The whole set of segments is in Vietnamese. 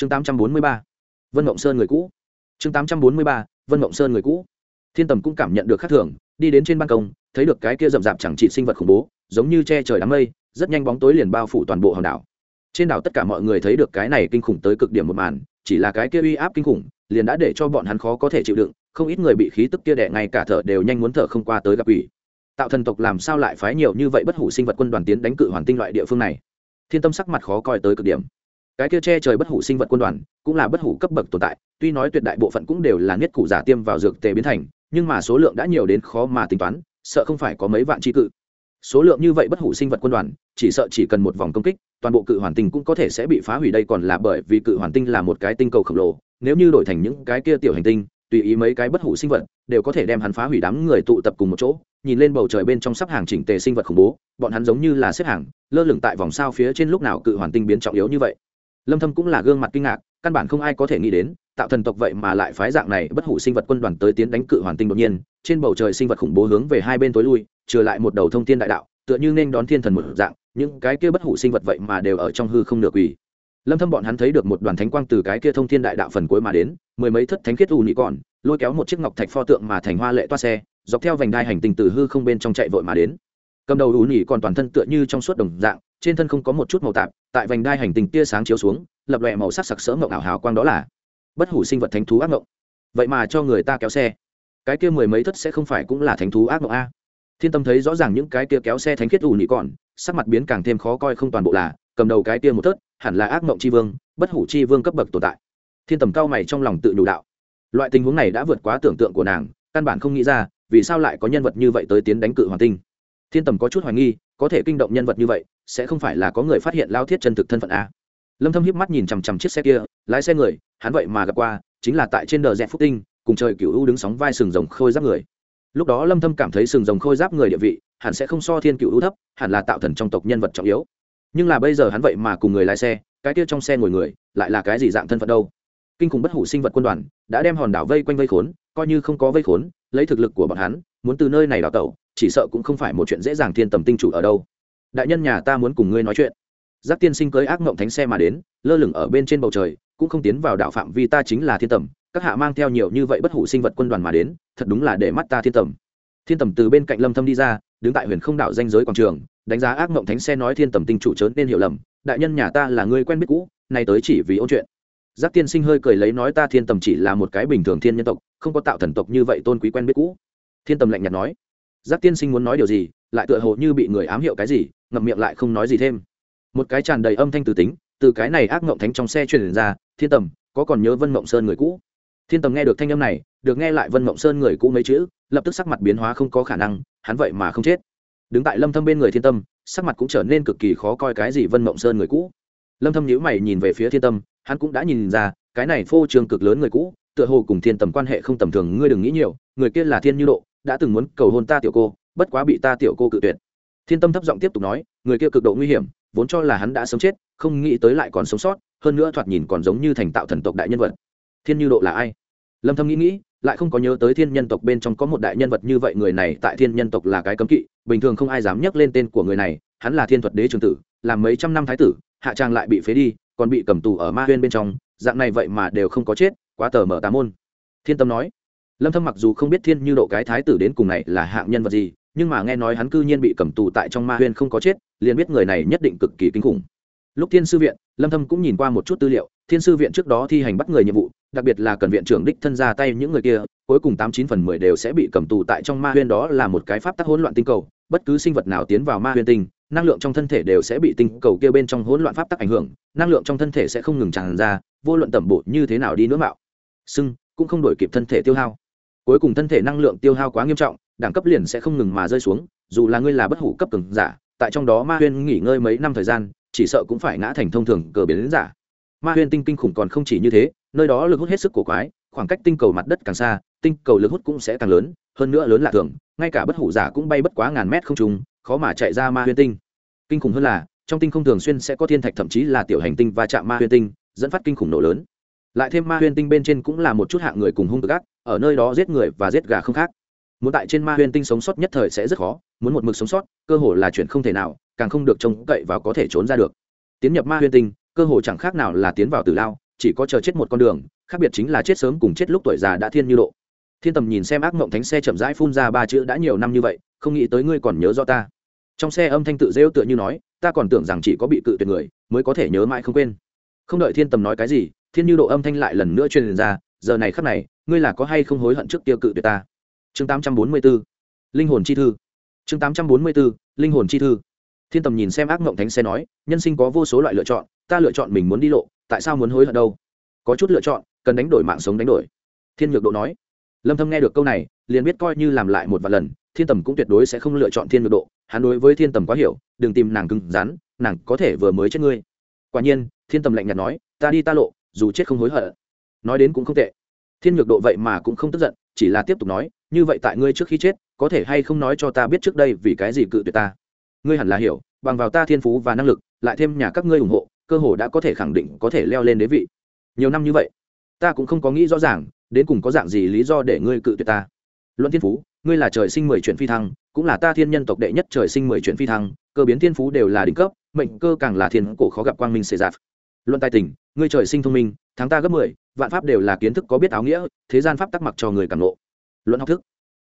chương tám trăm bốn mươi ba, vân mộng sơn người cũ. chương tám trăm bốn mươi ba, vân mộng sơn người cũ. Thiên tầm cũng cảm nhận được khác thường, đi đến trên ban công, thấy được cái kia rậm rạp chẳng trị sinh vật khủng bố, giống như che trời đám mây, rất nhanh bóng tối liền bao phủ toàn bộ hòn đảo. Trên đảo tất cả mọi người thấy được cái này kinh khủng tới cực điểm một màn, chỉ là cái kia uy áp kinh khủng, liền đã để cho bọn hắn khó có thể chịu đựng, không ít người bị khí tức kia đẻ ngay cả thở đều nhanh muốn thở không qua tới gặp ủy tạo thần tộc làm sao lại phái nhiều như vậy bất hủ sinh vật quân đoàn tiến đánh cự hoàn tinh loại địa phương này? Thiên tâm sắc mặt khó coi tới cực điểm cái kia che trời bất hủ sinh vật quân đoàn cũng là bất hủ cấp bậc tồn tại, tuy nói tuyệt đại bộ phận cũng đều là niết cụ giả tiêm vào dược tề biến thành, nhưng mà số lượng đã nhiều đến khó mà tính toán, sợ không phải có mấy vạn tri cự. Số lượng như vậy bất hủ sinh vật quân đoàn, chỉ sợ chỉ cần một vòng công kích, toàn bộ cự hoàn tinh cũng có thể sẽ bị phá hủy đây còn là bởi vì cự hoàn tinh là một cái tinh cầu khổng lồ, nếu như đổi thành những cái kia tiểu hành tinh, tùy ý mấy cái bất hủ sinh vật đều có thể đem hắn phá hủy đám người tụ tập cùng một chỗ, nhìn lên bầu trời bên trong sắp hàng chỉnh tề sinh vật khủng bố, bọn hắn giống như là xếp hàng, lơ lửng tại vòng sao phía trên lúc nào cự hoàn tinh biến trọng yếu như vậy lâm thâm cũng là gương mặt kinh ngạc, căn bản không ai có thể nghĩ đến, tạo thần tộc vậy mà lại phái dạng này bất hủ sinh vật quân đoàn tới tiến đánh cự hoàn tinh đột nhiên, trên bầu trời sinh vật khủng bố hướng về hai bên tối lui, trừ lại một đầu thông thiên đại đạo, tựa như nên đón thiên thần một dạng, những cái kia bất hủ sinh vật vậy mà đều ở trong hư không được quỷ lâm thâm bọn hắn thấy được một đoàn thánh quang từ cái kia thông thiên đại đạo phần cuối mà đến, mười mấy thất thánh khiết u nhị còn, lôi kéo một chiếc ngọc thạch pho tượng mà thành hoa lệ toa xe, dọc theo vành đai hành tinh từ hư không bên trong chạy vội mà đến. Cầm đầu u nhị còn toàn thân tựa như trong suốt đồng dạng trên thân không có một chút màu tạp, tại vành đai hành tinh tia sáng chiếu xuống, lập lòe màu sắc sặc sỡ mộng ảo hào quang đó là bất hủ sinh vật thánh thú ác mộng vậy mà cho người ta kéo xe. Cái kia mười mấy thất sẽ không phải cũng là thánh thú ác mộng a? Thiên tâm thấy rõ ràng những cái kia kéo xe thánh khiết ủ nhị còn, sắc mặt biến càng thêm khó coi không toàn bộ là, cầm đầu cái kia một thất, hẳn là ác mộng c h i vương, bất hủ c h i vương cấp bậc tồn tại. Thiên tầm cao mày trong lòng tự nhủ đạo. Loại tình huống này đã vượt quá tưởng tượng của nàng, căn bản không nghĩ ra, vì sao lại có nhân vật như vậy tới tiến đánh cự hoàng tinh thiên tầm có chút hoài nghi, có thể kinh động nhân vật như vậy, sẽ không phải là có người phát hiện lao thiết chân thực thân phận a lâm thâm hiếp mắt nhìn chằm chằm chiếc xe kia, lái xe người, hắn vậy mà gặp qua, chính là tại trên đờ rẽ phúc tinh, cùng trời Cửu u đứng sóng vai sừng rồng khôi giáp người. Lúc đó lâm thâm cảm thấy sừng rồng khôi giáp người địa vị, hẳn sẽ không so thiên Cửu u thấp, hẳn là tạo thần trong tộc nhân vật trọng yếu. Nhưng là bây giờ hắn vậy mà cùng người lái xe, cái kia trong xe ngồi người, lại là cái gì dạng thân phận đâu? Kinh khủng bất hủ sinh vật quân đoàn, đã đem hòn đảo vây quanh vây khốn, coi như không có vây khốn, lấy thực lực của bọn hắn, muốn từ nơi này đào tẩu chỉ sợ cũng không phải một chuyện dễ dàng thiên tầm tinh chủ ở đâu. Đại nhân nhà ta muốn cùng ngươi nói chuyện. Giác tiên sinh cưới ác mộng thánh xe mà đến, lơ lửng ở bên trên bầu trời, cũng không tiến vào đạo phạm vi ta chính là thiên tầm, các hạ mang theo nhiều như vậy bất hủ sinh vật quân đoàn mà đến, thật đúng là để mắt ta thiên tầm. Thiên tầm từ bên cạnh lâm thâm đi ra, đứng tại huyền không đạo danh giới quảng trường, đánh giá ác mộng thánh xe nói thiên tầm tinh chủ chớ nên hiểu lầm, đại nhân nhà ta là người quen biết cũ, nay tới chỉ vì ôn chuyện. Giác tiên sinh hơi cười lấy nói ta thiên tầm chỉ là một cái bình thường thiên nhân tộc, không có tạo thần tộc như vậy tôn quý quen biết cũ. Thiên tầm lạnh nhạt nói giác tiên sinh muốn nói điều gì, lại tựa hồ như bị người ám hiệu cái gì, ngậm miệng lại không nói gì thêm. Một cái tràn đầy âm thanh từ tính, từ cái này ác ngộng thánh trong xe truyền ra, thiên tầm, có còn nhớ vân mộng sơn người cũ? Thiên tầm nghe được thanh âm này, được nghe lại vân mộng sơn người cũ mấy chữ, lập tức sắc mặt biến hóa không có khả năng, hắn vậy mà không chết. Đứng tại lâm thâm bên người thiên tâm sắc mặt cũng trở nên cực kỳ khó coi cái gì vân mộng sơn người cũ. Lâm thâm nhíu mày nhìn về phía thiên tâm hắn cũng đã nhìn ra, cái này phô trương cực lớn người cũ, tựa hồ cùng thiên tầm quan hệ không tầm thường, ngươi đừng nghĩ nhiều, người kia là thiên như độ đã từng muốn cầu hôn ta tiểu cô, bất quá bị ta tiểu cô cự tuyệt. Thiên tâm thấp giọng tiếp tục nói, người kia cực độ nguy hiểm, vốn cho là hắn đã sống chết, không nghĩ tới lại còn sống sót, hơn nữa thoạt nhìn còn giống như thành tạo thần tộc đại nhân vật. Thiên như độ là ai? Lâm thâm nghĩ nghĩ, lại không có nhớ tới thiên nhân tộc bên trong có một đại nhân vật như vậy, người này tại thiên nhân tộc là cái cấm kỵ, bình thường không ai dám nhắc lên tên của người này, hắn là thiên thuật đế trường tử, làm mấy trăm năm thái tử, hạ trang lại bị phế đi, còn bị cầm tù ở ma huyên bên trong, dạng này vậy mà đều không có chết, quá tờ mở tà môn. Thiên tâm nói lâm thâm mặc dù không biết thiên như độ cái thái tử đến cùng này là hạng nhân vật gì, nhưng mà nghe nói hắn cư nhiên bị cầm tù tại trong ma huyên không có chết, liền biết người này nhất định cực kỳ kinh khủng. Lúc thiên sư viện, lâm thâm cũng nhìn qua một chút tư liệu, thiên sư viện trước đó thi hành bắt người nhiệm vụ, đặc biệt là cần viện trưởng đích thân ra tay những người kia, cuối cùng tám chín phần mười đều sẽ bị cầm tù tại trong ma huyên đó là một cái pháp tắc hỗn loạn tinh cầu, bất cứ sinh vật nào tiến vào ma huyên tinh, năng lượng trong thân thể đều sẽ bị tinh cầu kia bên trong hỗn loạn pháp tắc ảnh hưởng, năng lượng trong thân thể sẽ không ngừng tràn ra, vô luận tẩm bổ như thế nào đi nữa mạo. Sưng, cũng không đổi kịp thân thể tiêu hao cuối cùng thân thể năng lượng tiêu hao quá nghiêm trọng, đẳng cấp liền sẽ không ngừng mà rơi xuống, dù là ngươi là bất hủ cấp cường giả, tại trong đó ma huyên nghỉ ngơi mấy năm thời gian, chỉ sợ cũng phải ngã thành thông thường cờ biến giả. Ma huyên tinh kinh khủng còn không chỉ như thế, nơi đó lực hút hết sức cổ quái, khoảng cách tinh cầu mặt đất càng xa, tinh cầu lực hút cũng sẽ càng lớn, hơn nữa lớn lạ thường, ngay cả bất hủ giả cũng bay bất quá ngàn mét không trùng khó mà chạy ra ma huyên tinh. Kinh khủng hơn là, trong tinh không thường xuyên sẽ có thiên thạch thậm chí là tiểu hành tinh va chạm ma huyên tinh, dẫn phát kinh khủng nổ lớn. Lại thêm ma huyên tinh bên trên cũng là một chút hạng người cùng hung cực ác ở nơi đó giết người và giết gà không khác. Muốn tại trên ma huyên tinh sống sót nhất thời sẽ rất khó, muốn một mực sống sót, cơ hội là chuyện không thể nào, càng không được trông cậy và có thể trốn ra được. Tiến nhập ma huyên tinh, cơ hội chẳng khác nào là tiến vào tử lao, chỉ có chờ chết một con đường, khác biệt chính là chết sớm cùng chết lúc tuổi già đã thiên như độ thiên tầm nhìn xem ác mộng thánh xe chậm rãi phun ra ba chữ đã nhiều năm như vậy, không nghĩ tới ngươi còn nhớ rõ ta. Trong xe âm thanh tự rêu tựa như nói, ta còn tưởng rằng chỉ có bị cự tuyệt người, mới có thể nhớ mãi không quên. Không đợi thiên tầm nói cái gì, thiên như độ âm thanh lại lần nữa truyền ra, giờ này khắc này ngươi là có hay không hối hận trước tiêu cự tuyệt ta? Chương 844 linh hồn chi thư. Chương 844 linh hồn chi thư. Thiên tầm nhìn xem ác mộng thánh xe nói, nhân sinh có vô số loại lựa chọn, ta lựa chọn mình muốn đi lộ, tại sao muốn hối hận đâu? Có chút lựa chọn, cần đánh đổi mạng sống đánh đổi. Thiên nhược độ nói, lâm thâm nghe được câu này, liền biết coi như làm lại một vài lần, thiên tầm cũng tuyệt đối sẽ không lựa chọn thiên nhược độ, hắn đối với thiên tầm quá hiểu, đừng tìm nàng cứng rắn, nàng có thể vừa mới chết ngươi. Quả nhiên, thiên tầm lạnh nhạt nói, ta đi ta lộ, dù chết không hối hận. Nói đến cũng không tệ thiên nhược độ vậy mà cũng không tức giận, chỉ là tiếp tục nói, như vậy tại ngươi trước khi chết, có thể hay không nói cho ta biết trước đây vì cái gì cự tuyệt ta? Ngươi hẳn là hiểu, bằng vào ta thiên phú và năng lực, lại thêm nhà các ngươi ủng hộ, cơ hồ đã có thể khẳng định có thể leo lên đế vị. Nhiều năm như vậy, ta cũng không có nghĩ rõ ràng, đến cùng có dạng gì lý do để ngươi cự tuyệt ta. Luận thiên phú, ngươi là trời sinh mười chuyển phi thăng, cũng là ta thiên nhân tộc đệ nhất trời sinh mười chuyển phi thăng, cơ biến thiên phú đều là đỉnh cấp, mệnh cơ càng là thiên cổ khó gặp quang minh xê giạt luận tài tình, ngươi trời sinh thông minh, thắng ta gấp mười vạn pháp đều là kiến thức có biết áo nghĩa, thế gian pháp tắc mặc cho người cảm lộ. luận học thức.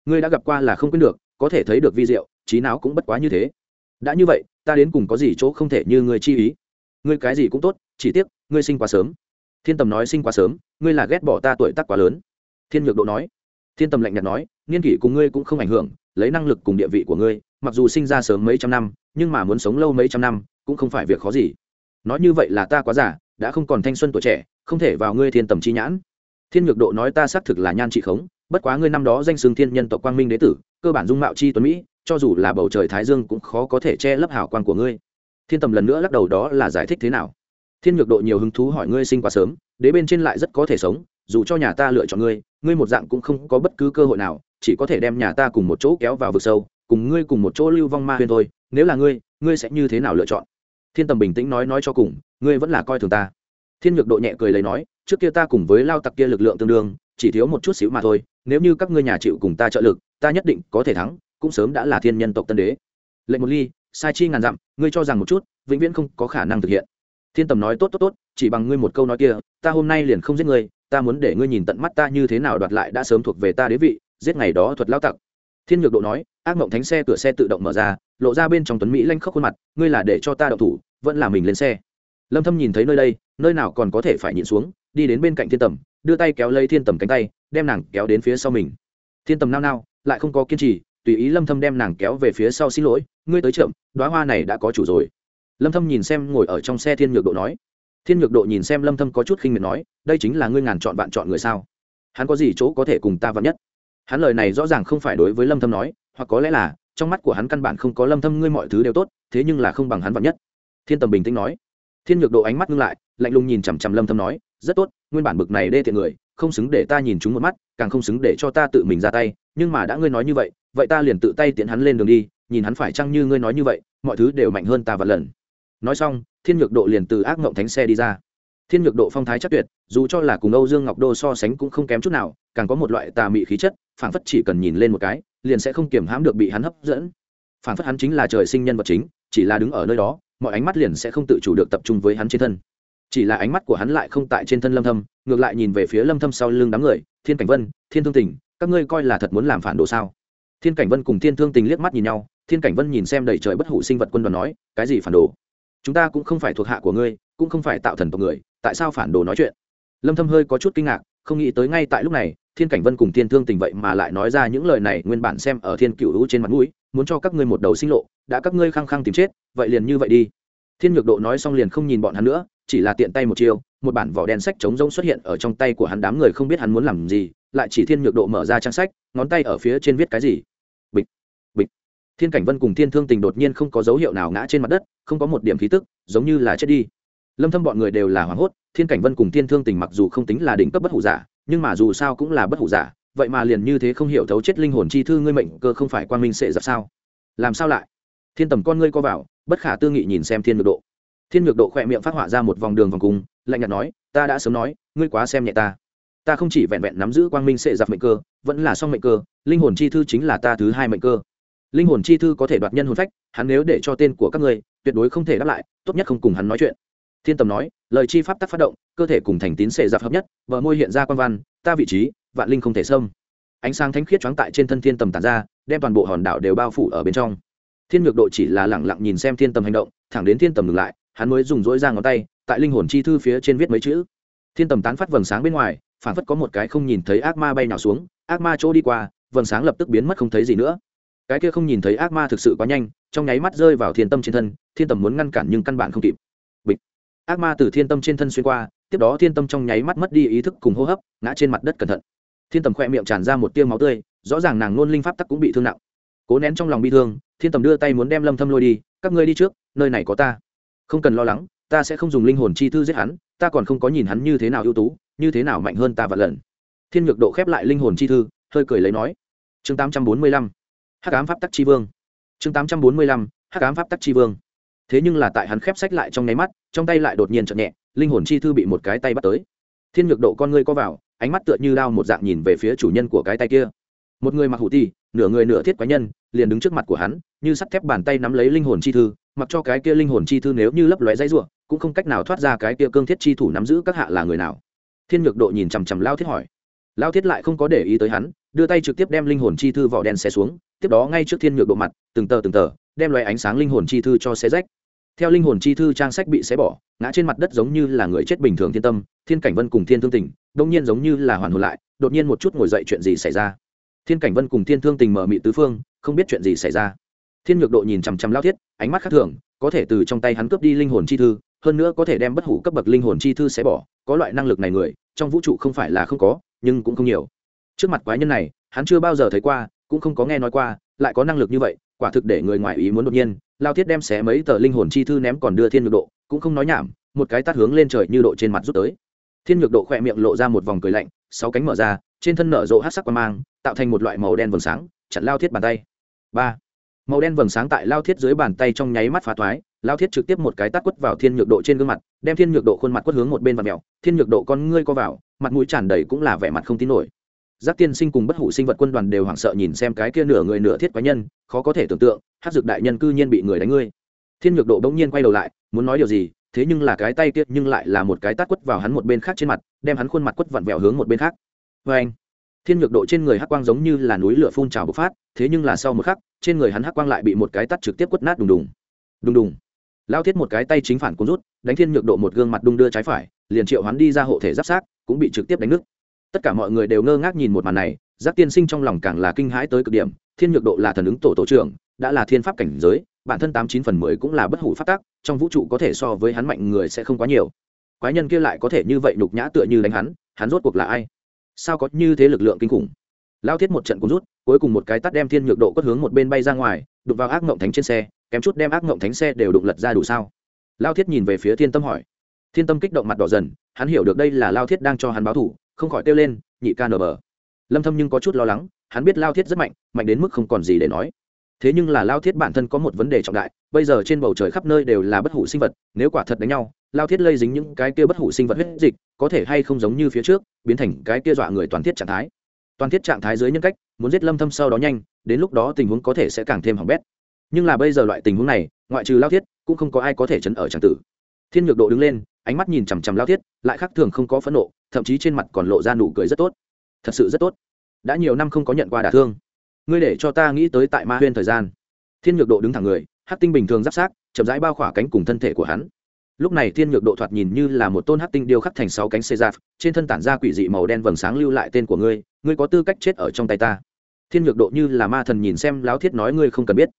Ngươi đã gặp qua là không quên được, có thể thấy được vi diệu, trí não cũng bất quá như thế. Đã như vậy, ta đến cùng có gì chỗ không thể như ngươi chi ý? Ngươi cái gì cũng tốt, chỉ tiếc, ngươi sinh quá sớm. Thiên tầm nói sinh quá sớm, ngươi là ghét bỏ ta tuổi tác quá lớn. Thiên nhược độ nói. Thiên tầm lạnh nhạt nói, niên kỷ cùng ngươi cũng không ảnh hưởng, lấy năng lực cùng địa vị của ngươi, mặc dù sinh ra sớm mấy trăm năm, nhưng mà muốn sống lâu mấy trăm năm, cũng không phải việc khó gì. Nói như vậy là ta quá giả đã không còn thanh xuân tuổi trẻ, không thể vào ngươi thiên tầm chi nhãn. Thiên nhược độ nói ta xác thực là nhan trị khống, bất quá ngươi năm đó danh xưng thiên nhân tộc quang minh đế tử, cơ bản dung mạo chi tuấn mỹ, cho dù là bầu trời thái dương cũng khó có thể che lấp hào quang của ngươi. Thiên tầm lần nữa lắc đầu đó là giải thích thế nào? Thiên nhược độ nhiều hứng thú hỏi ngươi sinh quá sớm, đế bên trên lại rất có thể sống, dù cho nhà ta lựa chọn ngươi ngươi một dạng cũng không có bất cứ cơ hội nào, chỉ có thể đem nhà ta cùng một chỗ kéo vào vực sâu, cùng ngươi cùng một chỗ lưu vong ma huyền thôi, nếu là ngươi ngươi sẽ như thế nào lựa chọn? Thiên tầm bình tĩnh nói nói cho cùng, ngươi vẫn là coi thường ta. Thiên nhược độ nhẹ cười lấy nói, trước kia ta cùng với lao tặc kia lực lượng tương đương, chỉ thiếu một chút xíu mà thôi, nếu như các ngươi nhà chịu cùng ta trợ lực, ta nhất định có thể thắng, cũng sớm đã là thiên nhân tộc tân đế. Lệnh một ly, sai chi ngàn dặm, ngươi cho rằng một chút, vĩnh viễn không có khả năng thực hiện. Thiên tầm nói, tốt tốt tốt, chỉ bằng ngươi một câu nói kia, ta hôm nay liền không giết ngươi, ta muốn để ngươi nhìn tận mắt ta như thế nào đoạt lại đã sớm thuộc về ta đế vị, giết ngày đó thuật lao tặc thiên nhược độ nói, ác mộng thánh xe cửa xe tự động mở ra, lộ ra bên trong tuấn mỹ lanh khóc khuôn mặt, ngươi là để cho ta đậu thủ, vẫn là mình lên xe. Lâm thâm nhìn thấy nơi đây, nơi nào còn có thể phải nhịn xuống, đi đến bên cạnh thiên tầm, đưa tay kéo lấy thiên tầm cánh tay, đem nàng kéo đến phía sau mình. Thiên tầm nao nao, lại không có kiên trì, tùy ý lâm thâm đem nàng kéo về phía sau xin lỗi, ngươi tới chậm, đóa hoa này đã có chủ rồi. Lâm thâm nhìn xem ngồi ở trong xe thiên nhược độ nói. Thiên nhược độ nhìn xem lâm thâm có chút khinh miệt nói, đây chính là ngươi ngàn chọn bạn chọn người sao? Hắn có gì chỗ có thể cùng ta vặn nhất? Hắn lời này rõ ràng không phải đối với lâm thâm nói, hoặc có lẽ là, trong mắt của hắn căn bản không có lâm thâm ngươi mọi thứ đều tốt, thế nhưng là không bằng hắn vạn nhất. Thiên tầm bình tĩnh nói. Thiên nhược độ ánh mắt ngưng lại, lạnh lùng nhìn chằm chằm lâm thâm nói, rất tốt, nguyên bản bực này đê tiện người, không xứng để ta nhìn chúng một mắt, càng không xứng để cho ta tự mình ra tay, nhưng mà đã ngươi nói như vậy vậy ta liền tự tay tiện hắn lên đường đi, nhìn hắn phải chăng như ngươi nói như vậy, mọi thứ đều mạnh hơn ta vạn lần. Nói xong, thiên nhược độ liền từ ác ngộng thánh xe đi ra thiên nhược độ phong thái chắc tuyệt, dù cho là cùng âu dương ngọc đô so sánh cũng không kém chút nào, càng có một loại tà mị khí chất, phảng phất chỉ cần nhìn lên một cái, liền sẽ không kiềm hãm được bị hắn hấp dẫn. Phảng phất hắn chính là trời sinh nhân vật chính, chỉ là đứng ở nơi đó, mọi ánh mắt liền sẽ không tự chủ được tập trung với hắn trên thân. Chỉ là ánh mắt của hắn lại không tại trên thân lâm thâm, ngược lại nhìn về phía lâm thâm sau lưng đám người, thiên cảnh vân, thiên thương tình, các ngươi coi là thật muốn làm phản đồ sao? Thiên cảnh vân cùng thiên thương tình liếc mắt nhìn nhau, thiên cảnh vân nhìn xem đầy trời bất hủ sinh vật quân đoàn nói, cái gì phản đồ? Chúng ta cũng không phải thuộc hạ của ngươi cũng không phải tạo thần tộc người, tại sao phản đồ nói chuyện? Lâm thâm hơi có chút kinh ngạc, không nghĩ tới ngay tại lúc này, thiên cảnh vân cùng thiên thương tình vậy mà lại nói ra những lời này nguyên bản xem ở thiên cửu lũ trên mặt mũi, muốn cho các ngươi một đầu sinh lộ, đã các ngươi khăng khăng tìm chết, vậy liền như vậy đi. Thiên nhược độ nói xong liền không nhìn bọn hắn nữa, chỉ là tiện tay một chiêu, một bản vỏ đen sách trống rỗng xuất hiện ở trong tay của hắn đám người không biết hắn muốn làm gì, lại chỉ thiên nhược độ mở ra trang sách, ngón tay ở phía trên viết cái gì. Bịch bịch. Thiên cảnh vân cùng thiên thương tình đột nhiên không có dấu hiệu nào ngã trên mặt đất, không có một điểm khí tức, giống như là chết đi lâm thâm bọn người đều là hoảng hốt, thiên cảnh vân cùng thiên thương tình mặc dù không tính là đỉnh cấp bất hủ giả, nhưng mà dù sao cũng là bất hủ giả, vậy mà liền như thế không hiểu thấu chết linh hồn chi thư ngươi mệnh cơ không phải quan minh sẽ dập sao? Làm sao lại? Thiên tầm con ngươi co vào, bất khả tư nghị nhìn xem thiên nhược độ. Thiên nhược độ khỏe miệng phát họa ra một vòng đường vòng cung, lạnh nhạt nói, ta đã sớm nói, ngươi quá xem nhẹ ta. Ta không chỉ vẹn vẹn nắm giữ quang minh sẽ giặc mệnh cơ, vẫn là song mệnh cơ, linh hồn chi thư chính là ta thứ hai mệnh cơ. Linh hồn chi thư có thể đoạt nhân hồn phách, hắn nếu để cho tên của các ngươi, tuyệt đối không thể đáp lại, tốt nhất không cùng hắn nói chuyện thiên tầm nói, lời chi pháp tắc phát động, cơ thể cùng thành tín sệ giặc hợp nhất vợ môi hiện ra quan văn, ta vị trí, vạn linh không thể xâm. Ánh sáng thánh khiết choáng tại trên thân thiên tầm tàn ra, đem toàn bộ hòn đảo đều bao phủ ở bên trong. Thiên ngược độ chỉ là lẳng lặng nhìn xem thiên tầm hành động, thẳng đến thiên tầm ngừng lại, hắn mới dùng dỗi ra ngón tay, tại linh hồn chi thư phía trên viết mấy chữ. Thiên tầm tán phát vầng sáng bên ngoài phản phất có một cái không nhìn thấy ác ma bay nào xuống, ác ma chỗ đi qua, vầng sáng lập tức biến mất không thấy gì nữa. Cái kia không nhìn thấy ác ma thực sự quá nhanh, trong nháy mắt rơi vào thiên tâm trên thân, thiên tầm muốn ngăn cản nhưng căn bản không kịp ác ma từ thiên tâm trên thân xuyên qua, tiếp đó thiên tâm trong nháy mắt mất đi ý thức cùng hô hấp, ngã trên mặt đất cẩn thận. Thiên tầm khoe miệng tràn ra một tiêu máu tươi, rõ ràng nàng nôn linh pháp tắc cũng bị thương nặng. Cố nén trong lòng bi thương, thiên tầm đưa tay muốn đem lâm thâm lôi đi, các ngươi đi trước, nơi này có ta. Không cần lo lắng, ta sẽ không dùng linh hồn chi thư giết hắn, ta còn không có nhìn hắn như thế nào ưu tú, như thế nào mạnh hơn ta vạn lần. Thiên nhược độ khép lại linh hồn chi thư, hơi cười lấy nói, chương 845 hắc ám pháp tắc chi vương. Chương 845 hắc ám pháp tắc chi vương thế nhưng là tại hắn khép sách lại trong nháy mắt, trong tay lại đột nhiên chợt nhẹ, linh hồn chi thư bị một cái tay bắt tới. Thiên nhược độ con ngươi co vào, ánh mắt tựa như đao một dạng nhìn về phía chủ nhân của cái tay kia. Một người mặc hủ ti nửa người nửa thiết quái nhân, liền đứng trước mặt của hắn, như sắt thép bàn tay nắm lấy linh hồn chi thư, mặc cho cái kia linh hồn chi thư nếu như lấp lóe dãy ruộng cũng không cách nào thoát ra cái kia cương thiết chi thủ nắm giữ các hạ là người nào. Thiên nhược độ nhìn chằm chằm lao thiết hỏi. Lao thiết lại không có để ý tới hắn, đưa tay trực tiếp đem linh hồn chi thư vỏ đen xe xuống, tiếp đó ngay trước thiên nhược độ mặt, từng tờ từng tờ, đem loại ánh sáng linh hồn chi thư cho xe rách theo linh hồn chi thư trang sách bị xé bỏ, ngã trên mặt đất giống như là người chết bình thường thiên tâm, thiên cảnh vân cùng thiên thương tình đông nhiên giống như là hoàn hồn lại, đột nhiên một chút ngồi dậy chuyện gì xảy ra? Thiên cảnh vân cùng thiên thương tình mở mị tứ phương, không biết chuyện gì xảy ra. Thiên nhược độ nhìn chằm chằm lao thiết, ánh mắt khác thường, có thể từ trong tay hắn cướp đi linh hồn chi thư, hơn nữa có thể đem bất hủ cấp bậc linh hồn chi thư xé bỏ, có loại năng lực này người, trong vũ trụ không phải là không có, nhưng cũng không nhiều. Trước mặt quái nhân này, hắn chưa bao giờ thấy qua, cũng không có nghe nói qua, lại có năng lực như vậy, quả thực để người ngoài ý muốn đột nhiên lao thiết đem xé mấy tờ linh hồn chi thư ném còn đưa thiên nhược độ, cũng không nói nhảm, một cái tát hướng lên trời như độ trên mặt rút tới. Thiên nhược độ khỏe miệng lộ ra một vòng cười lạnh, sáu cánh mở ra, trên thân nở rộ hát sắc qua mang, tạo thành một loại màu đen vầng sáng, chặn lao thiết bàn tay. Ba. Màu đen vầng sáng tại lao thiết dưới bàn tay trong nháy mắt phá thoái, lao thiết trực tiếp một cái tát quất vào thiên nhược độ trên gương mặt, đem thiên nhược độ khuôn mặt quất hướng một bên và mèo thiên nhược độ con ngươi co vào, mặt mũi tràn đầy cũng là vẻ mặt không tin nổi giác tiên sinh cùng bất hủ sinh vật quân đoàn đều hoảng sợ nhìn xem cái kia nửa người nửa thiết quái nhân, khó có thể tưởng tượng hát dược đại nhân cư nhiên bị người đánh ngươi. Thiên nhược độ bỗng nhiên quay đầu lại, muốn nói điều gì, thế nhưng là cái tay kia nhưng lại là một cái tát quất vào hắn một bên khác trên mặt, đem hắn khuôn mặt quất vặn vẹo hướng một bên khác. Vê anh, thiên nhược độ trên người hắc quang giống như là núi lửa phun trào bộc phát, thế nhưng là sau một khắc, trên người hắn hắc quang lại bị một cái tát trực tiếp quất nát đùng đùng. Đùng đùng. Lao thiết một cái tay chính phản cuốn rút, đánh thiên nhược độ một gương mặt đung đưa trái phải, liền triệu hắn đi ra hộ thể giáp sát cũng bị trực tiếp đánh nứt tất cả mọi người đều ngơ ngác nhìn một màn này, giác tiên sinh trong lòng càng là kinh hãi tới cực điểm, thiên nhược độ là thần ứng tổ tổ trưởng, đã là thiên pháp cảnh giới, bản thân tám chín phần mười cũng là bất hủ phát tác trong vũ trụ có thể so với hắn mạnh người sẽ không quá nhiều. Quái nhân kia lại có thể như vậy nhục nhã tựa như đánh hắn hắn rốt cuộc là ai? Sao có như thế lực lượng kinh khủng? Lao thiết một trận cũng rút, cuối cùng một cái tắt đem thiên nhược độ cất hướng một bên bay ra ngoài, đụng vào ác ngộng thánh trên xe, kém chút đem ác ngộng thánh xe đều đụng lật ra đủ sao? Lao thiết nhìn về phía thiên tâm hỏi. Thiên tâm kích động mặt đỏ dần, hắn hiểu được đây là lao thiết đang cho hắn báo thủ không khỏi kêu lên, nhị ca nở bờ. Lâm thâm nhưng có chút lo lắng, hắn biết lao thiết rất mạnh mạnh đến mức không còn gì để nói. Thế nhưng là lao thiết bản thân có một vấn đề trọng đại, bây giờ trên bầu trời khắp nơi đều là bất hủ sinh vật, nếu quả thật đánh nhau, lao thiết lây dính những cái kia bất hủ sinh vật huyết dịch, có thể hay không giống như phía trước, biến thành cái kia dọa người toàn thiết trạng thái. Toàn thiết trạng thái dưới nhân cách, muốn giết lâm thâm sau đó nhanh, đến lúc đó tình huống có thể sẽ càng thêm hỏng bét. Nhưng là bây giờ loại tình huống này, ngoại trừ lao thiết, cũng không có ai có thể chấn ở tràng tử. Thiên nhược độ đứng lên, ánh mắt nhìn chằm chằm lao thiết, lại khác thường không có phẫn nộ thậm chí trên mặt còn lộ ra nụ cười rất tốt. Thật sự rất tốt. Đã nhiều năm không có nhận qua đả thương. Ngươi để cho ta nghĩ tới tại ma huyên thời gian. Thiên nhược độ đứng thẳng người hát tinh bình thường giáp sát, chậm rãi bao khỏa cánh cùng thân thể của hắn. Lúc này thiên nhược độ thoạt nhìn như là một tôn hát tinh điêu khắc thành sáu cánh xê giáp trên thân tản ra quỷ dị màu đen vầng sáng lưu lại tên của ngươi ngươi có tư cách chết ở trong tay ta. Thiên nhược độ như là ma thần nhìn xem lão thiết nói ngươi không cần biết.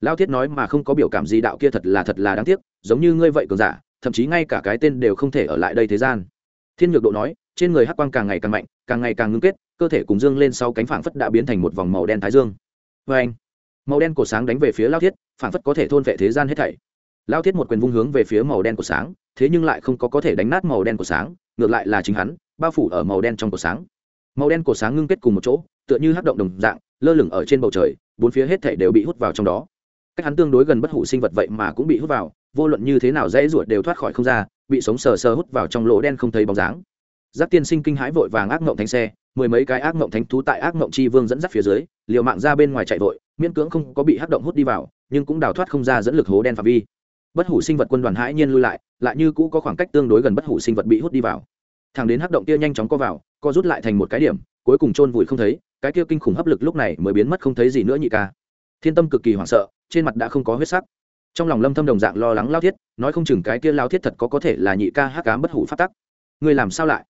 Lão thiết nói mà không có biểu cảm gì đạo kia thật là thật là đáng tiếc, giống như ngươi vậy cường giả, thậm chí ngay cả cái tên đều không thể ở lại đây thế gian. Thiên nhược độ nói trên người hắc quang càng ngày càng mạnh, càng ngày càng ngưng kết, cơ thể cùng dương lên sau cánh phảng phất đã biến thành một vòng màu đen thái dương. Vê anh, màu đen của sáng đánh về phía lao thiết, phảng phất có thể thôn vệ thế gian hết thảy. Lao thiết một quyền vung hướng về phía màu đen của sáng, thế nhưng lại không có có thể đánh nát màu đen của sáng, ngược lại là chính hắn, bao phủ ở màu đen trong của sáng. Màu đen của sáng ngưng kết cùng một chỗ, tựa như hắc động đồng dạng, lơ lửng ở trên bầu trời, bốn phía hết thảy đều bị hút vào trong đó. Cách hắn tương đối gần bất hủ sinh vật vậy mà cũng bị hút vào, vô luận như thế nào dễ ruột đều thoát khỏi không ra, bị sống sờ sờ hút vào trong lỗ đen không thấy bóng dáng giác tiên sinh kinh hãi vội vàng ác ngộng thánh xe, mười mấy cái ác ngộng thánh thú tại ác mộng chi vương dẫn dắt phía dưới, liều mạng ra bên ngoài chạy vội, miễn cưỡng không có bị hắc động hút đi vào, nhưng cũng đào thoát không ra dẫn lực hố đen phạm vi. Bất hủ sinh vật quân đoàn hãi nhiên lui lại lại như cũ có khoảng cách tương đối gần bất hủ sinh vật bị hút đi vào. Thằng đến hắc động kia nhanh chóng co vào, co rút lại thành một cái điểm, cuối cùng chôn vùi không thấy, cái kia kinh khủng hấp lực lúc này mới biến mất không thấy gì nữa nhị ca. Thiên tâm cực kỳ hoảng sợ, trên mặt đã không có huyết sắc. Trong lòng lâm thâm đồng dạng lo lắng lao thiết, nói không chừng cái kia lao thiết thật có có thể là nhị ca hắc ám bất hủ phát tắc. Ngươi làm sao lại?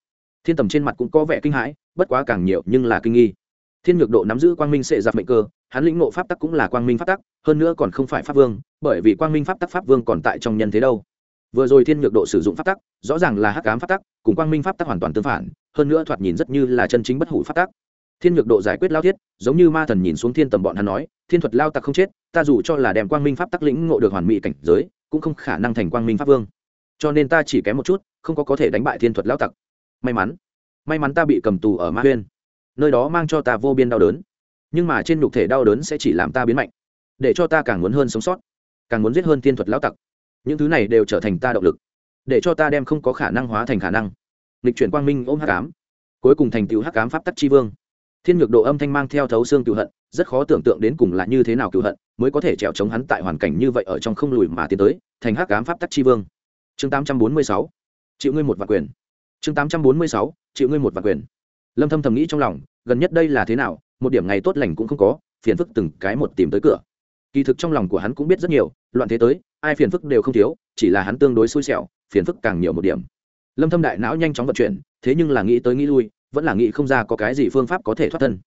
Thiên tầm trên mặt cũng có vẻ kinh hãi, bất quá càng nhiều nhưng là kinh nghi. Thiên nhược độ nắm giữ quang minh sệ giặc mệnh cơ, hắn lĩnh ngộ pháp tắc cũng là quang minh pháp tắc, hơn nữa còn không phải pháp vương, bởi vì quang minh pháp tắc pháp vương còn tại trong nhân thế đâu. Vừa rồi thiên nhược độ sử dụng pháp tắc, rõ ràng là hắc ám pháp tắc, cùng quang minh pháp tắc hoàn toàn tương phản, hơn nữa thoạt nhìn rất như là chân chính bất hủ pháp tắc. Thiên nhược độ giải quyết lao thiết, giống như ma thần nhìn xuống thiên tầm bọn hắn nói, thiên thuật lao tặc không chết, ta dù cho là đem quang minh pháp tắc lĩnh ngộ được hoàn mỹ cảnh giới, cũng không khả năng thành quang minh pháp vương. Cho nên ta chỉ kém một chút, không có có thể đánh bại thiên thuật lao tặc may mắn. May mắn ta bị cầm tù ở ma huyên. Nơi đó mang cho ta vô biên đau đớn. Nhưng mà trên nhục thể đau đớn sẽ chỉ làm ta biến mạnh. Để cho ta càng muốn hơn sống sót, càng muốn giết hơn thiên thuật lão tặc. Những thứ này đều trở thành ta động lực. Để cho ta đem không có khả năng hóa thành khả năng. Lịch chuyển quang minh ôm hắc ám. Cuối cùng thành tựu hắc ám pháp tắc chi vương. Thiên nhược độ âm thanh mang theo thấu xương cựu hận, rất khó tưởng tượng đến cùng là như thế nào cựu hận, mới có thể trèo chống hắn tại hoàn cảnh như vậy ở trong không lùi mà tiến tới, thành hắc ám pháp tắc chi vương. Chương tám trăm bốn mươi sáu. Chịu ngươi một vạn quyền chương tám trăm bốn mươi sáu, chịu ngươi một vạn quyền. Lâm thâm thầm nghĩ trong lòng, gần nhất đây là thế nào, một điểm ngày tốt lành cũng không có, phiền phức từng cái một tìm tới cửa. Kỳ thực trong lòng của hắn cũng biết rất nhiều, loạn thế tới, ai phiền phức đều không thiếu, chỉ là hắn tương đối xui xẻo, phiền phức càng nhiều một điểm. Lâm thâm đại não nhanh chóng vận chuyển, thế nhưng là nghĩ tới nghĩ lui, vẫn là nghĩ không ra có cái gì phương pháp có thể thoát thân.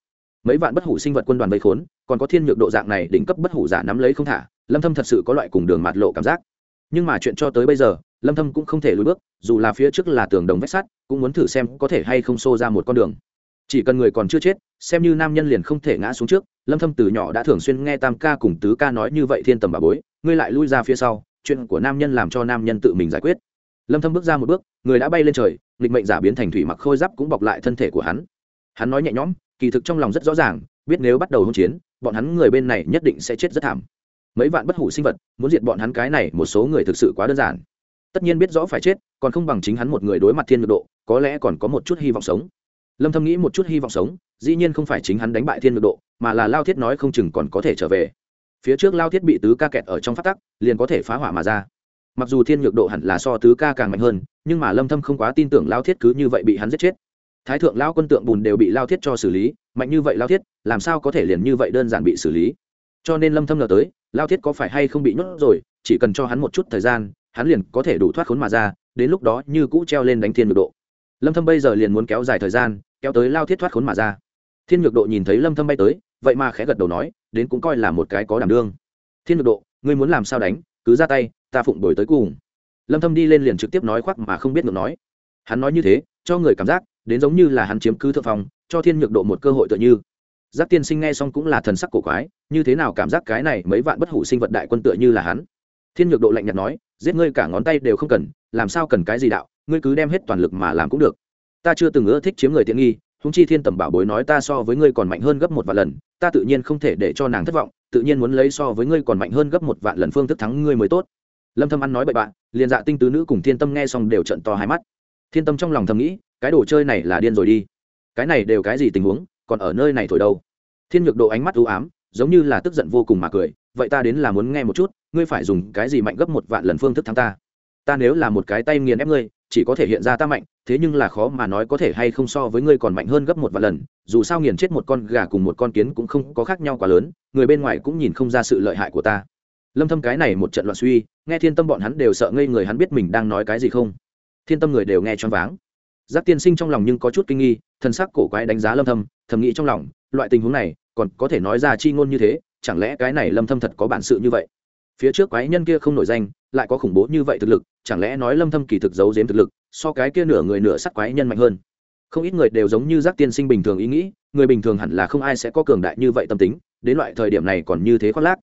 Mấy vạn bất hủ sinh vật quân đoàn vây khốn, còn có thiên nhược độ dạng này đỉnh cấp bất hủ giả nắm lấy không thả, lâm thâm thật sự có loại cùng đường mạt lộ cảm giác. Nhưng mà chuyện cho tới bây giờ lâm thâm cũng không thể lùi bước, dù là phía trước là tường đồng vách sắt, cũng muốn thử xem có thể hay không xô ra một con đường. Chỉ cần người còn chưa chết, xem như nam nhân liền không thể ngã xuống trước. Lâm thâm từ nhỏ đã thường xuyên nghe tam ca cùng tứ ca nói như vậy, thiên tầm bà bối, ngươi lại lui ra phía sau, chuyện của nam nhân làm cho nam nhân tự mình giải quyết. Lâm thâm bước ra một bước, người đã bay lên trời lịch mệnh giả biến thành thủy mặc khôi giáp cũng bọc lại thân thể của hắn. Hắn nói nhẹ nhõm, kỳ thực trong lòng rất rõ ràng, biết nếu bắt đầu hỗn chiến, bọn hắn người bên này nhất định sẽ chết rất thảm. Mấy vạn bất hủ sinh vật, muốn diệt bọn hắn cái này, một số người thực sự quá đơn giản tất nhiên biết rõ phải chết, còn không bằng chính hắn một người đối mặt thiên ngược độ, có lẽ còn có một chút hy vọng sống. Lâm thâm nghĩ một chút hy vọng sống, dĩ nhiên không phải chính hắn đánh bại thiên ngược độ, mà là lao thiết nói không chừng còn có thể trở về. Phía trước lao thiết bị tứ ca kẹt ở trong phát tắc, liền có thể phá hỏa mà ra. Mặc dù thiên nhược độ hẳn là so tứ ca càng mạnh hơn, nhưng mà lâm thâm không quá tin tưởng lao thiết cứ như vậy bị hắn giết chết. Thái thượng lao quân tượng bùn đều bị lao thiết cho xử lý, mạnh như vậy lao thiết, làm sao có thể liền như vậy đơn giản bị xử lý? Cho nên lâm thâm ngờ tới, lao thiết có phải hay không bị nhốt rồi, chỉ cần cho hắn một chút thời gian hắn liền có thể đủ thoát khốn mà ra, đến lúc đó như cũ treo lên đánh thiên nhược độ. Lâm thâm bây giờ liền muốn kéo dài thời gian, kéo tới lao thiết thoát khốn mà ra. Thiên nhược độ nhìn thấy lâm thâm bay tới, vậy mà khẽ gật đầu nói, đến cũng coi là một cái có đảm đương. Thiên nhược độ, ngươi muốn làm sao đánh, cứ ra tay, ta phụng đổi tới cùng. Lâm thâm đi lên liền trực tiếp nói khoác mà không biết ngược nói. Hắn nói như thế, cho người cảm giác, đến giống như là hắn chiếm cứ thượng phòng cho thiên nhược độ một cơ hội tựa như. Giác tiên sinh nghe xong cũng là thần sắc cổ quái, như thế nào cảm giác cái này mấy vạn bất hủ sinh vật đại quân tựa như là hắn? Thiên nhược độ lạnh nhạt nói, giết ngươi cả ngón tay đều không cần, làm sao cần cái gì đạo, ngươi cứ đem hết toàn lực mà làm cũng được. Ta chưa từng ưa thích chiếm người tiện nghi húng chi thiên tầm bảo bối nói ta so với ngươi còn mạnh hơn gấp một vạn lần, ta tự nhiên không thể để cho nàng thất vọng, tự nhiên muốn lấy so với ngươi còn mạnh hơn gấp một vạn lần phương thức thắng ngươi mới tốt. Lâm thâm ăn nói bậy bạn liền dạ tinh tứ nữ cùng thiên tâm nghe xong đều trận to hai mắt. Thiên tâm trong lòng thầm nghĩ, cái đồ chơi này là điên rồi đi. Cái này đều cái gì tình huống, còn ở nơi này thổi đâu? Thiên nhược độ ánh mắt u ám giống như là tức giận vô cùng mà cười, vậy ta đến là muốn nghe một chút, ngươi phải dùng cái gì mạnh gấp một vạn lần phương thức thắng ta? Ta nếu là một cái tay nghiền ép ngươi, chỉ có thể hiện ra ta mạnh, thế nhưng là khó mà nói có thể hay không so với ngươi còn mạnh hơn gấp một vạn lần, dù sao nghiền chết một con gà cùng một con kiến cũng không có khác nhau quá lớn, người bên ngoài cũng nhìn không ra sự lợi hại của ta. Lâm thâm cái này một trận loạn suy, nghe thiên tâm bọn hắn đều sợ ngây người hắn biết mình đang nói cái gì không. Thiên tâm người đều nghe choáng váng. Giác tiên sinh trong lòng nhưng có chút kinh nghi, thần sắc cổ quái đánh giá lâm thâm, thầm nghĩ trong lòng, loại tình huống này còn có thể nói ra chi ngôn như thế, chẳng lẽ cái này lâm thâm thật có bản sự như vậy? Phía trước quái nhân kia không nổi danh, lại có khủng bố như vậy thực lực, chẳng lẽ nói lâm thâm kỳ thực giấu giếm thực lực, so cái kia nửa người nửa sắc quái nhân mạnh hơn? Không ít người đều giống như giác tiên sinh bình thường ý nghĩ, người bình thường hẳn là không ai sẽ có cường đại như vậy tâm tính, đến loại thời điểm này còn như thế khoác lác.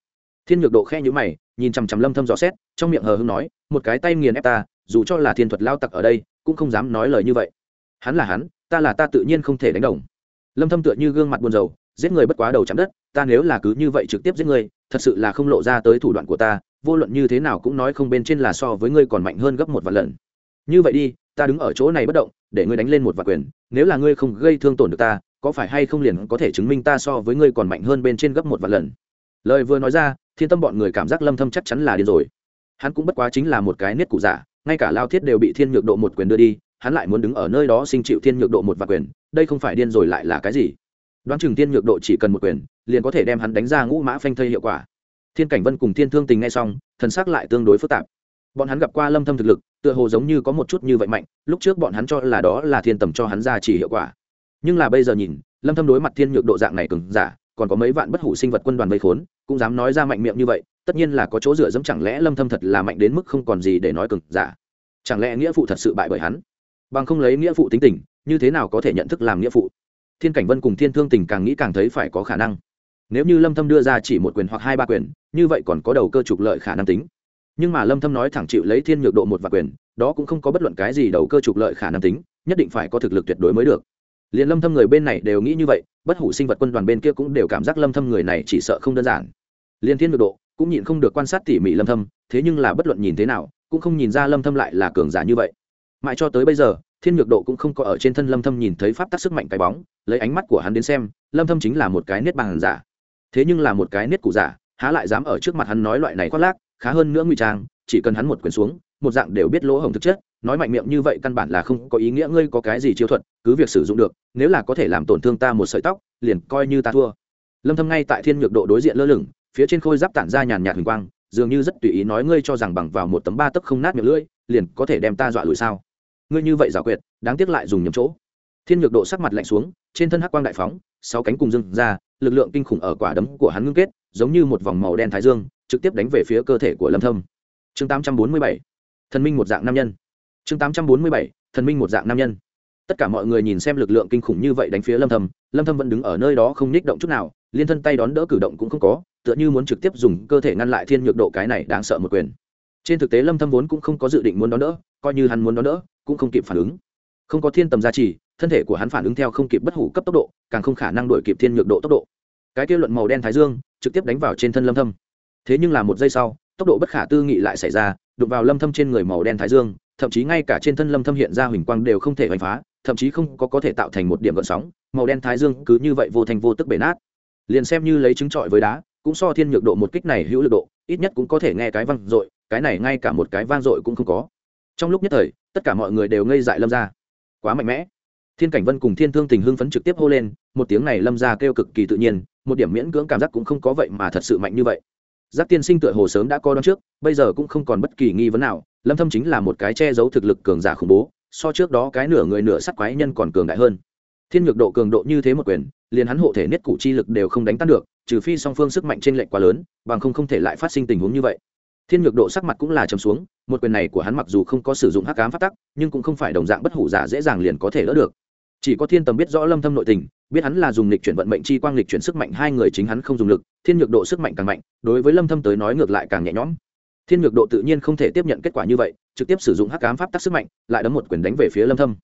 Thiên nhược độ khe nhữ mày, nhìn chằm chằm lâm thâm rõ xét, trong miệng hờ hững nói, một cái tay nghiền ép ta, dù cho là thiên thuật lao tặc ở đây, cũng không dám nói lời như vậy. Hắn là hắn, ta là ta tự nhiên không thể đánh đồng. Lâm thâm tựa như gương mặt buồn rầu giết người bất quá đầu chạm đất, ta nếu là cứ như vậy trực tiếp giết người, thật sự là không lộ ra tới thủ đoạn của ta, vô luận như thế nào cũng nói không bên trên là so với ngươi còn mạnh hơn gấp một vạn lần. Như vậy đi, ta đứng ở chỗ này bất động, để ngươi đánh lên một vạn quyền, nếu là ngươi không gây thương tổn được ta, có phải hay không liền có thể chứng minh ta so với ngươi còn mạnh hơn bên trên gấp một vạn lần? Lời vừa nói ra, thiên tâm bọn người cảm giác lâm thâm chắc chắn là điên rồi. Hắn cũng bất quá chính là một cái niết cụ giả, ngay cả lao thiết đều bị thiên nhược độ một quyền đưa đi, hắn lại muốn đứng ở nơi đó sinh chịu thiên nhược độ một vạn quyền, đây không phải điên rồi lại là cái gì? Đoán chừng thiên nhược độ chỉ cần một quyền, liền có thể đem hắn đánh ra ngũ mã phanh thây hiệu quả. Thiên cảnh vân cùng thiên thương tình ngay xong, thần sắc lại tương đối phức tạp. Bọn hắn gặp qua lâm thâm thực lực, tựa hồ giống như có một chút như vậy mạnh, lúc trước bọn hắn cho là đó là thiên tầm cho hắn ra chỉ hiệu quả. Nhưng là bây giờ nhìn, lâm thâm đối mặt thiên nhược độ dạng này cường giả, còn có mấy vạn bất hủ sinh vật quân đoàn vây khốn, cũng dám nói ra mạnh miệng như vậy, tất nhiên là có chỗ dựa dẫm chẳng lẽ lâm thâm thật là mạnh đến mức không còn gì để nói cường giả. Chẳng lẽ nghĩa phụ thật sự bại bởi hắn? Bằng không lấy nghĩa phụ tính tình, như thế nào có thể nhận thức làm nghĩa phụ? Thiên cảnh vân cùng thiên thương tình càng nghĩ càng thấy phải có khả năng. Nếu như lâm thâm đưa ra chỉ một quyền hoặc hai ba quyền, như vậy còn có đầu cơ trục lợi khả năng tính. Nhưng mà lâm thâm nói thẳng chịu lấy thiên nhược độ một và quyền, đó cũng không có bất luận cái gì đầu cơ trục lợi khả năng tính, nhất định phải có thực lực tuyệt đối mới được. Liền lâm thâm người bên này đều nghĩ như vậy, bất hủ sinh vật quân đoàn bên kia cũng đều cảm giác lâm thâm người này chỉ sợ không đơn giản. Liền thiên nhược độ cũng nhịn không được quan sát tỉ mỉ lâm thâm, thế nhưng là bất luận nhìn thế nào, cũng không nhìn ra lâm thâm lại là cường giả như vậy. Mãi cho tới bây giờ thiên nhược độ cũng không có ở trên thân lâm thâm nhìn thấy pháp tắc sức mạnh cái bóng, lấy ánh mắt của hắn đến xem, lâm thâm chính là một cái nết bằng giả. Thế nhưng là một cái nết cụ giả, há lại dám ở trước mặt hắn nói loại này khoác lác, khá hơn nữa ngụy trang, chỉ cần hắn một quyền xuống, một dạng đều biết lỗ hổng thực chất, nói mạnh miệng như vậy căn bản là không có ý nghĩa ngươi có cái gì chiêu thuật, cứ việc sử dụng được, nếu là có thể làm tổn thương ta một sợi tóc, liền coi như ta thua. Lâm thâm ngay tại thiên nhược độ đối diện lơ lửng, phía trên khôi giáp tản ra nhàn nhạt huỳnh quang, dường như rất tùy ý nói ngươi cho rằng bằng vào một tấm ba tấc không nát miệng lưỡi, liền có thể đem ta dọa lùi sao? Ngươi như vậy giả quyệt, đáng tiếc lại dùng nhầm chỗ. Thiên nhược độ sắc mặt lạnh xuống, trên thân hắc quang đại phóng, sáu cánh cùng dưng ra, lực lượng kinh khủng ở quả đấm của hắn ngưng kết, giống như một vòng màu đen thái dương, trực tiếp đánh về phía cơ thể của lâm thâm. Chương 847 thần minh một dạng nam nhân. Chương 847 thần minh một dạng nam nhân. Tất cả mọi người nhìn xem lực lượng kinh khủng như vậy đánh phía lâm thâm lâm thâm vẫn đứng ở nơi đó không nhích động chút nào, liên thân tay đón đỡ cử động cũng không có, tựa như muốn trực tiếp dùng cơ thể ngăn lại thiên nhược độ cái này đáng sợ một quyền. Trên thực tế lâm thâm vốn cũng không có dự định muốn đón đỡ, coi như hắn muốn đón đỡ cũng không kịp phản ứng. Không có thiên tầm gia trì, thân thể của hắn phản ứng theo không kịp bất hủ cấp tốc độ, càng không khả năng đuổi kịp thiên nhược độ tốc độ. Cái kia luận màu đen thái dương, trực tiếp đánh vào trên thân lâm thâm. Thế nhưng là một giây sau, tốc độ bất khả tư nghị lại xảy ra, đụng vào lâm thâm trên người màu đen thái dương, thậm chí ngay cả trên thân lâm thâm hiện ra huỳnh quang đều không thể đánh phá, thậm chí không có có thể tạo thành một điểm gợn sóng, màu đen thái dương cứ như vậy vô thành vô tức bể nát. Liền xem như lấy trứng trọi với đá, cũng so thiên nhược độ một kích này hữu lực độ, ít nhất cũng có thể nghe cái vang dội, cái này ngay cả một cái vang dội cũng không có. Trong lúc nhất thời tất cả mọi người đều ngây dại lâm ra. Quá mạnh mẽ. Thiên cảnh vân cùng thiên thương tình hưng phấn trực tiếp hô lên, một tiếng này lâm ra kêu cực kỳ tự nhiên, một điểm miễn cưỡng cảm giác cũng không có vậy mà thật sự mạnh như vậy. Giác tiên sinh tựa hồ sớm đã coi đón trước, bây giờ cũng không còn bất kỳ nghi vấn nào, lâm thâm chính là một cái che giấu thực lực cường giả khủng bố, so trước đó cái nửa người nửa sắt quái nhân còn cường đại hơn. Thiên nhược độ cường độ như thế một quyền, liền hắn hộ thể niết cụ chi lực đều không đánh tan được, trừ phi song phương sức mạnh trên lệnh quá lớn, bằng không không thể lại phát sinh tình huống như vậy. Thiên nhược độ sắc mặt cũng là trầm xuống một quyền này của hắn mặc dù không có sử dụng hắc ám phát tắc, nhưng cũng không phải đồng dạng bất hủ giả dễ dàng liền có thể đỡ được. Chỉ có thiên tầm biết rõ lâm thâm nội tình, biết hắn là dùng lịch chuyển vận mệnh chi quang lịch chuyển sức mạnh hai người chính hắn không dùng lực, thiên nhược độ sức mạnh càng mạnh, đối với lâm thâm tới nói ngược lại càng nhẹ nhõm. Thiên nhược độ tự nhiên không thể tiếp nhận kết quả như vậy, trực tiếp sử dụng hắc ám pháp tắc sức mạnh, lại đấm một quyền đánh về phía lâm thâm.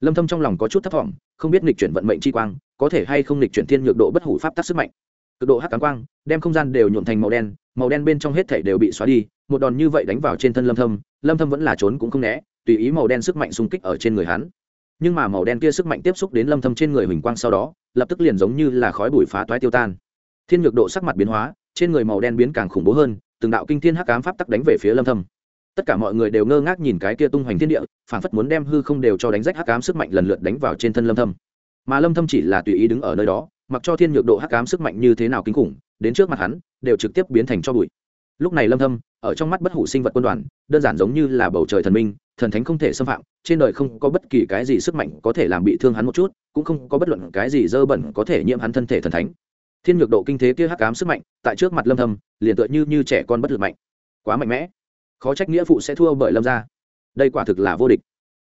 Lâm thâm trong lòng có chút thất vọng, không biết lịch chuyển vận mệnh chi quang, có thể hay không lịch chuyển thiên nhược độ bất hủ pháp tắc sức mạnh cực độ hắc ám quang, đem không gian đều nhuộm thành màu đen màu đen bên trong hết thảy đều bị xóa đi, một đòn như vậy đánh vào trên thân lâm thâm lâm thâm vẫn là trốn cũng không né, tùy ý màu đen sức mạnh xung kích ở trên người hắn. Nhưng mà màu đen kia sức mạnh tiếp xúc đến lâm thâm trên người huỳnh quang sau đó, lập tức liền giống như là khói bụi phá toái tiêu tan. Thiên nhược độ sắc mặt biến hóa, trên người màu đen biến càng khủng bố hơn, từng đạo kinh thiên hắc ám pháp tắc đánh về phía lâm thâm. Tất cả mọi người đều ngơ ngác nhìn cái kia tung hoành thiên địa phản phất muốn đem hư không đều cho đánh rách hắc ám sức mạnh lần lượt đánh vào trên thân lâm thâm. Mà lâm thâm chỉ là tùy ý đứng ở nơi đó mặc cho thiên nhược độ hắc ám sức mạnh như thế nào kinh khủng, đến trước mặt hắn, đều trực tiếp biến thành cho bụi. Lúc này lâm thâm, ở trong mắt bất hủ sinh vật quân đoàn, đơn giản giống như là bầu trời thần minh, thần thánh không thể xâm phạm, trên đời không có bất kỳ cái gì sức mạnh có thể làm bị thương hắn một chút, cũng không có bất luận cái gì dơ bẩn có thể nhiễm hắn thân thể thần thánh. Thiên nhược độ kinh thế kia hắc ám sức mạnh, tại trước mặt lâm thâm, liền tựa như như trẻ con bất lực mạnh. Quá mạnh mẽ. Khó trách nghĩa phụ sẽ thua bởi lâm gia. Đây quả thực là vô địch.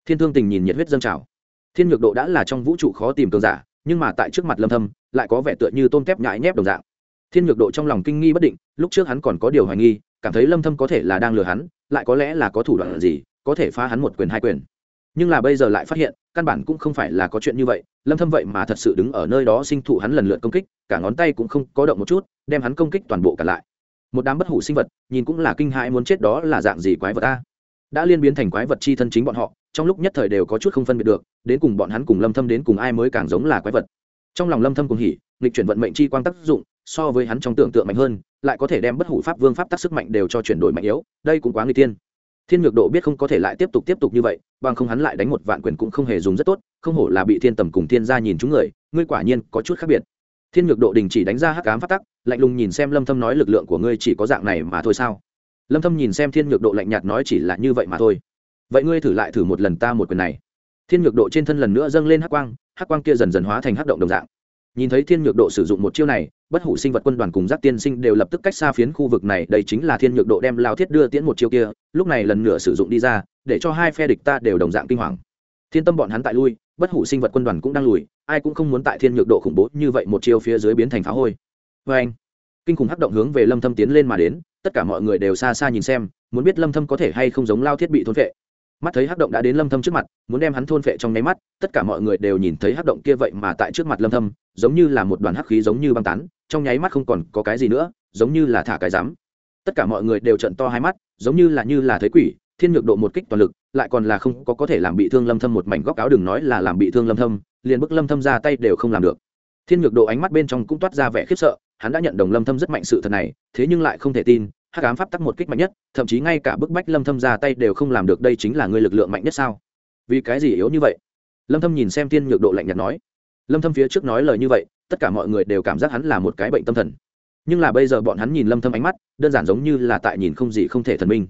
Thiên thương tình nhìn nhiệt huyết dâng trào. Thiên nhược độ đã là trong vũ trụ khó tìm cường giả, nhưng mà tại trước mặt lâm thâm lại có vẻ tựa như tôm tép nhãi nhép đồng dạng. Thiên nhược độ trong lòng kinh nghi bất định, lúc trước hắn còn có điều hoài nghi, cảm thấy lâm thâm có thể là đang lừa hắn, lại có lẽ là có thủ đoạn gì, có thể phá hắn một quyền hai quyền. Nhưng là bây giờ lại phát hiện, căn bản cũng không phải là có chuyện như vậy, lâm thâm vậy mà thật sự đứng ở nơi đó sinh thụ hắn lần lượt công kích, cả ngón tay cũng không có động một chút, đem hắn công kích toàn bộ cả lại. Một đám bất hủ sinh vật, nhìn cũng là kinh hãi muốn chết đó là dạng gì quái vật ta đã liên biến thành quái vật chi thân chính bọn họ, trong lúc nhất thời đều có chút không phân biệt được, đến cùng bọn hắn cùng lâm thâm đến cùng ai mới càng giống là quái vật trong lòng lâm thâm cùng hỉ, nghịch chuyển vận mệnh chi quang tác dụng, so với hắn trong tưởng tượng mạnh hơn, lại có thể đem bất hủ pháp vương pháp tác sức mạnh đều cho chuyển đổi mạnh yếu, đây cũng quá nguy tiên. Thiên nhược độ biết không có thể lại tiếp tục tiếp tục như vậy, bằng không hắn lại đánh một vạn quyền cũng không hề dùng rất tốt, không hổ là bị thiên tầm cùng thiên gia nhìn chúng người, ngươi quả nhiên có chút khác biệt. Thiên nhược độ đình chỉ đánh ra hắc cám phát tắc, lạnh lùng nhìn xem lâm thâm nói lực lượng của ngươi chỉ có dạng này mà thôi sao? Lâm thâm nhìn xem thiên nhược độ lạnh nhạt nói chỉ là như vậy mà thôi. Vậy ngươi thử lại thử một lần ta một quyền này thiên nhược độ trên thân lần nữa dâng lên hắc quang hắc quang kia dần dần hóa thành hắc động đồng dạng. Nhìn thấy thiên nhược độ sử dụng một chiêu này, bất hủ sinh vật quân đoàn cùng giác tiên sinh đều lập tức cách xa phiến khu vực này, đây chính là thiên nhược độ đem lao thiết đưa tiễn một chiêu kia, lúc này lần nữa sử dụng đi ra, để cho hai phe địch ta đều đồng dạng kinh hoàng. Thiên tâm bọn hắn tại lui, bất hủ sinh vật quân đoàn cũng đang lùi, ai cũng không muốn tại thiên nhược độ khủng bố như vậy một chiêu phía dưới biến thành phá hôi. Vê anh, kinh khủng hắc động hướng về lâm thâm tiến lên mà đến, tất cả mọi người đều xa xa nhìn xem, muốn biết lâm thâm có thể hay không giống lao thiết bị thôn vệ mắt thấy hắc động đã đến lâm thâm trước mặt, muốn đem hắn thôn phệ trong nháy mắt, tất cả mọi người đều nhìn thấy hắc động kia vậy mà tại trước mặt lâm thâm, giống như là một đoàn hắc khí giống như băng tán, trong nháy mắt không còn có cái gì nữa, giống như là thả cái rắm tất cả mọi người đều trợn to hai mắt, giống như là như là thấy quỷ, thiên nhược độ một kích toàn lực, lại còn là không có có thể làm bị thương lâm thâm một mảnh góc áo đừng nói là làm bị thương lâm thâm, liền bức lâm thâm ra tay đều không làm được. Thiên nhược độ ánh mắt bên trong cũng toát ra vẻ khiếp sợ, hắn đã nhận đồng lâm thâm rất mạnh sự thật này, thế nhưng lại không thể tin hắc ám pháp tắc một kích mạnh nhất, thậm chí ngay cả bức bách lâm thâm ra tay đều không làm được, đây chính là ngươi lực lượng mạnh nhất sao? Vì cái gì yếu như vậy? Lâm thâm nhìn xem thiên nhược độ lạnh nhạt nói. Lâm thâm phía trước nói lời như vậy, tất cả mọi người đều cảm giác hắn là một cái bệnh tâm thần. Nhưng là bây giờ bọn hắn nhìn lâm thâm ánh mắt, đơn giản giống như là tại nhìn không gì không thể thần minh.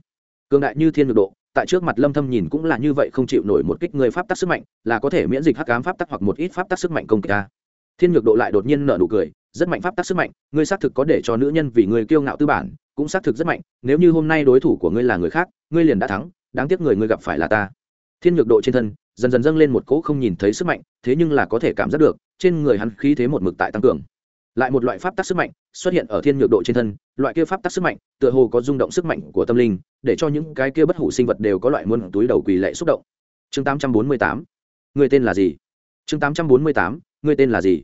Cường đại như thiên nhược độ, tại trước mặt lâm thâm nhìn cũng là như vậy không chịu nổi một kích người pháp tắc sức mạnh, là có thể miễn dịch hắc ám pháp tắc hoặc một ít pháp tắc sức mạnh công kích ta. Thiên nhược độ lại đột nhiên nở nụ cười rất mạnh pháp tắc sức mạnh, ngươi xác thực có để cho nữ nhân vì ngươi kiêu ngạo tư bản, cũng xác thực rất mạnh, nếu như hôm nay đối thủ của ngươi là người khác, ngươi liền đã thắng, đáng tiếc người ngươi gặp phải là ta. Thiên nhược độ trên thân, dần dần dâng lên một cỗ không nhìn thấy sức mạnh, thế nhưng là có thể cảm giác được, trên người hắn khí thế một mực tại tăng cường. Lại một loại pháp tắc sức mạnh xuất hiện ở thiên nhược độ trên thân, loại kia pháp tắc sức mạnh, tựa hồ có rung động sức mạnh của tâm linh, để cho những cái kia bất hủ sinh vật đều có loại muôn túi đầu quỳ lệ xúc động. Chương 848 người tên là gì? Chương 848 người tên là gì?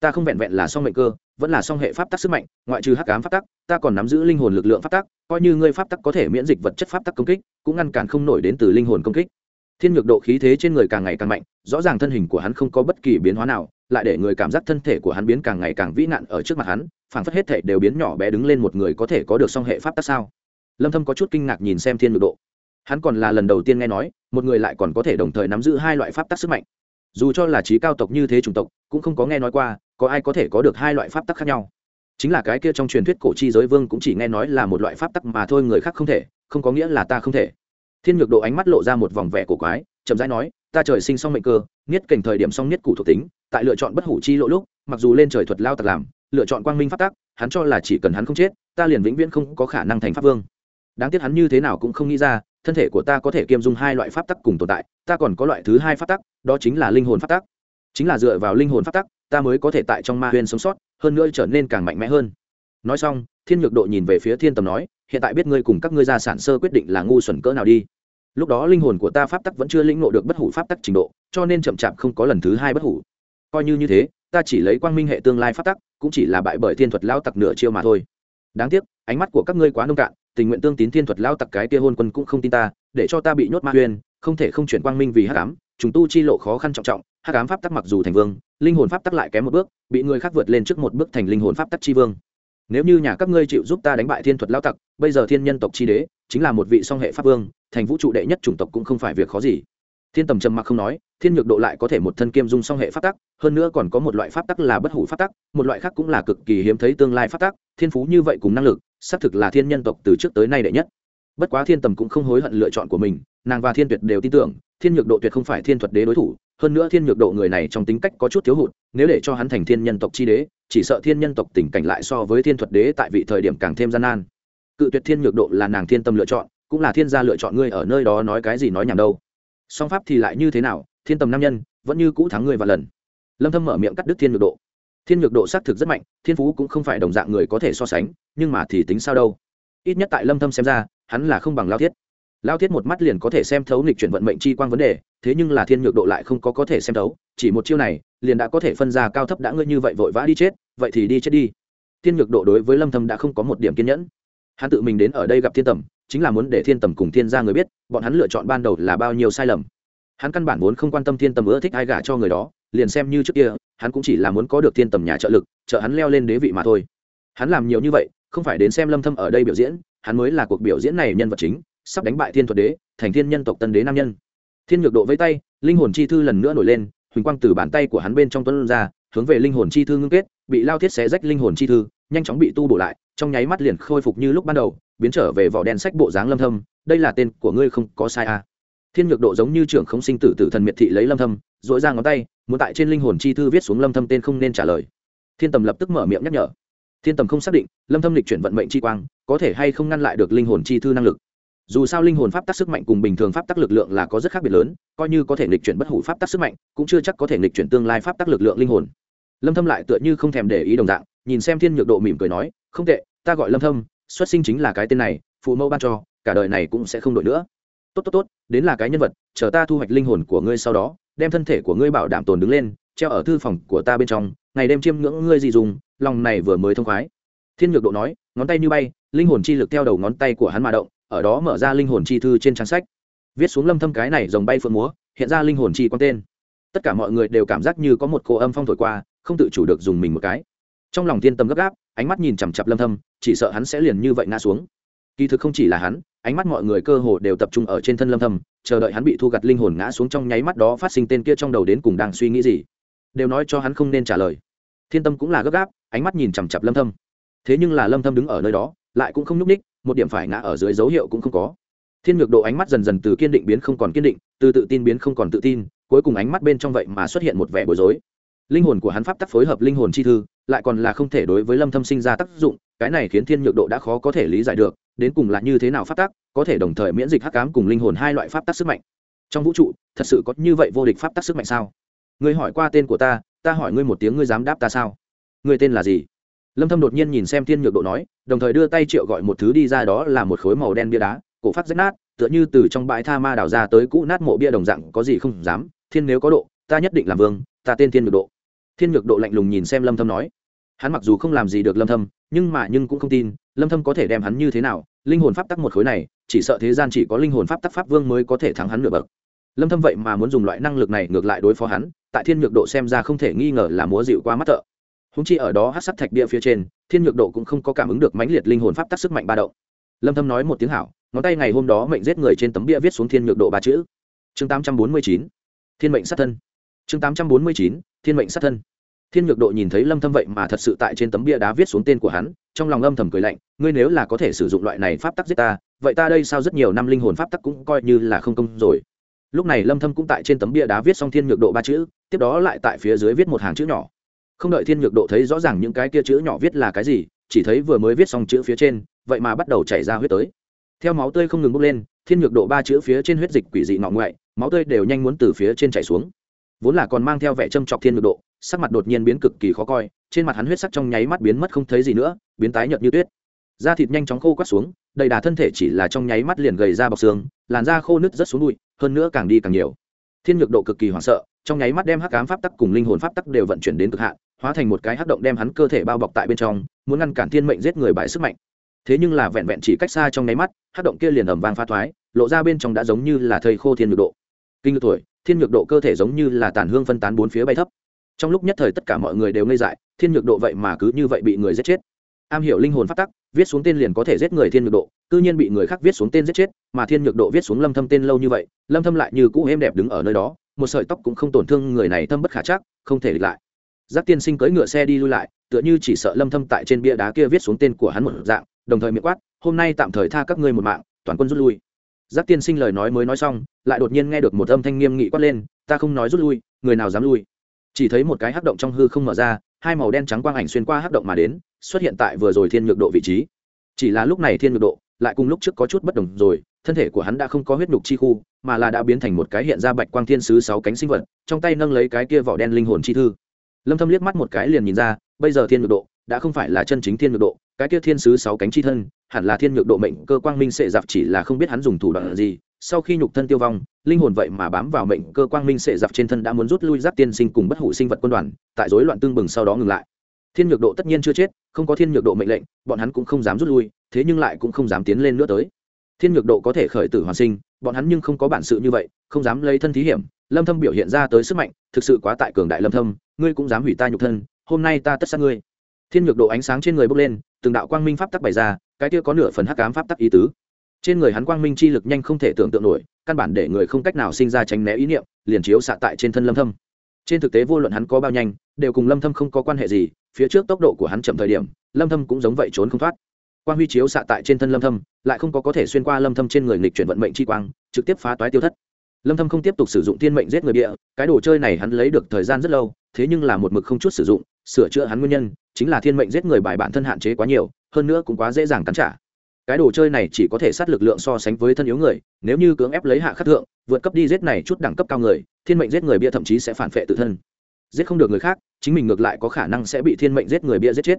Ta không vẹn vẹn là song mệnh cơ, vẫn là song hệ pháp tắc sức mạnh, ngoại trừ hắc ám pháp tắc, ta còn nắm giữ linh hồn lực lượng pháp tắc, coi như ngươi pháp tắc có thể miễn dịch vật chất pháp tắc công kích, cũng ngăn cản không nổi đến từ linh hồn công kích. Thiên nhược độ khí thế trên người càng ngày càng mạnh, rõ ràng thân hình của hắn không có bất kỳ biến hóa nào, lại để người cảm giác thân thể của hắn biến càng ngày càng vĩ nạn ở trước mặt hắn, phảng phất hết thể đều biến nhỏ bé đứng lên một người có thể có được song hệ pháp tắc sao? Lâm thâm có chút kinh ngạc nhìn xem thiên nhược độ. Hắn còn là lần đầu tiên nghe nói, một người lại còn có thể đồng thời nắm giữ hai loại pháp tắc sức mạnh dù cho là trí cao tộc như thế chủng tộc, cũng không có nghe nói qua, có ai có thể có được hai loại pháp tắc khác nhau. Chính là cái kia trong truyền thuyết cổ chi giới vương cũng chỉ nghe nói là một loại pháp tắc mà thôi, người khác không thể, không có nghĩa là ta không thể. Thiên nhược độ ánh mắt lộ ra một vòng vẻ cổ quái, chậm rãi nói, ta trời sinh song mệnh cơ, niết cảnh thời điểm song niết cụ thuộc tính, tại lựa chọn bất hủ chi lộ lúc, mặc dù lên trời thuật lao tặc làm, lựa chọn quang minh pháp tắc, hắn cho là chỉ cần hắn không chết, ta liền vĩnh viễn không có khả năng thành pháp vương. Đáng tiếc hắn như thế nào cũng không nghĩ ra thân thể của ta có thể kiêm dung hai loại pháp tắc cùng tồn tại, ta còn có loại thứ hai pháp tắc, đó chính là linh hồn pháp tắc. Chính là dựa vào linh hồn pháp tắc, ta mới có thể tại trong ma huyên sống sót, hơn nữa trở nên càng mạnh mẽ hơn. Nói xong, thiên nhược độ nhìn về phía thiên tầm nói, hiện tại biết ngươi cùng các ngươi gia sản sơ quyết định là ngu xuẩn cỡ nào đi. Lúc đó linh hồn của ta pháp tắc vẫn chưa lĩnh ngộ được bất hủ pháp tắc trình độ, cho nên chậm chạp không có lần thứ hai bất hủ. Coi như như thế, ta chỉ lấy quang minh hệ tương lai pháp tắc, cũng chỉ là bại bởi thiên thuật lao tặc nửa chiêu mà thôi. Đáng tiếc, ánh mắt của các ngươi quá nông cạn tình nguyện tương tín thiên thuật lao tặc cái kia hôn quân cũng không tin ta, để cho ta bị nhốt ma huyên không thể không chuyển quang minh vì hắc ám chúng tu chi lộ khó khăn trọng trọng, hắc ám pháp tắc mặc dù thành vương, linh hồn pháp tắc lại kém một bước, bị người khác vượt lên trước một bước thành linh hồn pháp tắc chi vương. Nếu như nhà các ngươi chịu giúp ta đánh bại thiên thuật lao tặc, bây giờ thiên nhân tộc chi đế, chính là một vị song hệ pháp vương, thành vũ trụ đệ nhất chủng tộc cũng không phải việc khó gì. Thiên tầm trầm mặc không nói, thiên nhược độ lại có thể một thân kiêm dung song hệ pháp tắc, hơn nữa còn có một loại pháp tắc là bất hủ pháp tắc, một loại khác cũng là cực kỳ hiếm thấy tương lai pháp tắc, thiên phú như vậy cùng năng lực xác thực là thiên nhân tộc từ trước tới nay đệ nhất. Bất quá thiên tầm cũng không hối hận lựa chọn của mình, nàng và thiên tuyệt đều tin tưởng, thiên nhược độ tuyệt không phải thiên thuật đế đối thủ, hơn nữa thiên nhược độ người này trong tính cách có chút thiếu hụt, nếu để cho hắn thành thiên nhân tộc chi đế, chỉ sợ thiên nhân tộc tình cảnh lại so với thiên thuật đế tại vị thời điểm càng thêm gian nan. Cự tuyệt thiên nhược độ là nàng thiên tâm lựa chọn, cũng là thiên gia lựa chọn ngươi ở nơi đó nói cái gì nói nhảm đâu. Song pháp thì lại như thế nào, thiên tầm nam nhân, vẫn như cũ thắng ngươi và lần. Lâm thâm mở miệng cắt đứt thiên nhược độ thiên nhược độ xác thực rất mạnh, thiên phú cũng không phải đồng dạng người có thể so sánh, nhưng mà thì tính sao đâu. Ít nhất tại lâm thâm xem ra, hắn là không bằng lao thiết. Lao thiết một mắt liền có thể xem thấu nghịch chuyển vận mệnh chi quang vấn đề, thế nhưng là thiên nhược độ lại không có có thể xem thấu, chỉ một chiêu này, liền đã có thể phân ra cao thấp đã ngươi như vậy vội vã đi chết, vậy thì đi chết đi. Thiên nhược độ đối với lâm thâm đã không có một điểm kiên nhẫn. Hắn tự mình đến ở đây gặp thiên tầm, chính là muốn để thiên tầm cùng thiên gia người biết, bọn hắn lựa chọn ban đầu là bao nhiêu sai lầm. Hắn căn bản vốn không quan tâm thiên tầm ưa thích ai gả cho người đó, liền xem như trước kia hắn cũng chỉ là muốn có được thiên tầm nhà trợ lực, trợ hắn leo lên đế vị mà thôi hắn làm nhiều như vậy, không phải đến xem lâm thâm ở đây biểu diễn, hắn mới là cuộc biểu diễn này nhân vật chính, sắp đánh bại thiên thuật đế, thành thiên nhân tộc tân đế nam nhân thiên nhược độ với tay, linh hồn chi thư lần nữa nổi lên, huỳnh quang từ bàn tay của hắn bên trong tuấn ra, hướng về linh hồn chi thư ngưng kết, bị lao thiết xé rách linh hồn chi thư, nhanh chóng bị tu bổ lại, trong nháy mắt liền khôi phục như lúc ban đầu, biến trở về vỏ đen sách bộ dáng lâm thâm, đây là tên của ngươi không có sai à. thiên nhược độ giống như trưởng không sinh tử tử thần miệt thị lấy lâm thâm dội ra ngón tay muốn tại trên linh hồn chi thư viết xuống lâm thâm tên không nên trả lời. Thiên tầm lập tức mở miệng nhắc nhở. Thiên tầm không xác định, lâm thâm lịch chuyển vận mệnh chi quang, có thể hay không ngăn lại được linh hồn chi thư năng lực. Dù sao linh hồn pháp tắc sức mạnh cùng bình thường pháp tắc lực lượng là có rất khác biệt lớn, coi như có thể lịch chuyển bất hủ pháp tắc sức mạnh, cũng chưa chắc có thể lịch chuyển tương lai pháp tắc lực lượng linh hồn. Lâm thâm lại tựa như không thèm để ý đồng dạng, nhìn xem thiên nhược độ mỉm cười nói, không tệ, ta gọi lâm thâm, xuất sinh chính là cái tên này, phụ mẫu ban cho, cả đời này cũng sẽ không đổi nữa. Tốt tốt tốt, đến là cái nhân vật, chờ ta thu hoạch linh hồn của ngươi sau đó đem thân thể của ngươi bảo đảm tồn đứng lên, treo ở thư phòng của ta bên trong, ngày đêm chiêm ngưỡng ngươi gì dùng, lòng này vừa mới thông khoái. Thiên nhược độ nói, ngón tay như bay, linh hồn chi lực theo đầu ngón tay của hắn mà động, ở đó mở ra linh hồn chi thư trên trang sách. Viết xuống lâm thâm cái này dòng bay phượng múa, hiện ra linh hồn chi quan tên. Tất cả mọi người đều cảm giác như có một cô âm phong thổi qua, không tự chủ được dùng mình một cái. Trong lòng thiên tâm gấp gáp, ánh mắt nhìn chằm chặp lâm thâm, chỉ sợ hắn sẽ liền như vậy ngã xuống kỳ thực không chỉ là hắn, ánh mắt mọi người cơ hồ đều tập trung ở trên thân lâm thâm, chờ đợi hắn bị thu gặt linh hồn ngã xuống trong nháy mắt đó phát sinh tên kia trong đầu đến cùng đang suy nghĩ gì. Đều nói cho hắn không nên trả lời. Thiên tâm cũng là gấp gáp, ánh mắt nhìn chằm chặp lâm thâm. Thế nhưng là lâm thâm đứng ở nơi đó, lại cũng không nhúc ních một điểm phải ngã ở dưới dấu hiệu cũng không có. Thiên ngược độ ánh mắt dần dần từ kiên định biến không còn kiên định, từ tự tin biến không còn tự tin, cuối cùng ánh mắt bên trong vậy mà xuất hiện một vẻ bối rối. Linh hồn của hắn pháp tắc phối hợp linh hồn chi thư, lại còn là không thể đối với lâm thâm sinh ra tác dụng, cái này khiến thiên nhược độ đã khó có thể lý giải được đến cùng là như thế nào pháp tắc, có thể đồng thời miễn dịch hắc ám cùng linh hồn hai loại pháp tắc sức mạnh. Trong vũ trụ, thật sự có như vậy vô địch pháp tắc sức mạnh sao? Ngươi hỏi qua tên của ta ta hỏi ngươi một tiếng ngươi dám đáp ta sao? Ngươi tên là gì? Lâm thâm đột nhiên nhìn xem thiên nhược độ nói, đồng thời đưa tay triệu gọi một thứ đi ra đó là một khối màu đen bia đá, cổ phát rách nát, tựa như từ trong bãi tha ma đào ra tới cũ nát mộ bia đồng dạng, có gì không dám, thiên nếu có độ, ta nhất định làm vương, ta tên thiên nhược độ. Thiên nhược độ lạnh lùng nhìn xem lâm thâm nói hắn mặc dù không làm gì được lâm thâm, nhưng mà nhưng cũng không tin, lâm thâm có thể đem hắn như thế nào? Linh hồn pháp tắc một khối này, chỉ sợ thế gian chỉ có linh hồn pháp tắc pháp vương mới có thể thắng hắn nửa bậc. Lâm thâm vậy mà muốn dùng loại năng lực này ngược lại đối phó hắn, tại thiên nhược độ xem ra không thể nghi ngờ là múa dịu quá mắt thợ. Húng chi ở đó hát sắc thạch địa phía trên, thiên nhược độ cũng không có cảm ứng được mãnh liệt linh hồn pháp tắc sức mạnh ba động. Lâm thâm nói một tiếng hảo, ngón tay ngày hôm đó mệnh giết người trên tấm bia viết xuống thiên nhược độ ba chữ. Chương 849 thiên mệnh sát thân. Chương 849 thiên mệnh sát thân thiên nhược độ nhìn thấy lâm thâm vậy mà thật sự tại trên tấm bia đá viết xuống tên của hắn, trong lòng âm thầm cười lạnh, ngươi nếu là có thể sử dụng loại này pháp tắc giết ta, vậy ta đây sao rất nhiều năm linh hồn pháp tắc cũng coi như là không công rồi. Lúc này lâm thâm cũng tại trên tấm bia đá viết xong thiên nhược độ ba chữ, tiếp đó lại tại phía dưới viết một hàng chữ nhỏ. Không đợi thiên nhược độ thấy rõ ràng những cái kia chữ nhỏ viết là cái gì, chỉ thấy vừa mới viết xong chữ phía trên, vậy mà bắt đầu chảy ra huyết tới. Theo máu tươi không ngừng bốc lên, thiên nhược độ ba chữ phía trên huyết dịch quỷ dị ngọ ngoại, máu tươi đều nhanh muốn từ phía trên chảy xuống. Vốn là còn mang theo vẻ châm chọc thiên nhược độ sắc mặt đột nhiên biến cực kỳ khó coi, trên mặt hắn huyết sắc trong nháy mắt biến mất không thấy gì nữa, biến tái nhợt như tuyết. Da thịt nhanh chóng khô quắt xuống, đầy đà thân thể chỉ là trong nháy mắt liền gầy ra bọc xương, làn da khô nứt rất xuống bụi, hơn nữa càng đi càng nhiều. Thiên nhược độ cực kỳ hoảng sợ, trong nháy mắt đem hắc ám pháp tắc cùng linh hồn pháp tắc đều vận chuyển đến cực hạn, hóa thành một cái hắc động đem hắn cơ thể bao bọc tại bên trong, muốn ngăn cản thiên mệnh giết người bại sức mạnh. Thế nhưng là vẹn vẹn chỉ cách xa trong nháy mắt, hắc động kia liền ầm vang pha thoái, lộ ra bên trong đã giống như là thầy khô thiên nhược độ. Kinh ngược tuổi, thiên nhược độ cơ thể giống như là tàn hương phân tán bốn phía bay thấp trong lúc nhất thời tất cả mọi người đều ngây dại, thiên nhược độ vậy mà cứ như vậy bị người giết chết. Am hiểu linh hồn phát tắc, viết xuống tên liền có thể giết người thiên nhược độ, cư nhiên bị người khác viết xuống tên giết chết, mà thiên nhược độ viết xuống lâm thâm tên lâu như vậy, lâm thâm lại như cũ êm đẹp đứng ở nơi đó, một sợi tóc cũng không tổn thương người này thâm bất khả chắc, không thể địch lại. Giác tiên sinh cưỡi ngựa xe đi lui lại, tựa như chỉ sợ lâm thâm tại trên bia đá kia viết xuống tên của hắn một dạng, đồng thời miệng quát, hôm nay tạm thời tha các ngươi một mạng, toàn quân rút lui. Giác tiên sinh lời nói mới nói xong, lại đột nhiên nghe được một âm thanh nghiêm nghị quát lên, ta không nói rút lui, người nào dám lui? Chỉ thấy một cái hắc động trong hư không mở ra, hai màu đen trắng quang ảnh xuyên qua hắc động mà đến, xuất hiện tại vừa rồi thiên nhược độ vị trí. Chỉ là lúc này thiên nhược độ lại cùng lúc trước có chút bất đồng rồi, thân thể của hắn đã không có huyết nhục chi khu, mà là đã biến thành một cái hiện ra bạch quang thiên sứ sáu cánh sinh vật, trong tay nâng lấy cái kia vỏ đen linh hồn chi thư. Lâm thâm liếc mắt một cái liền nhìn ra, bây giờ thiên nhược độ đã không phải là chân chính thiên nhược độ, cái kia thiên sứ sáu cánh chi thân, hẳn là thiên nhược độ mệnh cơ quang minh sệ giặc chỉ là không biết hắn dùng thủ đoạn gì sau khi nhục thân tiêu vong, linh hồn vậy mà bám vào mệnh cơ quang minh sệ giặc trên thân đã muốn rút lui giáp tiên sinh cùng bất hủ sinh vật quân đoàn, tại rối loạn tương bừng sau đó ngừng lại. Thiên nhược độ tất nhiên chưa chết, không có thiên nhược độ mệnh lệnh, bọn hắn cũng không dám rút lui, thế nhưng lại cũng không dám tiến lên nữa tới. Thiên nhược độ có thể khởi tử hoàn sinh, bọn hắn nhưng không có bản sự như vậy, không dám lấy thân thí hiểm, lâm thâm biểu hiện ra tới sức mạnh, thực sự quá tại cường đại lâm thâm, ngươi cũng dám hủy ta nhục thân, hôm nay ta tất sát ngươi. Thiên nhược độ ánh sáng trên người bốc lên, từng đạo quang minh pháp tắc bày ra, cái kia có nửa phần hắc ám pháp tắc ý tứ trên người hắn quang minh chi lực nhanh không thể tưởng tượng nổi, căn bản để người không cách nào sinh ra tránh né ý niệm, liền chiếu xạ tại trên thân lâm thâm. Trên thực tế vô luận hắn có bao nhanh, đều cùng lâm thâm không có quan hệ gì, phía trước tốc độ của hắn chậm thời điểm, lâm thâm cũng giống vậy trốn không thoát. Quang huy chiếu xạ tại trên thân lâm thâm, lại không có có thể xuyên qua lâm thâm trên người nghịch chuyển vận mệnh chi quang, trực tiếp phá toái tiêu thất. Lâm thâm không tiếp tục sử dụng thiên mệnh giết người địa cái đồ chơi này hắn lấy được thời gian rất lâu, thế nhưng là một mực không chút sử dụng, sửa chữa hắn nguyên nhân, chính là thiên mệnh giết người bài bản thân hạn chế quá nhiều, hơn nữa cũng quá dễ dàng cắn trả cái đồ chơi này chỉ có thể sát lực lượng so sánh với thân yếu người, nếu như cưỡng ép lấy hạ khắc thượng, vượt cấp đi giết này chút đẳng cấp cao người, thiên mệnh giết người bia thậm chí sẽ phản vệ tự thân. Giết không được người khác, chính mình ngược lại có khả năng sẽ bị thiên mệnh giết người bia giết chết.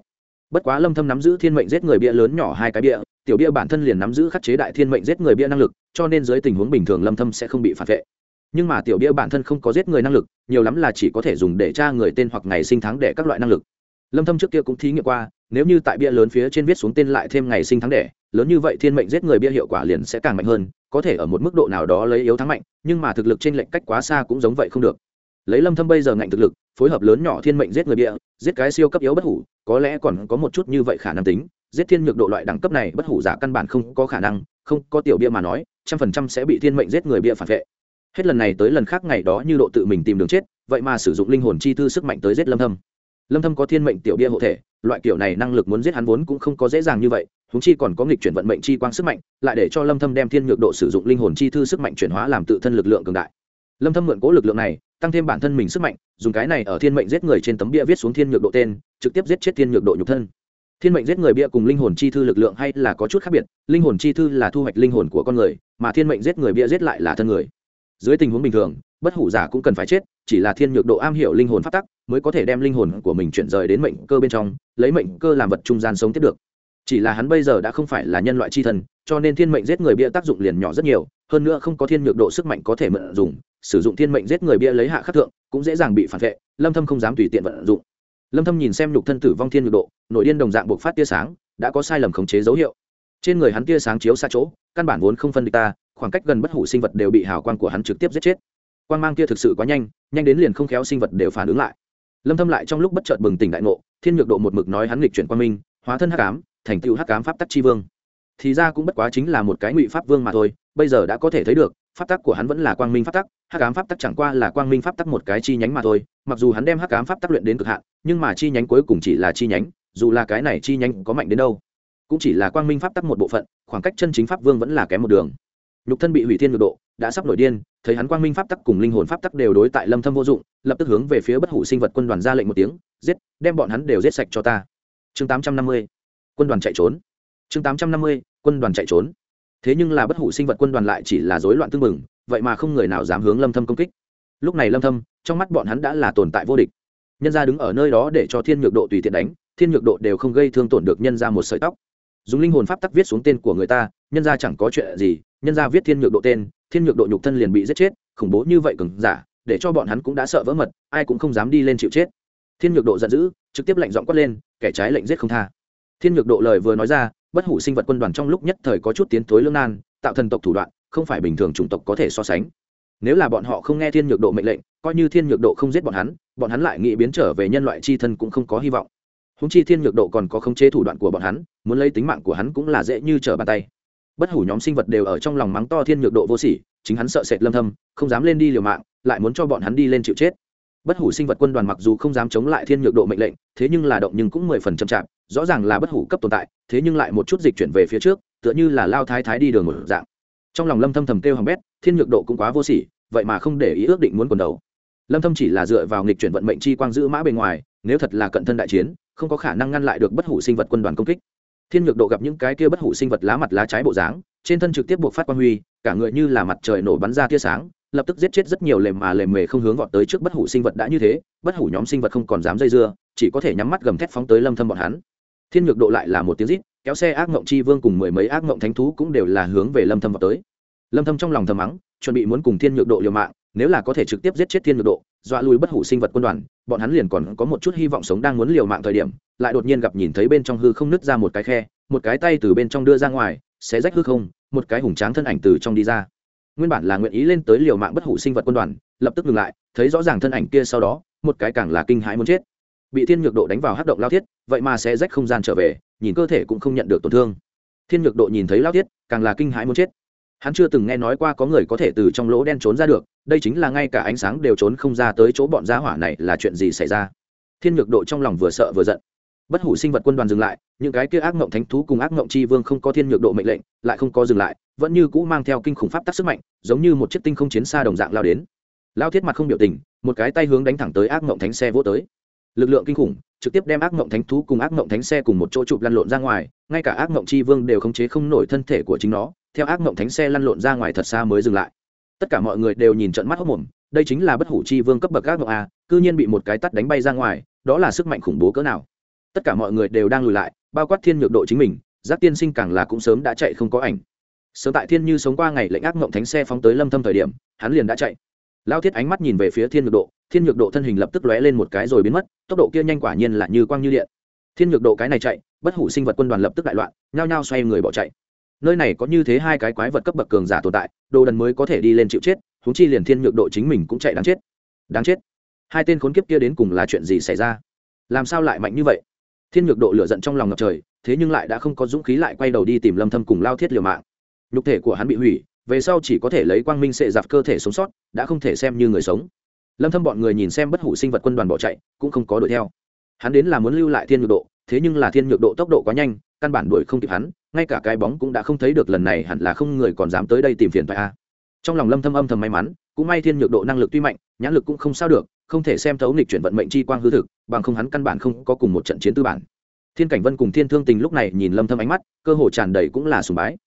Bất quá lâm thâm nắm giữ thiên mệnh giết người bia lớn nhỏ hai cái bia, tiểu bia bản thân liền nắm giữ khắc chế đại thiên mệnh giết người bia năng lực, cho nên dưới tình huống bình thường lâm thâm sẽ không bị phản vệ nhưng mà tiểu bia bản thân không có giết người năng lực, nhiều lắm là chỉ có thể dùng để tra người tên hoặc ngày sinh tháng để các loại năng lực lâm thâm trước kia cũng thí nghiệm qua, nếu như tại bia lớn phía trên viết xuống tên lại thêm ngày sinh tháng đẻ, lớn như vậy thiên mệnh giết người bia hiệu quả liền sẽ càng mạnh hơn, có thể ở một mức độ nào đó lấy yếu thắng mạnh, nhưng mà thực lực trên lệnh cách quá xa cũng giống vậy không được. Lấy lâm thâm bây giờ ngạnh thực lực, phối hợp lớn nhỏ thiên mệnh giết người bia, giết cái siêu cấp yếu bất hủ, có lẽ còn có một chút như vậy khả năng tính. Giết thiên nhược độ loại đẳng cấp này bất hủ giả căn bản không có khả năng, không có tiểu bia mà nói, trăm phần trăm sẽ bị thiên mệnh giết người bia phản vệ. Hết lần này tới lần khác ngày đó như độ tự mình tìm đường chết, vậy mà sử dụng linh hồn chi thư sức mạnh tới giết lâm thâm lâm thâm có thiên mệnh tiểu bia hộ thể, loại kiểu này năng lực muốn giết hắn vốn cũng không có dễ dàng như vậy chúng chi còn có nghịch chuyển vận mệnh chi quang sức mạnh, lại để cho lâm thâm đem thiên nhược độ sử dụng linh hồn chi thư sức mạnh chuyển hóa làm tự thân lực lượng cường đại. Lâm thâm mượn cố lực lượng này, tăng thêm bản thân mình sức mạnh, dùng cái này ở thiên mệnh giết người trên tấm bia viết xuống thiên nhược độ tên, trực tiếp giết chết thiên nhược độ nhục thân. Thiên mệnh giết người bia cùng linh hồn chi thư lực lượng hay là có chút khác biệt, linh hồn chi thư là thu hoạch linh hồn của con người, mà thiên mệnh giết người bia giết lại là thân người dưới tình huống bình thường, bất hủ giả cũng cần phải chết, chỉ là thiên nhược độ am hiểu linh hồn phát tắc mới có thể đem linh hồn của mình chuyển rời đến mệnh cơ bên trong, lấy mệnh cơ làm vật trung gian sống tiếp được. Chỉ là hắn bây giờ đã không phải là nhân loại c h i thần, cho nên thiên mệnh giết người bia tác dụng liền nhỏ rất nhiều, hơn nữa không có thiên nhược độ sức mạnh có thể mượn dùng, sử dụng thiên mệnh giết người bia lấy hạ khắc thượng, cũng dễ dàng bị phản vệ, lâm thâm không dám tùy tiện vận dụng. Lâm thâm nhìn xem nhục thân tử vong thiên nhược độ, nội điên đồng dạng buộc phát tia sáng, đã có sai lầm khống chế dấu hiệu. Trên người hắn tia sáng chiếu xa chỗ, căn bản vốn không phân địch ta khoảng cách gần bất hủ sinh vật đều bị hào quang của hắn trực tiếp giết chết. Quang mang kia thực sự quá nhanh nhanh đến liền không khéo sinh vật đều phản ứng lại. Lâm thâm lại trong lúc bất chợt bừng tỉnh đại ngộ, thiên nhược độ một mực nói hắn nghịch chuyển quang minh, hóa thân hắc ám, thành tựu hắc ám pháp tắc chi vương. Thì ra cũng bất quá chính là một cái ngụy pháp vương mà thôi, bây giờ đã có thể thấy được, pháp tắc của hắn vẫn là quang minh pháp tắc, hắc ám pháp tắc chẳng qua là quang minh pháp tắc một cái chi nhánh mà thôi, mặc dù hắn đem hắc ám pháp tắc luyện đến cực hạn, nhưng mà chi nhánh cuối cùng chỉ là chi nhánh, dù là cái này chi nhánh có mạnh đến đâu, cũng chỉ là quang minh pháp tắc một bộ phận, khoảng cách chân chính pháp vương vẫn là kém một đường nhục thân bị hủy thiên ngược độ, đã sắp nổi điên, thấy hắn quang minh pháp tắc cùng linh hồn pháp tắc đều đối tại lâm thâm vô dụng, lập tức hướng về phía bất hủ sinh vật quân đoàn ra lệnh một tiếng, giết, đem bọn hắn đều giết sạch cho ta. Chương 850 quân đoàn chạy trốn. Chương 850 quân đoàn chạy trốn. Thế nhưng là bất hủ sinh vật quân đoàn lại chỉ là rối loạn tương mừng vậy mà không người nào dám hướng lâm thâm công kích. Lúc này lâm thâm, trong mắt bọn hắn đã là tồn tại vô địch. Nhân gia đứng ở nơi đó để cho thiên nhược độ tùy tiện đánh, thiên nhược độ đều không gây thương tổn được nhân gia một sợi tóc. Dùng linh hồn pháp tắc viết xuống tên của người ta nhân gia chẳng có chuyện gì, nhân gia viết thiên nhược độ tên, thiên nhược độ nhục thân liền bị giết chết, khủng bố như vậy cứng giả, để cho bọn hắn cũng đã sợ vỡ mật, ai cũng không dám đi lên chịu chết. Thiên nhược độ giận dữ, trực tiếp lệnh giọng quát lên, kẻ trái lệnh giết không tha. Thiên nhược độ lời vừa nói ra, bất hủ sinh vật quân đoàn trong lúc nhất thời có chút tiến thối lương nan, tạo thần tộc thủ đoạn, không phải bình thường chủng tộc có thể so sánh. Nếu là bọn họ không nghe thiên nhược độ mệnh lệnh, coi như thiên nhược độ không giết bọn hắn bọn hắn lại nghĩ biến trở về nhân loại c h i thân cũng không có hy vọng. Húng chi thiên nhược độ còn có khống chế thủ đoạn của bọn hắn, muốn lấy tính mạng của hắn cũng là dễ như trở bàn tay bất hủ nhóm sinh vật đều ở trong lòng mắng to thiên nhược độ vô sỉ, chính hắn sợ sệt lâm thâm, không dám lên đi liều mạng, lại muốn cho bọn hắn đi lên chịu chết. Bất hủ sinh vật quân đoàn mặc dù không dám chống lại thiên nhược độ mệnh lệnh, thế nhưng là động nhưng cũng mười phần chậm chạp, rõ ràng là bất hủ cấp tồn tại, thế nhưng lại một chút dịch chuyển về phía trước, tựa như là lao thái thái đi đường một dạng. Trong lòng lâm thâm thầm kêu hằng bét, thiên nhược độ cũng quá vô sỉ, vậy mà không để ý ước định muốn quần đầu. Lâm thâm chỉ là dựa vào nghịch chuyển vận mệnh chi quang giữ mã bên ngoài, nếu thật là cận thân đại chiến, không có khả năng ngăn lại được bất hủ sinh vật quân đoàn công kích thiên nhược độ gặp những cái kia bất hủ sinh vật lá mặt lá trái bộ dáng, trên thân trực tiếp buộc phát quang huy, cả người như là mặt trời nổ bắn ra tia sáng, lập tức giết chết rất nhiều lềm mà lềm mề không hướng gọn tới trước bất hủ sinh vật đã như thế, bất hủ nhóm sinh vật không còn dám dây dưa, chỉ có thể nhắm mắt gầm thét phóng tới lâm thâm bọn hắn. Thiên nhược độ lại là một tiếng rít, kéo xe ác ngộng chi vương cùng mười mấy ác ngộng thánh thú cũng đều là hướng về lâm thâm vào tới. Lâm thâm trong lòng thầm mắng, chuẩn bị muốn cùng thiên nhược độ liều mạng, nếu là có thể trực tiếp giết chết thiên nhược độ, dọa lùi bất hủ sinh vật quân đoàn bọn hắn liền còn có một chút hy vọng sống đang muốn liều mạng thời điểm, lại đột nhiên gặp nhìn thấy bên trong hư không nứt ra một cái khe, một cái tay từ bên trong đưa ra ngoài sẽ rách hư không, một cái hùng tráng thân ảnh từ trong đi ra. Nguyên bản là nguyện ý lên tới liều mạng bất hủ sinh vật quân đoàn, lập tức ngừng lại, thấy rõ ràng thân ảnh kia sau đó, một cái càng là kinh hãi muốn chết. Bị thiên nhược độ đánh vào hát động lao thiết, vậy mà sẽ rách không gian trở về, nhìn cơ thể cũng không nhận được tổn thương. Thiên nhược độ nhìn thấy lao thiết, càng là kinh hãi muốn chết hắn chưa từng nghe nói qua có người có thể từ trong lỗ đen trốn ra được, đây chính là ngay cả ánh sáng đều trốn không ra tới chỗ bọn giá hỏa này là chuyện gì xảy ra. Thiên nhược độ trong lòng vừa sợ vừa giận. Bất hủ sinh vật quân đoàn dừng lại, những cái kia ác mộng thánh thú cùng ác mộng chi vương không có thiên nhược độ mệnh lệnh, lại không có dừng lại, vẫn như cũ mang theo kinh khủng pháp tắc sức mạnh, giống như một chiếc tinh không chiến xa đồng dạng lao đến. Lao thiết mặt không biểu tình, một cái tay hướng đánh thẳng tới ác mộng thánh xe vỗ tới. Lực lượng kinh khủng, trực tiếp đem ác mộng thánh thú cùng ác mộng thánh xe cùng một chỗ chụp lăn lộn ra ngoài, ngay cả ác mộng chi vương đều khống chế không nổi thân thể của chính nó theo ác mộng thánh xe lăn lộn ra ngoài thật xa mới dừng lại. Tất cả mọi người đều nhìn trận mắt hốc mồm, đây chính là bất hủ chi vương cấp bậc ác mộng a, cư nhiên bị một cái tắt đánh bay ra ngoài, đó là sức mạnh khủng bố cỡ nào. Tất cả mọi người đều đang lùi lại, bao quát thiên nhược độ chính mình, giác tiên sinh càng là cũng sớm đã chạy không có ảnh. Sớm tại thiên như sống qua ngày lệnh ác mộng thánh xe phóng tới lâm thâm thời điểm, hắn liền đã chạy. Lao thiết ánh mắt nhìn về phía thiên nhược độ, thiên nhược độ thân hình lập tức lóe lên một cái rồi biến mất, tốc độ kia nhanh quả nhiên là như quang như điện. Thiên nhược độ cái này chạy, bất hủ sinh vật quân đoàn lập tức đại loạn, nhao nhao xoay người bỏ chạy nơi này có như thế hai cái quái vật cấp bậc cường giả tồn tại, đồ đần mới có thể đi lên chịu chết húng chi liền thiên nhược độ chính mình cũng chạy đáng chết. Đáng chết. Hai tên khốn kiếp kia đến cùng là chuyện gì xảy ra? Làm sao lại mạnh như vậy? Thiên nhược độ lửa giận trong lòng ngập trời, thế nhưng lại đã không có dũng khí lại quay đầu đi tìm lâm thâm cùng lao thiết liều mạng. Nhục thể của hắn bị hủy, về sau chỉ có thể lấy quang minh sệ giặt cơ thể sống sót, đã không thể xem như người sống. Lâm thâm bọn người nhìn xem bất hủ sinh vật quân đoàn bỏ chạy, cũng không có đuổi theo. Hắn đến là muốn lưu lại thiên nhược độ, thế nhưng là thiên nhược độ tốc độ quá nhanh căn bản đuổi không kịp hắn, ngay cả cái bóng cũng đã không thấy được lần này hẳn là không người còn dám tới đây tìm phiền phải a. Trong lòng lâm thâm âm thầm may mắn, cũng may thiên nhược độ năng lực tuy mạnh, nhãn lực cũng không sao được, không thể xem thấu nghịch chuyển vận mệnh chi quang hư thực, bằng không hắn căn bản không có cùng một trận chiến tư bản. Thiên cảnh vân cùng thiên thương tình lúc này nhìn lâm thâm ánh mắt, cơ hồ tràn đầy cũng là sùng bái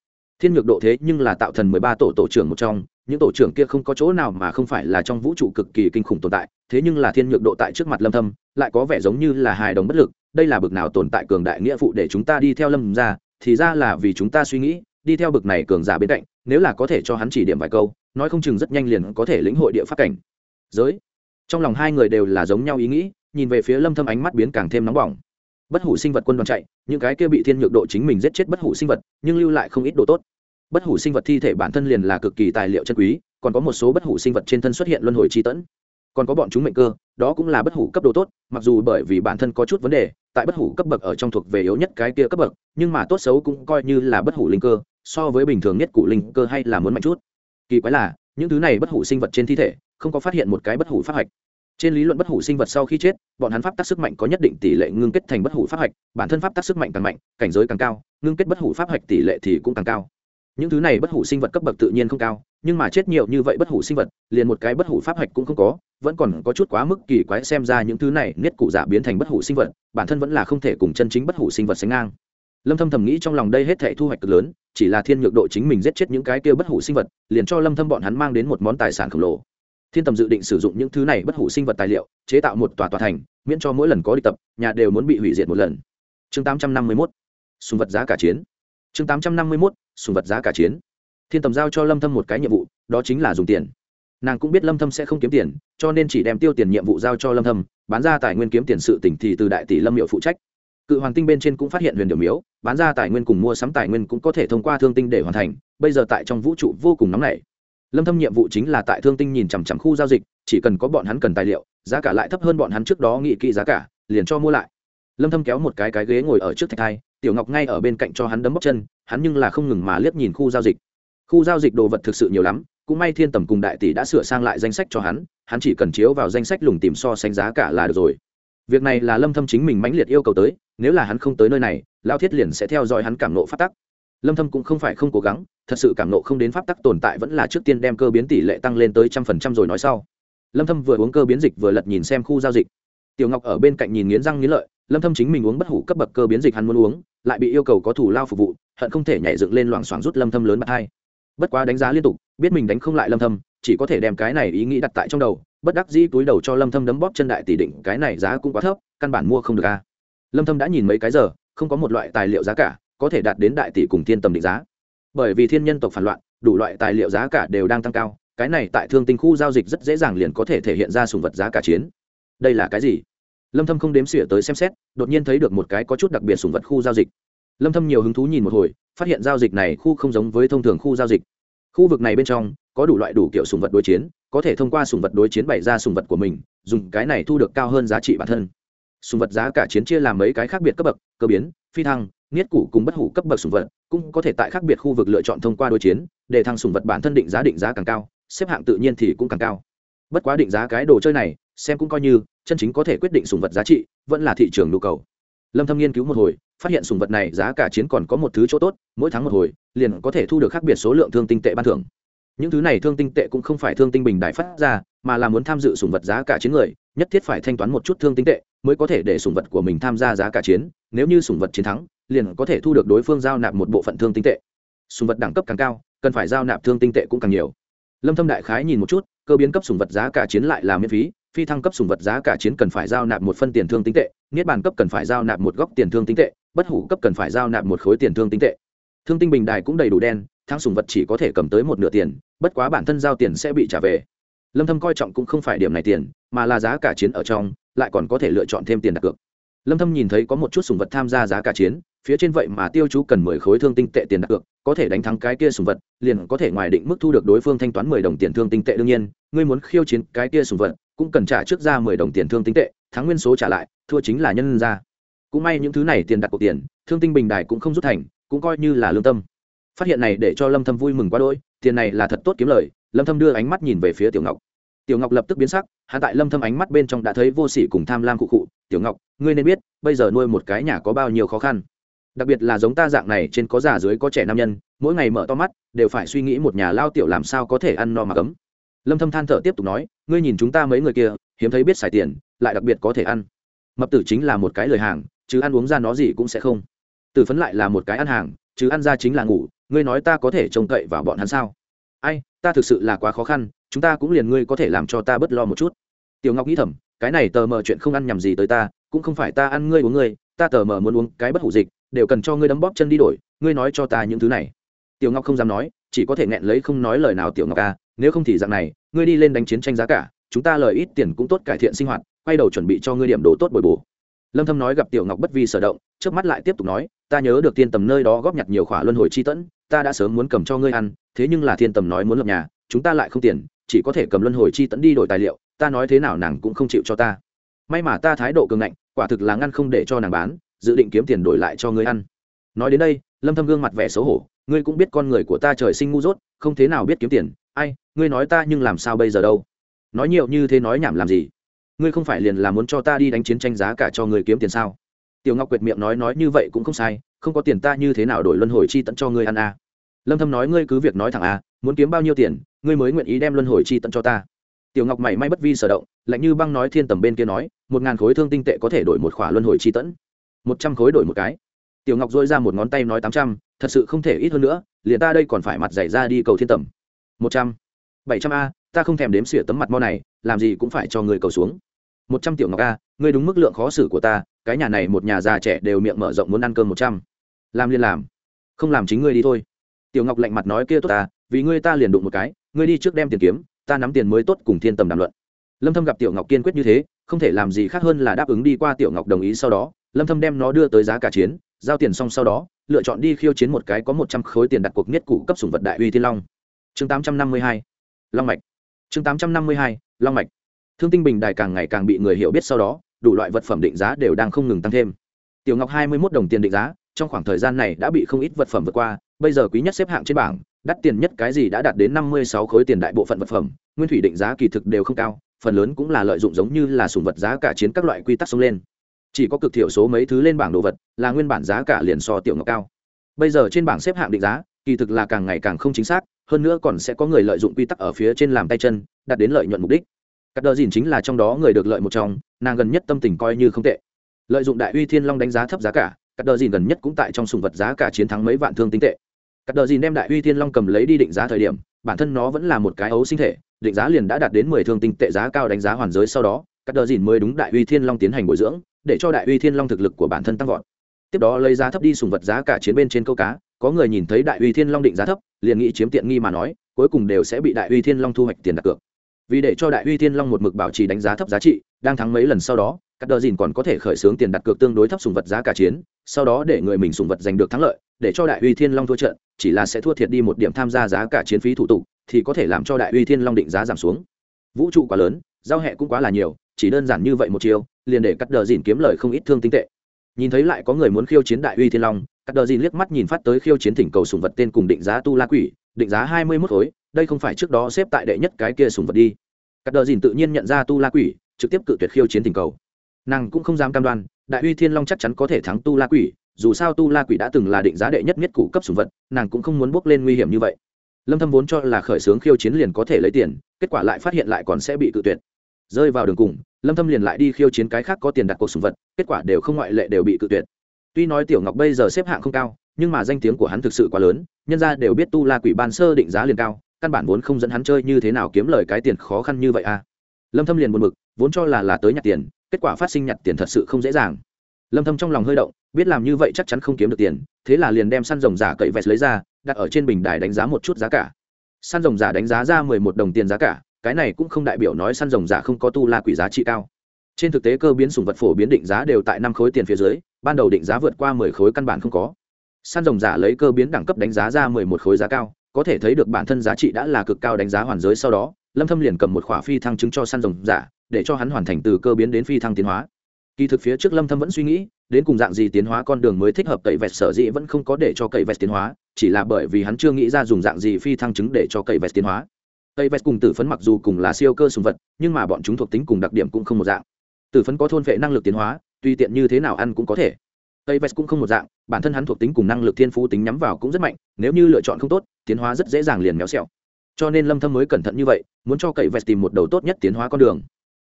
thiên nhược độ thế nhưng là tạo thần 13 tổ tổ trưởng một trong, những tổ trưởng kia không có chỗ nào mà không phải là trong vũ trụ cực kỳ kinh khủng tồn tại, thế nhưng là thiên nhược độ tại trước mặt lâm thâm, lại có vẻ giống như là hài đồng bất lực, đây là bực nào tồn tại cường đại nghĩa vụ để chúng ta đi theo lâm ra, thì ra là vì chúng ta suy nghĩ, đi theo bực này cường giả bên cạnh, nếu là có thể cho hắn chỉ điểm vài câu, nói không chừng rất nhanh liền có thể lĩnh hội địa pháp cảnh. Giới. Trong lòng hai người đều là giống nhau ý nghĩ, nhìn về phía lâm thâm ánh mắt biến càng thêm nóng bỏng bất hủ sinh vật quân đoàn chạy, những cái kia bị thiên nhược độ chính mình giết chết bất hủ sinh vật, nhưng lưu lại không ít đồ tốt. Bất hủ sinh vật thi thể bản thân liền là cực kỳ tài liệu chân quý, còn có một số bất hủ sinh vật trên thân xuất hiện luân hồi tri tẫn. Còn có bọn chúng mệnh cơ, đó cũng là bất hủ cấp độ tốt, mặc dù bởi vì bản thân có chút vấn đề, tại bất hủ cấp bậc ở trong thuộc về yếu nhất cái kia cấp bậc, nhưng mà tốt xấu cũng coi như là bất hủ linh cơ, so với bình thường nhất cụ linh cơ hay là muốn mạnh chút. Kỳ quái là, những thứ này bất hủ sinh vật trên thi thể, không có phát hiện một cái bất hủ pháp hạch trên lý luận bất hủ sinh vật sau khi chết, bọn hắn pháp tác sức mạnh có nhất định tỷ lệ ngưng kết thành bất hủ pháp hạch, bản thân pháp tác sức mạnh càng mạnh, cảnh giới càng cao, ngưng kết bất hủ pháp hạch tỷ lệ thì cũng càng cao. Những thứ này bất hủ sinh vật cấp bậc tự nhiên không cao, nhưng mà chết nhiều như vậy bất hủ sinh vật, liền một cái bất hủ pháp hạch cũng không có, vẫn còn có chút quá mức kỳ quái xem ra những thứ này niết cụ giả biến thành bất hủ sinh vật, bản thân vẫn là không thể cùng chân chính bất hủ sinh vật sánh ngang. Lâm thâm thầm nghĩ trong lòng đây hết thảy thu hoạch cực lớn, chỉ là thiên nhược độ chính mình giết chết những cái kia bất hủ sinh vật, liền cho lâm thâm bọn hắn mang đến một món tài sản khổng lồ thiên tầm dự định sử dụng những thứ này bất hủ sinh vật tài liệu, chế tạo một tòa tòa thành, miễn cho mỗi lần có đi tập, nhà đều muốn bị hủy diệt một lần. Chương 851 sùng vật giá cả chiến. Chương 851 sùng vật giá cả chiến. Thiên tầm giao cho lâm thâm một cái nhiệm vụ, đó chính là dùng tiền. Nàng cũng biết lâm thâm sẽ không kiếm tiền, cho nên chỉ đem tiêu tiền nhiệm vụ giao cho lâm thâm, bán ra tài nguyên kiếm tiền sự tỉnh thì từ đại tỷ lâm Miệu phụ trách. Cự hoàng tinh bên trên cũng phát hiện huyền điều miếu, bán ra tài nguyên cùng mua sắm tài nguyên cũng có thể thông qua thương tinh để hoàn thành, bây giờ tại trong vũ trụ vô cùng nóng nảy lâm thâm nhiệm vụ chính là tại thương tinh nhìn chằm chằm khu giao dịch, chỉ cần có bọn hắn cần tài liệu, giá cả lại thấp hơn bọn hắn trước đó nghị kỹ giá cả, liền cho mua lại. Lâm thâm kéo một cái cái ghế ngồi ở trước thạch thai, tiểu ngọc ngay ở bên cạnh cho hắn đấm bóc chân, hắn nhưng là không ngừng mà liếc nhìn khu giao dịch. Khu giao dịch đồ vật thực sự nhiều lắm, cũng may thiên tầm cùng đại tỷ đã sửa sang lại danh sách cho hắn hắn chỉ cần chiếu vào danh sách lùng tìm so sánh giá cả là được rồi. Việc này là lâm thâm chính mình mãnh liệt yêu cầu tới, nếu là hắn không tới nơi này lao thiết liền sẽ theo dõi hắn cảm nộ phát tắc lâm thâm cũng không phải không cố gắng, thật sự cảm nộ không đến pháp tắc tồn tại vẫn là trước tiên đem cơ biến tỷ lệ tăng lên tới trăm phần trăm rồi nói sau. Lâm thâm vừa uống cơ biến dịch vừa lật nhìn xem khu giao dịch. Tiểu ngọc ở bên cạnh nhìn nghiến răng nghiến lợi, lâm thâm chính mình uống bất hủ cấp bậc cơ biến dịch hắn muốn uống, lại bị yêu cầu có thủ lao phục vụ, hận không thể nhảy dựng lên loảng xoảng rút lâm thâm lớn bạc hai. Bất quá đánh giá liên tục, biết mình đánh không lại lâm thâm, chỉ có thể đem cái này ý nghĩ đặt tại trong đầu, bất đắc dĩ túi đầu cho lâm thâm đấm bóp chân đại tỷ định, cái này giá cũng quá thấp, căn bản mua không được a. Lâm thâm đã nhìn mấy cái giờ, không có một loại tài liệu giá cả có thể đạt đến đại tỷ cùng thiên tầm định giá. Bởi vì thiên nhân tộc phản loạn, đủ loại tài liệu giá cả đều đang tăng cao, cái này tại thương tinh khu giao dịch rất dễ dàng liền có thể thể hiện ra sùng vật giá cả chiến. Đây là cái gì? Lâm thâm không đếm xỉa tới xem xét, đột nhiên thấy được một cái có chút đặc biệt sùng vật khu giao dịch. Lâm thâm nhiều hứng thú nhìn một hồi, phát hiện giao dịch này khu không giống với thông thường khu giao dịch. Khu vực này bên trong, có đủ loại đủ kiểu sùng vật đối chiến, có thể thông qua sùng vật đối chiến bày ra sùng vật của mình, dùng cái này thu được cao hơn giá trị bản thân. Sùng vật giá cả chiến chia làm mấy cái khác biệt cấp bậc, cơ biến, phi thăng niết củ cùng bất hủ cấp bậc sùng vật cũng có thể tại khác biệt khu vực lựa chọn thông qua đối chiến, để thăng sùng vật bản thân định giá định giá càng cao, xếp hạng tự nhiên thì cũng càng cao. Bất quá định giá cái đồ chơi này, xem cũng coi như, chân chính có thể quyết định sùng vật giá trị, vẫn là thị trường nhu cầu. Lâm thâm nghiên cứu một hồi, phát hiện sùng vật này giá cả chiến còn có một thứ chỗ tốt, mỗi tháng một hồi, liền có thể thu được khác biệt số lượng thương tinh tệ ban thưởng. Những thứ này thương tinh tệ cũng không phải thương tinh bình đại phát ra, mà là muốn tham dự sùng vật giá cả chiến người, nhất thiết phải thanh toán một chút thương tinh tệ mới có thể để sùng vật của mình tham gia giá cả chiến, nếu như sùng vật chiến thắng liền có thể thu được đối phương giao nạp một bộ phận thương tinh tệ. Sùng vật đẳng cấp càng cao, cần phải giao nạp thương tinh tệ cũng càng nhiều. Lâm thâm đại khái nhìn một chút, cơ biến cấp sùng vật giá cả chiến lại là miễn phí, phi thăng cấp sùng vật giá cả chiến cần phải giao nạp một phân tiền thương tinh tệ, niết bàn cấp cần phải giao nạp một góc tiền thương tinh tệ, bất hủ cấp cần phải giao nạp một khối tiền thương tinh tệ. Thương tinh bình đài cũng đầy đủ đen thang sùng vật chỉ có thể cầm tới một nửa tiền, bất quá bản thân giao tiền sẽ bị trả về. Lâm thâm coi trọng cũng không phải điểm này tiền, mà là giá cả chiến ở trong, lại còn có thể lựa chọn thêm tiền đặt cược. Lâm thâm nhìn thấy có một chút sùng vật tham gia giá cả chiến phía trên vậy mà tiêu chú cần 10 khối thương tinh tệ tiền đặt cược, có thể đánh thắng cái kia sùng vật, liền có thể ngoài định mức thu được đối phương thanh toán 10 đồng tiền thương tinh tệ đương nhiên, ngươi muốn khiêu chiến cái kia sùng vật, cũng cần trả trước ra 10 đồng tiền thương tinh tệ, thắng nguyên số trả lại, thua chính là nhân ra. Cũng may những thứ này tiền đặt cược tiền, thương tinh bình đài cũng không rút thành, cũng coi như là lương tâm. Phát hiện này để cho lâm thâm vui mừng quá đôi tiền này là thật tốt kiếm lời, lâm thâm đưa ánh mắt nhìn về phía tiểu ngọc. Tiểu ngọc lập tức biến sắc hạ tại lâm thâm ánh mắt bên trong đã thấy vô sỉ cùng tham lam cụ cụ tiểu ngọc, ngươi nên biết, bây giờ nuôi một cái nhà có bao nhiêu khó khăn đặc biệt là giống ta dạng này trên có già dưới có trẻ nam nhân, mỗi ngày mở to mắt, đều phải suy nghĩ một nhà lao tiểu làm sao có thể ăn no mà cấm. Lâm thâm than thở tiếp tục nói, ngươi nhìn chúng ta mấy người kia, hiếm thấy biết xài tiền, lại đặc biệt có thể ăn. Mập tử chính là một cái lời hàng, chứ ăn uống ra nó gì cũng sẽ không. Tử phấn lại là một cái ăn hàng, chứ ăn ra chính là ngủ, ngươi nói ta có thể trông cậy vào bọn hắn sao? Ai, ta thực sự là quá khó khăn, chúng ta cũng liền ngươi có thể làm cho ta bớt lo một chút. Tiểu ngọc nghĩ thầm, cái này tờ mờ chuyện không ăn nhầm gì tới ta, cũng không phải ta ăn ngươi uống ngươi, ta tờ mờ muốn uống cái bất hủ dịch đều cần cho ngươi đấm bóp chân đi đổi, ngươi nói cho ta những thứ này. Tiểu ngọc không dám nói, chỉ có thể nghẹn lấy không nói lời nào tiểu ngọc à nếu không thì dạng này, ngươi đi lên đánh chiến tranh giá cả, chúng ta lời ít tiền cũng tốt cải thiện sinh hoạt, quay đầu chuẩn bị cho ngươi điểm đồ tốt bồi bổ. Lâm thâm nói gặp tiểu ngọc bất vi sở động trước mắt lại tiếp tục nói, ta nhớ được thiên tầm nơi đó góp nhặt nhiều khỏa luân hồi chi tẫn, ta đã sớm muốn cầm cho ngươi ăn, thế nhưng là thiên tầm nói muốn lập nhà, chúng ta lại không tiền, chỉ có thể cầm luân hồi chi tẫn đi đổi tài liệu, ta nói thế nào nàng cũng không chịu cho ta. May mà ta thái độ cường ngạnh, quả thực là ngăn không để cho nàng bán dự định kiếm tiền đổi lại cho ngươi ăn. Nói đến đây, lâm thâm gương mặt vẻ xấu hổ, ngươi cũng biết con người của ta trời sinh ngu dốt, không thế nào biết kiếm tiền. Ai, ngươi nói ta nhưng làm sao bây giờ đâu? Nói nhiều như thế nói nhảm làm gì? Ngươi không phải liền là muốn cho ta đi đánh chiến tranh giá cả cho ngươi kiếm tiền sao? Tiểu ngọc quyệt miệng nói nói như vậy cũng không sai, không có tiền ta như thế nào đổi luân hồi chi tận cho ngươi ăn à. lâm thâm nói ngươi cứ việc nói thẳng à muốn kiếm bao nhiêu tiền, ngươi mới nguyện ý đem luân hồi chi tận cho ta? Tiểu ngọc mảy may bất vi sở động, lạnh như băng nói thiên tầm bên kia nói, một ngàn khối thương tinh tệ có thể đổi một khỏa luân hồi chi tận một trăm khối đổi một cái. Tiểu ngọc dôi ra một ngón tay nói tám trăm, thật sự không thể ít hơn nữa, liền ta đây còn phải mặt dày ra đi cầu thiên tầm. Một trăm. Bảy trăm a, ta không thèm đếm xỉa tấm mặt mo này, làm gì cũng phải cho người cầu xuống. Một trăm tiểu ngọc a, ngươi đúng mức lượng khó xử của ta, cái nhà này một nhà già trẻ đều miệng mở rộng muốn ăn cơm một trăm. Làm liền làm. Không làm chính ngươi đi thôi. Tiểu ngọc lạnh mặt nói kia tốt ta, vì ngươi ta liền đụng một cái, ngươi đi trước đem tiền kiếm, ta nắm tiền mới tốt cùng thiên tầm đàm luận. Lâm thâm gặp tiểu ngọc kiên quyết như thế, không thể làm gì khác hơn là đáp ứng đi qua tiểu ngọc đồng ý sau đó lâm thâm đem nó đưa tới giá cả chiến, giao tiền xong sau đó, lựa chọn đi khiêu chiến một cái có 100 khối tiền đặt cuộc nhất cụ cấp sủng vật đại uy thiên long. Chương 852 long mạch. Chương 852 long mạch. Thương tinh bình đài càng ngày càng bị người hiểu biết sau đó, đủ loại vật phẩm định giá đều đang không ngừng tăng thêm. Tiểu ngọc 21 đồng tiền định giá, trong khoảng thời gian này đã bị không ít vật phẩm vượt qua, bây giờ quý nhất xếp hạng trên bảng, đắt tiền nhất cái gì đã đạt đến 56 khối tiền đại bộ phận vật phẩm, nguyên thủy định giá kỳ thực đều không cao, phần lớn cũng là lợi dụng giống như là sủng vật giá cả chiến các loại quy tắc xông lên chỉ có cực thiểu số mấy thứ lên bảng đồ vật, là nguyên bản giá cả liền so tiểu ngọc cao. Bây giờ trên bảng xếp hạng định giá, kỳ thực là càng ngày càng không chính xác, hơn nữa còn sẽ có người lợi dụng quy tắc ở phía trên làm tay chân, đạt đến lợi nhuận mục đích. Cắt đờ dìn chính là trong đó người được lợi một trong, nàng gần nhất tâm tình coi như không tệ. Lợi dụng đại uy thiên long đánh giá thấp giá cả, cắt đờ dìn gần nhất cũng tại trong sùng vật giá cả chiến thắng mấy vạn thương tinh tệ. Cắt đờ dìn đem đại uy thiên long cầm lấy đi định giá thời điểm, bản thân nó vẫn là một cái ấu sinh thể, định giá liền đã đạt đến mười thương tinh tệ giá cao đánh giá hoàn giới sau đó cắt đờ dìn mới đúng đại uy thiên long tiến hành bồi dưỡng, để cho đại uy thiên long thực lực của bản thân tăng vọt. Tiếp đó lấy giá thấp đi sùng vật giá cả chiến bên trên câu cá, có người nhìn thấy đại uy thiên long định giá thấp, liền nghĩ chiếm tiện nghi mà nói, cuối cùng đều sẽ bị đại uy thiên long thu hoạch tiền đặt cược. Vì để cho đại uy thiên long một mực bảo trì đánh giá thấp giá trị, đang thắng mấy lần sau đó các đờ dìn còn có thể khởi xướng tiền đặt cược tương đối thấp sùng vật giá cả chiến, sau đó để người mình sùng vật giành được thắng lợi, để cho đại uy thiên long thua trận, chỉ là sẽ thua thiệt đi một điểm tham gia giá cả chiến phí thủ tục, thì có thể làm cho đại uy thiên long định giá giảm xuống. Vũ trụ quá lớn, giao hẹ cũng quá là nhiều chỉ đơn giản như vậy một chiều liền để cắt đờ dìn kiếm lời không ít thương tinh tệ. Nhìn thấy lại có người muốn khiêu chiến đại uy thiên long, cắt đờ dìn liếc mắt nhìn phát tới khiêu chiến thỉnh cầu sùng vật tên cùng định giá tu la quỷ, định giá hai mươi mốt khối, đây không phải trước đó xếp tại đệ nhất cái kia sùng vật đi. Cắt đờ dìn tự nhiên nhận ra tu la quỷ, trực tiếp cự tuyệt khiêu chiến thỉnh cầu. Nàng cũng không dám cam đoan, đại uy thiên long chắc chắn có thể thắng tu la quỷ, dù sao tu la quỷ đã từng là định giá đệ nhất nhất cụ cấp sùng vật, nàng cũng không muốn bước lên nguy hiểm như vậy. Lâm thâm vốn cho là khởi sướng khiêu chiến liền có thể lấy tiền, kết quả lại phát hiện lại còn sẽ bị cự tuyệt. Rơi vào đường cùng lâm thâm liền lại đi khiêu chiến cái khác có tiền đặt cuộc sùng vật, kết quả đều không ngoại lệ đều bị cự tuyệt. Tuy nói tiểu ngọc bây giờ xếp hạng không cao, nhưng mà danh tiếng của hắn thực sự quá lớn, nhân ra đều biết tu la quỷ ban sơ định giá liền cao, căn bản vốn không dẫn hắn chơi như thế nào kiếm lời cái tiền khó khăn như vậy à. Lâm thâm liền buồn bực, vốn cho là là tới nhặt tiền, kết quả phát sinh nhặt tiền thật sự không dễ dàng. Lâm thâm trong lòng hơi động, biết làm như vậy chắc chắn không kiếm được tiền, thế là liền đem săn rồng giả cậy vẹt lấy ra, đặt ở trên bình đài đánh giá một chút giá cả. Săn rồng giả đánh giá ra 11 đồng tiền giá cả cái này cũng không đại biểu nói săn rồng giả không có tu la quỷ giá trị cao. Trên thực tế cơ biến sùng vật phổ biến định giá đều tại năm khối tiền phía dưới, ban đầu định giá vượt qua 10 khối căn bản không có. Săn rồng giả lấy cơ biến đẳng cấp đánh giá ra 11 khối giá cao, có thể thấy được bản thân giá trị đã là cực cao đánh giá hoàn giới sau đó, lâm thâm liền cầm một khỏa phi thăng chứng cho săn rồng giả, để cho hắn hoàn thành từ cơ biến đến phi thăng tiến hóa. Kỳ thực phía trước lâm thâm vẫn suy nghĩ, đến cùng dạng gì tiến hóa con đường mới thích hợp cậy vẹt sở dĩ vẫn không có để cho cậy vẹt tiến hóa, chỉ là bởi vì hắn chưa nghĩ ra dùng dạng gì phi thăng chứng để cho cậy vẹt tiến hóa cậy Vest cùng tử phấn mặc dù cùng là siêu cơ sùng vật, nhưng mà bọn chúng thuộc tính cùng đặc điểm cũng không một dạng. Tử phấn có thôn vệ năng lực tiến hóa, tùy tiện như thế nào ăn cũng có thể. Cậy Vest cũng không một dạng, bản thân hắn thuộc tính cùng năng lực thiên phú tính nhắm vào cũng rất mạnh, nếu như lựa chọn không tốt, tiến hóa rất dễ dàng liền méo xẹo. Cho nên lâm thâm mới cẩn thận như vậy, muốn cho cậy Vest tìm một đầu tốt nhất tiến hóa con đường.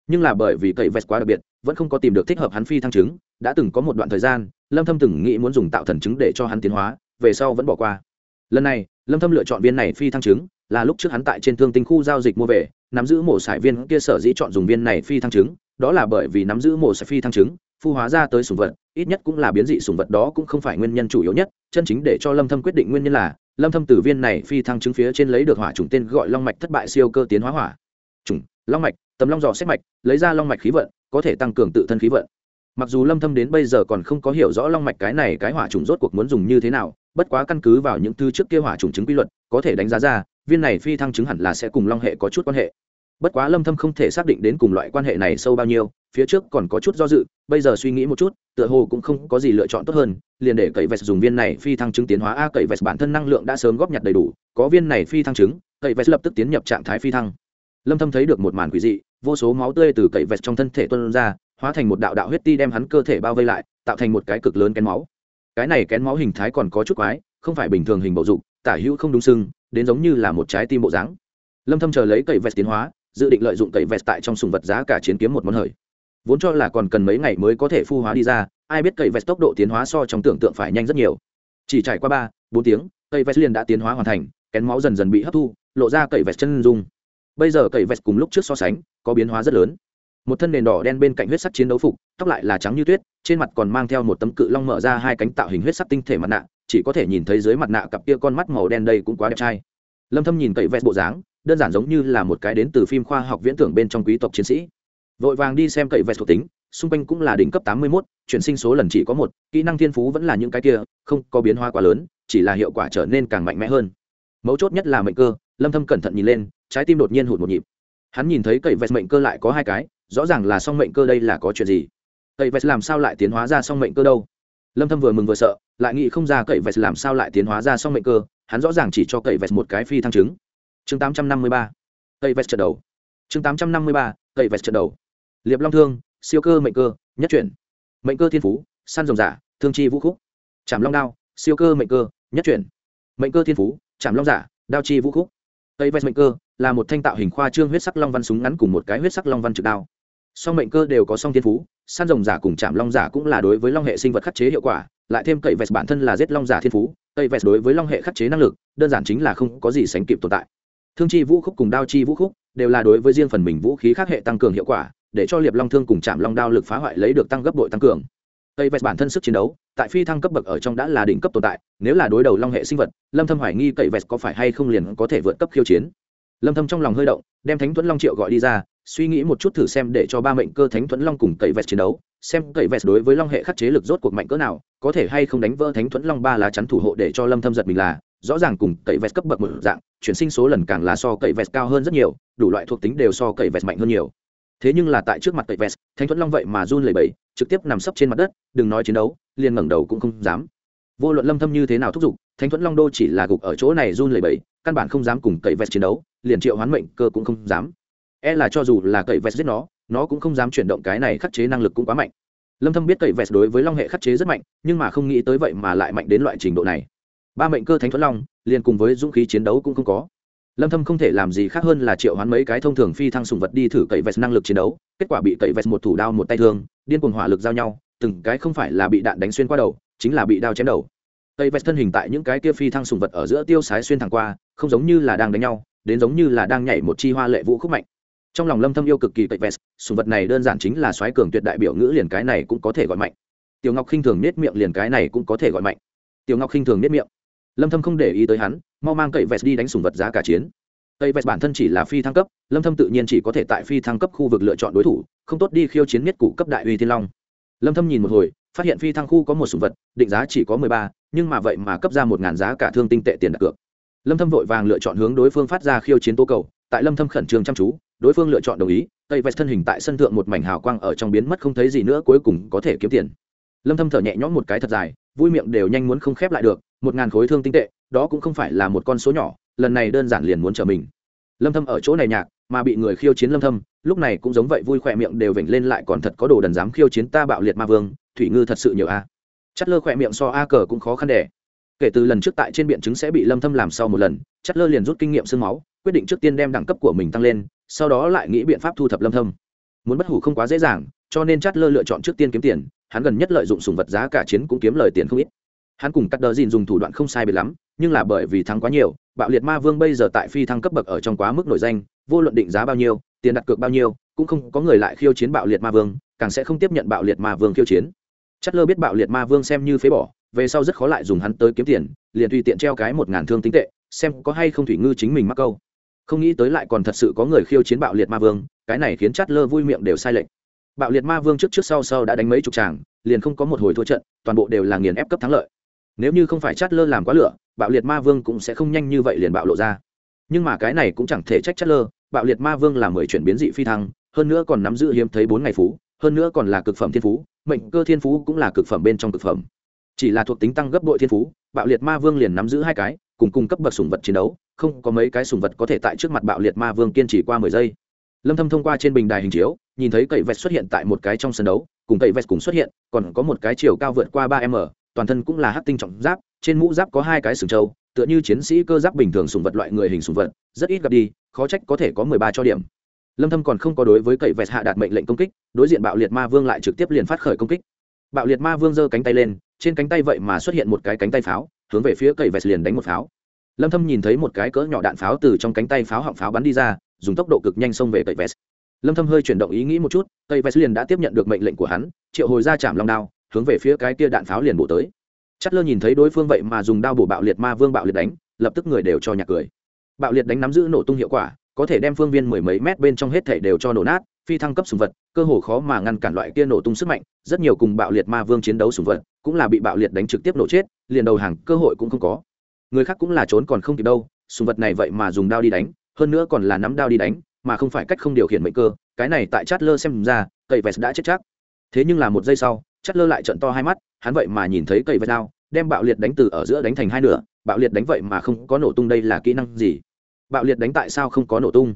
Nhưng là bởi vì cậy Vest quá đặc biệt, vẫn không có tìm được thích hợp hắn phi thăng chứng đã từng có một đoạn thời gian, lâm thâm từng nghĩ muốn dùng tạo thần chứng để cho hắn tiến hóa, về sau vẫn bỏ qua. Lần này, lâm thâm lựa chọn viên này phi thăng chứng là lúc trước hắn tại trên thương tinh khu giao dịch mua về, nắm giữ mổ sải viên kia sở dĩ chọn dùng viên này phi thăng chứng đó là bởi vì nắm giữ mổ sải phi thăng chứng phu hóa ra tới sủng vật, ít nhất cũng là biến dị sủng vật đó cũng không phải nguyên nhân chủ yếu nhất, chân chính để cho lâm thâm quyết định nguyên nhân là, lâm thâm từ viên này phi thăng chứng phía trên lấy được hỏa trùng tên gọi long mạch thất bại siêu cơ tiến hóa hỏa. Trùng, long mạch, tầm long dò xét mạch, lấy ra long mạch khí vận, có thể tăng cường tự thân khí vận. Mặc dù lâm thâm đến bây giờ còn không có hiểu rõ long mạch cái này cái hỏa trùng rốt cuộc muốn dùng như thế nào, bất quá căn cứ vào những thứ trước kia hỏa trùng chứng quy luật, có thể đánh giá ra viên này phi thăng chứng hẳn là sẽ cùng long hệ có chút quan hệ. Bất quá lâm thâm không thể xác định đến cùng loại quan hệ này sâu bao nhiêu, phía trước còn có chút do dự, bây giờ suy nghĩ một chút, tựa hồ cũng không có gì lựa chọn tốt hơn, liền để cậy vẹt dùng viên này phi thăng chứng tiến hóa. A, cậy vẹt bản thân năng lượng đã sớm góp nhặt đầy đủ, có viên này phi thăng chứng, cậy vẹt lập tức tiến nhập trạng thái phi thăng. Lâm thâm thấy được một màn quỷ dị, vô số máu tươi từ cậy vẹt trong thân thể tuôn ra, hóa thành một đạo đạo huyết ti đem hắn cơ thể bao vây lại, tạo thành một cái cực lớn kén máu. Cái này kén máu hình thái còn có chút quái, không phải bình thường hình bầu dục, tả hữu không đúng sưng đến giống như là một trái tim bộ dáng. Lâm thâm chờ lấy cậy vẹt tiến hóa, dự định lợi dụng cậy vẹt tại trong sùng vật giá cả chiến kiếm một món hời. Vốn cho là còn cần mấy ngày mới có thể phu hóa đi ra, ai biết cậy vẹt tốc độ tiến hóa so trong tưởng tượng phải nhanh rất nhiều. Chỉ trải qua ba, bốn tiếng cậy vẹt liền đã tiến hóa hoàn thành, kén máu dần dần bị hấp thu, lộ ra cậy vẹt chân dung. Bây giờ cậy vẹt cùng lúc trước so sánh, có biến hóa rất lớn. Một thân nền đỏ đen bên cạnh huyết sắc chiến đấu phục, tóc lại là trắng như tuyết, trên mặt còn mang theo một tấm cự long mở ra hai cánh tạo hình huyết sắc tinh thể mặt nạ chỉ có thể nhìn thấy dưới mặt nạ cặp kia con mắt màu đen đây cũng quá đẹp trai. Lâm thâm nhìn cậy vẹt bộ dáng đơn giản giống như là một cái đến từ phim khoa học viễn tưởng bên trong quý tộc chiến sĩ. Vội vàng đi xem cậy vẹt thuộc tính xung quanh cũng là đỉnh cấp 81, chuyển sinh số lần chỉ có một kỹ năng thiên phú vẫn là những cái kia không có biến hóa quá lớn chỉ là hiệu quả trở nên càng mạnh mẽ hơn. Mấu chốt nhất là mệnh cơ lâm thâm cẩn thận nhìn lên trái tim đột nhiên hụt một nhịp. Hắn nhìn thấy cậy vẹt mệnh cơ lại có hai cái rõ ràng là song mệnh cơ đây là có chuyện gì? Cậy vẹt làm sao lại tiến hóa ra song mệnh cơ đâu? Lâm thâm vừa mừng vừa sợ lại nghĩ không ra cậy vẹt làm sao lại tiến hóa ra song mệnh cơ, hắn rõ ràng chỉ cho cậy vẹt một cái phi thăng chứng. Chương 853 cậy vẹt trận đầu. Chương 853 cậy vẹt trận đầu. Liệp long thương, siêu cơ mệnh cơ, nhất chuyển. Mệnh cơ thiên phú, săn rồng giả, thương chi vũ khúc. Chạm long đao, siêu cơ mệnh cơ, nhất chuyển. Mệnh cơ thiên phú chạm long giả, đao chi vũ khúc. Tây vest mệnh cơ là một thanh tạo hình khoa trương huyết sắc long văn súng ngắn cùng một cái huyết sắc long văn trực đao. Song mệnh cơ đều có song thiên phú, săn rồng giả cùng chạm long giả cũng là đối với long hệ sinh vật khắc chế hiệu quả lại thêm cậy vẹt bản thân là giết long giả thiên phú tây vẹt đối với long hệ khắc chế năng lực, đơn giản chính là không có gì sánh kịp tồn tại. Thương chi vũ khúc cùng đao chi vũ khúc đều là đối với riêng phần mình vũ khí khác hệ tăng cường hiệu quả, để cho liệp long thương cùng chạm long đao lực phá hoại lấy được tăng gấp bội tăng cường. Tây vest bản thân sức chiến đấu, tại phi thăng cấp bậc ở trong đã là đỉnh cấp tồn tại, nếu là đối đầu long hệ sinh vật, lâm thâm hoài nghi tây vest có phải hay không liền có thể vượt cấp khiêu chiến. Lâm thâm trong lòng hơi động, đem thánh thuẫn long triệu gọi đi ra suy nghĩ một chút thử xem để cho ba mệnh cơ thánh thuẫn long cùng cậy vẹt chiến đấu xem cậy vẹt đối với long hệ khắc chế lực rốt cuộc mạnh cỡ nào có thể hay không đánh vỡ thánh thuẫn long ba lá chắn thủ hộ để cho lâm thâm giật mình là rõ ràng cùng cậy vẹt cấp bậc một dạng chuyển sinh số lần càng là so cậy vẹt cao hơn rất nhiều đủ loại thuộc tính đều so cậy vẹt mạnh hơn nhiều. Thế nhưng là tại trước mặt cậy vẹt, thánh thuẫn long vậy mà run lẩy bẩy trực tiếp nằm sấp trên mặt đất đừng nói chiến đấu liền ngẩng đầu cũng không dám. Vô luận lâm thâm như thế nào thúc giục thánh thuẫn long đô chỉ là gục ở chỗ này run lẩy bẩy căn bản không dám cùng cậy vẹt chiến đấu liền triệu hoán mệnh cơ cũng không dám e là cho dù là cậy vest giết nó nó cũng không dám chuyển động cái này khắc chế năng lực cũng quá mạnh. Lâm thâm biết cậy vest đối với long hệ khắc chế rất mạnh, nhưng mà không nghĩ tới vậy mà lại mạnh đến loại trình độ này. Ba mệnh cơ thánh thuẫn long, liền cùng với dũng khí chiến đấu cũng không có. Lâm thâm không thể làm gì khác hơn là triệu hoán mấy cái thông thường phi thăng sùng vật đi thử cậy vest năng lực chiến đấu, kết quả bị cậy vest một thủ đao một tay thương, điên cuồng hỏa lực giao nhau, từng cái không phải là bị đạn đánh xuyên qua đầu, chính là bị đao chém đầu. Cậy vest thân hình tại những cái kia phi thăng sùng vật ở giữa tiêu sái xuyên thẳng qua, không giống như là đang đánh nhau, đến giống như là đang nhảy một chi hoa lệ vũ khúc mạnh trong lòng lâm thâm yêu cực kỳ tệ vest sùng vật này đơn giản chính là xoáy cường tuyệt đại biểu ngữ liền cái này cũng có thể gọi mạnh. Tiểu ngọc khinh thường nết miệng liền cái này cũng có thể gọi mạnh. Tiểu ngọc khinh thường nết miệng. Lâm thâm không để ý tới hắn mau mang cậy vest đi đánh sùng vật giá cả chiến. Cậy vest bản thân chỉ là phi thăng cấp lâm thâm tự nhiên chỉ có thể tại phi thăng cấp khu vực lựa chọn đối thủ không tốt đi khiêu chiến nhất cụ cấp đại uy thiên long. Lâm thâm nhìn một hồi phát hiện phi thăng khu có một sùng vật định giá chỉ có 13, nhưng mà vậy mà cấp ra một ngàn giá cả thương tinh tệ tiền đặt cược. Lâm thâm vội vàng lựa chọn hướng đối phương phát ra khiêu chiến tố cầu tại lâm thâm khẩn trương chăm chú, đối phương lựa chọn đồng ý tây vest thân hình tại sân thượng một mảnh hào quang ở trong biến mất không thấy gì nữa cuối cùng có thể kiếm tiền. Lâm thâm thở nhẹ nhõm một cái thật dài, vui miệng đều nhanh muốn không khép lại được, một ngàn khối thương tinh tệ, đó cũng không phải là một con số nhỏ, lần này đơn giản liền muốn trở mình. Lâm thâm ở chỗ này nhạc, mà bị người khiêu chiến lâm thâm, lúc này cũng giống vậy vui khỏe miệng đều vểnh lên lại còn thật có đồ đần dám khiêu chiến ta bạo liệt ma vương, thủy ngư thật sự nhiều a. Chất lơ khỏe miệng so a cờ cũng khó khăn đẻ kể từ lần trước tại trên biện chứng sẽ bị lâm thâm làm sau một lần chất lơ liền rút kinh nghiệm xương máu, quyết định trước tiên đem đẳng cấp của mình tăng lên, sau đó lại nghĩ biện pháp thu thập lâm thâm. Muốn bất hủ không quá dễ dàng, cho nên chất lơ lựa chọn trước tiên kiếm tiền, hắn gần nhất lợi dụng sùng vật giá cả chiến cũng kiếm lời tiền không ít. Hắn cùng cắt đờ dìn dùng thủ đoạn không sai biệt lắm, nhưng là bởi vì thắng quá nhiều, bạo liệt ma vương bây giờ tại phi thăng cấp bậc ở trong quá mức nổi danh, vô luận định giá bao nhiêu, tiền đặt cược bao nhiêu, cũng không có người lại khiêu chiến bạo liệt ma vương, càng sẽ không tiếp nhận bạo liệt ma vương khiêu chiến. Chất lơ biết bạo liệt ma vương xem như phế bỏ, về sau rất khó lại dùng hắn tới kiếm tiền, liền tùy tiện treo cái một ngàn thương tính tệ xem có hay không thủy ngư chính mình mắc câu. Không nghĩ tới lại còn thật sự có người khiêu chiến bạo liệt ma vương, cái này khiến chát lơ vui miệng đều sai lệch. Bạo liệt ma vương trước trước sau sau đã đánh mấy chục tràng liền không có một hồi thua trận, toàn bộ đều là nghiền ép cấp thắng lợi. Nếu như không phải chát lơ làm quá lửa, bạo liệt ma vương cũng sẽ không nhanh như vậy liền bạo lộ ra. Nhưng mà cái này cũng chẳng thể trách chát lơ bạo liệt ma vương là mười chuyển biến dị phi thăng, hơn nữa còn nắm giữ hiếm thấy bốn ngày phú, hơn nữa còn là cực phẩm thiên phú, mệnh cơ thiên phú cũng là cực phẩm bên trong cực phẩm. Chỉ là thuộc tính tăng gấp đội thiên phú, bạo liệt ma vương liền nắm giữ hai cái cùng cung cấp bậc sùng vật chiến đấu, không có mấy cái sùng vật có thể tại trước mặt bạo liệt ma vương kiên trì qua mười giây. Lâm thâm thông qua trên bình đài hình chiếu, nhìn thấy cậy vẹt xuất hiện tại một cái trong sân đấu, cùng cậy vẹt cùng xuất hiện, còn có một cái chiều cao vượt qua ba m, toàn thân cũng là hắc tinh trọng giáp, trên mũ giáp có hai cái sừng trâu, tựa như chiến sĩ cơ giáp bình thường sùng vật loại người hình sùng vật, rất ít gặp đi, khó trách có thể có mười ba cho điểm. Lâm thâm còn không có đối với cậy vẹt hạ đạt mệnh lệnh công kích, đối diện bạo liệt ma vương lại trực tiếp liền phát khởi công kích. Bạo liệt ma vương giơ cánh tay lên, trên cánh tay vậy mà xuất hiện một cái cánh tay pháo hướng về phía cậy vẹt liền đánh một pháo. Lâm thâm nhìn thấy một cái cỡ nhỏ đạn pháo từ trong cánh tay pháo họng pháo bắn đi ra, dùng tốc độ cực nhanh xông về cậy vẹt. Lâm thâm hơi chuyển động ý nghĩ một chút cậy vẹt liền đã tiếp nhận được mệnh lệnh của hắn, triệu hồi ra chạm long đao, hướng về phía cái kia đạn pháo liền bổ tới. Chát lơ nhìn thấy đối phương vậy mà dùng đao bổ bạo liệt ma vương bạo liệt đánh, lập tức người đều cho nhạc cười. Bạo liệt đánh nắm giữ nổ tung hiệu quả, có thể đem phương viên mười mấy mét bên trong hết thể đều cho nổ nát, phi thăng cấp sùng vật, cơ hồ khó mà ngăn cản loại kia nổ tung sức mạnh rất nhiều cùng bạo liệt ma vương chiến đấu sùng vật cũng là bị bạo liệt đánh trực tiếp nổ chết, liền đầu hàng cơ hội cũng không có. Người khác cũng là trốn còn không kịp đâu, sùng vật này vậy mà dùng đao đi đánh, hơn nữa còn là nắm đao đi đánh, mà không phải cách không điều khiển mệnh cơ, cái này tại chát lơ xem ra, cậy vest đã chết chắc. Thế nhưng là một giây sau chát lơ lại trận to hai mắt, hắn vậy mà nhìn thấy cậy vest đao, đem bạo liệt đánh từ ở giữa đánh thành hai nửa, bạo liệt đánh vậy mà không có nổ tung đây là kỹ năng gì? Bạo liệt đánh tại sao không có nổ tung?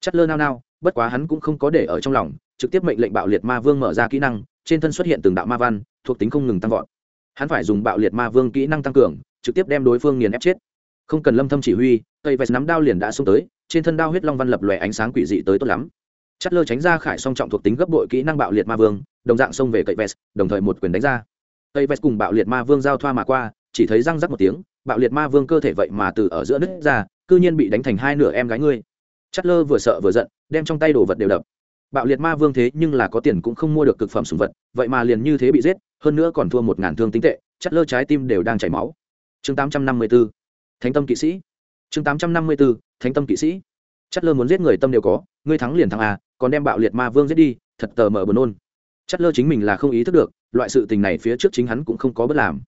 Chát lơ nao nao, bất quá hắn cũng không có để ở trong lòng, trực tiếp mệnh lệnh bạo liệt ma vương mở ra kỹ năng trên thân xuất hiện từng đạo ma văn, thuộc tính không ngừng tăng vọt. Hắn phải dùng bạo liệt ma vương kỹ năng tăng cường, trực tiếp đem đối phương nghiền ép chết. Không cần lâm thâm chỉ huy, cây vẹt nắm đao liền đã xông tới, trên thân đao huyết long văn lập lòe ánh sáng quỷ dị tới tốt lắm. Chất lơ tránh ra khải song trọng thuộc tính gấp bội kỹ năng bạo liệt ma vương, đồng dạng xông về cây vẹt, đồng thời một quyền đánh ra. Cây vẹt cùng bạo liệt ma vương giao thoa mà qua, chỉ thấy răng rắc một tiếng, bạo liệt ma vương cơ thể vậy mà từ ở giữa nứt ra, cư nhiên bị đánh thành hai nửa em gái ngươi. Chất lơ vừa sợ vừa giận, đem trong tay đồ vật đều đập bạo liệt ma vương thế nhưng là có tiền cũng không mua được cực phẩm sùng vật, vậy mà liền như thế bị giết, hơn nữa còn thua một ngàn thương tinh tệ, chắt lơ trái tim đều đang chảy máu. Chương tám trăm năm mươi b ố thánh tâm kỵ sĩ. Chương tám trăm năm mươi b ố thánh tâm kỵ sĩ. Chắt lơ muốn giết người tâm đều có, ngươi thắng liền thắng à còn đem bạo liệt ma vương giết đi, thật tờ mờ buồn ôn chắt lơ chính mình là không ý thức được, loại sự tình này phía trước chính hắn cũng không có bất làm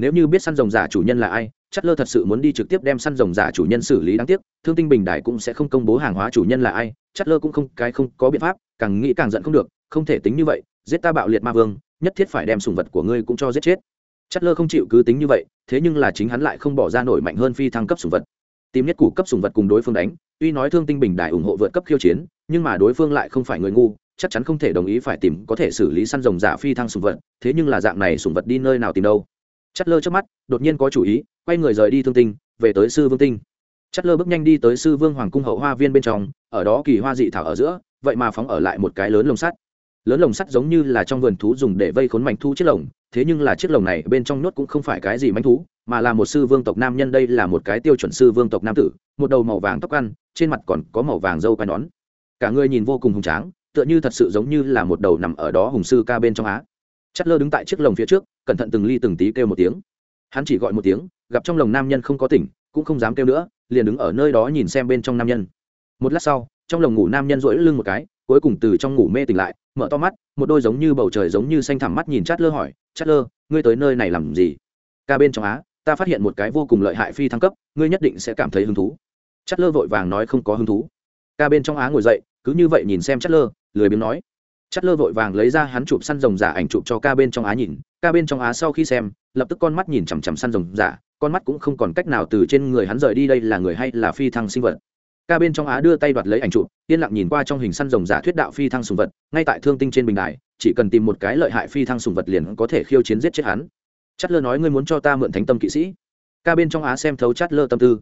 nếu như biết săn rồng giả chủ nhân là ai chất lơ thật sự muốn đi trực tiếp đem săn rồng giả chủ nhân xử lý đáng tiếc, thương tinh bình đại cũng sẽ không công bố hàng hóa chủ nhân là ai chất lơ cũng không, cái không có biện pháp, càng nghĩ càng giận không được, không thể tính như vậy, giết ta bạo liệt ma vương, nhất thiết phải đem sùng vật của ngươi cũng cho giết chết. Chất lơ không chịu cứ tính như vậy, thế nhưng là chính hắn lại không bỏ ra nổi mạnh hơn phi thăng cấp sùng vật. Tìm nhất củ cấp sùng vật cùng đối phương đánh, tuy nói thương tinh bình đại ủng hộ vượt cấp khiêu chiến, nhưng mà đối phương lại không phải người ngu, chắc chắn không thể đồng ý phải tìm có thể xử lý săn rồng giả phi thăng sùng vật, thế nhưng là dạng này sùng vật đi nơi nào tìm đâu chất lơ trước mắt, đột nhiên có chủ ý, quay người rời đi thương tinh, về tới sư vương tinh. Chất lơ bước nhanh đi tới sư vương hoàng cung hậu hoa viên bên trong, ở đó kỳ hoa dị thảo ở giữa, vậy mà phóng ở lại một cái lớn lồng sắt. Lớn lồng sắt giống như là trong vườn thú dùng để vây khốn mảnh thu chiếc lồng, thế nhưng là chiếc lồng này bên trong nhốt cũng không phải cái gì mảnh thú, mà là một sư vương tộc nam nhân đây là một cái tiêu chuẩn sư vương tộc nam tử, một đầu màu vàng tóc ăn, trên mặt còn có màu vàng dâu quai nón. Cả người nhìn vô cùng hùng tráng, tựa như thật sự giống như là một đầu nằm ở đó hùng sư ca bên trong á. Chất lơ đứng tại chiếc lồng phía trước cẩn thận từng ly từng tí kêu một tiếng. Hắn chỉ gọi một tiếng, gặp trong lồng nam nhân không có tỉnh, cũng không dám kêu nữa, liền đứng ở nơi đó nhìn xem bên trong nam nhân. Một lát sau, trong lồng ngủ nam nhân rỗi lưng một cái, cuối cùng từ trong ngủ mê tỉnh lại, mở to mắt, một đôi giống như bầu trời giống như xanh thẳm mắt nhìn chát lơ hỏi, chát lơ, ngươi tới nơi này làm gì? Ca bên trong á, ta phát hiện một cái vô cùng lợi hại phi thăng cấp, ngươi nhất định sẽ cảm thấy hứng thú. Chát lơ vội vàng nói không có hứng thú. Ca bên trong á ngồi dậy, cứ như vậy nhìn xem chát lơ, lười biếng nói chát lơ vội vàng lấy ra hắn chụp săn rồng giả ảnh chụp cho ca bên trong á nhìn. Ca bên trong á sau khi xem, lập tức con mắt nhìn chằm chằm săn rồng giả. Con mắt cũng không còn cách nào từ trên người hắn rời đi đây là người hay là phi thăng sinh vật. Ca bên trong á đưa tay đoạt lấy ảnh chụp, yên lặng nhìn qua trong hình săn rồng giả thuyết đạo phi thăng sùng vật. Ngay tại thương tinh trên bình đài, chỉ cần tìm một cái lợi hại phi thăng sùng vật liền có thể khiêu chiến giết chết hắn. Chất lơ nói, ngươi muốn cho ta mượn thánh tâm kỵ sĩ? Ca bên trong á xem thấu chất lơ tâm tư.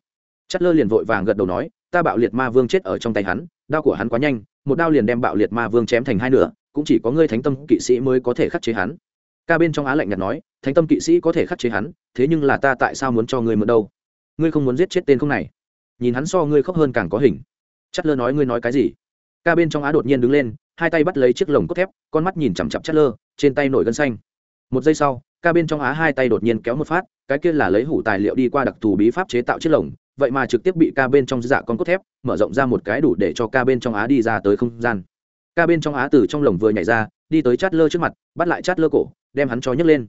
Chất lơ liền vội vàng gật đầu nói, ta bạo liệt ma vương chết ở trong tay hắn, đao của hắn quá nhanh, một đao liền đem bạo liệt ma vương chém thành hai nửa cũng chỉ có ngươi thánh tâm kỵ sĩ mới có thể khắc chế hắn. Ca bên trong á lạnh nhạt nói, thánh tâm kỵ sĩ có thể khắc chế hắn, thế nhưng là ta tại sao muốn cho ngươi mượn đâu? Ngươi không muốn giết chết tên không này. Nhìn hắn so ngươi khóc hơn càng có hình. Chất lơ nói, ngươi nói cái gì? Ca bên trong á đột nhiên đứng lên, hai tay bắt lấy chiếc lồng cốt thép, con mắt nhìn chằm chặp chất lơ trên tay nổi gân xanh. Một giây sau, ca bên trong á hai tay đột nhiên kéo một phát, cái kia là lấy hủ tài liệu đi qua đặc thù bí pháp chế tạo chiếc lồng, vậy mà trực tiếp bị ca bên trong dạ con cốt thép mở rộng ra một cái đủ để cho ca bên trong á đi ra tới không gian ca bên trong á từ trong lồng vừa nhảy ra, đi tới chát lơ trước mặt, bắt lại chát lơ cổ, đem hắn cho nhấc lên.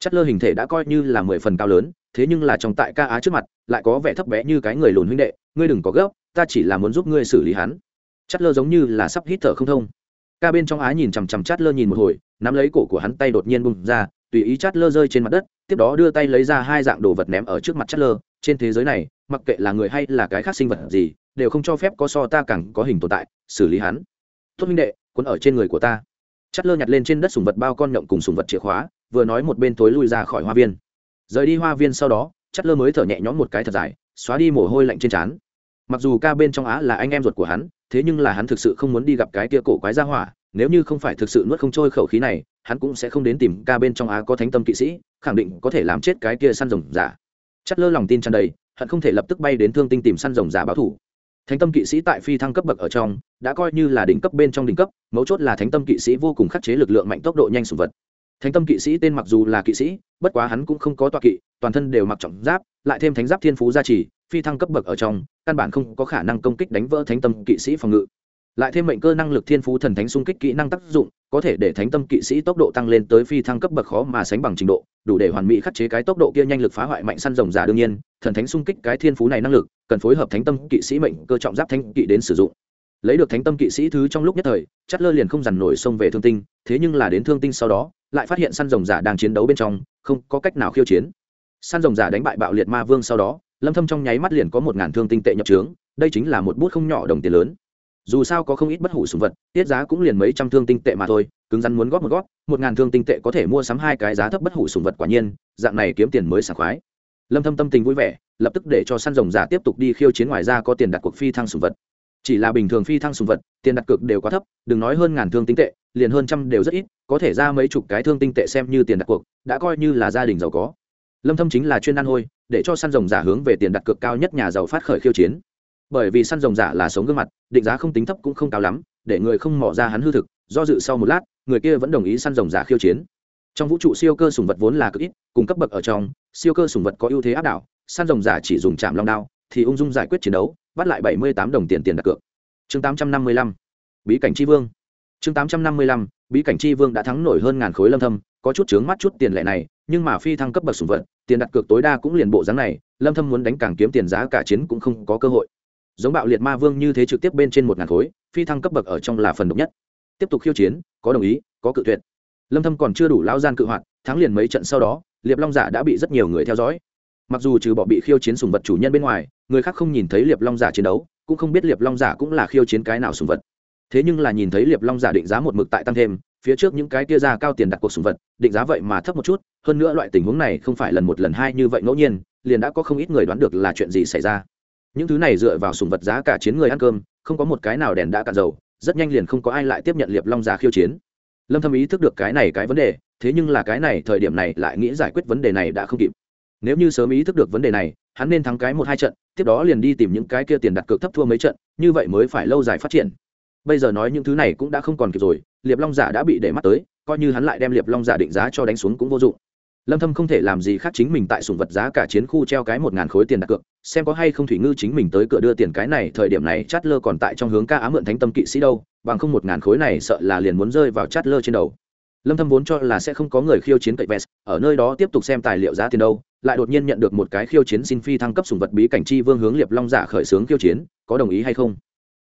Chát lơ hình thể đã coi như là mười phần cao lớn, thế nhưng là trong tại ca á trước mặt, lại có vẻ thấp bé như cái người lùn huynh đệ, ngươi đừng có gấp, ta chỉ là muốn giúp ngươi xử lý hắn. Chát lơ giống như là sắp hít thở không thông. Ca bên trong á nhìn chằm chằm chát lơ nhìn một hồi, nắm lấy cổ của hắn tay đột nhiên bùng ra, tùy ý chát lơ rơi trên mặt đất, tiếp đó đưa tay lấy ra hai dạng đồ vật ném ở trước mặt chát lơ trên thế giới này, mặc kệ là người hay là cái khác sinh vật gì, đều không cho phép có so ta càng có hình tồn tại, xử lý hắn tốt minh đệ quấn ở trên người của ta. Chát lơ nhặt lên trên đất sùng vật bao con nhộng cùng sùng vật chìa khóa, vừa nói một bên tối lui ra khỏi hoa viên. Rời đi hoa viên sau đó chát lơ mới thở nhẹ nhõm một cái thật dài, xóa đi mồ hôi lạnh trên trán. Mặc dù ca bên trong á là anh em ruột của hắn, thế nhưng là hắn thực sự không muốn đi gặp cái kia cổ quái ra hỏa, nếu như không phải thực sự nuốt không trôi khẩu khí này, hắn cũng sẽ không đến tìm ca bên trong á có thánh tâm kỵ sĩ, khẳng định có thể làm chết cái kia săn rồng giả. Chất lơ lòng tin tràn đầy, hận không thể lập tức bay đến thương tinh tìm săn rồng giả báo thủ thánh tâm kỵ sĩ tại phi thăng cấp bậc ở trong, đã coi như là đỉnh cấp bên trong đỉnh cấp, mấu chốt là thánh tâm kỵ sĩ vô cùng khắc chế lực lượng mạnh tốc độ nhanh sùng vật. Thánh tâm kỵ sĩ tên mặc dù là kỵ sĩ, bất quá hắn cũng không có tọa kỵ, toàn thân đều mặc trọng giáp, lại thêm thánh giáp thiên phú gia trì, phi thăng cấp bậc ở trong, căn bản không có khả năng công kích đánh vỡ thánh tâm kỵ sĩ phòng ngự lại thêm mệnh cơ năng lực thiên phú thần thánh xung kích kỹ năng tác dụng, có thể để thánh tâm kỵ sĩ tốc độ tăng lên tới phi thăng cấp bậc khó mà sánh bằng trình độ, đủ để hoàn mỹ khắc chế cái tốc độ kia nhanh lực phá hoại mạnh săn rồng giả đương nhiên, thần thánh xung kích cái thiên phú này năng lực, cần phối hợp thánh tâm kỵ sĩ mệnh cơ trọng giáp thanh kỵ đến sử dụng. Lấy được thánh tâm kỵ sĩ thứ trong lúc nhất thời, chất lơ liền không dằn nổi xông về thương tinh, thế nhưng là đến thương tinh sau đó, lại phát hiện săn rồng giả đang chiến đấu bên trong, không có cách nào khiêu chiến. Săn rồng giả đánh bại bạo liệt ma vương sau đó, lâm thâm trong nháy mắt liền có một ngàn thương tinh tệ nhập trướng, đây chính là một bút không nhỏ đồng tiền lớn dù sao có không ít bất hủ sùng vật, tiết giá cũng liền mấy trăm thương tinh tệ mà thôi, cứng rắn muốn góp một góp, một ngàn thương tinh tệ có thể mua sắm hai cái giá thấp bất hủ sùng vật quả nhiên, dạng này kiếm tiền mới sảng khoái. Lâm thâm tâm tình vui vẻ, lập tức để cho săn rồng giả tiếp tục đi khiêu chiến ngoài ra có tiền đặt cuộc phi thăng sùng vật. Chỉ là bình thường phi thăng sùng vật, tiền đặt cược đều quá thấp, đừng nói hơn ngàn thương tinh tệ, liền hơn trăm đều rất ít, có thể ra mấy chục cái thương tinh tệ xem như tiền đặt cuộc đã coi như là gia đình giàu có. Lâm thâm chính là chuyên ăn hôi, để cho săn rồng giả hướng về tiền đặt cược cao nhất nhà giàu phát khởi khiêu chiến bởi vì săn rồng giả là sống gương mặt, định giá không tính thấp cũng không cao lắm, để người không mỏ ra hắn hư thực, do dự sau một lát, người kia vẫn đồng ý săn rồng giả khiêu chiến. Trong vũ trụ siêu cơ sùng vật vốn là cực ít, cùng cấp bậc ở trong, siêu cơ sùng vật có ưu thế áp đảo, săn rồng giả chỉ dùng chạm long đao, thì ung dung giải quyết chiến đấu, bắt lại bảy mươi tám đồng tiền tiền đặt cược. Chương tám trăm năm mươi lăm, bí cảnh tri vương. Chương tám trăm năm mươi lăm, bí cảnh tri vương đã thắng nổi hơn ngàn khối lâm thâm, có chút chướng mắt chút tiền lệ này, nhưng mà phi thăng cấp bậc sùng vật, tiền đặt cược tối đa cũng liền bộ dáng này, lâm thâm muốn đánh càng kiếm tiền giá cả chiến cũng không có cơ hội giống bạo liệt ma vương như thế trực tiếp bên trên một ngàn khối, phi thăng cấp bậc ở trong là phần độc nhất. Tiếp tục khiêu chiến, có đồng ý, có cự tuyệt. Lâm thâm còn chưa đủ lão gian cự hoạt, thắng liền mấy trận sau đó, liệp long giả đã bị rất nhiều người theo dõi. Mặc dù trừ bỏ bị khiêu chiến sùng vật chủ nhân bên ngoài, người khác không nhìn thấy liệp long giả chiến đấu, cũng không biết liệp long giả cũng là khiêu chiến cái nào sùng vật. Thế nhưng là nhìn thấy liệp long giả định giá một mực tại tăng thêm, phía trước những cái kia ra cao tiền đặt cuộc sùng vật, định giá vậy mà thấp một chút, hơn nữa loại tình huống này không phải lần một lần hai như vậy ngẫu nhiên, liền đã có không ít người đoán được là chuyện gì xảy ra những thứ này dựa vào sùng vật giá cả chiến người ăn cơm, không có một cái nào đèn đã cạn dầu, rất nhanh liền không có ai lại tiếp nhận liệp long giả khiêu chiến. Lâm thâm ý thức được cái này cái vấn đề, thế nhưng là cái này thời điểm này lại nghĩ giải quyết vấn đề này đã không kịp. Nếu như sớm ý thức được vấn đề này, hắn nên thắng cái một hai trận, tiếp đó liền đi tìm những cái kia tiền đặt cược thấp thua mấy trận, như vậy mới phải lâu dài phát triển. Bây giờ nói những thứ này cũng đã không còn kịp rồi, liệp long giả đã bị để mắt tới, coi như hắn lại đem liệp long giả định giá cho đánh xuống cũng vô dụng lâm thâm không thể làm gì khác chính mình tại sùng vật giá cả chiến khu treo cái một ngàn khối tiền đặt cược, xem có hay không thủy ngư chính mình tới cửa đưa tiền cái này, thời điểm này chát lơ còn tại trong hướng ca á mượn thánh tâm kỵ sĩ đâu, bằng không một ngàn khối này sợ là liền muốn rơi vào chát lơ trên đầu. Lâm thâm vốn cho là sẽ không có người khiêu chiến cậy vest, ở nơi đó tiếp tục xem tài liệu giá tiền đâu, lại đột nhiên nhận được một cái khiêu chiến xin phi thăng cấp sùng vật bí cảnh chi vương hướng liệp long giả khởi sướng khiêu chiến, có đồng ý hay không?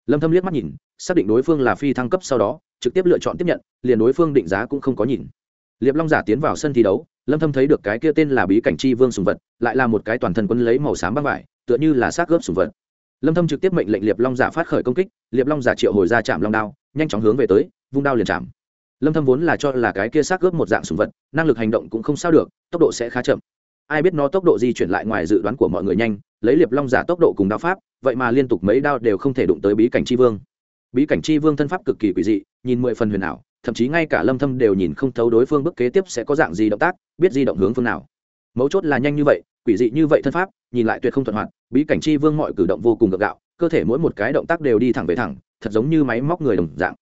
Lâm thâm liếc mắt nhìn, xác định đối phương là phi thăng cấp sau đó, trực tiếp lựa chọn tiếp nhận, liền đối phương định giá cũng không có nhìn. Liệp long giả tiến vào sân thi đấu lâm thâm thấy được cái kia tên là bí cảnh chi vương sùng vật, lại là một cái toàn thân quân lấy màu xám băng vải, tựa như là xác gớp sùng vật. Lâm thâm trực tiếp mệnh lệnh liệp long giả phát khởi công kích, liệp long giả triệu hồi ra chạm long đao, nhanh chóng hướng về tới, vung đao liền chạm. Lâm thâm vốn là cho là cái kia xác gớp một dạng sùng vật, năng lực hành động cũng không sao được, tốc độ sẽ khá chậm. Ai biết nó tốc độ di chuyển lại ngoài dự đoán của mọi người nhanh, lấy liệp long giả tốc độ cùng đao pháp, vậy mà liên tục mấy đao đều không thể đụng tới bí cảnh chi vương. Bí cảnh chi vương thân pháp cực kỳ quỷ dị, nhìn mười phần huyền ảo thậm chí ngay cả lâm thâm đều nhìn không thấu đối phương bước kế tiếp sẽ có dạng gì động tác, biết di động hướng phương nào. Mấu chốt là nhanh như vậy, quỷ dị như vậy thân pháp, nhìn lại tuyệt không thuận hoạt, bí cảnh chi vương mọi cử động vô cùng gượng gạo, cơ thể mỗi một cái động tác đều đi thẳng về thẳng, thật giống như máy móc người đồng dạng.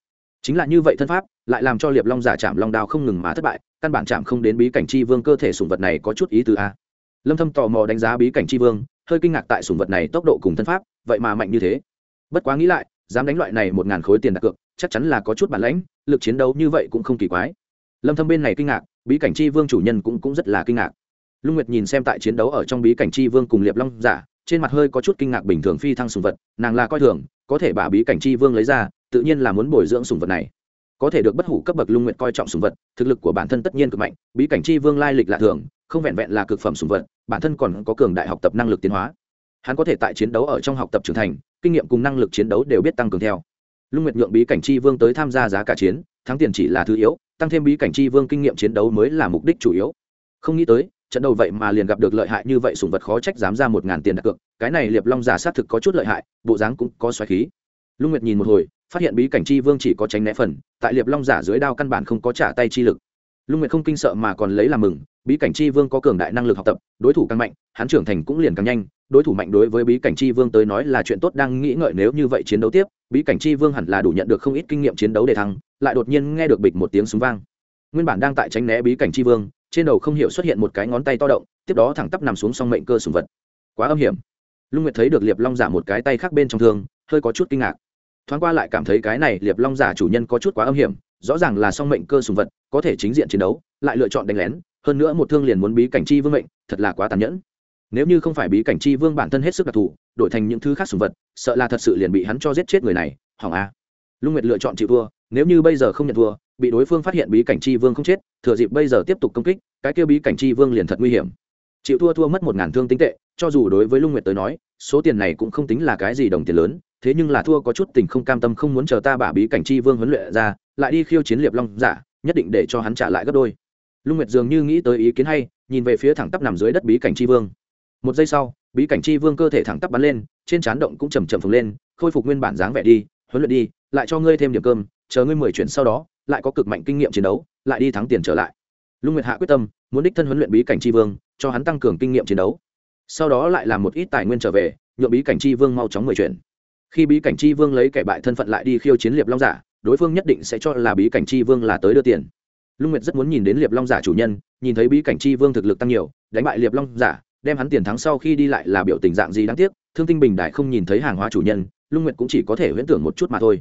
Chính là như vậy thân pháp, lại làm cho liệp long giả chạm long đao không ngừng mà thất bại, căn bản chạm không đến bí cảnh chi vương cơ thể sủng vật này có chút ý từ a. Lâm thâm tò mò đánh giá bí cảnh chi vương, hơi kinh ngạc tại sủng vật này tốc độ cùng thân pháp, vậy mà mạnh như thế. Bất quá nghĩ lại, dám đánh loại này một ngàn khối tiền đặt cược chắc chắn là có chút bản lãnh, lực chiến đấu như vậy cũng không kỳ quái. Lâm thâm bên này kinh ngạc, bí cảnh chi vương chủ nhân cũng cũng rất là kinh ngạc. Lung nguyệt nhìn xem tại chiến đấu ở trong bí cảnh chi vương cùng liệp long giả, trên mặt hơi có chút kinh ngạc bình thường phi thăng sùng vật, nàng là coi thường, có thể bà bí cảnh chi vương lấy ra, tự nhiên là muốn bồi dưỡng sùng vật này. Có thể được bất hủ cấp bậc lung nguyệt coi trọng sùng vật, thực lực của bản thân tất nhiên cực mạnh, bí cảnh chi vương lai lịch lạ thường, không vẹn vẹn là cực phẩm sùng vật, bản thân còn có cường đại học tập năng lực tiến hóa. Hắn có thể tại chiến đấu ở trong học tập trưởng thành, kinh nghiệm cùng năng lực chiến đấu đều biết tăng cường theo lung nguyệt nhượng bí cảnh chi vương tới tham gia giá cả chiến, thắng tiền chỉ là thứ yếu, tăng thêm bí cảnh chi vương kinh nghiệm chiến đấu mới là mục đích chủ yếu. Không nghĩ tới, trận đầu vậy mà liền gặp được lợi hại như vậy sùng vật khó trách dám ra một ngàn tiền đặt cược, cái này liệp long giả sát thực có chút lợi hại, bộ dáng cũng có xoáy khí. Lung nguyệt nhìn một hồi, phát hiện bí cảnh chi vương chỉ có tránh né phần, tại liệp long giả dưới đao căn bản không có trả tay chi lực. Lung nguyệt không kinh sợ mà còn lấy làm mừng, bí cảnh chi vương có cường đại năng lực học tập, đối thủ càng mạnh, hắn trưởng thành cũng liền càng nhanh đối thủ mạnh đối với bí cảnh chi vương tới nói là chuyện tốt đang nghĩ ngợi nếu như vậy chiến đấu tiếp, bí cảnh chi vương hẳn là đủ nhận được không ít kinh nghiệm chiến đấu để thắng, lại đột nhiên nghe được bịch một tiếng súng vang. Nguyên bản đang tại tránh né bí cảnh chi vương, trên đầu không hiểu xuất hiện một cái ngón tay to động, tiếp đó thẳng tắp nằm xuống song mệnh cơ sùng vật. Quá âm hiểm. Lung nguyệt thấy được liệp long giả một cái tay khác bên trong thương, hơi có chút kinh ngạc. Thoáng qua lại cảm thấy cái này liệp long giả chủ nhân có chút quá âm hiểm, rõ ràng là song mệnh cơ sùng vật, có thể chính diện chiến đấu, lại lựa chọn đánh lén, hơn nữa một thương liền muốn bí cảnh chi vương mệnh, thật là quá tàn nhẫn nếu như không phải bí cảnh chi vương bản thân hết sức đặc thù, đổi thành những thứ khác sùng vật, sợ là thật sự liền bị hắn cho giết chết người này, hỏng a lung nguyệt lựa chọn chịu thua, nếu như bây giờ không nhận thua, bị đối phương phát hiện bí cảnh chi vương không chết, thừa dịp bây giờ tiếp tục công kích, cái kia bí cảnh chi vương liền thật nguy hiểm. Chịu thua thua mất một ngàn thương tính tệ, cho dù đối với lung nguyệt tới nói, số tiền này cũng không tính là cái gì đồng tiền lớn, thế nhưng là thua có chút tình không cam tâm không muốn chờ ta bả bí cảnh chi vương huấn luyện ra, lại đi khiêu chiến liệp long giả, nhất định để cho hắn trả lại gấp đôi. Lung nguyệt dường như nghĩ tới ý kiến hay, nhìn về phía thẳng tắp nằm dưới đất bí cảnh chi vương một giây sau, bí cảnh chi vương cơ thể thẳng tắp bắn lên, trên trán động cũng chầm chầm phồng lên, khôi phục nguyên bản dáng vẻ đi, huấn luyện đi, lại cho ngươi thêm điểm cơm, chờ ngươi mười chuyển sau đó, lại có cực mạnh kinh nghiệm chiến đấu, lại đi thắng tiền trở lại. Lung nguyệt hạ quyết tâm, muốn đích thân huấn luyện bí cảnh chi vương, cho hắn tăng cường kinh nghiệm chiến đấu. Sau đó lại làm một ít tài nguyên trở về nhuộm bí cảnh chi vương mau chóng mười chuyển. Khi bí cảnh chi vương lấy kẻ bại thân phận lại đi khiêu chiến liệp long giả, đối phương nhất định sẽ cho là bí cảnh chi vương là tới đưa tiền. Lung nguyệt rất muốn nhìn đến liệp long giả chủ nhân, nhìn thấy bí cảnh chi vương thực lực tăng nhiều, đánh bại liệp long giả đem hắn tiền thắng sau khi đi lại là biểu tình dạng gì đáng tiếc, thương tinh bình đại không nhìn thấy hàng hóa chủ nhân, lung nguyệt cũng chỉ có thể huyễn tưởng một chút mà thôi.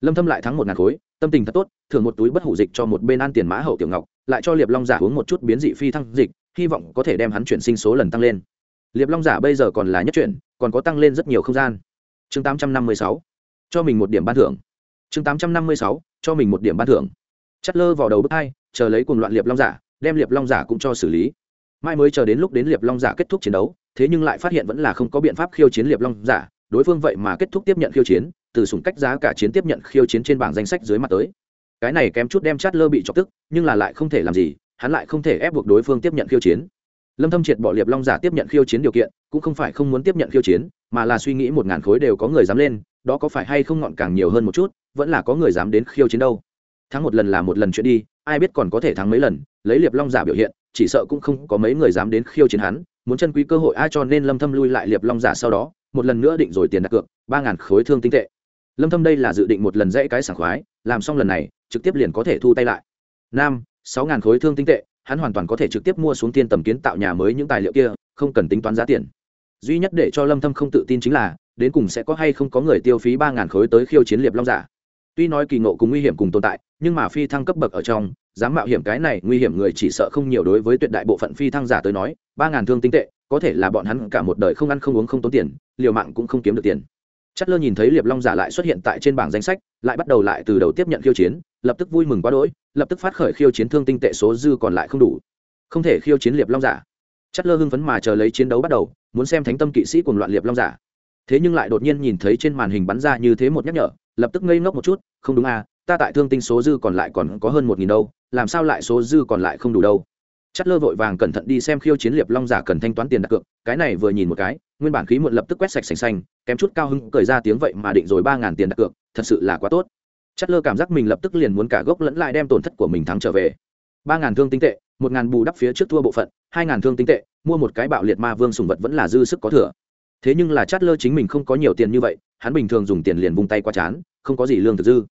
Lâm thâm lại thắng một ngàn khối, tâm tình thật tốt, thưởng một túi bất hủ dịch cho một bên ăn tiền mã hậu tiểu ngọc, lại cho liệp long giả uống một chút biến dị phi thăng dịch, hy vọng có thể đem hắn chuyển sinh số lần tăng lên. Liệp long giả bây giờ còn là nhất chuyển, còn có tăng lên rất nhiều không gian. Chương 856 cho mình một điểm ban thưởng. Chương 856 cho mình một điểm ban thưởng. Chắt lơ vào đầu bức hai, chờ lấy cuồng loạn liệp long giả, đem liệp long giả cũng cho xử lý mai mới chờ đến lúc đến liệp long giả kết thúc chiến đấu, thế nhưng lại phát hiện vẫn là không có biện pháp khiêu chiến liệp long giả, đối phương vậy mà kết thúc tiếp nhận khiêu chiến, từ sủng cách giá cả chiến tiếp nhận khiêu chiến trên bảng danh sách dưới mặt tới. Cái này kém chút đem chát lơ bị chọc tức, nhưng là lại không thể làm gì, hắn lại không thể ép buộc đối phương tiếp nhận khiêu chiến. Lâm thâm triệt bỏ liệp long giả tiếp nhận khiêu chiến điều kiện, cũng không phải không muốn tiếp nhận khiêu chiến, mà là suy nghĩ một ngàn khối đều có người dám lên, đó có phải hay không ngọn càng nhiều hơn một chút, vẫn là có người dám đến khiêu chiến đâu. Thắng một lần là một lần chuyện đi, ai biết còn có thể thắng mấy lần, lấy liệp long giả biểu hiện chỉ sợ cũng không có mấy người dám đến khiêu chiến hắn, muốn chân quý cơ hội ai cho nên lâm thâm lui lại liệp long giả sau đó, một lần nữa định rồi tiền đặt cược, ba ngàn khối thương tinh tệ. Lâm thâm đây là dự định một lần dễ cái sảng khoái, làm xong lần này, trực tiếp liền có thể thu tay lại. Nam, sáu ngàn khối thương tinh tệ, hắn hoàn toàn có thể trực tiếp mua xuống tiên tầm kiến tạo nhà mới những tài liệu kia, không cần tính toán giá tiền. Duy nhất để cho lâm thâm không tự tin chính là, đến cùng sẽ có hay không có người tiêu phí ba ngàn khối tới khiêu chiến liệp long giả. Tuy nói kỳ ngộ cùng nguy hiểm cùng tồn tại, nhưng mà phi thăng cấp bậc ở trong dám mạo hiểm cái này, nguy hiểm người chỉ sợ không nhiều đối với tuyệt đại bộ phận phi thăng giả tới nói, ba ngàn thương tinh tệ, có thể là bọn hắn cả một đời không ăn không uống không tốn tiền, liều mạng cũng không kiếm được tiền. Chất lơ nhìn thấy liệp long giả lại xuất hiện tại trên bảng danh sách, lại bắt đầu lại từ đầu tiếp nhận khiêu chiến, lập tức vui mừng quá đỗi, lập tức phát khởi khiêu chiến thương tinh tệ số dư còn lại không đủ. Không thể khiêu chiến liệp long giả. Chất lơ hưng phấn mà chờ lấy chiến đấu bắt đầu, muốn xem thánh tâm kỵ sĩ cùng loạn liệp long giả. Thế nhưng lại đột nhiên nhìn thấy trên màn hình bắn ra như thế một nhắc nhở, lập tức ngây ngốc một chút, không đúng à ta tại thương tinh số dư còn lại còn có hơn một nghìn đâu, làm sao lại số dư còn lại không đủ đâu? Chất lơ vội vàng cẩn thận đi xem khiêu chiến liệp long giả cần thanh toán tiền đặt cược, cái này vừa nhìn một cái, nguyên bản khí muộn lập tức quét sạch sành xanh, kém chút cao hứng cười ra tiếng vậy mà định rồi ba ngàn tiền đặt cược, thật sự là quá tốt. Chất lơ cảm giác mình lập tức liền muốn cả gốc lẫn lại đem tổn thất của mình thắng trở về. Ba ngàn thương tinh tệ, một ngàn bù đắp phía trước thua bộ phận, hai ngàn thương tinh tệ, mua một cái bạo liệt ma vương sùng vật vẫn là dư sức có thừa. Thế nhưng là chát lơ chính mình không có nhiều tiền như vậy, hắn bình thường dùng tiền liền vung tay qua chán, không có gì lương thực dư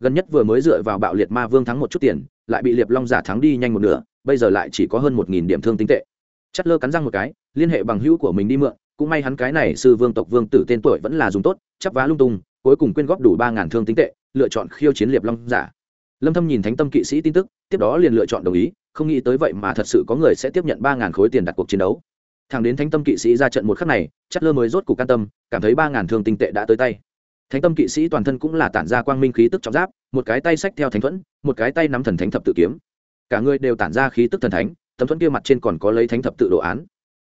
gần nhất vừa mới dựa vào bạo liệt ma vương thắng một chút tiền, lại bị liệp long giả thắng đi nhanh một nửa, bây giờ lại chỉ có hơn một nghìn điểm thương tinh tệ. Chất lơ cắn răng một cái, liên hệ bằng hữu của mình đi mượn, cũng may hắn cái này sư vương tộc vương tử tên tuổi vẫn là dùng tốt, chắp vá lung tung, cuối cùng quyên góp đủ ba ngàn thương tinh tệ, lựa chọn khiêu chiến liệp long giả. Lâm thâm nhìn thánh tâm kỵ sĩ tin tức, tiếp đó liền lựa chọn đồng ý, không nghĩ tới vậy mà thật sự có người sẽ tiếp nhận ba ngàn khối tiền đặt cuộc chiến đấu. Thằng đến thánh tâm kỵ sĩ ra trận một khắc này, Chất lơ mới rốt cuộc can tâm, cảm thấy ba ngàn thương tinh tệ đã tới tay thánh tâm kỵ sĩ toàn thân cũng là tản ra quang minh khí tức trọng giáp, một cái tay sách theo thánh thuẫn, một cái tay nắm thần thánh thập tự kiếm. Cả người đều tản ra khí tức thần thánh tấm thuẫn kia mặt trên còn có lấy thánh thập tự đồ án.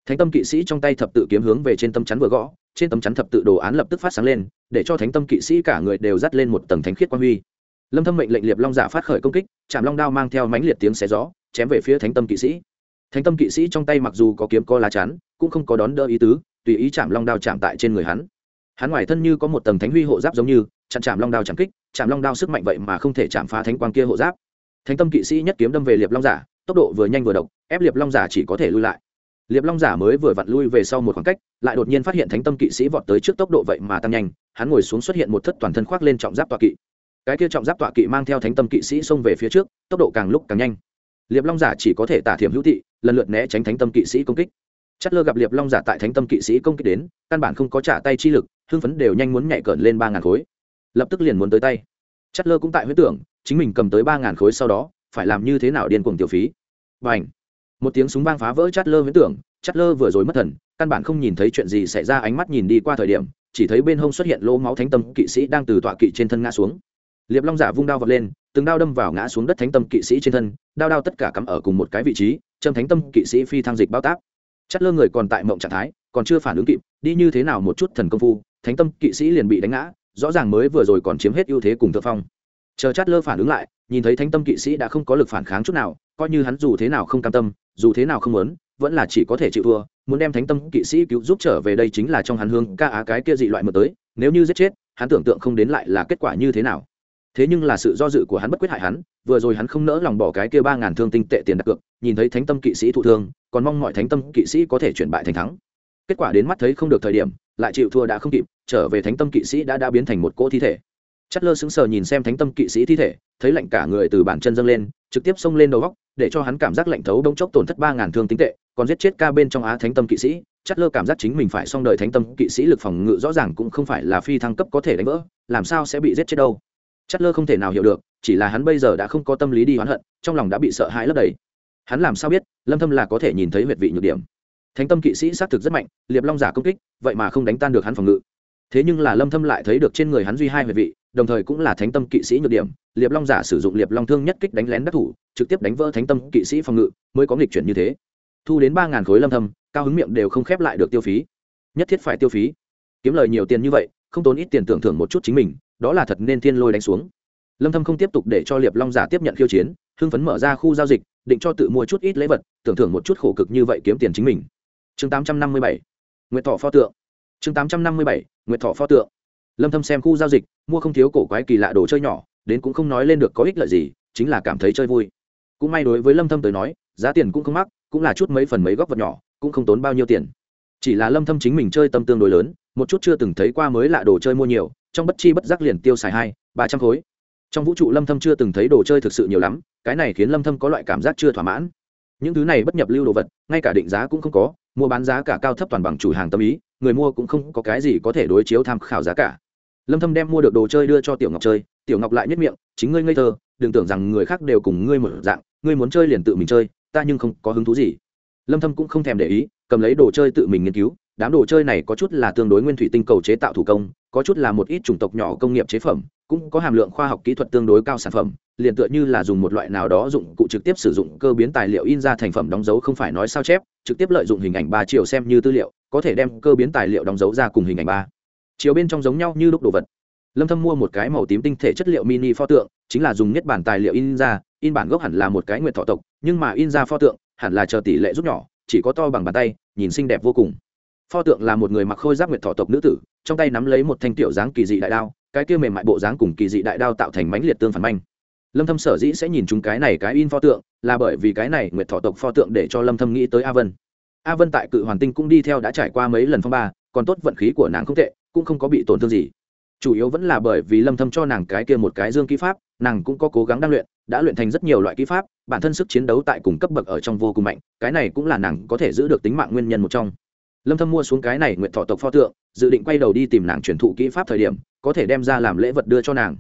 Thánh tâm kỵ sĩ trong tay thập tự kiếm hướng về trên tâm chắn vừa gõ, trên tấm chắn thập tự đồ án lập tức phát sáng lên, để cho thánh tâm kỵ sĩ cả người đều dắt lên một tầng thánh khiết quang huy. Lâm thâm mệnh lệnh liệp long giả phát khởi công kích chạm long đao mang theo mãnh liệt tiếng xé gió, chém về phía thánh tâm kỵ sĩ. Thánh tâm kỵ sĩ trong tay mặc dù có kiếm co lá chắn, cũng không có đón đỡ ý tứ, tùy ý chạm long đao chạm tại trên người hắn hắn ngoài thân như có một tầng thánh huy hộ giáp giống như chặn chạm long đao chạm kích, chạm long đao sức mạnh vậy mà không thể chạm phá thánh quang kia hộ giáp. Thánh tâm kỵ sĩ nhất kiếm đâm về liệp long giả, tốc độ vừa nhanh vừa độc, ép liệp long giả chỉ có thể lui lại. Liệp long giả mới vừa vặn lui về sau một khoảng cách, lại đột nhiên phát hiện thánh tâm kỵ sĩ vọt tới trước tốc độ vậy mà tăng nhanh, hắn ngồi xuống xuất hiện một thất toàn thân khoác lên trọng giáp tọa kỵ. Cái kia trọng giáp tọa kỵ mang theo thánh tâm kỵ sĩ xông về phía trước, tốc độ càng lúc càng nhanh. Liệp long giả chỉ có thể tả thiểm hữu thị lần lượt né tránh thánh tâm kỵ sĩ công kích. Chất lơ gặp liệp long giả tại thánh tâm kỵ sĩ công kích đến, căn bản không có trả tay chi lực hưng phấn đều nhanh muốn nhảy cợn lên ba ngàn khối. Lập tức liền muốn tới tay. Chất lơ cũng tại huyết tưởng, chính mình cầm tới ba ngàn khối sau đó, phải làm như thế nào điên cuồng tiêu phí. Và ảnh một tiếng súng vang phá vỡ chất lơ huyết tưởng chất lơ vừa rồi mất thần, căn bản không nhìn thấy chuyện gì xảy ra, ánh mắt nhìn đi qua thời điểm, chỉ thấy bên hông xuất hiện lỗ máu thánh tâm kỵ sĩ đang từ tọa kỵ trên thân ngã xuống. Liệp long giả vung đao vật lên, từng đao đâm vào ngã xuống đất thánh tâm kỵ sĩ trên thân, đao đao tất cả cắm ở cùng một cái vị trí, châm thánh tâm kỵ sĩ phi thăng dịch bao tác chất lơ người còn tại mộng trạng thái, còn chưa phản ứng kịp, đi như thế nào một chút thần công phu thánh tâm kỵ sĩ liền bị đánh ngã, rõ ràng mới vừa rồi còn chiếm hết ưu thế cùng thượng phong. Chờ chát lơ phản ứng lại, nhìn thấy thánh tâm kỵ sĩ đã không có lực phản kháng chút nào, coi như hắn dù thế nào không cam tâm, dù thế nào không muốn, vẫn là chỉ có thể chịu thua, muốn đem thánh tâm kỵ sĩ cứu giúp trở về đây chính là trong hắn hương ca á cái kia dị loại mượn tới, nếu như giết chết, hắn tưởng tượng không đến lại là kết quả như thế nào. Thế nhưng là sự do dự của hắn bất quyết hại hắn, vừa rồi hắn không nỡ lòng bỏ cái kia ba ngàn thương tinh tệ tiền đặt cược, nhìn thấy thánh tâm kỵ sĩ thụ thương, còn mong mọi thánh tâm kỵ sĩ có thể chuyển bại thành thắng. Kết quả đến mắt thấy không được thời điểm lại chịu thua đã không kịp, trở về thánh tâm kỵ sĩ đã đã biến thành một cỗ thi thể. Chất lơ sững sờ nhìn xem thánh tâm kỵ sĩ thi thể, thấy lạnh cả người từ bàn chân dâng lên, trực tiếp xông lên đầu góc, để cho hắn cảm giác lạnh thấu đông chốc tổn thất ba ngàn thương tính tệ, còn giết chết ca bên trong á thánh tâm kỵ sĩ. Chất lơ cảm giác chính mình phải xong đời thánh tâm kỵ sĩ lực phòng ngự rõ ràng cũng không phải là phi thăng cấp có thể đánh vỡ, làm sao sẽ bị giết chết đâu. Chất lơ không thể nào hiểu được, chỉ là hắn bây giờ đã không có tâm lý đi hoán hận, trong lòng đã bị sợ hãi lấp đầy. Hắn làm sao biết, lâm thâm là có thể nhìn thấy huyệt vị nhược điểm thánh tâm kỵ sĩ xác thực rất mạnh, liệp long giả công kích, vậy mà không đánh tan được hắn phòng ngự. Thế nhưng là lâm thâm lại thấy được trên người hắn duy hai huyệt vị, đồng thời cũng là thánh tâm kỵ sĩ nhược điểm. Liệp long giả sử dụng liệp long thương nhất kích đánh lén đắc thủ, trực tiếp đánh vỡ thánh tâm kỵ sĩ phòng ngự, mới có nghịch chuyển như thế. Thu đến ba ngàn khối lâm thâm, cao hứng miệng đều không khép lại được tiêu phí. Nhất thiết phải tiêu phí. Kiếm lời nhiều tiền như vậy, không tốn ít tiền tưởng thưởng một chút chính mình, đó là thật nên thiên lôi đánh xuống. Lâm thâm không tiếp tục để cho liệp long giả tiếp nhận khiêu chiến, hưng phấn mở ra khu giao dịch, định cho tự mua chút ít lễ vật, tưởng thưởng một chút khổ cực như vậy kiếm tiền chính mình chương 857 nguyệt thọ pho tượng. Chương 857 nguyệt thọ pho tượng. Lâm thâm xem khu giao dịch, mua không thiếu cổ quái kỳ lạ đồ chơi nhỏ, đến cũng không nói lên được có ích lợi gì, chính là cảm thấy chơi vui. Cũng may đối với lâm thâm tới nói, giá tiền cũng không mắc, cũng là chút mấy phần mấy góc vật nhỏ, cũng không tốn bao nhiêu tiền. Chỉ là lâm thâm chính mình chơi tâm tương đối lớn, một chút chưa từng thấy qua mới lạ đồ chơi mua nhiều, trong bất chi bất giác liền tiêu xài hai, ba trăm khối. Trong vũ trụ lâm thâm chưa từng thấy đồ chơi thực sự nhiều lắm, cái này khiến lâm thâm có loại cảm giác chưa thỏa mãn những thứ này bất nhập lưu đồ vật, ngay cả định giá cũng không có, mua bán giá cả cao thấp toàn bằng chủ hàng tâm ý, người mua cũng không có cái gì có thể đối chiếu tham khảo giá cả. Lâm thâm đem mua được đồ chơi đưa cho tiểu ngọc chơi, tiểu ngọc lại nhất miệng, chính ngươi ngây thơ, đừng tưởng rằng người khác đều cùng ngươi một dạng, ngươi muốn chơi liền tự mình chơi, ta nhưng không có hứng thú gì. Lâm thâm cũng không thèm để ý, cầm lấy đồ chơi tự mình nghiên cứu, đám đồ chơi này có chút là tương đối nguyên thủy tinh cầu chế tạo thủ công, có chút là một ít chủng tộc nhỏ công nghiệp chế phẩm, cũng có hàm lượng khoa học kỹ thuật tương đối cao sản phẩm liền tựa như là dùng một loại nào đó dụng cụ trực tiếp sử dụng cơ biến tài liệu in ra thành phẩm đóng dấu không phải nói sao chép, trực tiếp lợi dụng hình ảnh ba chiều xem như tư liệu, có thể đem cơ biến tài liệu đóng dấu ra cùng hình ảnh ba. Chiều bên trong giống nhau như lúc đồ vật. Lâm thâm mua một cái màu tím tinh thể chất liệu mini pho tượng, chính là dùng nhất bản tài liệu in ra, in bản gốc hẳn là một cái nguyệt thọ tộc, nhưng mà in ra pho tượng, hẳn là chờ tỷ lệ rút nhỏ, chỉ có to bằng bàn tay, nhìn xinh đẹp vô cùng. Pho tượng là một người mặc khôi giáp nguyệt thọ tộc nữ tử, trong tay nắm lấy một thanh tiểu dáng kỳ dị đại đao, cái kia mềm mại bộ dáng cùng kỳ dị đại đao tạo thành mãnh liệt tương phản manh lâm thâm sở dĩ sẽ nhìn chúng cái này cái in pho tượng là bởi vì cái này nguyệt thọ tộc pho tượng để cho lâm thâm nghĩ tới a vân. A vân tại cự hoàn tinh cũng đi theo đã trải qua mấy lần phong ba, còn tốt vận khí của nàng không tệ, cũng không có bị tổn thương gì. Chủ yếu vẫn là bởi vì lâm thâm cho nàng cái kia một cái dương kỹ pháp, nàng cũng có cố gắng đang luyện, đã luyện thành rất nhiều loại kỹ pháp, bản thân sức chiến đấu tại cùng cấp bậc ở trong vô cùng mạnh, cái này cũng là nàng có thể giữ được tính mạng nguyên nhân một trong. Lâm thâm mua xuống cái này nguyện thọ tộc pho tượng, dự định quay đầu đi tìm nàng truyền thụ kỹ pháp thời điểm, có thể đem ra làm lễ vật đưa cho nàng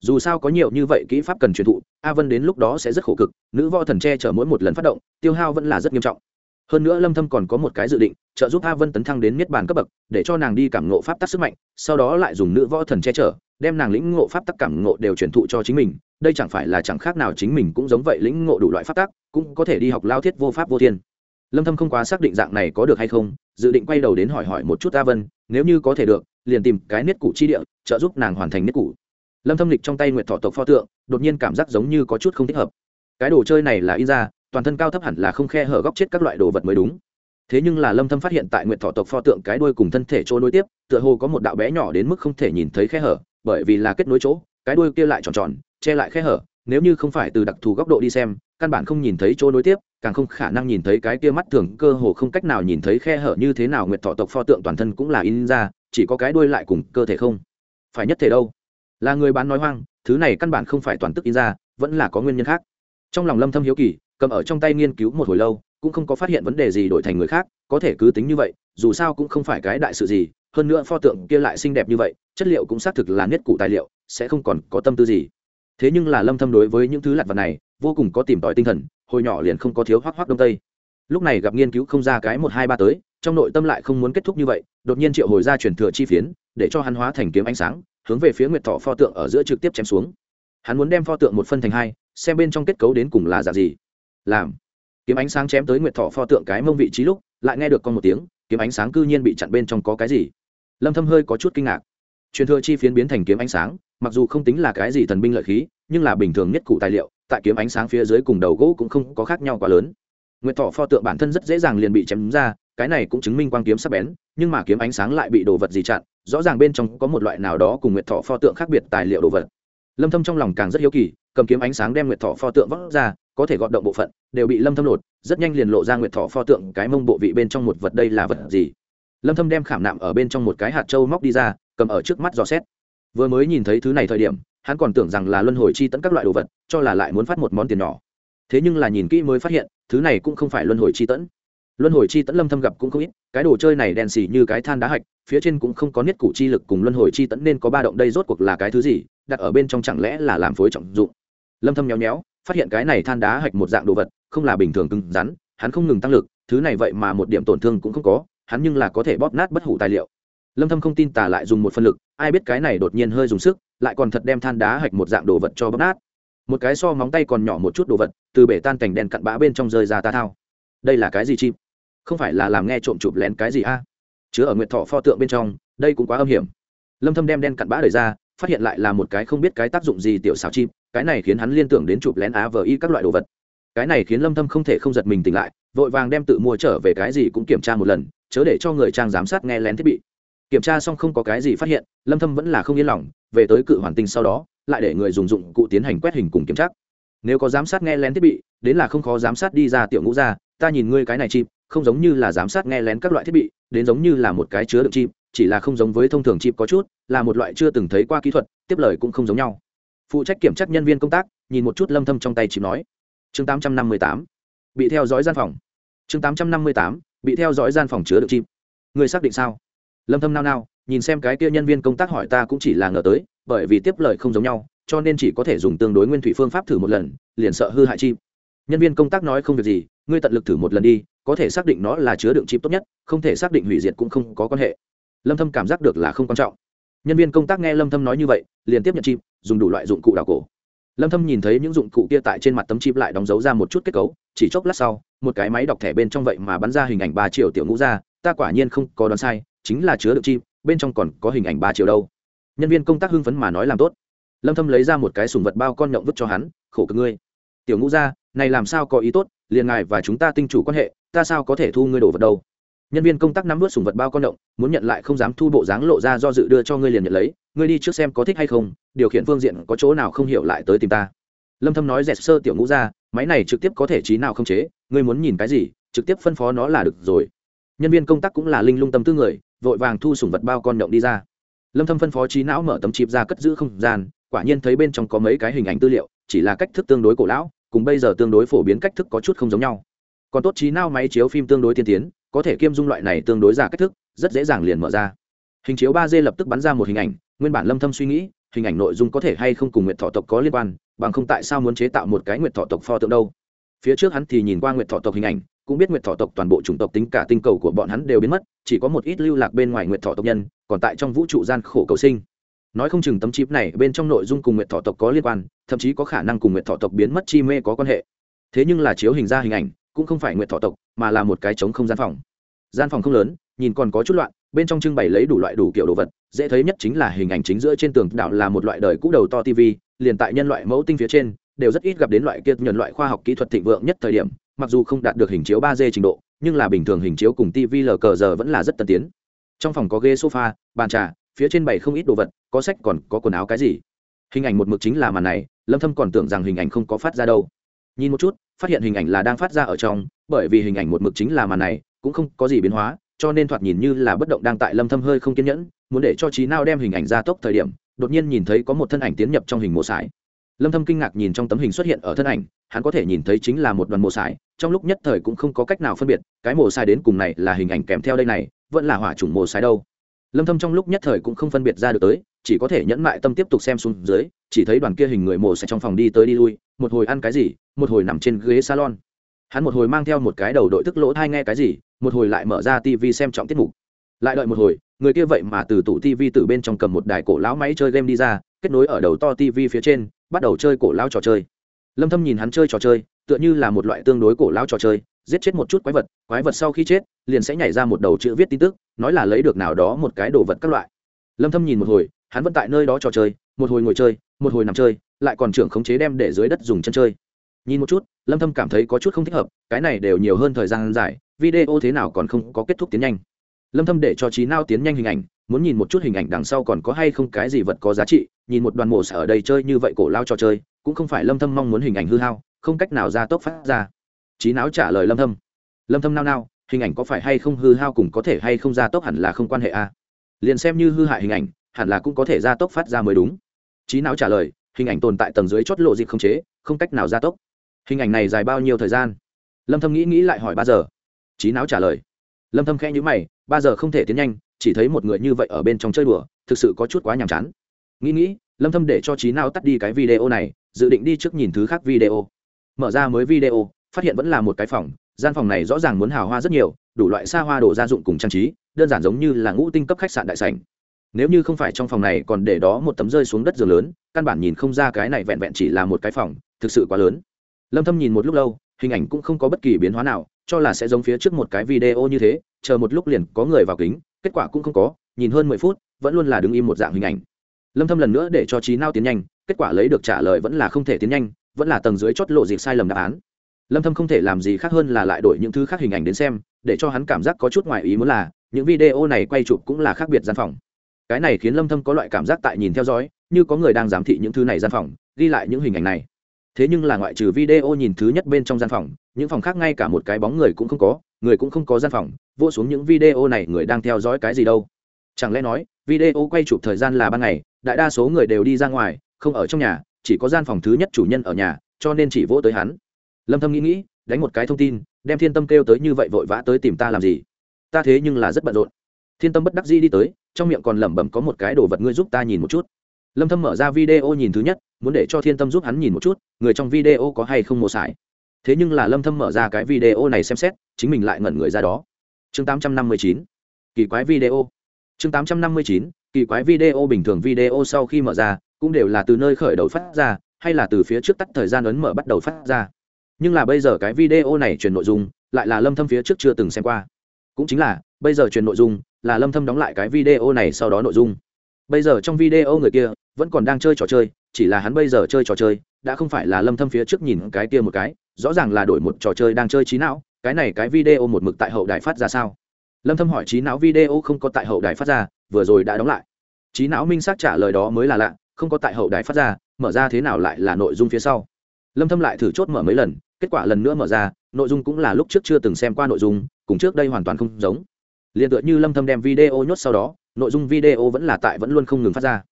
dù sao có nhiều như vậy kỹ pháp cần truyền thụ, a vân đến lúc đó sẽ rất khổ cực, nữ võ thần che chở mỗi một lần phát động, tiêu hao vẫn là rất nghiêm trọng. Hơn nữa lâm thâm còn có một cái dự định, trợ giúp a vân tấn thăng đến miết bàn cấp bậc, để cho nàng đi cảm ngộ pháp tắc sức mạnh, sau đó lại dùng nữ võ thần che chở, đem nàng lĩnh ngộ pháp tắc cảm ngộ đều truyền thụ cho chính mình. Đây chẳng phải là chẳng khác nào chính mình cũng giống vậy lĩnh ngộ đủ loại pháp tắc, cũng có thể đi học lao thiết vô pháp vô thiên. Lâm thâm không quá xác định dạng này có được hay không, dự định quay đầu đến hỏi hỏi một chút a vân, nếu như có thể được, liền tìm cái niết cụ chi địa, trợ giúp nàng hoàn thành niết cụ lâm thâm lịch trong tay nguyệt thọ tộc pho tượng, đột nhiên cảm giác giống như có chút không thích hợp. Cái đồ chơi này là in ra, toàn thân cao thấp hẳn là không khe hở góc chết các loại đồ vật mới đúng. Thế nhưng là lâm thâm phát hiện tại nguyệt thọ tộc pho tượng cái đuôi cùng thân thể chỗ nối tiếp, tựa hồ có một đạo bé nhỏ đến mức không thể nhìn thấy khe hở, bởi vì là kết nối chỗ, cái đuôi kia lại tròn tròn, che lại khe hở, nếu như không phải từ đặc thù góc độ đi xem, căn bản không nhìn thấy chỗ nối tiếp, càng không khả năng nhìn thấy cái kia mắt thường, cơ hồ không cách nào nhìn thấy khe hở như thế nào nguyệt thọ tộc pho tượng toàn thân cũng là in ra, chỉ có cái đuôi lại cùng cơ thể không. Phải nhất thể đâu? Là người bán nói hoang, thứ này căn bản không phải toàn tức in ra, vẫn là có nguyên nhân khác. Trong lòng lâm thâm hiếu kỳ, cầm ở trong tay nghiên cứu một hồi lâu, cũng không có phát hiện vấn đề gì đổi thành người khác, có thể cứ tính như vậy, dù sao cũng không phải cái đại sự gì, hơn nữa pho tượng kia lại xinh đẹp như vậy, chất liệu cũng xác thực là nhất cụ tài liệu, sẽ không còn có tâm tư gì. Thế nhưng là lâm thâm đối với những thứ lặt vặt này, vô cùng có tìm tòi tinh thần, hồi nhỏ liền không có thiếu hoắc hoắc đông tây. Lúc này gặp nghiên cứu không ra cái một hai ba tới, trong nội tâm lại không muốn kết thúc như vậy, đột nhiên triệu hồi ra truyền thừa chi phiến, để cho hắn hóa thành kiếm ánh sáng hướng về phía nguyệt thọ pho tượng ở giữa trực tiếp chém xuống. Hắn muốn đem pho tượng một phân thành hai, xem bên trong kết cấu đến cùng là giả gì. Làm. Kiếm ánh sáng chém tới nguyệt thọ pho tượng cái mông vị trí lúc, lại nghe được con một tiếng, kiếm ánh sáng cư nhiên bị chặn bên trong có cái gì. Lâm thâm hơi có chút kinh ngạc. Truyền thừa chi phiến biến thành kiếm ánh sáng, mặc dù không tính là cái gì thần binh lợi khí, nhưng là bình thường nhất cụ tài liệu, tại kiếm ánh sáng phía dưới cùng đầu gỗ cũng không có khác nhau quá lớn. Nguyệt thọ pho tượng bản thân rất dễ dàng liền bị chém ra cái này cũng chứng minh quang kiếm sắc bén, nhưng mà kiếm ánh sáng lại bị đồ vật gì chặn, rõ ràng bên trong có một loại nào đó cùng nguyệt thọ pho tượng khác biệt tài liệu đồ vật. Lâm thâm trong lòng càng rất hiếu kỳ, cầm kiếm ánh sáng đem nguyệt thọ pho tượng vỡ ra, có thể gọt động bộ phận, đều bị lâm thâm lột, rất nhanh liền lộ ra nguyệt thọ pho tượng cái mông bộ vị bên trong một vật đây là vật gì. Lâm thâm đem khảm nạm ở bên trong một cái hạt châu móc đi ra, cầm ở trước mắt dò xét. Vừa mới nhìn thấy thứ này thời điểm, hắn còn tưởng rằng là luân hồi chi tẫn các loại đồ vật, cho là lại muốn phát một món tiền nhỏ. Thế nhưng là nhìn kỹ mới phát hiện, thứ này cũng không phải luân hồi chi tẫn luân hồi chi tẫn lâm thâm gặp cũng không ít, cái đồ chơi này đen xì như cái than đá hạch, phía trên cũng không có niết củ chi lực cùng luân hồi chi tẫn nên có ba động đây rốt cuộc là cái thứ gì, đặt ở bên trong chẳng lẽ là làm phối trọng dụng. Lâm thâm nhéo nhéo, phát hiện cái này than đá hạch một dạng đồ vật, không là bình thường cứng rắn, hắn không ngừng tăng lực, thứ này vậy mà một điểm tổn thương cũng không có, hắn nhưng là có thể bóp nát bất hủ tài liệu. Lâm thâm không tin tà lại dùng một phân lực, ai biết cái này đột nhiên hơi dùng sức, lại còn thật đem than đá hạch một dạng đồ vật cho bóp nát. Một cái so móng tay còn nhỏ một chút đồ vật, từ bể tan cảnh đèn cặn bã bên trong rơi ra ta thao. Đây là cái gì chim? Không phải là làm nghe trộm chụp lén cái gì a? Chứa ở nguyệt thọ pho tượng bên trong, đây cũng quá âm hiểm. Lâm thâm đem đen cặn bã đời ra, phát hiện lại là một cái không biết cái tác dụng gì tiểu xảo chim, cái này khiến hắn liên tưởng đến chụp lén á vờ y các loại đồ vật. Cái này khiến lâm thâm không thể không giật mình tỉnh lại, vội vàng đem tự mua trở về cái gì cũng kiểm tra một lần, chớ để cho người trang giám sát nghe lén thiết bị. Kiểm tra xong không có cái gì phát hiện, lâm thâm vẫn là không yên lòng, về tới cự hoàn tinh sau đó, lại để người dùng dụng cụ tiến hành quét hình cùng kiểm tra. Nếu có giám sát nghe lén thiết bị, đến là không khó giám sát đi ra tiểu ngũ ra ta nhìn ngươi cái này chim không giống như là giám sát nghe lén các loại thiết bị, đến giống như là một cái chứa đựng chim chỉ là không giống với thông thường chim có chút, là một loại chưa từng thấy qua kỹ thuật, tiếp lời cũng không giống nhau. Phụ trách kiểm tra nhân viên công tác, nhìn một chút lâm thâm trong tay chip nói. Chương 858 bị theo dõi gian phòng. Chương 858 bị theo dõi gian phòng chứa đựng chim người xác định sao? Lâm thâm nao nao, nhìn xem cái kia nhân viên công tác hỏi ta cũng chỉ là ngờ tới, bởi vì tiếp lời không giống nhau, cho nên chỉ có thể dùng tương đối nguyên thủy phương pháp thử một lần, liền sợ hư hại chim nhân viên công tác nói không việc gì, ngươi tận lực thử một lần đi, có thể xác định nó là chứa đựng chip tốt nhất, không thể xác định hủy diệt cũng không có quan hệ. Lâm thâm cảm giác được là không quan trọng. Nhân viên công tác nghe lâm thâm nói như vậy, liền tiếp nhận chip, dùng đủ loại dụng cụ đào cổ. Lâm thâm nhìn thấy những dụng cụ kia tại trên mặt tấm chip lại đóng dấu ra một chút kết cấu, chỉ chốc lát sau, một cái máy đọc thẻ bên trong vậy mà bắn ra hình ảnh ba triệu tiểu ngũ ra, ta quả nhiên không có đoán sai, chính là chứa đựng chip, bên trong còn có hình ảnh 3 triệu đâu. Nhân viên công tác hưng phấn mà nói làm tốt. Lâm thâm lấy ra một cái sùng vật bao con nhộng vứt cho hắn, khổ cực ngươi. Tiểu ngũ gia này làm sao có ý tốt, liền ngài và chúng ta tinh chủ quan hệ, ta sao có thể thu ngươi đồ vật đâu? Nhân viên công tác nắm vớt sùng vật bao con động, muốn nhận lại không dám thu bộ dáng lộ ra do dự đưa cho ngươi liền nhận lấy, ngươi đi trước xem có thích hay không, điều khiển phương diện có chỗ nào không hiểu lại tới tìm ta. Lâm thâm nói dẹt sơ tiểu ngũ ra, máy này trực tiếp có thể trí nào không chế, ngươi muốn nhìn cái gì, trực tiếp phân phó nó là được rồi. Nhân viên công tác cũng là linh lung tâm tư người, vội vàng thu sùng vật bao con động đi ra. Lâm thâm phân phó trí não mở tấm chip ra cất giữ không gian, quả nhiên thấy bên trong có mấy cái hình ảnh tư liệu, chỉ là cách thức tương đối cổ lão cùng bây giờ tương đối phổ biến cách thức có chút không giống nhau. Còn tốt trí nao máy chiếu phim tương đối tiên tiến, có thể kiêm dung loại này tương đối giả cách thức, rất dễ dàng liền mở ra. Hình chiếu ba d lập tức bắn ra một hình ảnh, nguyên bản lâm thâm suy nghĩ, hình ảnh nội dung có thể hay không cùng nguyệt thọ tộc có liên quan, bằng không tại sao muốn chế tạo một cái nguyệt thọ tộc pho tượng đâu. Phía trước hắn thì nhìn qua nguyệt thọ tộc hình ảnh, cũng biết nguyệt thọ tộc toàn bộ chủng tộc tính cả tinh cầu của bọn hắn đều biến mất, chỉ có một ít lưu lạc bên ngoài nguyệt thọ tộc nhân, còn tại trong vũ trụ gian khổ cầu sinh nói không chừng tấm chip này bên trong nội dung cùng nguyệt thọ tộc có liên quan, thậm chí có khả năng cùng nguyệt thọ tộc biến mất chi mê có quan hệ. Thế nhưng là chiếu hình ra hình ảnh, cũng không phải nguyệt thọ tộc, mà là một cái trống không gian phòng. Gian phòng không lớn, nhìn còn có chút loạn, bên trong trưng bày lấy đủ loại đủ kiểu đồ vật, dễ thấy nhất chính là hình ảnh chính giữa trên tường đạo là một loại đời cũ đầu to tv liền tại nhân loại mẫu tinh phía trên, đều rất ít gặp đến loại kia nhân loại khoa học kỹ thuật thịnh vượng nhất thời điểm, mặc dù không đạt được hình chiếu ba d trình độ, nhưng là bình thường hình chiếu cùng tv lờ cờ giờ vẫn là rất tân tiến. Trong phòng có ghế sofa, bàn trà phía trên bày không ít đồ vật, có sách còn có quần áo cái gì? Hình ảnh một mực chính là màn này, lâm thâm còn tưởng rằng hình ảnh không có phát ra đâu. Nhìn một chút, phát hiện hình ảnh là đang phát ra ở trong, bởi vì hình ảnh một mực chính là màn này, cũng không có gì biến hóa, cho nên thoạt nhìn như là bất động đang tại lâm thâm hơi không kiên nhẫn, muốn để cho trí nào đem hình ảnh ra tốc thời điểm, đột nhiên nhìn thấy có một thân ảnh tiến nhập trong hình mộ sải. Lâm thâm kinh ngạc nhìn trong tấm hình xuất hiện ở thân ảnh, hắn có thể nhìn thấy chính là một đoàn mộ sải, trong lúc nhất thời cũng không có cách nào phân biệt, cái mộ sải đến cùng này là hình ảnh kèm theo đây này, vẫn là hỏa chủng mộ sải đâu lâm thâm trong lúc nhất thời cũng không phân biệt ra được tới, chỉ có thể nhẫn mại tâm tiếp tục xem xuống dưới, chỉ thấy đoàn kia hình người mổ sẽ trong phòng đi tới đi lui, một hồi ăn cái gì, một hồi nằm trên ghế salon. Hắn một hồi mang theo một cái đầu đội thức lỗ thai nghe cái gì, một hồi lại mở ra tv xem trọng tiết mục. Lại đợi một hồi, người kia vậy mà từ tủ tv từ bên trong cầm một đài cổ lão máy chơi game đi ra, kết nối ở đầu to tv phía trên, bắt đầu chơi cổ lão trò chơi. Lâm thâm nhìn hắn chơi trò chơi, tựa như là một loại tương đối cổ lão trò chơi giết chết một chút quái vật quái vật sau khi chết, liền sẽ nhảy ra một đầu chữ viết tin tức, nói là lấy được nào đó một cái đồ vật các loại. Lâm thâm nhìn một hồi, hắn vẫn tại nơi đó trò chơi, một hồi ngồi chơi, một hồi nằm chơi, lại còn trưởng khống chế đem để dưới đất dùng chân chơi. Nhìn một chút, lâm thâm cảm thấy có chút không thích hợp, cái này đều nhiều hơn thời gian dài, video thế nào còn không có kết thúc tiến nhanh. Lâm thâm để cho trí nao tiến nhanh hình ảnh, muốn nhìn một chút hình ảnh đằng sau còn có hay không cái gì vật có giá trị, nhìn một đoàn mổ ở đây chơi như vậy cổ lao trò chơi, cũng không phải lâm thâm mong muốn hình ảnh hư hao, không cách nào ra tốc phát ra trí não trả lời lâm thâm. Lâm thâm nao nao, hình ảnh có phải hay không hư hao cùng có thể hay không ra tốc hẳn là không quan hệ a. À. liền xem như hư hại hình ảnh, hẳn là cũng có thể ra tốc phát ra mới đúng. Trí não trả lời, hình ảnh tồn tại tầng dưới chót lộ dịp không chế, không cách nào ra tốc. Hình ảnh này dài bao nhiêu thời gian? Lâm thâm nghĩ nghĩ lại hỏi ba giờ. Trí não trả lời. Lâm thâm khẽ nhíu mày, ba giờ không thể tiến nhanh, chỉ thấy một người như vậy ở bên trong chơi đùa, thực sự có chút quá nhàm chán. Nghĩ nghĩ, lâm thâm để cho trí não tắt đi cái video này, dự định đi trước nhìn thứ khác video. Mở ra mới video phát hiện vẫn là một cái phòng, gian phòng này rõ ràng muốn hào hoa rất nhiều, đủ loại xa hoa đồ gia dụng cùng trang trí, đơn giản giống như là ngũ tinh cấp khách sạn đại sảnh. Nếu như không phải trong phòng này còn để đó một tấm rơi xuống đất giường lớn, căn bản nhìn không ra cái này vẹn vẹn chỉ là một cái phòng, thực sự quá lớn. Lâm thâm nhìn một lúc lâu, hình ảnh cũng không có bất kỳ biến hóa nào, cho là sẽ giống phía trước một cái video như thế, chờ một lúc liền có người vào kính, kết quả cũng không có, nhìn hơn mười phút, vẫn luôn là đứng im một dạng hình ảnh. Lâm thâm lần nữa để cho trí não tiến nhanh, kết quả lấy được trả lời vẫn là không thể tiến nhanh, vẫn là tầng dưới chót lộ dịp sai lầm đáp án lâm thâm không thể làm gì khác hơn là lại đổi những thứ khác hình ảnh đến xem, để cho hắn cảm giác có chút ngoài ý muốn là, những video này quay chụp cũng là khác biệt gian phòng. Cái này khiến lâm thâm có loại cảm giác tại nhìn theo dõi, như có người đang giám thị những thứ này gian phòng, ghi lại những hình ảnh này. Thế nhưng là ngoại trừ video nhìn thứ nhất bên trong gian phòng, những phòng khác ngay cả một cái bóng người cũng không có, người cũng không có gian phòng, vô xuống những video này người đang theo dõi cái gì đâu. Chẳng lẽ nói, video quay chụp thời gian là ban ngày, đại đa số người đều đi ra ngoài, không ở trong nhà, chỉ có gian phòng thứ nhất chủ nhân ở nhà, cho nên chỉ vỗ tới hắn lâm thâm nghĩ nghĩ, đánh một cái thông tin, đem thiên tâm kêu tới như vậy vội vã tới tìm ta làm gì? Ta thế nhưng là rất bận rộn. Thiên tâm bất đắc dĩ đi tới, trong miệng còn lẩm bẩm có một cái đồ vật ngươi giúp ta nhìn một chút. Lâm thâm mở ra video nhìn thứ nhất, muốn để cho thiên tâm giúp hắn nhìn một chút, người trong video có hay không mồ sải. Thế nhưng là lâm thâm mở ra cái video này xem xét, chính mình lại ngẩn người ra đó. Chương 859 kỳ quái video. Chương 859 kỳ quái video bình thường video sau khi mở ra, cũng đều là từ nơi khởi đầu phát ra, hay là từ phía trước tắt thời gian ấn mở bắt đầu phát ra nhưng là bây giờ cái video này truyền nội dung, lại là lâm thâm phía trước chưa từng xem qua. Cũng chính là, bây giờ truyền nội dung, là lâm thâm đóng lại cái video này sau đó nội dung. Bây giờ trong video người kia, vẫn còn đang chơi trò chơi, chỉ là hắn bây giờ chơi trò chơi, đã không phải là lâm thâm phía trước nhìn cái kia một cái, rõ ràng là đổi một trò chơi đang chơi trí não, cái này cái video một mực tại hậu đài phát ra sao? Lâm thâm hỏi trí não video không có tại hậu đài phát ra, vừa rồi đã đóng lại. Trí não minh xác trả lời đó mới là lạ, không có tại hậu đài phát ra, mở ra thế nào lại là nội dung phía sau. Lâm thâm lại thử chốt mở mấy lần kết quả lần nữa mở ra, nội dung cũng là lúc trước chưa từng xem qua nội dung, cùng trước đây hoàn toàn không giống. Liền tựa như lâm thâm đem video nhốt sau đó, nội dung video vẫn là tại vẫn luôn không ngừng phát ra.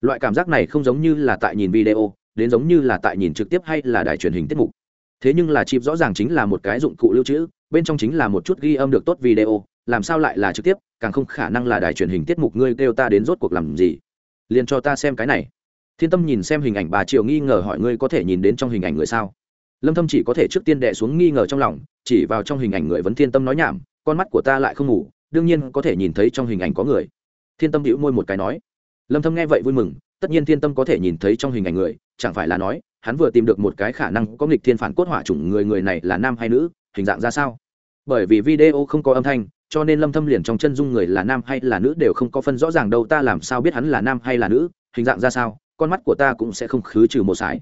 Loại cảm giác này không giống như là tại nhìn video, đến giống như là tại nhìn trực tiếp hay là đài truyền hình tiết mục. Thế nhưng là chip rõ ràng chính là một cái dụng cụ lưu trữ, bên trong chính là một chút ghi âm được tốt video, làm sao lại là trực tiếp, càng không khả năng là đài truyền hình tiết mục ngươi kêu ta đến rốt cuộc làm gì. Liền cho ta xem cái này. Thiên tâm nhìn xem hình ảnh bà triệu nghi ngờ hỏi ngươi có thể nhìn đến trong hình ảnh người sao? Lâm thâm chỉ có thể trước tiên đè xuống nghi ngờ trong lòng, chỉ vào trong hình ảnh người vấn thiên tâm nói nhảm, con mắt của ta lại không ngủ, đương nhiên có thể nhìn thấy trong hình ảnh có người. Thiên tâm hữu môi một cái nói. Lâm thâm nghe vậy vui mừng, tất nhiên thiên tâm có thể nhìn thấy trong hình ảnh người, chẳng phải là nói, hắn vừa tìm được một cái khả năng có nghịch thiên phản cốt hỏa chủng người người này là nam hay nữ, hình dạng ra sao? Bởi vì video không có âm thanh, cho nên lâm thâm liền trong chân dung người là nam hay là nữ đều không có phân rõ ràng đâu, ta làm sao biết hắn là nam hay là nữ, hình dạng ra sao, con mắt của ta cũng sẽ không khứ trừ một sải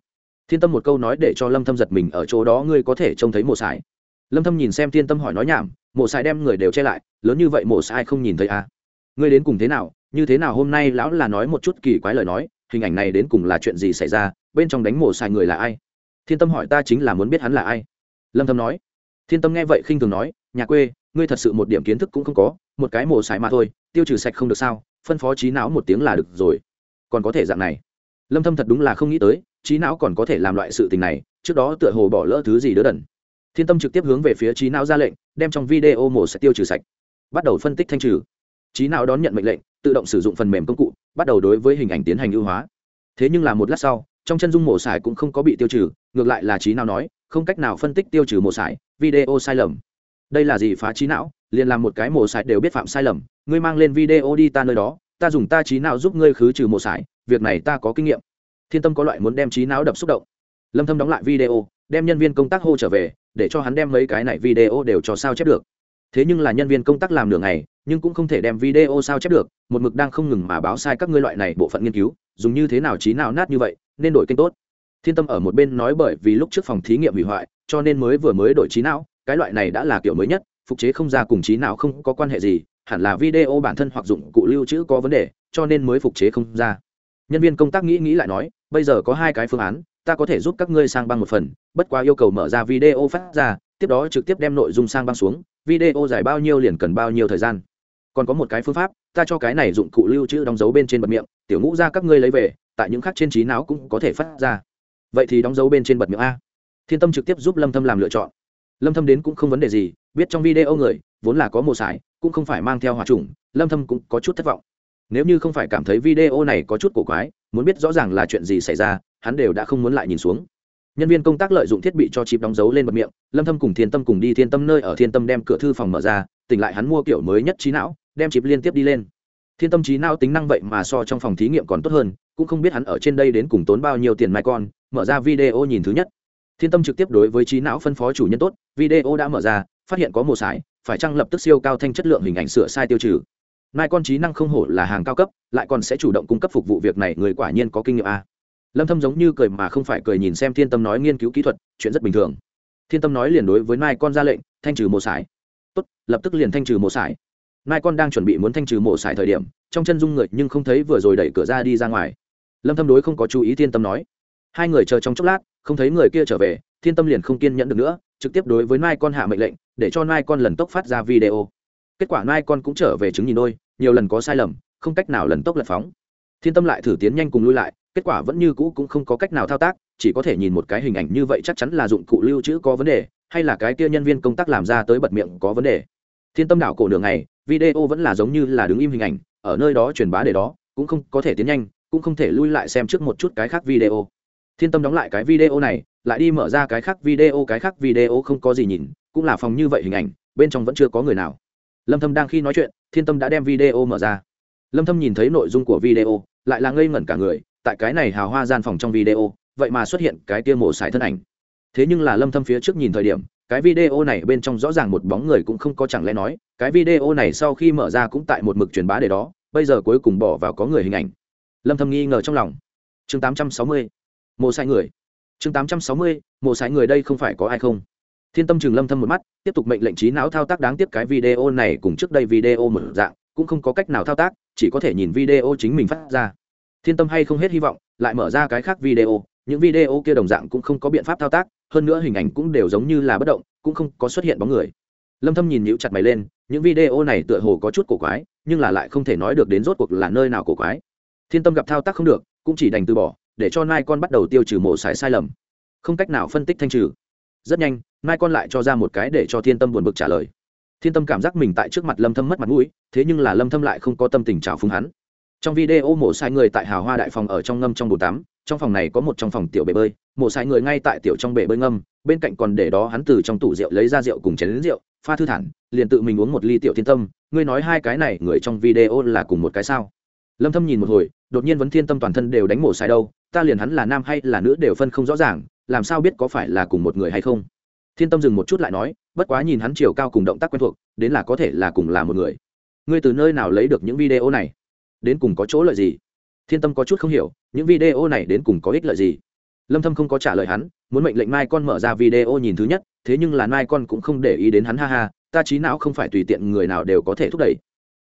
thiên tâm một câu nói để cho lâm thâm giật mình, ở chỗ đó ngươi có thể trông thấy mộ sải. Lâm thâm nhìn xem thiên tâm hỏi nói nhảm, mộ sải đem người đều che lại, lớn như vậy mộ sải không nhìn thấy à? Ngươi đến cùng thế nào? Như thế nào hôm nay lão là nói một chút kỳ quái lời nói, hình ảnh này đến cùng là chuyện gì xảy ra? Bên trong đánh mổ sải người là ai? Thiên tâm hỏi, ta chính là muốn biết hắn là ai. Lâm thâm nói, thiên tâm nghe vậy khinh thường nói, nhà quê, ngươi thật sự một điểm kiến thức cũng không có, một cái mổ sải mà thôi, tiêu trừ sạch không được sao, phân phó trí não một tiếng là được rồi, còn có thể dạng này. Lâm thâm thật đúng là không nghĩ tới trí não còn có thể làm loại sự tình này, trước đó tựa hồ bỏ lỡ thứ gì đỡ đần. Thiên tâm trực tiếp hướng về phía trí não ra lệnh, đem trong video mổ sẽ tiêu trừ sạch. Bắt đầu phân tích thanh trừ. Trí não đón nhận mệnh lệnh, tự động sử dụng phần mềm công cụ, bắt đầu đối với hình ảnh tiến hành ưu hóa. Thế nhưng là một lát sau, trong chân dung mổ sải cũng không có bị tiêu trừ, ngược lại là trí não nói, không cách nào phân tích tiêu trừ mổ sải video sai lầm. Đây là gì phá trí não? Liền làm một cái mổ sải đều biết phạm sai lầm. Ngươi mang lên video đi ta nơi đó, ta dùng ta trí não giúp ngươi khứ trừ mổ sải việc này ta có kinh nghiệm thiên tâm có loại muốn đem trí não đập xúc động. Lâm thâm đóng lại video, đem nhân viên công tác hô trở về, để cho hắn đem mấy cái này video đều cho sao chép được. Thế nhưng là nhân viên công tác làm nửa ngày, nhưng cũng không thể đem video sao chép được, một mực đang không ngừng mà báo sai các ngươi loại này bộ phận nghiên cứu, dùng như thế nào trí nào nát như vậy, nên đổi kênh tốt. Thiên tâm ở một bên nói bởi vì lúc trước phòng thí nghiệm hủy hoại, cho nên mới vừa mới đổi trí não, cái loại này đã là kiểu mới nhất, phục chế không ra cùng trí não không có quan hệ gì, hẳn là video bản thân hoặc dụng cụ lưu trữ có vấn đề, cho nên mới phục chế không ra nhân viên công tác nghĩ nghĩ lại nói, bây giờ có hai cái phương án, ta có thể giúp các ngươi sang băng một phần, bất quá yêu cầu mở ra video phát ra, tiếp đó trực tiếp đem nội dung sang băng xuống, video dài bao nhiêu liền cần bao nhiêu thời gian. Còn có một cái phương pháp, ta cho cái này dụng cụ lưu trữ đóng dấu bên trên bật miệng, tiểu ngũ ra các ngươi lấy về, tại những khác trên trí não cũng có thể phát ra. Vậy thì đóng dấu bên trên bật miệng a. Thiên tâm trực tiếp giúp lâm thâm làm lựa chọn. Lâm thâm đến cũng không vấn đề gì, biết trong video người, vốn là có mồ sải, cũng không phải mang theo hỏa trùng, lâm thâm cũng có chút thất vọng nếu như không phải cảm thấy video này có chút cổ quái, muốn biết rõ ràng là chuyện gì xảy ra, hắn đều đã không muốn lại nhìn xuống. Nhân viên công tác lợi dụng thiết bị cho chip đóng dấu lên bật miệng, lâm thâm cùng thiên tâm cùng đi thiên tâm nơi ở thiên tâm đem cửa thư phòng mở ra, tỉnh lại hắn mua kiểu mới nhất trí não, đem chip liên tiếp đi lên. Thiên tâm trí não tính năng vậy mà so trong phòng thí nghiệm còn tốt hơn, cũng không biết hắn ở trên đây đến cùng tốn bao nhiêu tiền mai con, mở ra video nhìn thứ nhất. Thiên tâm trực tiếp đối với trí não phân phó chủ nhân tốt, video đã mở ra, phát hiện có mồ sải, phải chăng lập tức siêu cao thanh chất lượng hình ảnh sửa sai tiêu trừ. Nikon trí năng không hổ là hàng cao cấp, lại còn sẽ chủ động cung cấp phục vụ việc này, người quả nhiên có kinh nghiệm a. Lâm Thâm giống như cười mà không phải cười nhìn xem Thiên Tâm nói nghiên cứu kỹ thuật, chuyện rất bình thường. Thiên Tâm nói liền đối với Nai Con ra lệnh, thanh trừ mồ sải. Tốt, lập tức liền thanh trừ mồ sải. Con đang chuẩn bị muốn thanh trừ mồ sải thời điểm, trong chân dung người nhưng không thấy vừa rồi đẩy cửa ra đi ra ngoài. Lâm Thâm đối không có chú ý Thiên Tâm nói. Hai người chờ trong chốc lát, không thấy người kia trở về, Thiên Tâm liền không kiên nhẫn được nữa, trực tiếp đối với Nai Con hạ mệnh lệnh, để cho Nai Con lần tốc phát ra video. Kết quả nai con cũng trở về chứng nhìn đôi, nhiều lần có sai lầm không cách nào lần tốc lật phóng. Thiên tâm lại thử tiến nhanh cùng lui lại kết quả vẫn như cũ cũng không có cách nào thao tác chỉ có thể nhìn một cái hình ảnh như vậy chắc chắn là dụng cụ lưu trữ có vấn đề hay là cái kia nhân viên công tác làm ra tới bật miệng có vấn đề. Thiên tâm đảo cổ đường này video vẫn là giống như là đứng im hình ảnh ở nơi đó truyền bá để đó cũng không có thể tiến nhanh cũng không thể lui lại xem trước một chút cái khác video. Thiên tâm đóng lại cái video này lại đi mở ra cái khác video cái khác video không có gì nhìn cũng là phòng như vậy hình ảnh bên trong vẫn chưa có người nào lâm thâm đang khi nói chuyện, thiên tâm đã đem video mở ra. Lâm thâm nhìn thấy nội dung của video, lại là ngây ngẩn cả người, tại cái này hào hoa gian phòng trong video, vậy mà xuất hiện cái kia mổ xài thân ảnh. Thế nhưng là lâm thâm phía trước nhìn thời điểm, cái video này bên trong rõ ràng một bóng người cũng không có chẳng lẽ nói, cái video này sau khi mở ra cũng tại một mực truyền bá để đó, bây giờ cuối cùng bỏ vào có người hình ảnh. Lâm thâm nghi ngờ trong lòng. Chương 860 mổ xài người. Chương 860 mổ xài người đây không phải có ai không? Thiên tâm trường lâm thâm một mắt, tiếp tục mệnh lệnh trí não thao tác đáng tiếc cái video này cùng trước đây video một dạng, cũng không có cách nào thao tác, chỉ có thể nhìn video chính mình phát ra. Thiên tâm hay không hết hy vọng, lại mở ra cái khác video, những video kia đồng dạng cũng không có biện pháp thao tác, hơn nữa hình ảnh cũng đều giống như là bất động, cũng không có xuất hiện bóng người. Lâm thâm nhìn nhíu chặt mày lên, những video này tựa hồ có chút cổ quái, nhưng là lại không thể nói được đến rốt cuộc là nơi nào cổ quái. Thiên tâm gặp thao tác không được, cũng chỉ đành từ bỏ, để cho nai con bắt đầu tiêu trừ mổ sải sai lầm. Không cách nào phân tích thanh trừ rất nhanh, mai con lại cho ra một cái để cho thiên tâm buồn bực trả lời. Thiên tâm cảm giác mình tại trước mặt lâm thâm mất mặt mũi, thế nhưng là lâm thâm lại không có tâm tình chào phúng hắn. Trong video mổ sai người tại hào hoa đại phòng ở trong ngâm trong bồn tắm, trong phòng này có một trong phòng tiểu bể bơi, mổ sai người ngay tại tiểu trong bể bơi ngâm, bên cạnh còn để đó hắn từ trong tủ rượu lấy ra rượu cùng chén rượu, pha thư thản, liền tự mình uống một ly tiểu thiên tâm, ngươi nói hai cái này người trong video là cùng một cái sao? Lâm thâm nhìn một hồi, đột nhiên vấn thiên tâm toàn thân đều đánh mổ sai đâu, ta liền hắn là nam hay là nữ đều phân không rõ ràng làm sao biết có phải là cùng một người hay không? Thiên tâm dừng một chút lại nói, bất quá nhìn hắn chiều cao cùng động tác quen thuộc, đến là có thể là cùng là một người. Ngươi từ nơi nào lấy được những video này? Đến cùng có chỗ lợi gì? Thiên tâm có chút không hiểu, những video này đến cùng có ích lợi gì? Lâm thâm không có trả lời hắn, muốn mệnh lệnh mai con mở ra video nhìn thứ nhất, thế nhưng là mai con cũng không để ý đến hắn, ha ha, ta trí não không phải tùy tiện người nào đều có thể thúc đẩy.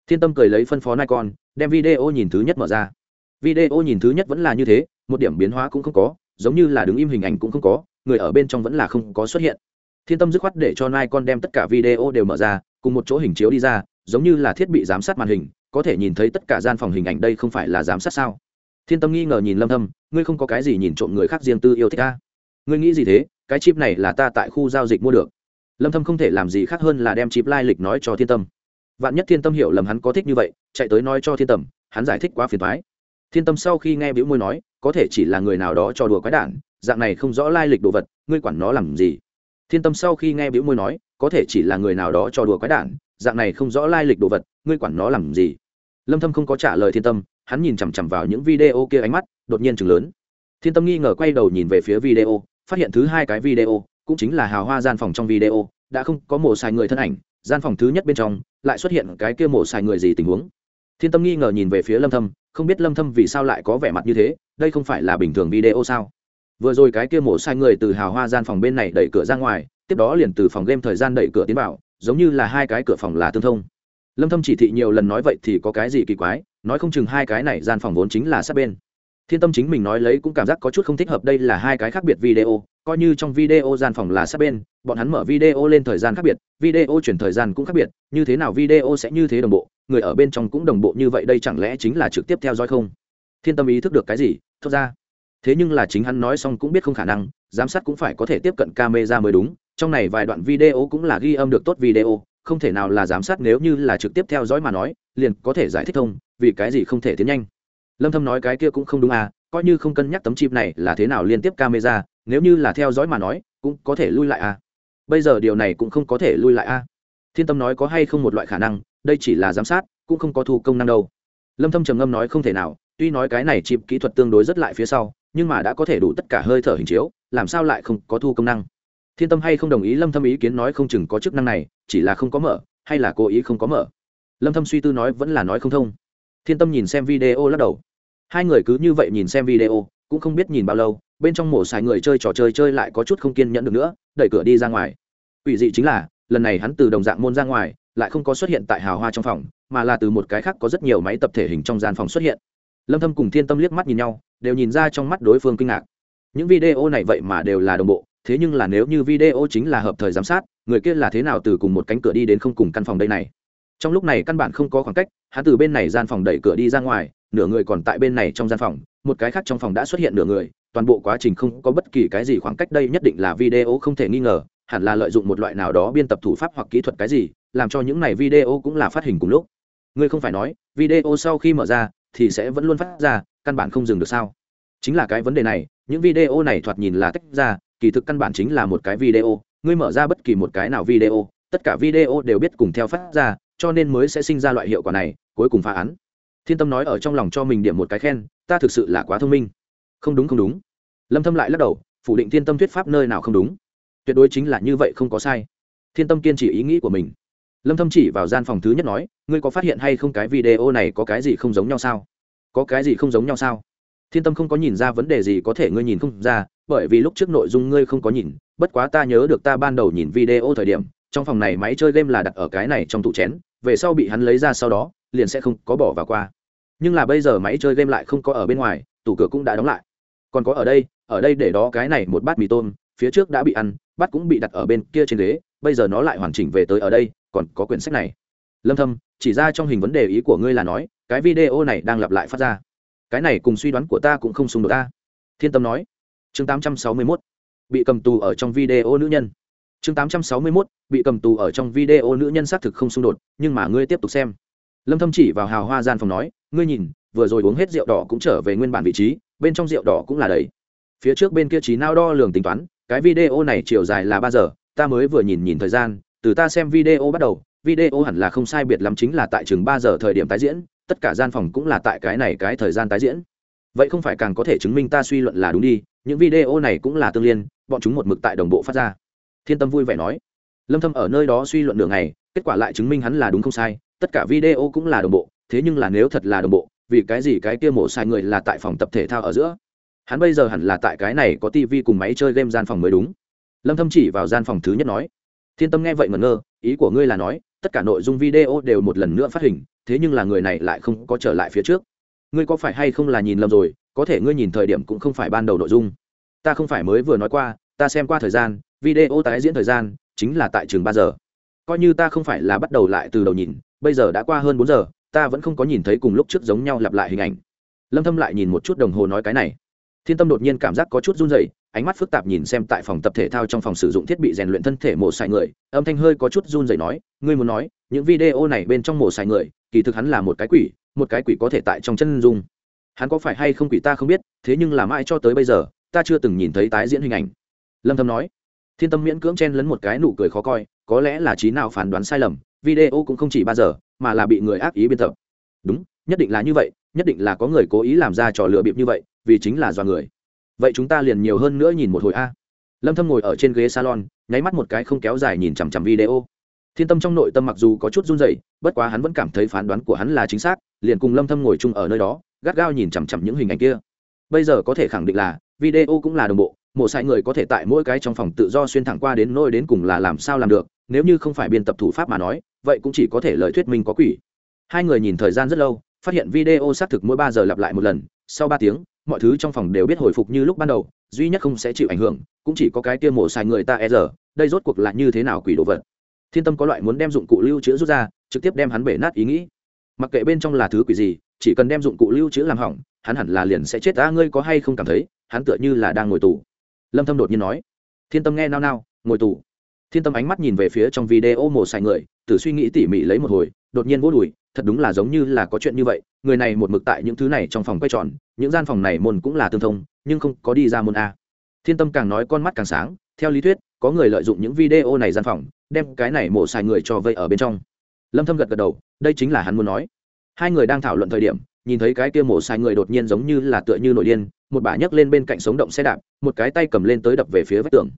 Thiên tâm cười lấy phân phó nai con, đem video nhìn thứ nhất mở ra. Video nhìn thứ nhất vẫn là như thế, một điểm biến hóa cũng không có giống như là đứng im hình ảnh cũng không có, người ở bên trong vẫn là không có xuất hiện. Thiên tâm dứt khoát để cho nai con đem tất cả video đều mở ra, cùng một chỗ hình chiếu đi ra, giống như là thiết bị giám sát màn hình, có thể nhìn thấy tất cả gian phòng hình ảnh đây không phải là giám sát sao? Thiên tâm nghi ngờ nhìn lâm thâm, ngươi không có cái gì nhìn trộm người khác riêng tư yêu thích ta? Ngươi nghĩ gì thế? Cái chip này là ta tại khu giao dịch mua được. Lâm thâm không thể làm gì khác hơn là đem chip lai lịch nói cho thiên tâm. Vạn nhất thiên tâm hiểu lầm hắn có thích như vậy, chạy tới nói cho thiên tâm, hắn giải thích quá phiền toái thiên tâm sau khi nghe biểu môi nói, có thể chỉ là người nào đó cho đùa quái đản, dạng này không rõ lai lịch đồ vật, ngươi quản nó làm gì? Thiên tâm sau khi nghe biểu môi nói, có thể chỉ là người nào đó cho đùa quái đản, dạng này không rõ lai lịch đồ vật, ngươi quản nó làm gì? Lâm thâm không có trả lời thiên tâm, hắn nhìn chằm chằm vào những video kia ánh mắt, đột nhiên chừng lớn. Thiên tâm nghi ngờ quay đầu nhìn về phía video, phát hiện thứ hai cái video, cũng chính là hào hoa gian phòng trong video, đã không có mổ xài người thân ảnh, gian phòng thứ nhất bên trong, lại xuất hiện cái kia mổ xài người gì tình huống? Thiên tâm nghi ngờ nhìn về phía lâm thâm không biết lâm thâm vì sao lại có vẻ mặt như thế, đây không phải là bình thường video sao? Vừa rồi cái kia mổ sai người từ hào hoa gian phòng bên này đẩy cửa ra ngoài, tiếp đó liền từ phòng game thời gian đẩy cửa tiến vào, giống như là hai cái cửa phòng là tương thông. Lâm thâm chỉ thị nhiều lần nói vậy thì có cái gì kỳ quái, nói không chừng hai cái này gian phòng vốn chính là sát bên. Thiên tâm chính mình nói lấy cũng cảm giác có chút không thích hợp đây là hai cái khác biệt video, coi như trong video gian phòng là sát bên, bọn hắn mở video lên thời gian khác biệt, video chuyển thời gian cũng khác biệt, như thế nào video sẽ như thế đồng bộ người ở bên trong cũng đồng bộ như vậy đây chẳng lẽ chính là trực tiếp theo dõi không? Thiên tâm ý thức được cái gì? Thật ra. Thế nhưng là chính hắn nói xong cũng biết không khả năng, giám sát cũng phải có thể tiếp cận camera mới đúng. Trong này vài đoạn video cũng là ghi âm được tốt video, không thể nào là giám sát nếu như là trực tiếp theo dõi mà nói, liền có thể giải thích thông, vì cái gì không thể tiến nhanh. Lâm thâm nói cái kia cũng không đúng à coi như không cân nhắc tấm chip này là thế nào liên tiếp camera, nếu như là theo dõi mà nói, cũng có thể lui lại à. Bây giờ điều này cũng không có thể lui lại à. Thiên tâm nói có hay không một loại khả năng đây chỉ là giám sát, cũng không có thu công năng đâu. Lâm thâm trầm ngâm nói không thể nào, tuy nói cái này chịp kỹ thuật tương đối rất lại phía sau, nhưng mà đã có thể đủ tất cả hơi thở hình chiếu, làm sao lại không có thu công năng? Thiên tâm hay không đồng ý lâm thâm ý kiến nói không chừng có chức năng này, chỉ là không có mở, hay là cố ý không có mở? Lâm thâm suy tư nói vẫn là nói không thông. Thiên tâm nhìn xem video lắc đầu. Hai người cứ như vậy nhìn xem video, cũng không biết nhìn bao lâu, bên trong mổ xài người chơi trò chơi chơi lại có chút không kiên nhẫn được nữa, đẩy cửa đi ra ngoài. Ủy dị chính là, lần này hắn từ đồng dạng môn ra ngoài lại không có xuất hiện tại hào hoa trong phòng, mà là từ một cái khác có rất nhiều máy tập thể hình trong gian phòng xuất hiện. Lâm thâm cùng thiên tâm liếc mắt nhìn nhau, đều nhìn ra trong mắt đối phương kinh ngạc. Những video này vậy mà đều là đồng bộ, thế nhưng là nếu như video chính là hợp thời giám sát, người kia là thế nào từ cùng một cánh cửa đi đến không cùng căn phòng đây này? Trong lúc này căn bản không có khoảng cách, hắn từ bên này gian phòng đẩy cửa đi ra ngoài, nửa người còn tại bên này trong gian phòng, một cái khác trong phòng đã xuất hiện nửa người, toàn bộ quá trình không có bất kỳ cái gì khoảng cách, đây nhất định là video không thể nghi ngờ, hẳn là lợi dụng một loại nào đó biên tập thủ pháp hoặc kỹ thuật cái gì làm cho những này video cũng là phát hình cùng lúc. Ngươi không phải nói, video sau khi mở ra thì sẽ vẫn luôn phát ra, căn bản không dừng được sao? Chính là cái vấn đề này, những video này thoạt nhìn là tách ra, kỳ thực căn bản chính là một cái video. Ngươi mở ra bất kỳ một cái nào video, tất cả video đều biết cùng theo phát ra, cho nên mới sẽ sinh ra loại hiệu quả này, cuối cùng phá án. Thiên tâm nói ở trong lòng cho mình điểm một cái khen, ta thực sự là quá thông minh. Không đúng không đúng. Lâm thâm lại lắc đầu, phủ định thiên tâm thuyết pháp nơi nào không đúng. Tuyệt đối chính là như vậy không có sai. Thiên tâm kiên trì ý nghĩ của mình lâm thâm chỉ vào gian phòng thứ nhất nói, ngươi có phát hiện hay không cái video này có cái gì không giống nhau sao? Có cái gì không giống nhau sao? Thiên tâm không có nhìn ra vấn đề gì có thể ngươi nhìn không ra, bởi vì lúc trước nội dung ngươi không có nhìn, bất quá ta nhớ được ta ban đầu nhìn video thời điểm, trong phòng này máy chơi game là đặt ở cái này trong tủ chén, về sau bị hắn lấy ra sau đó, liền sẽ không có bỏ vào qua. Nhưng là bây giờ máy chơi game lại không có ở bên ngoài, tủ cửa cũng đã đóng lại. Còn có ở đây ở đây để đó cái này một bát mì tôm, phía trước đã bị ăn, bát cũng bị đặt ở bên kia trên ghế, bây giờ nó lại hoàn chỉnh về tới ở đây còn có quyển sách này. Lâm thâm, chỉ ra trong hình vấn đề ý của ngươi là nói, cái video này đang lặp lại phát ra. Cái này cùng suy đoán của ta cũng không xung đột ta. Thiên tâm nói. Chương 861 bị cầm tù ở trong video nữ nhân. Chương 861 bị cầm tù ở trong video nữ nhân xác thực không xung đột, nhưng mà ngươi tiếp tục xem. Lâm thâm chỉ vào hào hoa gian phòng nói, ngươi nhìn, vừa rồi uống hết rượu đỏ cũng trở về nguyên bản vị trí, bên trong rượu đỏ cũng là đầy. Phía trước bên kia trí nao đo lường tính toán, cái video này chiều dài là ba giờ, ta mới vừa nhìn nhìn thời gian từ ta xem video bắt đầu, video hẳn là không sai biệt lắm chính là tại chừng ba giờ thời điểm tái diễn, tất cả gian phòng cũng là tại cái này cái thời gian tái diễn. Vậy không phải càng có thể chứng minh ta suy luận là đúng đi, những video này cũng là tương liên, bọn chúng một mực tại đồng bộ phát ra. Thiên tâm vui vẻ nói. Lâm thâm ở nơi đó suy luận đường này kết quả lại chứng minh hắn là đúng không sai, tất cả video cũng là đồng bộ, thế nhưng là nếu thật là đồng bộ, vì cái gì cái kia mổ sai người là tại phòng tập thể thao ở giữa? Hắn bây giờ hẳn là tại cái này có tivi cùng máy chơi game gian phòng mới đúng. Lâm thâm chỉ vào gian phòng thứ nhất nói thiên tâm nghe vậy ngẩn ngơ, ý của ngươi là nói, tất cả nội dung video đều một lần nữa phát hình, thế nhưng là người này lại không có trở lại phía trước. Ngươi có phải hay không là nhìn lầm rồi, có thể ngươi nhìn thời điểm cũng không phải ban đầu nội dung. Ta không phải mới vừa nói qua, ta xem qua thời gian, video tái diễn thời gian, chính là tại trường ba giờ. Coi như ta không phải là bắt đầu lại từ đầu nhìn, bây giờ đã qua hơn bốn giờ, ta vẫn không có nhìn thấy cùng lúc trước giống nhau lặp lại hình ảnh. Lâm thâm lại nhìn một chút đồng hồ nói cái này thiên tâm đột nhiên cảm giác có chút run rẩy, ánh mắt phức tạp nhìn xem tại phòng tập thể thao trong phòng sử dụng thiết bị rèn luyện thân thể mổ xài người, âm thanh hơi có chút run rẩy nói, ngươi muốn nói, những video này bên trong mổ xài người, kỳ thực hắn là một cái quỷ, một cái quỷ có thể tại trong chân dung. Hắn có phải hay không quỷ ta không biết, thế nhưng là mãi cho tới bây giờ, ta chưa từng nhìn thấy tái diễn hình ảnh. Lâm thâm nói. Thiên tâm miễn cưỡng chen lấn một cái nụ cười khó coi, có lẽ là trí nào phán đoán sai lầm, video cũng không chỉ ba giờ, mà là bị người ác ý biên tập. Đúng nhất định là như vậy, nhất định là có người cố ý làm ra trò lừa bịp như vậy, vì chính là do người. Vậy chúng ta liền nhiều hơn nữa nhìn một hồi a. Lâm thâm ngồi ở trên ghế salon, nháy mắt một cái không kéo dài nhìn chằm chằm video. Thiên tâm trong nội tâm mặc dù có chút run rẩy, bất quá hắn vẫn cảm thấy phán đoán của hắn là chính xác, liền cùng lâm thâm ngồi chung ở nơi đó, gắt gao nhìn chằm chằm những hình ảnh kia. Bây giờ có thể khẳng định là, video cũng là đồng bộ một sai người có thể tại mỗi cái trong phòng tự do xuyên thẳng qua đến nôi đến cùng là làm sao làm được, nếu như không phải biên tập thủ pháp mà nói, vậy cũng chỉ có thể lời thuyết minh có quỷ. Hai người nhìn thời gian rất lâu phát hiện video xác thực mỗi ba giờ lặp lại một lần, sau ba tiếng, mọi thứ trong phòng đều biết hồi phục như lúc ban đầu, duy nhất không sẽ chịu ảnh hưởng, cũng chỉ có cái kia mổ xài người ta e giờ, đây rốt cuộc là như thế nào quỷ đồ vật. Thiên tâm có loại muốn đem dụng cụ lưu trữ rút ra, trực tiếp đem hắn bể nát ý nghĩ. Mặc kệ bên trong là thứ quỷ gì, chỉ cần đem dụng cụ lưu trữ làm hỏng, hắn hẳn là liền sẽ chết. Ta ngươi có hay không cảm thấy, hắn tựa như là đang ngồi tù? Lâm thâm đột nhiên nói. Thiên tâm nghe nao nao, ngồi tù. Thiên tâm ánh mắt nhìn về phía trong video mổ xài người tử suy nghĩ tỉ mỉ lấy một hồi, đột nhiên vô đùi thật đúng là giống như là có chuyện như vậy, người này một mực tại những thứ này trong phòng quay tròn, những gian phòng này môn cũng là tương thông, nhưng không có đi ra môn a. Thiên tâm càng nói con mắt càng sáng, theo lý thuyết, có người lợi dụng những video này gian phòng, đem cái này mổ xài người cho vây ở bên trong. Lâm thâm gật gật đầu, đây chính là hắn muốn nói. Hai người đang thảo luận thời điểm, nhìn thấy cái kia mổ xài người đột nhiên giống như là tựa như nổi điên, một bà nhấc lên bên cạnh sống động xe đạp, một cái tay cầm lên tới đập về phía vách tường.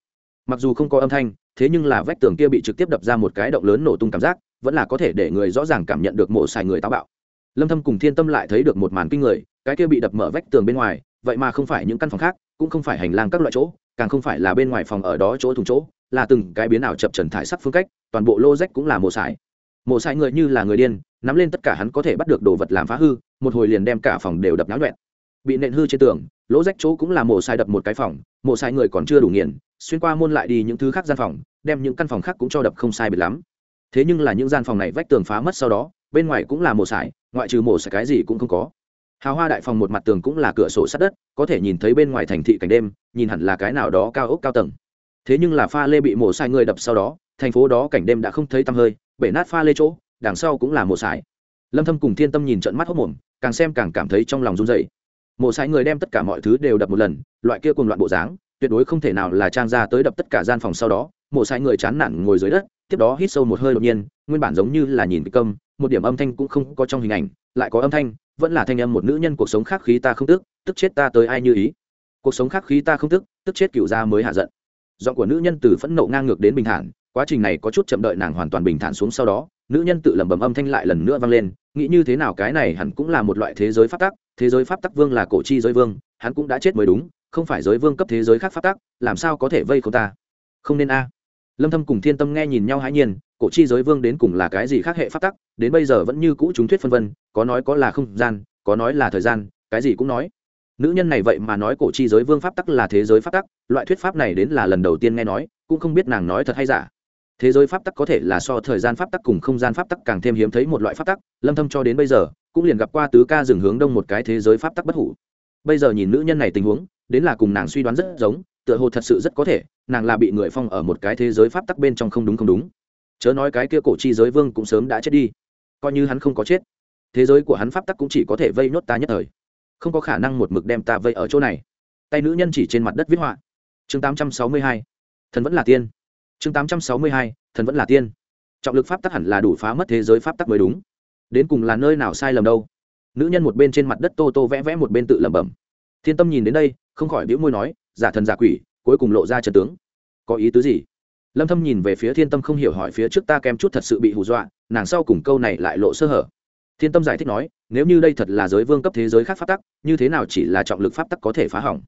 Mặc dù không có âm thanh, thế nhưng là vách tường kia bị trực tiếp đập ra một cái động lớn nổ tung cảm giác vẫn là có thể để người rõ ràng cảm nhận được mổ xài người táo bạo. Lâm thâm cùng thiên tâm lại thấy được một màn kinh người, cái kia bị đập mở vách tường bên ngoài, vậy mà không phải những căn phòng khác, cũng không phải hành lang các loại chỗ, càng không phải là bên ngoài phòng ở đó chỗ thùng chỗ, là từng cái biến ảo chập trần thải sắc phương cách, toàn bộ lô rách cũng là mổ xài mổ xài người như là người điên, nắm lên tất cả hắn có thể bắt được đồ vật làm phá hư, một hồi liền đem cả phòng đều đập náo loạn. bị nện hư trên tường, lỗ rách chỗ cũng là mổ xài đập một cái phòng mổ xài người còn chưa đủ nghiền, xuyên qua môn lại đi những thứ khác gian phòng, đem những căn phòng khác cũng cho đập không sai biệt lắm thế nhưng là những gian phòng này vách tường phá mất sau đó, bên ngoài cũng là mổ sải, ngoại trừ mổ sải cái gì cũng không có. Hào hoa đại phòng một mặt tường cũng là cửa sổ sát đất, có thể nhìn thấy bên ngoài thành thị cảnh đêm, nhìn hẳn là cái nào đó cao ốc cao tầng. Thế nhưng là pha lê bị mổ sải người đập sau đó, thành phố đó cảnh đêm đã không thấy tăm hơi, bể nát pha lê chỗ, đằng sau cũng là mổ sải. Lâm thâm cùng thiên tâm nhìn trận mắt hốc mồm, càng xem càng cảm thấy trong lòng run rẩy. Mổ sải người đem tất cả mọi thứ đều đập một lần, loại kia cùng loạn bộ dáng, tuyệt đối không thể nào là trang ra tới đập tất cả gian phòng sau đó. Mổ sải người chán nản ngồi dưới đất tiếp đó hít sâu một hơi đột nhiên, nguyên bản giống như là nhìn cái câm, một điểm âm thanh cũng không có trong hình ảnh, lại có âm thanh, vẫn là thanh âm một nữ nhân cuộc sống khác khí ta không tức tức chết ta tới ai như ý. Cuộc sống khác khí ta không tức tức chết cựu gia mới hạ giận. Giọng của nữ nhân từ phẫn nộ ngang ngược đến bình thản, quá trình này có chút chậm đợi nàng hoàn toàn bình thản xuống sau đó, nữ nhân tự lẩm bẩm âm thanh lại lần nữa vang lên, nghĩ như thế nào cái này hẳn cũng là một loại thế giới pháp tắc, thế giới pháp tắc vương là cổ chi giới vương, hắn cũng đã chết mới đúng, không phải giới vương cấp thế giới khác pháp tắc, làm sao có thể vây không ta? Không nên a lâm thâm cùng thiên tâm nghe nhìn nhau hãi nhiên, cổ chi giới vương đến cùng là cái gì khác hệ pháp tắc, đến bây giờ vẫn như cũ chúng thuyết phân vân, có nói có là không gian, có nói là thời gian, cái gì cũng nói. Nữ nhân này vậy mà nói cổ chi giới vương pháp tắc là thế giới pháp tắc, loại thuyết pháp này đến là lần đầu tiên nghe nói, cũng không biết nàng nói thật hay giả. Thế giới pháp tắc có thể là so thời gian pháp tắc cùng không gian pháp tắc càng thêm hiếm thấy một loại pháp tắc, lâm thâm cho đến bây giờ, cũng liền gặp qua tứ ca dừng hướng đông một cái thế giới pháp tắc bất hủ. Bây giờ nhìn nữ nhân này tình huống, đến là cùng nàng suy đoán rất giống, tựa hồ thật sự rất có thể nàng là bị người phong ở một cái thế giới pháp tắc bên trong không đúng không đúng. Chớ nói cái kia cổ chi giới vương cũng sớm đã chết đi. Coi như hắn không có chết, thế giới của hắn pháp tắc cũng chỉ có thể vây nốt ta nhất thời. Không có khả năng một mực đem ta vây ở chỗ này. Tay nữ nhân chỉ trên mặt đất viết họa. Chương 862. thần vẫn là tiên. Chương 862. thần vẫn là tiên. Trọng lực pháp tắc hẳn là đủ phá mất thế giới pháp tắc mới đúng. Đến cùng là nơi nào sai lầm đâu? Nữ nhân một bên trên mặt đất tô tô vẽ vẽ một bên tự lẩm bẩm. Thiên tâm nhìn đến đây, không khỏi biễu môi nói, giả thần giả quỷ cuối cùng lộ ra trận tướng. Có ý tứ gì? Lâm thâm nhìn về phía thiên tâm không hiểu hỏi phía trước ta kem chút thật sự bị hù dọa, nàng sau cùng câu này lại lộ sơ hở. Thiên tâm giải thích nói, nếu như đây thật là giới vương cấp thế giới khác pháp tắc, như thế nào chỉ là trọng lực pháp tắc có thể phá hỏng?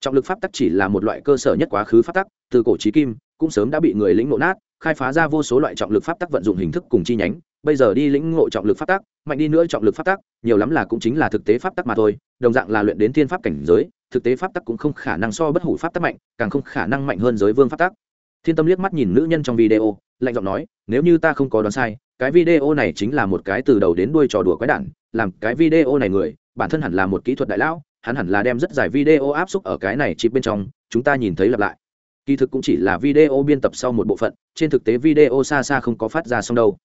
Trọng lực pháp tắc chỉ là một loại cơ sở nhất quá khứ pháp tắc, từ cổ chí kim, cũng sớm đã bị người lĩnh ngộ nát, khai phá ra vô số loại trọng lực pháp tắc vận dụng hình thức cùng chi nhánh, bây giờ đi lĩnh ngộ trọng lực pháp tắc, mạnh đi nữa trọng lực pháp tắc, nhiều lắm là cũng chính là thực tế pháp tắc mà thôi, đồng dạng là luyện đến thiên pháp cảnh giới thực tế pháp tắc cũng không khả năng so bất hủ pháp tắc mạnh, càng không khả năng mạnh hơn giới vương pháp tắc. Thiên tâm liếc mắt nhìn nữ nhân trong video, lạnh giọng nói, nếu như ta không có đoán sai, cái video này chính là một cái từ đầu đến đuôi trò đùa quái đản, làm cái video này người, bản thân hẳn là một kỹ thuật đại lão, hắn hẳn là đem rất dài video áp xúc ở cái này chip bên trong, chúng ta nhìn thấy lặp lại. Kỳ thực cũng chỉ là video biên tập sau một bộ phận, trên thực tế video xa xa không có phát ra xong đâu.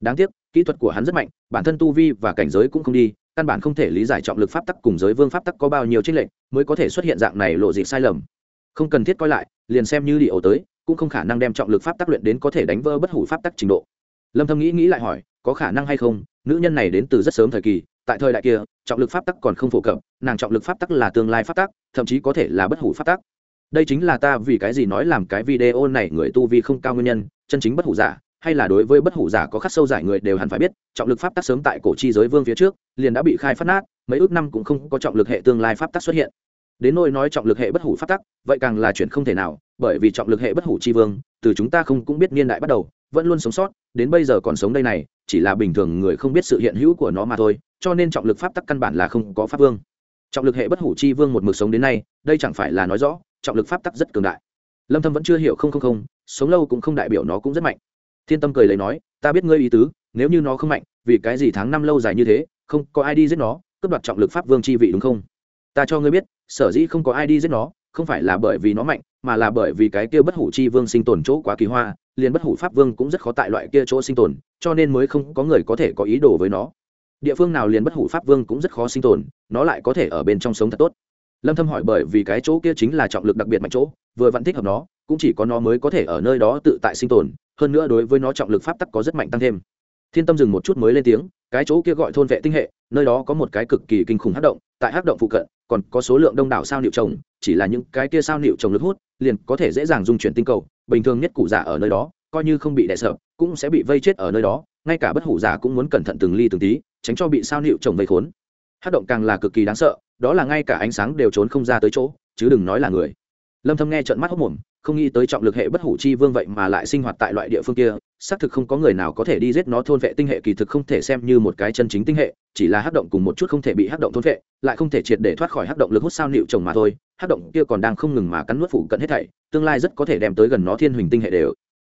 Đáng tiếc, kỹ thuật của hắn rất mạnh, bản thân tu vi và cảnh giới cũng không đi căn bản không thể lý giải trọng lực pháp tắc cùng giới vương pháp tắc có bao nhiêu tranh lệnh mới có thể xuất hiện dạng này lộ dị sai lầm. Không cần thiết coi lại, liền xem như đi ổ tới, cũng không khả năng đem trọng lực pháp tắc luyện đến có thể đánh vỡ bất hủ pháp tắc trình độ. Lâm thâm nghĩ nghĩ lại hỏi, có khả năng hay không, nữ nhân này đến từ rất sớm thời kỳ, tại thời đại kia, trọng lực pháp tắc còn không phổ cập, nàng trọng lực pháp tắc là tương lai pháp tắc, thậm chí có thể là bất hủ pháp tắc. Đây chính là ta vì cái gì nói làm cái video này người tu vi không cao nguyên nhân, chân chính bất hủ giả hay là đối với bất hủ giả có khắc sâu giải người đều hẳn phải biết, trọng lực pháp tắc sớm tại cổ chi giới vương phía trước, liền đã bị khai phát nát, mấy ước năm cũng không có trọng lực hệ tương lai pháp tắc xuất hiện. Đến nỗi nói trọng lực hệ bất hủ pháp tắc, vậy càng là chuyện không thể nào, bởi vì trọng lực hệ bất hủ chi vương, từ chúng ta không cũng biết niên đại bắt đầu, vẫn luôn sống sót, đến bây giờ còn sống đây này, chỉ là bình thường người không biết sự hiện hữu của nó mà thôi, cho nên trọng lực pháp tắc căn bản là không có pháp vương. Trọng lực hệ bất hủ chi vương một mực sống đến nay, đây chẳng phải là nói rõ, trọng lực pháp tắc rất cường đại. Lâm thâm vẫn chưa hiểu không không không, sống lâu cũng không đại biểu nó cũng rất mạnh thiên tâm cười lấy nói, ta biết ngươi ý tứ, nếu như nó không mạnh, vì cái gì tháng năm lâu dài như thế, không có ai đi giết nó, cướp đoạt trọng lực pháp vương chi vị đúng không? Ta cho ngươi biết, sở dĩ không có ai đi giết nó, không phải là bởi vì nó mạnh, mà là bởi vì cái kia bất hủ chi vương sinh tồn chỗ quá kỳ hoa, liền bất hủ pháp vương cũng rất khó tại loại kia chỗ sinh tồn, cho nên mới không có người có thể có ý đồ với nó. Địa phương nào liền bất hủ pháp vương cũng rất khó sinh tồn, nó lại có thể ở bên trong sống thật tốt. Lâm thâm hỏi bởi vì cái chỗ kia chính là trọng lực đặc biệt mạnh chỗ, vừa vẫn thích hợp nó, cũng chỉ có nó mới có thể ở nơi đó tự tại sinh tồn hơn nữa đối với nó trọng lực pháp tắc có rất mạnh tăng thêm. Thiên tâm dừng một chút mới lên tiếng, cái chỗ kia gọi thôn vệ tinh hệ, nơi đó có một cái cực kỳ kinh khủng hắc động, tại hắc động phụ cận, còn có số lượng đông đảo sao niệu trồng, chỉ là những cái kia sao niệu trồng lực hút, liền có thể dễ dàng dung chuyển tinh cầu, bình thường nhất cụ giả ở nơi đó, coi như không bị đè sợ, cũng sẽ bị vây chết ở nơi đó, ngay cả bất hủ giả cũng muốn cẩn thận từng ly từng tí, tránh cho bị sao nịu chồng vây khốn. Hát động càng là cực kỳ đáng sợ, đó là ngay cả ánh sáng đều trốn không ra tới chỗ, chứ đừng nói là người. Lâm thâm nghe trận mắt hốc mồm không nghĩ tới trọng lực hệ bất hủ chi vương vậy mà lại sinh hoạt tại loại địa phương kia, xác thực không có người nào có thể đi giết nó thôn vệ tinh hệ, kỳ thực không thể xem như một cái chân chính tinh hệ, chỉ là hắc động cùng một chút không thể bị hắc động thôn vệ, lại không thể triệt để thoát khỏi hắc động lực hút sao nịu trồng mà thôi, hắc động kia còn đang không ngừng mà cắn nuốt phủ cận hết thảy, tương lai rất có thể đem tới gần nó thiên huỳnh tinh hệ đều.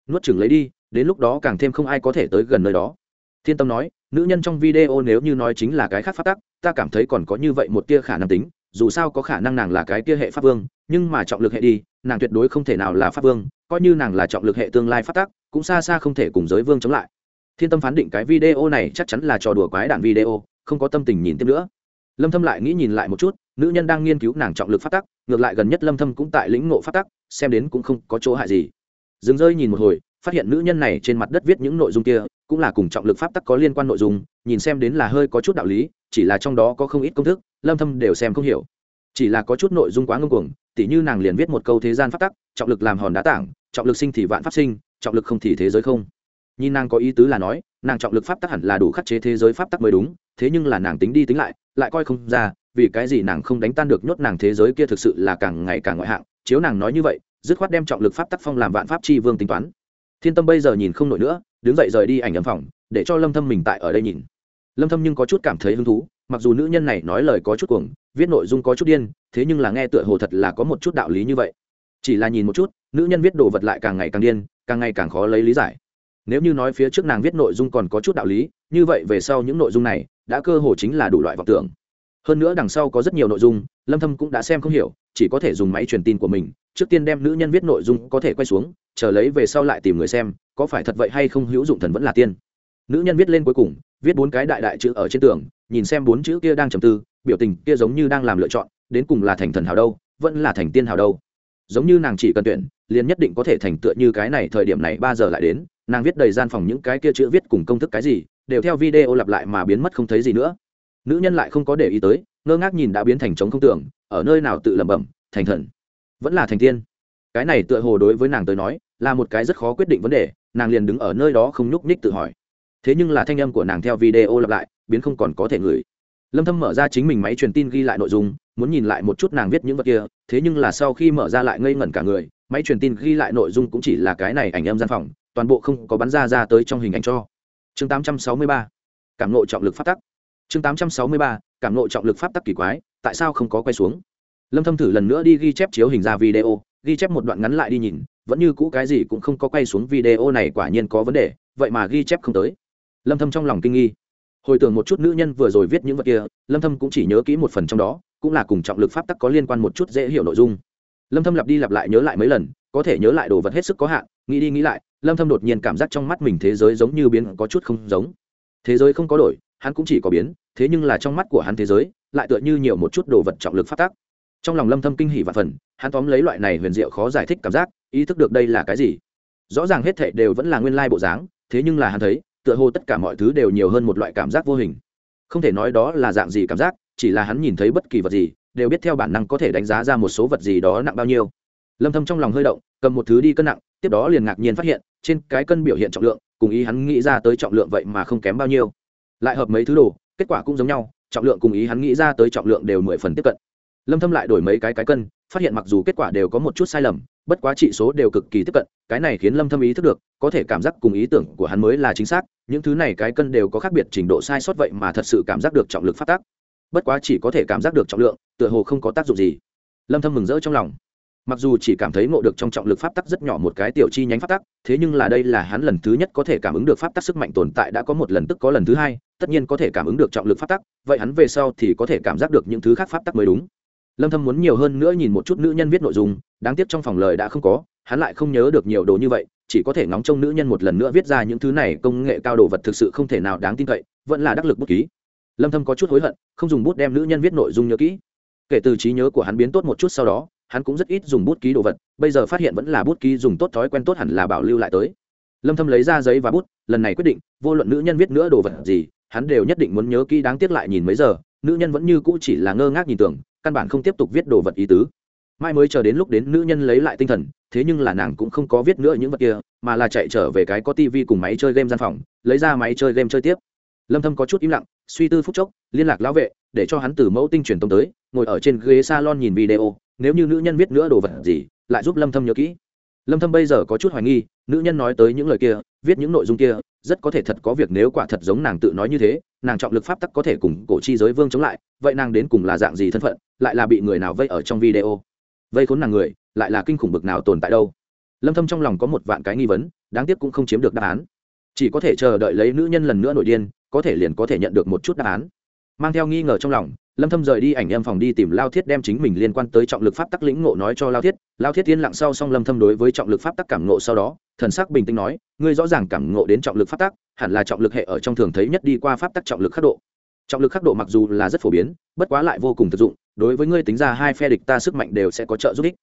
Nuốt chừng lấy đi, đến lúc đó càng thêm không ai có thể tới gần nơi đó. Thiên tâm nói, nữ nhân trong video nếu như nói chính là cái khác phát tắc, ta cảm thấy còn có như vậy một tia khả năng tính, dù sao có khả năng nàng là cái tia hệ pháp vương, nhưng mà trọng lực hệ đi nàng tuyệt đối không thể nào là pháp vương, coi như nàng là trọng lực hệ tương lai phát tác cũng xa xa không thể cùng giới vương chống lại. Thiên tâm phán định cái video này chắc chắn là trò đùa quái đạn video, không có tâm tình nhìn tiếp nữa. Lâm thâm lại nghĩ nhìn lại một chút, nữ nhân đang nghiên cứu nàng trọng lực phát tắc, ngược lại gần nhất lâm thâm cũng tại lĩnh ngộ phát tắc, xem đến cũng không có chỗ hại gì. Dừng rơi nhìn một hồi, phát hiện nữ nhân này trên mặt đất viết những nội dung kia, cũng là cùng trọng lực pháp tắc có liên quan nội dung, nhìn xem đến là hơi có chút đạo lý, chỉ là trong đó có không ít công thức, lâm thâm đều xem không hiểu chỉ là có chút nội dung quá ngông cuồng, tỉ như nàng liền viết một câu thế gian pháp tắc, trọng lực làm hòn đá tảng, trọng lực sinh thì vạn pháp sinh, trọng lực không thì thế giới không. Nhìn nàng có ý tứ là nói, nàng trọng lực pháp tắc hẳn là đủ khắc chế thế giới pháp tắc mới đúng, thế nhưng là nàng tính đi tính lại lại coi không ra, vì cái gì nàng không đánh tan được nhốt nàng thế giới kia thực sự là càng ngày càng ngoại hạng, chiếu nàng nói như vậy, dứt khoát đem trọng lực pháp tắc phong làm vạn pháp chi vương tính toán. Thiên tâm bây giờ nhìn không nổi nữa, đứng dậy rời đi ảnh âm phòng, để cho lâm thâm mình tại ở đây nhìn. Lâm thâm nhưng có chút cảm thấy hứng thú mặc dù nữ nhân này nói lời có chút cuồng, viết nội dung có chút điên, thế nhưng là nghe tựa hồ thật là có một chút đạo lý như vậy. Chỉ là nhìn một chút, nữ nhân viết đồ vật lại càng ngày càng điên, càng ngày càng khó lấy lý giải. Nếu như nói phía trước nàng viết nội dung còn có chút đạo lý, như vậy về sau những nội dung này, đã cơ hồ chính là đủ loại vọng tưởng. Hơn nữa đằng sau có rất nhiều nội dung, lâm thâm cũng đã xem không hiểu, chỉ có thể dùng máy truyền tin của mình, trước tiên đem nữ nhân viết nội dung có thể quay xuống, chờ lấy về sau lại tìm người xem, có phải thật vậy hay không hữu dụng thần vẫn là tiên. Nữ nhân viết lên cuối cùng viết bốn cái đại đại chữ ở trên tường, nhìn xem bốn chữ kia đang trầm tư, biểu tình kia giống như đang làm lựa chọn, đến cùng là thành thần hào đâu, vẫn là thành tiên hào đâu. Giống như nàng chỉ cần tuyển, liền nhất định có thể thành tựa như cái này thời điểm này ba giờ lại đến, nàng viết đầy gian phòng những cái kia chữ viết cùng công thức cái gì, đều theo video lặp lại mà biến mất không thấy gì nữa. Nữ nhân lại không có để ý tới, ngơ ngác nhìn đã biến thành trống không tưởng, ở nơi nào tự lẩm bẩm, thành thần. Vẫn là thành tiên. Cái này tựa hồ đối với nàng tới nói, là một cái rất khó quyết định vấn đề, nàng liền đứng ở nơi đó không nhúc nhích tự hỏi thế nhưng là thanh âm của nàng theo video lặp lại, biến không còn có thể ngửi. Lâm thâm mở ra chính mình máy truyền tin ghi lại nội dung, muốn nhìn lại một chút nàng viết những vật kia, thế nhưng là sau khi mở ra lại ngây ngẩn cả người, máy truyền tin ghi lại nội dung cũng chỉ là cái này ảnh âm gian phòng, toàn bộ không có bắn ra ra tới trong hình ảnh cho. Chương 863 cảm ngộ trọng lực pháp tắc. Chương 863 cảm ngộ trọng lực pháp tắc kỳ quái, tại sao không có quay xuống? Lâm thâm thử lần nữa đi ghi chép chiếu hình ra video, ghi chép một đoạn ngắn lại đi nhìn, vẫn như cũ cái gì cũng không có quay xuống video này quả nhiên có vấn đề, vậy mà ghi chép không tới lâm thâm trong lòng kinh nghi. Hồi tưởng một chút nữ nhân vừa rồi viết những vật kia, lâm thâm cũng chỉ nhớ kỹ một phần trong đó, cũng là cùng trọng lực pháp tắc có liên quan một chút dễ hiểu nội dung. Lâm thâm lặp đi lặp lại nhớ lại mấy lần, có thể nhớ lại đồ vật hết sức có hạn, nghĩ đi nghĩ lại, lâm thâm đột nhiên cảm giác trong mắt mình thế giới giống như biến có chút không giống. Thế giới không có đổi, hắn cũng chỉ có biến, thế nhưng là trong mắt của hắn thế giới lại tựa như nhiều một chút đồ vật trọng lực pháp tắc. Trong lòng lâm thâm kinh hỉ và phần, hắn tóm lấy loại này huyền diệu khó giải thích cảm giác, ý thức được đây là cái gì. Rõ ràng hết thảy đều vẫn là nguyên lai bộ dáng, thế nhưng là hắn thấy tựa hồ tất cả mọi thứ đều nhiều hơn một loại cảm giác vô hình. Không thể nói đó là dạng gì cảm giác, chỉ là hắn nhìn thấy bất kỳ vật gì, đều biết theo bản năng có thể đánh giá ra một số vật gì đó nặng bao nhiêu. Lâm thâm trong lòng hơi động, cầm một thứ đi cân nặng, tiếp đó liền ngạc nhiên phát hiện, trên cái cân biểu hiện trọng lượng, cùng ý hắn nghĩ ra tới trọng lượng vậy mà không kém bao nhiêu. Lại hợp mấy thứ đồ, kết quả cũng giống nhau, trọng lượng cùng ý hắn nghĩ ra tới trọng lượng đều mười phần tiếp cận lâm thâm lại đổi mấy cái cái cân, phát hiện mặc dù kết quả đều có một chút sai lầm, bất quá trị số đều cực kỳ tiếp cận, cái này khiến lâm thâm ý thức được, có thể cảm giác cùng ý tưởng của hắn mới là chính xác, những thứ này cái cân đều có khác biệt trình độ sai sót vậy mà thật sự cảm giác được trọng lực phát tác. Bất quá chỉ có thể cảm giác được trọng lượng, tựa hồ không có tác dụng gì. Lâm thâm mừng rỡ trong lòng. Mặc dù chỉ cảm thấy ngộ được trong trọng lực pháp tắc rất nhỏ một cái tiểu chi nhánh pháp tắc, thế nhưng là đây là hắn lần thứ nhất có thể cảm ứng được pháp tắc sức mạnh tồn tại đã có một lần tức có lần thứ hai, tất nhiên có thể cảm ứng được trọng lực pháp tắc, vậy hắn về sau thì có thể cảm giác được những thứ khác pháp tắc mới đúng lâm thâm muốn nhiều hơn nữa nhìn một chút nữ nhân viết nội dung, đáng tiếc trong phòng lời đã không có, hắn lại không nhớ được nhiều đồ như vậy, chỉ có thể ngóng trông nữ nhân một lần nữa viết ra những thứ này, công nghệ cao đồ vật thực sự không thể nào đáng tin cậy, vẫn là đắc lực bút ký. Lâm thâm có chút hối hận, không dùng bút đem nữ nhân viết nội dung nhớ kỹ. Kể từ trí nhớ của hắn biến tốt một chút sau đó, hắn cũng rất ít dùng bút ký đồ vật, bây giờ phát hiện vẫn là bút ký dùng tốt thói quen tốt hẳn là bảo lưu lại tới. Lâm thâm lấy ra giấy và bút, lần này quyết định, vô luận nữ nhân viết nữa đồ vật gì, hắn đều nhất định muốn nhớ kỹ đáng tiếc lại nhìn mấy giờ, nữ nhân vẫn như cũ chỉ là ngơ ngác nhìn tưởng căn bản không tiếp tục viết đồ vật ý tứ. Mai mới chờ đến lúc đến nữ nhân lấy lại tinh thần, thế nhưng là nàng cũng không có viết nữa những vật kia, mà là chạy trở về cái có tivi cùng máy chơi game gian phòng, lấy ra máy chơi game chơi tiếp. Lâm thâm có chút im lặng, suy tư phút chốc, liên lạc lão vệ, để cho hắn từ mẫu tinh truyền tông tới, ngồi ở trên ghế salon nhìn video, nếu như nữ nhân viết nữa đồ vật gì, lại giúp lâm thâm nhớ kỹ. Lâm thâm bây giờ có chút hoài nghi, nữ nhân nói tới những lời kia, viết những nội dung kia, rất có thể thật có việc nếu quả thật giống nàng tự nói như thế nàng trọng lực pháp tắc có thể cùng cổ chi giới vương chống lại, vậy nàng đến cùng là dạng gì thân phận, lại là bị người nào vây ở trong video? Vây khốn nàng người, lại là kinh khủng bực nào tồn tại đâu? Lâm thâm trong lòng có một vạn cái nghi vấn, đáng tiếc cũng không chiếm được đáp án. Chỉ có thể chờ đợi lấy nữ nhân lần nữa nổi điên, có thể liền có thể nhận được một chút đáp án mang theo nghi ngờ trong lòng, lâm thâm rời đi ảnh em phòng đi tìm lao thiết đem chính mình liên quan tới trọng lực pháp tắc lĩnh ngộ nói cho lao thiết. Lao thiết yên lặng sau xong lâm thâm đối với trọng lực pháp tắc cảm ngộ sau đó, thần sắc bình tĩnh nói, ngươi rõ ràng cảm ngộ đến trọng lực pháp tắc, hẳn là trọng lực hệ ở trong thường thấy nhất đi qua pháp tắc trọng lực khắc độ. Trọng lực khắc độ mặc dù là rất phổ biến, bất quá lại vô cùng thực dụng, đối với ngươi tính ra hai phe địch ta sức mạnh đều sẽ có trợ giúp ích.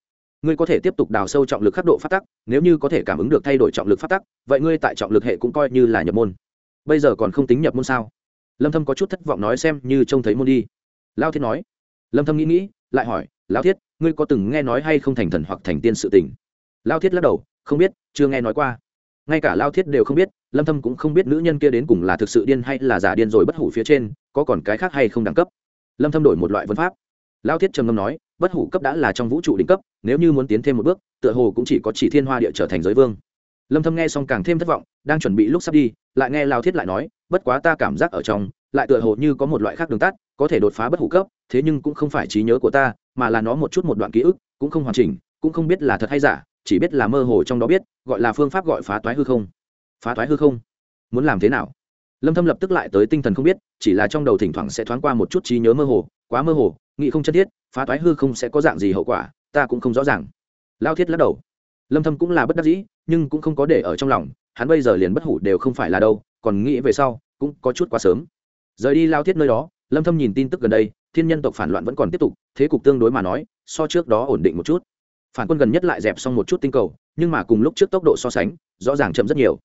Ngươi có thể tiếp tục đào sâu trọng lực khắc độ pháp tắc, nếu như có thể cảm ứng được thay đổi trọng lực pháp tắc, vậy ngươi tại trọng lực hệ cũng coi như là nhập môn. Bây giờ còn không tính nhập môn sao? Lâm thâm có chút thất vọng nói xem như trông thấy môn đi. Lao thiết nói. Lâm thâm nghĩ nghĩ, lại hỏi, lao thiết, ngươi có từng nghe nói hay không thành thần hoặc thành tiên sự tình? Lao thiết lắc đầu, không biết, chưa nghe nói qua. Ngay cả lao thiết đều không biết, lâm thâm cũng không biết nữ nhân kia đến cùng là thực sự điên hay là giả điên rồi bất hủ phía trên, có còn cái khác hay không đẳng cấp. Lâm thâm đổi một loại vấn pháp. Lao thiết trầm ngâm nói, bất hủ cấp đã là trong vũ trụ đỉnh cấp, nếu như muốn tiến thêm một bước, tựa hồ cũng chỉ có chỉ thiên hoa địa trở thành giới vương. Lâm thâm nghe xong càng thêm thất vọng đang chuẩn bị lúc sắp đi, lại nghe lao thiết lại nói, bất quá ta cảm giác ở trong, lại tựa hồ như có một loại khác đường tắt, có thể đột phá bất hủ cấp, thế nhưng cũng không phải trí nhớ của ta, mà là nó một chút một đoạn ký ức, cũng không hoàn chỉnh, cũng không biết là thật hay giả, chỉ biết là mơ hồ trong đó biết, gọi là phương pháp gọi phá toái hư không. Phá toái hư không? Muốn làm thế nào? Lâm thâm lập tức lại tới tinh thần không biết, chỉ là trong đầu thỉnh thoảng sẽ thoáng qua một chút trí nhớ mơ hồ, quá mơ hồ, nghĩ không chân thiết, phá toái hư không sẽ có dạng gì hậu quả, ta cũng không rõ ràng. Lao thiết lắc đầu. Lâm thâm cũng là bất đắc dĩ, nhưng cũng không có để ở trong lòng hắn bây giờ liền bất hủ đều không phải là đâu, còn nghĩ về sau, cũng có chút quá sớm. Rời đi lao thiết nơi đó, lâm thâm nhìn tin tức gần đây, thiên nhân tộc phản loạn vẫn còn tiếp tục, thế cục tương đối mà nói, so trước đó ổn định một chút. Phản quân gần nhất lại dẹp xong một chút tinh cầu, nhưng mà cùng lúc trước tốc độ so sánh, rõ ràng chậm rất nhiều.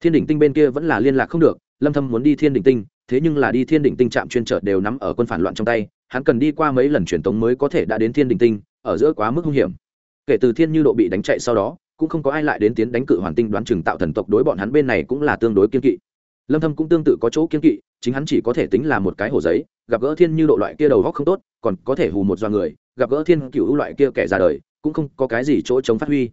Thiên đỉnh tinh bên kia vẫn là liên lạc không được, lâm thâm muốn đi thiên đỉnh tinh, thế nhưng là đi thiên đỉnh tinh trạm chuyên trở đều nắm ở quân phản loạn trong tay, hắn cần đi qua mấy lần truyền tống mới có thể đã đến thiên đỉnh tinh, ở giữa quá mức nguy hiểm. Kể từ thiên như độ bị đánh chạy sau đó cũng không có ai lại đến tiến đánh cự hoàn tinh đoán chừng tạo thần tộc đối bọn hắn bên này cũng là tương đối kiên kỵ. Lâm thâm cũng tương tự có chỗ kiên kỵ, chính hắn chỉ có thể tính là một cái hồ giấy, gặp gỡ thiên như độ loại kia đầu góc không tốt, còn có thể hù một do người, gặp gỡ thiên cửu loại kia kẻ ra đời, cũng không có cái gì chỗ chống phát huy.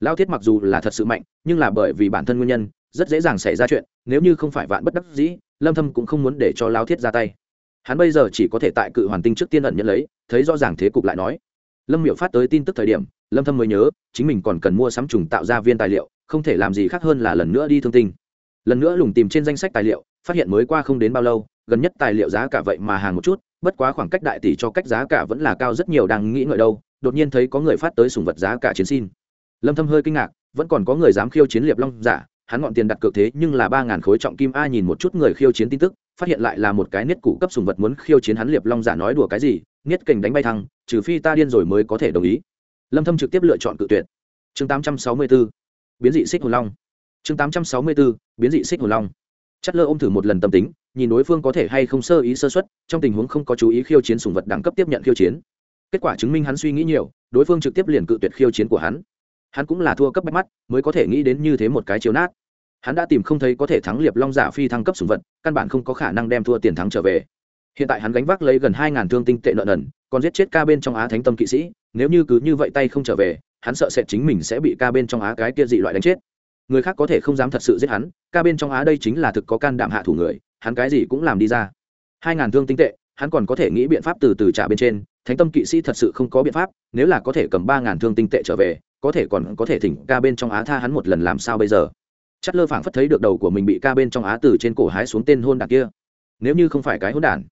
Lao thiết mặc dù là thật sự mạnh, nhưng là bởi vì bản thân nguyên nhân, rất dễ dàng xảy ra chuyện, nếu như không phải vạn bất đắc dĩ, lâm thâm cũng không muốn để cho lao thiết ra tay. Hắn bây giờ chỉ có thể tại cự hoàn tinh trước tiên ẩn nhận lấy, thấy rõ ràng thế cục lại nói. Lâm miệu phát tới tin tức thời điểm lâm thâm mới nhớ, chính mình còn cần mua sắm trùng tạo ra viên tài liệu, không thể làm gì khác hơn là lần nữa đi thương tinh. Lần nữa lùng tìm trên danh sách tài liệu, phát hiện mới qua không đến bao lâu, gần nhất tài liệu giá cả vậy mà hàng một chút, bất quá khoảng cách đại tỷ cho cách giá cả vẫn là cao rất nhiều đang nghĩ ngợi đâu, đột nhiên thấy có người phát tới sùng vật giá cả chiến xin. Lâm thâm hơi kinh ngạc, vẫn còn có người dám khiêu chiến liệp long giả, hắn ngọn tiền đặt cược thế nhưng là ba ngàn khối trọng kim a nhìn một chút người khiêu chiến tin tức, phát hiện lại là một cái niết cụ cấp sùng vật muốn khiêu chiến hắn liệp long giả nói đùa cái gì, niết kình đánh bay thăng, trừ phi ta điên rồi mới có thể đồng ý lâm thâm trực tiếp lựa chọn cự tuyệt. Chương 864 biến dị xích hồn long. Chương 864 biến dị xích hồn long. Chất lơ ôm thử một lần tâm tính, nhìn đối phương có thể hay không sơ ý sơ suất, trong tình huống không có chú ý khiêu chiến sùng vật đẳng cấp tiếp nhận khiêu chiến. Kết quả chứng minh hắn suy nghĩ nhiều, đối phương trực tiếp liền cự tuyệt khiêu chiến của hắn. Hắn cũng là thua cấp bách mắt, mới có thể nghĩ đến như thế một cái chiếu nát. Hắn đã tìm không thấy có thể thắng liệp long giả phi thăng cấp sùng vật, căn bản không có khả năng đem thua tiền thắng trở về. Hiện tại hắn gánh vác lấy gần hai ngàn thương tinh tệ nợ nần, còn giết chết ca bên trong á thánh tâm kỵ sĩ nếu như cứ như vậy tay không trở về, hắn sợ sẽ chính mình sẽ bị ca bên trong á cái kia dị loại đánh chết. Người khác có thể không dám thật sự giết hắn, ca bên trong á đây chính là thực có can đảm hạ thủ người, hắn cái gì cũng làm đi ra. Hai ngàn thương tinh tệ, hắn còn có thể nghĩ biện pháp từ từ trả bên trên, thánh tâm kỵ sĩ thật sự không có biện pháp, nếu là có thể cầm ba ngàn thương tinh tệ trở về, có thể còn có thể thỉnh ca bên trong á tha hắn một lần làm sao bây giờ? Chất lơ phảng phất thấy được đầu của mình bị ca bên trong á từ trên cổ hái xuống tên hôn đạn kia. Nếu như không phải cái hôn đản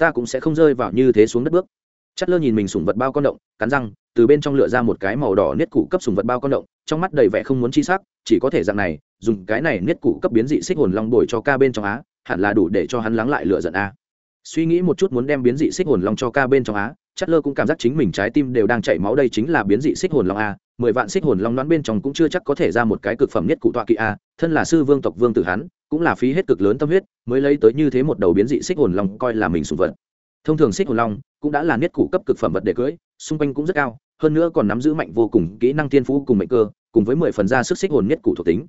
ta cũng sẽ không rơi vào như thế xuống đất bước chất lơ nhìn mình sủng vật bao con động, cắn răng, từ bên trong lựa ra một cái màu đỏ niết cụ cấp sủng vật bao con động, trong mắt đầy vẻ không muốn chi sắc, chỉ có thể dạng này, dùng cái này niết cụ cấp biến dị xích hồn long bồi cho ca bên trong á, hẳn là đủ để cho hắn lắng lại lựa giận a suy nghĩ một chút muốn đem biến dị xích hồn long cho ca bên trong á, chất lơ cũng cảm giác chính mình trái tim đều đang chảy máu đây chính là biến dị xích hồn long a mười vạn xích hồn long đoán bên trong cũng chưa chắc có thể ra một cái cực phẩm nhất cụ tọa kỵ a thân là sư vương tộc vương tử hắn, cũng là phí hết cực lớn tâm huyết, mới lấy tới như thế một đầu biến dị xích hồn long coi là mình sùng vật thông thường xích hồn long cũng đã là niết cụ cấp cực phẩm vật để cưới, xung quanh cũng rất cao, hơn nữa còn nắm giữ mạnh vô cùng kỹ năng thiên phú cùng mệnh cơ, cùng với mười phần ra sức xích hồn nhất cụ thuộc tính.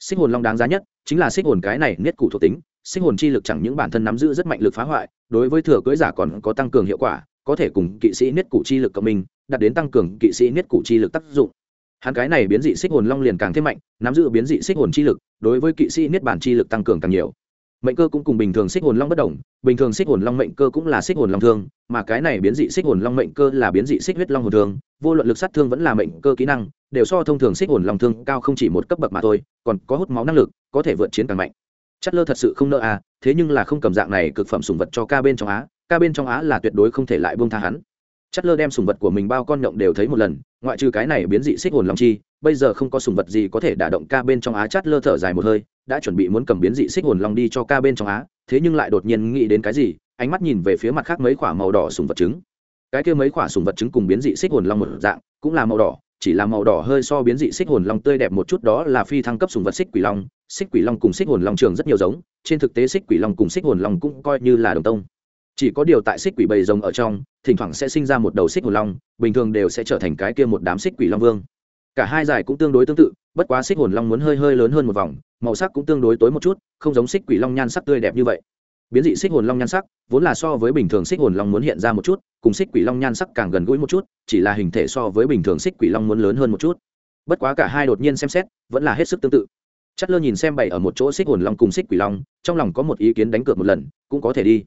Xích hồn long đáng giá nhất chính là xích hồn cái này nhất cụ thuộc tính, xích hồn chi lực chẳng những bản thân nắm giữ rất mạnh lực phá hoại, đối với thừa cưỡi giả còn có tăng cường hiệu quả, có thể cùng kỵ sĩ niết cụ chi lực cộng minh, đạt đến tăng cường kỵ sĩ niết cụ chi lực tác dụng. Hắn cái này biến dị xích hồn long liền càng thêm mạnh, nắm giữ biến dị xích hồn chi lực, đối với kỵ sĩ niết bản chi lực tăng cường càng nhiều mệnh cơ cũng cùng bình thường xích hồn long bất đồng, bình thường xích hồn long mệnh cơ cũng là xích hồn long thương, mà cái này biến dị xích hồn long mệnh cơ là biến dị xích huyết long hồn thương, vô luận lực sát thương vẫn là mệnh cơ kỹ năng, đều so thông thường xích hồn long thương cao không chỉ một cấp bậc mà thôi, còn có hút máu năng lực, có thể vượt chiến càng mạnh. Chất lơ thật sự không nợ à thế nhưng là không cầm dạng này cực phẩm sùng vật cho ca bên trong á, ca bên trong á là tuyệt đối không thể lại buông tha hắn. Chất lơ đem sùng vật của mình bao con nhộng đều thấy một lần, ngoại trừ cái này biến dị xích hồn long chi bây giờ không có sùng vật gì có thể đả động ca bên trong á chát lơ thở dài một hơi, đã chuẩn bị muốn cầm biến dị xích hồn long đi cho ca bên trong á, thế nhưng lại đột nhiên nghĩ đến cái gì, ánh mắt nhìn về phía mặt khác mấy quả màu đỏ sùng vật trứng. Cái kia mấy quả sùng vật trứng cùng biến dị xích hồn long một dạng, cũng là màu đỏ, chỉ là màu đỏ hơi so biến dị xích hồn long tươi đẹp một chút đó là phi thăng cấp sùng vật xích quỷ long, xích quỷ long cùng xích hồn long trường rất nhiều giống, trên thực tế xích quỷ long cùng xích hồn long cũng coi như là đồng tông. Chỉ có điều tại xích quỷ bầy rồng ở trong, thỉnh thoảng sẽ sinh ra một đầu xích hồn long, bình thường đều sẽ trở thành cái kia một đám xích quỷ long vương cả hai giải cũng tương đối tương tự, bất quá xích hồn long muốn hơi hơi lớn hơn một vòng, màu sắc cũng tương đối tối một chút, không giống xích quỷ long nhan sắc tươi đẹp như vậy. Biến dị xích hồn long nhan sắc, vốn là so với bình thường xích hồn long muốn hiện ra một chút, cùng xích quỷ long nhan sắc càng gần gũi một chút, chỉ là hình thể so với bình thường xích quỷ long muốn lớn hơn một chút. Bất quá cả hai đột nhiên xem xét, vẫn là hết sức tương tự. Chất lơ nhìn xem bày ở một chỗ xích hồn long cùng xích quỷ long, trong lòng có một ý kiến đánh cược một lần, cũng có thể đi.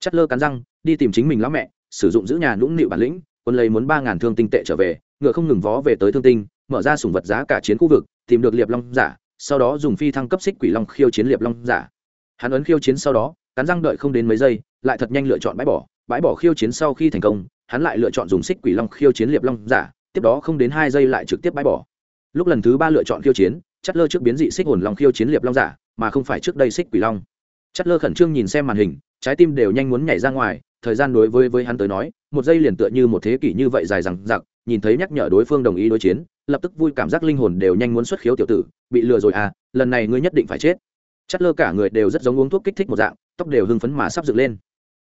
Chất lơ cắn răng, đi tìm chính mình lão mẹ, sử dụng giữ nhà nũng nịu bản lĩnh, quân lấy muốn ba ngàn thương tinh tệ trở về, ngựa không ngừng vó về tới thương tinh mở ra sủng vật giá cả chiến khu vực, tìm được liệp long giả, sau đó dùng phi thăng cấp xích quỷ long khiêu chiến liệp long giả. Hắn ấn khiêu chiến sau đó, cắn răng đợi không đến mấy giây, lại thật nhanh lựa chọn bãi bỏ. Bãi bỏ khiêu chiến sau khi thành công, hắn lại lựa chọn dùng xích quỷ long khiêu chiến liệp long giả, tiếp đó không đến hai giây lại trực tiếp bãi bỏ. Lúc lần thứ ba lựa chọn khiêu chiến, chất lơ trước biến dị xích hồn long khiêu chiến liệp long giả, mà không phải trước đây xích quỷ long. Chất lơ khẩn trương nhìn xem màn hình, trái tim đều nhanh muốn nhảy ra ngoài, thời gian đối với với hắn tới nói, một giây liền tựa như một thế kỷ như vậy dài rằng giặc nhìn thấy nhắc nhở đối phương đồng ý đối chiến lập tức vui cảm giác linh hồn đều nhanh muốn xuất khiếu tiểu tử, bị lừa rồi à lần này ngươi nhất định phải chết. Chất lơ cả người đều rất giống uống thuốc kích thích một dạng, tóc đều hưng phấn mà sắp dựng lên.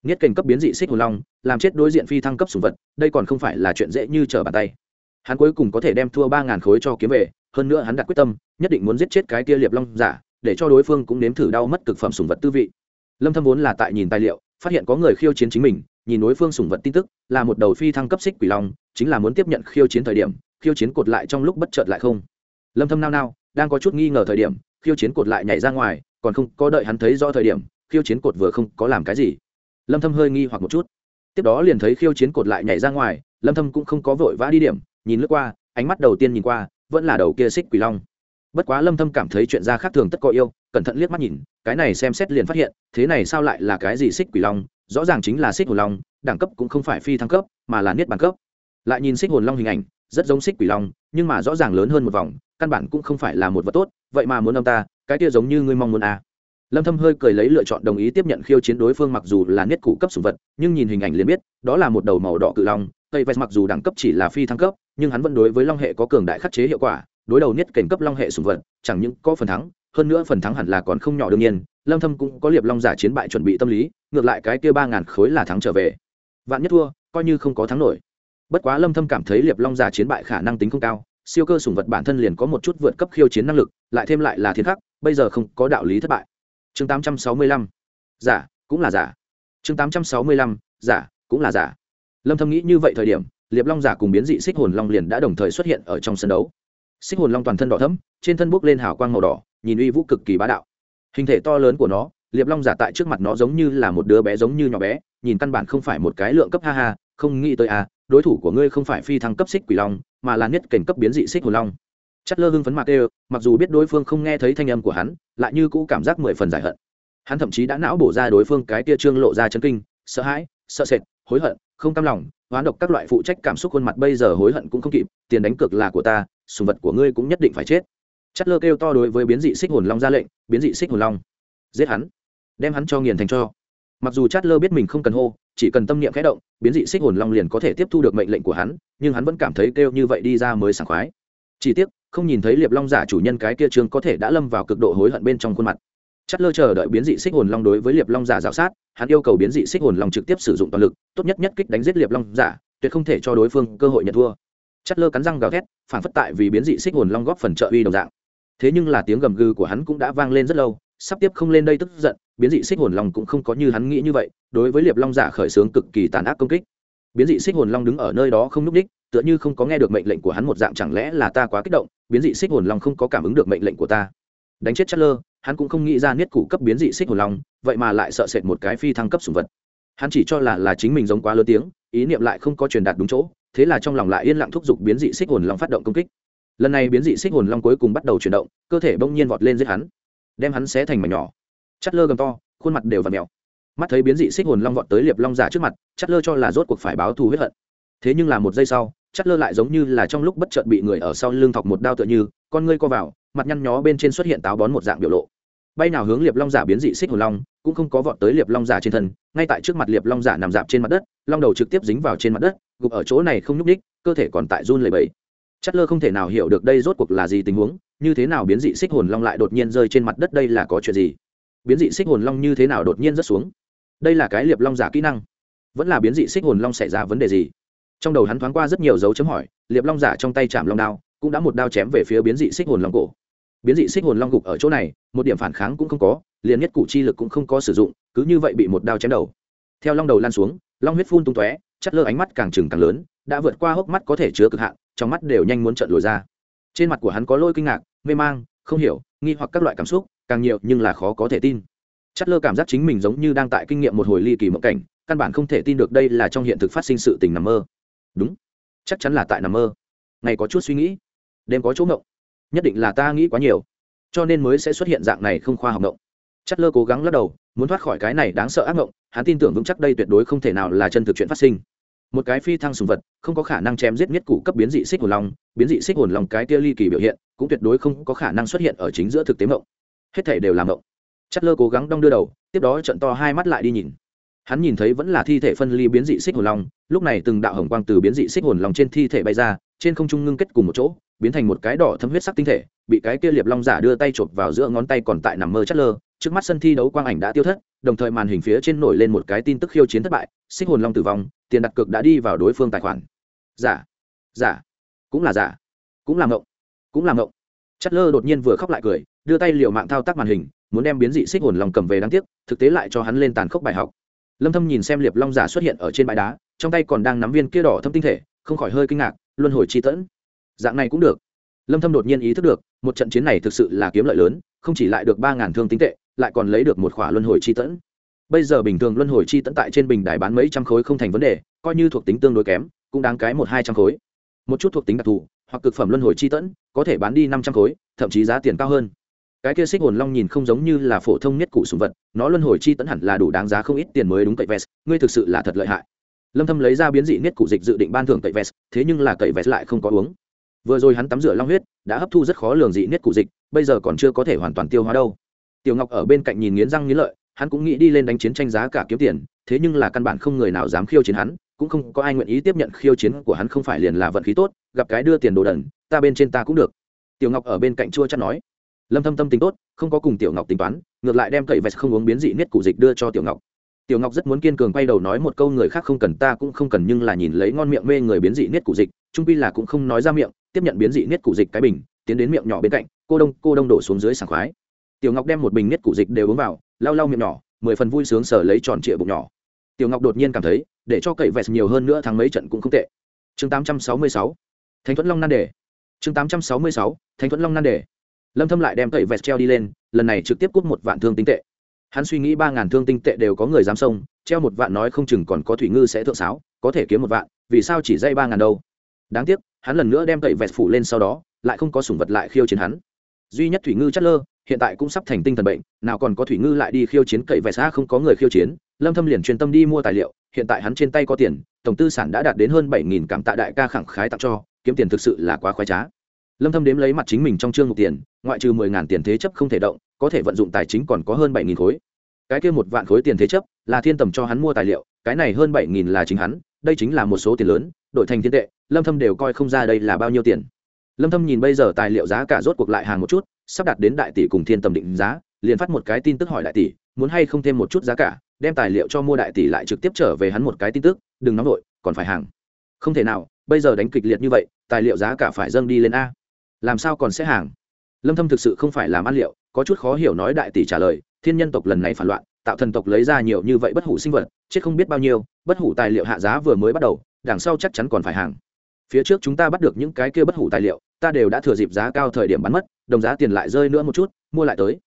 Nghiết kênh cấp biến dị xích hồn long, làm chết đối diện phi thăng cấp sùng vật, đây còn không phải là chuyện dễ như trở bàn tay. Hắn cuối cùng có thể đem thua ba ngàn khối cho kiếm về, hơn nữa hắn đặt quyết tâm, nhất định muốn giết chết cái kia liệp long giả, để cho đối phương cũng nếm thử đau mất cực phẩm sùng vật tư vị. Lâm thâm vốn là tại nhìn tài liệu, phát hiện có người khiêu chiến chính mình, nhìn đối phương sùng vật tin tức, là một đầu phi thăng cấp xích quỷ long, chính là muốn tiếp nhận khiêu chiến thời điểm khiêu chiến cột lại trong lúc bất chợt lại không. Lâm thâm nao nao, đang có chút nghi ngờ thời điểm, khiêu chiến cột lại nhảy ra ngoài, còn không có đợi hắn thấy rõ thời điểm, khiêu chiến cột vừa không có làm cái gì. Lâm thâm hơi nghi hoặc một chút. Tiếp đó liền thấy khiêu chiến cột lại nhảy ra ngoài, lâm thâm cũng không có vội vã đi điểm, nhìn lướt qua, ánh mắt đầu tiên nhìn qua, vẫn là đầu kia xích quỷ long. Bất quá lâm thâm cảm thấy chuyện ra khác thường tất có yêu, cẩn thận liếc mắt nhìn, cái này xem xét liền phát hiện, thế này sao lại là cái gì xích quỷ long? Rõ ràng chính là xích hồn long, đẳng cấp cũng không phải phi thăng cấp, mà là niết bàn cấp. Lại nhìn xích hồn long hình ảnh rất giống xích quỷ long, nhưng mà rõ ràng lớn hơn một vòng, căn bản cũng không phải là một vật tốt, vậy mà muốn ông ta, cái kia giống như ngươi mong muốn à. Lâm thâm hơi cười lấy lựa chọn đồng ý tiếp nhận khiêu chiến đối phương mặc dù là niết cụ cấp sủng vật, nhưng nhìn hình ảnh liền biết, đó là một đầu màu đỏ cự long, cây vest mặc dù đẳng cấp chỉ là phi thăng cấp, nhưng hắn vẫn đối với long hệ có cường đại khắc chế hiệu quả, đối đầu niết cảnh cấp long hệ sủng vật, chẳng những có phần thắng, hơn nữa phần thắng hẳn là còn không nhỏ đương nhiên, lâm thâm cũng có liệp long giả chiến bại chuẩn bị tâm lý, ngược lại cái kia ba ngàn khối là thắng trở về. Vạn nhất thua, coi như không có thắng nổi bất quá lâm thâm cảm thấy liệp long giả chiến bại khả năng tính không cao, siêu cơ sủng vật bản thân liền có một chút vượt cấp khiêu chiến năng lực, lại thêm lại là thiên khắc, bây giờ không có đạo lý thất bại. Chương 865 giả, cũng là giả. Chương 865 giả, cũng là giả. Lâm thâm nghĩ như vậy thời điểm, liệp long giả cùng biến dị xích hồn long liền đã đồng thời xuất hiện ở trong sân đấu. Xích hồn long toàn thân đỏ thẫm, trên thân bốc lên hào quang màu đỏ, nhìn uy vũ cực kỳ bá đạo. Hình thể to lớn của nó, liệp long giả tại trước mặt nó giống như là một đứa bé giống như nhỏ bé, nhìn căn bản không phải một cái lượng cấp, ha ha, không nghĩ tới à đối thủ của ngươi không phải phi thăng cấp xích quỷ long, mà là nhất cảnh cấp biến dị xích hồn long. Chất lơ hưng phấn mạc đều mặc dù biết đối phương không nghe thấy thanh âm của hắn, lại như cũ cảm giác mười phần giải hận. Hắn thậm chí đã não bổ ra đối phương cái tia trương lộ ra chấn kinh, sợ hãi, sợ sệt, hối hận, không cam lòng, hoán độc các loại phụ trách cảm xúc khuôn mặt bây giờ hối hận cũng không kịp, tiền đánh cược là của ta, sùng vật của ngươi cũng nhất định phải chết. Chất lơ kêu to đối với biến dị xích hồn long ra lệnh, biến dị xích hồn long. Giết hắn. Đem hắn cho nghiền thành cho. Mặc dù chát lơ biết mình không cần hô chỉ cần tâm niệm khẽ động, biến dị xích hồn long liền có thể tiếp thu được mệnh lệnh của hắn, nhưng hắn vẫn cảm thấy kêu như vậy đi ra mới sảng khoái. Chỉ tiếc, không nhìn thấy liệp long giả chủ nhân cái kia trường có thể đã lâm vào cực độ hối hận bên trong khuôn mặt. Chất lơ chờ đợi biến dị xích hồn long đối với liệp long giả giáo sát, hắn yêu cầu biến dị xích hồn long trực tiếp sử dụng toàn lực, tốt nhất nhất kích đánh giết liệp long giả, tuyệt không thể cho đối phương cơ hội nhận thua. Chất lơ cắn răng gào thét, phản phất tại vì biến dị xích hồn long góp phần trợ uy đồng dạng. Thế nhưng là tiếng gầm gừ của hắn cũng đã vang lên rất lâu sắp tiếp không lên đây tức giận, biến dị xích hồn long cũng không có như hắn nghĩ như vậy, đối với liệp long giả khởi xướng cực kỳ tàn ác công kích. Biến dị xích hồn long đứng ở nơi đó không núp đích tựa như không có nghe được mệnh lệnh của hắn một dạng chẳng lẽ là ta quá kích động, biến dị xích hồn long không có cảm ứng được mệnh lệnh của ta. Đánh chết chất lơ hắn cũng không nghĩ ra niết cụ cấp biến dị xích hồn long, vậy mà lại sợ sệt một cái phi thăng cấp sùng vật. Hắn chỉ cho là là chính mình giống quá lớn tiếng, ý niệm lại không có truyền đạt đúng chỗ, thế là trong lòng lại yên lặng thúc giục biến dị xích hồn long phát động công kích. Lần này biến dị xích hồn long cuối cùng bắt đầu chuyển động, cơ thể bỗng nhiên vọt lên giết hắn đem hắn xé thành mảnh nhỏ. Chất lơ gầm to, khuôn mặt đều và mèo. Mắt thấy biến dị xích hồn long vọt tới liệp long giả trước mặt, chất lơ cho là rốt cuộc phải báo thù huyết hận. Thế nhưng là một giây sau, chất lơ lại giống như là trong lúc bất chợt bị người ở sau lưng thọc một đao tựa như, con ngươi co vào, mặt nhăn nhó bên trên xuất hiện táo bón một dạng biểu lộ. Bay nào hướng liệp long giả biến dị xích hồn long, cũng không có vọt tới liệp long giả trên thân, ngay tại trước mặt liệp long giả nằm dạp trên mặt đất, long đầu trực tiếp dính vào trên mặt đất, gục ở chỗ này không nhúc ních cơ thể còn tại run lầy bẫy chất lơ không thể nào hiểu được đây rốt cuộc là gì tình huống như thế nào biến dị xích hồn long lại đột nhiên rơi trên mặt đất, đây là có chuyện gì? Biến dị xích hồn long như thế nào đột nhiên rớt xuống? Đây là cái liệp long giả kỹ năng. Vẫn là biến dị xích hồn long xảy ra vấn đề gì? Trong đầu hắn thoáng qua rất nhiều dấu chấm hỏi, liệp long giả trong tay chạm long đao, cũng đã một đao chém về phía biến dị xích hồn long cổ. Biến dị xích hồn long gục ở chỗ này, một điểm phản kháng cũng không có, liền nhất cụ chi lực cũng không có sử dụng, cứ như vậy bị một đao chém đầu. Theo long đầu lan xuống, long huyết phun tung tóe, chất lơ ánh mắt càng trừng càng lớn, đã vượt qua hốc mắt có thể chứa cực hạn, trong mắt đều nhanh muốn trợn lồi ra trên mặt của hắn có lôi kinh ngạc, mê mang, không hiểu, nghi hoặc các loại cảm xúc, càng nhiều nhưng là khó có thể tin. Chất lơ cảm giác chính mình giống như đang tại kinh nghiệm một hồi ly kỳ mộng cảnh, căn bản không thể tin được đây là trong hiện thực phát sinh sự tình nằm mơ. Đúng, chắc chắn là tại nằm mơ. Ngày có chút suy nghĩ, đêm có chỗ ngộng, nhất định là ta nghĩ quá nhiều, cho nên mới sẽ xuất hiện dạng này không khoa học ngộng. Chất lơ cố gắng lắc đầu, muốn thoát khỏi cái này đáng sợ ác ngộng, hắn tin tưởng vững chắc đây tuyệt đối không thể nào là chân thực chuyện phát sinh một cái phi thăng sùng vật, không có khả năng chém giết nhất cụ cấp biến dị xích hồn long, biến dị xích hồn long cái kia ly kỳ biểu hiện, cũng tuyệt đối không có khả năng xuất hiện ở chính giữa thực tế mộng. Hết thể đều làm mộng. Chất lơ cố gắng đong đưa đầu, tiếp đó trận to hai mắt lại đi nhìn. Hắn nhìn thấy vẫn là thi thể phân ly biến dị xích hồn long, lúc này từng đạo hồng quang từ biến dị xích hồn long trên thi thể bay ra, trên không trung ngưng kết cùng một chỗ, biến thành một cái đỏ thâm huyết sắc tinh thể, bị cái kia liệp long giả đưa tay chộp vào giữa ngón tay còn tại nằm mơ chất lơ trước mắt sân thi đấu quang ảnh đã tiêu thất, đồng thời màn hình phía trên nổi lên một cái tin tức khiêu chiến thất bại xích hồn long tử vong, tiền đặt cược đã đi vào đối phương tài khoản. Giả giả, cũng là giả, cũng là ngộng, cũng là ngộng. Chất lơ đột nhiên vừa khóc lại cười, đưa tay liệu mạng thao tác màn hình, muốn đem biến dị xích hồn long cầm về đáng tiếc, thực tế lại cho hắn lên tàn khốc bài học. Lâm thâm nhìn xem liệp long giả xuất hiện ở trên bãi đá, trong tay còn đang nắm viên kia đỏ thâm tinh thể, không khỏi hơi kinh ngạc, luân hồi chi tẫn. Dạng này cũng được. Lâm thâm đột nhiên ý thức được, một trận chiến này thực sự là kiếm lợi lớn, không chỉ lại được ba ngàn thương tinh tệ lại còn lấy được một khỏa luân hồi chi tẫn. Bây giờ bình thường luân hồi chi tẫn tại trên bình đài bán mấy trăm khối không thành vấn đề, coi như thuộc tính tương đối kém, cũng đáng cái một hai trăm khối. Một chút thuộc tính đặc thù, hoặc cực phẩm luân hồi chi tẫn, có thể bán đi năm trăm khối, thậm chí giá tiền cao hơn. Cái kia xích hồn long nhìn không giống như là phổ thông nhất cụ sùng vật, nó luân hồi chi tẫn hẳn là đủ đáng giá không ít tiền mới đúng cậy vest, ngươi thực sự là thật lợi hại. Lâm thâm lấy ra biến dị nhất cụ dịch dự định ban thưởng cậy vest, thế nhưng là cậy vest lại không có uống. Vừa rồi hắn tắm rửa long huyết, đã hấp thu rất khó lường dị nhất cụ dịch, bây giờ còn chưa có thể hoàn toàn tiêu hóa đâu tiểu ngọc ở bên cạnh nhìn nghiến răng nghiến lợi, hắn cũng nghĩ đi lên đánh chiến tranh giá cả kiếm tiền, thế nhưng là căn bản không người nào dám khiêu chiến hắn, cũng không có ai nguyện ý tiếp nhận khiêu chiến của hắn không phải liền là vận khí tốt, gặp cái đưa tiền đồ đần, ta bên trên ta cũng được. Tiểu ngọc ở bên cạnh chua chắc nói. Lâm thâm tâm tính tốt, không có cùng tiểu ngọc tính toán, ngược lại đem cậy vẹt không uống biến dị niết cụ dịch đưa cho tiểu ngọc. Tiểu ngọc rất muốn kiên cường quay đầu nói một câu người khác không cần ta cũng không cần nhưng là nhìn lấy ngon miệng mê người biến dị niết cụ dịch, trung pi là cũng không nói ra miệng, tiếp nhận biến dị niết cụ dịch cái bình, tiến đến miệng nhỏ bên cạnh, cô đông cô đông đổ xuống dưới sảng khoái tiểu ngọc đem một bình niết cụ dịch đều uống vào, lau lau miệng nhỏ, mười phần vui sướng sở lấy tròn trịa bụng nhỏ. Tiểu ngọc đột nhiên cảm thấy, để cho cậy vẹt nhiều hơn nữa thắng mấy trận cũng không tệ. Chương 866 thánh thuẫn long nan đề. Chương 866 thánh thuẫn long nan đề. Lâm thâm lại đem cậy vẹt treo đi lên, lần này trực tiếp cút một vạn thương tinh tệ. Hắn suy nghĩ ba ngàn thương tinh tệ đều có người dám sông treo một vạn nói không chừng còn có thủy ngư sẽ thượng sáo, có thể kiếm một vạn, vì sao chỉ dây ba ngàn đâu? Đáng tiếc, hắn lần nữa đem cậy vẹt phủ lên sau đó, lại không có sủng vật lại khiêu chiến hắn. Duy nhất thủy ngư chất lơ hiện tại cũng sắp thành tinh thần bệnh, nào còn có thủy ngư lại đi khiêu chiến cậy vest xa không có người khiêu chiến, lâm thâm liền chuyên tâm đi mua tài liệu, hiện tại hắn trên tay có tiền, tổng tư sản đã đạt đến hơn bảy nghìn cảm tạ đại ca khẳng khái tặng cho, kiếm tiền thực sự là quá khoái trá. Lâm thâm đếm lấy mặt chính mình trong trương mục tiền, ngoại trừ mười ngàn tiền thế chấp không thể động, có thể vận dụng tài chính còn có hơn bảy nghìn khối. Cái kia một vạn khối tiền thế chấp, là thiên tầm cho hắn mua tài liệu, cái này hơn bảy nghìn là chính hắn, đây chính là một số tiền lớn, đổi thành thiên tệ, lâm thâm đều coi không ra đây là bao nhiêu tiền. Lâm thâm nhìn bây giờ tài liệu giá cả rốt cuộc lại hàng một chút sắp đặt đến đại tỷ cùng thiên tầm định giá, liền phát một cái tin tức hỏi đại tỷ, muốn hay không thêm một chút giá cả, đem tài liệu cho mua đại tỷ lại trực tiếp trở về hắn một cái tin tức, đừng nóng vội, còn phải hàng. Không thể nào, bây giờ đánh kịch liệt như vậy, tài liệu giá cả phải dâng đi lên a. Làm sao còn sẽ hàng? Lâm thâm thực sự không phải làm ăn liệu, có chút khó hiểu nói đại tỷ trả lời, thiên nhân tộc lần này phản loạn, tạo thần tộc lấy ra nhiều như vậy bất hủ sinh vật, chết không biết bao nhiêu, bất hủ tài liệu hạ giá vừa mới bắt đầu, đằng sau chắc chắn còn phải hàng. Phía trước chúng ta bắt được những cái kia bất hủ tài liệu, ta đều đã thừa dịp giá cao thời điểm bán mất đồng giá tiền lại rơi nữa một chút, mua lại tới.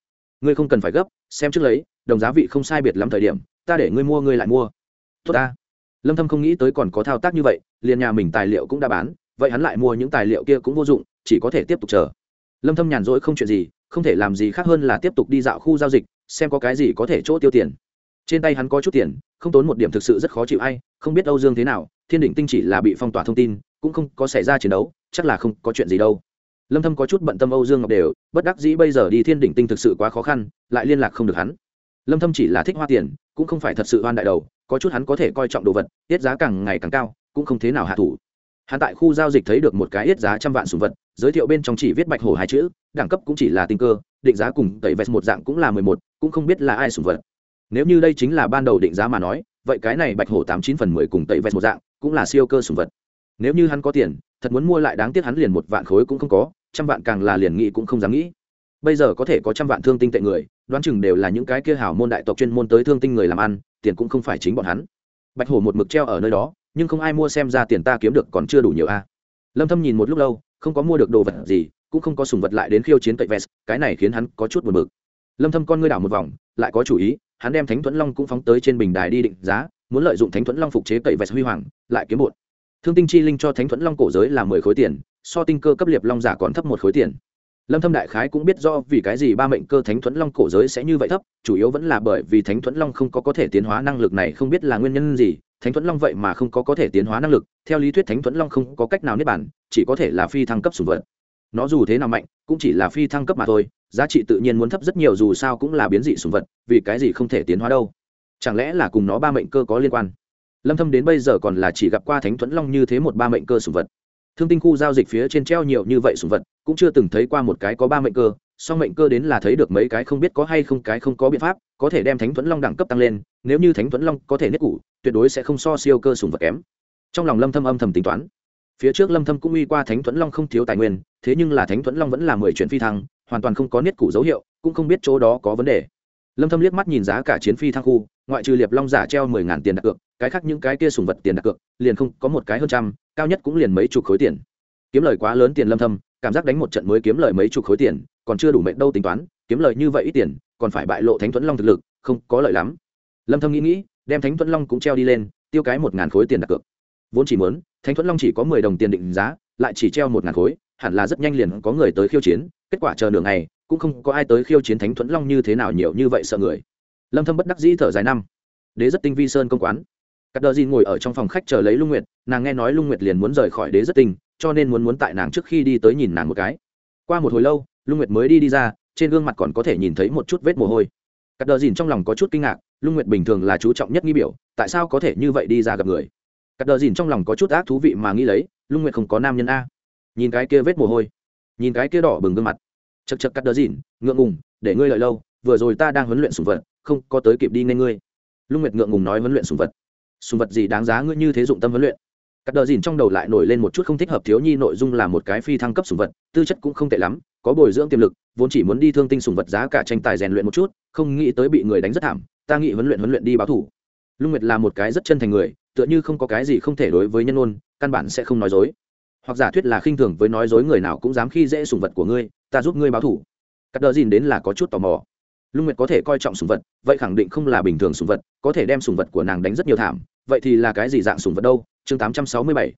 Ngươi không cần phải gấp, xem trước lấy, đồng giá vị không sai biệt lắm thời điểm, ta để ngươi mua ngươi lại mua. Tốt ta. Lâm thâm không nghĩ tới còn có thao tác như vậy, liền nhà mình tài liệu cũng đã bán, vậy hắn lại mua những tài liệu kia cũng vô dụng, chỉ có thể tiếp tục chờ. Lâm thâm nhàn rỗi không chuyện gì, không thể làm gì khác hơn là tiếp tục đi dạo khu giao dịch, xem có cái gì có thể chỗ tiêu tiền. Trên tay hắn có chút tiền, không tốn một điểm thực sự rất khó chịu ai, không biết âu dương thế nào, thiên định tinh chỉ là bị phong tỏa thông tin, cũng không có xảy ra chiến đấu, chắc là không có chuyện gì đâu lâm thâm có chút bận tâm âu dương ngọc đều, bất đắc dĩ bây giờ đi thiên đỉnh tinh thực sự quá khó khăn, lại liên lạc không được hắn. Lâm thâm chỉ là thích hoa tiền, cũng không phải thật sự hoan đại đầu, có chút hắn có thể coi trọng đồ vật, tiết giá càng ngày càng cao, cũng không thế nào hạ thủ. Hắn tại khu giao dịch thấy được một cái ít giá trăm vạn sùng vật, giới thiệu bên trong chỉ viết bạch hổ hai chữ, đẳng cấp cũng chỉ là tinh cơ, định giá cùng tẩy vẹt một dạng cũng là mười một, cũng không biết là ai sùng vật. Nếu như đây chính là ban đầu định giá mà nói, vậy cái này bạch hổ tám chín phần mười cùng tẩy vẹt một dạng cũng là siêu cơ sùng vật nếu như hắn có tiền, thật muốn mua lại đáng tiếc hắn liền một vạn khối cũng không có, trăm vạn càng là liền nghĩ cũng không dám nghĩ. Bây giờ có thể có trăm vạn thương tinh tệ người, đoán chừng đều là những cái kia hảo môn đại tộc chuyên môn tới thương tinh người làm ăn, tiền cũng không phải chính bọn hắn. Bạch hổ một mực treo ở nơi đó, nhưng không ai mua xem ra tiền ta kiếm được còn chưa đủ nhiều a. Lâm thâm nhìn một lúc lâu, không có mua được đồ vật gì, cũng không có sùng vật lại đến khiêu chiến cậy vest, cái này khiến hắn có chút buồn bực. Lâm thâm con ngươi đảo một vòng, lại có chủ ý, hắn đem thánh thuẫn long cũng phóng tới trên bình đài đi định giá, muốn lợi dụng thánh thuẫn long phục chế cậy vest huy hoàng, lại kiếm bột thương tinh chi linh cho thánh thuẫn long cổ giới là 10 khối tiền, so tinh cơ cấp liệp long giả còn thấp một khối tiền. Lâm thâm đại khái cũng biết do vì cái gì ba mệnh cơ thánh thuẫn long cổ giới sẽ như vậy thấp, chủ yếu vẫn là bởi vì thánh thuẫn long không có có thể tiến hóa năng lực này không biết là nguyên nhân gì, thánh thuẫn long vậy mà không có có thể tiến hóa năng lực, theo lý thuyết thánh thuẫn long không có cách nào niết bản chỉ có thể là phi thăng cấp sùng vật. Nó dù thế nào mạnh, cũng chỉ là phi thăng cấp mà thôi, giá trị tự nhiên muốn thấp rất nhiều dù sao cũng là biến dị sùng vật, vì cái gì không thể tiến hóa đâu? Chẳng lẽ là cùng nó ba mệnh cơ có liên quan? Lâm thâm đến bây giờ còn là chỉ gặp qua thánh thuẫn long như thế một ba mệnh cơ sủng vật. Thương tinh khu giao dịch phía trên treo nhiều như vậy sủng vật, cũng chưa từng thấy qua một cái có ba mệnh cơ, song mệnh cơ đến là thấy được mấy cái không biết có hay không cái không có biện pháp, có thể đem thánh thuẫn long đẳng cấp tăng lên, nếu như thánh thuẫn long có thể nứt củ tuyệt đối sẽ không so siêu cơ sùng vật kém. Trong lòng lâm thâm âm thầm tính toán. Phía trước lâm thâm cũng uy qua thánh thuẫn long không thiếu tài nguyên, thế nhưng là thánh thuẫn long vẫn là mười chuyển phi thăng, hoàn toàn không có niết củ dấu hiệu, cũng không biết chỗ đó có vấn đề. Lâm thâm liếc mắt nhìn giá cả chiến phi thăng khu, ngoại trừ liệp long giả treo mười ngàn tiền đặt cược cái khác những cái kia sùng vật tiền đặt cược, liền không có một cái hơn trăm, cao nhất cũng liền mấy chục khối tiền. Kiếm lời quá lớn tiền lâm thâm, cảm giác đánh một trận mới kiếm lời mấy chục khối tiền, còn chưa đủ mệnh đâu tính toán, kiếm lời như vậy ít tiền, còn phải bại lộ thánh thuẫn long thực lực, không có lợi lắm. Lâm thâm nghĩ nghĩ, đem thánh thuẫn long cũng treo đi lên, tiêu cái một ngàn khối tiền đặt cược. Vốn chỉ muốn, thánh thuẫn long chỉ có 10 đồng tiền định giá, lại chỉ treo một ngàn khối, hẳn là rất nhanh liền có người tới khiêu chiến, kết quả chờ nửa ngày, cũng không có ai tới khiêu chiến thánh thuẫn long như thế nào nhiều như vậy sợ người. Lâm thâm bất đắc dĩ thở dài năm. Đế rất tinh vi sơn công quán. Cát Đở Dìn ngồi ở trong phòng khách chờ lấy Lung Nguyệt, nàng nghe nói Lung Nguyệt liền muốn rời khỏi Đế rất tình, cho nên muốn muốn tại nàng trước khi đi tới nhìn nàng một cái. Qua một hồi lâu, Lung Nguyệt mới đi đi ra, trên gương mặt còn có thể nhìn thấy một chút vết mồ hôi. Cát Đở Dìn trong lòng có chút kinh ngạc, Lung Nguyệt bình thường là chú trọng nhất nghi biểu, tại sao có thể như vậy đi ra gặp người? Cát Đở Dìn trong lòng có chút ác thú vị mà nghĩ lấy, Lung Nguyệt không có nam nhân a. Nhìn cái kia vết mồ hôi, nhìn cái kia đỏ bừng gương mặt. Chậc chậc Cát Đở Dìn, ngượng ngùng, để ngươi lợi lâu, vừa rồi ta đang huấn luyện sủng vật, không có tới kịp đi nên ngươi. Lung Nguyệt ngượng ngùng nói huấn luyện sủng vật sùng vật gì đáng giá ngươi như thế dụng tâm huấn luyện? Cắt đờ dìn trong đầu lại nổi lên một chút không thích hợp thiếu nhi nội dung là một cái phi thăng cấp sùng vật, tư chất cũng không tệ lắm, có bồi dưỡng tiềm lực, vốn chỉ muốn đi thương tinh sùng vật giá cả tranh tài rèn luyện một chút, không nghĩ tới bị người đánh rất thảm, ta nghĩ huấn luyện huấn luyện đi báo thủ. Lung nguyệt là một cái rất chân thành người, tựa như không có cái gì không thể đối với nhân ôn căn bản sẽ không nói dối. Hoặc giả thuyết là khinh thường với nói dối người nào cũng dám khi dễ sùng vật của ngươi, ta giúp ngươi báo thủ. Cắt đờ dìn đến là có chút tò mò. Lung nguyệt có thể coi trọng sùng vật, vậy khẳng định không là bình thường sùng vật, có thể đem sùng vật của nàng đánh rất nhiều thảm vậy thì là cái gì dạng sùng vật đâu? Chương tám trăm sáu mươi bảy.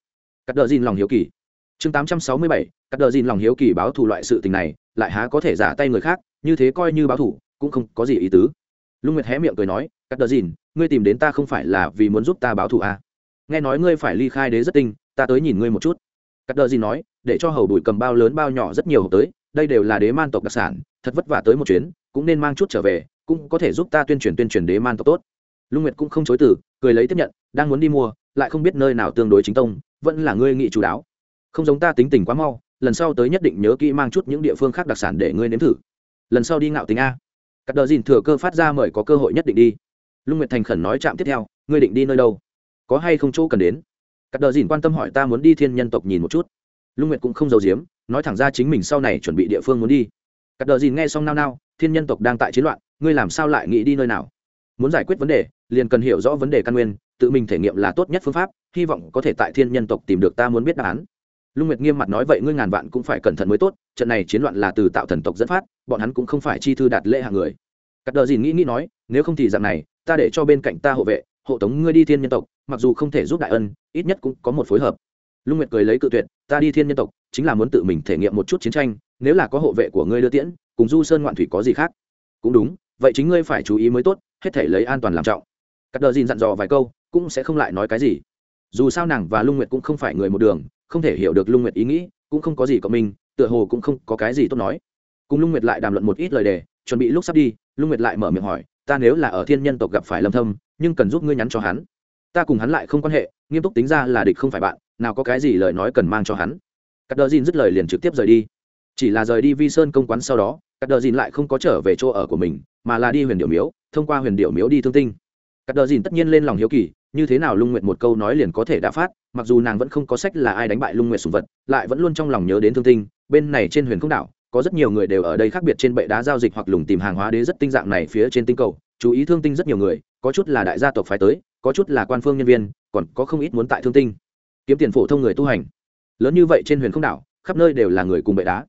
Cắt đờ dìn lòng hiếu kỳ. Chương tám trăm sáu mươi bảy, cắt đờ dìn lòng hiếu kỳ báo thù loại sự tình này, lại há có thể giả tay người khác, như thế coi như báo thù, cũng không có gì ý tứ. Lung nguyệt hé miệng cười nói, cắt đờ dìn, ngươi tìm đến ta không phải là vì muốn giúp ta báo thù à. nghe nói ngươi phải ly khai đế rất tinh, ta tới nhìn ngươi một chút. Cắt đờ dìn nói, để cho hầu bụi cầm bao lớn bao nhỏ rất nhiều hộp tới, đây đều là đế man tộc đặc sản, thật vất vả tới một chuyến, cũng nên mang chút trở về, cũng có thể giúp ta tuyên truyền tuyên truyền đế man tộc tốt lung nguyệt cũng không chối từ, cười lấy tiếp nhận, đang muốn đi mua, lại không biết nơi nào tương đối chính tông, vẫn là ngươi nghị chú đáo. Không giống ta tính tình quá mau, lần sau tới nhất định nhớ kỹ mang chút những địa phương khác đặc sản để ngươi nếm thử. Lần sau đi ngạo tính a. Cắt đờ dìn thừa cơ phát ra mời có cơ hội nhất định đi. Lung nguyệt thành khẩn nói chạm tiếp theo, ngươi định đi nơi đâu? Có hay không chỗ cần đến? Cắt đờ dìn quan tâm hỏi ta muốn đi thiên nhân tộc nhìn một chút. Lung nguyệt cũng không giấu giếm, nói thẳng ra chính mình sau này chuẩn bị địa phương muốn đi. Cắt đờ dìn nghe xong nao nao, thiên nhân tộc đang tại chiến loạn, ngươi làm sao lại nghĩ đi nơi nào? Muốn giải quyết vấn đề liền cần hiểu rõ vấn đề căn nguyên, tự mình thể nghiệm là tốt nhất phương pháp, hy vọng có thể tại thiên nhân tộc tìm được ta muốn biết đáp án. Lung nguyệt nghiêm mặt nói vậy ngươi ngàn vạn cũng phải cẩn thận mới tốt, trận này chiến loạn là từ tạo thần tộc dẫn phát, bọn hắn cũng không phải chi thư đạt lễ hạng người. Cắt đờ dìn nghĩ nghĩ nói, nếu không thì dạng này, ta để cho bên cạnh ta hộ vệ, hộ tống ngươi đi thiên nhân tộc, mặc dù không thể giúp đại ân, ít nhất cũng có một phối hợp. Lung nguyệt cười lấy cự tuyệt, ta đi thiên nhân tộc, chính là muốn tự mình thể nghiệm một chút chiến tranh, nếu là có hộ vệ của ngươi đưa tiễn, cùng du sơn ngoạn thủy có gì khác? Cũng đúng, vậy chính ngươi phải chú ý mới tốt, hết thể lấy an toàn làm trọng cắt đờ dìn dặn dò vài câu, cũng sẽ không lại nói cái gì. Dù sao nàng và lung nguyệt cũng không phải người một đường, không thể hiểu được lung nguyệt ý nghĩ, cũng không có gì cộng mình tựa hồ cũng không có cái gì tốt nói. Cùng lung nguyệt lại đàm luận một ít lời đề, chuẩn bị lúc sắp đi, lung nguyệt lại mở miệng hỏi, ta nếu là ở thiên nhân tộc gặp phải lâm thâm, nhưng cần giúp ngươi nhắn cho hắn. Ta cùng hắn lại không quan hệ, nghiêm túc tính ra là địch không phải bạn, nào có cái gì lời nói cần mang cho hắn. Cắt đờ dìn dứt lời liền trực tiếp rời đi. Chỉ là rời đi vi sơn công quán sau đó, cắt đờ dìn lại không có trở về chỗ ở của mình, mà là đi huyền điệu miếu, thông qua huyền điệu miếu đi thương tinh cắt đờ dìn tất nhiên lên lòng hiếu kỳ, như thế nào lung nguyệt một câu nói liền có thể đã phát, mặc dù nàng vẫn không có sách là ai đánh bại lung nguyệt sủng vật, lại vẫn luôn trong lòng nhớ đến thương tinh, bên này trên huyền không đảo, có rất nhiều người đều ở đây khác biệt trên bệ đá giao dịch hoặc lùng tìm hàng hóa đế rất tinh dạng này phía trên tinh cầu, chú ý thương tinh rất nhiều người, có chút là đại gia tộc phái tới, có chút là quan phương nhân viên, còn có không ít muốn tại thương tinh. Kiếm tiền phổ thông người tu hành. Lớn như vậy trên huyền không đảo, khắp nơi đều là người cùng bệ đá.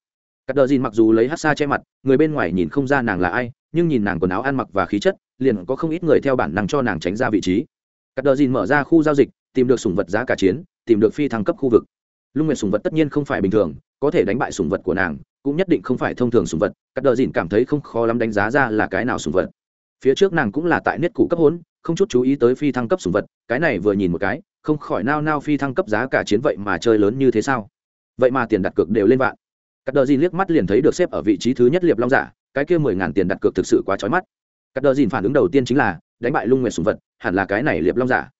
Cắt đờ dìn mặc dù lấy hát xa che mặt, người bên ngoài nhìn không ra nàng là ai, nhưng nhìn nàng quần áo ăn mặc và khí chất liền có không ít người theo bản năng cho nàng tránh ra vị trí. Cắt đờ dìn mở ra khu giao dịch, tìm được sùng vật giá cả chiến, tìm được phi thăng cấp khu vực. Lung nguyệt sùng vật tất nhiên không phải bình thường, có thể đánh bại sùng vật của nàng, cũng nhất định không phải thông thường sùng vật. Cắt đờ dìn cảm thấy không khó lắm đánh giá ra là cái nào sùng vật. Phía trước nàng cũng là tại niết cụ cấp hốn không chút chú ý tới phi thăng cấp sùng vật, cái này vừa nhìn một cái, không khỏi nao nao phi thăng cấp giá cả chiến vậy mà chơi lớn như thế sao? Vậy mà tiền đặt cược đều lên vạn. Cắt đờ dìn liếc mắt liền thấy được xếp ở vị trí thứ nhất liệp long giả, cái kia mười ngàn tiền đặt cược thực sự quá trói mắt cắt đờ dìn phản ứng đầu tiên chính là, đánh bại lung nguyệt sùng vật, hẳn là cái này liệp long giả.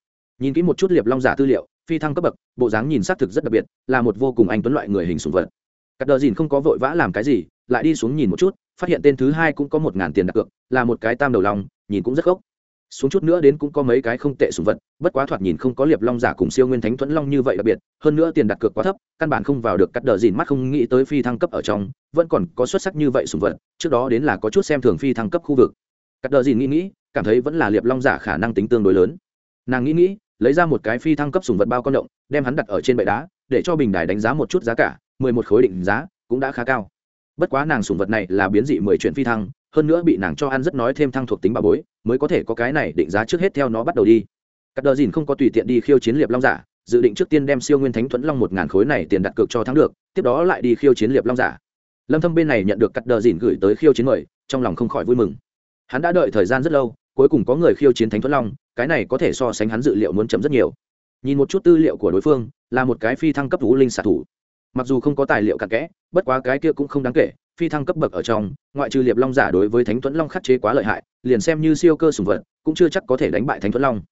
Nhìn kỹ một chút liệp long giả tư liệu, phi thăng cấp bậc, bộ dáng nhìn xác thực rất đặc biệt, là một vô cùng anh tuấn loại người hình sùng vật. Cắt đờ dìn không có vội vã làm cái gì, lại đi xuống nhìn một chút, phát hiện tên thứ hai cũng có một ngàn tiền đặt cược, là một cái tam đầu lòng nhìn cũng rất gốc. Xuống chút nữa đến cũng có mấy cái không tệ sùng vật, bất quá thoạt nhìn không có liệp long giả cùng siêu nguyên thánh thuẫn long như vậy đặc biệt, hơn nữa tiền đặt cược quá thấp, căn bản không vào được cắt đờ dìn mắt không nghĩ tới phi thăng cấp ở trong, vẫn còn có xuất sắc như vậy sùng vật, trước đó đến là có chút xem thường phi thăng cấp khu vực cắt đờ dìn nghĩ nghĩ, cảm thấy vẫn là liệp long giả khả năng tính tương đối lớn. Nàng nghĩ nghĩ, lấy ra một cái phi thăng cấp sùng vật bao con động, đem hắn đặt ở trên bệ đá, để cho bình đài đánh giá một chút giá cả, mười một khối định giá, cũng đã khá cao. Bất quá nàng sùng vật này là biến dị mười chuyện phi thăng, hơn nữa bị nàng cho ăn rất nói thêm thăng thuộc tính bà bối, mới có thể có cái này định giá trước hết theo nó bắt đầu đi. Cắt đờ dìn không có tùy tiện đi khiêu chiến liệp long giả, dự định trước tiên đem siêu nguyên thánh thuẫn long một ngàn khối này tiền đặt cược cho thắng được, tiếp đó lại đi khiêu chiến liệp long giả. Lâm thâm bên này nhận được cắt đờ dìn gửi tới khiêu chiến mời, trong lòng không khỏi vui mừng hắn đã đợi thời gian rất lâu, cuối cùng có người khiêu chiến thánh thuẫn long, cái này có thể so sánh hắn dự liệu muốn chấm rất nhiều. Nhìn một chút tư liệu của đối phương, là một cái phi thăng cấp vũ linh xạ thủ. Mặc dù không có tài liệu cặn kẽ, bất quá cái kia cũng không đáng kể, phi thăng cấp bậc ở trong, ngoại trừ liệp long giả đối với thánh thuẫn long khắc chế quá lợi hại, liền xem như siêu cơ sùng vật, cũng chưa chắc có thể đánh bại thánh thuẫn long.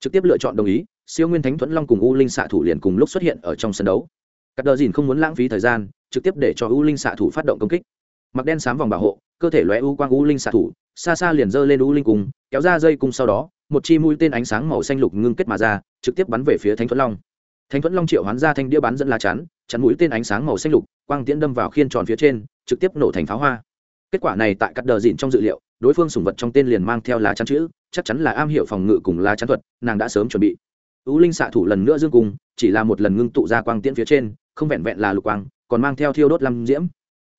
Trực tiếp lựa chọn đồng ý, siêu nguyên thánh thuẫn long cùng u linh xạ thủ liền cùng lúc xuất hiện ở trong sân đấu. Các đờ dìn không muốn lãng phí thời gian, trực tiếp để cho u linh xạ thủ phát động công kích mặc đen xám vòng bảo hộ, cơ thể lóe u quang u linh xạ thủ, xa xa liền giơ lên u linh cung, kéo ra dây cung sau đó, một chi mũi tên ánh sáng màu xanh lục ngưng kết mà ra, trực tiếp bắn về phía thánh thuẫn long. Thánh thuẫn long triệu hoán ra thanh đĩa bắn dẫn lá chắn chắn mũi tên ánh sáng màu xanh lục, quang tiễn đâm vào khiên tròn phía trên, trực tiếp nổ thành pháo hoa. Kết quả này tại cắt đờ dịn trong dự liệu, đối phương sủng vật trong tên liền mang theo lá chắn chữ, chắc chắn là am hiểu phòng ngự cùng lá chắn thuật, nàng đã sớm chuẩn bị. U linh xạ thủ lần nữa dương cung, chỉ là một lần ngưng tụ ra quang tiễn phía trên, không vẹn vẹn là lục quang, còn mang theo thiêu đốt lâm diễm.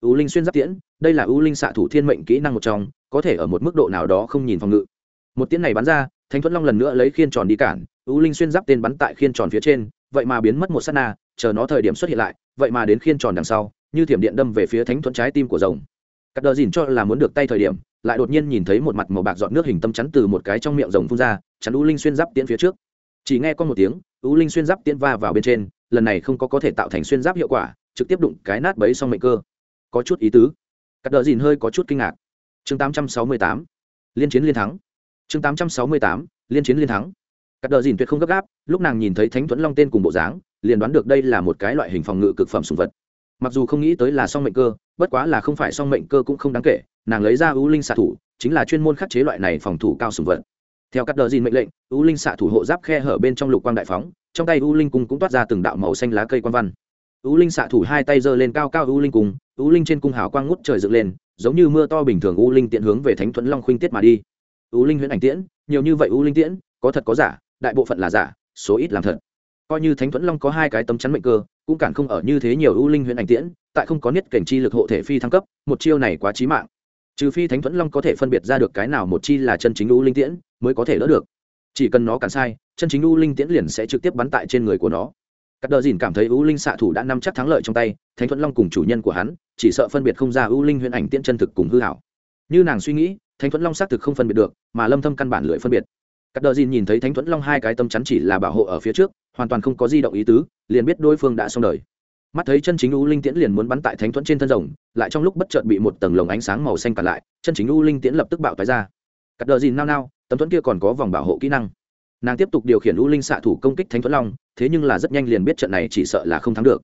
U linh xuyên giáp tiễn, đây là u linh xạ thủ thiên mệnh kỹ năng một trong, có thể ở một mức độ nào đó không nhìn phòng ngự. Một tiễn này bắn ra, thánh thuẫn long lần nữa lấy khiên tròn đi cản, u linh xuyên giáp tên bắn tại khiên tròn phía trên, vậy mà biến mất một sát na, chờ nó thời điểm xuất hiện lại, vậy mà đến khiên tròn đằng sau, như thiểm điện đâm về phía thánh thuẫn trái tim của rồng. Cắt đờ dìn cho là muốn được tay thời điểm, lại đột nhiên nhìn thấy một mặt màu bạc dọn nước hình tâm chắn từ một cái trong miệng rồng phun ra, chắn u linh xuyên giáp tiễn phía trước. Chỉ nghe con một tiếng, u linh xuyên giáp tiễn va vào bên trên, lần này không có có thể tạo thành xuyên giáp hiệu quả, trực tiếp đụng cái nát bấy xong mệnh cơ có chút ý tứ. Cắt đờ dìn hơi có chút kinh ngạc. Chương 868, liên chiến liên thắng. Chương 868, liên chiến liên thắng. Cắt đờ dìn tuyệt không gấp gáp lúc nàng nhìn thấy thánh thuẫn long tên cùng bộ dáng liền đoán được đây là một cái loại hình phòng ngự cực phẩm sùng vật. Mặc dù không nghĩ tới là song mệnh cơ bất quá là không phải song mệnh cơ cũng không đáng kể nàng lấy ra ưu linh xạ thủ chính là chuyên môn khắc chế loại này phòng thủ cao sùng vật. Theo cắt đờ dìn mệnh lệnh u linh xạ thủ hộ giáp khe hở bên trong lục quang đại phóng trong tay u linh cung cũng toát ra từng đạo màu xanh lá cây quan văn. U linh xạ thủ hai tay giơ lên cao cao u linh cung u linh trên cung hào quang ngút trời dựng lên, giống như mưa to bình thường u linh tiện hướng về thánh thuẫn long khuynh tiết mà đi. U linh huyễn ảnh tiễn, nhiều như vậy u linh tiễn, có thật có giả, đại bộ phận là giả, số ít làm thật. Coi như thánh thuẫn long có hai cái tấm chắn mệnh cơ, cũng cản không ở như thế nhiều u linh huyễn ảnh tiễn, tại không có niết cảnh chi lực hộ thể phi thăng cấp, một chiêu này quá chí mạng. Trừ phi thánh thuẫn long có thể phân biệt ra được cái nào một chi là chân chính u linh tiễn, mới có thể đỡ được. Chỉ cần nó cản sai, chân chính u linh tiễn liền sẽ trực tiếp bắn tại trên người của nó các đờ dìn cảm thấy u linh xạ thủ đã nắm chắc thắng lợi trong tay, thánh thuẫn long cùng chủ nhân của hắn, chỉ sợ phân biệt không ra u linh huyền ảnh tiễn chân thực cùng hư hảo. Như nàng suy nghĩ, thánh thuẫn long xác thực không phân biệt được, mà lâm thâm căn bản lưỡi phân biệt. Các đờ dìn nhìn thấy thánh thuẫn long hai cái tâm chắn chỉ là bảo hộ ở phía trước, hoàn toàn không có di động ý tứ, liền biết đối phương đã xong đời. Mắt thấy chân chính u linh tiễn liền muốn bắn tại thánh thuẫn trên thân rồng, lại trong lúc bất chợt bị một tầng lồng ánh sáng màu xanh cản lại, chân chính u linh tiễn lập tức bạo tái ra. Cắt đờ dìn nao nao, tấm thuẫn kia còn có vòng bảo hộ kỹ năng nàng tiếp tục điều khiển u linh xạ thủ công kích thánh thuẫn long, thế nhưng là rất nhanh liền biết trận này chỉ sợ là không thắng được.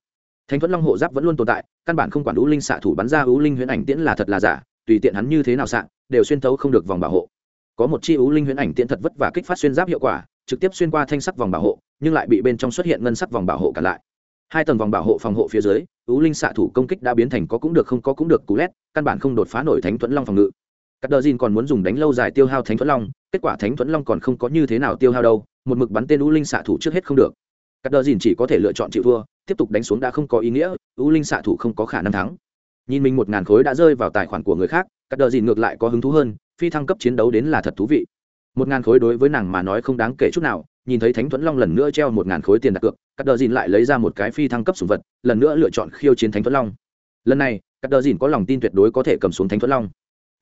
Thánh thuẫn long hộ giáp vẫn luôn tồn tại, căn bản không quản u linh xạ thủ bắn ra u linh huyễn ảnh tiễn là thật là giả, tùy tiện hắn như thế nào xạ, đều xuyên thấu không được vòng bảo hộ. Có một chi u linh huyễn ảnh tiễn thật vất và kích phát xuyên giáp hiệu quả, trực tiếp xuyên qua thanh sắc vòng bảo hộ, nhưng lại bị bên trong xuất hiện ngân sắc vòng bảo hộ cản lại. Hai tầng vòng bảo hộ phòng hộ phía dưới ứ linh xạ thủ công kích đã biến thành có cũng được không có cũng được cú lét, căn bản không đột phá nổi thánh thuẫn long phòng ngự. Cát Đở dìn còn muốn dùng đánh lâu dài tiêu hao thánh thuẫn long, kết quả thánh thuẫn long còn không có như thế nào tiêu hao đâu, một mực bắn tên U linh xạ thủ trước hết không được. Cát Đở dìn chỉ có thể lựa chọn chịu thua, tiếp tục đánh xuống đã không có ý nghĩa, U linh xạ thủ không có khả năng thắng. Nhìn mình một ngàn khối đã rơi vào tài khoản của người khác Cát Đở dìn ngược lại có hứng thú hơn, phi thăng cấp chiến đấu đến là thật thú vị. Một ngàn khối đối với nàng mà nói không đáng kể chút nào, nhìn thấy thánh thuẫn long lần nữa treo một ngàn khối tiền đặt cược Cát Đở dìn lại lấy ra một cái phi thăng cấp sủng vật, lần nữa lựa chọn khiêu chiến thánh thuẫn long. Lần này Cát Đở dìn có lòng tin tuyệt đối có thể cầm xuống thánh thuẫn long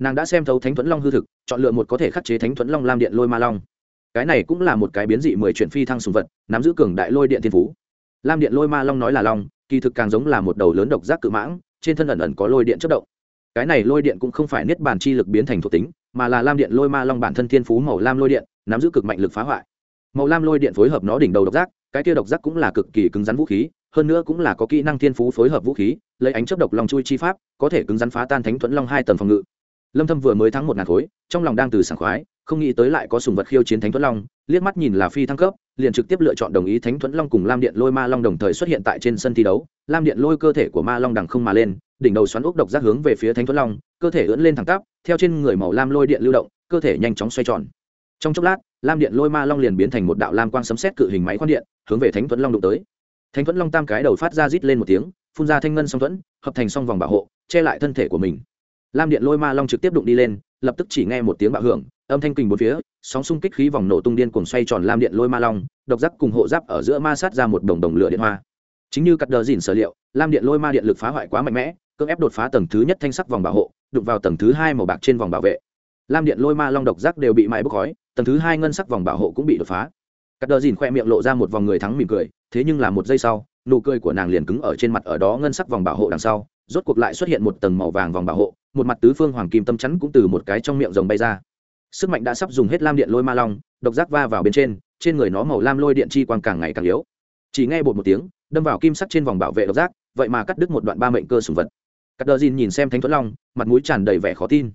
nàng đã xem thấu thánh thuẫn long hư thực, chọn lựa một có thể khắc chế thánh thuẫn long lam điện lôi ma long. Cái này cũng là một cái biến dị mười chuyển phi thăng sùng vật, nắm giữ cường đại lôi điện thiên phú. Lam điện lôi ma long nói là long, kỳ thực càng giống là một đầu lớn độc giác cự mãng, trên thân ẩn ẩn có lôi điện chất động. Cái này lôi điện cũng không phải niết bàn chi lực biến thành thuộc tính, mà là lam điện lôi ma long bản thân thiên phú màu lam lôi điện, nắm giữ cực mạnh lực phá hoại. Màu lam lôi điện phối hợp nó đỉnh đầu độc giác, cái kia độc giác cũng là cực kỳ cứng rắn vũ khí, hơn nữa cũng là có kỹ năng thiên phú phối hợp vũ khí, lấy ánh chấp độc lòng chui chi pháp, có thể cứng rắn phá tan thánh thuẫn long hai tầng phòng ngự lâm thâm vừa mới thắng một ngàn khối, trong lòng đang từ sảng khoái, không nghĩ tới lại có sùng vật khiêu chiến thánh thuẫn long, liếc mắt nhìn là phi thăng cấp, liền trực tiếp lựa chọn đồng ý thánh thuẫn long cùng lam điện lôi ma long đồng thời xuất hiện tại trên sân thi đấu. Lam điện lôi cơ thể của ma long đằng không mà lên, đỉnh đầu xoắn ốc độc giác hướng về phía thánh thuẫn long, cơ thể ưỡn lên thẳng tắp, theo trên người màu lam lôi điện lưu động, cơ thể nhanh chóng xoay tròn. Trong chốc lát, lam điện lôi ma long liền biến thành một đạo lam quang sấm xét cự hình máy khoan điện, hướng về thánh thuẫn long đụng tới. Thánh thuẫn long tam cái đầu phát ra rít lên một tiếng, phun ra thanh ngân song thuẫn, hợp thành song vòng bảo hộ, che lại thân thể của mình lam điện lôi ma long trực tiếp đụng đi lên, lập tức chỉ nghe một tiếng bạo hưởng, âm thanh kình bốn phía, sóng xung kích khí vòng nổ tung điên cuồng xoay tròn lam điện lôi ma long, độc giác cùng hộ giáp ở giữa ma sát ra một đồng đồng lửa điện hoa. Chính như cắt đờ dìn sở liệu, lam điện lôi ma điện lực phá hoại quá mạnh mẽ, cưỡng ép đột phá tầng thứ nhất thanh sắc vòng bảo hộ, đụng vào tầng thứ hai màu bạc trên vòng bảo vệ. Lam điện lôi ma long độc giác đều bị mãi bốc khói, tầng thứ hai ngân sắc vòng bảo hộ cũng bị đột phá. Cắt đờ dìn khoe miệng lộ ra một vòng người thắng mỉm cười, thế nhưng là một giây sau, nụ cười của nàng liền cứng ở trên mặt ở đó ngân sắc vòng bảo hộ đằng sau, rốt cuộc lại xuất hiện một tầng màu vàng vòng bảo hộ một mặt tứ phương hoàng kim tâm chắn cũng từ một cái trong miệng rồng bay ra. Sức mạnh đã sắp dùng hết lam điện lôi ma long, độc giác va vào bên trên trên người nó màu lam lôi điện chi quang càng ngày càng yếu. Chỉ nghe bột một tiếng, đâm vào kim sắc trên vòng bảo vệ độc giác, vậy mà cắt đứt một đoạn ba mệnh cơ sùng vật. Cắt đờ dìn nhìn xem thánh thuẫn long, mặt mũi tràn đầy vẻ khó tin.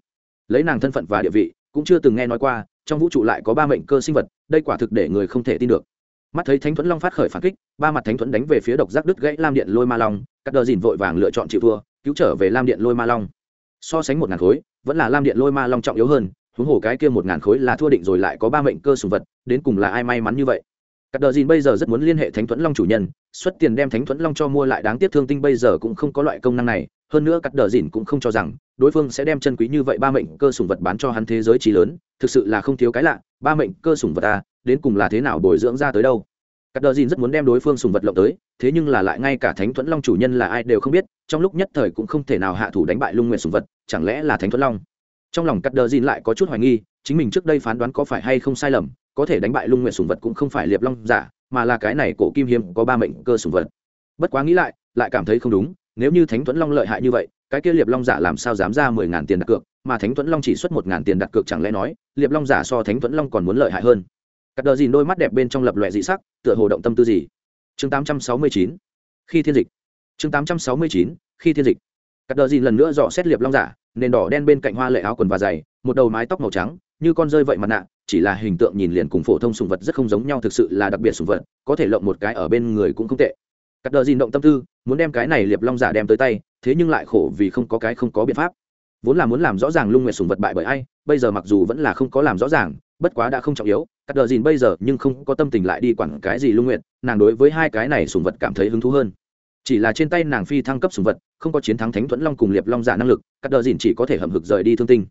Lấy nàng thân phận và địa vị, cũng chưa từng nghe nói qua, trong vũ trụ lại có ba mệnh cơ sinh vật, đây quả thực để người không thể tin được. Mắt thấy thánh thuẫn long phát khởi phản kích, ba mặt thánh thuẫn đánh về phía độc giác đứt gãy lam điện lôi ma long cắt đờ dìn vội vàng lựa chọn chịu thua, cứu trở về lam điện lôi ma long so sánh một ngàn khối vẫn là lam điện lôi ma long trọng yếu hơn huống hồ cái kia một ngàn khối là thua định rồi lại có ba mệnh cơ sùng vật đến cùng là ai may mắn như vậy? Cắt đờ dìn bây giờ rất muốn liên hệ thánh thuẫn long chủ nhân xuất tiền đem thánh thuẫn long cho mua lại đáng tiếc thương tinh bây giờ cũng không có loại công năng này hơn nữa cắt đờ dìn cũng không cho rằng đối phương sẽ đem chân quý như vậy ba mệnh cơ sùng vật bán cho hắn thế giới trí lớn thực sự là không thiếu cái lạ ba mệnh cơ sùng vật ta à, đến cùng là thế nào bồi dưỡng ra tới đâu? Cắt đờ dìn rất muốn đem đối phương sùng vật lộng tới, thế nhưng là lại ngay cả thánh thuẫn long chủ nhân là ai đều không biết, trong lúc nhất thời cũng không thể nào hạ thủ đánh bại lung Nguyệt sùng vật, chẳng lẽ là thánh thuẫn long? Trong lòng cắt đờ dìn lại có chút hoài nghi, chính mình trước đây phán đoán có phải hay không sai lầm, có thể đánh bại lung Nguyệt sùng vật cũng không phải liệp long giả, mà là cái này cổ kim hiếm có ba mệnh cơ sùng vật. Bất quá nghĩ lại lại cảm thấy không đúng, nếu như thánh thuẫn long lợi hại như vậy, cái kia liệp long giả làm sao dám ra mười ngàn tiền đặt cược, mà thánh thuẫn long chỉ xuất một ngàn tiền đặt cược chẳng lẽ nói, liệp long giả so thánh thuẫn long còn muốn lợi hại hơn? Cắt đờ dìn đôi mắt đẹp bên trong lập loẹ dị sắc, tựa hồ động tâm tư gì. Chương tám trăm sáu mươi chín, khi thiên dịch. Chương tám trăm sáu mươi chín, khi thiên dịch. Cắt đờ dìn lần nữa dò xét liệp long giả, nền đỏ đen bên cạnh hoa lệ áo quần và giày, một đầu mái tóc màu trắng, như con rơi vậy mặt nạ, chỉ là hình tượng nhìn liền cùng phổ thông sùng vật rất không giống nhau, thực sự là đặc biệt sùng vật, có thể lộng một cái ở bên người cũng không tệ. Cắt đờ dìn động tâm tư, muốn đem cái này liệp long giả đem tới tay, thế nhưng lại khổ vì không có cái không có biện pháp. Vốn là muốn làm rõ ràng lung nguyệt sùng vật bại bởi ai, bây giờ mặc dù vẫn là không có làm rõ ràng, bất quá đã không trọng yếu cắt đờ dìn bây giờ nhưng không có tâm tình lại đi quản cái gì lung nguyện. nàng đối với hai cái này sùng vật cảm thấy hứng thú hơn. Chỉ là trên tay nàng phi thăng cấp sùng vật, không có chiến thắng thánh thuẫn long cùng liệp long giả năng lực, cắt đờ dìn chỉ có thể hầm hực rời đi thương tinh.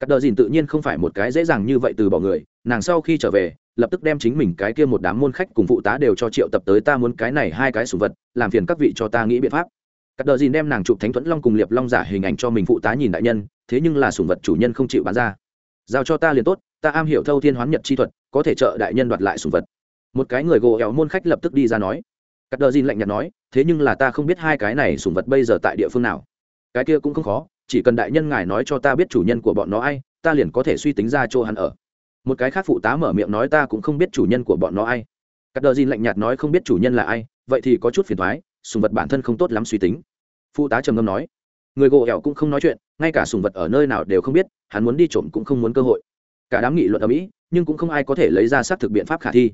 Cắt đờ dìn tự nhiên không phải một cái dễ dàng như vậy từ bỏ người, nàng sau khi trở về, lập tức đem chính mình cái kia một đám môn khách cùng phụ tá đều cho triệu tập tới ta muốn cái này hai cái sùng vật, làm phiền các vị cho ta nghĩ biện pháp. Cắt đờ dìn đem nàng chụp thánh thuẫn long cùng liệp long giả hình ảnh cho mình phụ tá nhìn đại nhân, thế nhưng là sùng vật chủ nhân không chịu bán ra. Giao cho ta liền tốt, ta am hiểu thâu thiên hoán nhật chi thuật có thể trợ đại nhân đoạt lại sùng vật. Một cái người gỗ éo môn khách lập tức đi ra nói. Cắt đờ dìn lạnh nhạt nói, thế nhưng là ta không biết hai cái này sùng vật bây giờ tại địa phương nào. Cái kia cũng không khó, chỉ cần đại nhân ngài nói cho ta biết chủ nhân của bọn nó ai, ta liền có thể suy tính ra chỗ hắn ở. Một cái khác phụ tá mở miệng nói, ta cũng không biết chủ nhân của bọn nó ai. Cắt đờ dìn lạnh nhạt nói, không biết chủ nhân là ai, vậy thì có chút phiền thoái sùng vật bản thân không tốt lắm suy tính. Phụ tá trầm ngâm nói, người gỗ ẻo cũng không nói chuyện, ngay cả sùng vật ở nơi nào đều không biết, hắn muốn đi trộm cũng không muốn cơ hội cả đám nghị luận ở mỹ nhưng cũng không ai có thể lấy ra xác thực biện pháp khả thi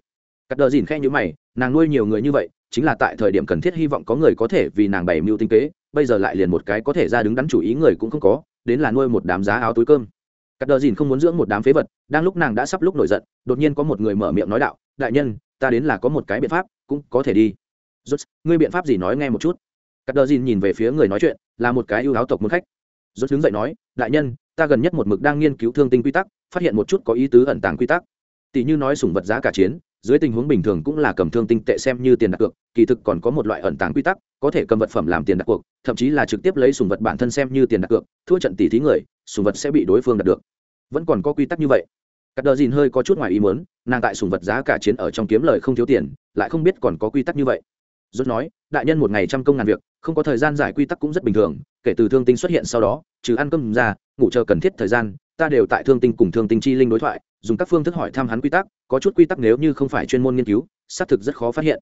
cắt đờ dìn khe như mày, nàng nuôi nhiều người như vậy, chính là tại thời điểm cần thiết hy vọng có người có thể vì nàng bày mưu tinh kế, bây giờ lại liền một cái có thể ra đứng đắn chủ ý người cũng không có, đến là nuôi một đám giá áo túi cơm. Cắt đờ dìn không muốn dưỡng một đám phế vật, đang lúc nàng đã sắp lúc nổi giận, đột nhiên có một người mở miệng nói đạo, đại nhân, ta đến là có một cái biện pháp, cũng có thể đi. Rút ngươi biện pháp gì nói nghe một chút. Cắt đờ dìn nhìn về phía người nói chuyện, là một cái ưu áo tộc muốn khách. Rút đứng dậy nói, đại nhân ta gần nhất một mực đang nghiên cứu thương tinh quy tắc phát hiện một chút có ý tứ ẩn tàng quy tắc. Tỷ như nói sủng vật giá cả chiến dưới tình huống bình thường cũng là cầm thương tinh tệ xem như tiền đặt cược kỳ thực còn có một loại ẩn tàng quy tắc có thể cầm vật phẩm làm tiền đặt cược, thậm chí là trực tiếp lấy sùng vật bản thân xem như tiền đặt cược thua trận tỷ thí người sùng vật sẽ bị đối phương đặt được. Vẫn còn có quy tắc như vậy. Cắt đờ dìn hơi có chút ngoài ý muốn nàng tại sùng vật giá cả chiến ở trong kiếm lời không thiếu tiền lại không biết còn có quy tắc như vậy rốt nói, đại nhân một ngày trăm công ngàn việc, không có thời gian giải quy tắc cũng rất bình thường, kể từ thương tinh xuất hiện sau đó, trừ ăn cơm ra, ngủ chờ cần thiết thời gian, ta đều tại thương tinh cùng thương tinh chi linh đối thoại, dùng các phương thức hỏi thăm hắn quy tắc, có chút quy tắc nếu như không phải chuyên môn nghiên cứu, xác thực rất khó phát hiện.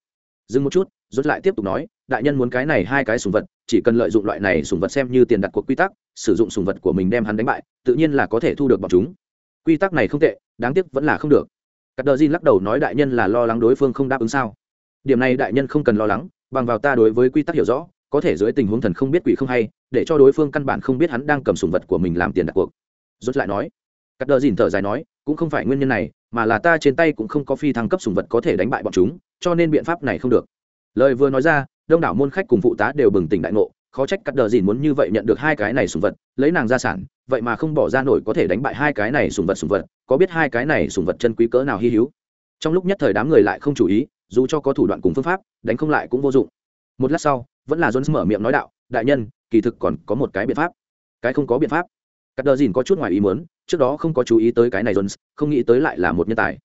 Dừng một chút, rốt lại tiếp tục nói, đại nhân muốn cái này hai cái sùng vật, chỉ cần lợi dụng loại này sùng vật xem như tiền đặt cuộc quy tắc, sử dụng sùng vật của mình đem hắn đánh bại, tự nhiên là có thể thu được bọn chúng. Quy tắc này không tệ, đáng tiếc vẫn là không được. Cắt đờ lắc đầu nói đại nhân là lo lắng đối phương không đáp ứng sao? Điểm này đại nhân không cần lo lắng, bằng vào ta đối với quy tắc hiểu rõ, có thể dưới tình huống thần không biết quỷ không hay, để cho đối phương căn bản không biết hắn đang cầm sùng vật của mình làm tiền đặt cuộc. Rốt lại nói. Cắt đờ dìn thở dài nói, cũng không phải nguyên nhân này, mà là ta trên tay cũng không có phi thăng cấp sùng vật có thể đánh bại bọn chúng, cho nên biện pháp này không được. Lời vừa nói ra, đông đảo môn khách cùng phụ tá đều bừng tỉnh đại ngộ, khó trách cắt đờ dìn muốn như vậy nhận được hai cái này sùng vật, lấy nàng ra sản, vậy mà không bỏ ra nổi có thể đánh bại hai cái này sùng vật sùng vật, có biết hai cái này sùng vật chân quý cỡ nào hy hữu? Trong lúc nhất thời đám người lại không chú ý dù cho có thủ đoạn cùng phương pháp, đánh không lại cũng vô dụng. Một lát sau, vẫn là jones mở miệng nói đạo, đại nhân, kỳ thực còn có một cái biện pháp. Cái không có biện pháp? Cắt đờ dìn có chút ngoài ý muốn, trước đó không có chú ý tới cái này jones, không nghĩ tới lại là một nhân tài.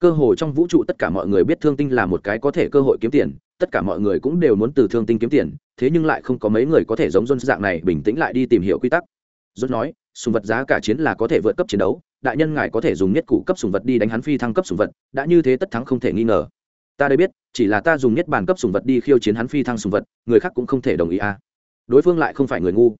Cơ hội trong vũ trụ tất cả mọi người biết thương tinh là một cái có thể cơ hội kiếm tiền, tất cả mọi người cũng đều muốn từ thương tinh kiếm tiền, thế nhưng lại không có mấy người có thể giống jones dạng này bình tĩnh lại đi tìm hiểu quy tắc. Jones nói, sùng vật giá cả chiến là có thể vượt cấp chiến đấu, đại nhân ngài có thể dùng nhất cụ cấp sùng vật đi đánh hắn phi thăng cấp sùng vật, đã như thế tất thắng không thể nghi ngờ ta đây biết, chỉ là ta dùng nhất bản cấp sùng vật đi khiêu chiến hắn phi thăng sùng vật, người khác cũng không thể đồng ý à. Đối phương lại không phải người ngu.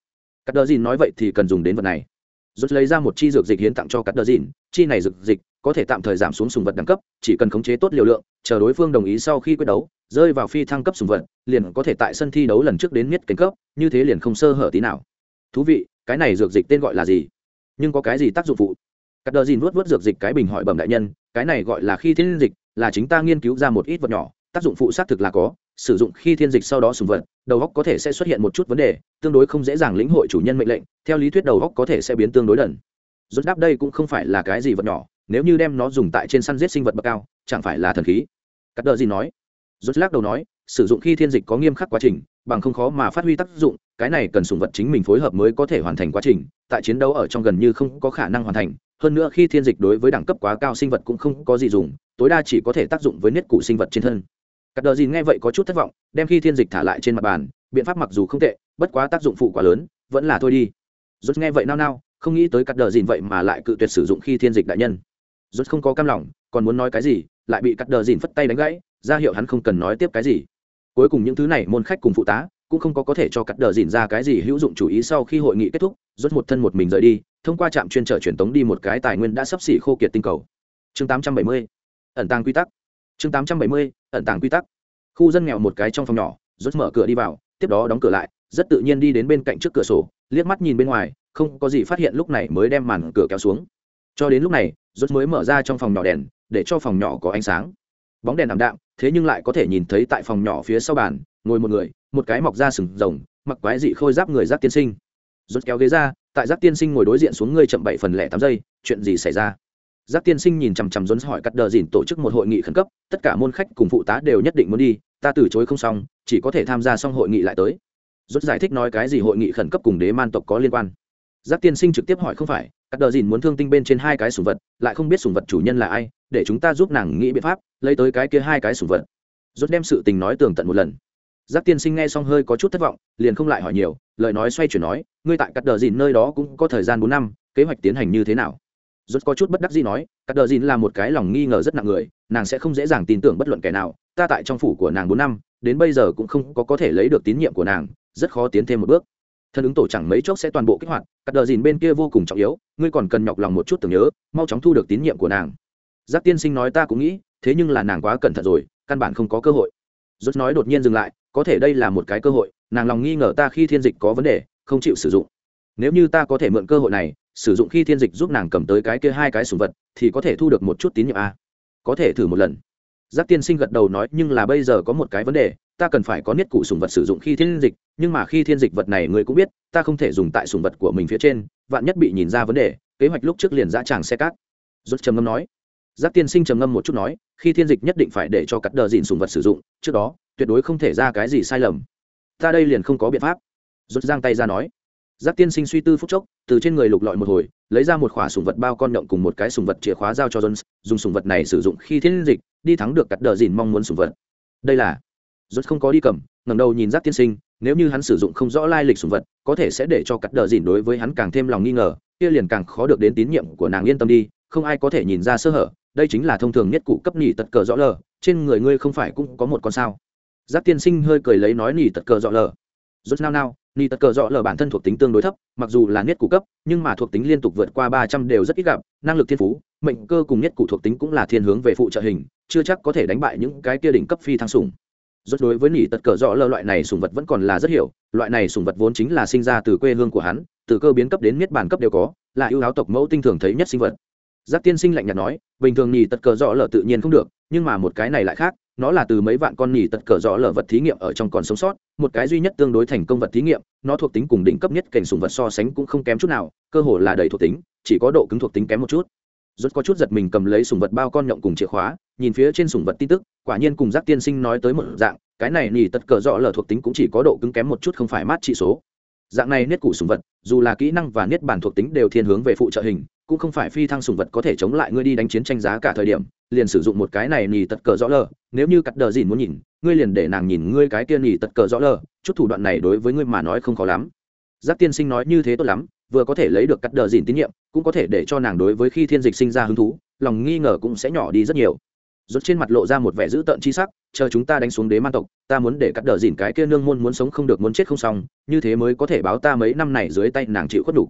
Cắt đờ dìn nói vậy thì cần dùng đến vật này. Rút lấy ra một chi dược dịch hiến tặng cho cắt đờ dìn chi này dược dịch có thể tạm thời giảm xuống sùng vật đẳng cấp, chỉ cần khống chế tốt liều lượng, chờ đối phương đồng ý sau khi quyết đấu, rơi vào phi thăng cấp sùng vật, liền có thể tại sân thi đấu lần trước đến miết cánh cấp, như thế liền không sơ hở tí nào. Thú vị, cái này dược dịch tên gọi là gì? Nhưng có cái gì tác dụng phụ? Cắt đờ dìn vuốt vuốt dược dịch cái bình hỏi bẩm đại nhân, cái này gọi là khi thiên dịch là chính ta nghiên cứu ra một ít vật nhỏ, tác dụng phụ xác thực là có, sử dụng khi thiên dịch sau đó sùng vật, đầu góc có thể sẽ xuất hiện một chút vấn đề, tương đối không dễ dàng lĩnh hội chủ nhân mệnh lệnh, theo lý thuyết đầu góc có thể sẽ biến tương đối đần. Rốt đáp đây cũng không phải là cái gì vật nhỏ, nếu như đem nó dùng tại trên săn giết sinh vật bậc cao, chẳng phải là thần khí. Cắt đờ gì nói. Rốt lắc đầu nói, sử dụng khi thiên dịch có nghiêm khắc quá trình, bằng không khó mà phát huy tác dụng, cái này cần sùng vật chính mình phối hợp mới có thể hoàn thành quá trình, tại chiến đấu ở trong gần như không có khả năng hoàn thành, hơn nữa khi thiên dịch đối với đẳng cấp quá cao sinh vật cũng không có gì dùng tối đa chỉ có thể tác dụng với niết cụ sinh vật trên thân. Cắt đờ dìn nghe vậy có chút thất vọng, đem khi thiên dịch thả lại trên mặt bàn, biện pháp mặc dù không tệ, bất quá tác dụng phụ quá lớn, vẫn là thôi đi. Rốt nghe vậy nao nao, không nghĩ tới cắt đờ dìn vậy mà lại cự tuyệt sử dụng khi thiên dịch đại nhân. Rốt không có cam lòng, còn muốn nói cái gì, lại bị cắt đờ dìn phất tay đánh gãy, ra hiệu hắn không cần nói tiếp cái gì. Cuối cùng những thứ này môn khách cùng phụ tá, cũng không có có thể cho cắt đờ dìn ra cái gì hữu dụng chủ ý sau khi hội nghị kết thúc, rốt một thân một mình rời đi, thông qua trạm chuyên trở truyền tống đi một cái tài nguyên đã sắp xỉ khô kiệt tinh cầu. Chương tám trăm bảy mươi ẩn tàng quy tắc. Chương tám trăm bảy mươi, ẩn tàng quy tắc. Khu dân nghèo một cái trong phòng nhỏ rút mở cửa đi vào, tiếp đó đóng cửa lại, rất tự nhiên đi đến bên cạnh trước cửa sổ, liếc mắt nhìn bên ngoài, không có gì phát hiện lúc này mới đem màn cửa kéo xuống. Cho đến lúc này rút mới mở ra trong phòng nhỏ đèn, để cho phòng nhỏ có ánh sáng. Bóng đèn ảm đạm, thế nhưng lại có thể nhìn thấy tại phòng nhỏ phía sau bàn, ngồi một người, một cái mọc ra sừng rồng, mặc quái dị khôi giáp người giáp tiên sinh. Rút kéo ghế ra, tại giáp tiên sinh ngồi đối diện xuống ngươi chậm bảy phần lẻ tám giây, chuyện gì xảy ra? Giáp tiên sinh nhìn chằm chằm rốn hỏi cắt đờ dìn tổ chức một hội nghị khẩn cấp, tất cả môn khách cùng phụ tá đều nhất định muốn đi, ta từ chối không xong, chỉ có thể tham gia xong hội nghị lại tới. Rốt giải thích nói cái gì hội nghị khẩn cấp cùng đế man tộc có liên quan. Giáp tiên sinh trực tiếp hỏi không phải cắt đờ dìn muốn thương tinh bên trên hai cái sủng vật, lại không biết sủng vật chủ nhân là ai, để chúng ta giúp nàng nghĩ biện pháp, lấy tới cái kia hai cái sủng vật. Rốt đem sự tình nói tường tận một lần. Giáp tiên sinh nghe xong hơi có chút thất vọng, liền không lại hỏi nhiều, lời nói xoay chuyển nói, ngươi tại cắt đờ dìn nơi đó cũng có thời gian bốn năm, kế hoạch tiến hành như thế nào? Rốt có chút bất đắc dĩ nói, cắt đờ dìn là một cái lòng nghi ngờ rất nặng người, nàng sẽ không dễ dàng tin tưởng bất luận kẻ nào, ta tại trong phủ của nàng bốn năm, đến bây giờ cũng không có có thể lấy được tín nhiệm của nàng, rất khó tiến thêm một bước. Thân ứng tổ chẳng mấy chốc sẽ toàn bộ kích hoạt, cắt đờ dìn bên kia vô cùng trọng yếu, ngươi còn cần nhọc lòng một chút tưởng nhớ, mau chóng thu được tín nhiệm của nàng. Giác tiên sinh nói ta cũng nghĩ, thế nhưng là nàng quá cẩn thận rồi, căn bản không có cơ hội. Rốt nói đột nhiên dừng lại, có thể đây là một cái cơ hội, nàng lòng nghi ngờ ta khi thiên dịch có vấn đề, không chịu sử dụng. Nếu như ta có thể mượn cơ hội này sử dụng khi thiên dịch giúp nàng cầm tới cái kia hai cái sùng vật, thì có thể thu được một chút tín nhiệm a. Có thể thử một lần. Giác tiên sinh gật đầu nói, nhưng là bây giờ có một cái vấn đề, ta cần phải có niết cụ sùng vật sử dụng khi thiên dịch, nhưng mà khi thiên dịch vật này người cũng biết, ta không thể dùng tại sùng vật của mình phía trên, vạn nhất bị nhìn ra vấn đề, kế hoạch lúc trước liền ra tràng xe cát. Rút trầm ngâm nói. Giác tiên sinh trầm ngâm một chút nói, khi thiên dịch nhất định phải để cho cắt đờ dịn sùng vật sử dụng, trước đó, tuyệt đối không thể ra cái gì sai lầm. Ta đây liền không có biện pháp. Rút giang tay ra nói giác tiên sinh suy tư phút chốc, từ trên người lục lọi một hồi, lấy ra một khỏa sùng vật bao con nhộng cùng một cái sùng vật chìa khóa giao cho jones, dùng sùng vật này sử dụng khi thiên dịch, đi thắng được cắt đờ dìn mong muốn sùng vật. Đây là, jones không có đi cầm ngầm đầu nhìn giác tiên sinh, nếu như hắn sử dụng không rõ lai lịch sùng vật, có thể sẽ để cho cắt đờ dìn đối với hắn càng thêm lòng nghi ngờ, kia liền càng khó được đến tín nhiệm của nàng yên tâm đi, không ai có thể nhìn ra sơ hở, đây chính là thông thường nhất cụ cấp nỉ tật cờ rõ lờ, trên người ngươi không phải cũng có một con sao. Giác tiên sinh hơi cười lấy nói nỉ tật cờ rõ lờ. Rốt nao nao ni tật cờ rõ lờ bản thân thuộc tính tương đối thấp, mặc dù là niết cụ cấp, nhưng mà thuộc tính liên tục vượt qua ba trăm đều rất ít gặp, năng lực thiên phú, mệnh cơ cùng niết cụ thuộc tính cũng là thiên hướng về phụ trợ hình, chưa chắc có thể đánh bại những cái kia đỉnh cấp phi thăng sủng. Rốt đối với nỉ tật cờ rõ lờ loại này sủng vật vẫn còn là rất hiểu, loại này sủng vật vốn chính là sinh ra từ quê hương của hắn, từ cơ biến cấp đến niết bản cấp đều có, là ưu áo tộc mẫu tinh thường thấy nhất sinh vật. Giác tiên sinh lạnh nhạt nói, bình thường nhì tật cờ rõ lở tự nhiên không được nhưng mà một cái này lại khác, nó là từ mấy vạn con nhì tật cờ rõ lở vật thí nghiệm ở trong còn sống sót, một cái duy nhất tương đối thành công vật thí nghiệm, nó thuộc tính cùng đỉnh cấp nhất cảnh sùng vật so sánh cũng không kém chút nào, cơ hồ là đầy thuộc tính, chỉ có độ cứng thuộc tính kém một chút. Rốt có chút giật mình cầm lấy sùng vật bao con nhộng cùng chìa khóa, nhìn phía trên sùng vật tin tức, quả nhiên cùng giác tiên sinh nói tới một dạng, cái này nhì tật cờ rõ lở thuộc tính cũng chỉ có độ cứng kém một chút không phải mát trị số dạng này niết cụ sùng vật, dù là kỹ năng và niết bản thuộc tính đều thiên hướng về phụ trợ hình, cũng không phải phi thăng sùng vật có thể chống lại ngươi đi đánh chiến tranh giá cả thời điểm, liền sử dụng một cái này nhì tật cờ rõ lờ. Nếu như cắt đờ dìn muốn nhìn, ngươi liền để nàng nhìn ngươi cái kia nhì tật cờ rõ lờ. Chút thủ đoạn này đối với ngươi mà nói không khó lắm. Giáp tiên sinh nói như thế tốt lắm, vừa có thể lấy được cắt đờ dìn tín nhiệm, cũng có thể để cho nàng đối với khi thiên dịch sinh ra hứng thú, lòng nghi ngờ cũng sẽ nhỏ đi rất nhiều rốt trên mặt lộ ra một vẻ dữ tợn chi sắc, chờ chúng ta đánh xuống đế man tộc, ta muốn để cắt đờ dỉn cái kia nương môn muốn sống không được muốn chết không xong, như thế mới có thể báo ta mấy năm này dưới tay nàng chịu khuất đủ.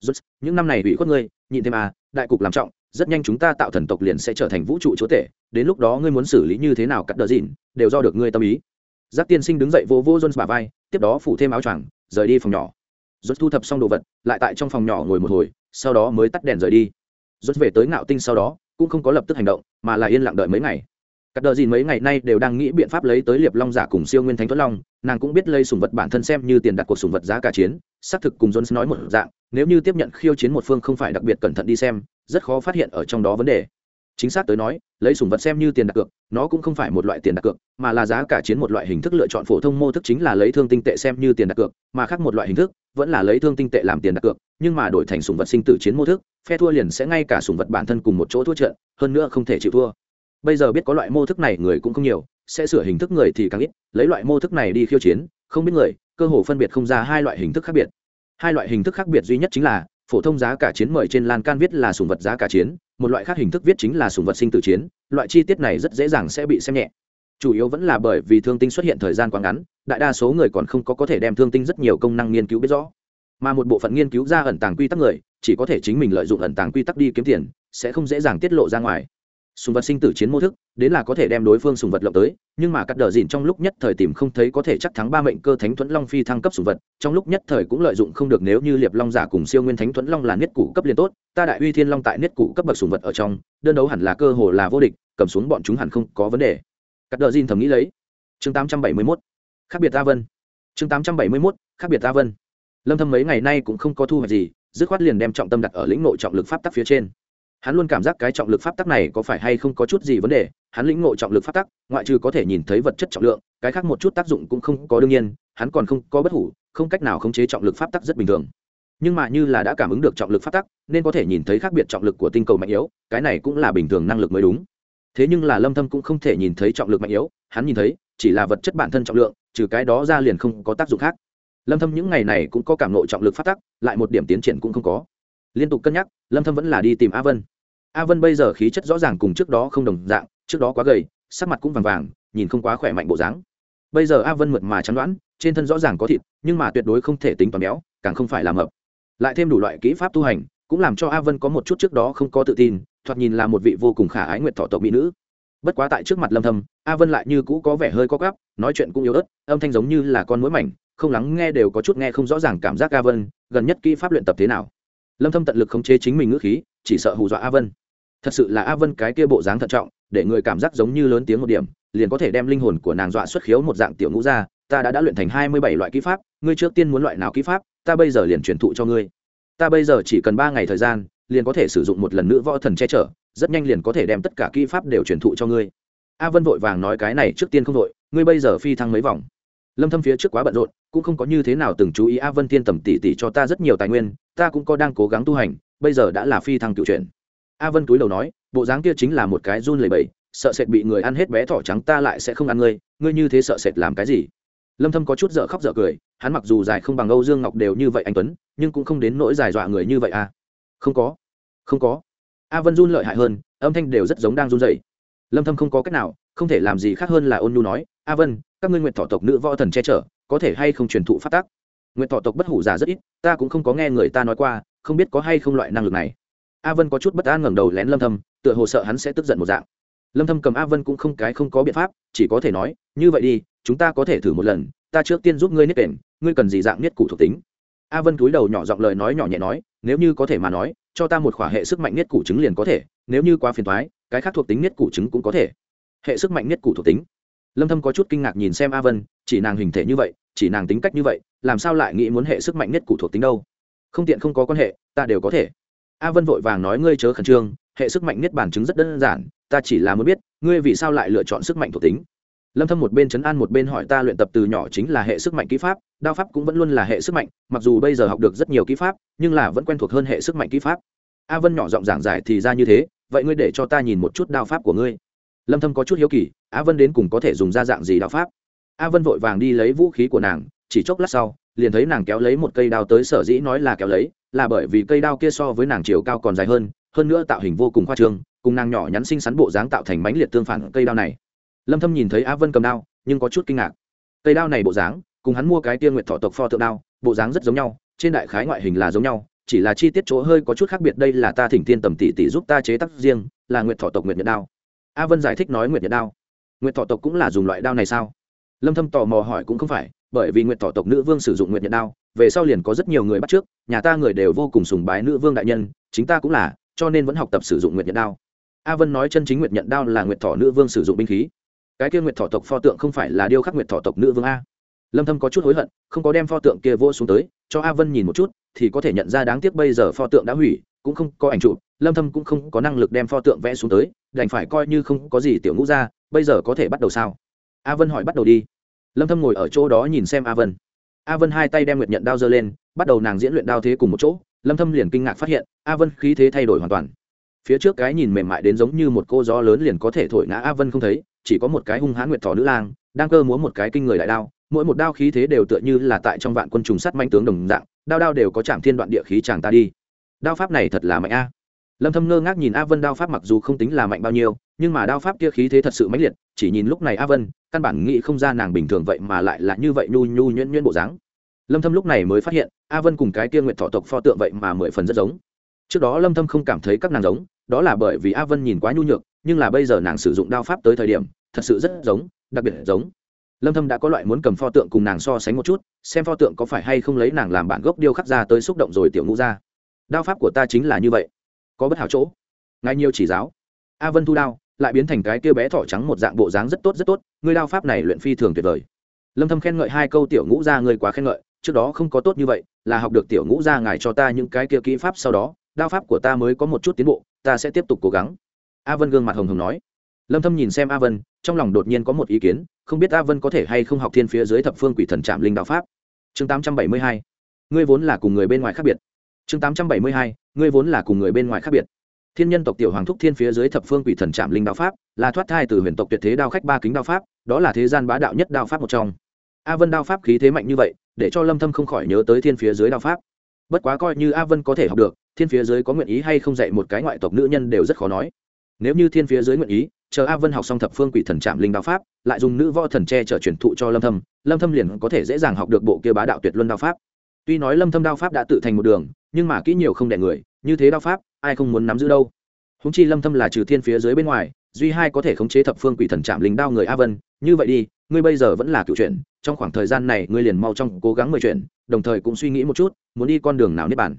Rốt, những năm này ủy khuất ngươi, nhịn thêm à đại cục làm trọng, rất nhanh chúng ta tạo thần tộc liền sẽ trở thành vũ trụ chúa tể, đến lúc đó ngươi muốn xử lý như thế nào cắt đờ dỉn đều do được ngươi tâm ý. Giác tiên sinh đứng dậy vô vô jones bả vai, tiếp đó phủ thêm áo choàng, rời đi phòng nhỏ. Rốt thu thập xong đồ vật, lại tại trong phòng nhỏ ngồi một hồi, sau đó mới tắt đèn rời đi. Rốt về tới ngạo tinh sau đó cũng không có lập tức hành động, mà là yên lặng đợi mấy ngày. Cắt đờ dìn mấy ngày nay đều đang nghĩ biện pháp lấy tới liệp long giả cùng siêu nguyên thánh tuấn long, nàng cũng biết lấy sùng vật bản thân xem như tiền đặt cuộc sùng vật giá cả chiến, xác thực cùng jones nói một dạng, nếu như tiếp nhận khiêu chiến một phương không phải đặc biệt cẩn thận đi xem, rất khó phát hiện ở trong đó vấn đề. Chính xác tới nói, lấy sùng vật xem như tiền đặt cược, nó cũng không phải một loại tiền đặt cược, mà là giá cả chiến một loại hình thức lựa chọn phổ thông mô thức chính là lấy thương tinh tệ xem như tiền đặt cược, mà khác một loại hình thức vẫn là lấy thương tinh tệ làm tiền đặt cược, nhưng mà đổi thành sùng vật sinh tử chiến mô thức, phe thua liền sẽ ngay cả sùng vật bản thân cùng một chỗ thua trận, hơn nữa không thể chịu thua. Bây giờ biết có loại mô thức này người cũng không nhiều, sẽ sửa hình thức người thì càng ít, lấy loại mô thức này đi khiêu chiến, không biết người, cơ hồ phân biệt không ra hai loại hình thức khác biệt. Hai loại hình thức khác biệt duy nhất chính là, phổ thông giá cả chiến mời trên lan can viết là sùng vật giá cả chiến, một loại khác hình thức viết chính là sùng vật sinh tử chiến, loại chi tiết này rất dễ dàng sẽ bị xem nhẹ. Chủ yếu vẫn là bởi vì thương tinh xuất hiện thời gian quá ngắn đại đa số người còn không có có thể đem thương tinh rất nhiều công năng nghiên cứu biết rõ. Mà một bộ phận nghiên cứu ra ẩn tàng quy tắc người, chỉ có thể chính mình lợi dụng ẩn tàng quy tắc đi kiếm tiền, sẽ không dễ dàng tiết lộ ra ngoài. Sùng vật sinh tử chiến mô thức, đến là có thể đem đối phương sùng vật lộng tới, nhưng mà cắt đờ dìn trong lúc nhất thời tìm không thấy có thể chắc thắng ba mệnh cơ thánh thuẫn long phi thăng cấp sùng vật, trong lúc nhất thời cũng lợi dụng không được nếu như liệp long giả cùng siêu nguyên thánh thuẫn long là niết cụ cấp liền tốt, ta đại uy thiên long tại niết cụ cấp bậc sùng vật ở trong, đơn đấu hẳn là cơ hồ là vô địch, cầm xuống bọn chúng hẳn không có vấn đề. Cắt đờ dìn thầm nghĩ lấy. Chương 871 khác biệt ta vân chương 871 khác biệt ta vân lâm thâm mấy ngày nay cũng không có thu hoạch gì dứt khoát liền đem trọng tâm đặt ở lĩnh nội trọng lực pháp tắc phía trên hắn luôn cảm giác cái trọng lực pháp tắc này có phải hay không có chút gì vấn đề hắn lĩnh ngộ trọng lực pháp tắc ngoại trừ có thể nhìn thấy vật chất trọng lượng cái khác một chút tác dụng cũng không có đương nhiên hắn còn không có bất hủ không cách nào khống chế trọng lực pháp tắc rất bình thường nhưng mà như là đã cảm ứng được trọng lực pháp tắc nên có thể nhìn thấy khác biệt trọng lực của tinh cầu mạnh yếu cái này cũng là bình thường năng lực mới đúng thế nhưng là lâm thâm cũng không thể nhìn thấy trọng lực mạnh yếu hắn nhìn thấy chỉ là vật chất bản thân trọng lượng trừ cái đó ra liền không có tác dụng khác. Lâm thâm những ngày này cũng có cảm ngộ trọng lực phát tắc lại một điểm tiến triển cũng không có. Liên tục cân nhắc, lâm thâm vẫn là đi tìm a vân. A vân bây giờ khí chất rõ ràng cùng trước đó không đồng dạng, trước đó quá gầy, sắc mặt cũng vàng vàng, nhìn không quá khỏe mạnh bộ dáng. Bây giờ a vân mượt mà chắn đoán, trên thân rõ ràng có thịt, nhưng mà tuyệt đối không thể tính toàn béo, càng không phải làm hợp. lại thêm đủ loại kỹ pháp tu hành, cũng làm cho a vân có một chút trước đó không có tự tin, thoạt nhìn là một vị vô cùng khả ái nguyệt thọ tộc mỹ nữ bất quá tại trước mặt lâm thâm, a vân lại như cũ có vẻ hơi có gắp nói chuyện cũng yếu ớt, âm thanh giống như là con mũi mảnh, không lắng nghe đều có chút nghe không rõ ràng cảm giác a vân, gần nhất kỹ pháp luyện tập thế nào. Lâm thâm tận lực khống chế chính mình ngữ khí, chỉ sợ hù dọa a vân. Thật sự là a vân cái kia bộ dáng thận trọng, để người cảm giác giống như lớn tiếng một điểm, liền có thể đem linh hồn của nàng dọa xuất khiếu một dạng tiểu ngũ ra, ta đã đã luyện thành hai mươi bảy loại kỹ pháp, ngươi trước tiên muốn loại nào kỹ pháp, ta bây giờ liền truyền thụ cho ngươi. Ta bây giờ chỉ cần ba ngày thời gian, liền có thể sử dụng một lần nữa võ thần che chở rất nhanh liền có thể đem tất cả kỹ pháp đều truyền thụ cho ngươi. A vân vội vàng nói cái này trước tiên không vội, ngươi bây giờ phi thăng mấy vòng? Lâm thâm phía trước quá bận rộn, cũng không có như thế nào từng chú ý a vân tiên tầm tỷ tỷ cho ta rất nhiều tài nguyên, ta cũng có đang cố gắng tu hành, bây giờ đã là phi thăng cựu chuyển. A vân túi đầu nói, bộ dáng kia chính là một cái run lẩy bẩy, sợ sệt bị người ăn hết bé thỏ trắng ta lại sẽ không ăn ngươi ngươi như thế sợ sệt làm cái gì? Lâm thâm có chút dở khóc dở cười, hắn mặc dù dài không bằng âu dương ngọc đều như vậy anh tuấn, nhưng cũng không đến nỗi dài dọa người như vậy à? Không có. Không có a vân run lợi hại hơn, âm thanh đều rất giống đang run rẩy. Lâm thâm không có cách nào, không thể làm gì khác hơn là ôn nhu nói, a vân, các ngươi nguyện thọ tộc nữ võ thần che chở, có thể hay không truyền thụ phát tác nguyện thọ tộc bất hủ giả rất ít, ta cũng không có nghe người ta nói qua, không biết có hay không loại năng lực này. A vân có chút bất an ngẩng đầu lén lâm thâm, tựa hồ sợ hắn sẽ tức giận một dạng. Lâm thâm cầm a vân cũng không cái không có biện pháp, chỉ có thể nói, như vậy đi, chúng ta có thể thử một lần, ta trước tiên giúp ngươi niết kền ngươi cần gì dạng niết cụ thuộc tính? A vân cúi đầu nhỏ giọng lời nói nhỏ nhẹ nói, nếu như có thể mà nói cho ta một khỏa hệ sức mạnh nhất củ chứng liền có thể, nếu như quá phiền toái, cái khác thuộc tính nhất củ chứng cũng có thể. Hệ sức mạnh nhất củ thuộc tính. Lâm thâm có chút kinh ngạc nhìn xem a vân, chỉ nàng hình thể như vậy, chỉ nàng tính cách như vậy, làm sao lại nghĩ muốn hệ sức mạnh nhất củ thuộc tính đâu? Không tiện không có quan hệ, ta đều có thể. A vân vội vàng nói ngươi chớ khẩn trương, hệ sức mạnh nhất bản chứng rất đơn giản, ta chỉ là muốn biết, ngươi vì sao lại lựa chọn sức mạnh thuộc tính? Lâm thâm một bên chấn an một bên hỏi ta luyện tập từ nhỏ chính là hệ sức mạnh kỹ pháp, đao pháp cũng vẫn luôn là hệ sức mạnh, mặc dù bây giờ học được rất nhiều kỹ pháp, nhưng là vẫn quen thuộc hơn hệ sức mạnh kỹ pháp. A vân nhỏ giọng giảng giải thì ra như thế, vậy ngươi để cho ta nhìn một chút đao pháp của ngươi. Lâm thâm có chút hiếu kỳ, a vân đến cùng có thể dùng ra dạng gì đao pháp? A vân vội vàng đi lấy vũ khí của nàng, chỉ chốc lát sau, liền thấy nàng kéo lấy một cây đao tới sở dĩ nói là kéo lấy, là bởi vì cây đao kia so với nàng chiều cao còn dài hơn hơn nữa tạo hình vô cùng khoa trương, cùng nàng nhỏ nhắn xinh xắn bộ dáng tạo thành mãnh liệt tương phản cây đao này lâm thâm nhìn thấy a vân cầm đao, nhưng có chút kinh ngạc. Cây đao này bộ dáng, cùng hắn mua cái tiên nguyệt thọ tộc pho tượng đao, bộ dáng rất giống nhau, trên đại khái ngoại hình là giống nhau, chỉ là chi tiết chỗ hơi có chút khác biệt. Đây là ta thỉnh tiên tầm tỷ tỷ giúp ta chế tác riêng, là nguyệt thọ tộc nguyệt nhật đao. A vân giải thích nói nguyệt nhật đao. Nguyệt thọ tộc cũng là dùng loại đao này sao? Lâm thâm tò mò hỏi cũng không phải, bởi vì nguyệt thọ tộc nữ vương sử dụng nguyệt nhật đao, về sau liền có rất nhiều người bắt trước, nhà ta người đều vô cùng sùng bái nữ vương đại nhân, chính ta cũng là, cho nên vẫn học tập sử dụng nguyệt nhật đao. A vân nói chân chính nguyệt nhật đao là nguyệt thọ nữ vương sử dụng binh khí cái kia nguyệt thọ tộc pho tượng không phải là điêu khắc nguyệt thọ tộc nữ vương a. Lâm thâm có chút hối hận, không có đem pho tượng kia vô xuống tới, cho a vân nhìn một chút, thì có thể nhận ra đáng tiếc bây giờ pho tượng đã hủy, cũng không có ảnh chụp, lâm thâm cũng không có năng lực đem pho tượng vẽ xuống tới, đành phải coi như không có gì tiểu ngũ ra, bây giờ có thể bắt đầu sao? A vân hỏi bắt đầu đi. Lâm thâm ngồi ở chỗ đó nhìn xem a vân. A vân hai tay đem nguyệt nhận đao giơ lên, bắt đầu nàng diễn luyện đao thế cùng một chỗ, lâm thâm liền kinh ngạc phát hiện, a vân khí thế thay đổi hoàn toàn. Phía trước cái nhìn mềm mại đến giống như một cô gió lớn liền có thể thổi ngã a vân không thấy chỉ có một cái hung hãn nguyệt thỏ nữ lang, đang cơ múa một cái kinh người đại đao, mỗi một đao khí thế đều tựa như là tại trong vạn quân trùng sắt manh tướng đồng dạng, đao đao đều có chạm thiên đoạn địa khí chàng ta đi. Đao pháp này thật là mạnh a. Lâm thâm ngơ ngác nhìn a vân đao pháp mặc dù không tính là mạnh bao nhiêu, nhưng mà đao pháp kia khí thế thật sự mãnh liệt, chỉ nhìn lúc này a vân, căn bản nghĩ không ra nàng bình thường vậy mà lại là như vậy nhu nhu nhuyễn nhuyễn bộ dáng. Lâm thâm lúc này mới phát hiện, a vân cùng cái kia nguyệt thọ tộc pho tượng vậy mà mười phần rất giống. Trước đó lâm thâm không cảm thấy các nàng giống, đó là bởi vì a vân nhìn quá nhu nhược nhưng là bây giờ nàng sử dụng đao pháp tới thời điểm, thật sự rất giống, đặc biệt giống. Lâm thâm đã có loại muốn cầm pho tượng cùng nàng so sánh một chút, xem pho tượng có phải hay không lấy nàng làm bản gốc điêu khắc ra tới xúc động rồi tiểu ngũ ra. Đao pháp của ta chính là như vậy. Có bất hảo chỗ. Ngay nhiều chỉ giáo. A vân thu đao, lại biến thành cái kia bé thỏ trắng một dạng bộ dáng rất tốt rất tốt, ngươi đao pháp này luyện phi thường tuyệt vời. Lâm thâm khen ngợi hai câu tiểu ngũ ra ngươi quá khen ngợi, trước đó không có tốt như vậy, là học được tiểu ngũ ra ngài cho ta những cái kia kỹ pháp, sau đó, đao pháp của ta mới có một chút tiến bộ, ta sẽ tiếp tục cố gắng a vân gương mặt hồng hồng nói. Lâm thâm nhìn xem a vân, trong lòng đột nhiên có một ý kiến, không biết a vân có thể hay không học thiên phía dưới thập phương quỷ thần trạm linh đạo pháp. Chương 872 ngươi vốn là cùng người bên ngoài khác biệt. Chương 872 ngươi vốn là cùng người bên ngoài khác biệt. Thiên nhân tộc tiểu hoàng thúc thiên phía dưới thập phương quỷ thần trạm linh đạo pháp, là thoát thai từ huyền tộc tuyệt thế đao khách ba kính đao pháp, đó là thế gian bá đạo nhất đao pháp một trong. A vân đao pháp khí thế mạnh như vậy, để cho lâm thâm không khỏi nhớ tới thiên phía dưới đao pháp. Bất quá coi như a vân có thể học được, thiên phía dưới có nguyện ý hay không dạy một cái ngoại tộc nữ nhân đều rất khó nói nếu như thiên phía dưới nguyện ý, chờ a vân học xong thập phương quỷ thần trạm linh đao pháp, lại dùng nữ võ thần che chở truyền thụ cho lâm thâm lâm thâm liền có thể dễ dàng học được bộ kia bá đạo tuyệt luân đao pháp. Tuy nói lâm thâm đao pháp đã tự thành một đường, nhưng mà kỹ nhiều không đẻ người, như thế đao pháp, ai không muốn nắm giữ đâu. Húng chi lâm thâm là trừ thiên phía dưới bên ngoài, duy hai có thể khống chế thập phương quỷ thần trạm linh đao người a vân. Như vậy đi, ngươi bây giờ vẫn là cựu chuyện, trong khoảng thời gian này ngươi liền mau trong cố gắng mười chuyện, đồng thời cũng suy nghĩ một chút, muốn đi con đường nào niết bản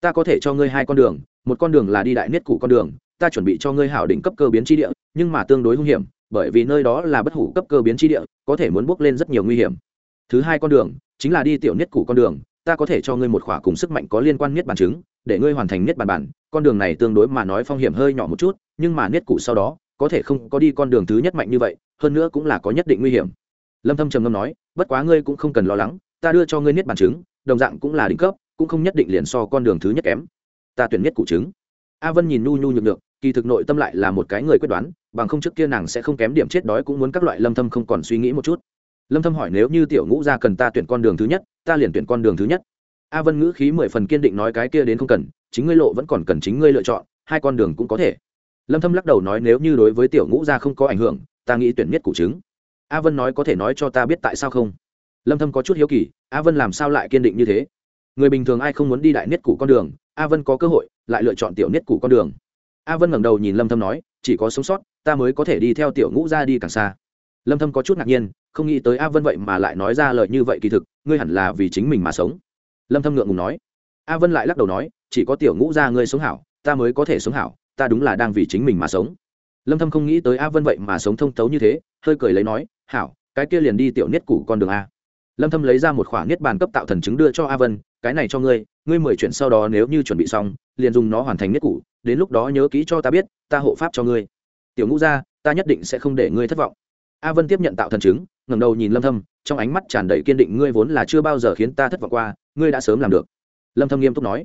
ta có thể cho ngươi hai con đường, một con đường là đi đại niết cụ con đường ta chuẩn bị cho ngươi hảo đỉnh cấp cơ biến chi địa, nhưng mà tương đối hung hiểm, bởi vì nơi đó là bất hủ cấp cơ biến chi địa, có thể muốn bước lên rất nhiều nguy hiểm. Thứ hai con đường, chính là đi tiểu niết củ con đường, ta có thể cho ngươi một khỏa cùng sức mạnh có liên quan niết bàn chứng, để ngươi hoàn thành niết bàn bản. Con đường này tương đối mà nói phong hiểm hơi nhỏ một chút, nhưng mà niết củ sau đó, có thể không có đi con đường thứ nhất mạnh như vậy, hơn nữa cũng là có nhất định nguy hiểm. Lâm thâm trầm ngâm nói, bất quá ngươi cũng không cần lo lắng, ta đưa cho ngươi niết bàn chứng, đồng dạng cũng là đỉnh cấp, cũng không nhất định liền so con đường thứ nhất kém. Ta tuyển niết cụ chứng. A vân nhìn nhu nhu nhược được kỳ thực nội tâm lại là một cái người quyết đoán, bằng không trước kia nàng sẽ không kém điểm chết đói cũng muốn các loại lâm thâm không còn suy nghĩ một chút. Lâm thâm hỏi nếu như tiểu ngũ gia cần ta tuyển con đường thứ nhất, ta liền tuyển con đường thứ nhất. A vân ngữ khí mười phần kiên định nói cái kia đến không cần, chính ngươi lộ vẫn còn cần chính ngươi lựa chọn, hai con đường cũng có thể. Lâm thâm lắc đầu nói nếu như đối với tiểu ngũ gia không có ảnh hưởng, ta nghĩ tuyển nhất cụ chứng a vân nói có thể nói cho ta biết tại sao không? Lâm thâm có chút hiếu kỳ, a vân làm sao lại kiên định như thế? Người bình thường ai không muốn đi đại nhất cụ con đường, a vân có cơ hội, lại lựa chọn tiểu nhất cụ con đường a vân ngẩng đầu nhìn lâm thâm nói, chỉ có sống sót, ta mới có thể đi theo tiểu ngũ gia đi càng xa. Lâm thâm có chút ngạc nhiên, không nghĩ tới a vân vậy mà lại nói ra lời như vậy kỳ thực, ngươi hẳn là vì chính mình mà sống. Lâm thâm ngượng ngùng nói. A vân lại lắc đầu nói, chỉ có tiểu ngũ gia ngươi sống hảo, ta mới có thể sống hảo, ta đúng là đang vì chính mình mà sống. Lâm thâm không nghĩ tới a vân vậy mà sống thông thấu như thế, hơi cười lấy nói, hảo, cái kia liền đi tiểu niết củ con đường a lâm thâm lấy ra một khoản niết bàn cấp tạo thần chứng đưa cho a vân, cái này cho ngươi ngươi mười chuyện sau đó nếu như chuẩn bị xong, liền dùng nó hoàn thành niết cũ đến lúc đó nhớ kỹ cho ta biết, ta hộ pháp cho ngươi. Tiểu ngũ gia, ta nhất định sẽ không để ngươi thất vọng. A vân tiếp nhận tạo thần chứng, ngẩng đầu nhìn lâm thâm, trong ánh mắt tràn đầy kiên định, ngươi vốn là chưa bao giờ khiến ta thất vọng qua, ngươi đã sớm làm được. Lâm thâm nghiêm túc nói.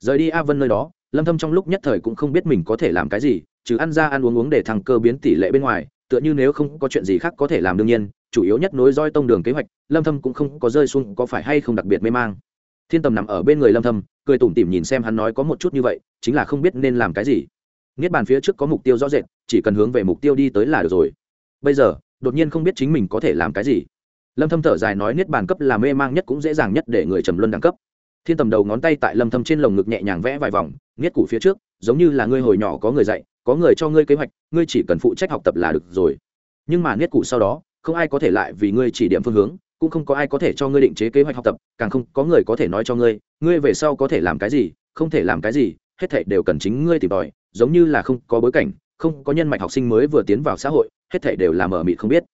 Rời đi a vân nơi đó, lâm thâm trong lúc nhất thời cũng không biết mình có thể làm cái gì, trừ ăn ra ăn uống uống để thằng cơ biến tỷ lệ bên ngoài, tựa như nếu không có chuyện gì khác có thể làm đương nhiên chủ yếu nhất nối roi tông đường kế hoạch, lâm thâm cũng không có rơi xuống có phải hay không đặc biệt mê mang. Thiên tầm nằm ở bên người lâm thâm, cười tủm tỉm nhìn xem hắn nói có một chút như vậy, chính là không biết nên làm cái gì. Niết bàn phía trước có mục tiêu rõ rệt, chỉ cần hướng về mục tiêu đi tới là được rồi. Bây giờ, đột nhiên không biết chính mình có thể làm cái gì. Lâm thâm thở dài nói niết bàn cấp là mê mang nhất cũng dễ dàng nhất để người trầm luân đẳng cấp. Thiên tầm đầu ngón tay tại lâm thâm trên lồng ngực nhẹ nhàng vẽ vài vòng, niết củ phía trước, giống như là ngươi hồi nhỏ có người dạy, có người cho ngươi kế hoạch, ngươi chỉ cần phụ trách học tập là được rồi. Nhưng mà niết củ sau đó không ai có thể lại vì ngươi chỉ điểm phương hướng, cũng không có ai có thể cho ngươi định chế kế hoạch học tập, càng không có người có thể nói cho ngươi ngươi về sau có thể làm cái gì, không thể làm cái gì, hết thảy đều cần chính ngươi tìm tòi, giống như là không có bối cảnh, không có nhân mạch học sinh mới vừa tiến vào xã hội, hết thảy đều là mờ mịt không biết.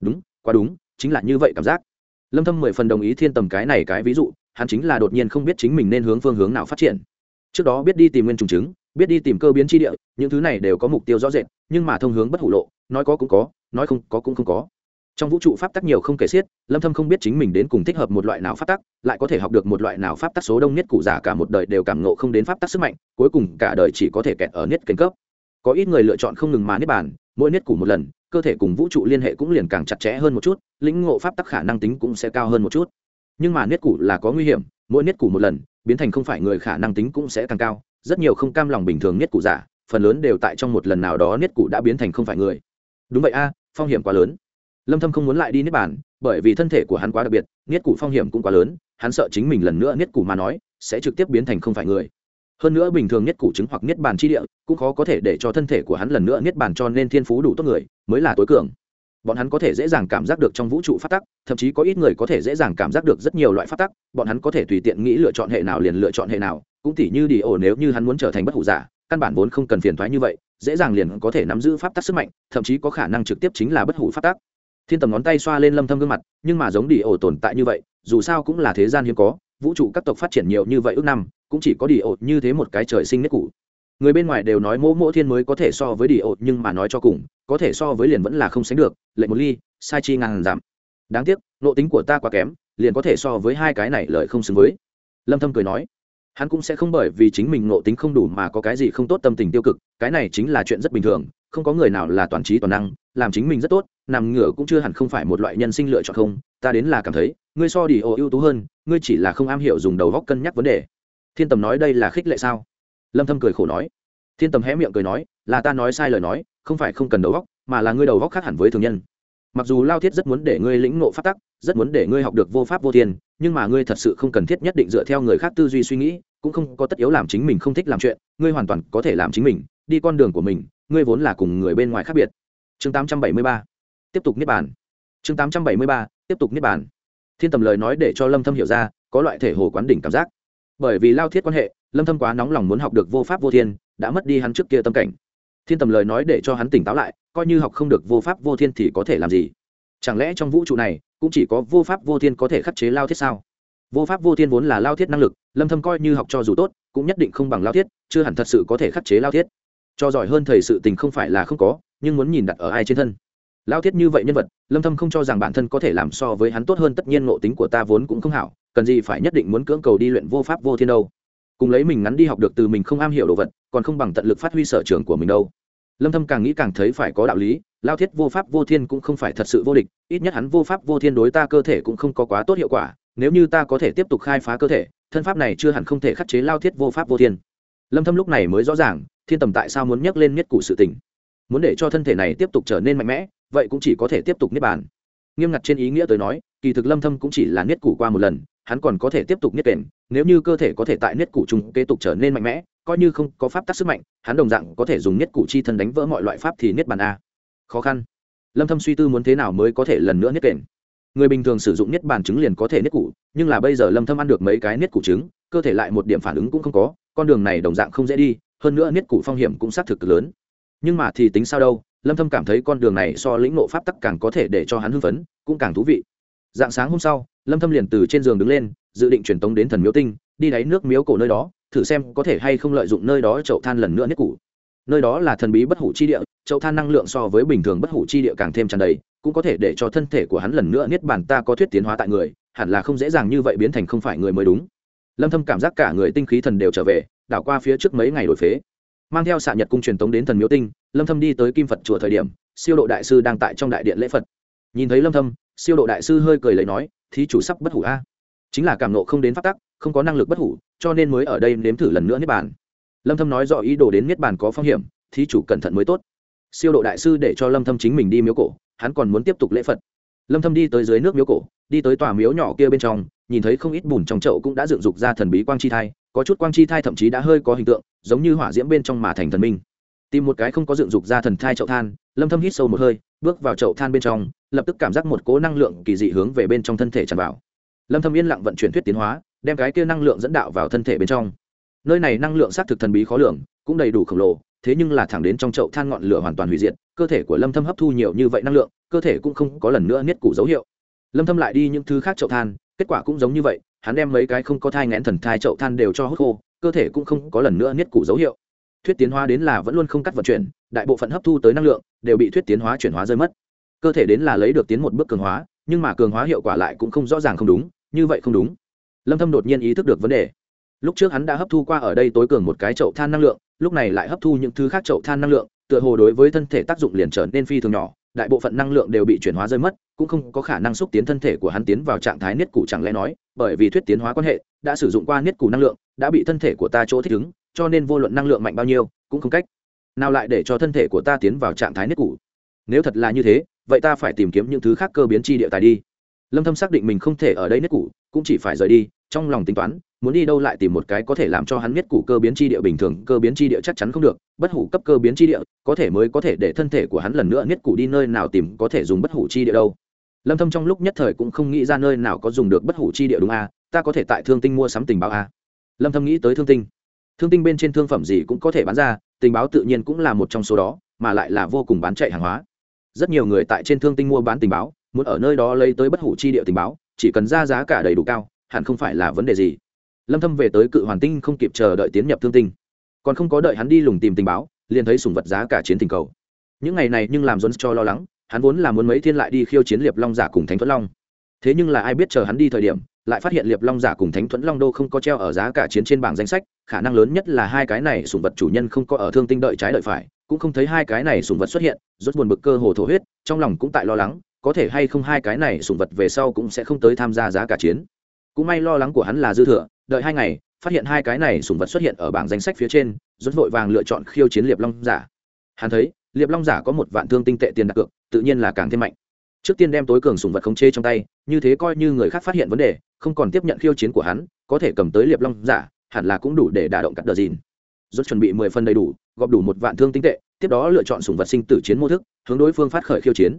Đúng, quá đúng, chính là như vậy cảm giác. Lâm thâm mười phần đồng ý thiên tầm cái này cái ví dụ, hắn chính là đột nhiên không biết chính mình nên hướng phương hướng nào phát triển. Trước đó biết đi tìm nguyên trùng chứng biết đi tìm cơ biến chi địa, những thứ này đều có mục tiêu rõ rệt, nhưng mà thông hướng bất hủ lộ, nói có cũng có, nói không có cũng không có trong vũ trụ pháp tắc nhiều không kể xiết, lâm thâm không biết chính mình đến cùng thích hợp một loại nào pháp tắc, lại có thể học được một loại nào pháp tắc số đông nhất cụ giả cả một đời đều cảm ngộ không đến pháp tắc sức mạnh, cuối cùng cả đời chỉ có thể kẹt ở niết cảnh cấp. Có ít người lựa chọn không ngừng mà niết bàn, mỗi niết củ một lần, cơ thể cùng vũ trụ liên hệ cũng liền càng chặt chẽ hơn một chút, lĩnh ngộ pháp tắc khả năng tính cũng sẽ cao hơn một chút. Nhưng mà niết củ là có nguy hiểm, mỗi niết củ một lần, biến thành không phải người khả năng tính cũng sẽ càng cao, rất nhiều không cam lòng bình thường niết củ giả, phần lớn đều tại trong một lần nào đó niết củ đã biến thành không phải người. Đúng vậy a, phong hiểm quá lớn lâm thâm không muốn lại đi niết bàn, bởi vì thân thể của hắn quá đặc biệt, niết củ phong hiểm cũng quá lớn, hắn sợ chính mình lần nữa niết củ mà nói, sẽ trực tiếp biến thành không phải người. Hơn nữa bình thường niết cụ chứng hoặc niết bàn chi địa, cũng khó có thể để cho thân thể của hắn lần nữa niết bàn cho nên thiên phú đủ tốt người, mới là tối cường. Bọn hắn có thể dễ dàng cảm giác được trong vũ trụ phát tắc, thậm chí có ít người có thể dễ dàng cảm giác được rất nhiều loại phát tắc, bọn hắn có thể tùy tiện nghĩ lựa chọn hệ nào liền lựa chọn hệ nào, cũng tỉ như đi ổ nếu như hắn muốn trở thành bất hủ giả, căn bản vốn không cần phiền thoái như vậy, dễ dàng liền có thể nắm giữ pháp tắc sức mạnh, thậm chí có khả năng trực tiếp chính là bất hủ pháp tắc thiên tầm ngón tay xoa lên lâm thâm gương mặt, nhưng mà giống đi ổ tồn tại như vậy, dù sao cũng là thế gian hiếm có, vũ trụ các tộc phát triển nhiều như vậy ước năm, cũng chỉ có đi ổ như thế một cái trời sinh nết cũ người bên ngoài đều nói mỗ mỗ thiên mới có thể so với đi ổ, nhưng mà nói cho cùng, có thể so với liền vẫn là không sánh được, lệnh một ly, sai chi ngàn giảm. Đáng tiếc nộ tính của ta quá kém, liền có thể so với hai cái này lợi không xứng với. Lâm thâm cười nói, hắn cũng sẽ không bởi vì chính mình nộ tính không đủ mà có cái gì không tốt tâm tình tiêu cực, cái này chính là chuyện rất bình thường, không có người nào là toàn trí toàn năng làm chính mình rất tốt, nằm ngửa cũng chưa hẳn không phải một loại nhân sinh lựa chọn không, ta đến là cảm thấy, ngươi so đi ô ưu tú hơn, ngươi chỉ là không am hiểu dùng đầu góc cân nhắc vấn đề. Thiên tầm nói đây là khích lệ sao? Lâm thâm cười khổ nói. Thiên tầm hé miệng cười nói, là ta nói sai lời nói, không phải không cần đầu góc, mà là ngươi đầu góc khác hẳn với thường nhân. Mặc dù lao thiết rất muốn để ngươi lĩnh ngộ pháp tắc, rất muốn để ngươi học được vô pháp vô thiên, nhưng mà ngươi thật sự không cần thiết nhất định dựa theo người khác tư duy suy nghĩ, cũng không có tất yếu làm chính mình không thích làm chuyện, ngươi hoàn toàn có thể làm chính mình, đi con đường của mình, ngươi vốn là cùng người bên ngoài khác biệt chương 873 tiếp tục niết bàn. chương 873 tiếp tục niết bàn. thiên tầm lời nói để cho lâm thâm hiểu ra, có loại thể hồ quán đỉnh cảm giác. bởi vì lao thiết quan hệ, lâm thâm quá nóng lòng muốn học được vô pháp vô thiên, đã mất đi hắn trước kia tâm cảnh. thiên tầm lời nói để cho hắn tỉnh táo lại, coi như học không được vô pháp vô thiên thì có thể làm gì? chẳng lẽ trong vũ trụ này, cũng chỉ có vô pháp vô thiên có thể khắc chế lao thiết sao? vô pháp vô thiên vốn là lao thiết năng lực, lâm thâm coi như học cho dù tốt, cũng nhất định không bằng lao thiết, chưa hẳn thật sự có thể khắc chế lao thiết. cho giỏi hơn thầy sự tình không phải là không có nhưng muốn nhìn đặt ở ai trên thân. Lao thiết như vậy nhân vật, lâm thâm không cho rằng bản thân có thể làm so với hắn tốt hơn, tất nhiên ngộ tính của ta vốn cũng không hảo, cần gì phải nhất định muốn cưỡng cầu đi luyện vô pháp vô thiên đâu. Cùng lấy mình ngắn đi học được từ mình không am hiểu đồ vật, còn không bằng tận lực phát huy sở trường của mình đâu. Lâm thâm càng nghĩ càng thấy phải có đạo lý lao thiết vô pháp vô thiên cũng không phải thật sự vô địch, ít nhất hắn vô pháp vô thiên đối ta cơ thể cũng không có quá tốt hiệu quả, nếu như ta có thể tiếp tục khai phá cơ thể, thân pháp này chưa hẳn không thể khắc chế lao thiết vô pháp vô thiên. Lâm thâm lúc này mới rõ ràng, thiên tầm tại sao muốn nhắc lên nhất cụ sự tình muốn để cho thân thể này tiếp tục trở nên mạnh mẽ vậy cũng chỉ có thể tiếp tục niết bàn nghiêm ngặt trên ý nghĩa tới nói kỳ thực lâm thâm cũng chỉ là niết củ qua một lần hắn còn có thể tiếp tục niết bền. nếu như cơ thể có thể tại niết củ trùng kế tục trở nên mạnh mẽ coi như không có pháp tắc sức mạnh hắn đồng dạng có thể dùng niết củ chi thân đánh vỡ mọi loại pháp thì niết bàn a khó khăn lâm thâm suy tư muốn thế nào mới có thể lần nữa niết bền. người bình thường sử dụng niết bàn trứng liền có thể niết củ, nhưng là bây giờ lâm thâm ăn được mấy cái niết củ trứng cơ thể lại một điểm phản ứng cũng không có con đường này đồng dạng không dễ đi hơn nữa niết củ phong hiểm cũng xác thực lớn nhưng mà thì tính sao đâu, lâm thâm cảm thấy con đường này so lĩnh ngộ pháp tắc càng có thể để cho hắn hưng phấn, cũng càng thú vị. Dạng sáng hôm sau, lâm thâm liền từ trên giường đứng lên, dự định truyền tống đến thần miếu tinh, đi đáy nước miếu cổ nơi đó, thử xem có thể hay không lợi dụng nơi đó chậu than lần nữa nhất cũ nơi đó là thần bí bất hủ chi địa, chậu than năng lượng so với bình thường bất hủ chi địa càng thêm tràn đầy, cũng có thể để cho thân thể của hắn lần nữa niết bàn ta có thuyết tiến hóa tại người, hẳn là không dễ dàng như vậy biến thành không phải người mới đúng. Lâm thâm cảm giác cả người tinh khí thần đều trở về, đảo qua phía trước mấy ngày đổi phế mang theo xạ nhật cung truyền tống đến thần miếu tinh, lâm thâm đi tới kim phật chùa thời điểm, siêu độ đại sư đang tại trong đại điện lễ phật. Nhìn thấy lâm thâm, siêu độ đại sư hơi cười lấy nói, thí chủ sắp bất hủ a. Chính là cảm nộ không đến pháp tắc, không có năng lực bất hủ, cho nên mới ở đây nếm thử lần nữa niết bàn. Lâm thâm nói rõ ý đồ đến niết bàn có phong hiểm, thí chủ cẩn thận mới tốt. Siêu độ đại sư để cho lâm thâm chính mình đi miếu cổ, hắn còn muốn tiếp tục lễ phật. Lâm thâm đi tới dưới nước miếu cổ, đi tới tòa miếu nhỏ kia bên trong, nhìn thấy không ít bùn trong chậu cũng đã dựng dục ra thần bí quang chi thai có chút quang chi thai thậm chí đã hơi có hình tượng, giống như hỏa diễm bên trong mà thành thần minh. Tìm một cái không có dựng dục ra thần thai chậu than, lâm thâm hít sâu một hơi, bước vào chậu than bên trong, lập tức cảm giác một cỗ năng lượng kỳ dị hướng về bên trong thân thể tràn vào. Lâm thâm yên lặng vận chuyển thuyết tiến hóa, đem cái kia năng lượng dẫn đạo vào thân thể bên trong. Nơi này năng lượng xác thực thần bí khó lường, cũng đầy đủ khổng lồ, thế nhưng là thẳng đến trong chậu than ngọn lửa hoàn toàn hủy diệt, cơ thể của lâm thâm hấp thu nhiều như vậy năng lượng, cơ thể cũng không có lần nữa niết củ dấu hiệu. Lâm thâm lại đi những thứ khác chậu than, kết quả cũng giống như vậy hắn đem mấy cái không có thai ngén thần thai chậu than đều cho hút khô, cơ thể cũng không có lần nữa niết củ dấu hiệu. Thuyết tiến hóa đến là vẫn luôn không cắt vận chuyển, đại bộ phận hấp thu tới năng lượng đều bị thuyết tiến hóa chuyển hóa rơi mất. Cơ thể đến là lấy được tiến một bước cường hóa, nhưng mà cường hóa hiệu quả lại cũng không rõ ràng không đúng, như vậy không đúng. Lâm thâm đột nhiên ý thức được vấn đề. Lúc trước hắn đã hấp thu qua ở đây tối cường một cái chậu than năng lượng, lúc này lại hấp thu những thứ khác chậu than năng lượng, tựa hồ đối với thân thể tác dụng liền trở nên phi thường nhỏ, đại bộ phận năng lượng đều bị chuyển hóa rơi mất, cũng không có khả năng xúc tiến thân thể của hắn tiến vào trạng thái niết cụ, chẳng lẽ nói bởi vì thuyết tiến hóa quan hệ, đã sử dụng qua niết cụ năng lượng, đã bị thân thể của ta chỗ thích ứng, cho nên vô luận năng lượng mạnh bao nhiêu, cũng không cách nào lại để cho thân thể của ta tiến vào trạng thái niết cụ nếu thật là như thế, vậy ta phải tìm kiếm những thứ khác cơ biến chi địa tài đi. Lâm thâm xác định mình không thể ở đây niết cụ cũng chỉ phải rời đi, trong lòng tính toán, muốn đi đâu lại tìm một cái có thể làm cho hắn biết củ cơ biến chi địa bình thường, cơ biến chi địa chắc chắn không được, bất hủ cấp cơ biến chi địa, có thể mới có thể để thân thể của hắn lần nữa niết củ đi nơi nào tìm có thể dùng bất hủ chi địa đâu lâm thâm trong lúc nhất thời cũng không nghĩ ra nơi nào có dùng được bất hủ chi địa đúng a à? ta có thể tại thương tinh mua sắm tình báo a à? lâm thâm nghĩ tới thương tinh thương tinh bên trên thương phẩm gì cũng có thể bán ra, tình báo tự nhiên cũng là một trong số đó, mà lại là vô cùng bán chạy hàng hóa rất nhiều người tại trên thương tinh mua bán tình báo, muốn ở nơi đó lấy tới bất hủ chi địa tình báo, chỉ cần ra giá cả đầy đủ cao, hẳn không phải là vấn đề gì lâm thâm về tới cự hoàn tinh không kịp chờ đợi tiến nhập thương tinh còn không có đợi hắn đi lùng tìm tình báo, liền thấy sùng vật giá cả chiến tình cầu những ngày này nhưng làm jones cho lo lắng hắn vốn là muốn mấy thiên lại đi khiêu chiến liệp long giả cùng thánh thuẫn long. Thế nhưng là ai biết chờ hắn đi thời điểm, lại phát hiện liệp long giả cùng thánh thuẫn long đô không có treo ở giá cả chiến trên bảng danh sách, khả năng lớn nhất là hai cái này sùng vật chủ nhân không có ở thương tinh đợi trái đợi phải, cũng không thấy hai cái này sùng vật xuất hiện, rốt buồn bực cơ hồ thổ huyết, trong lòng cũng tại lo lắng, có thể hay không hai cái này sùng vật về sau cũng sẽ không tới tham gia giá cả chiến. Cũng may lo lắng của hắn là dư thừa, đợi hai ngày, phát hiện hai cái này sùng vật xuất hiện ở bảng danh sách phía trên, rốt vội vàng lựa chọn khiêu chiến liệp long giả. Hắn thấy, liệp long giả có một vạn thương tinh tệ tiền đặt cược tự nhiên là càng thêm mạnh. Trước tiên đem tối cường sùng vật khống chế trong tay, như thế coi như người khác phát hiện vấn đề, không còn tiếp nhận khiêu chiến của hắn, có thể cầm tới liệp long giả, hẳn là cũng đủ để đả động cắt đờ dìn. Rốt chuẩn bị mười phần đầy đủ, gọp đủ một vạn thương tinh tệ, tiếp đó lựa chọn sùng vật sinh tử chiến mô thức, hướng đối phương phát khởi khiêu chiến.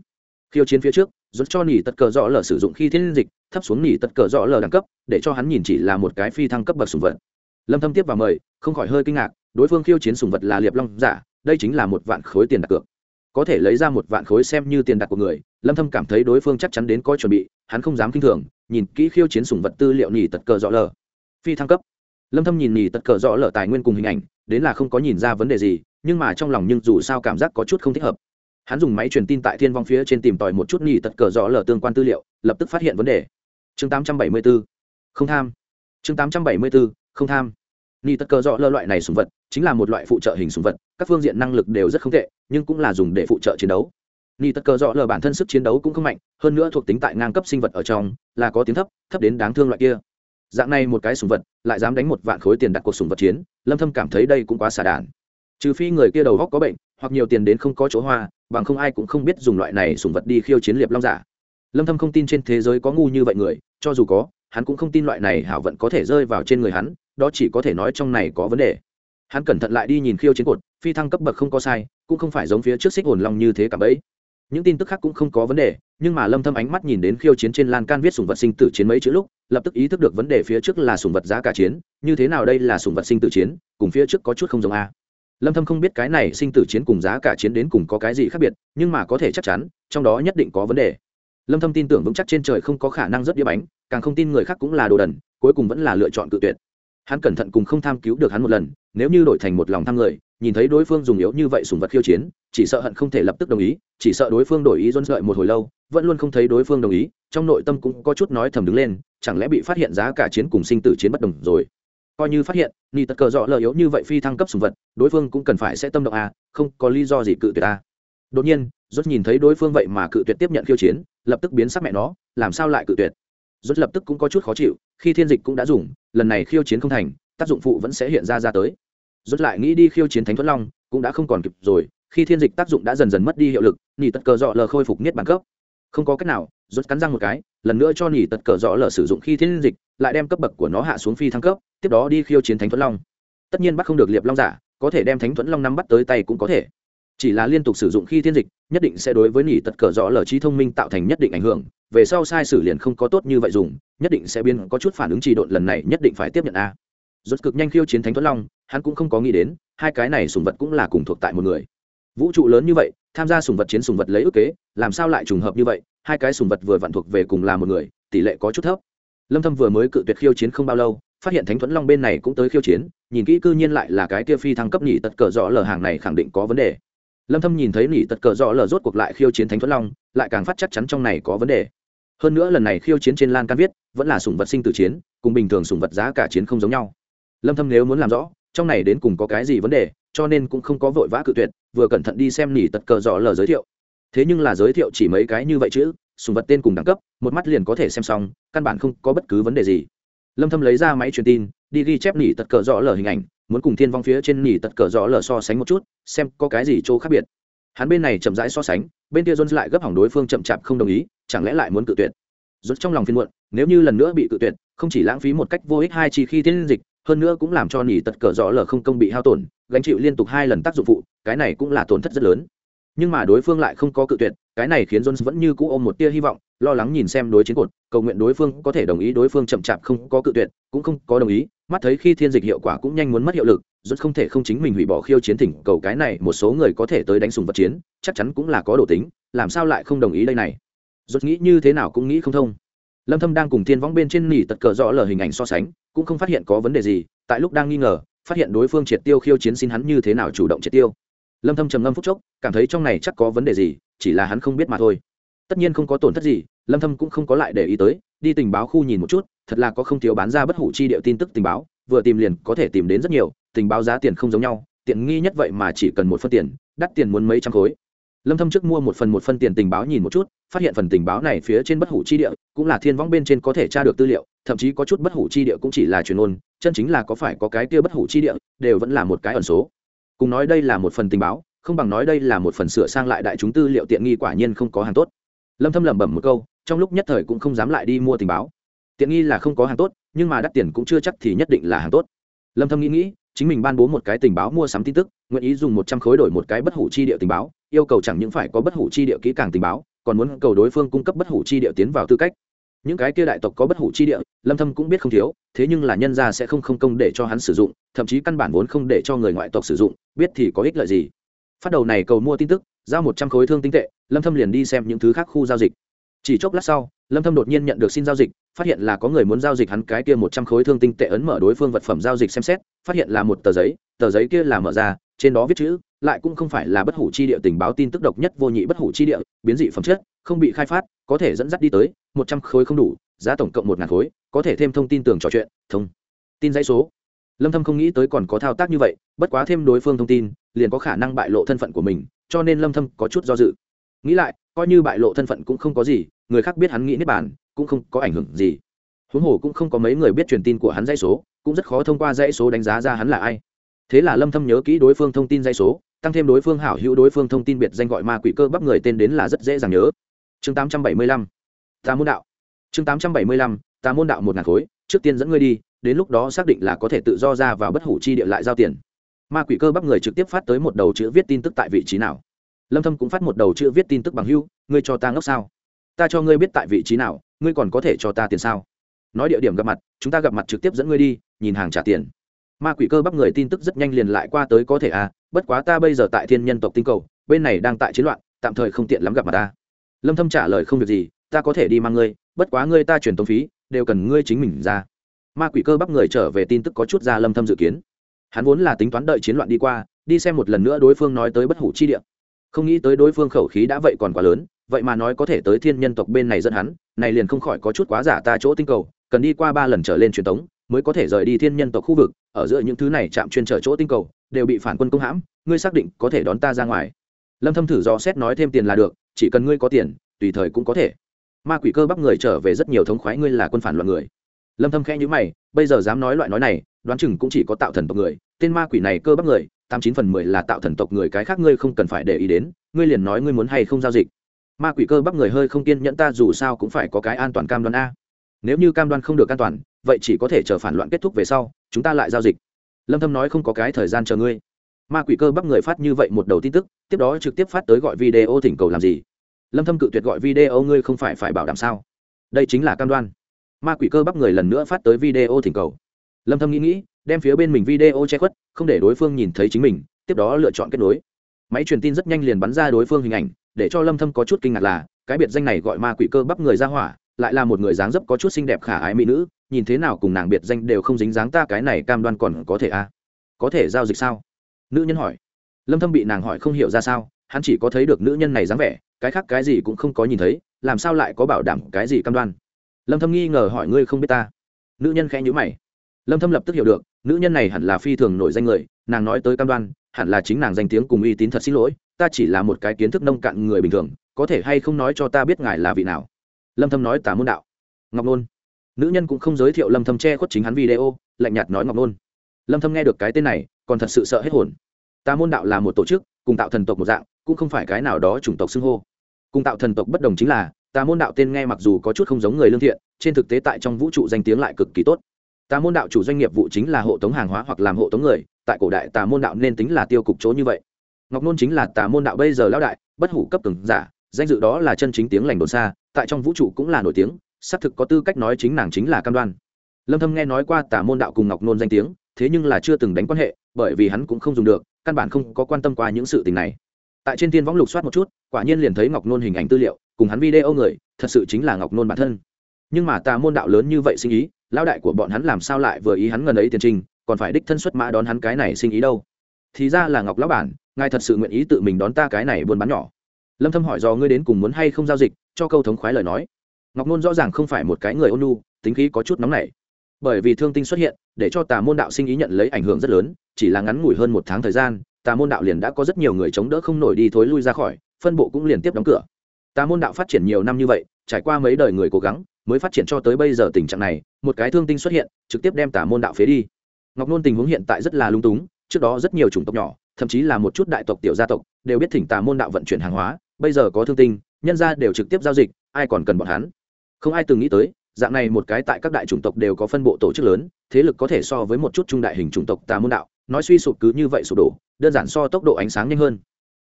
Khiêu chiến phía trước, rốt cho nỉ tật cờ rõ lờ sử dụng khi thiên dịch, thấp xuống nỉ tật cờ rõ lờ đẳng cấp, để cho hắn nhìn chỉ là một cái phi thăng cấp bậc sùng vật. Lâm thâm tiếp vào mời, không khỏi hơi kinh ngạc, đối phương khiêu chiến sùng vật là liệp long giả, đây chính là một vạn khối tiền đặt cược có thể lấy ra một vạn khối xem như tiền đặt của người, lâm thâm cảm thấy đối phương chắc chắn đến coi chuẩn bị, hắn không dám kinh thường, nhìn kỹ khiêu chiến sủng vật tư liệu nỉ tật cờ rõ lờ. Phi thăng cấp. Lâm thâm nhìn nỉ tật cờ rõ lờ tài nguyên cùng hình ảnh, đến là không có nhìn ra vấn đề gì, nhưng mà trong lòng nhưng dù sao cảm giác có chút không thích hợp. Hắn dùng máy truyền tin tại thiên vong phía trên tìm tòi một chút nhì tật cờ rõ lờ tương quan tư liệu, lập tức phát hiện vấn đề. Chương 874 không tham. Chương 874 không tham ni tất cơ dọ lờ loại này sùng vật, chính là một loại phụ trợ hình sùng vật, các phương diện năng lực đều rất không tệ, nhưng cũng là dùng để phụ trợ chiến đấu. Ni tất cơ dọ lờ bản thân sức chiến đấu cũng không mạnh, hơn nữa thuộc tính tại ngang cấp sinh vật ở trong, là có tiếng thấp thấp đến đáng thương loại kia. Dạng này một cái sùng vật, lại dám đánh một vạn khối tiền đặt cuộc sùng vật chiến, lâm thâm cảm thấy đây cũng quá xả đản trừ phi người kia đầu góc có bệnh, hoặc nhiều tiền đến không có chỗ hoa, bằng không ai cũng không biết dùng loại này sùng vật đi khiêu chiến liệp long giả. Lâm thâm không tin trên thế giới có ngu như vậy người, cho dù có, hắn cũng không tin loại này hảo vận có thể rơi vào trên người hắn đó chỉ có thể nói trong này có vấn đề. Hắn cẩn thận lại đi nhìn khiêu chiến cột, phi thăng cấp bậc không có sai, cũng không phải giống phía trước xích hồn long như thế cả bấy những tin tức khác cũng không có vấn đề, nhưng mà lâm thâm ánh mắt nhìn đến khiêu chiến trên lan can viết sùng vật sinh tử chiến mấy chữ lúc, lập tức ý thức được vấn đề phía trước là sùng vật giá cả chiến, như thế nào đây là sùng vật sinh tử chiến, cùng phía trước có chút không giống a. Lâm thâm không biết cái này sinh tử chiến cùng giá cả chiến đến cùng có cái gì khác biệt, nhưng mà có thể chắc chắn, trong đó nhất định có vấn đề. Lâm thâm tin tưởng vững chắc trên trời không có khả năng rất đĩa bánh, càng không tin người khác cũng là đồ đần, cuối cùng vẫn là lựa chọn cự tuyệt hắn cẩn thận cùng không tham cứu được hắn một lần, nếu như đổi thành một lòng tham người, nhìn thấy đối phương dùng yếu như vậy sùng vật khiêu chiến, chỉ sợ hận không thể lập tức đồng ý, chỉ sợ đối phương đổi ý dôn dợi một hồi lâu, vẫn luôn không thấy đối phương đồng ý, trong nội tâm cũng có chút nói thầm đứng lên, chẳng lẽ bị phát hiện giá cả chiến cùng sinh tử chiến bất đồng rồi. Coi như phát hiện, ni tật cờ dọ lờ yếu như vậy phi thăng cấp sùng vật, đối phương cũng cần phải sẽ tâm động à không có lý do gì cự tuyệt à. Đột nhiên, rốt nhìn thấy đối phương vậy mà cự tuyệt tiếp nhận khiêu chiến, lập tức biến sắc mẹ nó, làm sao lại cự tuyệt? Rốt lập tức cũng có chút khó chịu khi thiên dịch cũng đã dùng, lần này khiêu chiến không thành, tác dụng phụ vẫn sẽ hiện ra ra tới. Rút lại nghĩ đi khiêu chiến thánh thuẫn long, cũng đã không còn kịp rồi, khi thiên dịch tác dụng đã dần dần mất đi hiệu lực, nỉ tật cờ dọ lờ khôi phục niết bản cấp. Không có cách nào rút cắn răng một cái, lần nữa cho nỉ tật cờ dọ lờ sử dụng khi thiên dịch, lại đem cấp bậc của nó hạ xuống phi thăng cấp, tiếp đó đi khiêu chiến thánh thuẫn long. Tất nhiên bắt không được liệp long giả, có thể đem thánh thuẫn long nắm bắt tới tay cũng có thể chỉ là liên tục sử dụng khi thiên dịch, nhất định sẽ đối với nỉ tật cờ rõ lờ trí thông minh tạo thành nhất định ảnh hưởng. Về sau sai sử liền không có tốt như vậy dùng, nhất định sẽ biến, có chút phản ứng trì độn lần này nhất định phải tiếp nhận a. Rốt cực nhanh khiêu chiến thánh thuẫn long, hắn cũng không có nghĩ đến, hai cái này sùng vật cũng là cùng thuộc tại một người. Vũ trụ lớn như vậy, tham gia sùng vật chiến sùng vật lấy ước kế, làm sao lại trùng hợp như vậy? Hai cái sùng vật vừa vặn thuộc về cùng là một người, tỷ lệ có chút thấp. Lâm thâm vừa mới cự tuyệt khiêu chiến không bao lâu, phát hiện thánh thuẫn long bên này cũng tới khiêu chiến, nhìn kỹ cư nhiên lại là cái kia phi thăng cấp nhị tật cờ rõ lờ hàng này khẳng định có vấn đề lâm thâm nhìn thấy nhị tật cờ rõ lờ rốt cuộc lại khiêu chiến thánh thuẫn long, lại càng phát chắc chắn trong này có vấn đề. Hơn nữa lần này khiêu chiến trên lan can viết, vẫn là sủng vật sinh tử chiến, cùng bình thường sủng vật giá cả chiến không giống nhau. Lâm thâm nếu muốn làm rõ, trong này đến cùng có cái gì vấn đề, cho nên cũng không có vội vã cự tuyệt, vừa cẩn thận đi xem nhị tật cờ rõ lờ giới thiệu. Thế nhưng là giới thiệu chỉ mấy cái như vậy chứ sùng vật tên cùng đẳng cấp, một mắt liền có thể xem xong, căn bản không có bất cứ vấn đề gì. Lâm thâm lấy ra máy truyền tin, đi ghi chép nỉ tật cờ rõ lờ hình ảnh muốn cùng thiên vong phía trên nỉ tật cờ rõ lờ so sánh một chút, xem có cái gì chỗ khác biệt. Hắn bên này chậm rãi so sánh, bên kia jones lại gấp hỏng đối phương chậm chạp không đồng ý, chẳng lẽ lại muốn cự tuyệt? Rốt trong lòng phiền muộn, nếu như lần nữa bị cự tuyệt, không chỉ lãng phí một cách vô ích hai chi khi tiến dịch, hơn nữa cũng làm cho nỉ tật cờ rõ lờ không công bị hao tổn, gánh chịu liên tục hai lần tác dụng phụ, cái này cũng là tổn thất rất lớn. Nhưng mà đối phương lại không có cự tuyệt, cái này khiến jones vẫn như cũ ôm một tia hy vọng, lo lắng nhìn xem đối chiến cột, cầu nguyện đối phương có thể đồng ý đối phương chậm chạp không có cự tuyệt, cũng không có đồng ý mắt thấy khi thiên dịch hiệu quả cũng nhanh muốn mất hiệu lực rút không thể không chính mình hủy bỏ khiêu chiến thỉnh cầu cái này một số người có thể tới đánh sùng vật chiến, chắc chắn cũng là có đồ tính, làm sao lại không đồng ý đây này? Rút nghĩ như thế nào cũng nghĩ không thông. Lâm thâm đang cùng thiên võng bên trên nỉ tật cờ rõ lờ hình ảnh so sánh, cũng không phát hiện có vấn đề gì, tại lúc đang nghi ngờ, phát hiện đối phương triệt tiêu khiêu chiến xin hắn như thế nào chủ động triệt tiêu. Lâm thâm trầm ngâm phút chốc, cảm thấy trong này chắc có vấn đề gì, chỉ là hắn không biết mà thôi. Tất nhiên không có tổn thất gì, lâm thâm cũng không có lại để ý tới đi tình báo khu nhìn một chút, thật là có không thiếu bán ra bất hủ chi điệu tin tức tình báo, vừa tìm liền có thể tìm đến rất nhiều, tình báo giá tiền không giống nhau, tiện nghi nhất vậy mà chỉ cần một phân tiền, đắt tiền muốn mấy trăm khối. Lâm thâm trước mua một phần một phân tiền tình báo nhìn một chút, phát hiện phần tình báo này phía trên bất hủ chi địa cũng là thiên võng bên trên có thể tra được tư liệu, thậm chí có chút bất hủ chi địa cũng chỉ là truyền ôn chân chính là có phải có cái kia bất hủ chi địa đều vẫn là một cái ẩn số. Cùng nói đây là một phần tình báo, không bằng nói đây là một phần sửa sang lại đại chúng tư liệu tiện nghi quả nhiên không có hàng tốt. Lâm thâm lẩm bẩm một câu trong lúc nhất thời cũng không dám lại đi mua tình báo. Tiện nghi là không có hàng tốt, nhưng mà đắt tiền cũng chưa chắc thì nhất định là hàng tốt. Lâm thâm nghĩ nghĩ, chính mình ban bố một cái tình báo mua sắm tin tức, nguyện ý dùng 100 khối đổi một cái bất hủ chi địa tình báo, yêu cầu chẳng những phải có bất hủ chi địa kỹ càng tình báo, còn muốn cầu đối phương cung cấp bất hủ chi địa tiến vào tư cách. Những cái kia đại tộc có bất hủ chi địa, lâm thâm cũng biết không thiếu, thế nhưng là nhân gia sẽ không không công để cho hắn sử dụng, thậm chí căn bản vốn không để cho người ngoại tộc sử dụng, biết thì có ích lợi gì. Phát đầu này cầu mua tin tức, giao một trăm khối thương tinh tệ, lâm thâm liền đi xem những thứ khác khu giao dịch chỉ chốc lát sau, lâm thâm đột nhiên nhận được xin giao dịch, phát hiện là có người muốn giao dịch hắn cái kia một trăm khối thương tinh tệ ấn mở đối phương vật phẩm giao dịch xem xét, phát hiện là một tờ giấy tờ giấy kia là mở ra, trên đó viết chữ, lại cũng không phải là bất hủ chi địa tình báo tin tức độc nhất vô nhị bất hủ chi địa, biến dị phẩm chất, không bị khai phát, có thể dẫn dắt đi tới, một trăm khối không đủ, giá tổng cộng một ngàn khối, có thể thêm thông tin tưởng trò chuyện, thông tin dãy số. Lâm thâm không nghĩ tới còn có thao tác như vậy, bất quá thêm đối phương thông tin, liền có khả năng bại lộ thân phận của mình, cho nên lâm thâm có chút do dự nghĩ lại, coi như bại lộ thân phận cũng không có gì, người khác biết hắn nghĩ niết bàn, cũng không có ảnh hưởng gì. Huống hồ cũng không có mấy người biết truyền tin của hắn dãy số, cũng rất khó thông qua dãy số đánh giá ra hắn là ai. Thế là lâm thâm nhớ kỹ đối phương thông tin dãy số, tăng thêm đối phương hảo hữu đối phương thông tin biệt danh gọi ma quỷ cơ bắp người tên đến là rất dễ dàng nhớ. Chương 875 ta môn đạo. Chương 875 ta môn đạo một ngàn khối, trước tiên dẫn ngươi đi, đến lúc đó xác định là có thể tự do ra vào bất hủ chi địa lại giao tiền. Ma quỷ cơ bắp người trực tiếp phát tới một đầu chữ viết tin tức tại vị trí nào lâm thâm cũng phát một đầu chữ viết tin tức bằng hưu ngươi cho ta ngốc sao? Ta cho ngươi biết tại vị trí nào, ngươi còn có thể cho ta tiền sao? Nói địa điểm gặp mặt, chúng ta gặp mặt trực tiếp dẫn ngươi đi, nhìn hàng trả tiền. Ma quỷ cơ bắp người tin tức rất nhanh liền lại qua tới có thể à bất quá ta bây giờ tại thiên nhân tộc tinh cầu, bên này đang tại chiến loạn, tạm thời không tiện lắm gặp mặt ta. Lâm thâm trả lời không việc gì, ta có thể đi mang ngươi, bất quá ngươi ta chuyển tống phí, đều cần ngươi chính mình ra. Ma quỷ cơ bắp người trở về tin tức có chút ra lâm thâm dự kiến. Hắn vốn là tính toán đợi chiến loạn đi qua, đi xem một lần nữa đối phương nói tới bất hủ chi địa không nghĩ tới đối phương khẩu khí đã vậy còn quá lớn, vậy mà nói có thể tới thiên nhân tộc bên này dẫn hắn, này liền không khỏi có chút quá giả ta chỗ tinh cầu, cần đi qua ba lần trở lên truyền tống, mới có thể rời đi thiên nhân tộc khu vực, ở giữa những thứ này chạm chuyên trở chỗ tinh cầu, đều bị phản quân công hãm, ngươi xác định có thể đón ta ra ngoài. Lâm thâm thử do xét nói thêm tiền là được, chỉ cần ngươi có tiền, tùy thời cũng có thể. Ma quỷ cơ bắp người trở về rất nhiều thống khoái ngươi là quân phản loạn người. Lâm thâm khẽ nhíu mày, bây giờ dám nói loại nói này, đoán chừng cũng chỉ có tạo thần tộc người, tên ma quỷ này cơ bắp người tám chín phần mười là tạo thần tộc người cái khác ngươi không cần phải để ý đến, ngươi liền nói ngươi muốn hay không giao dịch. Ma quỷ cơ bắp người hơi không kiên nhẫn ta dù sao cũng phải có cái an toàn cam đoan a. Nếu như cam đoan không được an toàn, vậy chỉ có thể chờ phản loạn kết thúc về sau, chúng ta lại giao dịch. Lâm thâm nói không có cái thời gian chờ ngươi. Ma quỷ cơ bắp người phát như vậy một đầu tin tức, tiếp đó trực tiếp phát tới gọi video thỉnh cầu làm gì? Lâm thâm cự tuyệt gọi video ngươi không phải phải bảo đảm sao? Đây chính là cam đoan. Ma quỷ cơ bắp người lần nữa phát tới video thỉnh cầu. Lâm thâm nghĩ nghĩ đem phía bên mình video che khuất, không để đối phương nhìn thấy chính mình, tiếp đó lựa chọn kết nối. Máy truyền tin rất nhanh liền bắn ra đối phương hình ảnh, để cho lâm thâm có chút kinh ngạc là, cái biệt danh này gọi ma quỷ cơ bắp người ra hỏa, lại là một người dáng dấp có chút xinh đẹp khả ái mỹ nữ, nhìn thế nào cùng nàng biệt danh đều không dính dáng ta cái này cam đoan còn có thể à có thể giao dịch sao? Nữ nhân hỏi. Lâm thâm bị nàng hỏi không hiểu ra sao, hắn chỉ có thấy được nữ nhân này dáng vẻ, cái khác cái gì cũng không có nhìn thấy, làm sao lại có bảo đảm cái gì cam đoan? Lâm thâm nghi ngờ hỏi ngươi không biết ta. Nữ nhân khẽ nhíu mày. Lâm thâm lập tức hiểu được nữ nhân này hẳn là phi thường nổi danh người, nàng nói tới cam đoan, hẳn là chính nàng danh tiếng cùng uy tín thật xin lỗi, ta chỉ là một cái kiến thức nông cạn người bình thường, có thể hay không nói cho ta biết ngài là vị nào? Lâm thâm nói tả môn đạo. Ngọc nôn. Nữ nhân cũng không giới thiệu lâm thâm che khuất chính hắn video, lạnh nhạt nói ngọc nôn. Lâm thâm nghe được cái tên này, còn thật sự sợ hết hồn. Tà môn đạo là một tổ chức, cùng tạo thần tộc một dạng, cũng không phải cái nào đó chủng tộc xưng hô. Cùng tạo thần tộc bất đồng chính là tà môn đạo tên nghe mặc dù có chút không giống người lương thiện, trên thực tế tại trong vũ trụ danh tiếng lại cực kỳ tốt tà môn đạo chủ doanh nghiệp vụ chính là hộ tống hàng hóa hoặc làm hộ tống người, tại cổ đại tà môn đạo nên tính là tiêu cục chỗ như vậy. Ngọc nôn chính là tà môn đạo bây giờ lão đại, bất hủ cấp từng giả, danh dự đó là chân chính tiếng lành đồn xa, tại trong vũ trụ cũng là nổi tiếng, xác thực có tư cách nói chính nàng chính là cam đoan. Lâm thâm nghe nói qua tà môn đạo cùng ngọc nôn danh tiếng, thế nhưng là chưa từng đánh quan hệ, bởi vì hắn cũng không dùng được, căn bản không có quan tâm qua những sự tình này. Tại trên tiên võng lục soát một chút, quả nhiên liền thấy ngọc nôn hình ảnh tư liệu, cùng hắn video người, thật sự chính là ngọc nôn bản thân. Nhưng mà tà môn đạo lớn như vậy sinh ý lão đại của bọn hắn làm sao lại vừa ý hắn ngần ấy tiền trình, còn phải đích thân xuất mã đón hắn cái này sinh ý đâu? Thì ra là ngọc lão bản, ngài thật sự nguyện ý tự mình đón ta cái này buôn bán nhỏ. Lâm thâm hỏi do ngươi đến cùng muốn hay không giao dịch, cho câu thống khoái lời nói. Ngọc nôn rõ ràng không phải một cái người ôn nhu, tính khí có chút nóng nảy. Bởi vì thương tinh xuất hiện, để cho tà môn đạo sinh ý nhận lấy ảnh hưởng rất lớn, chỉ là ngắn ngủi hơn một tháng thời gian, tà môn đạo liền đã có rất nhiều người chống đỡ không nổi đi thối lui ra khỏi, phân bộ cũng liền tiếp đóng cửa. Tà môn đạo phát triển nhiều năm như vậy, trải qua mấy đời người cố gắng mới phát triển cho tới bây giờ tình trạng này, một cái thương tinh xuất hiện, trực tiếp đem tà môn đạo phế đi. Ngọc nôn tình huống hiện tại rất là lung túng, trước đó rất nhiều chủng tộc nhỏ, thậm chí là một chút đại tộc tiểu gia tộc, đều biết thỉnh tà môn đạo vận chuyển hàng hóa, bây giờ có thương tinh, nhân ra đều trực tiếp giao dịch, ai còn cần bọn hắn? Không ai từng nghĩ tới, dạng này một cái tại các đại chủng tộc đều có phân bộ tổ chức lớn, thế lực có thể so với một chút trung đại hình chủng tộc tà môn đạo, nói suy sụp cứ như vậy sụp đổ, đơn giản so tốc độ ánh sáng nhanh hơn.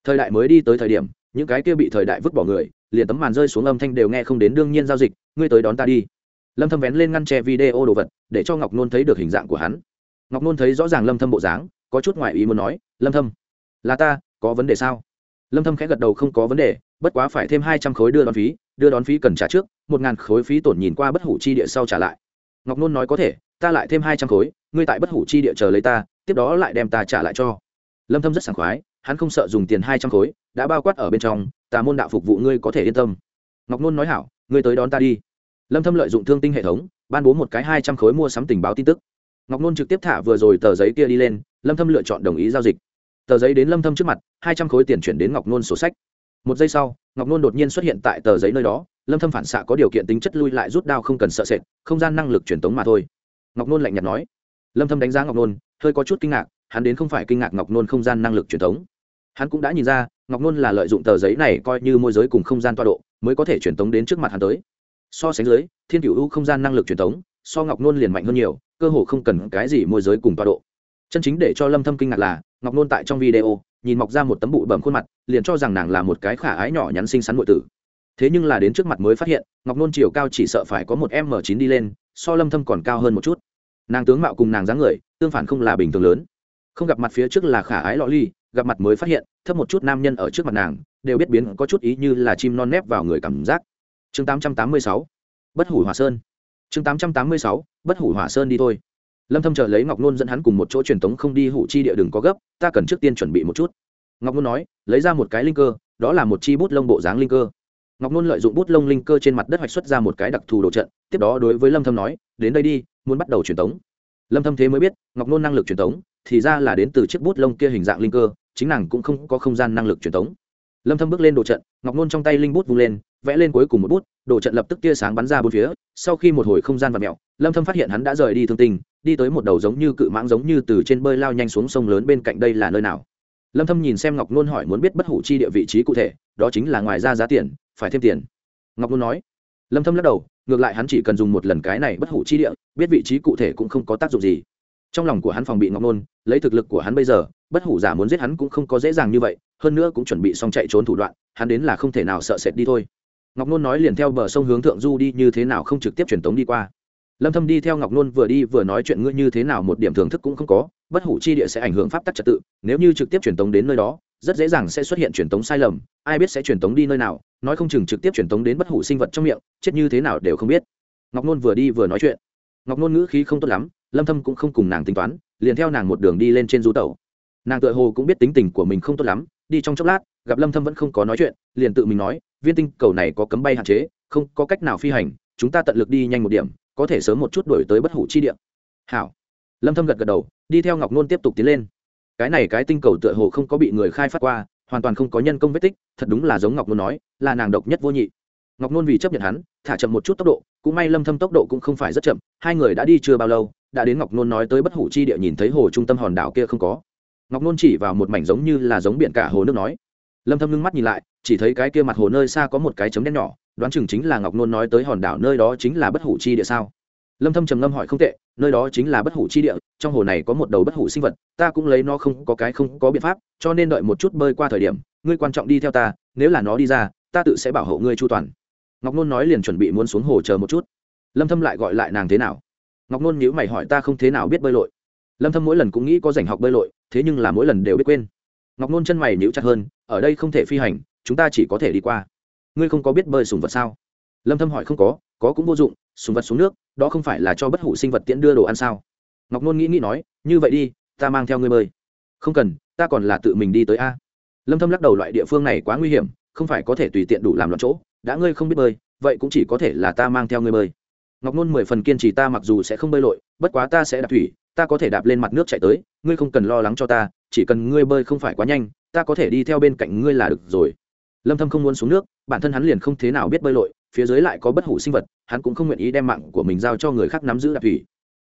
Thời đại mới đi tới thời điểm, những cái kia bị thời đại vứt bỏ người liền tấm màn rơi xuống âm thanh đều nghe không đến đương nhiên giao dịch, ngươi tới đón ta đi. Lâm thâm vén lên ngăn che video đồ vật, để cho ngọc nôn thấy được hình dạng của hắn. Ngọc nôn thấy rõ ràng lâm thâm bộ dáng, có chút ngoại ý muốn nói, lâm thâm, là ta, có vấn đề sao? Lâm thâm khẽ gật đầu, không có vấn đề, bất quá phải thêm 200 khối đưa đón phí, đưa đón phí cần trả trước, một ngàn khối phí tổn nhìn qua bất hủ chi địa sau trả lại. Ngọc nôn nói, có thể, ta lại thêm 200 khối, ngươi tại bất hủ chi địa chờ lấy ta, tiếp đó lại đem ta trả lại cho. Lâm thâm rất sảng khoái, hắn không sợ dùng tiền 200 khối, đã bao quát ở bên trong tà môn đạo phục vụ ngươi có thể yên tâm. Ngọc nôn nói hảo, ngươi tới đón ta đi. Lâm thâm lợi dụng thương tinh hệ thống, ban bố một cái 200 khối mua sắm tình báo tin tức. Ngọc nôn trực tiếp thả vừa rồi tờ giấy kia đi lên, lâm thâm lựa chọn đồng ý giao dịch. Tờ giấy đến lâm thâm trước mặt 200 khối tiền chuyển đến ngọc nôn sổ sách. Một giây sau, ngọc nôn đột nhiên xuất hiện tại tờ giấy nơi đó, lâm thâm phản xạ có điều kiện tính chất lui lại rút đao không cần sợ sệt, không gian năng lực truyền tống mà thôi. Ngọc nôn lạnh nhạt nói. Lâm thâm đánh giá ngọc nôn, hơi có chút kinh ngạc, hắn đến không phải kinh ngạc ngọc nôn không gian năng lực truyền tống. Hắn cũng đã nhìn ra ngọc nôn là lợi dụng tờ giấy này coi như môi giới cùng không gian toa độ, mới có thể truyền tống đến trước mặt hắn tới. So sánh dưới, thiên cựu u không gian năng lực truyền tống, so ngọc nôn liền mạnh hơn nhiều, cơ hồ không cần cái gì môi giới cùng toa độ. Chân chính để cho lâm thâm kinh ngạc là, ngọc nôn tại trong video, nhìn mọc ra một tấm bụi bẩm khuôn mặt, liền cho rằng nàng là một cái khả ái nhỏ nhắn xinh xắn nội tử. Thế nhưng là đến trước mặt mới phát hiện, ngọc nôn chiều cao chỉ sợ phải có một M9 đi lên, so lâm thâm còn cao hơn một chút. Nàng tướng mạo cùng nàng dáng người, tương phản không là bình thường lớn. Không gặp mặt phía trước là khả ái lọ ly gặp mặt mới phát hiện, thấp một chút nam nhân ở trước mặt nàng, đều biết biến có chút ý như là chim non nép vào người cảm giác. Chương 886 bất hủ hỏa sơn. Chương 886 bất hủ hỏa sơn đi thôi. Lâm thâm chờ lấy ngọc nôn dẫn hắn cùng một chỗ truyền tống không đi hủ chi địa đừng có gấp, ta cần trước tiên chuẩn bị một chút. Ngọc nôn nói, lấy ra một cái linh cơ, đó là một chi bút lông bộ dáng linh cơ. Ngọc nôn lợi dụng bút lông linh cơ trên mặt đất hoạch xuất ra một cái đặc thù đồ trận, tiếp đó đối với lâm thâm nói, đến đây đi, muốn bắt đầu truyền tống. Lâm thâm thế mới biết, ngọc nôn năng lực truyền tống, thì ra là đến từ chiếc bút lông kia hình dạng linh cơ chính nàng cũng không có không gian năng lực truyền tống. Lâm thâm bước lên đồ trận, ngọc nôn trong tay linh bút vung lên, vẽ lên cuối cùng một bút, đồ trận lập tức tia sáng bắn ra bốn phía, sau khi một hồi không gian và mèo, lâm thâm phát hiện hắn đã rời đi thương tình đi tới một đầu giống như cự mãng giống như từ trên bơi lao nhanh xuống sông lớn bên cạnh đây là nơi nào. Lâm thâm nhìn xem ngọc nôn hỏi muốn biết bất hủ chi địa vị trí cụ thể, đó chính là ngoài ra giá tiền, phải thêm tiền. Ngọc nôn nói. Lâm thâm lắc đầu, ngược lại hắn chỉ cần dùng một lần cái này bất hủ chi địa, biết vị trí cụ thể cũng không có tác dụng gì trong lòng của hắn phòng bị ngọc nôn, lấy thực lực của hắn bây giờ, bất hủ giả muốn giết hắn cũng không có dễ dàng như vậy, hơn nữa cũng chuẩn bị xong chạy trốn thủ đoạn, hắn đến là không thể nào sợ sệt đi thôi. Ngọc nôn nói liền theo bờ sông hướng thượng du đi, như thế nào không trực tiếp truyền tống đi qua. Lâm thâm đi theo ngọc nôn vừa đi vừa nói chuyện ngươi như thế nào một điểm thưởng thức cũng không có, bất hủ chi địa sẽ ảnh hưởng pháp tắc trật tự, nếu như trực tiếp truyền tống đến nơi đó, rất dễ dàng sẽ xuất hiện truyền tống sai lầm, ai biết sẽ truyền tống đi nơi nào, nói không chừng trực tiếp truyền tống đến bất hủ sinh vật trong miệng, chết như thế nào đều không biết. Ngọc nôn vừa đi vừa nói chuyện. Ngọc nôn ngữ khí không tốt lắm lâm thâm cũng không cùng nàng tính toán, liền theo nàng một đường đi lên trên du tẩu. nàng tựa hồ cũng biết tính tình của mình không tốt lắm, đi trong chốc lát, gặp lâm thâm vẫn không có nói chuyện, liền tự mình nói, viên tinh, cầu này có cấm bay hạn chế, không có cách nào phi hành, chúng ta tận lực đi nhanh một điểm, có thể sớm một chút đuổi tới bất hủ chi địa. Hảo. Lâm thâm gật gật đầu, đi theo ngọc nôn tiếp tục tiến lên. Cái này cái tinh cầu tựa hồ không có bị người khai phát qua, hoàn toàn không có nhân công vết tích, thật đúng là giống ngọc nôn nói, là nàng độc nhất vô nhị ngọc nôn vì chấp nhận hắn, thả chậm một chút tốc độ, cũng may lâm thâm tốc độ cũng không phải rất chậm, hai người đã đi chưa bao lâu, đã đến ngọc nôn nói tới bất hủ chi địa nhìn thấy hồ trung tâm hòn đảo kia không có. Ngọc nôn chỉ vào một mảnh giống như là giống biển cả hồ nước nói. Lâm thâm ngưng mắt nhìn lại, chỉ thấy cái kia mặt hồ nơi xa có một cái chấm đen nhỏ, đoán chừng chính là ngọc nôn nói tới hòn đảo nơi đó chính là bất hủ chi địa sao? Lâm thâm trầm ngâm hỏi không tệ, nơi đó chính là bất hủ chi địa, trong hồ này có một đầu bất hủ sinh vật, ta cũng lấy nó không có cái không có biện pháp, cho nên đợi một chút bơi qua thời điểm, ngươi quan trọng đi theo ta, nếu là nó đi ra, ta tự sẽ bảo hộ ngươi chu toàn ngọc nôn nói liền chuẩn bị muốn xuống hồ chờ một chút. Lâm thâm lại gọi lại nàng thế nào? Ngọc nôn nhíu mày hỏi ta không thế nào biết bơi lội. Lâm thâm mỗi lần cũng nghĩ có rảnh học bơi lội, thế nhưng là mỗi lần đều biết quên. Ngọc nôn chân mày nhíu chặt hơn, ở đây không thể phi hành, chúng ta chỉ có thể đi qua. Ngươi không có biết bơi sùng vật sao? Lâm thâm hỏi không có có cũng vô dụng, sùng vật xuống nước, đó không phải là cho bất hủ sinh vật tiễn đưa đồ ăn sao? Ngọc nôn nghĩ nghĩ nói, như vậy đi, ta mang theo ngươi bơi. Không cần, ta còn là tự mình đi tới a. Lâm thâm lắc đầu, loại địa phương này quá nguy hiểm không phải có thể tùy tiện đủ làm loạn chỗ, đã ngươi không biết bơi, vậy cũng chỉ có thể là ta mang theo ngươi bơi. Ngọc nôn mười phần kiên trì ta mặc dù sẽ không bơi lội, bất quá ta sẽ đạp thủy, ta có thể đạp lên mặt nước chạy tới, ngươi không cần lo lắng cho ta, chỉ cần ngươi bơi không phải quá nhanh, ta có thể đi theo bên cạnh ngươi là được rồi. Lâm thâm không muốn xuống nước, bản thân hắn liền không thế nào biết bơi lội, phía dưới lại có bất hủ sinh vật, hắn cũng không nguyện ý đem mạng của mình giao cho người khác nắm giữ đạp thủy.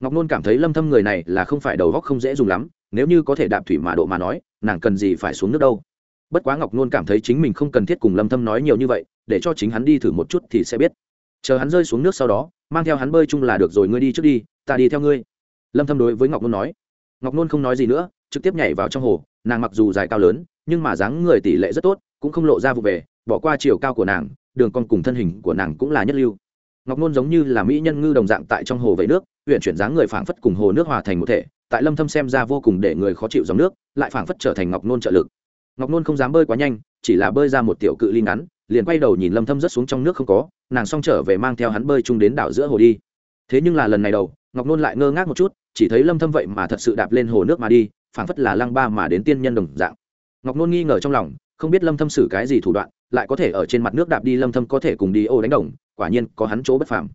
Ngọc nôn cảm thấy lâm thâm người này là không phải đầu óc không dễ dùng lắm, nếu như có thể đạp thủy mà độ mà nói, nàng cần gì phải xuống nước đâu? Bất quá ngọc nôn cảm thấy chính mình không cần thiết cùng lâm thâm nói nhiều như vậy, để cho chính hắn đi thử một chút thì sẽ biết. Chờ hắn rơi xuống nước sau đó, mang theo hắn bơi chung là được rồi, ngươi đi trước đi, ta đi theo ngươi. Lâm thâm đối với ngọc nôn nói. Ngọc nôn không nói gì nữa, trực tiếp nhảy vào trong hồ, nàng mặc dù dài cao lớn, nhưng mà dáng người tỷ lệ rất tốt, cũng không lộ ra vụ về, bỏ qua chiều cao của nàng, đường con cùng thân hình của nàng cũng là nhất lưu. Ngọc nôn giống như là mỹ nhân ngư đồng dạng tại trong hồ vẫy nước huyện chuyển dáng người phảng phất cùng hồ nước hòa thành một thể, tại lâm thâm xem ra vô cùng để người khó chịu dòng nước, lại phảng phất trở thành ngọc nôn trợ lực ngọc nôn không dám bơi quá nhanh, chỉ là bơi ra một tiểu cự ly ngắn, liền quay đầu nhìn lâm thâm rất xuống trong nước không có, nàng xong trở về mang theo hắn bơi chung đến đảo giữa hồ đi. Thế nhưng là lần này đầu, ngọc nôn lại ngơ ngác một chút, chỉ thấy lâm thâm vậy mà thật sự đạp lên hồ nước mà đi, phảng phất là lăng ba mà đến tiên nhân đồng dạng. Ngọc nôn nghi ngờ trong lòng, không biết lâm thâm xử cái gì thủ đoạn, lại có thể ở trên mặt nước đạp đi lâm thâm có thể cùng đi ô đánh đồng, quả nhiên có hắn chỗ bất phàm.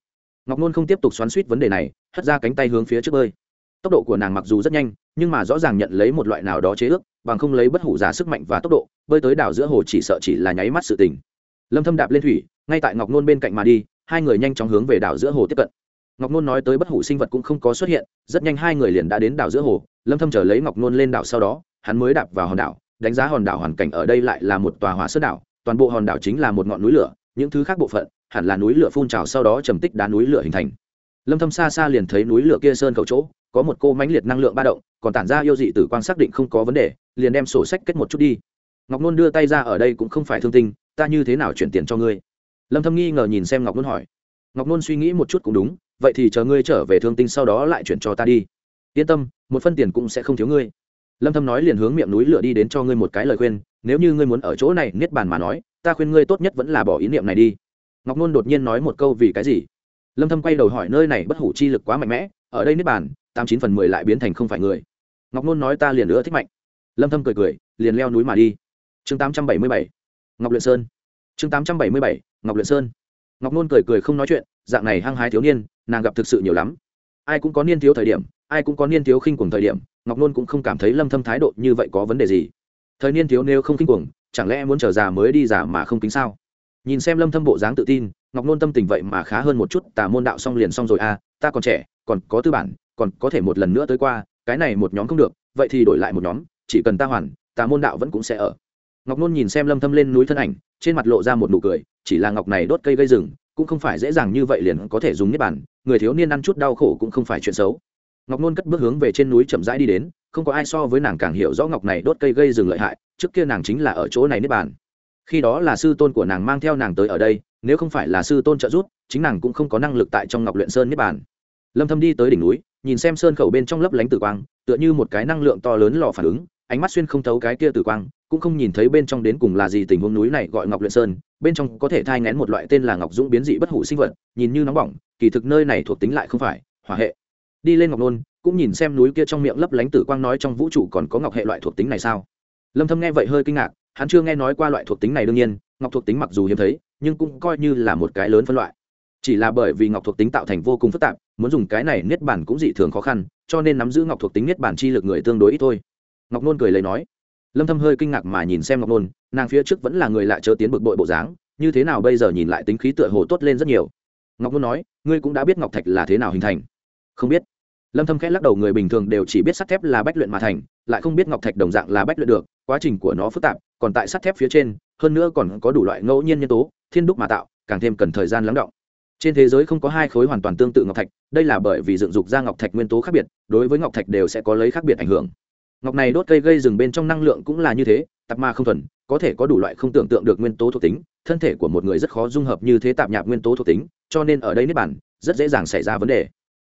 Ngọc nôn không tiếp tục xoắn xuýt vấn đề này, hất ra cánh tay hướng phía trước bơi. Tốc độ của nàng mặc dù rất nhanh, nhưng mà rõ ràng nhận lấy một loại nào đó chế ước bằng không lấy bất hủ giả sức mạnh và tốc độ, bơi tới đảo giữa hồ chỉ sợ chỉ là nháy mắt sự tình. Lâm thâm đạp lên thủy, ngay tại ngọc nôn bên cạnh mà đi, hai người nhanh chóng hướng về đảo giữa hồ tiếp cận. Ngọc nôn nói tới bất hủ sinh vật cũng không có xuất hiện, rất nhanh hai người liền đã đến đảo giữa hồ, lâm thâm chờ lấy ngọc nôn lên đảo sau đó, hắn mới đạp vào hòn đảo, đánh giá hòn đảo hoàn cảnh ở đây lại là một tòa hỏa sơn đảo, toàn bộ hòn đảo chính là một ngọn núi lửa, những thứ khác bộ phận hẳn là núi lửa phun trào sau đó trầm tích đá núi lửa hình thành. Lâm thâm xa xa liền thấy núi lửa kia sơn cầu chỗ, có một cô mãnh liệt năng lượng ba động, còn tản ra yêu dị tử quang xác định không có vấn đề liền đem sổ sách kết một chút đi. Ngọc nôn đưa tay ra ở đây cũng không phải thương tinh, ta như thế nào chuyển tiền cho ngươi? Lâm thâm nghi ngờ nhìn xem ngọc nôn hỏi. Ngọc nôn suy nghĩ một chút cũng đúng, vậy thì chờ ngươi trở về thương tinh sau đó lại chuyển cho ta đi. Yên tâm, một phân tiền cũng sẽ không thiếu ngươi. Lâm thâm nói liền hướng miệng núi lửa đi đến cho ngươi một cái lời khuyên, nếu như ngươi muốn ở chỗ này niết bàn mà nói, ta khuyên ngươi tốt nhất vẫn là bỏ ý niệm này đi. Ngọc nôn đột nhiên nói một câu vì cái gì? Lâm thâm quay đầu hỏi nơi này bất hủ chi lực quá mạnh mẽ, ở đây niết bàn, tám chín phần mười lại biến thành không phải người. Ngọc nôn nói ta liền nữa thích mạnh lâm thâm cười cười, liền leo núi mà đi. Chương 877 ngọc luyện sơn. Chương 877 ngọc luyện sơn. Ngọc nôn cười cười không nói chuyện, dạng này hăng hái thiếu niên, nàng gặp thực sự nhiều lắm. Ai cũng có niên thiếu thời điểm, ai cũng có niên thiếu khinh cuồng thời điểm, ngọc nôn cũng không cảm thấy lâm thâm thái độ như vậy có vấn đề gì. Thời niên thiếu nếu không khinh cuồng, chẳng lẽ muốn trở già mới đi già mà không tính sao? Nhìn xem lâm thâm bộ dáng tự tin, ngọc nôn tâm tình vậy mà khá hơn một chút, tà môn đạo xong liền xong rồi à ta còn trẻ, còn có tư bản, còn có thể một lần nữa tới qua, cái này một nhóm không được, vậy thì đổi lại một nhóm chỉ cần ta hoàn, tà môn đạo vẫn cũng sẽ ở. Ngọc nôn nhìn xem lâm thâm lên núi thân ảnh, trên mặt lộ ra một nụ cười, chỉ là ngọc này đốt cây gây rừng, cũng không phải dễ dàng như vậy liền có thể dùng niết bản người thiếu niên ăn chút đau khổ cũng không phải chuyện xấu. Ngọc nôn cất bước hướng về trên núi chậm rãi đi đến, không có ai so với nàng càng hiểu rõ ngọc này đốt cây gây rừng lợi hại, trước kia nàng chính là ở chỗ này niết bàn. Khi đó là sư tôn của nàng mang theo nàng tới ở đây, nếu không phải là sư tôn trợ giúp, chính nàng cũng không có năng lực tại trong ngọc luyện sơn niết bàn lâm thâm đi tới đỉnh núi, nhìn xem sơn khẩu bên trong lấp lánh tử quang, tựa như một cái năng lượng to lớn lò phản ứng, ánh mắt xuyên không thấu cái kia tử quang, cũng không nhìn thấy bên trong đến cùng là gì tình huống núi này gọi ngọc luyện sơn, bên trong có thể thai ngén một loại tên là ngọc dũng biến dị bất hủ sinh vật, nhìn như nóng bỏng, kỳ thực nơi này thuộc tính lại không phải, hỏa hệ. Đi lên ngọc nôn, cũng nhìn xem núi kia trong miệng lấp lánh tử quang nói trong vũ trụ còn có ngọc hệ loại thuộc tính này sao. Lâm thâm nghe vậy hơi kinh ngạc, hắn chưa nghe nói qua loại thuộc tính này đương nhiên, ngọc thuộc tính mặc dù hiếm thấy, nhưng cũng coi như là một cái lớn phân loại chỉ là bởi vì ngọc thuộc tính tạo thành vô cùng phức tạp, muốn dùng cái này niết bản cũng dị thường khó khăn, cho nên nắm giữ ngọc thuộc tính niết bản chi lực người tương đối ít thôi. Ngọc nôn cười lấy nói. Lâm thâm hơi kinh ngạc mà nhìn xem ngọc nôn, nàng phía trước vẫn là người lạ chớ tiến bực bội bộ dáng, như thế nào bây giờ nhìn lại tính khí tựa hồ tốt lên rất nhiều. Ngọc nôn nói, ngươi cũng đã biết ngọc thạch là thế nào hình thành. Không biết. Lâm thâm khẽ lắc đầu, người bình thường đều chỉ biết sắt thép là bách luyện mà thành, lại không biết ngọc thạch đồng dạng là bách luyện được, quá trình của nó phức tạp, còn tại sắt thép phía trên, hơn nữa còn có đủ loại ngẫu nhiên nhân tố, thiên đúc mà tạo, càng thêm cần thời gian lắng động trên thế giới không có hai khối hoàn toàn tương tự ngọc thạch, đây là bởi vì dựng dục ra ngọc thạch nguyên tố khác biệt, đối với ngọc thạch đều sẽ có lấy khác biệt ảnh hưởng. Ngọc này đốt cây gây rừng bên trong năng lượng cũng là như thế, tạp ma không thuần, có thể có đủ loại không tưởng tượng được nguyên tố thuộc tính, thân thể của một người rất khó dung hợp như thế tạp nhạp nguyên tố thuộc tính, cho nên ở đây niết bản rất dễ dàng xảy ra vấn đề.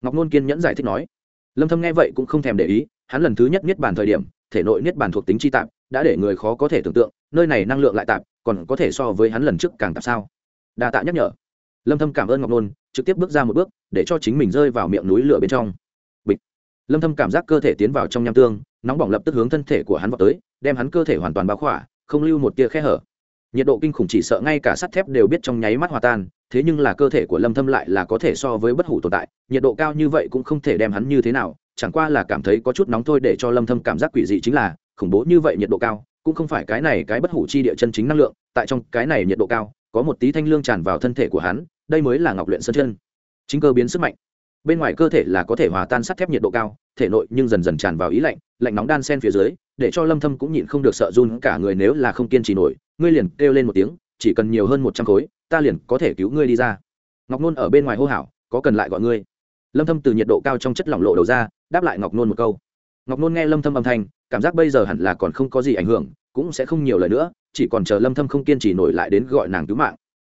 Ngọc nôn kiên nhẫn giải thích nói, lâm thâm nghe vậy cũng không thèm để ý, hắn lần thứ nhất niết bản thời điểm, thể nội niết bản thuộc tính chi tạp, đã để người khó có thể tưởng tượng, nơi này năng lượng lại tạp, còn có thể so với hắn lần trước càng tạp sao? Đa tạ nhắc nhở lâm thâm cảm ơn ngọc nôn, trực tiếp bước ra một bước, để cho chính mình rơi vào miệng núi lửa bên trong. Bịch. Lâm thâm cảm giác cơ thể tiến vào trong nham tương, nóng bỏng lập tức hướng thân thể của hắn vào tới, đem hắn cơ thể hoàn toàn bao khỏa, không lưu một tia khe hở. Nhiệt độ kinh khủng chỉ sợ ngay cả sắt thép đều biết trong nháy mắt hòa tan, thế nhưng là cơ thể của lâm thâm lại là có thể so với bất hủ tồn tại, nhiệt độ cao như vậy cũng không thể đem hắn như thế nào, chẳng qua là cảm thấy có chút nóng thôi để cho lâm thâm cảm giác quỷ dị chính là, khủng bố như vậy nhiệt độ cao, cũng không phải cái này cái bất hủ chi địa chân chính năng lượng, tại trong cái này nhiệt độ cao, có một tí thanh lương tràn vào thân thể của hắn đây mới là ngọc luyện sơn chân. Chính cơ biến sức mạnh. Bên ngoài cơ thể là có thể hòa tan sắt thép nhiệt độ cao, thể nội nhưng dần dần tràn vào ý lạnh lạnh nóng đan sen phía dưới, để cho lâm thâm cũng nhịn không được sợ run, cả người nếu là không kiên trì nổi, ngươi liền kêu lên một tiếng, chỉ cần nhiều hơn một trăm khối, ta liền có thể cứu ngươi đi ra. Ngọc nôn ở bên ngoài hô hào, có cần lại gọi ngươi? Lâm thâm từ nhiệt độ cao trong chất lỏng lộ đầu ra, đáp lại ngọc nôn một câu. Ngọc nôn nghe lâm thâm âm thanh, cảm giác bây giờ hẳn là còn không có gì ảnh hưởng, cũng sẽ không nhiều lời nữa, chỉ còn chờ lâm thâm không kiên trì nổi lại đến gọi nàng cứu mạng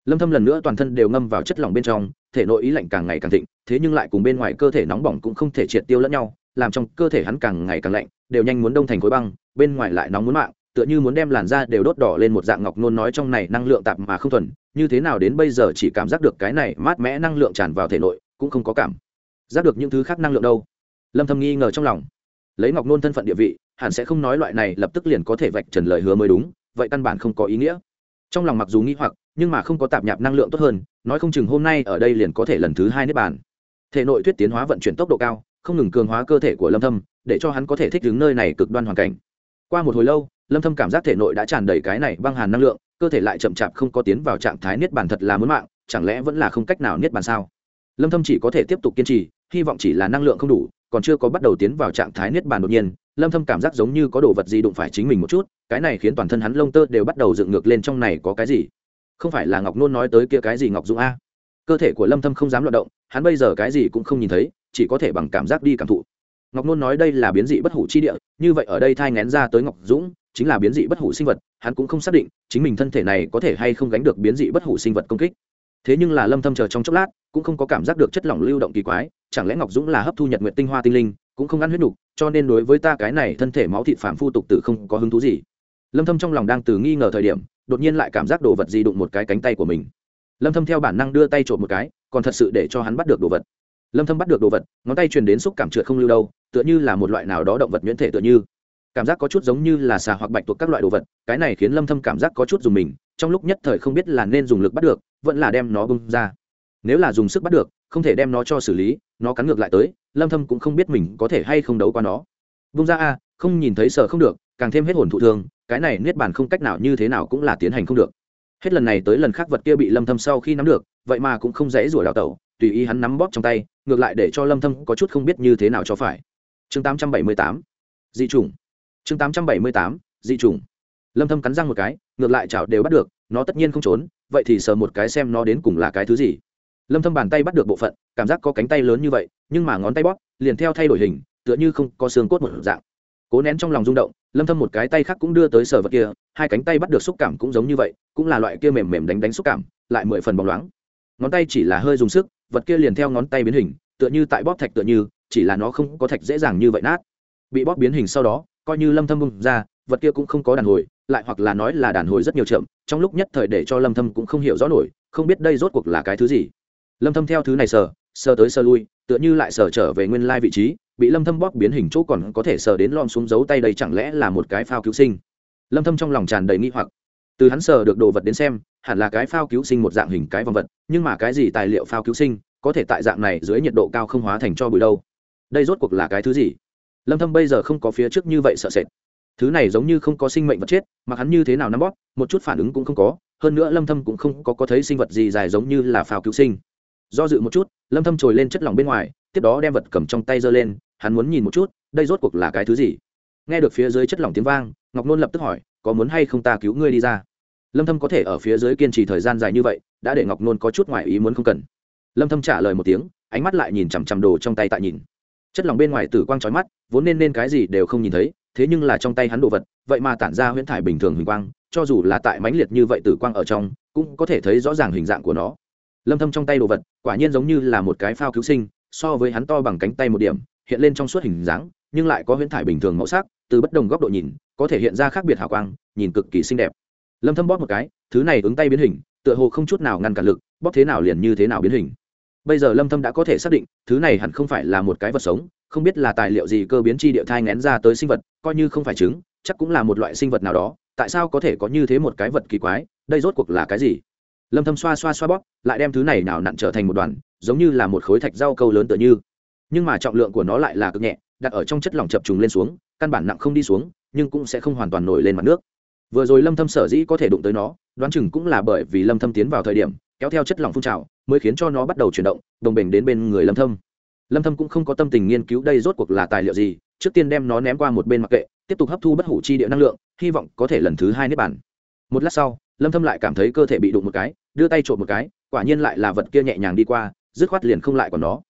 lâm thâm lần nữa toàn thân đều ngâm vào chất lỏng bên trong, thể nội ý lạnh càng ngày càng thịnh, thế nhưng lại cùng bên ngoài cơ thể nóng bỏng cũng không thể triệt tiêu lẫn nhau, làm trong cơ thể hắn càng ngày càng lạnh, đều nhanh muốn đông thành khối băng, bên ngoài lại nóng muốn mạng, tựa như muốn đem làn da đều đốt đỏ lên một dạng ngọc nôn nói trong này năng lượng tạp mà không thuần, như thế nào đến bây giờ chỉ cảm giác được cái này mát mẽ năng lượng tràn vào thể nội, cũng không có cảm giác được những thứ khác năng lượng đâu. Lâm thâm nghi ngờ trong lòng. Lấy ngọc nôn thân phận địa vị, hẳn sẽ không nói loại này lập tức liền có thể vạch trần lời hứa mới đúng, vậy căn bản không có ý nghĩa trong lòng mặc dù nghĩ hoặc, nhưng mà không có tạp nhạp năng lượng tốt hơn, nói không chừng hôm nay ở đây liền có thể lần thứ hai nếp bàn. Thể nội thuyết tiến hóa vận chuyển tốc độ cao, không ngừng cường hóa cơ thể của lâm thâm, để cho hắn có thể thích ứng nơi này cực đoan hoàn cảnh. Qua một hồi lâu, lâm thâm cảm giác thể nội đã tràn đầy cái này băng hàn năng lượng, cơ thể lại chậm chạp không có tiến vào trạng thái niết bàn thật là muốn mạng, chẳng lẽ vẫn là không cách nào niết bàn sao? Lâm thâm chỉ có thể tiếp tục kiên trì, hy vọng chỉ là năng lượng không đủ còn chưa có bắt đầu tiến vào trạng thái niết bàn đột nhiên, lâm thâm cảm giác giống như có đồ vật gì đụng phải chính mình một chút, cái này khiến toàn thân hắn lông tơ đều bắt đầu dựng ngược lên trong này có cái gì? Không phải là ngọc nôn nói tới kia cái gì ngọc dũng a? Cơ thể của lâm thâm không dám loạn động, hắn bây giờ cái gì cũng không nhìn thấy, chỉ có thể bằng cảm giác đi cảm thụ. Ngọc nôn nói đây là biến dị bất hủ chi địa, như vậy ở đây thai ngén ra tới ngọc dũng, chính là biến dị bất hủ sinh vật, hắn cũng không xác định chính mình thân thể này có thể hay không gánh được biến dị bất hủ sinh vật công kích thế nhưng là lâm thâm chờ trong chốc lát cũng không có cảm giác được chất lỏng lưu động kỳ quái chẳng lẽ ngọc dũng là hấp thu nhật nguyện tinh hoa tinh linh cũng không ăn huyết đủ, cho nên đối với ta cái này thân thể máu thịt phạm phu tục tử không có hứng thú gì. Lâm thâm trong lòng đang từ nghi ngờ thời điểm đột nhiên lại cảm giác đồ vật gì đụng một cái cánh tay của mình. Lâm thâm theo bản năng đưa tay trộm một cái còn thật sự để cho hắn bắt được đồ vật. Lâm thâm bắt được đồ vật ngón tay truyền đến xúc cảm trượt không lưu đâu tựa như là một loại nào đó động vật nhuyễn thể tựa như. Cảm giác có chút giống như là xà hoặc bạch tuộc các loại đồ vật cái này khiến lâm thâm cảm giác có chút dùng mình trong lúc nhất thời không biết là nên dùng lực bắt được vẫn là đem nó bung ra. Nếu là dùng sức bắt được, không thể đem nó cho xử lý, nó cắn ngược lại tới, lâm thâm cũng không biết mình có thể hay không đấu qua nó. Bung ra a, không nhìn thấy sợ không được, càng thêm hết hồn thụ thương, cái này niết bàn không cách nào như thế nào cũng là tiến hành không được. Hết lần này tới lần khác vật kia bị lâm thâm sau khi nắm được, vậy mà cũng không dễ rủa đào tẩu, tùy ý hắn nắm bóp trong tay, ngược lại để cho lâm thâm có chút không biết như thế nào cho phải. Chương 878 dị trùng chương 878 dị trùng lâm thâm cắn răng một cái, ngược lại chảo đều bắt được, nó tất nhiên không trốn vậy thì sờ một cái xem nó đến cùng là cái thứ gì. Lâm thâm bàn tay bắt được bộ phận, cảm giác có cánh tay lớn như vậy, nhưng mà ngón tay bóp, liền theo thay đổi hình, tựa như không có xương cốt một dạng. Cố nén trong lòng rung động, lâm thâm một cái tay khác cũng đưa tới sở vật kia, hai cánh tay bắt được xúc cảm cũng giống như vậy, cũng là loại kia mềm mềm đánh đánh xúc cảm, lại mười phần bóng loáng. Ngón tay chỉ là hơi dùng sức, vật kia liền theo ngón tay biến hình, tựa như tại bóp thạch tựa như, chỉ là nó không có thạch dễ dàng như vậy nát. Bị bóp biến hình sau đó, coi như lâm thâm bung ra, vật kia cũng không có đàn hồi, lại hoặc là nói là đàn hồi rất nhiều chậm trong lúc nhất thời để cho lâm thâm cũng không hiểu rõ nổi, không biết đây rốt cuộc là cái thứ gì. Lâm thâm theo thứ này sờ sờ tới sờ lui, tựa như lại sờ trở về nguyên lai vị trí, bị lâm thâm bóp biến hình chỗ còn có thể sờ đến lom xuống dấu tay đây chẳng lẽ là một cái phao cứu sinh? Lâm thâm trong lòng tràn đầy nghi hoặc. Từ hắn sờ được đồ vật đến xem, hẳn là cái phao cứu sinh một dạng hình cái vòng vật, nhưng mà cái gì tài liệu phao cứu sinh, có thể tại dạng này dưới nhiệt độ cao không hóa thành cho bụi đâu. Đây rốt cuộc là cái thứ gì? Lâm thâm bây giờ không có phía trước như vậy sợ sệt thứ này giống như không có sinh mệnh vật chết, mà hắn như thế nào nắm bóp, một chút phản ứng cũng không có, hơn nữa lâm thâm cũng không có có thấy sinh vật gì dài giống như là phao cứu sinh. Do dự một chút, lâm thâm trồi lên chất lỏng bên ngoài, tiếp đó đem vật cầm trong tay giơ lên, hắn muốn nhìn một chút, đây rốt cuộc là cái thứ gì? Nghe được phía dưới chất lỏng tiếng vang, ngọc nôn lập tức hỏi, có muốn hay không ta cứu ngươi đi ra? Lâm thâm có thể ở phía dưới kiên trì thời gian dài như vậy, đã để ngọc nôn có chút ngoài ý muốn không cần. Lâm thâm trả lời một tiếng, ánh mắt lại nhìn chằm chằm đồ trong tay tại nhìn. Chất lỏng bên ngoài tử quang chói mắt, vốn nên nên cái gì đều không nhìn thấy thế nhưng là trong tay hắn đồ vật, vậy mà tản ra huyễn thải bình thường huỳnh quang, cho dù là tại mãnh liệt như vậy tử quang ở trong, cũng có thể thấy rõ ràng hình dạng của nó. Lâm thâm trong tay đồ vật, quả nhiên giống như là một cái phao cứu sinh, so với hắn to bằng cánh tay một điểm, hiện lên trong suốt hình dáng, nhưng lại có huyễn thải bình thường màu sắc, từ bất đồng góc độ nhìn, có thể hiện ra khác biệt hào quang, nhìn cực kỳ xinh đẹp. Lâm thâm bóp một cái, thứ này ứng tay biến hình, tựa hồ không chút nào ngăn cản lực, bóp thế nào liền như thế nào biến hình. Bây giờ lâm thâm đã có thể xác định, thứ này hẳn không phải là một cái vật sống không biết là tài liệu gì cơ biến chi địa thai ngén ra tới sinh vật, coi như không phải trứng, chắc cũng là một loại sinh vật nào đó, tại sao có thể có như thế một cái vật kỳ quái, đây rốt cuộc là cái gì? Lâm thâm xoa xoa xoa bóp, lại đem thứ này nào nặn trở thành một đoàn, giống như là một khối thạch rau câu lớn tựa như. Nhưng mà trọng lượng của nó lại là cực nhẹ, đặt ở trong chất lỏng chập trùng lên xuống, căn bản nặng không đi xuống, nhưng cũng sẽ không hoàn toàn nổi lên mặt nước. Vừa rồi lâm thâm sở dĩ có thể đụng tới nó, đoán chừng cũng là bởi vì lâm thâm tiến vào thời điểm, kéo theo chất lỏng phun trào, mới khiến cho nó bắt đầu chuyển động, đồng bình đến bên người lâm thâm lâm thâm cũng không có tâm tình nghiên cứu đây rốt cuộc là tài liệu gì, trước tiên đem nó ném qua một bên mặc kệ, tiếp tục hấp thu bất hủ chi địa năng lượng, hy vọng có thể lần thứ hai nếp bản một lát sau, lâm thâm lại cảm thấy cơ thể bị đụng một cái, đưa tay trộm một cái, quả nhiên lại là vật kia nhẹ nhàng đi qua, dứt khoát liền không lại còn nó.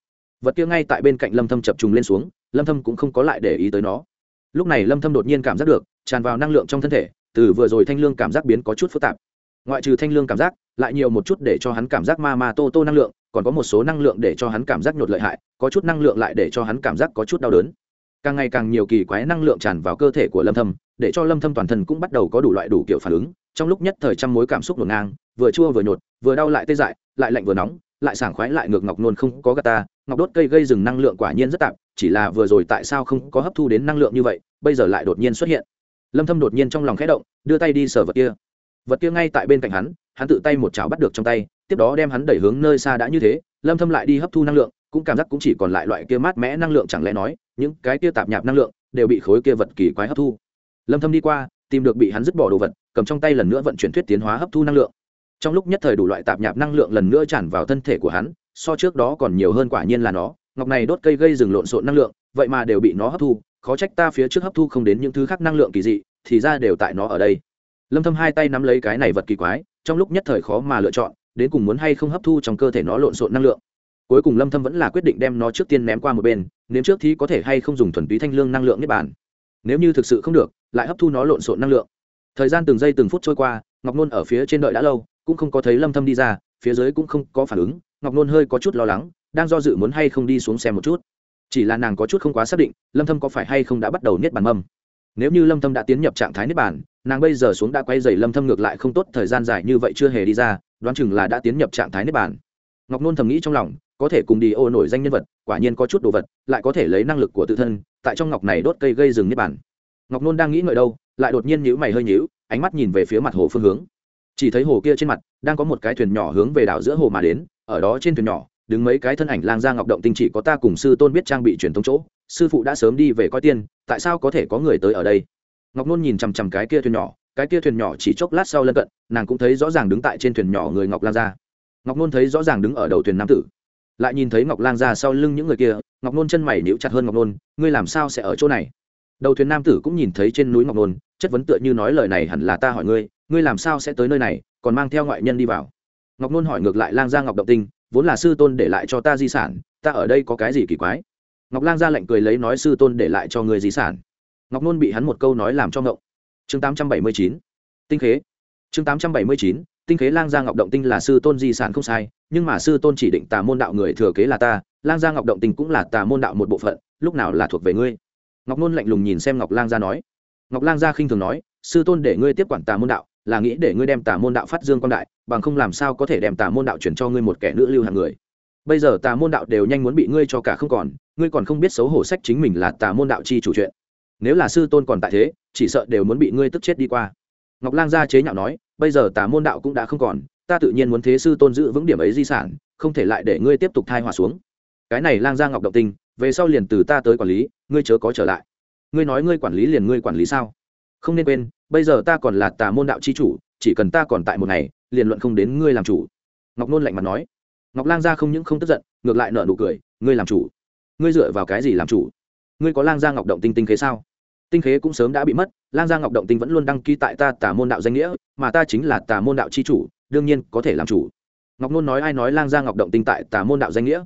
Vật kia ngay tại bên cạnh lâm thâm chập trùng lên xuống, lâm thâm cũng không có lại để ý tới nó. Lúc này lâm thâm đột nhiên cảm giác được, tràn vào năng lượng trong thân thể, từ vừa rồi thanh lương cảm giác biến có chút phức tạp. Ngoại trừ thanh lương cảm giác, lại nhiều một chút để cho hắn cảm giác ma ma tô tô năng lượng còn có một số năng lượng để cho hắn cảm giác nhột lợi hại có chút năng lượng lại để cho hắn cảm giác có chút đau đớn. Càng ngày càng nhiều kỳ quái năng lượng tràn vào cơ thể của lâm thâm để cho lâm thâm toàn thân cũng bắt đầu có đủ loại đủ kiểu phản ứng. Trong lúc nhất thời trăm mối cảm xúc ngổn ngang vừa chua vừa nhột vừa đau lại tê dại lại lạnh vừa nóng lại sảng khoái lại ngược ngọc nôn không có gata ngọc đốt cây gây rừng năng lượng quả nhiên rất tạm, chỉ là vừa rồi tại sao không có hấp thu đến năng lượng như vậy bây giờ lại đột nhiên xuất hiện. Lâm thâm đột nhiên trong lòng khẽ động đưa tay đi sờ vật kia. Vật kia ngay tại bên cạnh hắn hắn tự tay một chảo bắt được trong tay tiếp đó đem hắn đẩy hướng nơi xa đã như thế, lâm thâm lại đi hấp thu năng lượng, cũng cảm giác cũng chỉ còn lại loại kia mát mẽ năng lượng chẳng lẽ nói, những cái kia tạp nhạp năng lượng đều bị khối kia vật kỳ quái hấp thu. Lâm thâm đi qua, tìm được bị hắn dứt bỏ đồ vật, cầm trong tay lần nữa vận chuyển thuyết tiến hóa hấp thu năng lượng. Trong lúc nhất thời đủ loại tạp nhạp năng lượng lần nữa tràn vào thân thể của hắn, so trước đó còn nhiều hơn quả nhiên là nó, ngọc này đốt cây gây rừng lộn xộn năng lượng, vậy mà đều bị nó hấp thu, khó trách ta phía trước hấp thu không đến những thứ khác năng lượng kỳ dị, thì ra đều tại nó ở đây. Lâm thâm hai tay nắm lấy cái này vật kỳ quái, trong lúc nhất thời khó mà lựa chọn đến cùng muốn hay không hấp thu trong cơ thể nó lộn xộn năng lượng. Cuối cùng lâm thâm vẫn là quyết định đem nó trước tiên ném qua một bên nếu trước thì có thể hay không dùng thuần túy thanh lương năng lượng niết bàn. Nếu như thực sự không được, lại hấp thu nó lộn xộn năng lượng. Thời gian từng giây từng phút trôi qua, ngọc nôn ở phía trên đợi đã lâu, cũng không có thấy lâm thâm đi ra, phía dưới cũng không có phản ứng, ngọc nôn hơi có chút lo lắng, đang do dự muốn hay không đi xuống xem một chút. Chỉ là nàng có chút không quá xác định, lâm thâm có phải hay không đã bắt đầu niết bàn mâm. Nếu như lâm thâm đã tiến nhập trạng thái niết bàn, nàng bây giờ xuống đã quay dày lâm thâm ngược lại không tốt, thời gian dài như vậy chưa hề đi ra đoán chừng là đã tiến nhập trạng thái nếp bàn. Ngọc nôn thầm nghĩ trong lòng, có thể cùng đi ô nổi danh nhân vật, quả nhiên có chút đồ vật, lại có thể lấy năng lực của tự thân, tại trong ngọc này đốt cây gây rừng nếp bàn. Ngọc nôn đang nghĩ ngợi đâu, lại đột nhiên nhíu mày hơi nhíu, ánh mắt nhìn về phía mặt hồ phương hướng. Chỉ thấy hồ kia trên mặt, đang có một cái thuyền nhỏ hướng về đảo giữa hồ mà đến, ở đó trên thuyền nhỏ, đứng mấy cái thân ảnh lang ra ngọc động tinh chỉ có ta cùng sư tôn biết trang bị truyền thống chỗ, sư phụ đã sớm đi về coi tiên, tại sao có thể có người tới ở đây? Ngọc nôn nhìn chằm chằm cái kia thuyền nhỏ cái kia thuyền nhỏ chỉ chốc lát sau lân cận, nàng cũng thấy rõ ràng đứng tại trên thuyền nhỏ người ngọc lang gia. Ngọc nôn thấy rõ ràng đứng ở đầu thuyền nam tử, lại nhìn thấy ngọc lang gia sau lưng những người kia, ngọc nôn chân mày níu chặt hơn ngọc nôn, ngươi làm sao sẽ ở chỗ này? Đầu thuyền nam tử cũng nhìn thấy trên núi ngọc nôn, chất vấn tựa như nói lời này hẳn là ta hỏi ngươi ngươi làm sao sẽ tới nơi này, còn mang theo ngoại nhân đi vào? Ngọc nôn hỏi ngược lại lang gia ngọc động tinh, vốn là sư tôn để lại cho ta di sản, ta ở đây có cái gì kỳ quái? Ngọc lang gia lạnh cười lấy nói, sư tôn để lại cho người di sản. Ngọc nôn bị hắn một câu nói làm cho ngộng chương tám trăm bảy mươi chín, tinh khế. Chương tám trăm bảy mươi chín, tinh khế lang gia ngọc động tinh là sư tôn di sản không sai, nhưng mà sư tôn chỉ định tà môn đạo người thừa kế là ta, lang gia ngọc động tinh cũng là tà môn đạo một bộ phận, lúc nào là thuộc về ngươi? Ngọc nôn lạnh lùng nhìn xem ngọc lang gia nói. Ngọc lang gia khinh thường nói, sư tôn để ngươi tiếp quản tà môn đạo, là nghĩ để ngươi đem tà môn đạo phát dương quan đại, bằng không làm sao có thể đem tà môn đạo chuyển cho ngươi một kẻ nữ lưu hàng người. Bây giờ tà môn đạo đều nhanh muốn bị ngươi cho cả không còn, ngươi còn không biết xấu hổ sách chính mình là tà môn đạo chi chủ chuyện. Nếu là sư tôn còn tại thế chỉ sợ đều muốn bị ngươi tức chết đi qua. Ngọc lang gia chế nhạo nói, bây giờ tà môn đạo cũng đã không còn, ta tự nhiên muốn thế sư tôn giữ vững điểm ấy di sản, không thể lại để ngươi tiếp tục thai hòa xuống. Cái này lang gia ngọc động tinh, về sau liền từ ta tới quản lý, ngươi chớ có trở lại. Ngươi nói ngươi quản lý liền ngươi quản lý sao? Không nên quên, bây giờ ta còn là tà môn đạo chi chủ, chỉ cần ta còn tại một ngày, liền luận không đến ngươi làm chủ. Ngọc nôn lạnh mặt nói. Ngọc lang gia không những không tức giận, ngược lại nợ nụ cười, ngươi làm chủ. Ngươi dựa vào cái gì làm chủ? Ngươi có lang gia ngọc động tinh tinh kế sao? Tinh khế cũng sớm đã bị mất, lang gia ngọc động tinh vẫn luôn đăng ký tại ta tà môn đạo danh nghĩa, mà ta chính là tà môn đạo c h i chủ, đương nhiên có thể làm chủ. Ngọc nôn nói ai nói lang gia ngọc động tinh tại tà môn đạo danh nghĩa?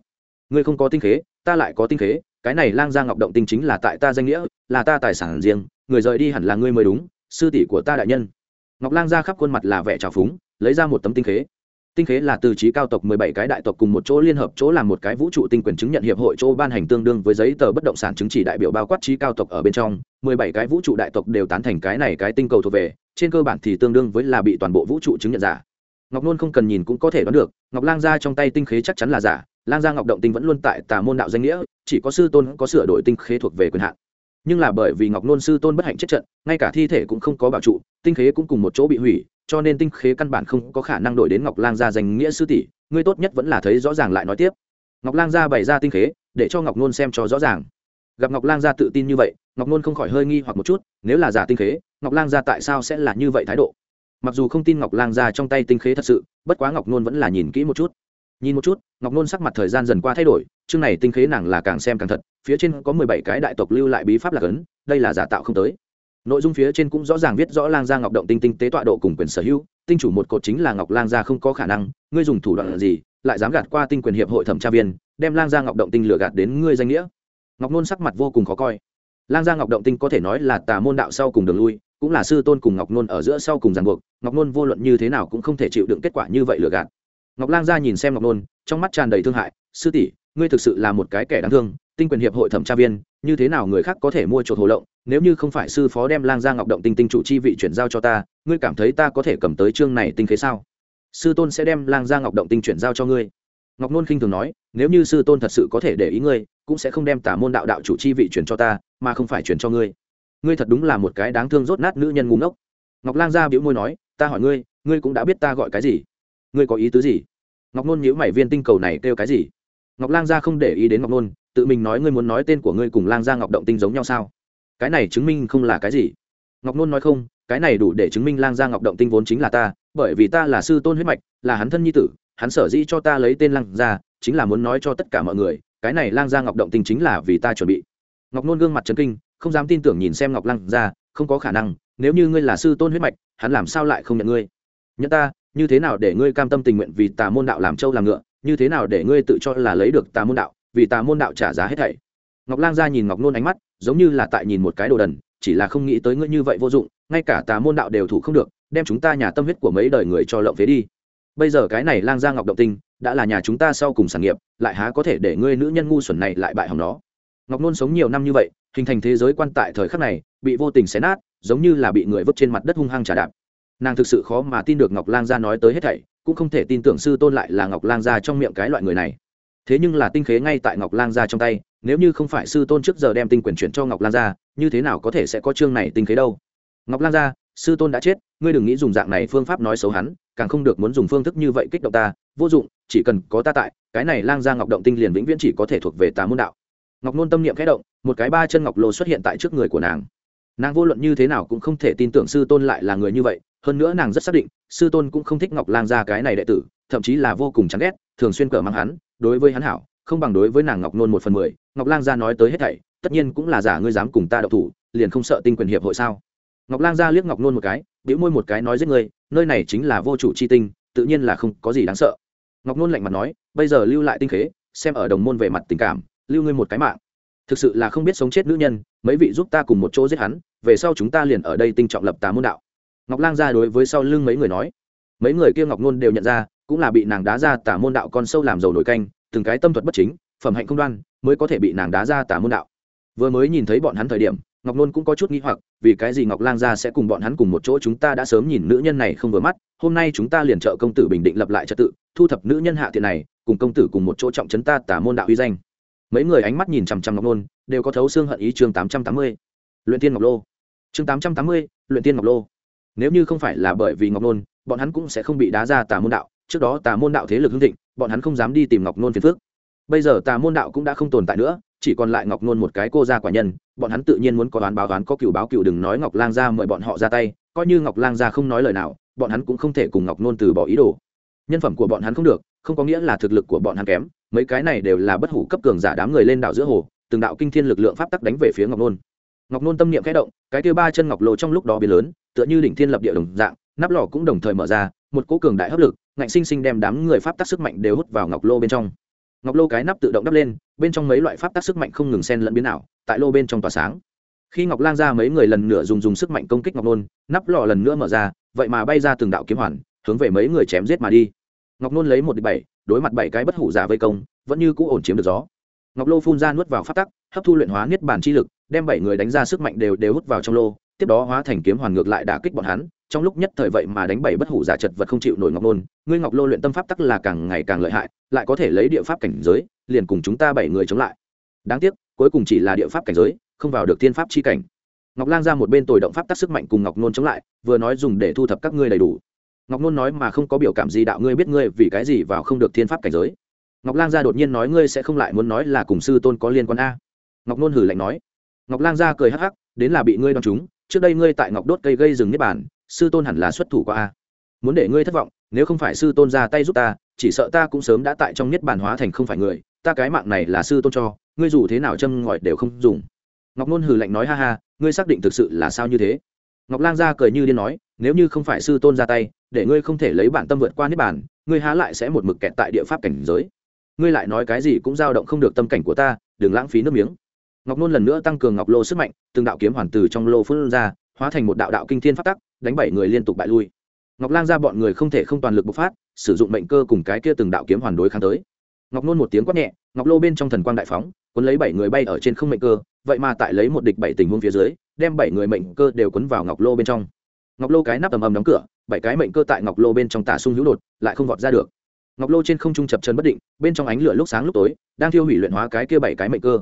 Ngươi không có tinh khế, ta lại có tinh khế, cái này lang gia ngọc động tinh chính là tại ta danh nghĩa, là ta tài sản riêng, người rời đi hẳn là ngươi mới đúng, sư tỷ của ta đại nhân. Ngọc lang gia khắp khuôn mặt là vẻ trào phúng, lấy ra một tấm tinh khế tinh khế là từ trí cao tộc mười bảy cái đại tộc cùng một chỗ liên hợp, chỗ làm một cái vũ trụ tinh quyền chứng nhận hiệp hội, chỗ ban hành tương đương với giấy tờ bất động sản chứng chỉ đại biểu bao quát trí cao tộc ở bên trong. Mười bảy cái vũ trụ đại tộc đều tán thành cái này cái tinh cầu thuộc về, trên cơ bản thì tương đương với là bị toàn bộ vũ trụ chứng nhận giả. Ngọc nôn không cần nhìn cũng có thể đoán được, ngọc lang gia trong tay tinh khế chắc chắn là giả, lang gia ngọc động tinh vẫn luôn tại tà môn đạo danh nghĩa, chỉ có sư tôn có sửa đổi tinh khế thuộc về quyền hạn. Nhưng là bởi vì ngọc nôn sư tôn bất hạnh chết trận, ngay cả thi thể cũng không có bảo trụ, tinh khế cũng cùng một chỗ bị hủy cho nên tinh khế căn bản không có khả năng đổi đến ngọc lang gia danh nghĩa sư tỷ, ngươi tốt nhất vẫn là thấy rõ ràng lại nói tiếp. Ngọc lang gia bày ra tinh khế, để cho ngọc nôn xem cho rõ ràng. Gặp ngọc lang gia tự tin như vậy, ngọc nôn không khỏi hơi nghi hoặc một chút, nếu là giả tinh khế, ngọc lang gia tại sao sẽ là như vậy thái độ? Mặc dù không tin ngọc lang gia trong tay tinh khế thật sự, bất quá ngọc nôn vẫn là nhìn kỹ một chút. Nhìn một chút, ngọc nôn sắc mặt thời gian dần qua thay đổi, chương này tinh khế nàng là càng xem càng thật, phía trên có mười bảy cái đại tộc lưu lại bí pháp lạc ấn đây là giả tạo không tới nội dung phía trên cũng rõ ràng viết rõ lang gia ngọc động tinh tinh tế tọa độ cùng quyền sở hữu, tinh chủ một cột chính là ngọc lang gia không có khả năng, ngươi dùng thủ đoạn gì, lại dám gạt qua tinh quyền hiệp hội thẩm tra viên, đem lang gia ngọc động tinh lừa gạt đến ngươi danh nghĩa. Ngọc nôn sắc mặt vô cùng khó coi. Lang gia ngọc động tinh có thể nói là tà môn đạo sau cùng đường lui, cũng là sư tôn cùng ngọc nôn ở giữa sau cùng ràng buộc, ngọc nôn vô luận như thế nào cũng không thể chịu đựng kết quả như vậy lừa gạt. Ngọc lang gia nhìn xem ngọc nôn, trong mắt tràn đầy thương hại, sư tỷ, ngươi thực sự là một cái kẻ đáng thương, tinh quyền hiệp hội thẩm tra viên, như thế nào người khác có thể mua chuột hồ lộng nếu như không phải sư phó đem lang gia ngọc động tinh tinh chủ chi vị chuyển giao cho ta, ngươi cảm thấy ta có thể cầm tới chương này tinh khế sao? Sư tôn sẽ đem lang gia ngọc động tinh chuyển giao cho ngươi. Ngọc nôn khinh thường nói, nếu như sư tôn thật sự có thể để ý ngươi, cũng sẽ không đem tả môn đạo đạo chủ chi vị chuyển cho ta, mà không phải chuyển cho ngươi. Ngươi thật đúng là một cái đáng thương rốt nát nữ nhân ngu ngốc. Ngọc lang gia biểu môi nói, ta hỏi ngươi ngươi cũng đã biết ta gọi cái gì? Ngươi có ý tứ gì? Ngọc nôn nhíu mày viên tinh cầu này kêu cái gì? Ngọc lang gia không để ý đến ngọc nôn, tự mình nói ngươi muốn nói tên của ngươi cùng lang gia ngọc động tinh giống nhau sao? Cái này chứng minh không là cái gì. Ngọc nôn nói không, cái này đủ để chứng minh lang gia ngọc động tinh vốn chính là ta, bởi vì ta là sư tôn huyết mạch, là hắn thân nhi tử, hắn sở dĩ cho ta lấy tên lang gia, chính là muốn nói cho tất cả mọi người, cái này lang gia ngọc động tinh chính là vì ta chuẩn bị. Ngọc nôn gương mặt trấn kinh, không dám tin tưởng nhìn xem ngọc lang gia, không có khả năng, nếu như ngươi là sư tôn huyết mạch, hắn làm sao lại không nhận ngươi? Nhận ta, như thế nào để ngươi cam tâm tình nguyện vì tà môn đạo làm trâu làm ngựa, như thế nào để ngươi tự cho là lấy được tà môn đạo, vì tà môn đạo trả giá hết thảy? Ngọc lang gia nhìn ngọc nôn ánh mắt giống như là tại nhìn một cái đồ đần, chỉ là không nghĩ tới ngươi như vậy vô dụng, ngay cả tà môn đạo đều thủ không được, đem chúng ta nhà tâm huyết của mấy đời người cho lộng phế đi. Bây giờ cái này lang gia ngọc động tinh, đã là nhà chúng ta sau cùng sản nghiệp, lại há có thể để ngươi nữ nhân ngu xuẩn này lại bại hỏng nó? Ngọc nôn sống nhiều năm như vậy, hình thành thế giới quan tại thời khắc này, bị vô tình xé nát, giống như là bị người vứt trên mặt đất hung hăng trả đạp. Nàng thực sự khó mà tin được ngọc lang gia nói tới hết thảy, cũng không thể tin tưởng sư tôn lại là ngọc lang gia trong miệng cái loại người này thế nhưng là tinh khế ngay tại ngọc lang gia trong tay, nếu như không phải sư tôn trước giờ đem tinh quyền chuyển cho ngọc lang gia như thế nào có thể sẽ có chương này tinh khế đâu? Ngọc lang gia sư tôn đã chết, ngươi đừng nghĩ dùng dạng này phương pháp nói xấu hắn, càng không được muốn dùng phương thức như vậy kích động ta, vô dụng, chỉ cần có ta tại, cái này lang gia ngọc động tinh liền vĩnh viễn chỉ có thể thuộc về tà môn đạo. Ngọc nôn tâm niệm khẽ động, một cái ba chân ngọc lô xuất hiện tại trước người của nàng. Nàng vô luận như thế nào cũng không thể tin tưởng sư tôn lại là người như vậy, hơn nữa nàng rất xác định, sư tôn cũng không thích ngọc lang gia cái này đệ tử, thậm chí là vô cùng chán ghét, thường xuyên cờ mang hắn đối với hắn hảo, không bằng đối với nàng ngọc nôn một phần mười, ngọc lang gia nói tới hết thảy, tất nhiên cũng là giả ngươi dám cùng ta đậu thủ, liền không sợ tinh quyền hiệp hội sao? Ngọc lang gia liếc ngọc nôn một cái biểu môi một cái nói giết ngươi, nơi này chính là vô chủ chi tinh, tự nhiên là không có gì đáng sợ. Ngọc nôn lạnh mặt nói, bây giờ lưu lại tinh khế, xem ở đồng môn về mặt tình cảm, lưu ngươi một cái mạng. Thực sự là không biết sống chết nữ nhân, mấy vị giúp ta cùng một chỗ giết hắn, về sau chúng ta liền ở đây tinh trọng lập tà môn đạo. Ngọc lang Gia đối với sau lưng mấy người nói, mấy người kia ngọc nôn đều nhận ra cũng là bị nàng đá ra tả môn đạo con sâu làm dầu nổi canh, từng cái tâm thuật bất chính, phẩm hạnh không đoan, mới có thể bị nàng đá ra tả môn đạo. Vừa mới nhìn thấy bọn hắn thời điểm, ngọc nôn cũng có chút nghi hoặc, vì cái gì ngọc lang gia sẽ cùng bọn hắn cùng một chỗ chúng ta đã sớm nhìn nữ nhân này không vừa mắt, hôm nay chúng ta liền trợ công tử bình định lập lại trật tự, thu thập nữ nhân hạ thiện này, cùng công tử cùng một chỗ trọng trấn ta tả môn đạo uy danh. Mấy người ánh mắt nhìn chằm chằm ngọc nôn, đều có thấu xương hận ý chương tám trăm tám mươi. Luyện tiên ngọc lô. Chương tám trăm tám mươi, luyện tiên ngọc lô. Nếu như không phải là bởi vì ngọc nôn, bọn hắn cũng sẽ không bị đá ra tả môn đạo trước đó tà môn đạo thế lực hưng thịnh, bọn hắn không dám đi tìm ngọc nôn phiền phước bây giờ tà môn đạo cũng đã không tồn tại nữa, chỉ còn lại ngọc nôn một cái cô gia quả nhân, bọn hắn tự nhiên muốn có đoán báo đoán có cựu báo cựu đừng nói ngọc lang gia mời bọn họ ra tay, coi như ngọc lang gia không nói lời nào, bọn hắn cũng không thể cùng ngọc nôn từ bỏ ý đồ. Nhân phẩm của bọn hắn không được, không có nghĩa là thực lực của bọn hắn kém, mấy cái này đều là bất hủ cấp cường giả đám người lên đảo giữa hồ, từng đạo kinh thiên lực lượng pháp tắc đánh về phía ngọc nôn. Ngọc nôn tâm niệm khẽ động, cái kia ba chân ngọc lộ trong lúc đó biến lớn, tựa như đỉnh thiên lập địa đồng dạng, nắp lò cũng đồng thời mở ra một cỗ cường đại hấp lực, ngạnh sinh sinh đem đám người pháp tắc sức mạnh đều hút vào ngọc lô bên trong. Ngọc lô cái nắp tự động đắp lên, bên trong mấy loại pháp tắc sức mạnh không ngừng xen lẫn biến ảo, tại lô bên trong tỏa sáng. Khi ngọc lang ra mấy người lần nữa dùng dùng sức mạnh công kích ngọc nôn, nắp lò lần nữa mở ra, vậy mà bay ra từng đạo kiếm hoàn, hướng về mấy người chém giết mà đi. Ngọc nôn lấy một địch bảy, đối mặt bảy cái bất hủ giả vây công, vẫn như cũ ổn chiếm được gió. Ngọc lô phun ra nuốt vào phát tắc, hấp thu luyện hóa niết bàn chi lực, đem bảy người đánh ra sức mạnh đều đều hút vào trong lô, tiếp đó hóa thành kiếm hoàn ngược lại đả kích bọn hắn trong lúc nhất thời vậy mà đánh bảy bất hủ giả chật vật không chịu nổi ngọc nôn. Ngươi ngọc lô luyện tâm pháp tắc là càng ngày càng lợi hại, lại có thể lấy địa pháp cảnh giới, liền cùng chúng ta bảy người chống lại. Đáng tiếc, cuối cùng chỉ là địa pháp cảnh giới, không vào được thiên pháp chi cảnh. Ngọc lang ra một bên tồi động pháp tắc sức mạnh cùng ngọc nôn chống lại, vừa nói dùng để thu thập các ngươi đầy đủ. Ngọc nôn nói mà không có biểu cảm gì đạo ngươi biết ngươi vì cái gì vào không được thiên pháp cảnh giới. Ngọc lang gia đột nhiên nói ngươi sẽ không lại muốn nói là cùng sư tôn có liên quan a. Ngọc nôn hử lạnh nói. Ngọc lang gia cười hắc hắc, đến là bị ngươi đón chúng trước đây ngươi tại ngọc đốt cây gây rừng niết bản sư tôn hẳn là xuất thủ qua a. Muốn để ngươi thất vọng, nếu không phải sư tôn ra tay giúp ta, chỉ sợ ta cũng sớm đã tại trong niết bản hóa thành không phải người, ta cái mạng này là sư tôn cho, ngươi dù thế nào châm ngòi đều không dùng. Ngọc nôn hừ lạnh nói, ha ha, ngươi xác định thực sự là sao như thế? Ngọc lang ra cười như điên nói, nếu như không phải sư tôn ra tay, để ngươi không thể lấy bản tâm vượt qua niết bản ngươi há lại sẽ một mực kẹt tại địa pháp cảnh giới. Ngươi lại nói cái gì cũng dao động không được tâm cảnh của ta, đừng lãng phí nước miếng. Ngọc nôn lần nữa tăng cường ngọc lô sức mạnh, từng đạo kiếm hoàn từ trong lô phân ra, hóa thành một đạo đạo kinh thiên phát tắc đánh bảy người liên tục bại lui. Ngọc lang ra bọn người không thể không toàn lực bộc phát, sử dụng mệnh cơ cùng cái kia từng đạo kiếm hoàn đối kháng tới. Ngọc nôn một tiếng quát nhẹ, ngọc lô bên trong thần quang đại phóng, cuốn lấy bảy người bay ở trên không mệnh cơ, vậy mà tại lấy một địch bảy tình huống phía dưới, đem bảy người mệnh cơ đều cuốn vào ngọc lô bên trong. Ngọc lô cái nắp ầm ầm đóng cửa, bảy cái mệnh cơ tại ngọc lô bên trong tả sung hữu đột, lại không vọt ra được. Ngọc lô trên không trung chập chân bất định, bên trong ánh lửa lúc sáng lúc tối, đang thiêu hủy luyện hóa cái kia bảy cái mệnh cơ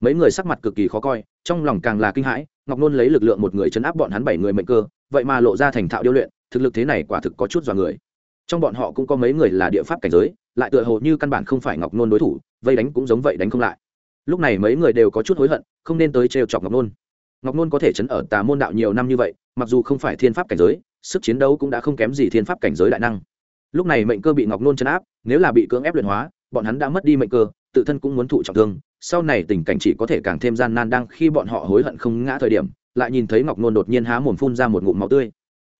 mấy người sắc mặt cực kỳ khó coi, trong lòng càng là kinh hãi, ngọc nôn lấy lực lượng một người chấn áp bọn hắn bảy người mệnh cơ, vậy mà lộ ra thành thạo điêu luyện, thực lực thế này quả thực có chút dọa người. Trong bọn họ cũng có mấy người là địa pháp cảnh giới, lại tựa hồ như căn bản không phải ngọc nôn đối thủ, vây đánh cũng giống vậy đánh không lại. Lúc này mấy người đều có chút hối hận, không nên tới trêu chọc ngọc nôn. Ngọc nôn có thể chấn ở tà môn đạo nhiều năm như vậy, mặc dù không phải thiên pháp cảnh giới, sức chiến đấu cũng đã không kém gì thiên pháp cảnh giới đại năng. Lúc này mệnh cơ bị ngọc nôn chấn áp, nếu là bị cưỡng ép luyện hóa, bọn hắn đã mất đi mệnh cơ, tự thân cũng muốn thụ trọng thương sau này tình cảnh chỉ có thể càng thêm gian nan đang khi bọn họ hối hận không ngã thời điểm, lại nhìn thấy ngọc nôn đột nhiên há mồm phun ra một ngụm máu tươi.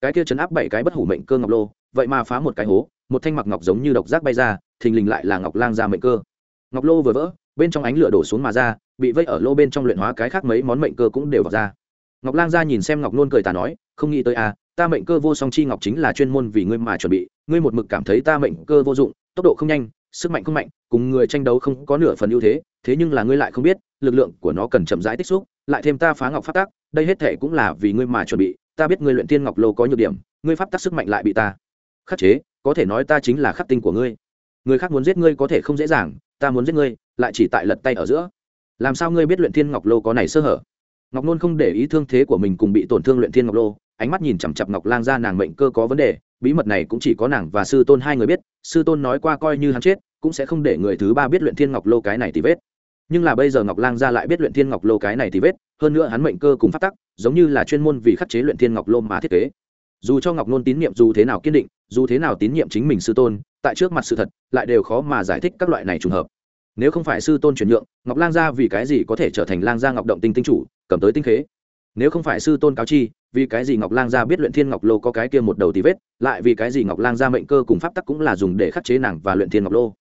Cái kia chấn áp bảy cái bất hủ mệnh cơ ngọc lô, vậy mà phá một cái hố, một thanh mặc ngọc giống như độc giác bay ra, thình lình lại là ngọc lang ra mệnh cơ. Ngọc lô vừa vỡ, bên trong ánh lửa đổ xuống mà ra, bị vây ở lô bên trong luyện hóa cái khác mấy món mệnh cơ cũng đều vào ra. Ngọc lang ra nhìn xem ngọc nôn cười tà nói, không nghĩ tới à ta mệnh cơ vô song chi ngọc chính là chuyên môn vì ngươi mà chuẩn bị, ngươi một mực cảm thấy ta mệnh cơ vô dụng, tốc độ không nhanh, sức mạnh không mạnh, cùng người tranh đấu không có nửa phần ưu thế thế nhưng là ngươi lại không biết, lực lượng của nó cần chậm rãi tích xúc, lại thêm ta phá ngọc pháp tắc, đây hết thể cũng là vì ngươi mà chuẩn bị, ta biết ngươi luyện tiên ngọc lô có nhược điểm, ngươi pháp tắc sức mạnh lại bị ta khắc chế, có thể nói ta chính là khắc tinh của ngươi. Người khác muốn giết ngươi có thể không dễ dàng, ta muốn giết ngươi, lại chỉ tại lật tay ở giữa. Làm sao ngươi biết luyện thiên ngọc lô có này sơ hở? Ngọc nôn không để ý thương thế của mình cùng bị tổn thương luyện thiên ngọc lô ánh mắt nhìn chằm chặp ngọc lang ra nàng mệnh cơ có vấn đề, bí mật này cũng chỉ có nàng và sư tôn hai người biết, sư tôn nói qua coi như hắn chết, cũng sẽ không để người thứ ba biết luyện thiên ngọc lô cái này thì vết nhưng là bây giờ ngọc lang ra lại biết luyện thiên ngọc lô cái này thì vết, hơn nữa hắn mệnh cơ cùng phát tắc, giống như là chuyên môn vì khắc chế luyện thiên ngọc lô mà thiết kế. Dù cho ngọc nôn tín nhiệm dù thế nào kiên định, dù thế nào tín nhiệm chính mình sư tôn, tại trước mặt sự thật, lại đều khó mà giải thích các loại này trùng hợp. Nếu không phải sư tôn chuyển nhượng, ngọc lang gia vì cái gì có thể trở thành lang gia ngọc động tinh tinh chủ, cầm tới tinh khế? Nếu không phải sư tôn cáo chi, vì cái gì ngọc lang gia biết luyện thiên ngọc lô có cái kia một đầu tí vết, lại vì cái gì ngọc lang gia mệnh cơ cùng pháp tắc cũng là dùng để khắc chế nàng và luyện thiên ngọc lô?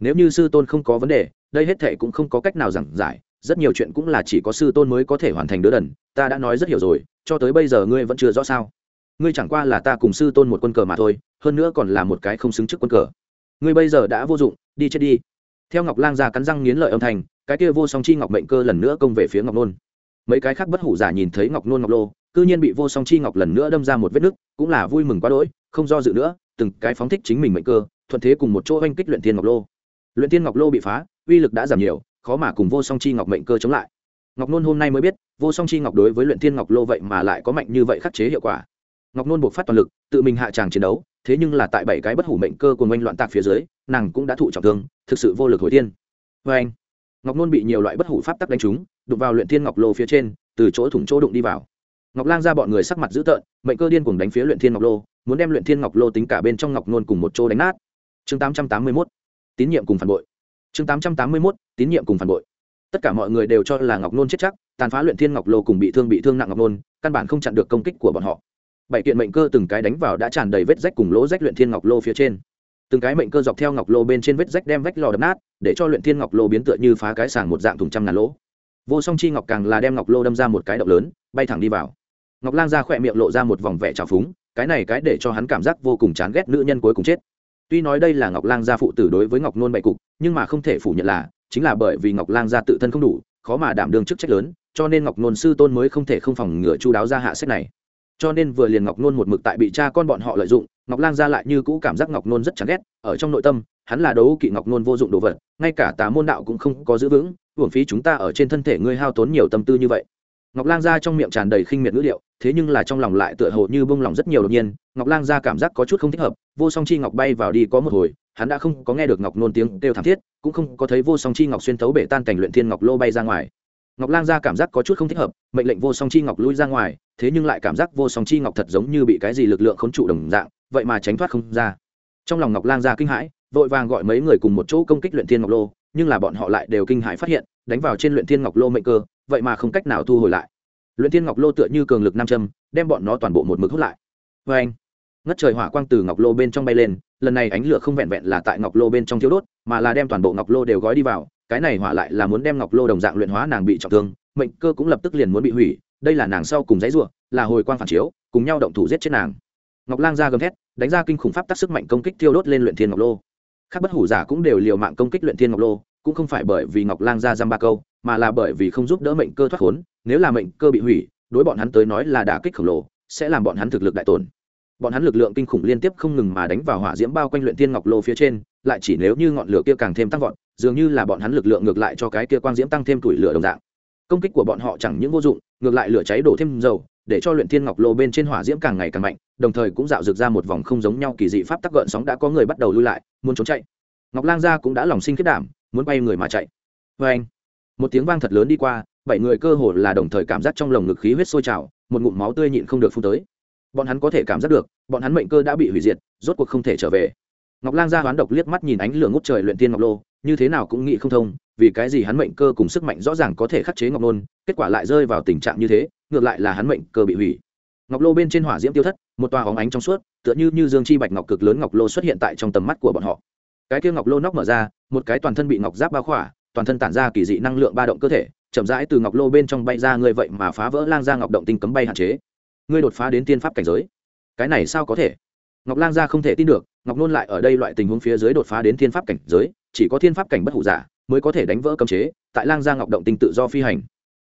Nếu như sư tôn không có vấn đề đây hết thệ cũng không có cách nào giảng giải, rất nhiều chuyện cũng là chỉ có sư tôn mới có thể hoàn thành đứa đần, ta đã nói rất hiểu rồi, cho tới bây giờ ngươi vẫn chưa rõ sao? Ngươi chẳng qua là ta cùng sư tôn một quân cờ mà thôi, hơn nữa còn là một cái không xứng trước quân cờ. Ngươi bây giờ đã vô dụng, đi chết đi. Theo ngọc lang ra cắn răng nghiến lợi âm thanh, cái kia vô song chi ngọc mệnh cơ lần nữa công về phía ngọc nôn. Mấy cái khác bất hủ giả nhìn thấy ngọc nôn ngọc lô, cư nhiên bị vô song chi ngọc lần nữa đâm ra một vết nứt, cũng là vui mừng quá đỗi, không do dự nữa, từng cái phóng thích chính mình mệnh cơ, thuận thế cùng một chỗ oanh kích luyện thiên ngọc lô luyện thiên ngọc lô bị phá, uy lực đã giảm nhiều, khó mà cùng vô song chi ngọc mệnh cơ chống lại. Ngọc nôn hôm nay mới biết, vô song chi ngọc đối với luyện thiên ngọc lô vậy mà lại có mạnh như vậy khắc chế hiệu quả. Ngọc nôn buộc phát toàn lực, tự mình hạ tràng chiến đấu, thế nhưng là tại bảy cái bất hủ mệnh cơ của oanh loạn tạc phía dưới, nàng cũng đã thụ trọng thương, thực sự vô lực hồi tiên. vê anh, ngọc nôn bị nhiều loại bất hủ pháp tắc đánh trúng, đụng vào luyện thiên ngọc lô phía trên, từ chỗ thủng chỗ đụng đi vào. Ngọc lang ra bọn người sắc mặt dữ tợn, mệnh cơ điên cùng đánh phía luyện thiên ngọc lô, muốn đem luyện thiên ngọc lô tính cả bên trong ngọc nôn cùng một chỗ đánh nát. Chương tám trăm tám mươi mốt tín nhiệm cùng phản bội. Chương tám trăm tám mươi mốt, tín nhiệm cùng phản bội. Tất cả mọi người đều cho là ngọc nôn chết chắc, tàn phá luyện thiên ngọc lô cùng bị thương bị thương nặng ngọc nôn, căn bản không chặn được công kích của bọn họ. Bảy kiện mệnh cơ từng cái đánh vào đã tràn đầy vết rách cùng lỗ rách luyện thiên ngọc lô phía trên. Từng cái mệnh cơ dọc theo ngọc lô bên trên vết rách đem vách lò đập nát, để cho luyện thiên ngọc lô biến tựa như phá cái sàng một dạng thùng trăm ngàn lỗ. Vô song chi ngọc càng là đem ngọc lô đâm ra một cái động lớn, bay thẳng đi vào. Ngọc lang ra khỏe miệng lộ ra một vòng vẻ trào phúng, cái này cái để cho hắn cảm giác vô cùng chán ghét nữ nhân cuối cùng chết tuy nói đây là ngọc lang gia phụ tử đối với ngọc nôn bại cục, nhưng mà không thể phủ nhận là, chính là bởi vì ngọc lang gia tự thân không đủ, khó mà đảm đương chức trách lớn, cho nên ngọc nôn sư tôn mới không thể không phòng ngừa chu đáo ra hạ sách này. Cho nên vừa liền ngọc nôn một mực tại bị cha con bọn họ lợi dụng, ngọc lang ra lại như cũ cảm giác ngọc nôn rất chán ghét, ở trong nội tâm, hắn là đấu kỵ ngọc nôn vô dụng đồ vật, ngay cả tà môn đạo cũng không có giữ vững hưởng phí chúng ta ở trên thân thể ngươi hao tốn nhiều tâm tư như vậy ngọc lang gia trong miệng tràn đầy khinh miệt ngữ điệu, thế nhưng là trong lòng lại tựa hồ như bông lòng rất nhiều đột nhiên, ngọc lang gia cảm giác có chút không thích hợp, vô song chi ngọc bay vào đi có một hồi, hắn đã không có nghe được ngọc nôn tiếng kêu thảm thiết, cũng không có thấy vô song chi ngọc xuyên thấu bể tan cảnh luyện thiên ngọc lô bay ra ngoài. Ngọc lang gia cảm giác có chút không thích hợp, mệnh lệnh vô song chi ngọc lui ra ngoài, thế nhưng lại cảm giác vô song chi ngọc thật giống như bị cái gì lực lượng khốn trụ đồng dạng, vậy mà tránh thoát không ra. Trong lòng ngọc lang gia kinh hãi, vội vàng gọi mấy người cùng một chỗ công kích luyện thiên ngọc lô, nhưng là bọn họ lại đều kinh hãi phát hiện, đánh vào trên luyện thiên ngọc lô mệnh cơ vậy mà không cách nào thu hồi lại. Luyện thiên ngọc lô tựa như cường lực nam châm, đem bọn nó toàn bộ một mực hút lại. Vê anh, ngất trời hỏa quang từ ngọc lô bên trong bay lên, lần này ánh lửa không vẹn vẹn là tại ngọc lô bên trong thiếu đốt, mà là đem toàn bộ ngọc lô đều gói đi vào, cái này hỏa lại là muốn đem ngọc lô đồng dạng luyện hóa nàng bị trọng thương, mệnh cơ cũng lập tức liền muốn bị hủy, đây là nàng sau cùng giấy ruộng là hồi quang phản chiếu, cùng nhau động thủ giết chết nàng. Ngọc lang ra gầm thét, đánh ra kinh khủng pháp tác sức mạnh công kích thiêu đốt lên luyện thiên ngọc lô. Các bất hủ giả cũng đều liều mạng công kích luyện thiên ngọc lô cũng không phải bởi vì ngọc lang ra dăm ba câu, mà là bởi vì không giúp đỡ mệnh cơ thoát khốn, nếu là mệnh cơ bị hủy, đối bọn hắn tới nói là đả kích khổng lồ, sẽ làm bọn hắn thực lực đại tổn. Bọn hắn lực lượng kinh khủng liên tiếp không ngừng mà đánh vào hỏa diễm bao quanh luyện tiên ngọc lô phía trên, lại chỉ nếu như ngọn lửa kia càng thêm tăng vọt, dường như là bọn hắn lực lượng ngược lại cho cái kia quang diễm tăng thêm tuổi lửa đồng dạng. Công kích của bọn họ chẳng những vô dụng, ngược lại lửa cháy đổ thêm dầu, để cho luyện tiên ngọc lô bên trên hỏa diễm càng ngày càng mạnh, đồng thời cũng dạo rực ra một vòng không giống nhau kỳ dị pháp tắc gợn sóng đã có người bắt đầu lui lại, muốn trốn chạy. Ngọc lang gia cũng đã lòng sinh kết đảm muốn bay người mà chạy. Vê anh, một tiếng vang thật lớn đi qua, bảy người cơ hồ là đồng thời cảm giác trong lồng ngực khí huyết sôi trào, một ngụm máu tươi nhịn không được phun tới. Bọn hắn có thể cảm giác được, bọn hắn mệnh cơ đã bị hủy diệt, rốt cuộc không thể trở về. Ngọc lang ra hoán độc liếc mắt nhìn ánh lửa ngút trời luyện tiên ngọc lô, như thế nào cũng nghĩ không thông, vì cái gì hắn mệnh cơ cùng sức mạnh rõ ràng có thể khắc chế ngọc nôn, kết quả lại rơi vào tình trạng như thế, ngược lại là hắn mệnh cơ bị hủy. Ngọc lô bên trên hỏa diễm tiêu thất, một toa hóng ánh trong suốt, tựa như như dương chi bạch ngọc cực lớn ngọc lô xuất hiện tại trong tầm mắt của bọn họ cái kia ngọc lô nóc mở ra, một cái toàn thân bị ngọc giáp bao khỏa, toàn thân tản ra kỳ dị năng lượng ba động cơ thể, chậm rãi từ ngọc lô bên trong bay ra ngươi vậy mà phá vỡ lang gia ngọc động tinh cấm bay hạn chế. Ngươi đột phá đến tiên pháp cảnh giới. Cái này sao có thể? Ngọc lang gia không thể tin được, ngọc nôn lại ở đây loại tình huống phía dưới đột phá đến thiên pháp cảnh giới, chỉ có thiên pháp cảnh bất hủ giả mới có thể đánh vỡ cấm chế, tại lang gia ngọc động tinh tự do phi hành.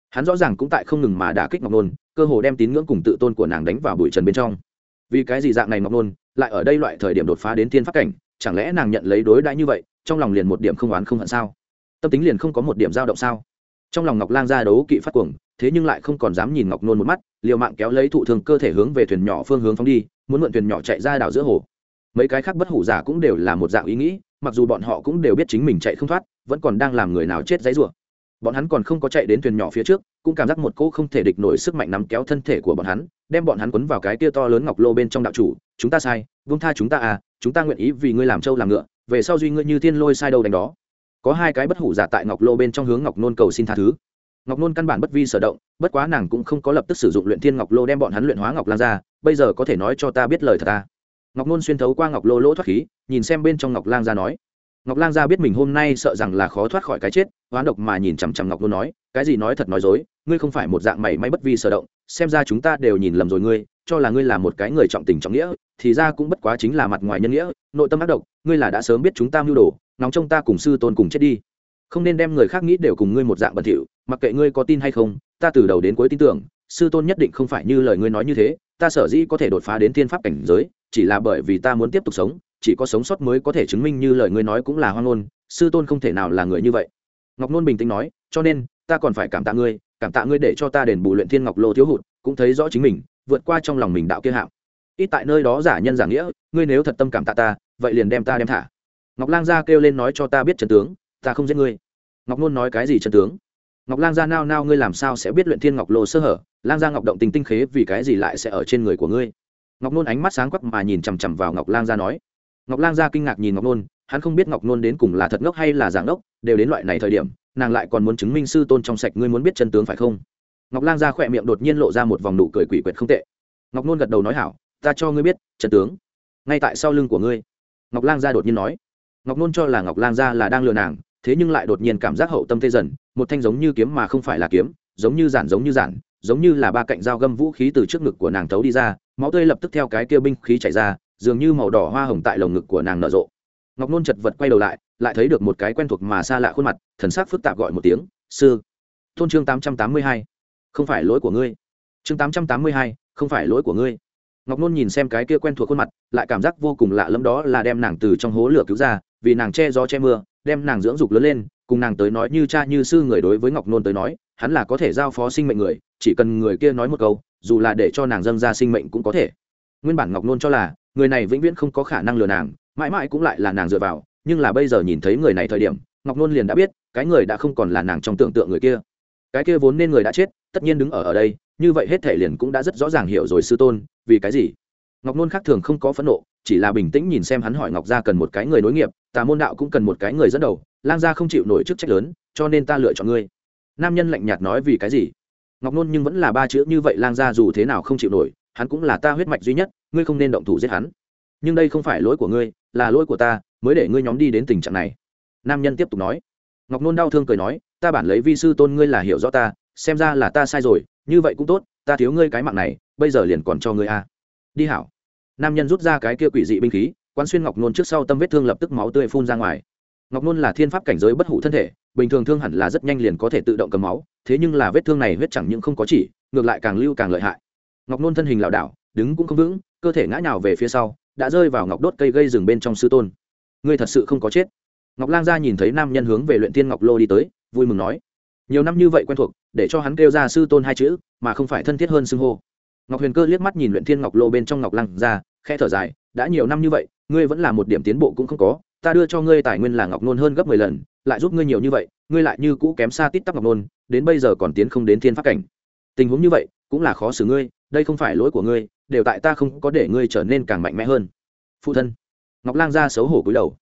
Hắn rõ ràng cũng tại không ngừng mà đả kích ngọc nôn, cơ hồ đem tín ngưỡng cùng tự tôn của nàng đánh vào bụi trần bên trong. Vì cái gì dạng này ngọc nôn lại ở đây loại thời điểm đột phá đến thiên pháp cảnh chẳng lẽ nàng nhận lấy đối đãi như vậy, trong lòng liền một điểm không oán không hận sao? Tâm tính liền không có một điểm dao động sao? Trong lòng ngọc lang ra đấu kỵ phát cuồng, thế nhưng lại không còn dám nhìn ngọc nôn một mắt, liều mạng kéo lấy thụ thường cơ thể hướng về thuyền nhỏ phương hướng phóng đi, muốn mượn thuyền nhỏ chạy ra đảo giữa hồ. Mấy cái khác bất hủ giả cũng đều là một dạng ý nghĩ, mặc dù bọn họ cũng đều biết chính mình chạy không thoát, vẫn còn đang làm người nào chết dãy rủa bọn hắn còn không có chạy đến thuyền nhỏ phía trước, cũng cảm giác một cỗ không thể địch nổi sức mạnh nắm kéo thân thể của bọn hắn, đem bọn hắn quấn vào cái tia to lớn ngọc lô bên trong đạo chủ, chúng ta sai vung tha chúng ta à chúng ta nguyện ý vì ngươi làm trâu làm ngựa, về sau duy ngươi như thiên lôi sai đâu đánh đó. Có hai cái bất hủ giả tại ngọc lô bên trong hướng ngọc nôn cầu xin tha thứ. Ngọc nôn căn bản bất vi sở động, bất quá nàng cũng không có lập tức sử dụng luyện thiên ngọc lô đem bọn hắn luyện hóa ngọc lan ra, bây giờ có thể nói cho ta biết lời thật ta ngọc nôn xuyên thấu qua ngọc lô lỗ thoát khí, nhìn xem bên trong ngọc lan ra nói ngọc lang ra biết mình hôm nay sợ rằng là khó thoát khỏi cái chết hoán độc mà nhìn chằm chằm ngọc nôn nói, cái gì nói thật nói dối, ngươi không phải một dạng mảy may bất vi sở động, xem ra chúng ta đều nhìn lầm rồi ngươi, cho là ngươi là một cái người trọng tình trọng nghĩa, thì ra cũng bất quá chính là mặt ngoài nhân nghĩa, nội tâm ác độc, ngươi là đã sớm biết chúng ta mưu đồ nóng trong ta cùng sư tôn cùng chết đi. Không nên đem người khác nghĩ đều cùng ngươi một dạng bẩn thỉu, mặc kệ ngươi có tin hay không, ta từ đầu đến cuối tin tưởng, sư tôn nhất định không phải như lời ngươi nói như thế, ta sở dĩ có thể đột phá đến thiên pháp cảnh giới, chỉ là bởi vì ta muốn tiếp tục sống chỉ có sống sót mới có thể chứng minh như lời ngươi nói cũng là hoang ngôn, sư tôn không thể nào là người như vậy. Ngọc nôn bình tĩnh nói, cho nên, ta còn phải cảm tạ ngươi, cảm tạ ngươi để cho ta đền bù luyện thiên ngọc lô thiếu hụt, cũng thấy rõ chính mình, vượt qua trong lòng mình đạo kia hạng ít tại nơi đó giả nhân giả nghĩa, ngươi nếu thật tâm cảm tạ ta, vậy liền đem ta đem thả. Ngọc lang gia kêu lên nói cho ta biết trần tướng, ta không giết ngươi. Ngọc nôn nói cái gì trần tướng? Ngọc lang gia nao nao, ngươi làm sao sẽ biết luyện thiên ngọc lô sơ hở? Lang gia ngọc động tình tinh khế vì cái gì lại sẽ ở trên người của ngươi? Ngọc nôn ánh mắt sáng quắc mà nhìn chằm chằm vào ngọc lang gia nói ngọc lang gia kinh ngạc nhìn ngọc nôn, hắn không biết ngọc nôn đến cùng là thật ngốc hay là giảng ngốc, đều đến loại này thời điểm, nàng lại còn muốn chứng minh sư tôn trong sạch ngươi muốn biết chân tướng phải không? Ngọc lang gia khỏe miệng đột nhiên lộ ra một vòng nụ cười quỷ quyệt không tệ. Ngọc nôn gật đầu nói hảo, ta cho ngươi biết, chân tướng. Ngay tại sau lưng của ngươi. Ngọc lang gia đột nhiên nói. Ngọc nôn cho là ngọc lang gia là đang lừa nàng, thế nhưng lại đột nhiên cảm giác hậu tâm tê dần, một thanh giống như kiếm mà không phải là kiếm, giống như giản, giống như giản, giống như là ba cạnh dao găm vũ khí từ trước ngực của nàng thấu đi ra, máu tươi lập tức theo cái kia binh khí chảy ra dường như màu đỏ hoa hồng tại lồng ngực của nàng nở rộ. Ngọc nôn chật vật quay đầu lại lại thấy được một cái quen thuộc mà xa lạ khuôn mặt, thần sắc phức tạp gọi một tiếng, sư tôn chương tám trăm tám mươi hai, không phải lỗi của ngươi. Chương tám trăm tám mươi hai, không phải lỗi của ngươi. Ngọc nôn nhìn xem cái kia quen thuộc khuôn mặt, lại cảm giác vô cùng lạ lẫm đó là đem nàng từ trong hố lửa cứu ra, vì nàng che gió che mưa, đem nàng dưỡng dục lớn lên, cùng nàng tới nói như cha như sư người đối với ngọc nôn tới nói, hắn là có thể giao phó sinh mệnh người, chỉ cần người kia nói một câu, dù là để cho nàng dâng ra sinh mệnh cũng có thể nguyên bản ngọc nôn cho là người này vĩnh viễn không có khả năng lừa nàng, mãi mãi cũng lại là nàng dựa vào, nhưng là bây giờ nhìn thấy người này thời điểm, ngọc nôn liền đã biết, cái người đã không còn là nàng trong tưởng tượng người kia. Cái kia vốn nên người đã chết, tất nhiên đứng ở ở đây, như vậy hết thể liền cũng đã rất rõ ràng hiểu rồi sư tôn, vì cái gì? Ngọc nôn khác thường không có phẫn nộ, chỉ là bình tĩnh nhìn xem hắn hỏi ngọc gia cần một cái người nối nghiệp, tà môn đạo cũng cần một cái người dẫn đầu, lang gia không chịu nổi chức trách lớn, cho nên ta lựa chọn ngươi. Nam nhân lạnh nhạt nói vì cái gì? Ngọc nôn nhưng vẫn là ba chữ như vậy, lang gia dù thế nào không chịu nổi hắn cũng là ta huyết mạch duy nhất, ngươi không nên động thủ giết hắn. Nhưng đây không phải lỗi của ngươi, là lỗi của ta, mới để ngươi nhóm đi đến tình trạng này. Nam nhân tiếp tục nói. Ngọc nôn đau thương cười nói, ta bản lấy vi sư tôn ngươi là hiểu rõ ta, xem ra là ta sai rồi, như vậy cũng tốt, ta thiếu ngươi cái mạng này, bây giờ liền còn cho ngươi a. Đi hảo. Nam nhân rút ra cái kia quỷ dị binh khí, quán xuyên ngọc nôn trước sau tâm vết thương lập tức máu tươi phun ra ngoài. Ngọc nôn là thiên pháp cảnh giới bất hủ thân thể, bình thường thương hẳn là rất nhanh liền có thể tự động cầm máu, thế nhưng là vết thương này huyết chẳng những không có chỉ, ngược lại càng lưu càng lợi hại ngọc nôn thân hình lảo đảo, đứng cũng không vững, cơ thể ngã nhào về phía sau, đã rơi vào ngọc đốt cây gây rừng bên trong sư tôn. Ngươi thật sự không có chết. Ngọc lang gia nhìn thấy nam nhân hướng về luyện tiên ngọc lô đi tới, vui mừng nói, nhiều năm như vậy quen thuộc, để cho hắn kêu ra sư tôn hai chữ, mà không phải thân thiết hơn xưng hô. Ngọc huyền cơ liếc mắt nhìn luyện thiên ngọc lô bên trong ngọc lăng ra khẽ thở dài, đã nhiều năm như vậy, ngươi vẫn là một điểm tiến bộ cũng không có, ta đưa cho ngươi tài nguyên là ngọc nôn hơn gấp mười lần, lại giúp ngươi nhiều như vậy, ngươi lại như cũ kém xa tít tắp ngọc nôn, đến bây giờ còn tiến không đến thiên pháp cảnh. Tình huống như vậy, cũng là khó xử ngươi đây không phải lỗi của ngươi, đều tại ta không có để ngươi trở nên càng mạnh mẽ hơn. Phụ thân. Ngọc lang ra xấu hổ cúi đầu.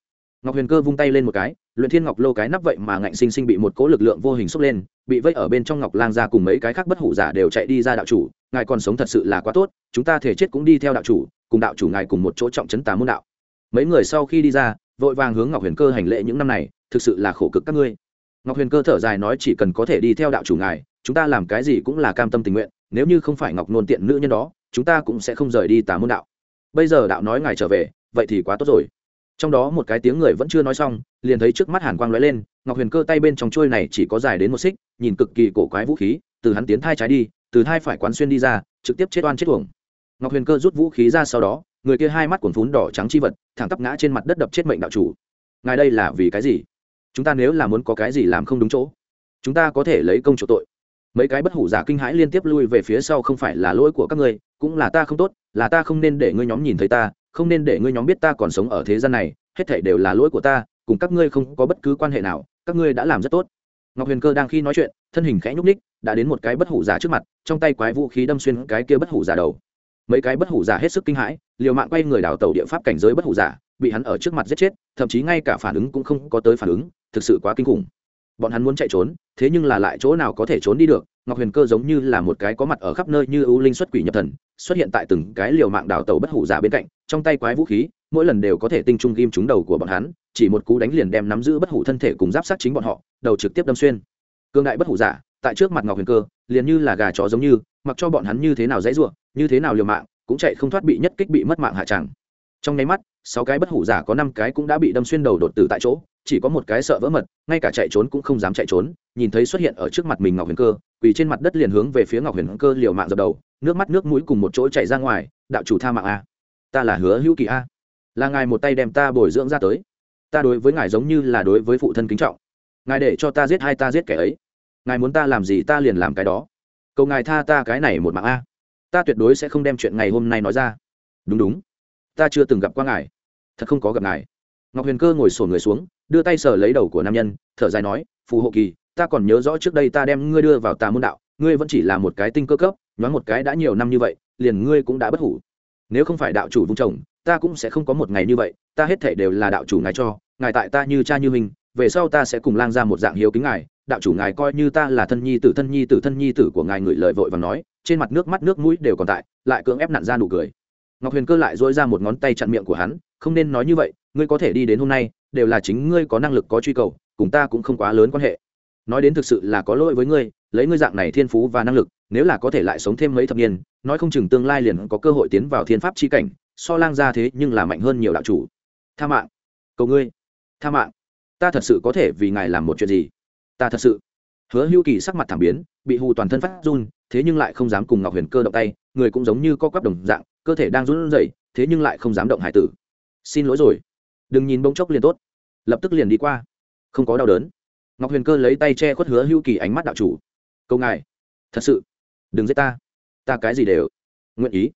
Ngọc huyền cơ vung tay lên một cái, luyện thiên ngọc lô cái nắp vậy mà ngạnh sinh sinh bị một cỗ lực lượng vô hình xốc lên, bị vây ở bên trong ngọc lang ra cùng mấy cái khác bất hủ giả đều chạy đi ra đạo chủ, ngài còn sống thật sự là quá tốt, chúng ta thể chết cũng đi theo đạo chủ, cùng đạo chủ ngài cùng một chỗ trọng chấn tà môn đạo. Mấy người sau khi đi ra, vội vàng hướng ngọc huyền cơ hành lễ những năm này, thực sự là khổ cực các ngươi. Ngọc huyền cơ thở dài nói, chỉ cần có thể đi theo đạo chủ ngài, chúng ta làm cái gì cũng là cam tâm tình nguyện nếu như không phải ngọc nôn tiện nữ nhân đó, chúng ta cũng sẽ không rời đi tà môn đạo. Bây giờ đạo nói ngài trở về, vậy thì quá tốt rồi. Trong đó một cái tiếng người vẫn chưa nói xong, liền thấy trước mắt hàn quang lóe lên, ngọc huyền cơ tay bên trong trôi này chỉ có dài đến một xích, nhìn cực kỳ cổ quái vũ khí, từ hắn tiến thai trái đi, từ thai phải quán xuyên đi ra, trực tiếp chết oan chết tuồng ngọc huyền cơ rút vũ khí ra sau đó, người kia hai mắt cuồn phún đỏ trắng chi vật, thẳng tắp ngã trên mặt đất đập chết mệnh đạo chủ. Ngài đây là vì cái gì? Chúng ta nếu là muốn có cái gì làm không đúng chỗ, chúng ta có thể lấy công chỗ tội mấy cái bất hủ giả kinh hãi liên tiếp lui về phía sau không phải là lỗi của các ngươi, cũng là ta không tốt, là ta không nên để ngươi nhóm nhìn thấy ta, không nên để ngươi nhóm biết ta còn sống ở thế gian này, hết thảy đều là lỗi của ta, cùng các ngươi không có bất cứ quan hệ nào, các ngươi đã làm rất tốt. Ngọc huyền cơ đang khi nói chuyện, thân hình khẽ nhúc ních đã đến một cái bất hủ giả trước mặt, trong tay quái vũ khí đâm xuyên cái kia bất hủ giả đầu. Mấy cái bất hủ giả hết sức kinh hãi, liều mạng quay người đào tàu địa pháp cảnh giới bất hủ giả, bị hắn ở trước mặt giết chết, thậm chí ngay cả phản ứng cũng không có tới phản ứng, thực sự quá kinh khủng bọn hắn muốn chạy trốn, thế nhưng là lại chỗ nào có thể trốn đi được, ngọc huyền cơ giống như là một cái có mặt ở khắp nơi như ưu linh xuất quỷ nhập thần, xuất hiện tại từng cái liều mạng đào tàu bất hủ giả bên cạnh, trong tay quái vũ khí, mỗi lần đều có thể tinh trung ghim trúng đầu của bọn hắn, chỉ một cú đánh liền đem nắm giữ bất hủ thân thể cùng giáp sát chính bọn họ, đầu trực tiếp đâm xuyên. Cương đại bất hủ giả, tại trước mặt ngọc huyền cơ, liền như là gà chó giống như, mặc cho bọn hắn như thế nào dãy ruộng như thế nào liều mạng, cũng chạy không thoát bị nhất kích bị mất mạng hạ tràng. Trong nháy mắt sáu cái bất hủ giả có năm cái cũng đã bị đâm xuyên đầu đột tử tại chỗ, chỉ có một cái sợ vỡ mật, ngay cả chạy trốn cũng không dám chạy trốn, nhìn thấy xuất hiện ở trước mặt mình ngọc huyền cơ, quỳ trên mặt đất liền hướng về phía ngọc huyền cơ liều mạng dập đầu, nước mắt nước mũi cùng một chỗ chạy ra ngoài, đạo chủ tha mạng a, ta là hứa hữu kỳ a, là ngài một tay đem ta bồi dưỡng ra tới, ta đối với ngài giống như là đối với phụ thân kính trọng, ngài để cho ta giết hai ta giết kẻ ấy, ngài muốn ta làm gì ta liền làm cái đó, cầu ngài tha ta cái này một mạng a, ta tuyệt đối sẽ không đem chuyện ngày hôm nay nói ra. Đúng đúng, ta chưa từng gặp qua ngài thật không có gặp ngài. Ngọc huyền cơ ngồi sổn người xuống, đưa tay sờ lấy đầu của nam nhân, thở dài nói, phù hộ kỳ, ta còn nhớ rõ trước đây ta đem ngươi đưa vào tà môn đạo, ngươi vẫn chỉ là một cái tinh cơ cấp, nhoáng một cái đã nhiều năm như vậy, liền ngươi cũng đã bất hủ. Nếu không phải đạo chủ vung chồng, ta cũng sẽ không có một ngày như vậy, ta hết thể đều là đạo chủ ngài cho, ngài tại ta như cha như mình về sau ta sẽ cùng lang ra một dạng hiếu kính ngài, đạo chủ ngài coi như ta là thân nhi tử, thân nhi tử, thân nhi tử của ngài ngửi lời vội và nói, trên mặt nước mắt nước mũi đều còn tại, lại cưỡng ép nặn ra nụ cười. Ngọc huyền cơ lại dỗi ra một ngón tay chặn miệng của hắn không nên nói như vậy, ngươi có thể đi đến hôm nay, đều là chính ngươi có năng lực có truy cầu, cùng ta cũng không quá lớn quan hệ. Nói đến thực sự là có lỗi với ngươi, lấy ngươi dạng này thiên phú và năng lực, nếu là có thể lại sống thêm mấy thập niên, nói không chừng tương lai liền có cơ hội tiến vào thiên pháp chi cảnh, so lang ra thế nhưng là mạnh hơn nhiều đạo chủ. Tha mạng. Cầu ngươi. Tha mạng. Ta thật sự có thể vì ngài làm một chuyện gì? Ta thật sự. Hứa hữu kỳ sắc mặt thảm biến, bị hù toàn thân phát run, thế nhưng lại không dám cùng ngọc huyền cơ động tay, người cũng giống như co quắp đồng dạng, cơ thể đang run rẩy, thế nhưng lại không dám động hải tử xin lỗi rồi. Đừng nhìn bông chốc liền tốt. Lập tức liền đi qua. Không có đau đớn. Ngọc huyền cơ lấy tay che khuất hứa hữu kỳ ánh mắt đạo chủ. Câu ngài. Thật sự. Đừng giết ta. Ta cái gì đều. Nguyện ý.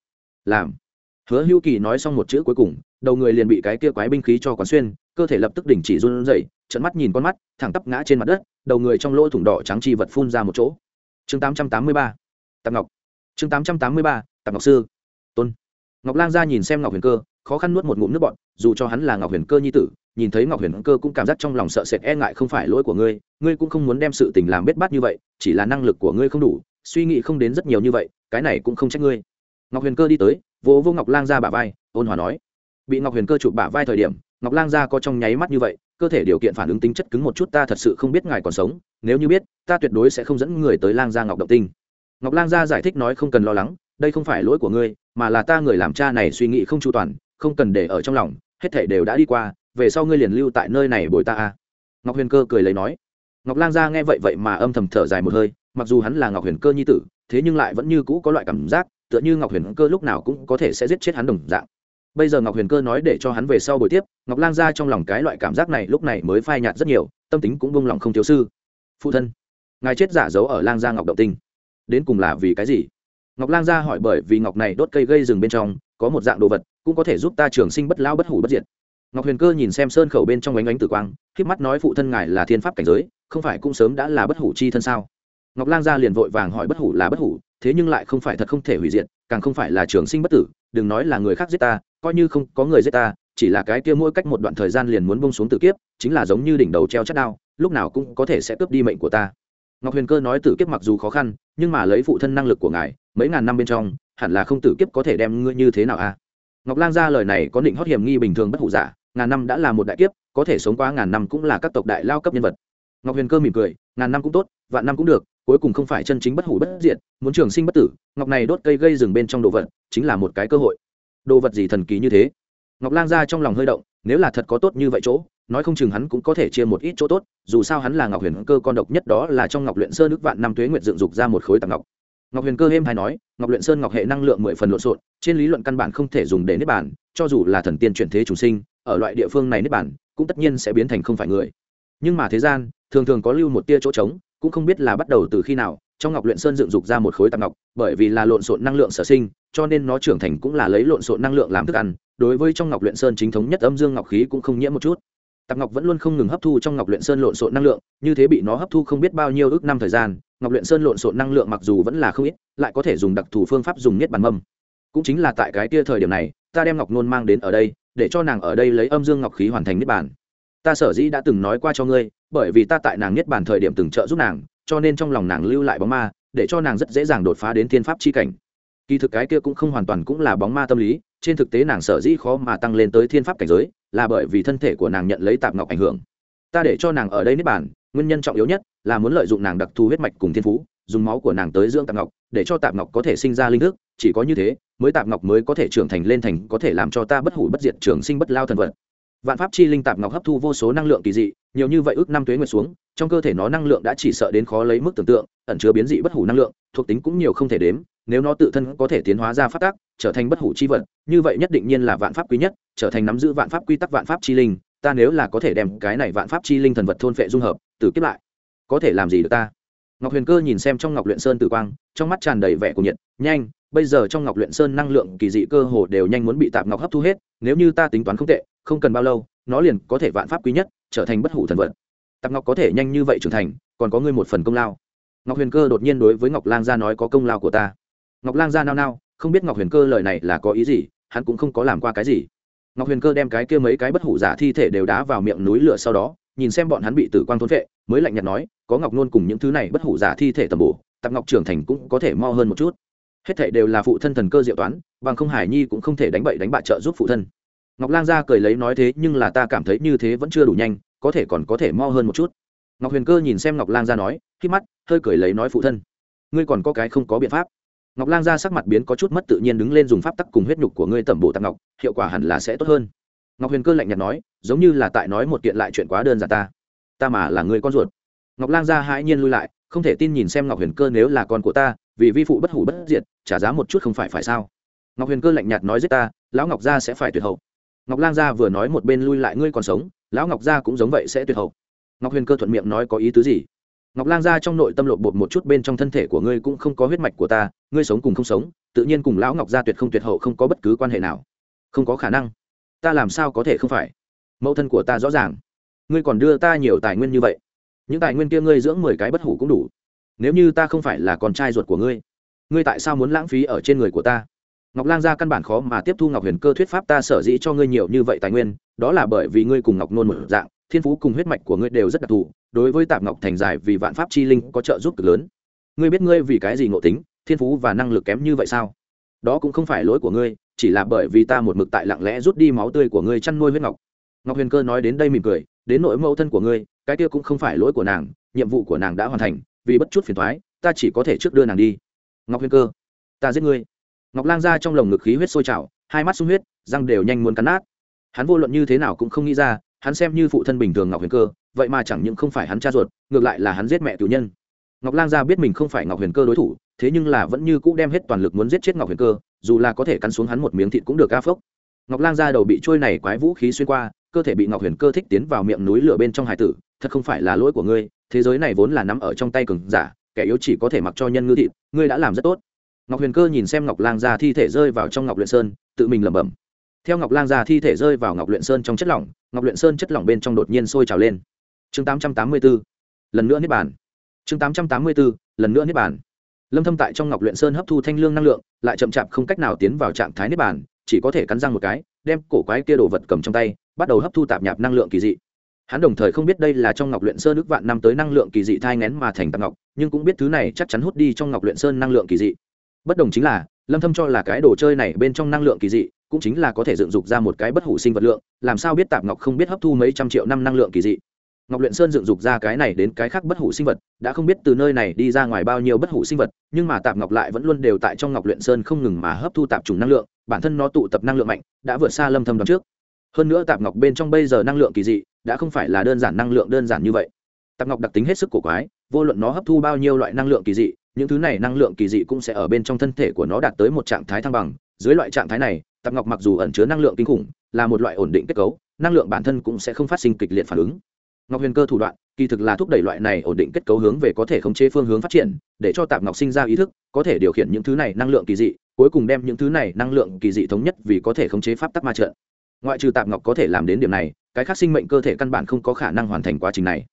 Làm. Hứa hữu kỳ nói xong một chữ cuối cùng, đầu người liền bị cái kia quái binh khí cho quán xuyên, cơ thể lập tức đình chỉ run rẩy trận mắt nhìn con mắt, thẳng tắp ngã trên mặt đất, đầu người trong lỗ thủng đỏ trắng chi vật phun ra một chỗ. Chương tám trăm tám mươi ba, tạp ngọc. Chương tám trăm tám mươi ba, tạp ngọc sư. Tôn. Ngọc lang ra nhìn xem ngọc huyền cơ khó khăn nuốt một ngụm nước bọn dù cho hắn là ngọc huyền cơ nhi tử, nhìn thấy ngọc huyền cơ cũng cảm giác trong lòng sợ sệt e ngại không phải lỗi của ngươi ngươi cũng không muốn đem sự tình làm bết bát như vậy, chỉ là năng lực của ngươi không đủ, suy nghĩ không đến rất nhiều như vậy, cái này cũng không trách ngươi. Ngọc huyền cơ đi tới, vỗ vô ngọc lang ra bả vai, ôn hòa nói, bị ngọc huyền cơ chụp bả vai thời điểm, ngọc lang ra có trong nháy mắt như vậy, cơ thể điều kiện phản ứng tính chất cứng một chút, ta thật sự không biết ngài còn sống, nếu như biết, ta tuyệt đối sẽ không dẫn người tới lang gia ngọc động tinh. Ngọc lang gia giải thích nói, không cần lo lắng, đây không phải lỗi của ngươi, mà là ta người làm cha này suy nghĩ không chu toàn không cần để ở trong lòng, hết thể đều đã đi qua, về sau ngươi liền lưu tại nơi này bồi ta a. Ngọc huyền cơ cười lấy nói. Ngọc lang gia nghe vậy vậy mà âm thầm thở dài một hơi, mặc dù hắn là ngọc huyền cơ nhi tử, thế nhưng lại vẫn như cũ có loại cảm giác, tựa như ngọc huyền cơ lúc nào cũng có thể sẽ giết chết hắn đồng dạng. Bây giờ ngọc huyền cơ nói để cho hắn về sau buổi tiếp, ngọc lang gia trong lòng cái loại cảm giác này lúc này mới phai nhạt rất nhiều, tâm tính cũng bông lòng không thiếu sư. Phụ thân, ngài chết giả giấu ở lang gia ngọc động tinh. Đến cùng là vì cái gì? Ngọc lang gia hỏi bởi vì ngọc này đốt cây gây rừng bên trong, có một dạng đồ vật cũng có thể giúp ta trường sinh bất lao bất hủ bất diệt. Ngọc huyền cơ nhìn xem sơn khẩu bên trong ánh ánh tử quang k mắt nói, phụ thân ngài là thiên pháp cảnh giới, không phải cũng sớm đã là bất hủ chi thân sao? Ngọc lang gia liền vội vàng hỏi, bất hủ là bất hủ, thế nhưng lại không phải thật không thể hủy diệt, càng không phải là trường sinh bất tử, đừng nói là người khác giết ta, coi như không có người giết ta, chỉ là cái kia mỗi cách một đoạn thời gian liền muốn bông xuống tử kiếp, chính là giống như đỉnh đầu treo chất đao, lúc nào cũng có thể sẽ cướp đi mệnh của ta. Ngọc huyền cơ nói, tử kiếp mặc dù khó khăn, nhưng mà lấy phụ thân năng lực của ngài, mấy ngàn năm bên trong, hẳn là không tử kiếp có thể đem ngươi như thế nào a à? Ngọc lang ra lời này có định hót hiểm nghi bình thường bất hủ giả, ngàn năm đã là một đại kiếp, có thể sống qua ngàn năm cũng là các tộc đại lao cấp nhân vật. Ngọc huyền cơ mỉm cười, ngàn năm cũng tốt, vạn năm cũng được, cuối cùng không phải chân chính bất hủ bất diệt, muốn trường sinh bất tử, ngọc này đốt cây gây rừng bên trong đồ vật, chính là một cái cơ hội. Đồ vật gì thần kỳ như thế? Ngọc lang ra trong lòng hơi động, nếu là thật có tốt như vậy chỗ, nói không chừng hắn cũng có thể chia một ít chỗ tốt, dù sao hắn là ngọc huyền cơ con độc nhất đó là trong ngọc luyện sơ nước vạn năm tuế nguyệt dựng dục ra một khối tạp ngọc ngọc huyền cơ êm hay nói, ngọc luyện sơn, ngọc hệ năng lượng mười phần lộn xộn, trên lý luận căn bản không thể dùng để nếp bản cho dù là thần tiên chuyển thế chủ sinh, ở loại địa phương này nếp bản cũng tất nhiên sẽ biến thành không phải người. Nhưng mà thế gian, thường thường có lưu một tia chỗ trống, cũng không biết là bắt đầu từ khi nào, trong ngọc luyện sơn dựng dục ra một khối tạp ngọc, bởi vì là lộn xộn năng lượng sở sinh, cho nên nó trưởng thành cũng là lấy lộn xộn năng lượng làm thức ăn, đối với trong ngọc luyện sơn chính thống nhất âm dương ngọc khí cũng không nhiễm một chút. Tạp ngọc vẫn luôn không ngừng hấp thu trong ngọc luyện sơn lộn xộn năng lượng, như thế bị nó hấp thu không biết bao nhiêu ước năm thời gian ngọc luyện sơn lộn xộn năng lượng mặc dù vẫn là không ít, lại có thể dùng đặc thù phương pháp dùng niết bàn mâm. Cũng chính là tại cái kia thời điểm này, ta đem ngọc nôn mang đến ở đây, để cho nàng ở đây lấy âm dương ngọc khí hoàn thành niết bàn. Ta sở dĩ đã từng nói qua cho ngươi, bởi vì ta tại nàng niết bàn thời điểm từng trợ giúp nàng, cho nên trong lòng nàng lưu lại bóng ma, để cho nàng rất dễ dàng đột phá đến thiên pháp chi cảnh. Kỳ thực cái kia cũng không hoàn toàn cũng là bóng ma tâm lý, trên thực tế nàng sở dĩ khó mà tăng lên tới thiên pháp cảnh giới, là bởi vì thân thể của nàng nhận lấy tạp ngọc ảnh hưởng. Ta để cho nàng ở đây niết bản nguyên nhân trọng yếu nhất là muốn lợi dụng nàng đặc thù huyết mạch cùng thiên phú, dùng máu của nàng tới dưỡng tạp ngọc, để cho tạp ngọc có thể sinh ra linh thức, chỉ có như thế mới tạp ngọc mới có thể trưởng thành lên thành, có thể làm cho ta bất hủ bất diệt trường sinh bất lao thần vật. Vạn pháp chi linh tạp ngọc hấp thu vô số năng lượng kỳ dị, nhiều như vậy ước năm tuế nguyệt xuống, trong cơ thể nó năng lượng đã chỉ sợ đến khó lấy mức tưởng tượng, ẩn chứa biến dị bất hủ năng lượng, thuộc tính cũng nhiều không thể đếm, nếu nó tự thân có thể tiến hóa ra phát tác trở thành bất hủ chi vật, như vậy nhất định nhiên là vạn pháp quý nhất, trở thành nắm giữ vạn pháp quy tắc vạn pháp chi linh, ta nếu là có thể đem cái này vạn pháp chi linh thần vật thôn phệ dung hợp từ kiếp lại. Có thể làm gì được ta? Ngọc huyền cơ nhìn xem trong ngọc luyện sơn tử quang, trong mắt tràn đầy vẻ của nhiệt, nhanh, bây giờ trong ngọc luyện sơn năng lượng kỳ dị cơ hồ đều nhanh muốn bị tạp ngọc hấp thu hết, nếu như ta tính toán không tệ, không cần bao lâu, nó liền có thể vạn pháp quý nhất, trở thành bất hủ thần vật. Tạp ngọc có thể nhanh như vậy trưởng thành, còn có ngươi một phần công lao. Ngọc huyền cơ đột nhiên đối với ngọc lang gia nói, có công lao của ta. Ngọc lang gia nao nao, không biết ngọc huyền cơ lời này là có ý gì, hắn cũng không có làm qua cái gì. Ngọc huyền cơ đem cái kia mấy cái bất hủ giả thi thể đều đá vào miệng núi lửa sau đó, nhìn xem bọn hắn bị tử quang thốn vệ mới lạnh nhạt nói, có ngọc nôn cùng những thứ này bất hủ giả thi thể tầm bổ, tạp ngọc trưởng thành cũng có thể mo hơn một chút. Hết thệ đều là phụ thân thần cơ diệu toán, bằng không hải nhi cũng không thể đánh bậy đánh bạ trợ giúp phụ thân. Ngọc lang gia cười lấy nói thế, nhưng là ta cảm thấy như thế vẫn chưa đủ nhanh, có thể còn có thể mo hơn một chút. Ngọc huyền cơ nhìn xem ngọc lang gia nói, khi mắt, hơi cười lấy nói phụ thân, ngươi còn có cái không có biện pháp. Ngọc lang gia sắc mặt biến có chút mất tự nhiên đứng lên dùng pháp tắc cùng huyết nhục của ngươi tẩm bổ tạp ngọc, hiệu quả hẳn là sẽ tốt hơn. Ngọc huyền cơ lạnh nhạt nói, giống như là tại nói một kiện lại chuyện quá đơn giản ta ta mà là người con ruột. Ngọc lang gia hãi nhiên lui lại, không thể tin nhìn xem ngọc huyền cơ nếu là con của ta, vì vi phụ bất hủ bất diệt, trả giá một chút không phải phải sao? Ngọc huyền cơ lạnh nhạt nói giết ta, lão ngọc gia sẽ phải tuyệt hậu. Ngọc lang gia vừa nói một bên lui lại, ngươi còn sống, lão ngọc gia cũng giống vậy sẽ tuyệt hậu. Ngọc huyền cơ thuận miệng nói có ý tứ gì? Ngọc lang gia trong nội tâm lộ bột một chút bên trong thân thể của ngươi cũng không có huyết mạch của ta, ngươi sống cùng không sống, tự nhiên cùng lão ngọc gia tuyệt không tuyệt hậu không có bất cứ quan hệ nào. Không có khả năng. Ta làm sao có thể không phải? Mẫu thân của ta rõ ràng ngươi còn đưa ta nhiều tài nguyên như vậy. Những tài nguyên kia ngươi dưỡng mười cái bất hủ cũng đủ. Nếu như ta không phải là con trai ruột của ngươi ngươi tại sao muốn lãng phí ở trên người của ta? Ngọc lang gia căn bản khó mà tiếp thu ngọc huyền cơ thuyết pháp ta sở dĩ cho ngươi nhiều như vậy tài nguyên, đó là bởi vì ngươi cùng ngọc nôn một dạng, thiên phú cùng huyết mạch của ngươi đều rất đặc thù, đối với tạp ngọc thành giải vì vạn pháp chi linh có trợ giúp cực lớn. Ngươi biết ngươi vì cái gì ngộ tính, thiên phú và năng lực kém như vậy sao? Đó cũng không phải lỗi của ngươi, chỉ là bởi vì ta một mực tại lặng lẽ rút đi máu tươi của ngươi chăn nuôi huyết ngọc ngọc huyền cơ nói đến đây mỉm cười, đến nỗi mẫu thân của ngươi, cái kia cũng không phải lỗi của nàng, nhiệm vụ của nàng đã hoàn thành, vì bất chút phiền thoái ta chỉ có thể trước đưa nàng đi. Ngọc huyền cơ, ta giết ngươi. Ngọc lang ra trong lồng ngực khí huyết sôi trào, hai mắt sung huyết, răng đều nhanh muốn cắn nát. Hắn vô luận như thế nào cũng không nghĩ ra, hắn xem như phụ thân bình thường ngọc huyền cơ, vậy mà chẳng những không phải hắn cha ruột, ngược lại là hắn giết mẹ tiểu nhân. Ngọc lang gia biết mình không phải ngọc huyền cơ đối thủ, thế nhưng là vẫn như cũ đem hết toàn lực muốn giết chết ngọc huyền cơ, dù là có thể cắn xuống hắn một miếng thịt cũng được ca phốc ngọc lang gia đầu bị trôi này quái vũ khí xuyên qua cơ thể bị ngọc huyền cơ thích tiến vào miệng núi lửa bên trong hải tử, thật không phải là lỗi của ngươi, thế giới này vốn là nắm ở trong tay cường giả, kẻ yếu chỉ có thể mặc cho nhân ngư thịt, ngươi đã làm rất tốt. Ngọc huyền cơ nhìn xem ngọc lang gia thi thể rơi vào trong ngọc luyện sơn, tự mình lẩm bẩm. Theo ngọc lang gia thi thể rơi vào ngọc luyện sơn trong chất lỏng, ngọc luyện sơn chất lỏng bên trong đột nhiên sôi trào lên. Chương tám trăm tám mươi b ố lần nữa niết bàn. Chương tám trăm tám mươi b ố lần nữa niết bàn. Lâm thâm tại trong ngọc luyện sơn hấp thu thanh lương năng lượng, lại chậm chạp không cách nào tiến vào trạng thái niết bàn, chỉ có thể cắn răng một cái, đem cổ quái kia đồ vật cầm trong tay bắt đầu hấp thu tạp nhạp năng lượng kỳ dị. Hắn đồng thời không biết đây là trong ngọc luyện sơn ước vạn năm tới năng lượng kỳ dị thai ngén mà thành tạp ngọc, nhưng cũng biết thứ này chắc chắn hút đi trong ngọc luyện sơn năng lượng kỳ dị. Bất đồng chính là, lâm thâm cho là cái đồ chơi này bên trong năng lượng kỳ dị, cũng chính là có thể dựng dục ra một cái bất hủ sinh vật lượng, làm sao biết tạp ngọc không biết hấp thu mấy trăm triệu năm năng lượng kỳ dị. Ngọc luyện sơn dựng dục ra cái này đến cái khác bất hủ sinh vật, đã không biết từ nơi này đi ra ngoài bao nhiêu bất hủ sinh vật, nhưng mà tạp ngọc lại vẫn luôn đều tại trong ngọc luyện sơn không ngừng mà hấp thu tạp trùng năng lượng, bản thân nó tụ tập năng lượng mạnh, đã vượt xa lâm thâm đón trước hơn nữa tạp ngọc bên trong bây giờ năng lượng kỳ dị, đã không phải là đơn giản năng lượng đơn giản như vậy. Tạp ngọc đặc tính hết sức cổ quái, vô luận nó hấp thu bao nhiêu loại năng lượng kỳ dị, những thứ này năng lượng kỳ dị cũng sẽ ở bên trong thân thể của nó đạt tới một trạng thái thăng bằng. Dưới loại trạng thái này, tạp ngọc mặc dù ẩn chứa năng lượng kinh khủng, là một loại ổn định kết cấu, năng lượng bản thân cũng sẽ không phát sinh kịch liệt phản ứng. Ngọc huyền cơ thủ đoạn, kỳ thực là thúc đẩy loại này ổn định kết cấu hướng về có thể khống chế phương hướng phát triển, để cho tạp ngọc sinh ra ý thức, có thể điều khiển những thứ này năng lượng kỳ dị, cuối cùng đem những thứ này năng lượng kỳ dị thống nhất vì có thể khống chế pháp tắc ma trận ngoại trừ tạp ngọc có thể làm đến điểm này, cái khác sinh mệnh cơ thể căn bản không có khả năng hoàn thành quá trình này.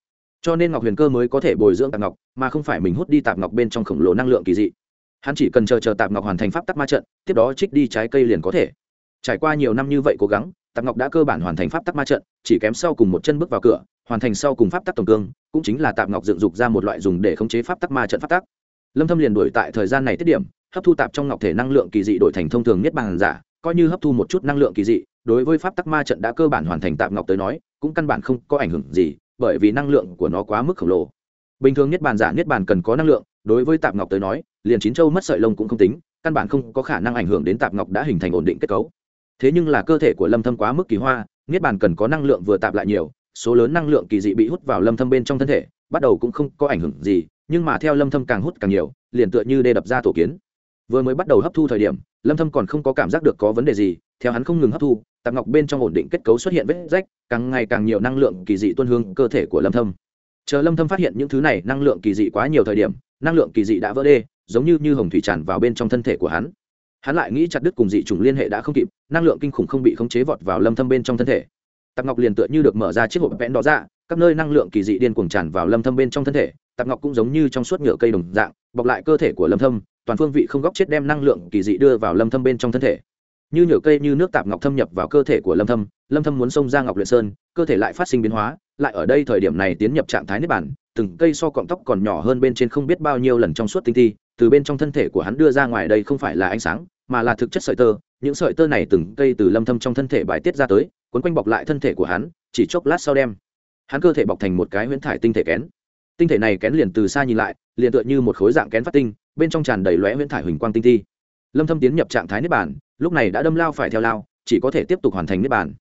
Cho nên ngọc huyền cơ mới có thể bồi dưỡng tạp ngọc, mà không phải mình hút đi tạp ngọc bên trong khổng lồ năng lượng kỳ dị. Hắn chỉ cần chờ chờ tạp ngọc hoàn thành pháp tắc ma trận, tiếp đó trích đi trái cây liền có thể. Trải qua nhiều năm như vậy cố gắng, tạp ngọc đã cơ bản hoàn thành pháp tắc ma trận, chỉ kém sau cùng một chân bước vào cửa, hoàn thành sau cùng pháp tắc tổng cương, cũng chính là tạp ngọc dựng dục ra một loại dùng để khống chế pháp tắc ma trận pháp tắc. Lâm thâm liền đổi tại thời gian này tiết điểm, hấp thu tạp trong ngọc thể năng lượng kỳ dị đổi thành thông thường nhất bằng giả, coi như hấp thu một chút năng lượng kỳ dị đối với pháp tắc ma trận đã cơ bản hoàn thành tạm ngọc tới nói, cũng căn bản không có ảnh hưởng gì, bởi vì năng lượng của nó quá mức khổng lồ. Bình thường nhất bàn giả nhất bàn cần có năng lượng, đối với tạm ngọc tới nói, liền chín châu mất sợi lông cũng không tính, căn bản không có khả năng ảnh hưởng đến tạm ngọc đã hình thành ổn định kết cấu. Thế nhưng là cơ thể của lâm thâm quá mức kỳ hoa, niết bàn cần có năng lượng vừa tạp lại nhiều, số lớn năng lượng kỳ dị bị hút vào lâm thâm bên trong thân thể, bắt đầu cũng không có ảnh hưởng gì, nhưng mà theo lâm thâm càng hút càng nhiều, liền tựa như đê đập ra tổ kiến. Vừa mới bắt đầu hấp thu thời điểm, lâm thâm còn không có cảm giác được có vấn đề gì theo hắn không ngừng hấp thu, tạp ngọc bên trong ổn định kết cấu xuất hiện vết rách, càng ngày càng nhiều năng lượng kỳ dị tuôn hương cơ thể của lâm thâm. Chờ lâm thâm phát hiện những thứ này năng lượng kỳ dị quá nhiều thời điểm, năng lượng kỳ dị đã vỡ đê, giống như như hồng thủy tràn vào bên trong thân thể của hắn. Hắn lại nghĩ chặt đứt cùng dị trùng liên hệ đã không kịp, năng lượng kinh khủng không bị khống chế vọt vào lâm thâm bên trong thân thể. Tạp ngọc liền tựa như được mở ra chiếc hộp vẽn đó ra dạ, các nơi năng lượng kỳ dị điên cuồng tràn vào lâm thâm bên trong thân thể, tạp ngọc cũng giống như trong suốt nhựa cây đồng dạng, bọc lại cơ thể của lâm thâm, toàn phương vị không góc chết đem năng lượng kỳ dị đưa vào lâm thâm bên trong thân thể như nhựa cây như nước tạp ngọc thâm nhập vào cơ thể của lâm thâm lâm thâm muốn xông ra ngọc luyện sơn, cơ thể lại phát sinh biến hóa, lại ở đây thời điểm này tiến nhập trạng thái nếp bản từng cây so cọng tóc còn nhỏ hơn bên trên không biết bao nhiêu lần trong suốt tinh thi, từ bên trong thân thể của hắn đưa ra ngoài đây không phải là ánh sáng, mà là thực chất sợi tơ, những sợi tơ này từng cây từ lâm thâm trong thân thể bài tiết ra tới quấn quanh bọc lại thân thể của hắn, chỉ chốc lát sau đem hắn cơ thể bọc thành một cái huyễn thải tinh thể kén. Tinh thể này kén liền từ xa nhìn lại, liền tựa như một khối dạng kén phát tinh, bên trong tràn đầy lóe huyễn thải huỳnh quang tinh thi. Lâm thâm tiến nhập trạng thái niết bàn lúc này đã đâm lao phải theo lao, chỉ có thể tiếp tục hoàn thành niết bàn.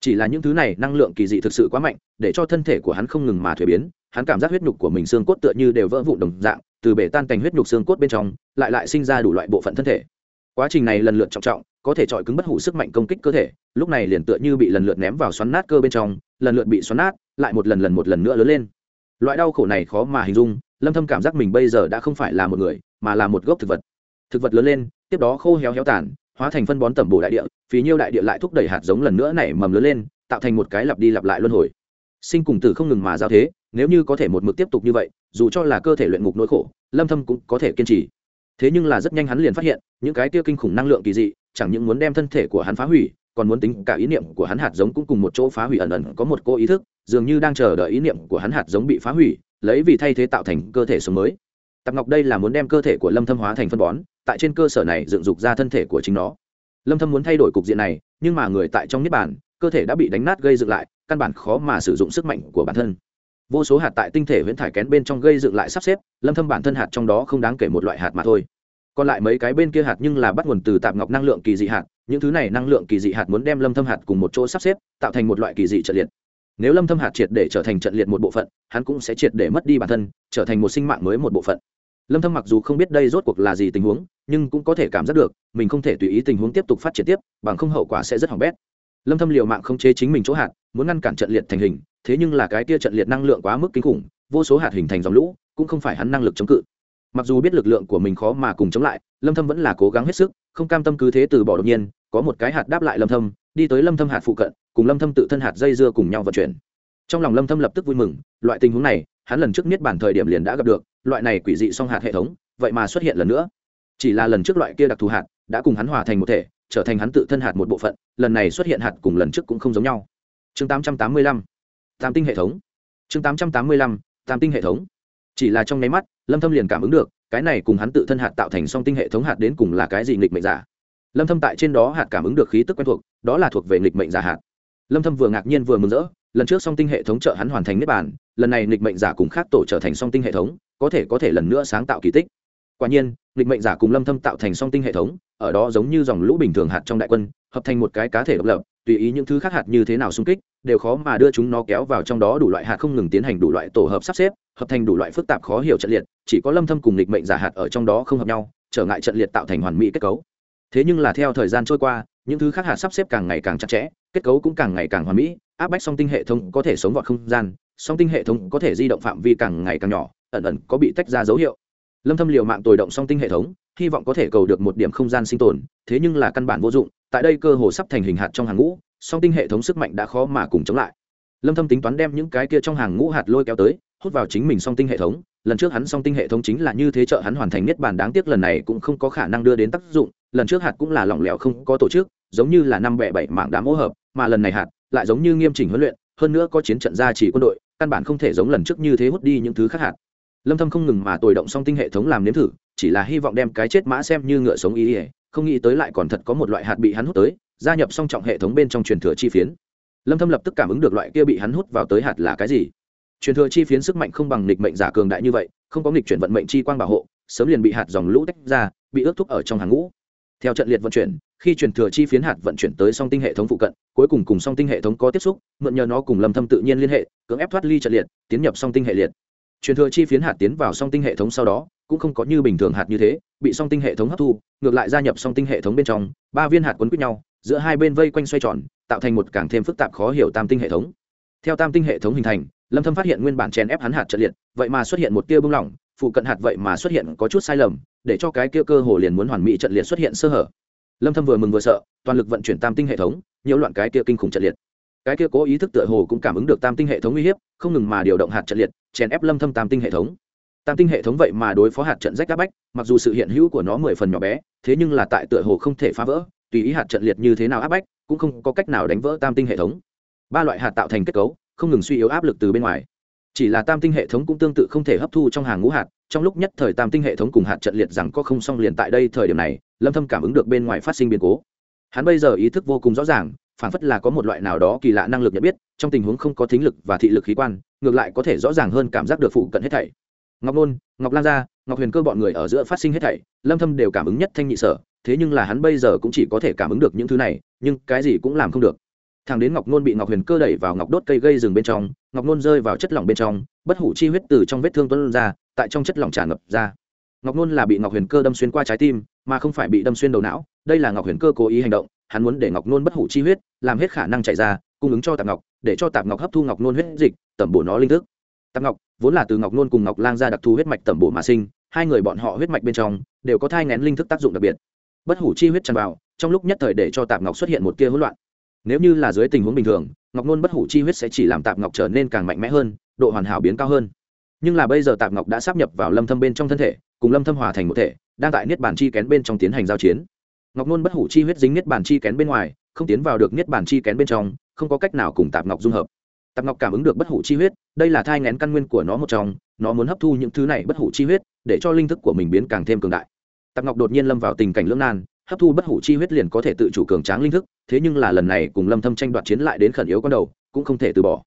Chỉ là những thứ này năng lượng kỳ dị thực sự quá mạnh, để cho thân thể của hắn không ngừng mà thuế biến, hắn cảm giác huyết nhục của mình xương cốt tựa như đều vỡ vụn đồng dạng, từ bể tan cành huyết nhục xương cốt bên trong, lại lại sinh ra đủ loại bộ phận thân thể. Quá trình này lần lượt trọng trọng, có thể chọi cứng bất hủ sức mạnh công kích cơ thể, lúc này liền tựa như bị lần lượt ném vào xoắn nát cơ bên trong, lần lượt bị xoắn nát, lại một lần lần một lần nữa lớn lên. Loại đau khổ này khó mà hình dung, lâm thâm cảm giác mình bây giờ đã không phải là một người, mà là một gốc thực vật. Thực vật lớn lên, tiếp đó khô héo héo tàn hóa thành phân bón tẩm bổ đại địa, phí nhiêu đại địa lại thúc đẩy hạt giống lần nữa nảy mầm lớn lên, tạo thành một cái lặp đi lặp lại luân hồi. Sinh cùng tử không ngừng mà giao thế, nếu như có thể một mực tiếp tục như vậy, dù cho là cơ thể luyện ngục nỗi khổ, lâm thâm cũng có thể kiên trì. Thế nhưng là rất nhanh hắn liền phát hiện, những cái kia kinh khủng năng lượng kỳ dị, chẳng những muốn đem thân thể của hắn phá hủy, còn muốn tính cả ý niệm của hắn hạt giống cũng cùng một chỗ phá hủy ẩn ẩn có một cô ý thức, dường như đang chờ đợi ý niệm của hắn hạt giống bị phá hủy, lấy vì thay thế tạo thành cơ thể sống mới. Tạp ngọc đây là muốn đem cơ thể của lâm thâm hóa thành phân bón tại trên cơ sở này dựng dục ra thân thể của chính nó. Lâm thâm muốn thay đổi cục diện này, nhưng mà người tại trong niết bàn, cơ thể đã bị đánh nát gây dựng lại, căn bản khó mà sử dụng sức mạnh của bản thân. Vô số hạt tại tinh thể huyễn thải kén bên trong gây dựng lại sắp xếp, lâm thâm bản thân hạt trong đó không đáng kể một loại hạt mà thôi. Còn lại mấy cái bên kia hạt nhưng là bắt nguồn từ tạm ngọc năng lượng kỳ dị hạt, những thứ này năng lượng kỳ dị hạt muốn đem lâm thâm hạt cùng một chỗ sắp xếp, tạo thành một loại kỳ dị trận liệt. Nếu lâm thâm hạt triệt để trở thành trận liệt một bộ phận, hắn cũng sẽ triệt để mất đi bản thân, trở thành một sinh mạng mới một bộ phận lâm thâm mặc dù không biết đây rốt cuộc là gì tình huống, nhưng cũng có thể cảm giác được, mình không thể tùy ý tình huống tiếp tục phát triển tiếp, bằng không hậu quả sẽ rất hỏng bét. Lâm thâm liều mạng không chế chính mình chỗ hạt, muốn ngăn cản trận liệt thành hình, thế nhưng là cái kia trận liệt năng lượng quá mức kinh khủng, vô số hạt hình thành dòng lũ, cũng không phải hắn năng lực chống cự. Mặc dù biết lực lượng của mình khó mà cùng chống lại, lâm thâm vẫn là cố gắng hết sức, không cam tâm cứ thế từ bỏ đột nhiên, có một cái hạt đáp lại lâm thâm, đi tới lâm thâm hạt phụ cận, cùng lâm thâm tự thân hạt dây dưa cùng nhau vận chuyển. Trong lòng lâm thâm lập tức vui mừng, loại tình huống này hắn lần trước niết bản thời điểm liền đã gặp được, loại này quỷ dị song hạt hệ thống, vậy mà xuất hiện lần nữa. Chỉ là lần trước loại kia đặc thù hạt đã cùng hắn hòa thành một thể, trở thành hắn tự thân hạt một bộ phận, lần này xuất hiện hạt cùng lần trước cũng không giống nhau. Chương 885 tam tinh hệ thống. Chương 885 tam tinh hệ thống. Chỉ là trong nháy mắt, lâm thâm liền cảm ứng được, cái này cùng hắn tự thân hạt tạo thành song tinh hệ thống hạt đến cùng là cái gì nghịch mệnh giả. Lâm thâm tại trên đó hạt cảm ứng được khí tức quen thuộc, đó là thuộc về nghịch mệnh giả hạt. Lâm thâm vừa ngạc nhiên vừa mừng rỡ lần trước song tinh hệ thống trợ hắn hoàn thành niết bàn, lần này nghịch mệnh giả cùng khác tổ trở thành song tinh hệ thống, có thể có thể lần nữa sáng tạo kỳ tích. Quả nhiên, nghịch mệnh giả cùng lâm thâm tạo thành song tinh hệ thống, ở đó giống như dòng lũ bình thường hạt trong đại quân, hợp thành một cái cá thể độc lập, tùy ý những thứ khác hạt như thế nào xung kích, đều khó mà đưa chúng nó kéo vào trong đó đủ loại hạt không ngừng tiến hành đủ loại tổ hợp sắp xếp, hợp thành đủ loại phức tạp khó hiểu trận liệt, chỉ có lâm thâm cùng nghịch mệnh giả hạt ở trong đó không hợp nhau, trở ngại trận liệt tạo thành hoàn mỹ kết cấu. Thế nhưng là theo thời gian trôi qua, những thứ khác hạt sắp xếp càng ngày càng chặt chẽ, kết cấu cũng càng ngày càng hoàn mỹ áp bách song tinh hệ thống có thể sống vọt không gian, song tinh hệ thống có thể di động phạm vi càng ngày càng nhỏ, ẩn ẩn có bị tách ra dấu hiệu. Lâm thâm liều mạng tồi động song tinh hệ thống, hy vọng có thể cầu được một điểm không gian sinh tồn, thế nhưng là căn bản vô dụng, tại đây cơ hồ sắp thành hình hạt trong hàng ngũ, song tinh hệ thống sức mạnh đã khó mà cùng chống lại. Lâm thâm tính toán đem những cái kia trong hàng ngũ hạt lôi kéo tới, hút vào chính mình song tinh hệ thống, lần trước hắn song tinh hệ thống chính là như thế trợ hắn hoàn thành niết bàn đáng tiếc lần này cũng không có khả năng đưa đến tác dụng, lần trước hạt cũng là lỏng lẻo không có tổ chức, giống như là năm bẻ bảy mảng đã mỗ hợp, mà lần này hạt lại giống như nghiêm chỉnh huấn luyện, hơn nữa có chiến trận gia trì quân đội, căn bản không thể giống lần trước như thế hút đi những thứ khác hạt. Lâm thâm không ngừng mà tồi động song tinh hệ thống làm nếm thử, chỉ là hy vọng đem cái chết mã xem như ngựa sống ý ỉa không nghĩ tới lại còn thật có một loại hạt bị hắn hút tới, gia nhập song trọng hệ thống bên trong truyền thừa chi phiến. Lâm thâm lập tức cảm ứng được loại kia bị hắn hút vào tới hạt là cái gì. Truyền thừa chi phiến sức mạnh không bằng nghịch mệnh giả cường đại như vậy, không có nghịch chuyển vận mệnh chi quang bảo hộ, sớm liền bị hạt dòng lũ tách ra, bị ước thúc ở trong hàng ngũ. Theo trận liệt vận chuyển khi truyền thừa chi phiến hạt vận chuyển tới song tinh hệ thống phụ cận, cuối cùng cùng song tinh hệ thống có tiếp xúc, mượn nhờ nó cùng lâm thâm tự nhiên liên hệ, cưỡng ép thoát ly trận liệt, tiến nhập song tinh hệ liệt. Truyền thừa chi phiến hạt tiến vào song tinh hệ thống sau đó, cũng không có như bình thường hạt như thế, bị song tinh hệ thống hấp thu, ngược lại gia nhập song tinh hệ thống bên trong, ba viên hạt quấn quýt nhau, giữa hai bên vây quanh xoay tròn, tạo thành một càng thêm phức tạp khó hiểu tam tinh hệ thống. Theo tam tinh hệ thống hình thành, lâm thâm phát hiện nguyên bản chèn ép hắn hạt trận liệt, vậy mà xuất hiện một tia bung lỏng, phụ cận hạt vậy mà xuất hiện có chút sai lầm, để cho cái kia cơ hồ liền muốn hoàn mỹ trận liệt xuất hiện sơ hở lâm thâm vừa mừng vừa sợ, toàn lực vận chuyển tam tinh hệ thống, nhiễu loạn cái kia kinh khủng trận liệt. Cái kia cố ý thức tựa hồ cũng cảm ứng được tam tinh hệ thống uy hiếp, không ngừng mà điều động hạt trận liệt, chèn ép lâm thâm tam tinh hệ thống. Tam tinh hệ thống vậy mà đối phó hạt trận rách đá bách, mặc dù sự hiện hữu của nó mười phần nhỏ bé, thế nhưng là tại tựa hồ không thể phá vỡ, tùy ý hạt trận liệt như thế nào áp bách, cũng không có cách nào đánh vỡ tam tinh hệ thống. Ba loại hạt tạo thành kết cấu, không ngừng suy yếu áp lực từ bên ngoài. Chỉ là tam tinh hệ thống cũng tương tự không thể hấp thu trong hàng ngũ hạt, trong lúc nhất thời tam tinh hệ thống cùng hạt trận liệt rằng có không song liền tại đây thời điểm này lâm thâm cảm ứng được bên ngoài phát sinh biến cố. Hắn bây giờ ý thức vô cùng rõ ràng phản phất là có một loại nào đó kỳ lạ năng lực nhận biết, trong tình huống không có thính lực và thị lực khí quan, ngược lại có thể rõ ràng hơn cảm giác được phụ cận hết thảy. Ngọc nôn, ngọc lan gia, ngọc huyền cơ bọn người ở giữa phát sinh hết thảy, lâm thâm đều cảm ứng nhất thanh nhị sở, thế nhưng là hắn bây giờ cũng chỉ có thể cảm ứng được những thứ này, nhưng cái gì cũng làm không được. Thằng đến ngọc nôn bị ngọc huyền cơ đẩy vào ngọc đốt cây gây rừng bên trong, ngọc nôn rơi vào chất lỏng bên trong, bất hủ chi huyết từ trong vết thương tuôn ra, tại trong chất lỏng tràn ngập ra ngọc nôn là bị ngọc huyền cơ đâm xuyên qua trái tim, mà không phải bị đâm xuyên đầu não. Đây là ngọc huyền cơ cố ý hành động, hắn muốn để ngọc nôn bất hủ chi huyết, làm hết khả năng chạy ra, cung ứng cho tạp ngọc, để cho tạp ngọc hấp thu ngọc nôn huyết dịch, tẩm bổ nó linh thức. Tạp ngọc, vốn là từ ngọc nôn cùng ngọc lang ra đặc thù huyết mạch tẩm bổ mà sinh, hai người bọn họ huyết mạch bên trong đều có thai ngén linh thức tác dụng đặc biệt. Bất hủ chi huyết tràn vào, trong lúc nhất thời để cho tạp ngọc xuất hiện một tia hỗn loạn. Nếu như là dưới tình huống bình thường, ngọc nôn bất hủ chi huyết sẽ chỉ làm tạp ngọc trở nên càng mạnh mẽ hơn, độ hoàn hảo biến cao hơn. Nhưng là bây giờ tạp ngọc đã sắp nhập vào lâm thâm bên trong thân thể cùng lâm thâm hòa thành một thể, đang tại niết bàn chi kén bên trong tiến hành giao chiến. Ngọc nôn bất hủ chi huyết dính niết bàn chi kén bên ngoài, không tiến vào được niết bàn chi kén bên trong, không có cách nào cùng tạp ngọc dung hợp. Tạp ngọc cảm ứng được bất hủ chi huyết, đây là thai ngén căn nguyên của nó một trong, nó muốn hấp thu những thứ này bất hủ chi huyết, để cho linh thức của mình biến càng thêm cường đại. Tạp ngọc đột nhiên lâm vào tình cảnh lưỡng nan, hấp thu bất hủ chi huyết liền có thể tự chủ cường tráng linh thức, thế nhưng là lần này cùng lâm thâm tranh đoạt chiến lại đến khẩn yếu con đầu, cũng không thể từ bỏ.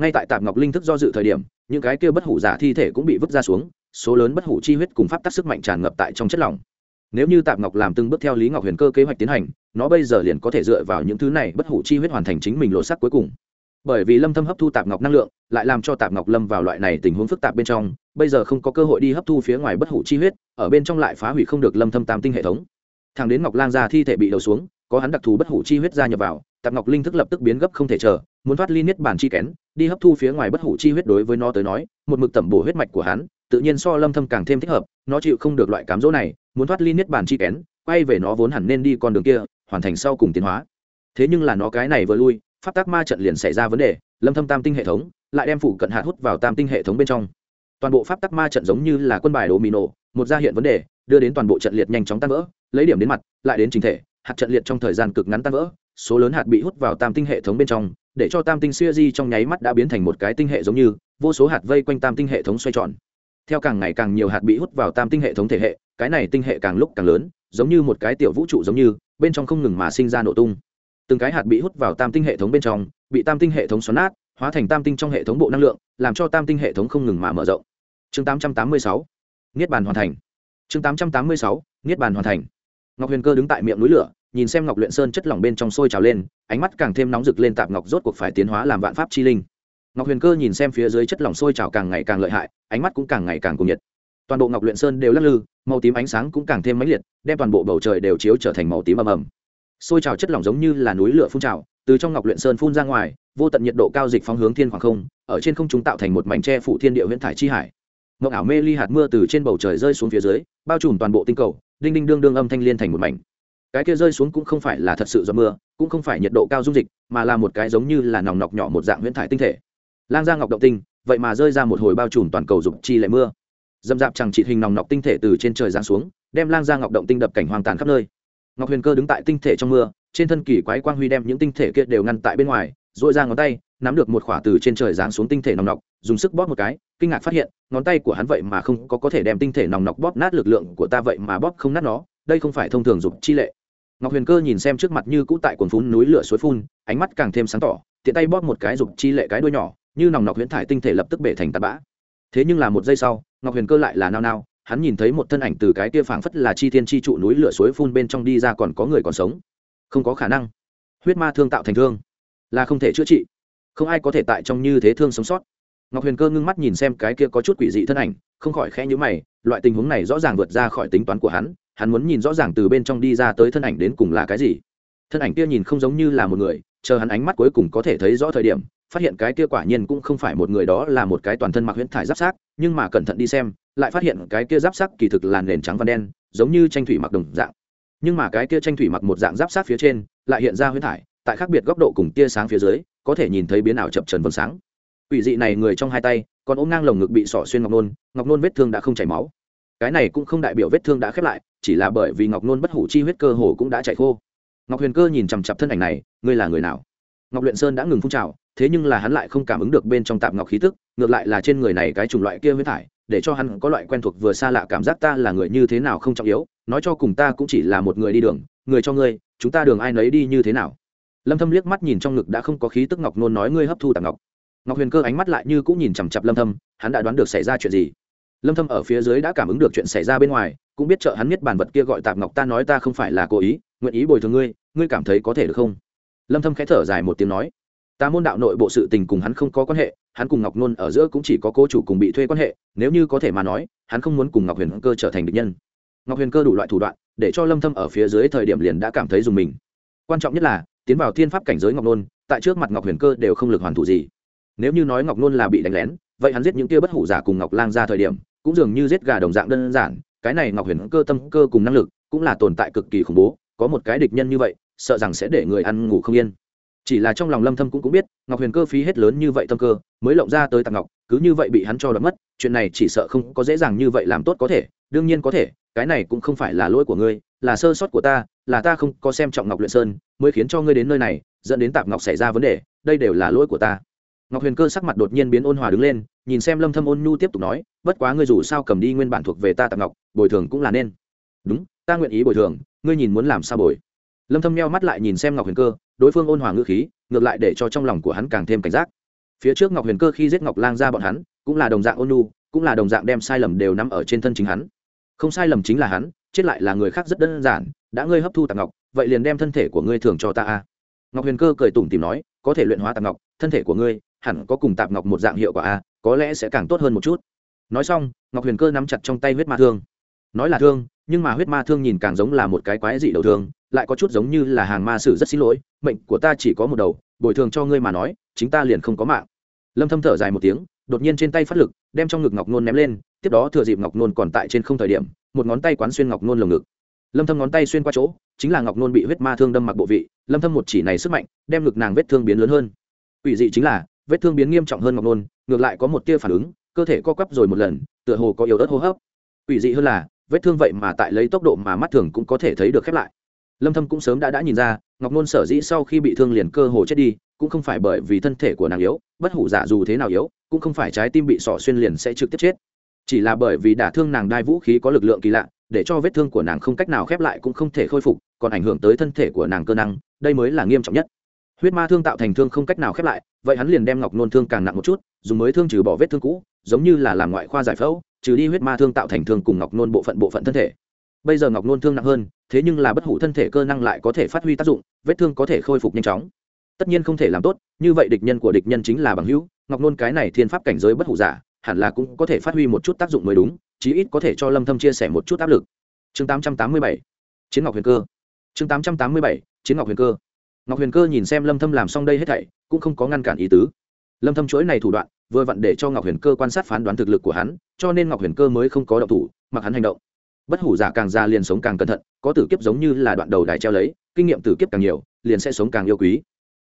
Ngay tại tạp ngọc linh thức do dự thời điểm, những cái kia bất hủ giả thi thể cũng bị vứt ra xuống số lớn bất hủ chi huyết cùng pháp tắc sức mạnh tràn ngập tại trong chất lỏng. Nếu như tạp ngọc làm từng bước theo lý ngọc huyền cơ kế hoạch tiến hành, nó bây giờ liền có thể dựa vào những thứ này bất hủ chi huyết hoàn thành chính mình lộ sắc cuối cùng. Bởi vì lâm thâm hấp thu tạp ngọc năng lượng, lại làm cho tạp ngọc lâm vào loại này tình huống phức tạp bên trong, bây giờ không có cơ hội đi hấp thu phía ngoài bất hủ chi huyết, ở bên trong lại phá hủy không được lâm thâm tam tinh hệ thống. Thằng đến ngọc lang ra thi thể bị đầu xuống, có hắn đặc thù bất hủ chi huyết ra nhập vào, tạp ngọc linh thức lập tức biến gấp không thể chờ, muốn thoát ly niết bản chi kén, đi hấp thu phía ngoài bất hủ chi huyết đối với nó tới nói, một mực tẩm bổ huyết mạch của hắn tự nhiên so lâm thâm càng thêm thích hợp, nó chịu không được loại cám dỗ này, muốn thoát ly niết bản chi kén, quay về nó vốn hẳn nên đi con đường kia, hoàn thành sau cùng tiến hóa. Thế nhưng là nó cái này vừa lui, pháp tác ma trận liền xảy ra vấn đề, lâm thâm tam tinh hệ thống lại đem phụ cận hạt hút vào tam tinh hệ thống bên trong. Toàn bộ pháp tắc ma trận giống như là quân bài đồ mì nổ một ra hiện vấn đề, đưa đến toàn bộ trận liệt nhanh chóng tan vỡ, lấy điểm đến mặt, lại đến trình thể, hạt trận liệt trong thời gian cực ngắn tan vỡ, số lớn hạt bị hút vào tam tinh hệ thống bên trong, để cho tam tinh siêu di trong nháy mắt đã biến thành một cái tinh hệ giống như, vô số hạt vây quanh tam tinh hệ thống xoay tròn theo càng ngày càng nhiều hạt bị hút vào tam tinh hệ thống thể hệ, cái này tinh hệ càng lúc càng lớn, giống như một cái tiểu vũ trụ giống như, bên trong không ngừng mà sinh ra nổ tung. Từng cái hạt bị hút vào tam tinh hệ thống bên trong, bị tam tinh hệ thống xoắn nát, hóa thành tam tinh trong hệ thống bộ năng lượng, làm cho tam tinh hệ thống không ngừng mà mở rộng. Chương 886 niết bàn hoàn thành. Chương 886 niết bàn hoàn thành. Ngọc huyền cơ đứng tại miệng núi lửa, nhìn xem ngọc luyện sơn chất lỏng bên trong sôi trào lên, ánh mắt càng thêm nóng rực lên tạp ngọc rốt cuộc phải tiến hóa làm vạn pháp chi linh ngọc huyền cơ nhìn xem phía dưới chất lỏng sôi trào càng ngày càng lợi hại, ánh mắt cũng càng ngày càng cuồng nhiệt. Toàn bộ ngọc luyện sơn đều lắc lư, màu tím ánh sáng cũng càng thêm mãnh liệt, đem toàn bộ bầu trời đều chiếu trở thành màu tím ầm ầm. Sôi trào chất lỏng giống như là núi lửa phun trào, từ trong ngọc luyện sơn phun ra ngoài, vô tận nhiệt độ cao dịch phóng hướng thiên khoảng không, ở trên không chúng tạo thành một mảnh tre phủ thiên địa huyễn thải chi hải. Ngọc ảo mê ly hạt mưa từ trên bầu trời rơi xuống phía dưới, bao trùm toàn bộ tinh cầu, đinh đinh đương đương âm thanh liên thành một mảnh. Cái kia rơi xuống cũng không phải là thật sự do mưa, cũng không phải nhiệt độ cao dung dịch, mà là một cái giống như là nòng nọc nhỏ một dạng huyễn thải tinh thể lang gia ngọc động tinh, vậy mà rơi ra một hồi bao trùm toàn cầu dục chi lệ mưa. Dâm dạp chẳng trị hình nòng nọc tinh thể từ trên trời giáng xuống, đem lang gia ngọc động tinh đập cảnh hoang tàn khắp nơi. Ngọc huyền cơ đứng tại tinh thể trong mưa, trên thân kỳ quái quang huy đem những tinh thể kia đều ngăn tại bên ngoài dội ra ngón tay, nắm được một khỏa từ trên trời giáng xuống tinh thể nòng nọc, dùng sức bóp một cái, kinh ngạc phát hiện, ngón tay của hắn vậy mà không có có thể đem tinh thể nòng nọc bóp nát lực lượng của ta vậy mà bóp không nát nó, đây không phải thông thường dục chi lệ. Ngọc huyền cơ nhìn xem trước mặt như cũ tại quần phun núi lửa suối phun, ánh mắt càng thêm sáng tỏ, tiện tay bóp một cái dục chi lệ cái đuôi nhỏ như nòng nọc huyễn thải tinh thể lập tức bể thành tạt bã. Thế nhưng là một giây sau, ngọc huyền cơ lại là nao nao, hắn nhìn thấy một thân ảnh từ cái kia phảng phất là chi thiên chi trụ núi lửa suối phun bên trong đi ra còn có người còn sống. Không có khả năng. Huyết ma thương tạo thành thương. Là không thể chữa trị. Không ai có thể tại trong như thế thương sống sót. Ngọc huyền cơ ngưng mắt nhìn xem cái kia có chút quỷ dị thân ảnh, không khỏi khẽ nhữ mày, loại tình huống này rõ ràng vượt ra khỏi tính toán của hắn hắn muốn nhìn rõ ràng từ bên trong đi ra tới thân ảnh đến cùng là cái gì. Thân ảnh kia nhìn không giống như là một người, chờ hắn ánh mắt cuối cùng có thể thấy rõ thời điểm phát hiện cái kia quả nhiên cũng không phải một người đó là một cái toàn thân mặc huyễn thải giáp sát nhưng mà cẩn thận đi xem, lại phát hiện cái kia giáp sắc kỳ thực là nền trắng và đen, giống như tranh thủy mặc đồng dạng. Nhưng mà cái kia tranh thủy mặc một dạng giáp sát phía trên lại hiện ra huyễn thải, tại khác biệt góc độ cùng tia sáng phía dưới, có thể nhìn thấy biến ảo chập trần vầng sáng. Quỷ dị này người trong hai tay, còn ôm ngang lồng ngực bị sỏ xuyên ngọc nôn ngọc nôn vết thương đã không chảy máu. Cái này cũng không đại biểu vết thương đã khép lại, chỉ là bởi vì ngọc nôn bất hủ chi huyết cơ hồ cũng đã chảy khô. Ngọc huyền cơ nhìn chằm chặp thân ảnh này, ngươi là người nào? Ngọc luyện sơn đã ngừng phun trào thế nhưng là hắn lại không cảm ứng được bên trong tạm ngọc khí tức, ngược lại là trên người này cái chủng loại kia huyết thải, để cho hắn có loại quen thuộc vừa xa lạ cảm giác ta là người như thế nào không trọng yếu, nói cho cùng ta cũng chỉ là một người đi đường, người cho ngươi, chúng ta đường ai nấy đi như thế nào? Lâm thâm liếc mắt nhìn trong ngực đã không có khí tức ngọc nôn nói ngươi hấp thu tạm ngọc. Ngọc huyền cơ ánh mắt lại như cũng nhìn chằm chặp lâm thâm, hắn đã đoán được xảy ra chuyện gì? Lâm thâm ở phía dưới đã cảm ứng được chuyện xảy ra bên ngoài, cũng biết trợ hắn biết bản vật kia gọi tạm ngọc ta nói ta không phải là cố ý, nguyện ý bồi thường ngươi ngươi cảm thấy có thể được không? Lâm thâm khẽ thở dài một tiếng nói ta môn đạo nội bộ sự tình cùng hắn không có quan hệ, hắn cùng ngọc nôn ở giữa cũng chỉ có cố chủ cùng bị thuê quan hệ, nếu như có thể mà nói, hắn không muốn cùng ngọc huyền cơ trở thành địch nhân. Ngọc huyền cơ đủ loại thủ đoạn, để cho lâm thâm ở phía dưới thời điểm liền đã cảm thấy dùng mình. Quan trọng nhất là, tiến vào thiên pháp cảnh giới ngọc nôn, tại trước mặt ngọc huyền cơ đều không lực hoàn thủ gì. Nếu như nói ngọc nôn là bị đánh lén, vậy hắn giết những kia bất hủ giả cùng ngọc lang ra thời điểm, cũng dường như giết gà đồng dạng đơn giản, cái này ngọc huyền cơ tâm cơ cùng năng lực cũng là tồn tại cực kỳ khủng bố, có một cái địch nhân như vậy, sợ rằng sẽ để người ăn ngủ không yên chỉ là trong lòng lâm thâm cũng cũng biết, ngọc huyền cơ phí hết lớn như vậy tâm cơ, mới lộng ra tới tặng ngọc, cứ như vậy bị hắn cho đoạt mất, chuyện này chỉ sợ không có dễ dàng như vậy làm tốt có thể, đương nhiên có thể, cái này cũng không phải là lỗi của ngươi, là sơ sót của ta, là ta không có xem trọng ngọc luyện sơn, mới khiến cho ngươi đến nơi này, dẫn đến tạp ngọc xảy ra vấn đề, đây đều là lỗi của ta. Ngọc huyền cơ sắc mặt đột nhiên biến ôn hòa đứng lên, nhìn xem lâm thâm ôn nhu tiếp tục nói, bất quá ngươi dù sao cầm đi nguyên bản thuộc về ta tạp ngọc, bồi thường cũng là nên. Đúng, ta nguyện ý bồi thường, ngươi nhìn muốn làm sao bồi? Lâm thâm nheo mắt lại nhìn xem ngọc huyền cơ đối phương ôn hòa ngữ khí, ngược lại để cho trong lòng của hắn càng thêm cảnh giác. Phía trước ngọc huyền cơ khi giết ngọc lang ra bọn hắn, cũng là đồng dạng ôn nhu, cũng là đồng dạng đem sai lầm đều nắm ở trên thân chính hắn. Không sai lầm chính là hắn, chết lại là người khác rất đơn giản, đã ngươi hấp thu tạc ngọc, vậy liền đem thân thể của ngươi thường cho ta a. Ngọc huyền cơ cười tủm tìm nói, có thể luyện hóa tạc ngọc, thân thể của ngươi, hẳn có cùng tạp ngọc một dạng hiệu quả a, có lẽ sẽ càng tốt hơn một chút. Nói xong, ngọc huyền cơ nắm chặt trong tay huyết ma thương. Nói là thương, nhưng mà huyết ma thương nhìn càng giống là một cái quái dị đầu thương lại có chút giống như là hàng ma sử rất xin lỗi, mệnh của ta chỉ có một đầu, bồi thường cho ngươi mà nói, chính ta liền không có mạng. Lâm thâm thở dài một tiếng, đột nhiên trên tay phát lực, đem trong ngực ngọc nôn ném lên, tiếp đó thừa dịp ngọc nôn còn tại trên không thời điểm, một ngón tay quán xuyên ngọc nôn lồng ngực. Lâm thâm ngón tay xuyên qua chỗ, chính là ngọc nôn bị huyết ma thương đâm mặc bộ vị, lâm thâm một chỉ này sức mạnh, đem ngực nàng vết thương biến lớn hơn. Ủy dị chính là, vết thương biến nghiêm trọng hơn ngọc nôn, ngược lại có một tia phản ứng, cơ thể co quắp rồi một lần, tựa hồ có yếu ớt hô hấp. Ủy dị hơn là, vết thương vậy mà tại lấy tốc độ mà mắt thường cũng có thể thấy được khép lại lâm thâm cũng sớm đã đã nhìn ra, ngọc nôn sở dĩ sau khi bị thương liền cơ hồ chết đi, cũng không phải bởi vì thân thể của nàng yếu, bất hủ giả dù thế nào yếu, cũng không phải trái tim bị sỏ xuyên liền sẽ trực tiếp chết. Chỉ là bởi vì đả thương nàng đai vũ khí có lực lượng kỳ lạ, để cho vết thương của nàng không cách nào khép lại cũng không thể khôi phục, còn ảnh hưởng tới thân thể của nàng cơ năng, đây mới là nghiêm trọng nhất. Huyết ma thương tạo thành thương không cách nào khép lại, vậy hắn liền đem ngọc nôn thương càng nặng một chút, dùng mới thương trừ bỏ vết thương cũ, giống như là làm ngoại khoa giải phẫu, trừ đi huyết ma thương tạo thành thương cùng ngọc nôn bộ phận bộ phận thân thể bây giờ ngọc nôn thương nặng hơn, thế nhưng là bất hủ thân thể cơ năng lại có thể phát huy tác dụng, vết thương có thể khôi phục nhanh chóng. Tất nhiên không thể làm tốt, như vậy địch nhân của địch nhân chính là bằng hữu, ngọc nôn cái này thiên pháp cảnh giới bất hủ giả, hẳn là cũng có thể phát huy một chút tác dụng mới đúng, chí ít có thể cho lâm thâm chia sẻ một chút áp lực. Chương 887 chiến ngọc huyền cơ. Chương 887 chiến ngọc huyền cơ. Ngọc huyền cơ nhìn xem lâm thâm làm xong đây hết thảy, cũng không có ngăn cản ý tứ. Lâm thâm chuỗi này thủ đoạn, vừa vặn để cho ngọc huyền cơ quan sát phán đoán thực lực của hắn, cho nên ngọc huyền cơ mới không có động thủ, mặc hắn hành động bất hủ giả càng già liền sống càng cẩn thận, có tử kiếp giống như là đoạn đầu đài treo lấy, kinh nghiệm tử kiếp càng nhiều, liền sẽ sống càng yêu quý.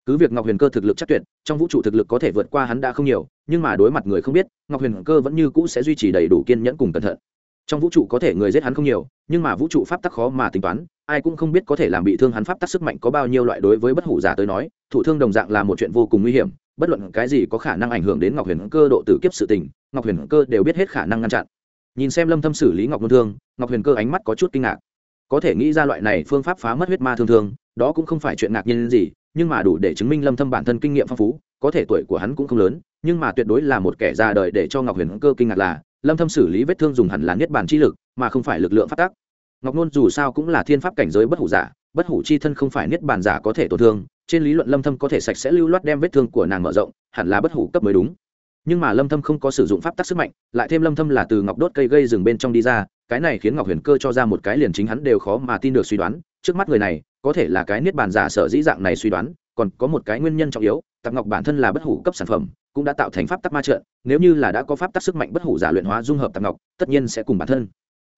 Cứ việc ngọc huyền cơ thực lực chắc tuyệt, trong vũ trụ thực lực có thể vượt qua hắn đã không nhiều, nhưng mà đối mặt người không biết, ngọc huyền cơ vẫn như cũ sẽ duy trì đầy đủ kiên nhẫn cùng cẩn thận. Trong vũ trụ có thể người giết hắn không nhiều, nhưng mà vũ trụ pháp tắc khó mà tính toán, ai cũng không biết có thể làm bị thương hắn pháp tắc sức mạnh có bao nhiêu loại đối với bất hủ giả tới nói, thụ thương đồng dạng là một chuyện vô cùng nguy hiểm, bất luận cái gì có khả năng ảnh hưởng đến ngọc huyền cơ độ tử kiếp sự tình, ngọc huyền cơ đều biết hết khả năng ngăn chặn nhìn xem lâm thâm xử lý ngọc nôn thương, ngọc huyền cơ ánh mắt có chút kinh ngạc. Có thể nghĩ ra loại này phương pháp phá mất huyết ma thương thương, đó cũng không phải chuyện ngạc nhiên gì, nhưng mà đủ để chứng minh lâm thâm bản thân kinh nghiệm phong phú, có thể tuổi của hắn cũng không lớn, nhưng mà tuyệt đối là một kẻ già đời để cho ngọc huyền cơ kinh ngạc là, lâm thâm xử lý vết thương dùng hẳn là niết bàn chi lực, mà không phải lực lượng phát tác. Ngọc nôn dù sao cũng là thiên pháp cảnh giới bất hủ giả, bất hủ chi thân không phải niết bàn giả có thể tổn thương, trên lý luận lâm thâm có thể sạch sẽ lưu loát đem vết thương của nàng mở rộng, hẳn là bất hủ cấp mới đúng nhưng mà lâm thâm không có sử dụng pháp tắc sức mạnh, lại thêm lâm thâm là từ ngọc đốt cây gây rừng bên trong đi ra, cái này khiến ngọc huyền cơ cho ra một cái liền chính hắn đều khó mà tin được suy đoán. Trước mắt người này, có thể là cái niết bàn giả sở dĩ dạng này suy đoán, còn có một cái nguyên nhân trọng yếu, tạp ngọc bản thân là bất hủ cấp sản phẩm, cũng đã tạo thành pháp tắc ma trận, nếu như là đã có pháp tắc sức mạnh bất hủ giả luyện hóa dung hợp tạp ngọc, tất nhiên sẽ cùng bản thân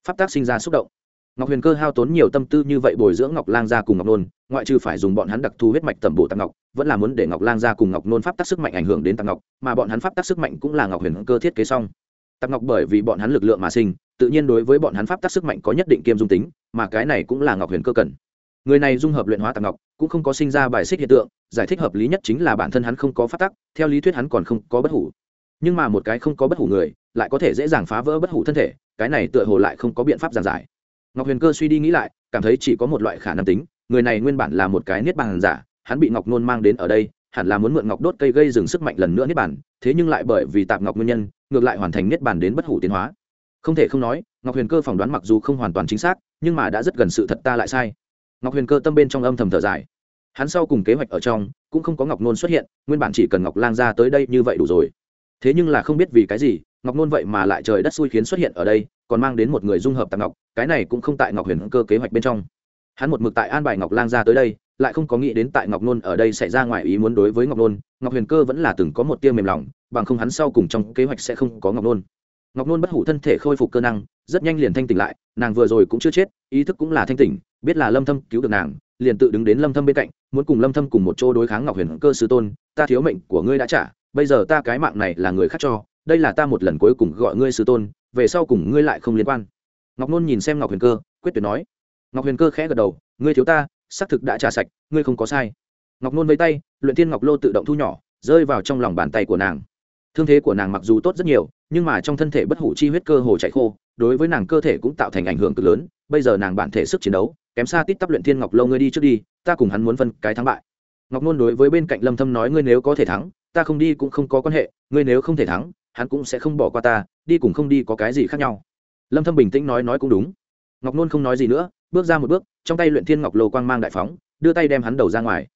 pháp tắc sinh ra xúc động ngọc huyền cơ hao tốn nhiều tâm tư như vậy bồi dưỡng ngọc lang gia cùng ngọc nôn, ngoại trừ phải dùng bọn hắn đặc thù huyết mạch tẩm bổ tăng ngọc, vẫn là muốn để ngọc lang gia cùng ngọc nôn pháp tác sức mạnh ảnh hưởng đến tăng ngọc, mà bọn hắn pháp tác sức mạnh cũng là ngọc huyền cơ thiết kế xong. Tăng ngọc bởi vì bọn hắn lực lượng mà sinh, tự nhiên đối với bọn hắn pháp tác sức mạnh có nhất định kiêm dung tính, mà cái này cũng là ngọc huyền cơ cần. Người này dung hợp luyện hóa tăng ngọc, cũng không có sinh ra bài xích hiện tượng, giải thích hợp lý nhất chính là bản thân hắn không có phát tắc, theo lý thuyết hắn còn không có bất hủ. Nhưng mà một cái không có bất hủ người, lại có thể dễ dàng phá vỡ bất hủ thân thể, cái này tựa hồ lại không có biện pháp giảng giải ngọc huyền cơ suy đi nghĩ lại, cảm thấy chỉ có một loại khả năng tính, người này nguyên bản là một cái niết bàn giả, hắn bị ngọc nôn mang đến ở đây, hẳn là muốn mượn ngọc đốt cây gây dừng sức mạnh lần nữa niết bàn, thế nhưng lại bởi vì tạp ngọc nguyên nhân, ngược lại hoàn thành niết bàn đến bất hủ tiến hóa. Không thể không nói, ngọc huyền cơ phỏng đoán mặc dù không hoàn toàn chính xác, nhưng mà đã rất gần sự thật ta lại sai. Ngọc huyền cơ tâm bên trong âm thầm thở dài. Hắn sau cùng kế hoạch ở trong, cũng không có ngọc nôn xuất hiện, nguyên bản chỉ cần ngọc lang ra tới đây như vậy đủ rồi. Thế nhưng là không biết vì cái gì ngọc nôn vậy mà lại trời đất xui khiến xuất hiện ở đây, còn mang đến một người dung hợp tạc ngọc, cái này cũng không tại ngọc huyền cơ kế hoạch bên trong. Hắn một mực tại an bài ngọc lang ra tới đây, lại không có nghĩ đến tại ngọc nôn ở đây xảy ra ngoài ý muốn đối với ngọc nôn. Ngọc huyền cơ vẫn là từng có một tia mềm lòng, bằng không hắn sau cùng trong kế hoạch sẽ không có ngọc nôn. Ngọc nôn bất hủ thân thể khôi phục cơ năng, rất nhanh liền thanh tỉnh lại, nàng vừa rồi cũng chưa chết, ý thức cũng là thanh tỉnh, biết là lâm thâm cứu được nàng, liền tự đứng đến lâm thâm bên cạnh, muốn cùng lâm thâm cùng một chỗ đối kháng ngọc huyền cơ sư tôn, ta thiếu mệnh của ngươi đã trả, bây giờ ta cái mạng này là người khác cho đây là ta một lần cuối cùng gọi ngươi sư tôn, về sau cùng ngươi lại không liên quan. Ngọc nôn nhìn xem ngọc huyền cơ, quyết tuyệt nói. Ngọc huyền cơ khẽ gật đầu, ngươi thiếu ta, xác thực đã trả sạch, ngươi không có sai. Ngọc nôn với tay, luyện thiên ngọc lô tự động thu nhỏ, rơi vào trong lòng bàn tay của nàng. Thương thế của nàng mặc dù tốt rất nhiều, nhưng mà trong thân thể bất hủ chi huyết cơ hồ chạy khô, đối với nàng cơ thể cũng tạo thành ảnh hưởng cực lớn, bây giờ nàng bản thể sức chiến đấu, kém xa tít tắp luyện thiên ngọc lâu ngươi đi trước đi, ta cùng hắn muốn phân cái thắng bại. Ngọc nôn đối với bên cạnh lâm thâm nói, ngươi nếu có thể thắng, ta không đi cũng không có quan hệ, ngươi nếu không thể thắng hắn cũng sẽ không bỏ qua ta, đi cùng không đi có cái gì khác nhau. Lâm thâm bình tĩnh nói nói cũng đúng. Ngọc nôn không nói gì nữa, bước ra một bước, trong tay luyện thiên ngọc lô quang mang đại phóng, đưa tay đem hắn đầu ra ngoài.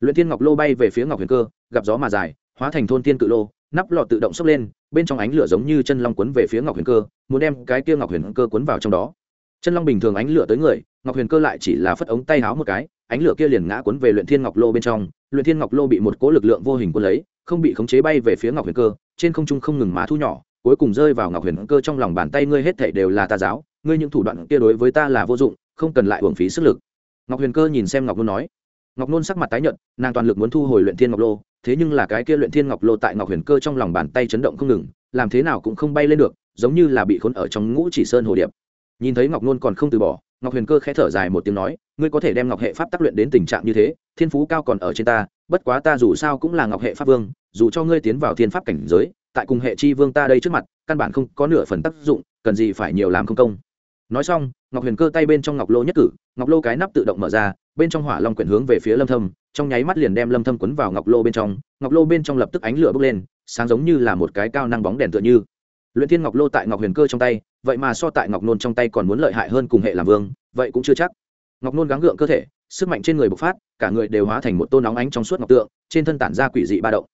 Luyện thiên ngọc lô bay về phía ngọc huyền cơ, gặp gió mà dài, hóa thành thôn thiên cự lô, nắp lọ tự động sốc lên, bên trong ánh lửa giống như chân long cuốn về phía ngọc huyền cơ, muốn đem cái kia ngọc huyền cơ cuốn vào trong đó. Chân long bình thường ánh lửa tới người, ngọc huyền cơ lại chỉ là phất ống tay háo một cái, ánh lửa kia liền ngã cuốn về luyện thiên ngọc lô bên trong, luyện thiên ngọc lô bị một cố lực lượng vô hình cuốn lấy không bị khống chế bay về phía ngọc huyền cơ, trên không trung không ngừng má thu nhỏ, cuối cùng rơi vào ngọc huyền cơ trong lòng bàn tay ngươi hết thảy đều là ta giáo, ngươi những thủ đoạn kia đối với ta là vô dụng, không cần lại hưởng phí sức lực. Ngọc huyền cơ nhìn xem ngọc nôn nói. Ngọc nôn sắc mặt tái nhợt, nàng toàn lực muốn thu hồi luyện thiên ngọc lô, thế nhưng là cái kia luyện thiên ngọc lô tại ngọc huyền cơ trong lòng bàn tay chấn động không ngừng, làm thế nào cũng không bay lên được, giống như là bị khốn ở trong ngũ chỉ sơn hồ điệp. Nhìn thấy ngọc nôn còn không từ bỏ ngọc huyền cơ khẽ thở dài một tiếng nói, ngươi có thể đem ngọc hệ pháp tác luyện đến tình trạng như thế, thiên phú cao còn ở trên ta, bất quá ta dù sao cũng là ngọc hệ pháp vương, dù cho ngươi tiến vào thiên pháp cảnh giới, tại cùng hệ chi vương ta đây trước mặt, căn bản không có nửa phần tác dụng, cần gì phải nhiều làm không công. Nói xong, ngọc huyền cơ tay bên trong ngọc lô nhất cử, ngọc lô cái nắp tự động mở ra, bên trong hỏa long quyển hướng về phía lâm thâm, trong nháy mắt liền đem lâm thâm quấn vào ngọc lô bên trong, ngọc lô bên trong lập tức ánh lửa bốc lên, sáng giống như là một cái cao năng bóng đèn tựa như luyện thiên ngọc lô tại ngọc huyền cơ trong tay, vậy mà so tại ngọc nôn trong tay còn muốn lợi hại hơn cùng hệ làm vương, vậy cũng chưa chắc. Ngọc nôn gắng gượng cơ thể, sức mạnh trên người bộc phát, cả người đều hóa thành một tôn nóng ánh trong suốt ngọc tượng, trên thân tản ra quỷ dị ba động.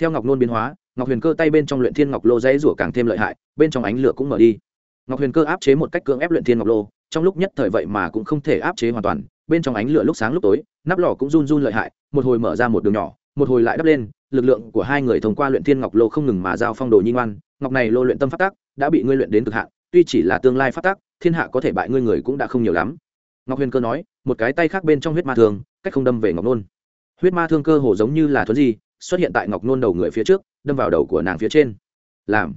Theo ngọc nôn biến hóa, ngọc huyền cơ tay bên trong luyện thiên ngọc lô dãy rủa càng thêm lợi hại, bên trong ánh lửa cũng mở đi. Ngọc huyền cơ áp chế một cách cưỡng ép luyện thiên ngọc lô, trong lúc nhất thời vậy mà cũng không thể áp chế hoàn toàn, bên trong ánh lửa lúc sáng lúc tối, nắp lò cũng run run lợi hại, một hồi mở ra một đường nhỏ, một hồi lại đắp lên lực lượng của hai người thông qua luyện thiên ngọc lô không ngừng mà giao phong đồ nhi ngoan. Ngọc này lô luyện tâm phát tác đã bị ngươi luyện đến cực hạn, tuy chỉ là tương lai phát tác thiên hạ có thể bại ngươi người cũng đã không nhiều lắm. Ngọc huyền cơ nói, một cái tay khác bên trong huyết ma thương, cách không đâm về ngọc nôn. Huyết ma thương cơ hồ giống như là thuấn di, xuất hiện tại ngọc nôn đầu người phía trước, đâm vào đầu của nàng phía trên. Làm.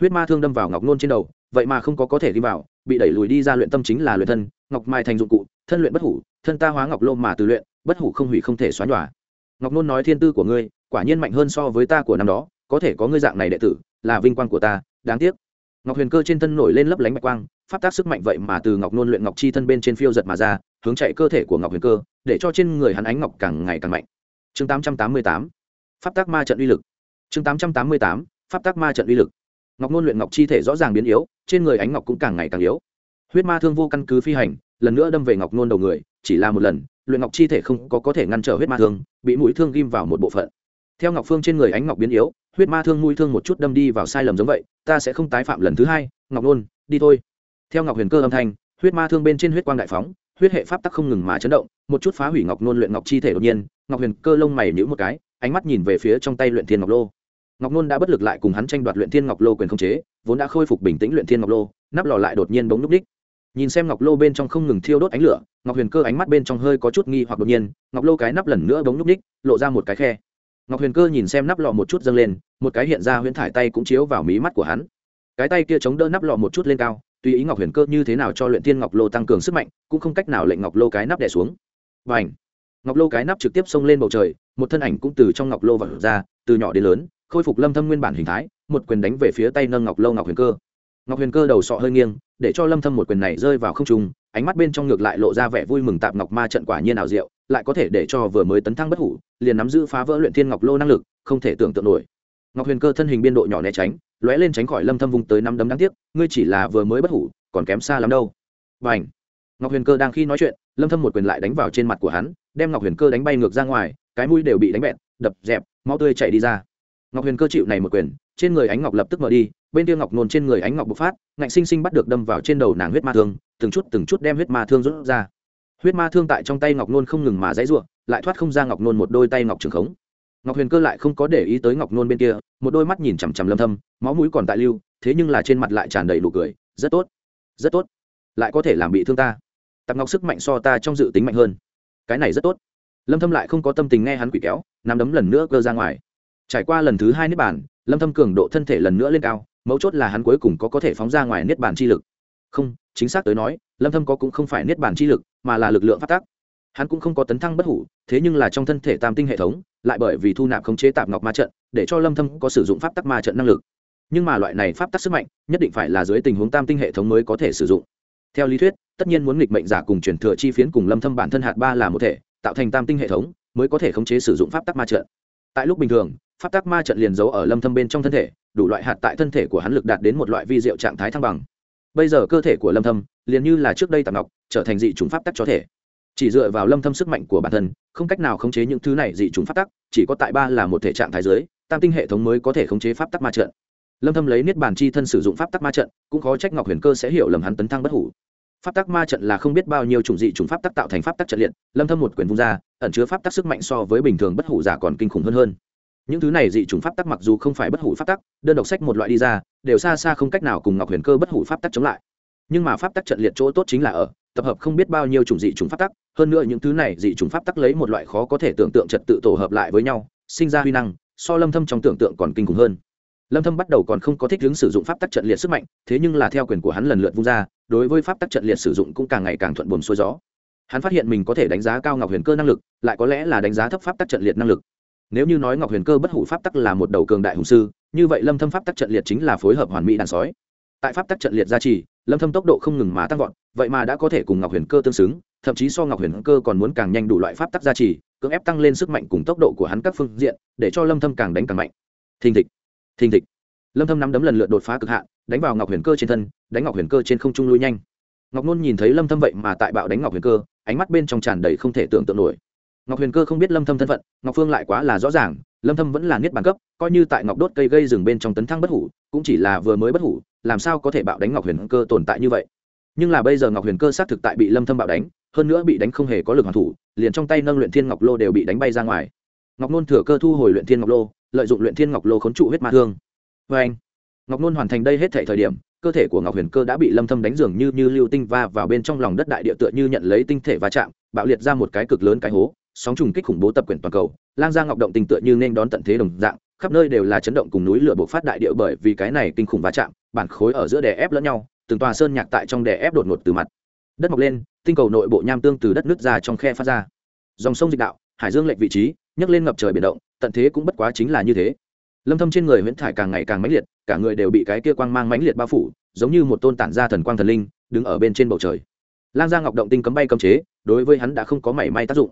Huyết ma thương đâm vào ngọc nôn trên đầu, vậy mà không có có thể đi vào, bị đẩy lùi đi ra luyện tâm chính là luyện thân, ngọc mai thành dụng cụ, thân luyện bất hủ, thân ta hóa ngọc lô mà từ luyện, bất hủ không hủy không thể xóa nhòa. Ngọc nôn nói thiên tư của ngươi quả nhiên mạnh hơn so với ta của năm đó, có thể có ngươi dạng này đệ tử, là vinh quang của ta, đáng tiếc. Ngọc huyền cơ trên thân nổi lên lấp lánh bạch quang phát tác sức mạnh vậy mà từ ngọc nôn luyện ngọc chi thân bên trên phiêu giật mà ra, hướng chạy cơ thể của ngọc huyền cơ, để cho trên người hắn ánh ngọc càng ngày càng mạnh. Chương tám trăm tám mươi tám, pháp tác ma trận uy lực. Chương tám trăm tám mươi tám, pháp tác ma trận uy lực. Ngọc nôn luyện ngọc chi thể rõ ràng biến yếu, trên người ánh ngọc cũng càng ngày càng yếu. Huyết ma thương vô căn cứ phi hành, lần nữa đâm về ngọc nôn đầu người, chỉ là một lần, luyện ngọc chi thể không có có thể ngăn trở huyết ma thương, bị mũi thương ghim vào một bộ phận theo ngọc phương trên người ánh ngọc biến yếu, huyết ma thương mũi thương một chút đâm đi vào sai lầm giống vậy, ta sẽ không tái phạm lần thứ hai, ngọc nôn, đi thôi. Theo ngọc huyền cơ âm thanh, huyết ma thương bên trên huyết quang đại phóng, huyết hệ pháp tắc không ngừng mà chấn động, một chút phá hủy ngọc nôn luyện ngọc chi thể đột nhiên, ngọc huyền cơ lông mày nhữ một cái, ánh mắt nhìn về phía trong tay luyện thiên ngọc lô. Ngọc nôn đã bất lực lại cùng hắn tranh đoạt luyện thiên ngọc lô quyền không chế, vốn đã khôi phục bình tĩnh luyện thiên ngọc lô, nắp lò lại đột nhiên bỗng núp đích. Nhìn xem ngọc lô bên trong không ngừng thiêu đốt ánh lửa, ngọc huyền cơ ánh mắt bên trong hơi có chút nghi hoặc đột nhiên, ngọc lô cái nắp lần nữa bỗng núp đích, lộ ra một cái khe ngọc huyền cơ nhìn xem nắp lọ một chút dâng lên, một cái hiện ra huyễn thải tay cũng chiếu vào mí mắt của hắn. Cái tay kia chống đỡ nắp lọ một chút lên cao, tùy ý ngọc huyền cơ như thế nào cho luyện thiên ngọc lô tăng cường sức mạnh, cũng không cách nào lệnh ngọc lô cái nắp đẻ xuống. Và ảnh ngọc lô cái nắp trực tiếp xông lên bầu trời, một thân ảnh cũng từ trong ngọc lô vật ra, từ nhỏ đến lớn, khôi phục lâm thâm nguyên bản hình thái, một quyền đánh về phía tay nâng ngọc lô ngọc huyền cơ. Ngọc huyền cơ đầu sọ hơi nghiêng, để cho lâm thâm một quyền này rơi vào không trung, ánh mắt bên trong ngược lại lộ ra vẻ vui mừng tạm ngọc ma trận quả nhiên ảo diệu, lại có thể để cho vừa mới tấn thăng bất hủ liền nắm giữ phá vỡ luyện thiên ngọc lô năng lực, không thể tưởng tượng nổi. Ngọc huyền cơ thân hình biên độ nhỏ né tránh, lóe lên tránh khỏi lâm thâm vùng tới năm đấm đáng tiếc, ngươi chỉ là vừa mới bất hủ, còn kém xa lắm đâu. Bảnh ngọc huyền cơ đang khi nói chuyện, lâm thâm một quyền lại đánh vào trên mặt của hắn, đem ngọc huyền cơ đánh bay ngược ra ngoài, cái mũi đều bị đánh bẹn, đập, dẹp, máu tươi chảy đi ra. Ngọc huyền cơ chịu này một quyền, trên người ánh ngọc lập tức mở đi, bên kia ngọc nôn trên người ánh ngọc bộc phát, ngạnh sinh sinh bắt được đâm vào trên đầu nàng huyết ma thương, từng chút từng chút đem huyết ma thương rút ra huyết ma thương tại trong tay ngọc nôn không ngừng mà dãy ruộng lại thoát không ra ngọc nôn một đôi tay ngọc trường khống. Ngọc huyền cơ lại không có để ý tới ngọc nôn bên kia, một đôi mắt nhìn chằm chằm lâm thâm, máu mũi còn tại lưu, thế nhưng là trên mặt lại tràn đầy nụ cười, rất tốt rất tốt, lại có thể làm bị thương ta. Tạp ngọc sức mạnh so ta trong dự tính mạnh hơn. Cái này rất tốt. Lâm thâm lại không có tâm tình nghe hắn quỷ kéo, nắm đấm lần nữa cơ ra ngoài. Trải qua lần thứ hai niết bàn, lâm thâm cường độ thân thể lần nữa lên cao, mấu chốt là hắn cuối cùng có có thể phóng ra ngoài niết bàn chi lực không, chính xác tới nói, lâm thâm có cũng không phải niết bàn chi lực, mà là lực lượng phát tác. Hắn cũng không có tấn thăng bất hủ, thế nhưng là trong thân thể tam tinh hệ thống, lại bởi vì thu nạp khống chế tạp ngọc ma trận, để cho lâm thâm có sử dụng pháp tắc ma trận năng lực. Nhưng mà loại này pháp tắc sức mạnh, nhất định phải là dưới tình huống tam tinh hệ thống mới có thể sử dụng. Theo lý thuyết, tất nhiên muốn nghịch mệnh giả cùng truyền thừa chi phiến cùng lâm thâm bản thân hạt ba là một thể, tạo thành tam tinh hệ thống, mới có thể khống chế sử dụng pháp tắc ma trận. Tại lúc bình thường, pháp tắc ma trận liền giấu ở lâm thâm bên trong thân thể, đủ loại hạt tại thân thể của hắn lực đạt đến một loại vi diệu trạng thái thăng bằng bây giờ cơ thể của lâm thâm liền như là trước đây tạm ngọc, trở thành dị trùng pháp tắc cho thể. Chỉ dựa vào lâm thâm sức mạnh của bản thân, không cách nào khống chế những thứ này dị trùng pháp tắc, chỉ có tại ba là một thể trạng thái dưới, tam tinh hệ thống mới có thể khống chế pháp tắc ma trận. Lâm thâm lấy niết bàn chi thân sử dụng pháp tắc ma trận, cũng khó trách ngọc huyền cơ sẽ hiểu lầm hắn tấn thăng bất hủ. Pháp tắc ma trận là không biết bao nhiêu chủng dị chủng pháp tắc tạo thành pháp tắc trận liệt, lâm thâm một quyền vung ra, ẩn chứa pháp tắc sức mạnh so với bình thường bất hủ giả còn kinh khủng hơn hơn những thứ này dị chủng pháp tắc mặc dù không phải bất hủ pháp tắc, đơn độc sách một loại đi ra, đều xa xa không cách nào cùng ngọc huyền cơ bất hủ pháp tắc chống lại. Nhưng mà pháp tắc trận liệt chỗ tốt chính là ở, tập hợp không biết bao nhiêu chủng dị chủng pháp tắc, hơn nữa những thứ này dị chủng pháp tắc lấy một loại khó có thể tưởng tượng trật tự tổ hợp lại với nhau, sinh ra huy năng, so lâm thâm trong tưởng tượng còn kinh khủng hơn. Lâm thâm bắt đầu còn không có thích ứng sử dụng pháp tắc trận liệt sức mạnh, thế nhưng là theo quyền của hắn lần lượt vung ra, đối với pháp tắc trận liệt sử dụng cũng càng ngày càng thuận buồm xuôi gió. Hắn phát hiện mình có thể đánh giá cao ngọc huyền cơ năng lực, lại có lẽ là đánh giá thấp pháp tắc trận liệt năng lực nếu như nói ngọc huyền cơ bất hủ pháp tắc là một đầu cường đại hùng sư, như vậy lâm thâm pháp tắc trận liệt chính là phối hợp hoàn mỹ đàn sói. Tại pháp tắc trận liệt gia trì, lâm thâm tốc độ không ngừng mà tăng vọt, vậy mà đã có thể cùng ngọc huyền cơ tương xứng, thậm chí so ngọc huyền cơ còn muốn càng nhanh đủ loại pháp tắc gia trì, cưỡng ép tăng lên sức mạnh cùng tốc độ của hắn các phương diện, để cho lâm thâm càng đánh càng mạnh. Thình thịch thình thịch. Lâm thâm nắm đấm lần lượt đột phá cực hạn, đánh vào ngọc huyền cơ trên thân, đánh ngọc huyền cơ trên không trung lui nhanh. Ngọc nôn nhìn thấy lâm thâm vậy mà tại bạo đánh ngọc huyền cơ, ánh mắt bên trong tràn đầy không thể tưởng tượng nổi ngọc huyền cơ không biết lâm thâm thân phận, ngọc phương lại quá là rõ ràng, lâm thâm vẫn là niết bàn cấp, coi như tại ngọc đốt cây gây rừng bên trong tấn thăng bất hủ, cũng chỉ là vừa mới bất hủ, làm sao có thể bạo đánh ngọc huyền cơ tồn tại như vậy? Nhưng là bây giờ ngọc huyền cơ xác thực tại bị lâm thâm bạo đánh, hơn nữa bị đánh không hề có lực hoàn thủ, liền trong tay nâng luyện thiên ngọc lô đều bị đánh bay ra ngoài. Ngọc nôn thừa cơ thu hồi luyện thiên ngọc lô, lợi dụng luyện thiên ngọc lô khốn trụ huyết ma thương. Với anh, ngọc nôn hoàn thành đây hết thảy thời điểm, cơ thể của ngọc huyền cơ đã bị lâm thâm đánh dường như như lưu tinh va vào bên trong lòng đất đại địa tựa như nhận lấy tinh thể va chạm, bạo liệt ra một cái cực lớn cái hố sóng trùng kích khủng bố tập quyển toàn cầu, lang gia ngọc động tình tựa như nên đón tận thế đồng dạng, khắp nơi đều là chấn động cùng núi lửa bộc phát đại địa bởi vì cái này kinh khủng va chạm, bản khối ở giữa đè ép lẫn nhau, từng tòa sơn nhạc tại trong đè ép đột ngột từ mặt. Đất mọc lên, tinh cầu nội bộ nham tương từ đất nước ra trong khe phát ra. Dòng sông dịch đạo, hải dương lệch vị trí, nhấc lên ngập trời biển động, tận thế cũng bất quá chính là như thế. Lâm thâm trên người huyễn thải càng ngày càng mãnh liệt, cả người đều bị cái kia quang mang mãnh liệt bao phủ, giống như một tôn tản ra thần quang thần linh, đứng ở bên trên bầu trời. Lang gia ngọc động tinh cấm bay cấm chế, đối với hắn đã không có mảy may tác dụng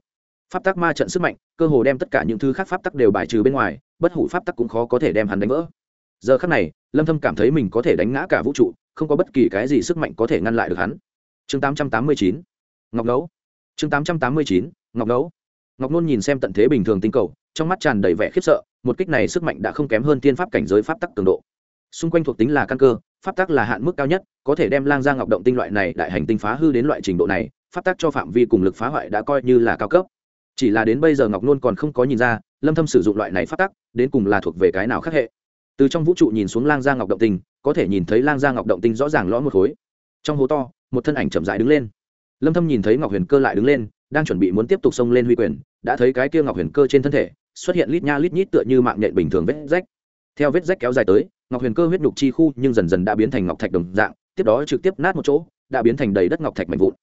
pháp tắc ma trận sức mạnh, cơ hồ đem tất cả những thứ khác pháp tắc đều bài trừ bên ngoài, bất hủ pháp tắc cũng khó có thể đem hắn đánh vỡ. Giờ khắc này, lâm thâm cảm thấy mình có thể đánh ngã cả vũ trụ, không có bất kỳ cái gì sức mạnh có thể ngăn lại được hắn. Chương 889 ngọc nấu. Chương 889 ngọc nấu. Ngọc nôn nhìn xem tận thế bình thường tinh cầu, trong mắt tràn đầy vẻ khiếp sợ, một kích này sức mạnh đã không kém hơn tiên pháp cảnh giới pháp tắc cường độ. Xung quanh thuộc tính là căn cơ, pháp tắc là hạn mức cao nhất, có thể đem lang ra ngọc động tinh loại này đại hành tinh phá hư đến loại trình độ này, pháp tắc cho phạm vi cùng lực phá hoại đã coi như là cao cấp chỉ là đến bây giờ ngọc nôn còn không có nhìn ra, lâm thâm sử dụng loại này phát tắc, đến cùng là thuộc về cái nào khác hệ. Từ trong vũ trụ nhìn xuống lang gia ngọc động tinh, có thể nhìn thấy lang gia ngọc động tinh rõ ràng lõi một khối. Trong hố to, một thân ảnh chậm rãi đứng lên. Lâm thâm nhìn thấy ngọc huyền cơ lại đứng lên, đang chuẩn bị muốn tiếp tục xông lên huy quyền, đã thấy cái kia ngọc huyền cơ trên thân thể, xuất hiện lít nha lít nhít tựa như mạng nhện bình thường vết rách. Theo vết rách kéo dài tới, ngọc huyền cơ huyết nhục chi khu nhưng dần dần đã biến thành ngọc thạch đồng dạng, tiếp đó trực tiếp nát một chỗ, đã biến thành đầy đất ngọc thạch mạnh vụn.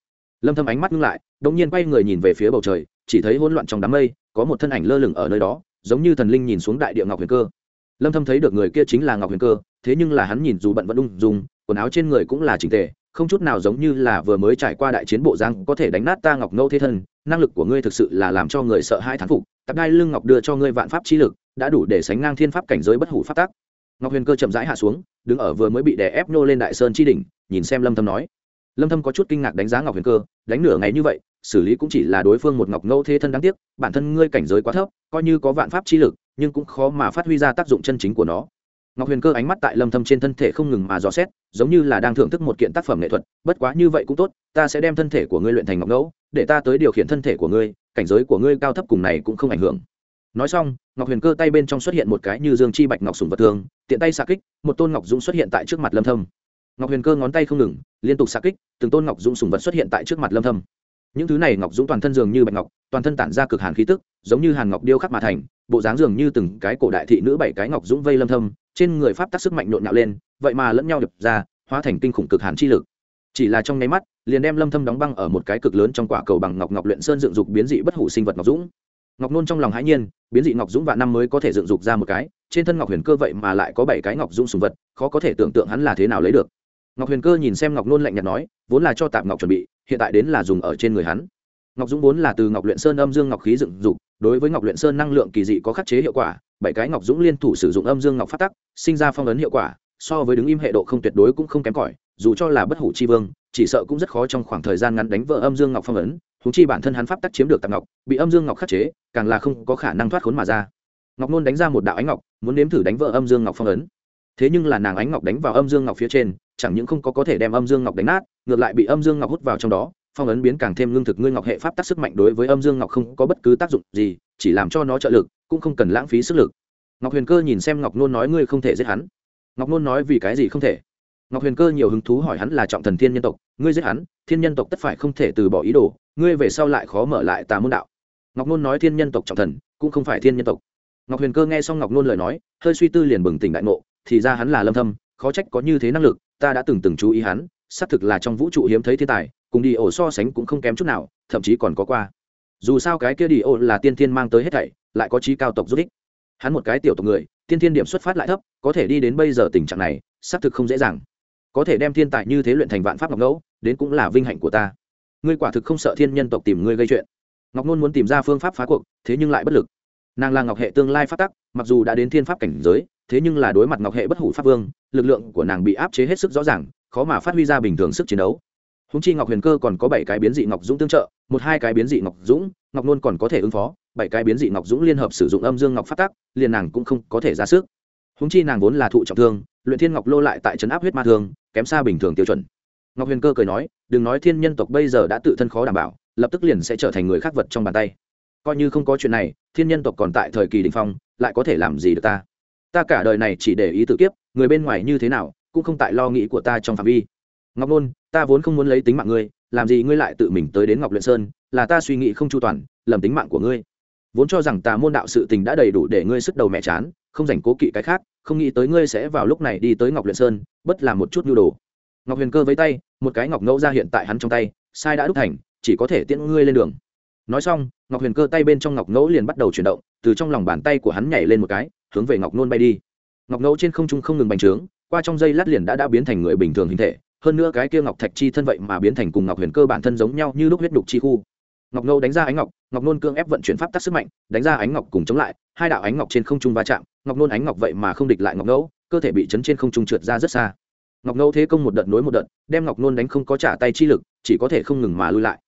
Lâm thâm ánh mắt ngưng lại đống nhiên quay người nhìn về phía bầu trời chỉ thấy hỗn loạn trong đám mây, có một thân ảnh lơ lửng ở nơi đó, giống như thần linh nhìn xuống đại địa ngọc huyền cơ. Lâm thâm thấy được người kia chính là ngọc huyền cơ, thế nhưng là hắn nhìn dù bận vẫn ung dung, quần áo trên người cũng là chỉnh tề, không chút nào giống như là vừa mới trải qua đại chiến bộ giang có thể đánh nát ta ngọc ngâu thế thân, năng lực của ngươi thực sự là làm cho người sợ hai thán phục, tập đai lưng ngọc đưa cho ngươi vạn pháp chi lực, đã đủ để sánh ngang thiên pháp cảnh giới bất hủ pháp tắc. Ngọc huyền cơ chậm rãi hạ xuống, đứng ở vừa mới bị đè ép nô lên đại sơn chi đỉnh, nhìn xem lâm thâm nói lâm thâm có chút kinh ngạc đánh giá ngọc huyền cơ, đánh nửa ngày như vậy, xử lý cũng chỉ là đối phương một ngọc ngẫu thế thân đáng tiếc, bản thân ngươi cảnh giới quá thấp, coi như có vạn pháp chi lực, nhưng cũng khó mà phát huy ra tác dụng chân chính của nó. Ngọc huyền cơ ánh mắt tại lâm thâm trên thân thể không ngừng mà dò xét, giống như là đang thưởng thức một kiện tác phẩm nghệ thuật, bất quá như vậy cũng tốt, ta sẽ đem thân thể của ngươi luyện thành ngọc ngẫu, để ta tới điều khiển thân thể của ngươi, cảnh giới của ngươi cao thấp cùng này cũng không ảnh hưởng. Nói xong, ngọc huyền cơ tay bên trong xuất hiện một cái như dương chi bạch ngọc sùng vật thường, tiện tay xạ kích, một tôn ngọc dũng xuất hiện tại trước mặt lâm thâm ngọc huyền cơ ngón tay không ngừng, liên tục xạ kích, từng tôn ngọc dũng sùng vật xuất hiện tại trước mặt lâm thâm. Những thứ này ngọc dũng toàn thân dường như bạch ngọc, toàn thân tản ra cực hàn khí tức, giống như hàn ngọc điêu khắc mà thành, bộ dáng dường như từng cái cổ đại thị nữ bảy cái ngọc dũng vây lâm thâm, trên người pháp tác sức mạnh nhộn nhạo lên, vậy mà lẫn nhau đập ra, hóa thành kinh khủng cực hàn chi lực. Chỉ là trong nháy mắt, liền đem lâm thâm đóng băng ở một cái cực lớn trong quả cầu bằng ngọc ngọc luyện sơn dựng dục biến dị bất hủ sinh vật ngọc dũng. Ngọc nôn trong lòng hãi nhiên, biến dị ngọc dũng vạn năm mới có thể dựng dục ra một cái, trên thân ngọc huyền cơ vậy mà lại có bảy cái ngọc dũng sùng vật, khó có thể tưởng tượng hắn là thế nào lấy được ngọc huyền cơ nhìn xem ngọc nôn lạnh nhạt nói, vốn là cho tạm ngọc chuẩn bị, hiện tại đến là dùng ở trên người hắn. Ngọc dũng vốn là từ ngọc luyện sơn âm dương ngọc khí dựng dục, đối với ngọc luyện sơn năng lượng kỳ dị có khắc chế hiệu quả, bảy cái ngọc dũng liên thủ sử dụng âm dương ngọc phát tắc, sinh ra phong ấn hiệu quả, so với đứng im hệ độ không tuyệt đối cũng không kém cỏi, dù cho là bất hủ chi vương, chỉ sợ cũng rất khó trong khoảng thời gian ngắn đánh vỡ âm dương ngọc phong ấn thú chi bản thân hắn pháp tắc chiếm được tạm ngọc, bị âm dương ngọc khắc chế, càng là không có khả năng thoát khốn mà ra. Ngọc nôn đánh ra một đạo ánh ngọc, muốn nếm thử đánh vỡ âm dương ngọc phong ấn. Thế nhưng là nàng ánh ngọc đánh vào âm dương ngọc phía trên chẳng những không có có thể đem âm dương ngọc đánh nát, ngược lại bị âm dương ngọc hút vào trong đó, phong ấn biến càng thêm lương thực, ngươi ngọc hệ pháp tác sức mạnh đối với âm dương ngọc không có bất cứ tác dụng gì, chỉ làm cho nó trợ lực, cũng không cần lãng phí sức lực. Ngọc huyền cơ nhìn xem ngọc nôn nói ngươi không thể giết hắn. Ngọc nôn nói vì cái gì không thể? Ngọc huyền cơ nhiều hứng thú hỏi hắn là trọng thần thiên nhân tộc, ngươi giết hắn, thiên nhân tộc tất phải không thể từ bỏ ý đồ, ngươi về sau lại khó mở lại tà môn đạo. Ngọc nôn nói thiên nhân tộc trọng thần, cũng không phải thiên nhân tộc. Ngọc huyền cơ nghe xong ngọc nôn lời nói, hơi suy tư liền bừng tỉnh đại ngộ, thì ra hắn là lâm thâm, khó trách có như thế năng lực ta đã từng từng chú ý hắn, xác thực là trong vũ trụ hiếm thấy thiên tài, cùng đi ổ so sánh cũng không kém chút nào, thậm chí còn có qua. Dù sao cái kia đi ổ là tiên thiên mang tới hết thảy, lại có trí cao tộc giúp ích. Hắn một cái tiểu tộc người, tiên thiên điểm xuất phát lại thấp, có thể đi đến bây giờ tình trạng này, xác thực không dễ dàng. Có thể đem thiên tài như thế luyện thành vạn pháp ngọc ngẫu, đến cũng là vinh hạnh của ta. Ngươi quả thực không sợ thiên nhân tộc tìm ngươi gây chuyện. Ngọc nôn muốn tìm ra phương pháp phá cuộc, thế nhưng lại bất lực. Nàng là ngọc hệ tương lai phát tắc, mặc dù đã đến thiên pháp cảnh giới thế nhưng là đối mặt ngọc hệ bất hủ pháp vương, lực lượng của nàng bị áp chế hết sức rõ ràng, khó mà phát huy ra bình thường sức chiến đấu. Húng chi ngọc huyền cơ còn có bảy cái biến dị ngọc dũng tương trợ, một hai cái biến dị ngọc dũng, ngọc nôn còn có thể ứng phó, bảy cái biến dị ngọc dũng liên hợp sử dụng âm dương ngọc phát tắc, liền nàng cũng không có thể ra sức. Húng chi nàng vốn là thụ trọng thương, luyện thiên ngọc lô lại tại trấn áp huyết ma thương, kém xa bình thường tiêu chuẩn. Ngọc huyền cơ cười nói, đừng nói thiên nhân tộc bây giờ đã tự thân khó đảm bảo, lập tức liền sẽ trở thành người khác vật trong bàn tay. Coi như không có chuyện này, thiên nhân tộc còn tại thời kỳ đình phong, lại có thể làm gì được ta? Ta cả đời này chỉ để ý tự kiếp, người bên ngoài như thế nào, cũng không tại lo nghĩ của ta trong phạm vi. Ngọc nôn, ta vốn không muốn lấy tính mạng ngươi, làm gì ngươi lại tự mình tới đến ngọc luyện sơn, là ta suy nghĩ không chu toàn, lầm tính mạng của ngươi. Vốn cho rằng ta môn đạo sự tình đã đầy đủ để ngươi sức đầu mẹ chán, không dành cố kỵ cái khác, không nghĩ tới ngươi sẽ vào lúc này đi tới ngọc luyện sơn, bất làm một chút nhu đồ. Ngọc huyền cơ với tay, một cái ngọc ngẫu ra hiện tại hắn trong tay, sai đã đúc thành, chỉ có thể tiễn ngươi lên đường. Nói xong, ngọc huyền cơ tay bên trong ngọc ngẫu liền bắt đầu chuyển động, từ trong lòng bàn tay của hắn nhảy lên một cái hướng về ngọc nôn bay đi. Ngọc ngẫu trên không trung không ngừng bành trướng, qua trong dây lát liền đã đã biến thành người bình thường hình thể, hơn nữa cái kia ngọc thạch chi thân vậy mà biến thành cùng ngọc huyền cơ bản thân giống nhau như lúc huyết đục chi khu. Ngọc ngẫu đánh ra ánh ngọc ngọc nôn cương ép vận chuyển pháp tắc sức mạnh, đánh ra ánh ngọc cùng chống lại, hai đạo ánh ngọc trên không trung va chạm, ngọc nôn ánh ngọc vậy mà không địch lại ngọc ngẫu cơ thể bị chấn trên không trung trượt ra rất xa. Ngọc ngẫu thế công một đợt nối một đợt, đem ngọc nôn đánh không có trả tay chi lực, chỉ có thể không ngừng mà lui lại.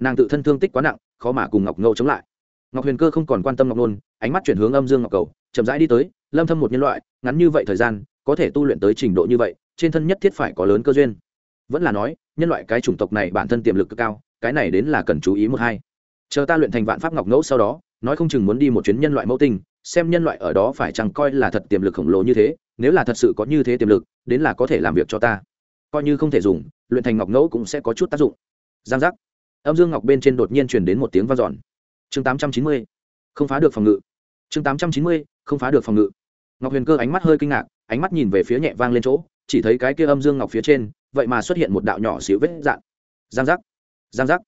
Nàng tự thân thương tích quá nặng, khó mà cùng ngọc ngẫu chống lại. Ngọc huyền cơ không còn quan tâm ngọc nôn, ánh mắt chuyển hướng âm dương ngọc cầu chậm rãi đi tới, lâm thâm một nhân loại, ngắn như vậy thời gian, có thể tu luyện tới trình độ như vậy, trên thân nhất thiết phải có lớn cơ duyên. Vẫn là nói, nhân loại cái chủng tộc này bản thân tiềm lực cực cao, cái này đến là cần chú ý một hai. Chờ ta luyện thành vạn pháp ngọc ngẫu sau đó, nói không chừng muốn đi một chuyến nhân loại mẫu tinh, xem nhân loại ở đó phải chẳng coi là thật tiềm lực khổng lồ như thế, nếu là thật sự có như thế tiềm lực, đến là có thể làm việc cho ta. Coi như không thể dùng, luyện thành ngọc ngẫu cũng sẽ có chút tác dụng. Giang giác. Âm dương ngọc bên trên đột nhiên truyền đến một tiếng vang dọn. Chương tám trăm chín mươi. Không phá được phòng ngự. Chương tám trăm chín mươi không phá được phòng ngự. Ngọc huyền cơ ánh mắt hơi kinh ngạc, ánh mắt nhìn về phía nhẹ vang lên chỗ, chỉ thấy cái kia âm dương ngọc phía trên, vậy mà xuất hiện một đạo nhỏ xíu vết dạn giang giác giang giác.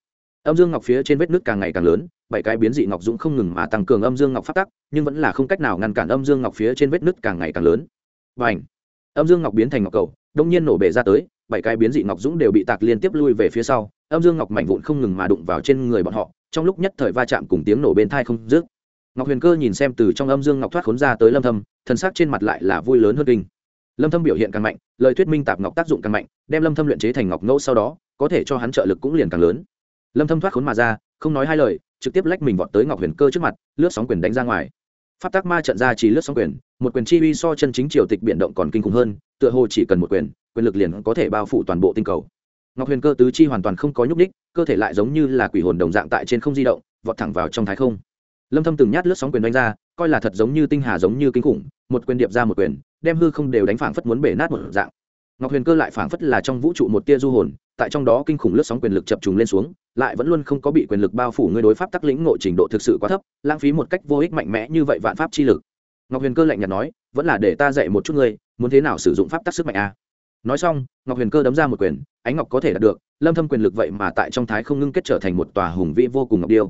Âm dương ngọc phía trên vết nước càng ngày càng lớn, bảy cái biến dị ngọc dũng không ngừng mà tăng cường âm dương ngọc phát tắc, nhưng vẫn là không cách nào ngăn cản âm dương ngọc phía trên vết nứt càng ngày càng lớn. Và ảnh âm dương ngọc biến thành ngọc cầu, đông nhiên nổ bể ra tới, bảy cái biến dị ngọc dũng đều bị tạc liên tiếp lui về phía sau, âm dương ngọc mảnh vụn không ngừng mà đụng vào trên người bọn họ, trong lúc nhất thời va chạm cùng tiếng nổ bên thai không dứt ngọc huyền cơ nhìn xem từ trong âm dương ngọc thoát khốn ra tới lâm thâm, thần sắc trên mặt lại là vui lớn hơn kinh. Lâm thâm biểu hiện càng mạnh, lời thuyết minh tạp ngọc tác dụng càng mạnh, đem lâm thâm luyện chế thành ngọc ngẫu sau đó, có thể cho hắn trợ lực cũng liền càng lớn. Lâm thâm thoát khốn mà ra, không nói hai lời, trực tiếp lách mình vọt tới ngọc huyền cơ trước mặt, lướt sóng quyền đánh ra ngoài. Pháp tác ma trận ra chỉ lướt sóng quyền, một quyền chi uy so chân chính triều tịch biển động còn kinh khủng hơn, tựa hồ chỉ cần một quyền quyền lực liền có thể bao phủ toàn bộ tinh cầu. Ngọc huyền cơ tứ chi hoàn toàn không có nhúc ních cơ thể lại giống như là quỷ hồn đồng dạng tại trên không di động, vọt thẳng vào trong thái không lâm thâm từng nhát lướt sóng quyền đánh ra, coi là thật giống như tinh hà giống như kinh khủng, một quyền điệp ra một quyền, đem hư không đều đánh phảng phất muốn bể nát một dạng. Ngọc huyền cơ lại phảng phất là trong vũ trụ một tia du hồn, tại trong đó kinh khủng lướt sóng quyền lực chập trùng lên xuống, lại vẫn luôn không có bị quyền lực bao phủ ngươi đối pháp tắc lĩnh ngộ trình độ thực sự quá thấp, lãng phí một cách vô ích mạnh mẽ như vậy vạn pháp chi lực. Ngọc huyền cơ lạnh nhạt nói, vẫn là để ta dạy một chút ngươi, muốn thế nào sử dụng pháp tắc sức mạnh a? Nói xong, ngọc huyền cơ đấm ra một quyền, ánh ngọc có thể đạt được, lâm thâm quyền lực vậy mà tại trong thái không ngưng kết trở thành một tòa hùng vĩ vô cùng ngọc điêu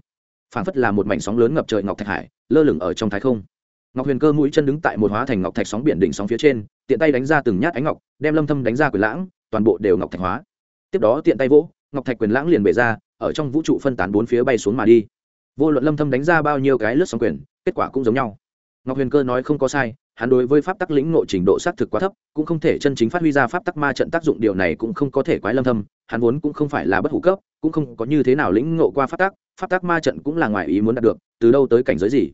phảng phất là một mảnh sóng lớn ngập trời ngọc thạch hải, lơ lửng ở trong thái không. Ngọc huyền cơ mũi chân đứng tại một hóa thành ngọc thạch sóng biển đỉnh sóng phía trên, tiện tay đánh ra từng nhát ánh ngọc, đem lâm thâm đánh ra quyền lãng, toàn bộ đều ngọc thạch hóa. Tiếp đó tiện tay vỗ, ngọc thạch quyền lãng liền bể ra, ở trong vũ trụ phân tán bốn phía bay xuống mà đi. Vô luận lâm thâm đánh ra bao nhiêu cái lướt sóng quyền, kết quả cũng giống nhau. Ngọc huyền cơ nói không có sai hắn đối với pháp tắc lĩnh ngộ trình độ xác thực quá thấp, cũng không thể chân chính phát huy ra pháp tắc ma trận tác dụng, điều này cũng không có thể quái lâm thâm, hắn vốn cũng không phải là bất hủ cấp, cũng không có như thế nào lĩnh ngộ qua pháp tắc pháp tắc ma trận cũng là ngoài ý muốn đạt được, từ đâu tới cảnh giới gì?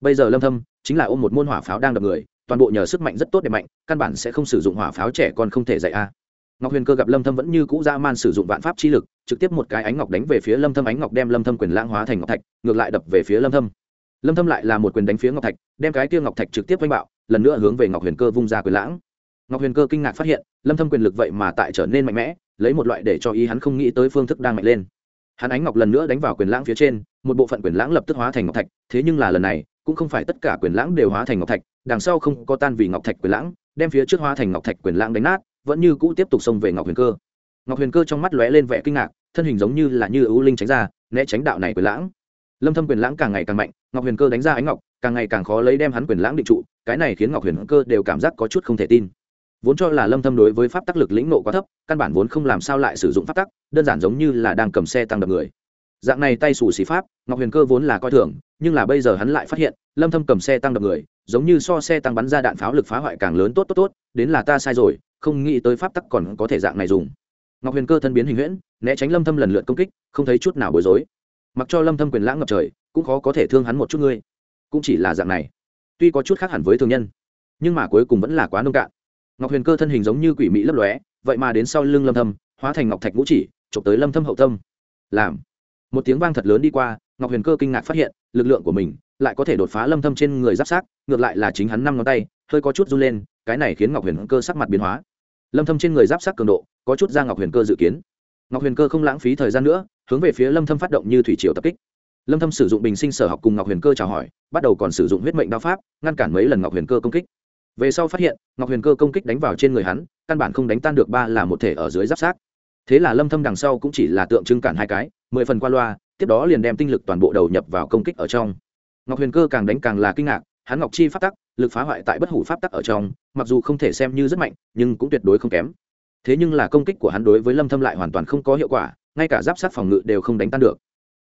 Bây giờ lâm thâm chính là ôm một môn hỏa pháo đang đập người, toàn bộ nhờ sức mạnh rất tốt để mạnh, căn bản sẽ không sử dụng hỏa pháo trẻ con không thể dạy a. Ngọc huyền cơ gặp lâm thâm vẫn như cũ dã man sử dụng vạn pháp chi lực, trực tiếp một cái ánh ngọc đánh về phía lâm thâm, ánh ngọc đem lâm thâm quyền lãng hóa thành ngọc thạch, ngược lại đập về phía lâm thâm. Lâm thâm lại là một quyền đánh phía ngọc thạch, đem cái kia ngọc thạch trực tiếp vênh bạo lần nữa hướng về ngọc huyền cơ vung ra quyền lãng. Ngọc huyền cơ kinh ngạc phát hiện, lâm thâm quyền lực vậy mà tại trở nên mạnh mẽ, lấy một loại để cho ý hắn không nghĩ tới phương thức đang mạnh lên. Hắn ánh ngọc lần nữa đánh vào quyền lãng phía trên, một bộ phận quyền lãng lập tức hóa thành ngọc thạch, thế nhưng là lần này, cũng không phải tất cả quyền lãng đều hóa thành ngọc thạch, đằng sau không có tan vì ngọc thạch quyền lãng, đem phía trước hóa thành ngọc thạch quyền lãng đánh nát, vẫn như cũ tiếp tục xông về ngọc huyền cơ. Ngọc huyền cơ trong mắt lóe lên vẻ kinh ngạc, thân hình giống như là như ưu linh tránh ra, né tránh đạo này quyền lãng. Lâm thâm quyền lãng càng ngày càng mạnh ngọc huyền cơ đánh ra ánh ngọc, càng ngày càng khó lấy đem hắn quyền lãng định trụ, cái này khiến ngọc huyền cơ đều cảm giác có chút không thể tin. Vốn cho là lâm thâm đối với pháp tắc lực lĩnh nộ quá thấp, căn bản vốn không làm sao lại sử dụng pháp tắc, đơn giản giống như là đang cầm xe tăng đập người. Dạng này tay sủ xì pháp, ngọc huyền cơ vốn là coi thường, nhưng là bây giờ hắn lại phát hiện, lâm thâm cầm xe tăng đập người, giống như so xe tăng bắn ra đạn pháo lực phá hoại càng lớn tốt tốt tốt, đến là ta sai rồi, không nghĩ tới pháp tắc còn có thể dạng này dùng. Ngọc huyền cơ thân biến hình huyễn, né tránh lâm thâm lần lượt công kích, không thấy chút nào bối rối. Mặc cho lâm thâm quyền lãng ngập trời cũng khó có thể thương hắn một chút ngươi. Cũng chỉ là dạng này. Tuy có chút khác hẳn với thường nhân, nhưng mà cuối cùng vẫn là quá nông cạn. Ngọc huyền cơ thân hình giống như quỷ mỹ lấp lóe, vậy mà đến sau lưng lâm thâm, hóa thành ngọc thạch ngũ chỉ, chụp tới lâm thâm hậu tâm. Làm. Một tiếng vang thật lớn đi qua, ngọc huyền cơ kinh ngạc phát hiện, lực lượng của mình lại có thể đột phá lâm thâm trên người giáp sát, ngược lại là chính hắn năm ngón tay, hơi có chút run lên, cái này khiến ngọc huyền cơ sắc mặt biến hóa. Lâm thâm trên người giáp sát cường độ, có chút ra ngọc huyền cơ dự kiến. Ngọc huyền cơ không lãng phí thời gian nữa, hướng về phía lâm thâm phát động như thủy triều tập kích lâm thâm sử dụng bình sinh sở học cùng ngọc huyền cơ chào hỏi, bắt đầu còn sử dụng huyết mệnh đao pháp, ngăn cản mấy lần ngọc huyền cơ công kích. Về sau phát hiện, ngọc huyền cơ công kích đánh vào trên người hắn, căn bản không đánh tan được ba là một thể ở dưới giáp sát. Thế là lâm thâm đằng sau cũng chỉ là tượng trưng cản hai cái, mười phần qua loa, tiếp đó liền đem tinh lực toàn bộ đầu nhập vào công kích ở trong. Ngọc huyền cơ càng đánh càng là kinh ngạc, hắn ngọc chi pháp tắc, lực phá hoại tại bất hủ pháp tắc ở trong, mặc dù không thể xem như rất mạnh, nhưng cũng tuyệt đối không kém. Thế nhưng là công kích của hắn đối với lâm thâm lại hoàn toàn không có hiệu quả, ngay cả giáp sát phòng ngự đều không đánh tan được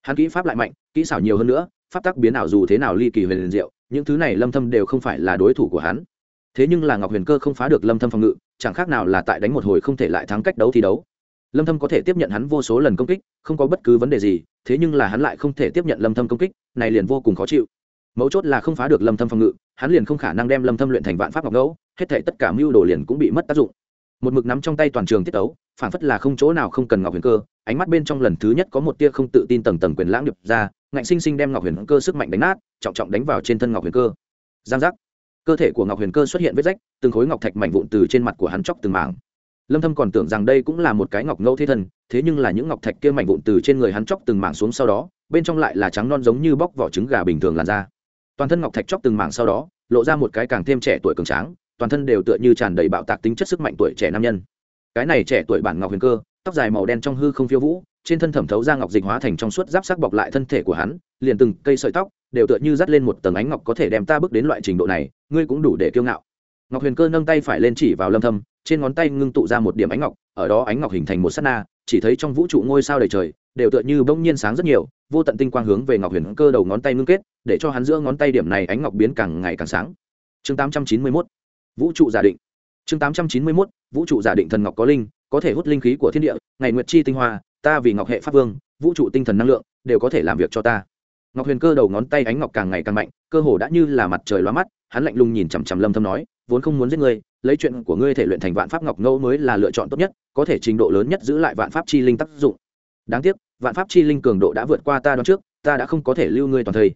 hắn kỹ pháp lại mạnh, kỹ xảo nhiều hơn nữa, pháp tắc biến ảo dù thế nào ly kỳ huyền liền diệu, những thứ này lâm thâm đều không phải là đối thủ của hắn. Thế nhưng là ngọc huyền cơ không phá được lâm thâm phòng ngự, chẳng khác nào là tại đánh một hồi không thể lại thắng cách đấu thi đấu. Lâm thâm có thể tiếp nhận hắn vô số lần công kích, không có bất cứ vấn đề gì, thế nhưng là hắn lại không thể tiếp nhận lâm thâm công kích, này liền vô cùng khó chịu. Mấu chốt là không phá được lâm thâm phòng ngự, hắn liền không khả năng đem lâm thâm luyện thành vạn pháp ngọc ngẫu hết thảy tất cả mưu đồ liền cũng bị mất tác dụng. Một mực nắm trong tay toàn trường tiết đấu phản phất là không chỗ nào không cần ngọc huyền cơ ánh mắt bên trong lần thứ nhất có một tia không tự tin tầng tầng quyền lãng điệp ra ngạnh sinh sinh đem ngọc huyền cơ sức mạnh đánh nát trọng trọng đánh vào trên thân ngọc huyền cơ. Giang giác. Cơ thể của ngọc huyền cơ xuất hiện vết rách từng khối ngọc thạch mảnh vụn từ trên mặt của hắn chóc từng mảng. Lâm thâm còn tưởng rằng đây cũng là một cái ngọc ngẫu thế thần, thế nhưng là những ngọc thạch kia mảnh vụn từ trên người hắn chóc từng mảng xuống sau đó bên trong lại là trắng non giống như bóc vỏ trứng gà bình thường làn da. Toàn thân ngọc thạch chóc từng mảng sau đó lộ ra một cái càng thêm trẻ tuổi cường tráng toàn thân đều tựa như tràn đầy bạo tạc tính chất sức mạnh tuổi trẻ nam nhân cái này trẻ tuổi bản ngọc huyền cơ, tóc dài màu đen trong hư không phiêu vũ, trên thân thẩm thấu ra ngọc dịch hóa thành trong suốt giáp sắc bọc lại thân thể của hắn, liền từng cây sợi tóc đều tựa như dắt lên một tầng ánh ngọc có thể đem ta bước đến loại trình độ này, ngươi cũng đủ để kiêu ngạo. Ngọc huyền cơ nâng tay phải lên chỉ vào lâm thâm, trên ngón tay ngưng tụ ra một điểm ánh ngọc, ở đó ánh ngọc hình thành một sát na, chỉ thấy trong vũ trụ ngôi sao đầy trời đều tựa như bỗng nhiên sáng rất nhiều, vô tận tinh quang hướng về ngọc huyền cơ đầu ngón tay ngưng kết, để cho hắn giữa ngón tay điểm này ánh ngọc biến càng ngày càng sáng. Chương 891 vũ trụ giả định chương 891 vũ trụ giả định thần ngọc có linh, có thể hút linh khí của thiên địa, ngày nguyệt chi tinh hoa, ta vì ngọc hệ pháp vương, vũ trụ tinh thần năng lượng, đều có thể làm việc cho ta. Ngọc huyền cơ đầu ngón tay ánh ngọc càng ngày càng mạnh, cơ hồ đã như là mặt trời loa mắt, hắn lạnh lùng nhìn chằm chằm lâm thâm nói, vốn không muốn giết ngươi, lấy chuyện của ngươi thể luyện thành vạn pháp ngọc ngẫu mới là lựa chọn tốt nhất, có thể trình độ lớn nhất giữ lại vạn pháp chi linh tác dụng. Đáng tiếc, vạn pháp chi linh cường độ đã vượt qua ta đoán trước, ta đã không có thể lưu ngươi toàn thời.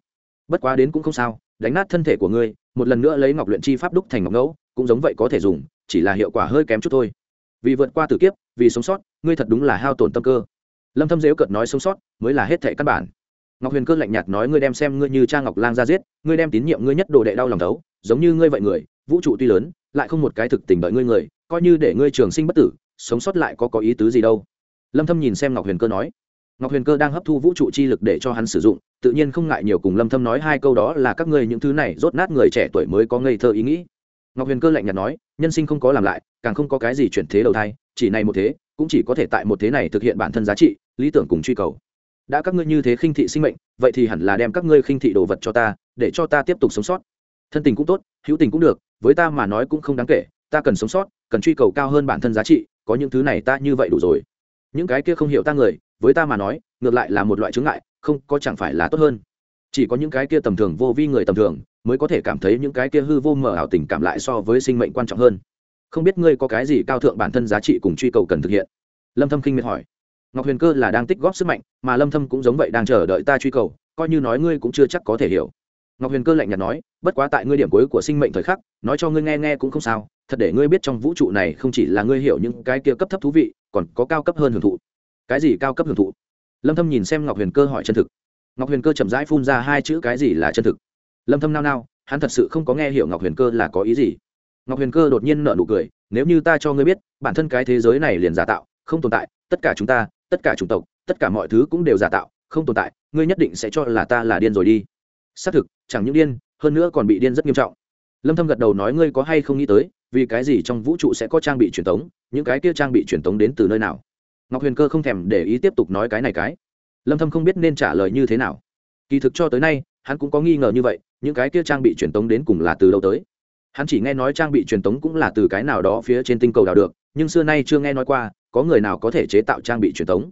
Bất quá đến cũng không sao, đánh nát thân thể của ngươi, một lần nữa lấy ngọc luyện chi pháp đúc thành ngọc ngẫu, cũng giống vậy có thể dùng chỉ là hiệu quả hơi kém chút thôi. Vì vượt qua tử kiếp, vì sống sót, ngươi thật đúng là hao tổn tâm cơ. Lâm thâm dếu cợt nói sống sót, mới là hết thệ căn bản. Ngọc huyền cơ lạnh nhạt nói ngươi đem xem ngươi như cha ngọc lang ra giết, ngươi đem tín nhiệm ngươi nhất đồ đệ đau lòng thấu, giống như ngươi vậy người, vũ trụ tuy lớn, lại không một cái thực tình đợi ngươi người, coi như để ngươi trường sinh bất tử, sống sót lại có có ý tứ gì đâu. Lâm thâm nhìn xem ngọc huyền cơ nói, ngọc huyền cơ đang hấp thu vũ trụ chi lực để cho hắn sử dụng, tự nhiên không ngại nhiều cùng lâm thâm nói hai câu đó là các ngươi những thứ này rốt nát người trẻ tuổi mới có ngây thơ ý nghĩ ngọc huyền cơ lạnh nhạt nói, nhân sinh không có làm lại, càng không có cái gì chuyển thế đầu thai, chỉ này một thế, cũng chỉ có thể tại một thế này thực hiện bản thân giá trị, lý tưởng cùng truy cầu. Đã các ngươi như thế khinh thị sinh mệnh, vậy thì hẳn là đem các ngươi khinh thị đồ vật cho ta, để cho ta tiếp tục sống sót. Thân tình cũng tốt, hữu tình cũng được, với ta mà nói cũng không đáng kể, ta cần sống sót, cần truy cầu cao hơn bản thân giá trị, có những thứ này ta như vậy đủ rồi. Những cái kia không hiểu ta người, với ta mà nói, ngược lại là một loại chướng ngại, không có chẳng phải là tốt hơn. Chỉ có những cái kia tầm thường vô vi người tầm thường mới có thể cảm thấy những cái kia hư vô mờ ảo tình cảm lại so với sinh mệnh quan trọng hơn. Không biết ngươi có cái gì cao thượng bản thân giá trị cùng truy cầu cần thực hiện? Lâm thâm kinh miệt hỏi. Ngọc huyền cơ là đang tích góp sức mạnh, mà lâm thâm cũng giống vậy đang chờ đợi ta truy cầu, coi như nói ngươi cũng chưa chắc có thể hiểu. Ngọc huyền cơ lạnh nhạt nói, bất quá tại ngươi điểm cuối của sinh mệnh thời khắc, nói cho ngươi nghe nghe cũng không sao, thật để ngươi biết trong vũ trụ này không chỉ là ngươi hiểu những cái kia cấp thấp thú vị, còn có cao cấp hơn hưởng thụ. Cái gì cao cấp hưởng thụ? Lâm thâm nhìn xem ngọc huyền cơ hỏi chân thực. Ngọc huyền cơ chậm rãi phun ra hai chữ cái gì là chân thực? Lâm thâm nao nao, hắn thật sự không có nghe hiểu ngọc huyền cơ là có ý gì. Ngọc huyền cơ đột nhiên nở nụ cười, nếu như ta cho ngươi biết, bản thân cái thế giới này liền giả tạo, không tồn tại, tất cả chúng ta, tất cả chủng tộc, tất cả mọi thứ cũng đều giả tạo, không tồn tại, ngươi nhất định sẽ cho là ta là điên rồi đi. Xác thực, chẳng những điên, hơn nữa còn bị điên rất nghiêm trọng. Lâm thâm gật đầu nói, ngươi có hay không nghĩ tới, vì cái gì trong vũ trụ sẽ có trang bị truyền tống, những cái kia trang bị truyền tống đến từ nơi nào? Ngọc huyền cơ không thèm để ý tiếp tục nói cái này cái. Lâm thâm không biết nên trả lời như thế nào. Kỳ thực cho tới nay, hắn cũng có nghi ngờ như vậy những cái kia trang bị truyền tống đến cùng là từ đâu tới. Hắn chỉ nghe nói trang bị truyền tống cũng là từ cái nào đó phía trên tinh cầu đào được, nhưng xưa nay chưa nghe nói qua, có người nào có thể chế tạo trang bị truyền tống.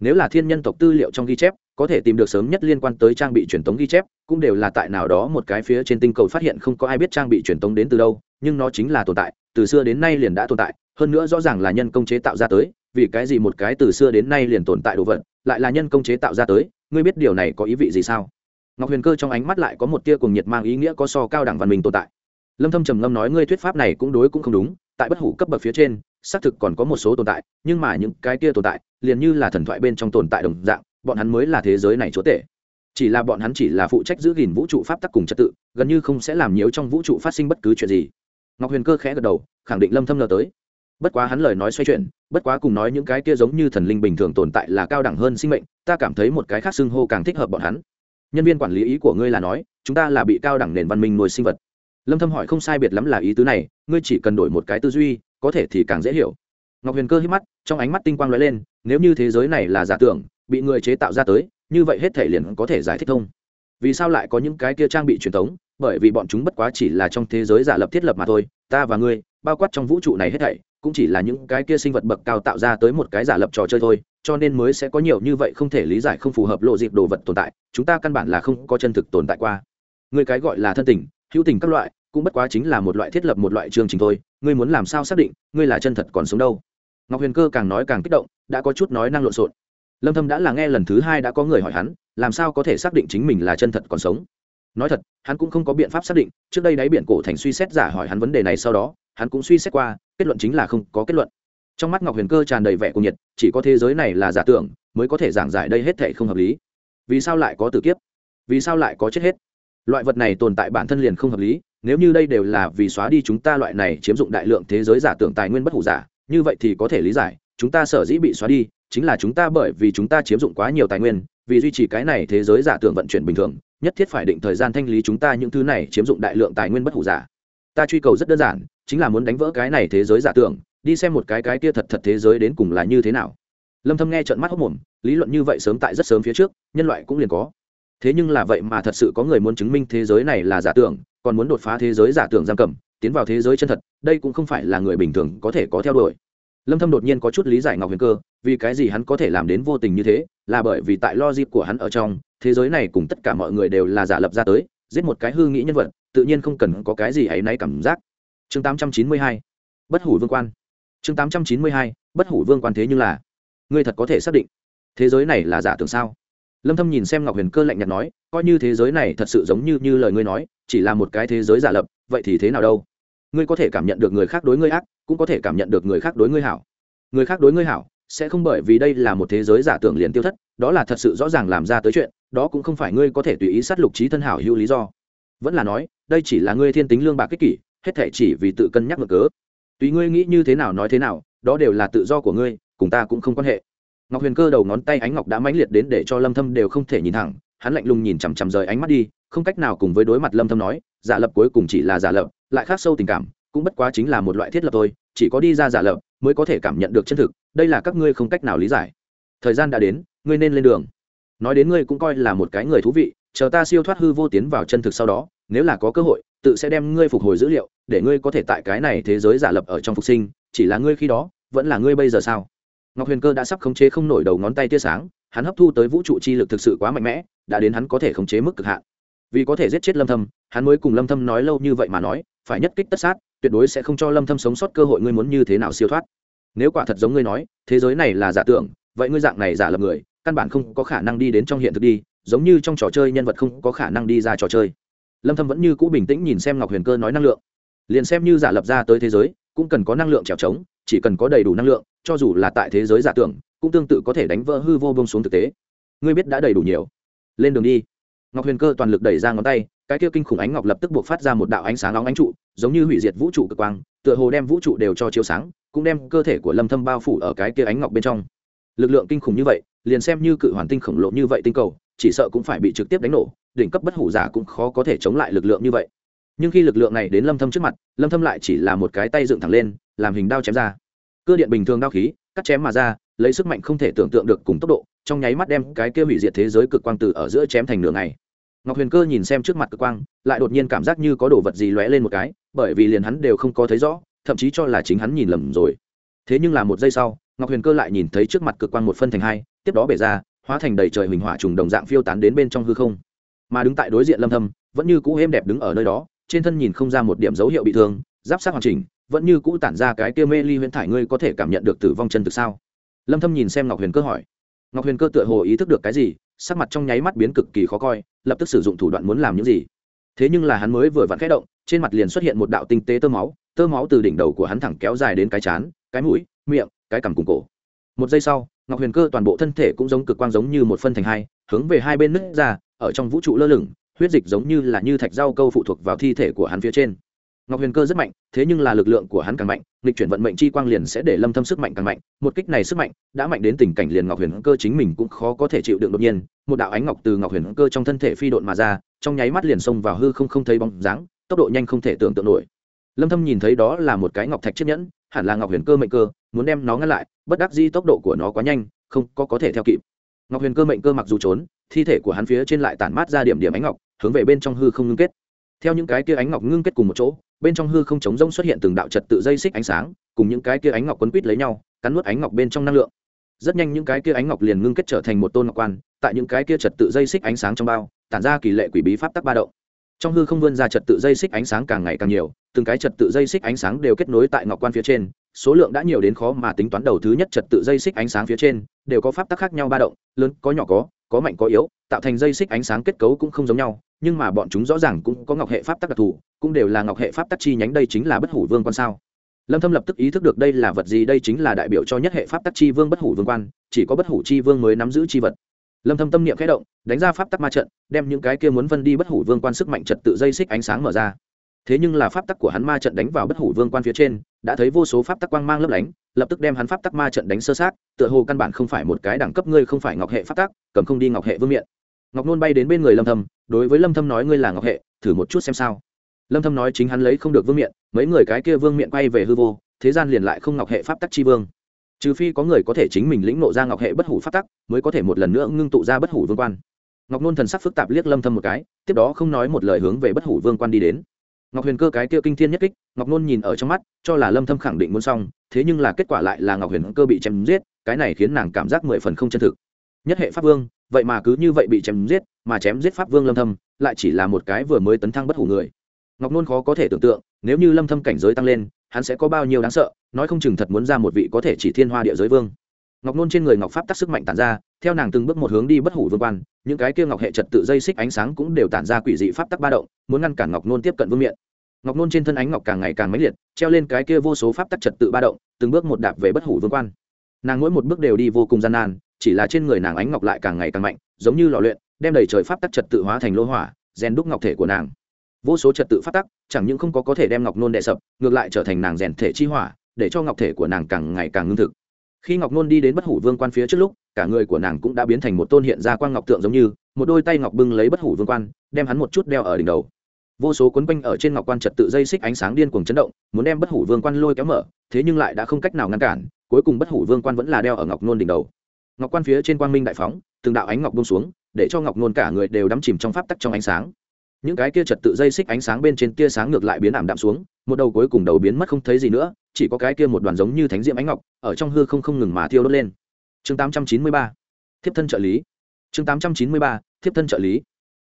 Nếu là thiên nhân tộc tư liệu trong ghi chép, có thể tìm được sớm nhất liên quan tới trang bị truyền tống ghi chép, cũng đều là tại nào đó một cái phía trên tinh cầu phát hiện không có ai biết trang bị truyền tống đến từ đâu, nhưng nó chính là tồn tại, từ xưa đến nay liền đã tồn tại, hơn nữa rõ ràng là nhân công chế tạo ra tới, vì cái gì một cái từ xưa đến nay liền tồn tại đồ vật, lại là nhân công chế tạo ra tới, ngươi biết điều này có ý vị gì sao? Ngọc huyền cơ trong ánh mắt lại có một tia cùng nhiệt mang ý nghĩa có so cao đẳng văn minh tồn tại. Lâm thâm trầm ngâm nói ngươi thuyết pháp này cũng đối cũng không đúng, tại bất hủ cấp bậc phía trên, xác thực còn có một số tồn tại, nhưng mà những cái kia tồn tại, liền như là thần thoại bên trong tồn tại đồng dạng, bọn hắn mới là thế giới này chúa tể. Chỉ là bọn hắn chỉ là phụ trách giữ gìn vũ trụ pháp tắc cùng trật tự, gần như không sẽ làm nhiễu trong vũ trụ phát sinh bất cứ chuyện gì. Ngọc huyền cơ khẽ gật đầu, khẳng định lâm thâm lờ tới. Bất quá hắn lời nói xoay chuyển, bất quá cùng nói những cái kia giống như thần linh bình thường tồn tại là cao đẳng hơn sinh mệnh, ta cảm thấy một cái khác xưng hô càng thích hợp bọn hắn nhân viên quản lý ý của ngươi là nói, chúng ta là bị cao đẳng nền văn minh nuôi sinh vật. Lâm thâm hỏi không sai biệt lắm là ý tứ này, ngươi chỉ cần đổi một cái tư duy, có thể thì càng dễ hiểu. Ngọc huyền cơ hít mắt, trong ánh mắt tinh quang lóe lên, nếu như thế giới này là giả tưởng, bị người chế tạo ra tới, như vậy hết thể liền có thể giải thích thông. Vì sao lại có những cái kia trang bị truyền thống? Bởi vì bọn chúng bất quá chỉ là trong thế giới giả lập thiết lập mà thôi, ta và ngươi, bao quát trong vũ trụ này hết thảy, cũng chỉ là những cái kia sinh vật bậc cao tạo ra tới một cái giả lập trò chơi thôi cho nên mới sẽ có nhiều như vậy không thể lý giải không phù hợp lộ dịp đồ vật tồn tại, chúng ta căn bản là không có chân thực tồn tại qua. Người cái gọi là thân tình, hữu tình các loại, cũng bất quá chính là một loại thiết lập một loại chương trình thôi, ngươi muốn làm sao xác định, ngươi là chân thật còn sống đâu? Ngọc huyền cơ càng nói càng kích động, đã có chút nói năng lộn xộn. Lâm thâm đã là nghe lần thứ hai đã có người hỏi hắn, làm sao có thể xác định chính mình là chân thật còn sống? Nói thật, hắn cũng không có biện pháp xác định, trước đây đáy biển cổ thành suy xét giả hỏi hắn vấn đề này sau đó, hắn cũng suy xét qua, kết luận chính là không có kết luận trong mắt ngọc huyền cơ tràn đầy vẻ cuồng nhiệt, chỉ có thế giới này là giả tưởng, mới có thể giảng giải đây hết thảy không hợp lý. Vì sao lại có tử kiếp? Vì sao lại có chết hết? Loại vật này tồn tại bản thân liền không hợp lý, nếu như đây đều là vì xóa đi chúng ta loại này chiếm dụng đại lượng thế giới giả tưởng tài nguyên bất hủ giả, như vậy thì có thể lý giải, chúng ta sở dĩ bị xóa đi, chính là chúng ta bởi vì chúng ta chiếm dụng quá nhiều tài nguyên, vì duy trì cái này thế giới giả tưởng vận chuyển bình thường, nhất thiết phải định thời gian thanh lý chúng ta những thứ này chiếm dụng đại lượng tài nguyên bất hủ giả. Ta truy cầu rất đơn giản, chính là muốn đánh vỡ cái này thế giới giả tưởng đi xem một cái cái kia thật thật thế giới đến cùng là như thế nào. Lâm thâm nghe trợn mắt hốc mồm, lý luận như vậy sớm tại rất sớm phía trước, nhân loại cũng liền có. Thế nhưng là vậy mà thật sự có người muốn chứng minh thế giới này là giả tưởng, còn muốn đột phá thế giới giả tưởng giam cầm, tiến vào thế giới chân thật, đây cũng không phải là người bình thường có thể có theo đuổi. Lâm thâm đột nhiên có chút lý giải ngọc huyền cơ, vì cái gì hắn có thể làm đến vô tình như thế, là bởi vì tại logic của hắn ở trong, thế giới này cùng tất cả mọi người đều là giả lập ra tới, giết một cái hư nghĩ nhân vật, tự nhiên không cần có cái gì ấy náy cảm giác. Chương 892 bất hủ vương quan chương 892 bất hủ vương quan thế nhưng là, ngươi thật có thể xác định, thế giới này là giả tưởng sao? Lâm thâm nhìn xem ngọc huyền cơ lạnh nhạt nói, coi như thế giới này thật sự giống như như lời ngươi nói, chỉ là một cái thế giới giả lập, vậy thì thế nào đâu? Ngươi có thể cảm nhận được người khác đối ngươi ác, cũng có thể cảm nhận được người khác đối ngươi hảo. Người khác đối ngươi hảo, sẽ không bởi vì đây là một thế giới giả tưởng liền tiêu thất, đó là thật sự rõ ràng làm ra tới chuyện, đó cũng không phải ngươi có thể tùy ý sát lục trí thân hảo hữu lý do. Vẫn là nói, đây chỉ là ngươi thiên tính lương bạc kích kỷ, hết thể chỉ vì tự cân nhắc ngược cớ tùy ngươi nghĩ như thế nào nói thế nào, đó đều là tự do của ngươi, cùng ta cũng không quan hệ. Ngọc huyền cơ đầu ngón tay ánh ngọc đã mãnh liệt đến để cho lâm thâm đều không thể nhìn thẳng, hắn lạnh lùng nhìn chằm chằm rời ánh mắt đi, không cách nào cùng với đối mặt lâm thâm nói, giả lập cuối cùng chỉ là giả lập, lại khác sâu tình cảm, cũng bất quá chính là một loại thiết lập thôi, chỉ có đi ra giả lập mới có thể cảm nhận được chân thực, đây là các ngươi không cách nào lý giải. Thời gian đã đến, ngươi nên lên đường. Nói đến ngươi cũng coi là một cái người thú vị, chờ ta siêu thoát hư vô tiến vào chân thực sau đó nếu là có cơ hội, tự sẽ đem ngươi phục hồi dữ liệu, để ngươi có thể tại cái này thế giới giả lập ở trong phục sinh, chỉ là ngươi khi đó, vẫn là ngươi bây giờ sao? Ngọc huyền cơ đã sắp khống chế không nổi đầu ngón tay tia sáng, hắn hấp thu tới vũ trụ chi lực thực sự quá mạnh mẽ, đã đến hắn có thể khống chế mức cực hạn. Vì có thể giết chết lâm thâm, hắn mới cùng lâm thâm nói lâu như vậy mà nói, phải nhất kích tất sát, tuyệt đối sẽ không cho lâm thâm sống sót cơ hội ngươi muốn như thế nào siêu thoát. Nếu quả thật giống ngươi nói, thế giới này là giả tưởng, vậy ngươi dạng này giả lập người, căn bản không có khả năng đi đến trong hiện thực đi, giống như trong trò chơi nhân vật không có khả năng đi ra trò chơi lâm thâm vẫn như cũ bình tĩnh nhìn xem ngọc huyền cơ nói năng lượng liền xem như giả lập ra tới thế giới cũng cần có năng lượng trèo trống chỉ cần có đầy đủ năng lượng cho dù là tại thế giới giả tưởng cũng tương tự có thể đánh vỡ hư vô bông xuống thực tế ngươi biết đã đầy đủ nhiều lên đường đi ngọc huyền cơ toàn lực đẩy ra ngón tay cái kia kinh khủng ánh ngọc lập tức buộc phát ra một đạo ánh sáng nóng ánh trụ giống như hủy diệt vũ trụ cực quang tựa hồ đem vũ trụ đều cho chiếu sáng cũng đem cơ thể của lâm thâm bao phủ ở cái kia ánh ngọc bên trong lực lượng kinh khủng như vậy liền xem như cự hoàn tinh khổng lồ như vậy tinh cầu chỉ sợ cũng phải bị trực tiếp đánh nổ đỉnh cấp bất hủ giả cũng khó có thể chống lại lực lượng như vậy. Nhưng khi lực lượng này đến lâm thâm trước mặt, lâm thâm lại chỉ là một cái tay dựng thẳng lên, làm hình đao chém ra. Cơ điện bình thường đao khí, cắt chém mà ra, lấy sức mạnh không thể tưởng tượng được cùng tốc độ, trong nháy mắt đem cái kia hủy diệt thế giới cực quang từ ở giữa chém thành nửa ngày. Ngọc huyền cơ nhìn xem trước mặt cực quang, lại đột nhiên cảm giác như có đồ vật gì lóe lên một cái, bởi vì liền hắn đều không có thấy rõ, thậm chí cho là chính hắn nhìn lầm rồi. Thế nhưng là một giây sau, ngọc huyền cơ lại nhìn thấy trước mặt cực quang một phân thành hai, tiếp đó bể ra, hóa thành đầy trời hình hỏa trùng đồng dạng phiêu tán đến bên trong hư không mà đứng tại đối diện lâm thâm, vẫn như cũ êm đẹp đứng ở nơi đó, trên thân nhìn không ra một điểm dấu hiệu bị thương, giáp sát hoàn chỉnh, vẫn như cũ tản ra cái kia mê ly huyễn thải, ngươi có thể cảm nhận được tử vong chân thực sao? Lâm thâm nhìn xem ngọc huyền cơ hỏi. Ngọc huyền cơ tựa hồ ý thức được cái gì, sắc mặt trong nháy mắt biến cực kỳ khó coi, lập tức sử dụng thủ đoạn muốn làm những gì? Thế nhưng là hắn mới vừa vặn khẽ động, trên mặt liền xuất hiện một đạo tinh tế tơ máu tơ máu từ đỉnh đầu của hắn thẳng kéo dài đến cái chán, cái mũi, miệng, cái cằm cùng cổ. Một giây sau, ngọc huyền cơ toàn bộ thân thể cũng giống cực quang giống như một phân thành hai, hướng về hai bên nứt ra ở trong vũ trụ lơ lửng, huyết dịch giống như là như thạch rau câu phụ thuộc vào thi thể của hắn phía trên. Ngọc huyền cơ rất mạnh, thế nhưng là lực lượng của hắn càng mạnh, nghịch chuyển vận mệnh chi quang liền sẽ để lâm thâm sức mạnh càng mạnh, một kích này sức mạnh đã mạnh đến tình cảnh liền ngọc huyền cơ chính mình cũng khó có thể chịu đựng đột nhiên, một đạo ánh ngọc từ ngọc huyền cơ trong thân thể phi độn mà ra, trong nháy mắt liền xông vào hư không không thấy bóng dáng, tốc độ nhanh không thể tưởng tượng nổi. Lâm thâm nhìn thấy đó là một cái ngọc thạch chiếc nhẫn, hẳn là ngọc huyền cơ mệnh cơ, muốn đem nó ngăn lại, bất đắc dĩ tốc độ của nó quá nhanh, không có có thể theo kịp. Ngọc huyền cơ mệnh cơ mặc dù trốn thi thể của hắn phía trên lại tản mát ra điểm điểm ánh ngọc, hướng về bên trong hư không ngưng kết. Theo những cái kia ánh ngọc ngưng kết cùng một chỗ, bên trong hư không trống rỗng xuất hiện từng đạo trật tự dây xích ánh sáng, cùng những cái kia ánh ngọc quấn quít lấy nhau, cắn nuốt ánh ngọc bên trong năng lượng. Rất nhanh những cái kia ánh ngọc liền ngưng kết trở thành một tôn ngọc quan, tại những cái kia trật tự dây xích ánh sáng trong bao, tản ra kỳ lệ quỷ bí pháp tắc ba động. Trong hư không vươn ra trật tự dây xích ánh sáng càng ngày càng nhiều, từng cái trật tự dây xích ánh sáng đều kết nối tại ngọc quan phía trên, số lượng đã nhiều đến khó mà tính toán đầu thứ nhất trật tự dây xích ánh sáng phía trên, đều có pháp tắc khác nhau ba động, lớn, có nhỏ có có mạnh có yếu, tạo thành dây xích ánh sáng kết cấu cũng không giống nhau, nhưng mà bọn chúng rõ ràng cũng có ngọc hệ pháp tắc đặc thù, cũng đều là ngọc hệ pháp tắc chi nhánh đây chính là bất hủ vương quan sao. Lâm thâm lập tức ý thức được đây là vật gì, đây chính là đại biểu cho nhất hệ pháp tắc chi vương bất hủ vương quan, chỉ có bất hủ chi vương mới nắm giữ chi vật. Lâm thâm tâm niệm khẽ động, đánh ra pháp tắc ma trận, đem những cái kia muốn vân đi bất hủ vương quan sức mạnh trật tự dây xích ánh sáng mở ra thế nhưng là pháp tắc của hắn ma trận đánh vào bất hủ vương quan phía trên, đã thấy vô số pháp tắc quang mang lấp lánh, lập tức đem hắn pháp tắc ma trận đánh sơ sát, tựa hồ căn bản không phải một cái đẳng cấp ngươi không phải ngọc hệ pháp tắc, cầm không đi ngọc hệ vương miện. Ngọc nôn bay đến bên người lâm thâm, đối với lâm thâm nói ngươi là ngọc hệ, thử một chút xem sao. Lâm thâm nói chính hắn lấy không được vương miện, mấy người cái kia vương miện quay về hư vô, thế gian liền lại không ngọc hệ pháp tắc chi vương. Trừ phi có người có thể chính mình lĩnh nộ ra ngọc hệ bất hủ pháp tắc, mới có thể một lần nữa ngưng tụ ra bất hủ vương quan. Ngọc nôn thần sắc phức tạp liếc lâm thâm một cái, tiếp đó không nói một lời hướng về bất hủ vương quan đi đến ngọc huyền cơ cái kia kinh thiên nhất kích, ngọc nôn nhìn ở trong mắt, cho là lâm thâm khẳng định muốn xong, thế nhưng là kết quả lại là ngọc huyền cơ bị chém giết, cái này khiến nàng cảm giác mười phần không chân thực. Nhất hệ pháp vương, vậy mà cứ như vậy bị chém giết, mà chém giết pháp vương lâm thâm, lại chỉ là một cái vừa mới tấn thăng bất hủ người. Ngọc nôn khó có thể tưởng tượng, nếu như lâm thâm cảnh giới tăng lên, hắn sẽ có bao nhiêu đáng sợ, nói không chừng thật muốn ra một vị có thể chỉ thiên hoa địa giới vương ngọc nôn trên người ngọc pháp tác sức mạnh tản ra, theo nàng từng bước một hướng đi bất hủ vương quan, những cái kia ngọc hệ trật tự dây xích ánh sáng cũng đều tản ra quỷ dị pháp tắc ba động, muốn ngăn cản ngọc nôn tiếp cận vương miện. Ngọc nôn trên thân ánh ngọc càng ngày càng mãnh liệt, treo lên cái kia vô số pháp tắc trật tự ba động, từng bước một đạp về bất hủ vương quan. Nàng mỗi một bước đều đi vô cùng gian nan, chỉ là trên người nàng ánh ngọc lại càng ngày càng mạnh, giống như lò luyện, đem đầy trời pháp tắc trật tự hóa thành lô hỏa, rèn đúc ngọc thể của nàng. Vô số trật tự pháp tắc, chẳng những không có có thể đem ngọc nôn đệ sập, ngược lại trở thành nàng rèn thể chi hỏa, để cho ngọc thể của nàng càng ngày càng ngưng thực khi ngọc nôn đi đến bất hủ vương quan phía trước lúc, cả người của nàng cũng đã biến thành một tôn hiện ra quang ngọc tượng giống như, một đôi tay ngọc bưng lấy bất hủ vương quan, đem hắn một chút đeo ở đỉnh đầu. Vô số quấn quanh ở trên ngọc quan trật tự dây xích ánh sáng điên cuồng chấn động, muốn đem bất hủ vương quan lôi kéo mở, thế nhưng lại đã không cách nào ngăn cản, cuối cùng bất hủ vương quan vẫn là đeo ở ngọc nôn đỉnh đầu. Ngọc quan phía trên quang minh đại phóng, từng đạo ánh ngọc bông xuống, để cho ngọc nôn cả người đều đắm chìm trong pháp tắc trong ánh sáng những cái kia trật tự dây xích ánh sáng bên trên tia sáng ngược lại biến ảm đạm xuống, một đầu cuối cùng đầu biến mất không thấy gì nữa, chỉ có cái kia một đoàn giống như thánh diệm ánh ngọc, ở trong hư không không ngừng mà thiêu đốt lên. Chương 893 thiếp thân trợ lý. Chương 893 thiếp thân trợ lý.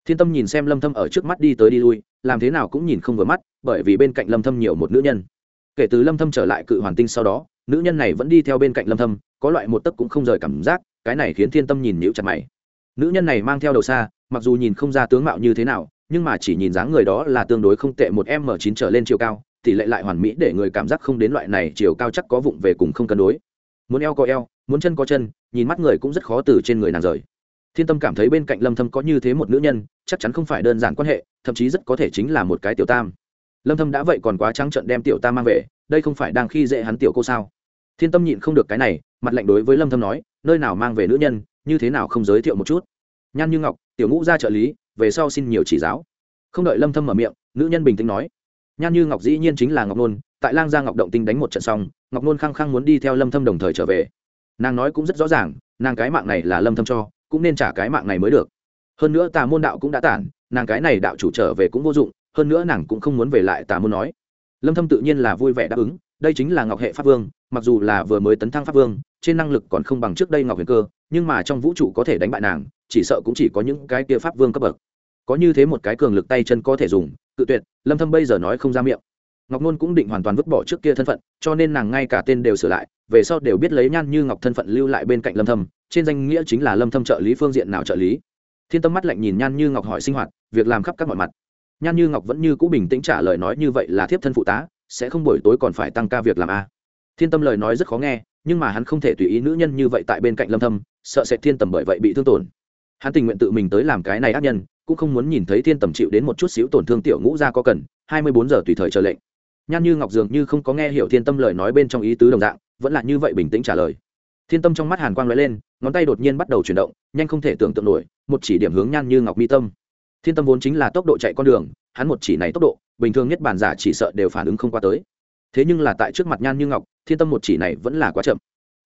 Thiên tâm nhìn xem lâm thâm ở trước mắt đi tới đi lui, làm thế nào cũng nhìn không vừa mắt, bởi vì bên cạnh lâm thâm nhiều một nữ nhân. Kể từ lâm thâm trở lại cự hoàn tinh sau đó, nữ nhân này vẫn đi theo bên cạnh lâm thâm, có loại một tấc cũng không rời cảm giác, cái này khiến thiên tâm nhìn nhíu chặt mày. Nữ nhân này mang theo đầu xa, mặc dù nhìn không ra tướng mạo như thế nào nhưng mà chỉ nhìn dáng người đó là tương đối không tệ, một m 9 trở lên chiều cao, tỷ lệ lại hoàn mỹ để người cảm giác không đến loại này chiều cao chắc có vụng về cùng không cân đối. Muốn eo có eo, muốn chân có chân, nhìn mắt người cũng rất khó từ trên người nàng rời. Thiên tâm cảm thấy bên cạnh lâm thâm có như thế một nữ nhân, chắc chắn không phải đơn giản quan hệ, thậm chí rất có thể chính là một cái tiểu tam. Lâm thâm đã vậy còn quá trắng trợn đem tiểu tam mang về, đây không phải đang khi dễ hắn tiểu cô sao? Thiên tâm nhịn không được cái này, mặt lạnh đối với lâm thâm nói, nơi nào mang về nữ nhân, như thế nào không giới thiệu một chút? Nhan như ngọc tiểu ngũ ra trợ lý, về sau xin nhiều chỉ giáo. Không đợi lâm thâm mở miệng, nữ nhân bình tĩnh nói, nhan như ngọc dĩ nhiên chính là ngọc nôn, tại lang gia ngọc động tinh đánh một trận xong, ngọc nôn khăng khăng muốn đi theo lâm thâm đồng thời trở về. Nàng nói cũng rất rõ ràng, nàng cái mạng này là lâm thâm cho, cũng nên trả cái mạng này mới được. Hơn nữa tà môn đạo cũng đã tản, nàng cái này đạo chủ trở về cũng vô dụng, hơn nữa nàng cũng không muốn về lại tà môn nói. Lâm thâm tự nhiên là vui vẻ đáp ứng, đây chính là ngọc hệ pháp vương, mặc dù là vừa mới tấn thăng pháp vương, trên năng lực còn không bằng trước đây ngọc huyền cơ nhưng mà trong vũ trụ có thể đánh bại nàng, chỉ sợ cũng chỉ có những cái kia pháp vương cấp bậc. Có như thế một cái cường lực tay chân có thể dùng tự tuyệt, lâm thâm bây giờ nói không ra miệng. Ngọc nôn cũng định hoàn toàn vứt bỏ trước kia thân phận, cho nên nàng ngay cả tên đều sửa lại, về sau đều biết lấy nhan như ngọc thân phận lưu lại bên cạnh lâm thâm, trên danh nghĩa chính là lâm thâm trợ lý phương diện nào trợ lý. Thiên tâm mắt lạnh nhìn nhan như ngọc hỏi sinh hoạt, việc làm khắp các mọi mặt. Nhan như ngọc vẫn như cũ bình tĩnh trả lời nói như vậy là thiếp thân phụ tá, sẽ không buổi tối còn phải tăng ca việc làm a. Thiên tâm lời nói rất khó nghe nhưng mà hắn không thể tùy ý nữ nhân như vậy tại bên cạnh lâm thâm, sợ sẽ thiên tầm bởi vậy bị thương tổn. Hắn tình nguyện tự mình tới làm cái này ác nhân, cũng không muốn nhìn thấy thiên tầm chịu đến một chút xíu tổn thương tiểu ngũ ra có cần 24 giờ tùy thời chờ lệnh. Nhan như ngọc dường như không có nghe hiểu thiên tâm lời nói bên trong ý tứ đồng dạng, vẫn là như vậy bình tĩnh trả lời. Thiên tâm trong mắt hàn quang lóe lên, ngón tay đột nhiên bắt đầu chuyển động, nhanh không thể tưởng tượng nổi, một chỉ điểm hướng nhan như ngọc mi tâm. Thiên tâm vốn chính là tốc độ chạy con đường, hắn một chỉ này tốc độ, bình thường nhất bản giả chỉ sợ đều phản ứng không qua tới. Thế nhưng là tại trước mặt nhan như ngọc thiên tâm một chỉ này vẫn là quá chậm.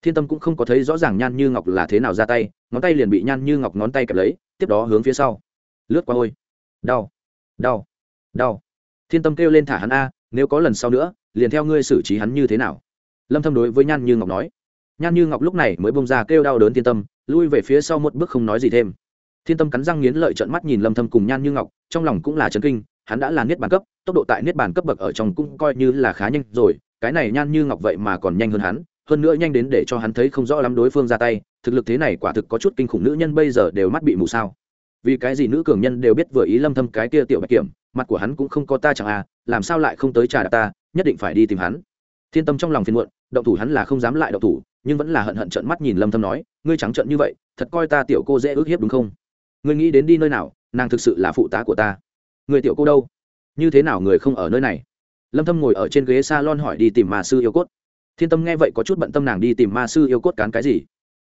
Thiên tâm cũng không có thấy rõ ràng nhan như ngọc là thế nào ra tay, ngón tay liền bị nhan như ngọc ngón tay kẹp lấy, tiếp đó hướng phía sau. Lướt qua ôi. Đau. Đau. Đau. Thiên tâm kêu lên thả hắn a, nếu có lần sau nữa, liền theo ngươi xử trí hắn như thế nào? Lâm thâm đối với nhan như ngọc nói. Nhan như ngọc lúc này mới bông ra kêu đau đớn thiên tâm, lui về phía sau một bước không nói gì thêm. Thiên tâm cắn răng nghiến lợi trợn mắt nhìn lâm thâm cùng nhan như ngọc, trong lòng cũng là chấn kinh, hắn đã là niết bàn cấp, tốc độ tại niết bàn cấp bậc ở trong cũng coi như là khá nhanh rồi cái này nhan như ngọc vậy mà còn nhanh hơn hắn, hơn nữa nhanh đến để cho hắn thấy không rõ lắm đối phương ra tay, thực lực thế này quả thực có chút kinh khủng nữ nhân bây giờ đều mắt bị mù sao. Vì cái gì nữ cường nhân đều biết vừa ý lâm thâm cái kia tiểu bạch kiểm, mặt của hắn cũng không có ta chẳng à làm sao lại không tới trà đạp ta, nhất định phải đi tìm hắn. Thiên tâm trong lòng phiền muộn, động thủ hắn là không dám lại động thủ, nhưng vẫn là hận hận trợn mắt nhìn lâm thâm nói, ngươi trắng trợn như vậy, thật coi ta tiểu cô dễ ước hiếp đúng không? Ngươi nghĩ đến đi nơi nào, nàng thực sự là phụ tá của ta. Người tiểu cô đâu? Như thế nào người không ở nơi này? Lâm thâm ngồi ở trên ghế salon hỏi đi tìm ma sư yêu cốt. Thiên tâm nghe vậy có chút bận tâm nàng đi tìm ma sư yêu cốt cán cái gì?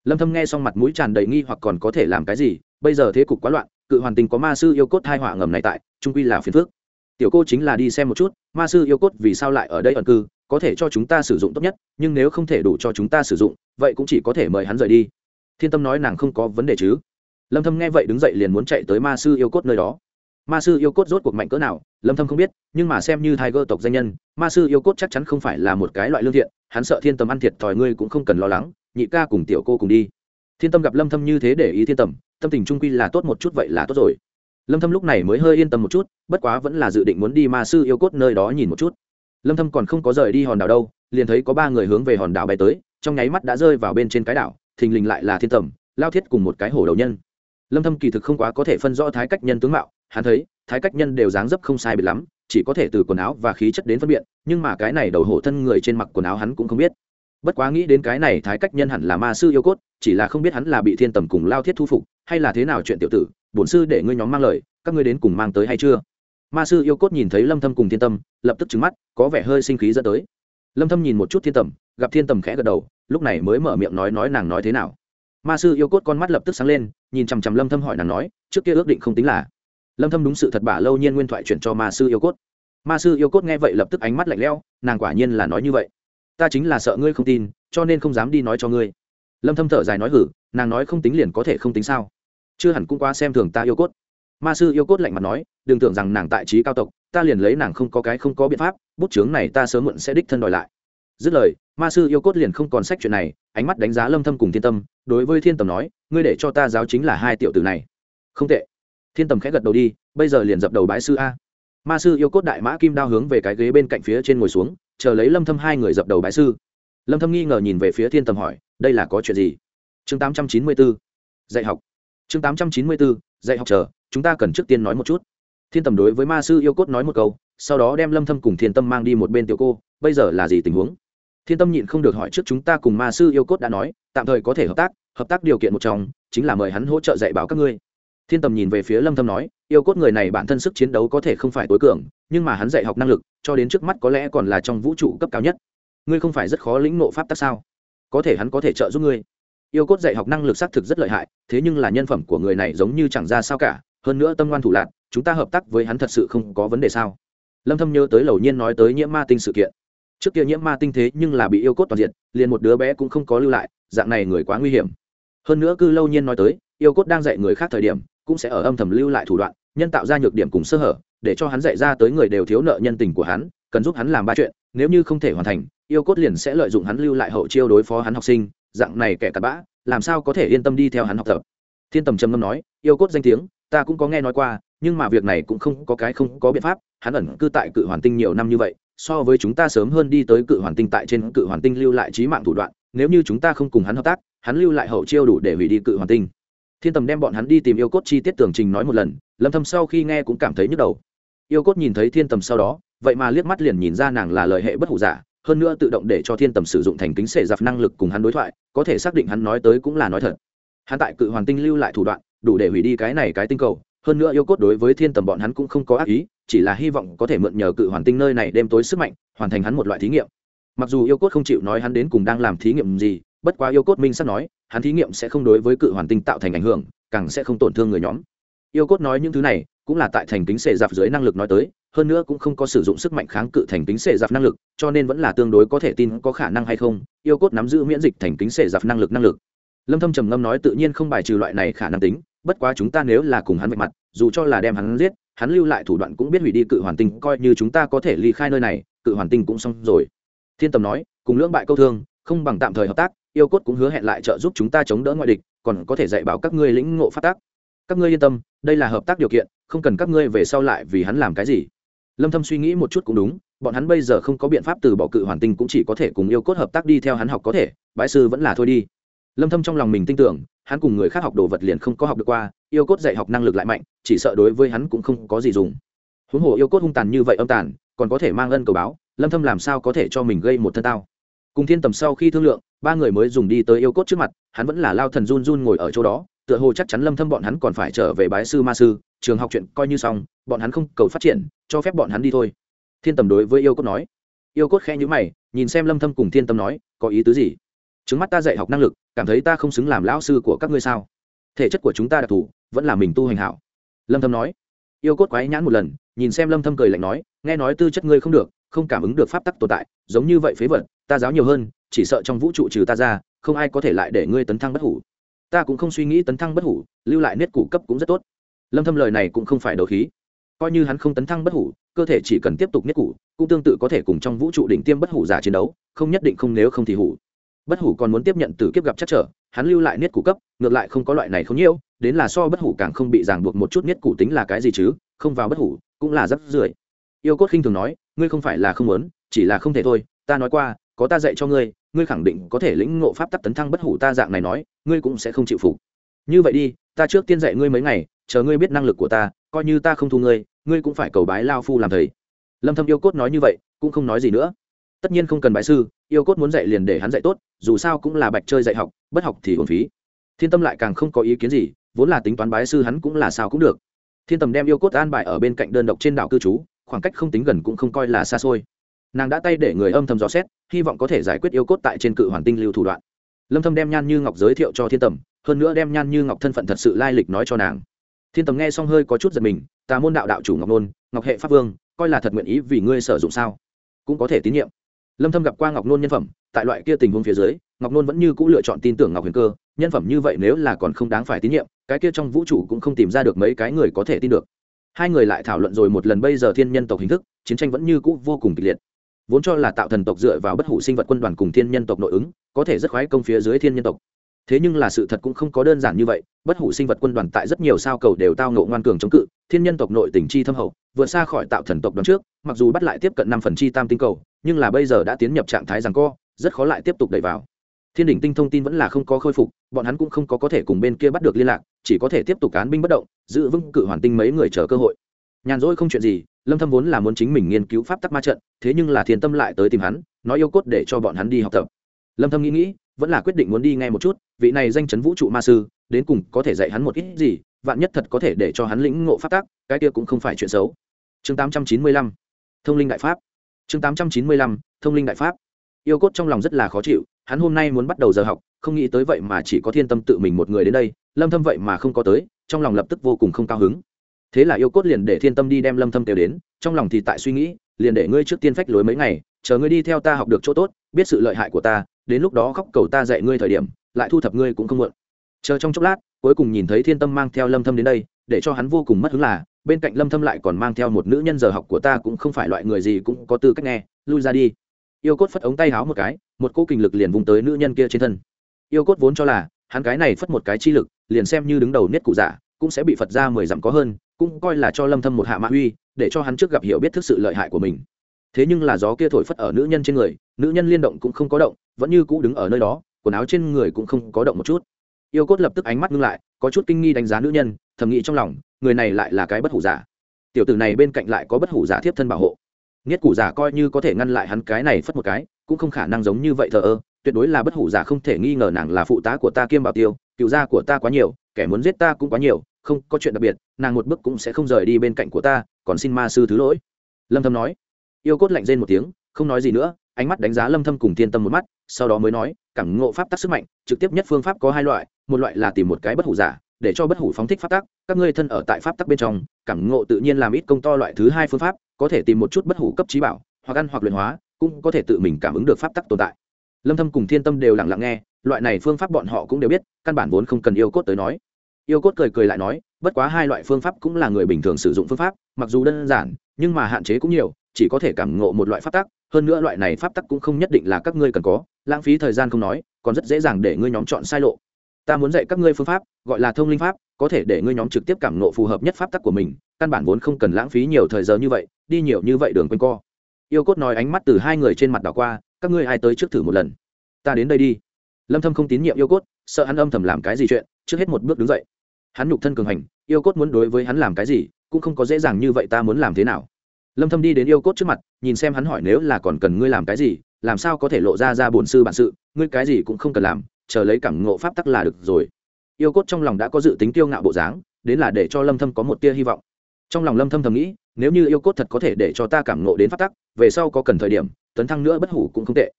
Lâm thâm nghe xong mặt mũi tràn đầy nghi hoặc còn có thể làm cái gì? Bây giờ thế cục quá loạn, cự hoàn tình có ma sư yêu cốt hai họa ngầm này tại, trung quy là phiền phức. tiểu cô chính là đi xem một chút, ma sư yêu cốt vì sao lại ở đây ẩn cư, có thể cho chúng ta sử dụng tốt nhất, nhưng nếu không thể đủ cho chúng ta sử dụng, vậy cũng chỉ có thể mời hắn rời đi. Thiên tâm nói nàng không có vấn đề chứ? Lâm thâm nghe vậy đứng dậy liền muốn chạy tới ma sư yêu cốt nơi đó ma sư yêu cốt rốt cuộc mạnh cỡ nào, lâm thâm không biết, nhưng mà xem như tiger tộc danh nhân, ma sư yêu cốt chắc chắn không phải là một cái loại lương thiện, hắn sợ thiên tâm ăn thiệt thòi ngươi cũng không cần lo lắng, nhị ca cùng tiểu cô cùng đi. Thiên tâm gặp lâm thâm như thế để ý thiên tâm tâm tình trung quy là tốt một chút vậy là tốt rồi. Lâm thâm lúc này mới hơi yên tâm một chút, bất quá vẫn là dự định muốn đi ma sư yêu cốt nơi đó nhìn một chút. Lâm thâm còn không có rời đi hòn đảo đâu, liền thấy có ba người hướng về hòn đảo bay tới, trong nháy mắt đã rơi vào bên trên cái đảo, thình lình lại là thiên tầm lao thiết cùng một cái hổ đầu nhân. Lâm thâm kỳ thực không quá có thể phân rõ thái cách nhân tướng mạo hắn thấy, thái cách nhân đều dáng dấp không sai biệt lắm, chỉ có thể từ quần áo và khí chất đến phân biệt, nhưng mà cái này đầu hổ thân người trên mặc quần áo hắn cũng không biết. Bất quá nghĩ đến cái này, thái cách nhân hẳn là ma sư yêu cốt, chỉ là không biết hắn là bị thiên tầm cùng lao thiết thu phục, hay là thế nào chuyện tiểu tử, bổn sư để ngươi nhóm mang lời, các ngươi đến cùng mang tới hay chưa? Ma sư yêu cốt nhìn thấy lâm thâm cùng thiên tâm, lập tức trừng mắt, có vẻ hơi sinh khí dẫn tới. Lâm thâm nhìn một chút thiên tầm gặp thiên tầm khẽ gật đầu, lúc này mới mở miệng nói nói nàng nói thế nào. Ma sư yêu cốt con mắt lập tức sáng lên, nhìn chằm chằm lâm thâm hỏi nàng nói, trước kia ước định không tính là lâm thâm đúng sự thật bả lâu nhiên nguyên thoại chuyển cho ma sư yêu cốt. Ma sư yêu cốt nghe vậy lập tức ánh mắt lạnh lẽo, nàng quả nhiên là nói như vậy. Ta chính là sợ ngươi không tin, cho nên không dám đi nói cho ngươi. Lâm thâm thở dài nói hử, nàng nói không tính liền có thể không tính sao? Chưa hẳn cũng quá xem thường ta yêu cốt. Ma sư yêu cốt lạnh mặt nói, đừng tưởng rằng nàng tại trí cao tộc, ta liền lấy nàng không có cái không có biện pháp, bút chướng này ta sớm muộn sẽ đích thân đòi lại. Dứt lời, ma sư yêu cốt liền không còn sách chuyện này, ánh mắt đánh giá lâm thâm cùng thiên tâm, đối với thiên Tâm nói, ngươi để cho ta giáo chính là hai tiểu tử này. Không tệ thiên tầm khẽ gật đầu đi, bây giờ liền dập đầu bái sư a. Ma sư yêu cốt đại mã kim đao hướng về cái ghế bên cạnh phía trên ngồi xuống, chờ lấy lâm thâm hai người dập đầu bái sư. Lâm thâm nghi ngờ nhìn về phía thiên tầm hỏi, đây là có chuyện gì? Chương 894 dạy học. Chương 894 dạy học chờ, chúng ta cần trước tiên nói một chút. Thiên tầm đối với ma sư yêu cốt nói một câu, sau đó đem lâm thâm cùng thiên tâm mang đi một bên tiểu cô, bây giờ là gì tình huống? Thiên tâm nhịn không được hỏi trước chúng ta cùng ma sư yêu cốt đã nói, tạm thời có thể hợp tác hợp tác điều kiện một trong, chính là mời hắn hỗ trợ dạy bảo các ngươi thiên tầm nhìn về phía lâm thâm nói, yêu cốt người này bản thân sức chiến đấu có thể không phải tối cường, nhưng mà hắn dạy học năng lực, cho đến trước mắt có lẽ còn là trong vũ trụ cấp cao nhất. Ngươi không phải rất khó lĩnh ngộ pháp tắc sao? Có thể hắn có thể trợ giúp ngươi. Yêu cốt dạy học năng lực xác thực rất lợi hại, thế nhưng là nhân phẩm của người này giống như chẳng ra sao cả, hơn nữa tâm ngoan thủ lạc chúng ta hợp tác với hắn thật sự không có vấn đề sao? Lâm thâm nhớ tới lầu nhiên nói tới nhiễm ma tinh sự kiện. Trước kia nhiễm ma tinh thế nhưng là bị yêu cốt toàn diện, liền một đứa bé cũng không có lưu lại, dạng này người quá nguy hiểm. Hơn nữa cư lâu nhiên nói tới, yêu cốt đang dạy người khác thời điểm cũng sẽ ở âm thầm lưu lại thủ đoạn, nhân tạo ra nhược điểm cùng sơ hở, để cho hắn dạy ra tới người đều thiếu nợ nhân tình của hắn, cần giúp hắn làm ba chuyện, nếu như không thể hoàn thành, yêu cốt liền sẽ lợi dụng hắn lưu lại hậu chiêu đối phó hắn học sinh, dạng này kẻ cặn bã, làm sao có thể yên tâm đi theo hắn học tập. Thiên tầm trầm ngâm nói, yêu cốt danh tiếng, ta cũng có nghe nói qua, nhưng mà việc này cũng không có cái không có biện pháp, hắn ẩn cư tại cự hoàn tinh nhiều năm như vậy, so với chúng ta sớm hơn đi tới cự hoàn tinh tại trên cự hoàn tinh lưu lại trí mạng thủ đoạn, nếu như chúng ta không cùng hắn hợp tác, hắn lưu lại hậu chiêu đủ để hủy đi cự hoàn tinh thiên tầm đem bọn hắn đi tìm yêu cốt chi tiết tường trình nói một lần, lâm thâm sau khi nghe cũng cảm thấy nhức đầu. Yêu cốt nhìn thấy thiên tầm sau đó, vậy mà liếc mắt liền nhìn ra nàng là lời hệ bất hủ giả, hơn nữa tự động để cho thiên tầm sử dụng thành kính sệ giặc năng lực cùng hắn đối thoại, có thể xác định hắn nói tới cũng là nói thật. Hắn tại cự hoàn tinh lưu lại thủ đoạn, đủ để hủy đi cái này cái tinh cầu, hơn nữa yêu cốt đối với thiên tầm bọn hắn cũng không có ác ý, chỉ là hy vọng có thể mượn nhờ cự hoàn tinh nơi này đêm tối sức mạnh, hoàn thành hắn một loại thí nghiệm. Mặc dù yêu cốt không chịu nói hắn đến cùng đang làm thí nghiệm gì, bất quá yêu cốt minh sắp nói hắn thí nghiệm sẽ không đối với cự hoàn tinh tạo thành ảnh hưởng, càng sẽ không tổn thương người nhóm. Yêu cốt nói những thứ này cũng là tại thành kính xệ giặc dưới năng lực nói tới, hơn nữa cũng không có sử dụng sức mạnh kháng cự thành kính xệ giặc năng lực, cho nên vẫn là tương đối có thể tin có khả năng hay không, yêu cốt nắm giữ miễn dịch thành kính xệ giặc năng lực năng lực. Lâm thâm trầm ngâm nói tự nhiên không bài trừ loại này khả năng tính, bất quá chúng ta nếu là cùng hắn vạch mặt, dù cho là đem hắn giết, hắn lưu lại thủ đoạn cũng biết hủy đi cự hoàn tinh, coi như chúng ta có thể ly khai nơi này, cự hoàn tinh cũng xong rồi. Thiên tầm nói, cùng lưỡng bại câu thương, không bằng tạm thời hợp tác yêu cốt cũng hứa hẹn lại trợ giúp chúng ta chống đỡ ngoại địch, còn có thể dạy bảo các ngươi lĩnh ngộ phát tác các ngươi yên tâm, đây là hợp tác điều kiện, không cần các ngươi về sau lại vì hắn làm cái gì. Lâm thâm suy nghĩ một chút cũng đúng, bọn hắn bây giờ không có biện pháp từ bỏ cự hoàn tinh cũng chỉ có thể cùng yêu cốt hợp tác đi theo hắn học có thể, bái sư vẫn là thôi đi. Lâm thâm trong lòng mình tin tưởng, hắn cùng người khác học đồ vật liền không có học được qua, yêu cốt dạy học năng lực lại mạnh, chỉ sợ đối với hắn cũng không có gì dùng. Huống hồ yêu cốt hung tàn như vậy âm tàn, còn có thể mang ân cầu báo, lâm thâm làm sao có thể cho mình gây một thân tao? Cùng thiên tầm sau khi thương lượng, ba người mới dùng đi tới yêu cốt trước mặt, hắn vẫn là lao thần run run ngồi ở chỗ đó, tựa hồ chắc chắn lâm thâm bọn hắn còn phải trở về bái sư ma sư, trường học chuyện coi như xong, bọn hắn không cầu phát triển, cho phép bọn hắn đi thôi. Thiên tầm đối với yêu cốt nói. Yêu cốt khẽ nhíu mày, nhìn xem lâm thâm cùng thiên tâm nói, có ý tứ gì? Trứng mắt ta dạy học năng lực, cảm thấy ta không xứng làm lão sư của các ngươi sao? Thể chất của chúng ta đặc thù, vẫn là mình tu hành hảo. Lâm thâm nói. Yêu cốt quái nhãn một lần, nhìn xem lâm thâm cười lạnh nói, nghe nói tư chất ngươi không được, không cảm ứng được pháp tắc tồn tại, giống như vậy phế vật ta giáo nhiều hơn, chỉ sợ trong vũ trụ trừ ta ra, không ai có thể lại để ngươi tấn thăng bất hủ. Ta cũng không suy nghĩ tấn thăng bất hủ, lưu lại niết củ cấp cũng rất tốt. Lâm thâm lời này cũng không phải đầu khí. Coi như hắn không tấn thăng bất hủ, cơ thể chỉ cần tiếp tục niết củ, cũng tương tự có thể cùng trong vũ trụ đỉnh tiêm bất hủ giả chiến đấu, không nhất định không nếu không thì hủ. Bất hủ còn muốn tiếp nhận từ kiếp gặp chắc trở, hắn lưu lại niết củ cấp, ngược lại không có loại này không nhiêu đến là so bất hủ càng không bị ràng buộc một chút niết củ tính là cái gì chứ, không vào bất hủ, cũng là rất rưởi yêu cốt khinh thường nói, ngươi không phải là không muốn, chỉ là không thể thôi, ta nói qua có ta dạy cho ngươi ngươi khẳng định có thể lĩnh ngộ pháp tắc tấn thăng bất hủ ta dạng này nói, ngươi cũng sẽ không chịu phục. Như vậy đi, ta trước tiên dạy ngươi mấy ngày, chờ ngươi biết năng lực của ta, coi như ta không thu ngươi ngươi cũng phải cầu bái lao phu làm thầy. Lâm thâm yêu cốt nói như vậy, cũng không nói gì nữa. Tất nhiên không cần bái sư, yêu cốt muốn dạy liền để hắn dạy tốt, dù sao cũng là bạch chơi dạy học, bất học thì hồn phí. Thiên tâm lại càng không có ý kiến gì, vốn là tính toán bái sư hắn cũng là sao cũng được. Thiên tầm đem yêu cốt an bài ở bên cạnh đơn độc trên đảo cư trú, khoảng cách không tính gần cũng không coi là xa xôi nàng đã tay để người âm thầm dò xét, hy vọng có thể giải quyết yêu cốt tại trên cự hoàn tinh lưu thủ đoạn. Lâm thâm đem nhan như ngọc giới thiệu cho thiên tầm, hơn nữa đem nhan như ngọc thân phận thật sự lai lịch nói cho nàng. Thiên tầm nghe xong hơi có chút giật mình ta môn đạo đạo chủ ngọc nôn, ngọc hệ pháp vương, coi là thật nguyện ý vì ngươi sử dụng sao? Cũng có thể tín nhiệm. Lâm thâm gặp qua ngọc nôn nhân phẩm, tại loại kia tình huống phía dưới, ngọc nôn vẫn như cũ lựa chọn tin tưởng ngọc huyền cơ, nhân phẩm như vậy nếu là còn không đáng phải tín nhiệm, cái kia trong vũ trụ cũng không tìm ra được mấy cái người có thể tin được. Hai người lại thảo luận rồi một lần bây giờ thiên nhân tộc hình thức, chiến tranh vẫn như cũ vô cùng kịch liệt vốn cho là tạo thần tộc dựa vào bất hủ sinh vật quân đoàn cùng thiên nhân tộc nội ứng, có thể rất khoái công phía dưới thiên nhân tộc. Thế nhưng là sự thật cũng không có đơn giản như vậy, bất hủ sinh vật quân đoàn tại rất nhiều sao cầu đều tao ngộ ngoan cường chống cự, thiên nhân tộc nội tỉnh chi thâm hậu, vượt xa khỏi tạo thần tộc đón trước, mặc dù bắt lại tiếp cận năm phần chi tam tinh cầu, nhưng là bây giờ đã tiến nhập trạng thái rằng co, rất khó lại tiếp tục đẩy vào. Thiên đỉnh tinh thông tin vẫn là không có khôi phục, bọn hắn cũng không có có thể cùng bên kia bắt được liên lạc, chỉ có thể tiếp tục cán binh bất động, giữ vững cự hoàn tinh mấy người chờ cơ hội. Nhàn rỗi không chuyện gì lâm thâm vốn là muốn chính mình nghiên cứu pháp tắc ma trận, thế nhưng là thiên tâm lại tới tìm hắn, nói yêu cốt để cho bọn hắn đi học tập. Lâm thâm nghĩ nghĩ, vẫn là quyết định muốn đi ngay một chút, vị này danh chấn vũ trụ ma sư, đến cùng có thể dạy hắn một ít gì, vạn nhất thật có thể để cho hắn lĩnh ngộ pháp tắc, cái kia cũng không phải chuyện xấu. Chương 895 thông linh đại pháp. Chương 895 thông linh đại pháp. Yêu cốt trong lòng rất là khó chịu, hắn hôm nay muốn bắt đầu giờ học, không nghĩ tới vậy mà chỉ có thiên tâm tự mình một người đến đây, lâm thâm vậy mà không có tới, trong lòng lập tức vô cùng không cao hứng thế là yêu cốt liền để thiên tâm đi đem lâm thâm kêu đến, trong lòng thì tại suy nghĩ, liền để ngươi trước tiên phách lối mấy ngày, chờ ngươi đi theo ta học được chỗ tốt, biết sự lợi hại của ta, đến lúc đó khóc cầu ta dạy ngươi thời điểm, lại thu thập ngươi cũng không muộn. Chờ trong chốc lát, cuối cùng nhìn thấy thiên tâm mang theo lâm thâm đến đây, để cho hắn vô cùng mất hứng là, bên cạnh lâm thâm lại còn mang theo một nữ nhân giờ học của ta cũng không phải loại người gì cũng có tư cách nghe, lui ra đi. Yêu cốt phất ống tay háo một cái, một cỗ kình lực liền vùng tới nữ nhân kia trên thân. Yêu cốt vốn cho là, hắn cái này phất một cái chi lực, liền xem như đứng đầu nhất cụ giả, cũng sẽ bị phật ra mười dặm có hơn cũng coi là cho lâm thâm một hạ mã uy, để cho hắn trước gặp hiểu biết thức sự lợi hại của mình. Thế nhưng là gió kia thổi phất ở nữ nhân trên người, nữ nhân liên động cũng không có động, vẫn như cũ đứng ở nơi đó, quần áo trên người cũng không có động một chút. Yêu cốt lập tức ánh mắt ngưng lại, có chút kinh nghi đánh giá nữ nhân, thầm nghĩ trong lòng, người này lại là cái bất hủ giả. Tiểu tử này bên cạnh lại có bất hủ giả thiếp thân bảo hộ. Nghiết củ giả coi như có thể ngăn lại hắn cái này phất một cái, cũng không khả năng giống như vậy thờ ơ, tuyệt đối là bất hủ giả không thể nghi ngờ nàng là phụ tá của ta kiêm bảo tiêu, cựu gia của ta quá nhiều, kẻ muốn giết ta cũng quá nhiều không có chuyện đặc biệt, nàng một bước cũng sẽ không rời đi bên cạnh của ta, còn xin ma sư thứ lỗi. Lâm thâm nói. Yêu cốt lạnh rên một tiếng, không nói gì nữa, ánh mắt đánh giá lâm thâm cùng thiên tâm một mắt, sau đó mới nói, cảm ngộ pháp tắc sức mạnh, trực tiếp nhất phương pháp có hai loại, một loại là tìm một cái bất hủ giả, để cho bất hủ phóng thích pháp tắc, các ngươi thân ở tại pháp tắc bên trong, cảm ngộ tự nhiên làm ít công to loại thứ hai phương pháp, có thể tìm một chút bất hủ cấp trí bảo, hoặc ăn hoặc luyện hóa, cũng có thể tự mình cảm ứng được pháp tắc tồn tại. Lâm thâm cùng thiên tâm đều lặng lặng nghe, loại này phương pháp bọn họ cũng đều biết, căn bản vốn không cần yêu cốt tới nói yêu cốt cười cười lại nói, bất quá hai loại phương pháp cũng là người bình thường sử dụng phương pháp, mặc dù đơn giản, nhưng mà hạn chế cũng nhiều, chỉ có thể cảm ngộ một loại pháp tắc, hơn nữa loại này pháp tắc cũng không nhất định là các ngươi cần có, lãng phí thời gian không nói, còn rất dễ dàng để ngươi nhóm chọn sai lộ. Ta muốn dạy các ngươi phương pháp, gọi là thông linh pháp, có thể để ngươi nhóm trực tiếp cảm ngộ phù hợp nhất pháp tắc của mình, căn bản vốn không cần lãng phí nhiều thời giờ như vậy, đi nhiều như vậy đường quanh co. Yêu cốt nói ánh mắt từ hai người trên mặt đảo qua, các ngươi ai tới trước thử một lần? Ta đến đây đi. Lâm thâm không tín nhiệm yêu cốt, sợ hắn âm thầm làm cái gì chuyện trước hết một bước đứng dậy. Hắn nhục thân cường hành, yêu cốt muốn đối với hắn làm cái gì, cũng không có dễ dàng như vậy ta muốn làm thế nào. Lâm thâm đi đến yêu cốt trước mặt, nhìn xem hắn hỏi nếu là còn cần ngươi làm cái gì, làm sao có thể lộ ra ra bổn sư bản sự, ngươi cái gì cũng không cần làm, chờ lấy cảm ngộ pháp tắc là được rồi. Yêu cốt trong lòng đã có dự tính tiêu ngạo bộ dáng, đến là để cho lâm thâm có một tia hy vọng. Trong lòng lâm thâm thầm nghĩ, nếu như yêu cốt thật có thể để cho ta cảm ngộ đến pháp tắc, về sau có cần thời điểm, tấn thăng nữa bất hủ cũng không tệ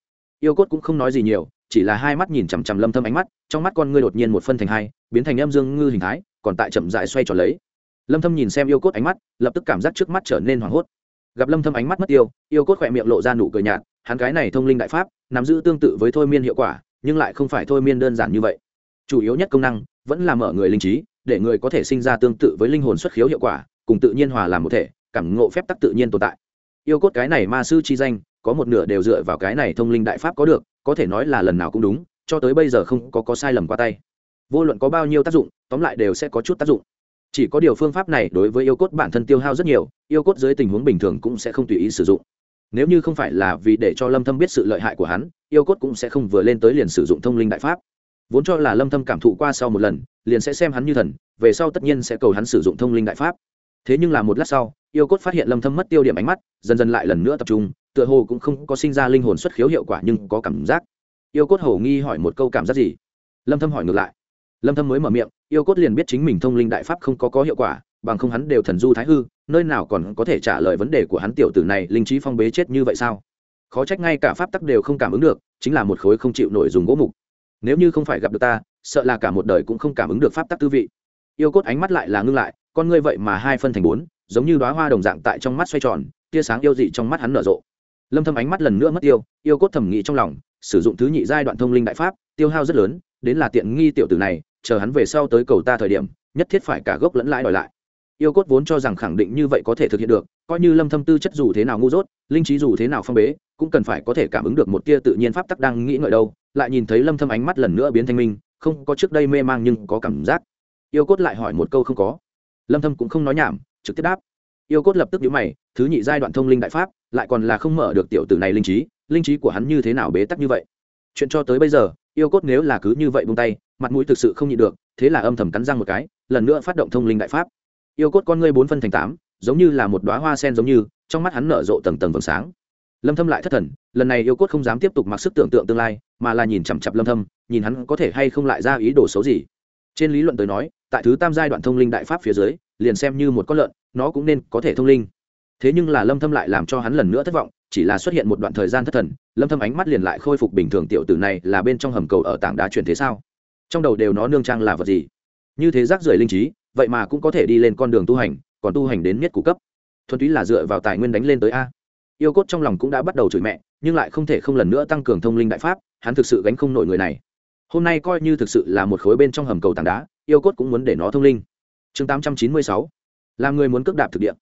yêu cốt cũng không nói gì nhiều, chỉ là hai mắt nhìn chằm chằm lâm thâm ánh mắt, trong mắt con ngươi đột nhiên một phân thành hai, biến thành âm dương ngư hình thái, còn tại chậm dại xoay tròn lấy. Lâm thâm nhìn xem yêu cốt ánh mắt, lập tức cảm giác trước mắt trở nên hoảng hốt. Gặp lâm thâm ánh mắt mất tiêu, yêu cốt khỏe miệng lộ ra nụ cười nhạt, hắn cái này thông linh đại pháp, nắm giữ tương tự với thôi miên hiệu quả, nhưng lại không phải thôi miên đơn giản như vậy. Chủ yếu nhất công năng, vẫn là mở người linh trí, để người có thể sinh ra tương tự với linh hồn xuất khiếu hiệu quả, cùng tự nhiên hòa làm một thể, cảm ngộ phép tắc tự nhiên tồn tại. Yêu cốt cái này ma sư chi danh có một nửa đều dựa vào cái này thông linh đại pháp có được, có thể nói là lần nào cũng đúng, cho tới bây giờ không có có sai lầm qua tay. Vô luận có bao nhiêu tác dụng, tóm lại đều sẽ có chút tác dụng. Chỉ có điều phương pháp này đối với yêu cốt bản thân tiêu hao rất nhiều, yêu cốt dưới tình huống bình thường cũng sẽ không tùy ý sử dụng. Nếu như không phải là vì để cho lâm thâm biết sự lợi hại của hắn, yêu cốt cũng sẽ không vừa lên tới liền sử dụng thông linh đại pháp. Vốn cho là lâm thâm cảm thụ qua sau một lần, liền sẽ xem hắn như thần, về sau tất nhiên sẽ cầu hắn sử dụng thông linh đại pháp. Thế nhưng là một lát sau, yêu cốt phát hiện lâm thâm mất tiêu điểm ánh mắt, dần dần lại lần nữa tập trung tựa hồ cũng không có sinh ra linh hồn xuất khiếu hiệu quả nhưng có cảm giác. Yêu cốt hầu nghi hỏi một câu cảm giác gì? Lâm thâm hỏi ngược lại. Lâm thâm mới mở miệng, yêu cốt liền biết chính mình thông linh đại pháp không có có hiệu quả, bằng không hắn đều thần du thái hư, nơi nào còn có thể trả lời vấn đề của hắn tiểu tử này linh trí phong bế chết như vậy sao? Khó trách ngay cả pháp tắc đều không cảm ứng được, chính là một khối không chịu nổi dùng gỗ mục. Nếu như không phải gặp được ta, sợ là cả một đời cũng không cảm ứng được pháp tắc tư vị. Yêu cốt ánh mắt lại là ngưng lại, con ngươi vậy mà hai phân thành bốn, giống như đóa hoa đồng dạng tại trong mắt xoay tròn, tia sáng yêu dị trong mắt hắn nở rộ lâm thâm ánh mắt lần nữa mất tiêu, yêu cốt thẩm nghĩ trong lòng, sử dụng thứ nhị giai đoạn thông linh đại pháp, tiêu hao rất lớn, đến là tiện nghi tiểu tử này, chờ hắn về sau tới cầu ta thời điểm, nhất thiết phải cả gốc lẫn lãi đòi lại. Yêu cốt vốn cho rằng khẳng định như vậy có thể thực hiện được, coi như lâm thâm tư chất dù thế nào ngu dốt, linh trí dù thế nào phong bế, cũng cần phải có thể cảm ứng được một tia tự nhiên pháp tắc đang nghĩ ngợi đâu, lại nhìn thấy lâm thâm ánh mắt lần nữa biến thanh minh, không có trước đây mê mang nhưng có cảm giác. Yêu cốt lại hỏi một câu không có. Lâm thâm cũng không nói nhảm, trực tiếp đáp. Yêu cốt lập tức nhíu mày, thứ nhị giai đoạn thông linh đại pháp lại còn là không mở được tiểu tử này linh trí linh trí của hắn như thế nào bế tắc như vậy? Chuyện cho tới bây giờ, yêu cốt nếu là cứ như vậy buông tay, mặt mũi thực sự không nhịn được, thế là âm thầm cắn răng một cái, lần nữa phát động thông linh đại pháp. Yêu cốt con ngươi bốn phân thành tám, giống như là một đóa hoa sen giống như, trong mắt hắn nở rộ tầng tầng vầng sáng. Lâm thâm lại thất thần, lần này yêu cốt không dám tiếp tục mặc sức tưởng tượng tương lai, mà là nhìn chằm chằm lâm thâm, nhìn hắn có thể hay không lại ra ý đồ xấu gì. Trên lý luận tới nói, tại thứ tam giai đoạn thông linh đại pháp phía dưới, liền xem như một con lợn, nó cũng nên có thể thông linh thế nhưng là lâm thâm lại làm cho hắn lần nữa thất vọng, chỉ là xuất hiện một đoạn thời gian thất thần, lâm thâm ánh mắt liền lại khôi phục bình thường, tiểu tử này là bên trong hầm cầu ở tảng đá chuyển thế sao? Trong đầu đều nó nương trang là vật gì? Như thế rác rưởi linh trí, vậy mà cũng có thể đi lên con đường tu hành, còn tu hành đến miết cụ cấp. Thuần túy là dựa vào tài nguyên đánh lên tới a. Yêu cốt trong lòng cũng đã bắt đầu chửi mẹ, nhưng lại không thể không lần nữa tăng cường thông linh đại pháp, hắn thực sự gánh không nổi người này. Hôm nay coi như thực sự là một khối bên trong hầm cầu tảng đá, yêu cốt cũng muốn để nó thông linh. Chương 896 làm người muốn cước đạp thực địa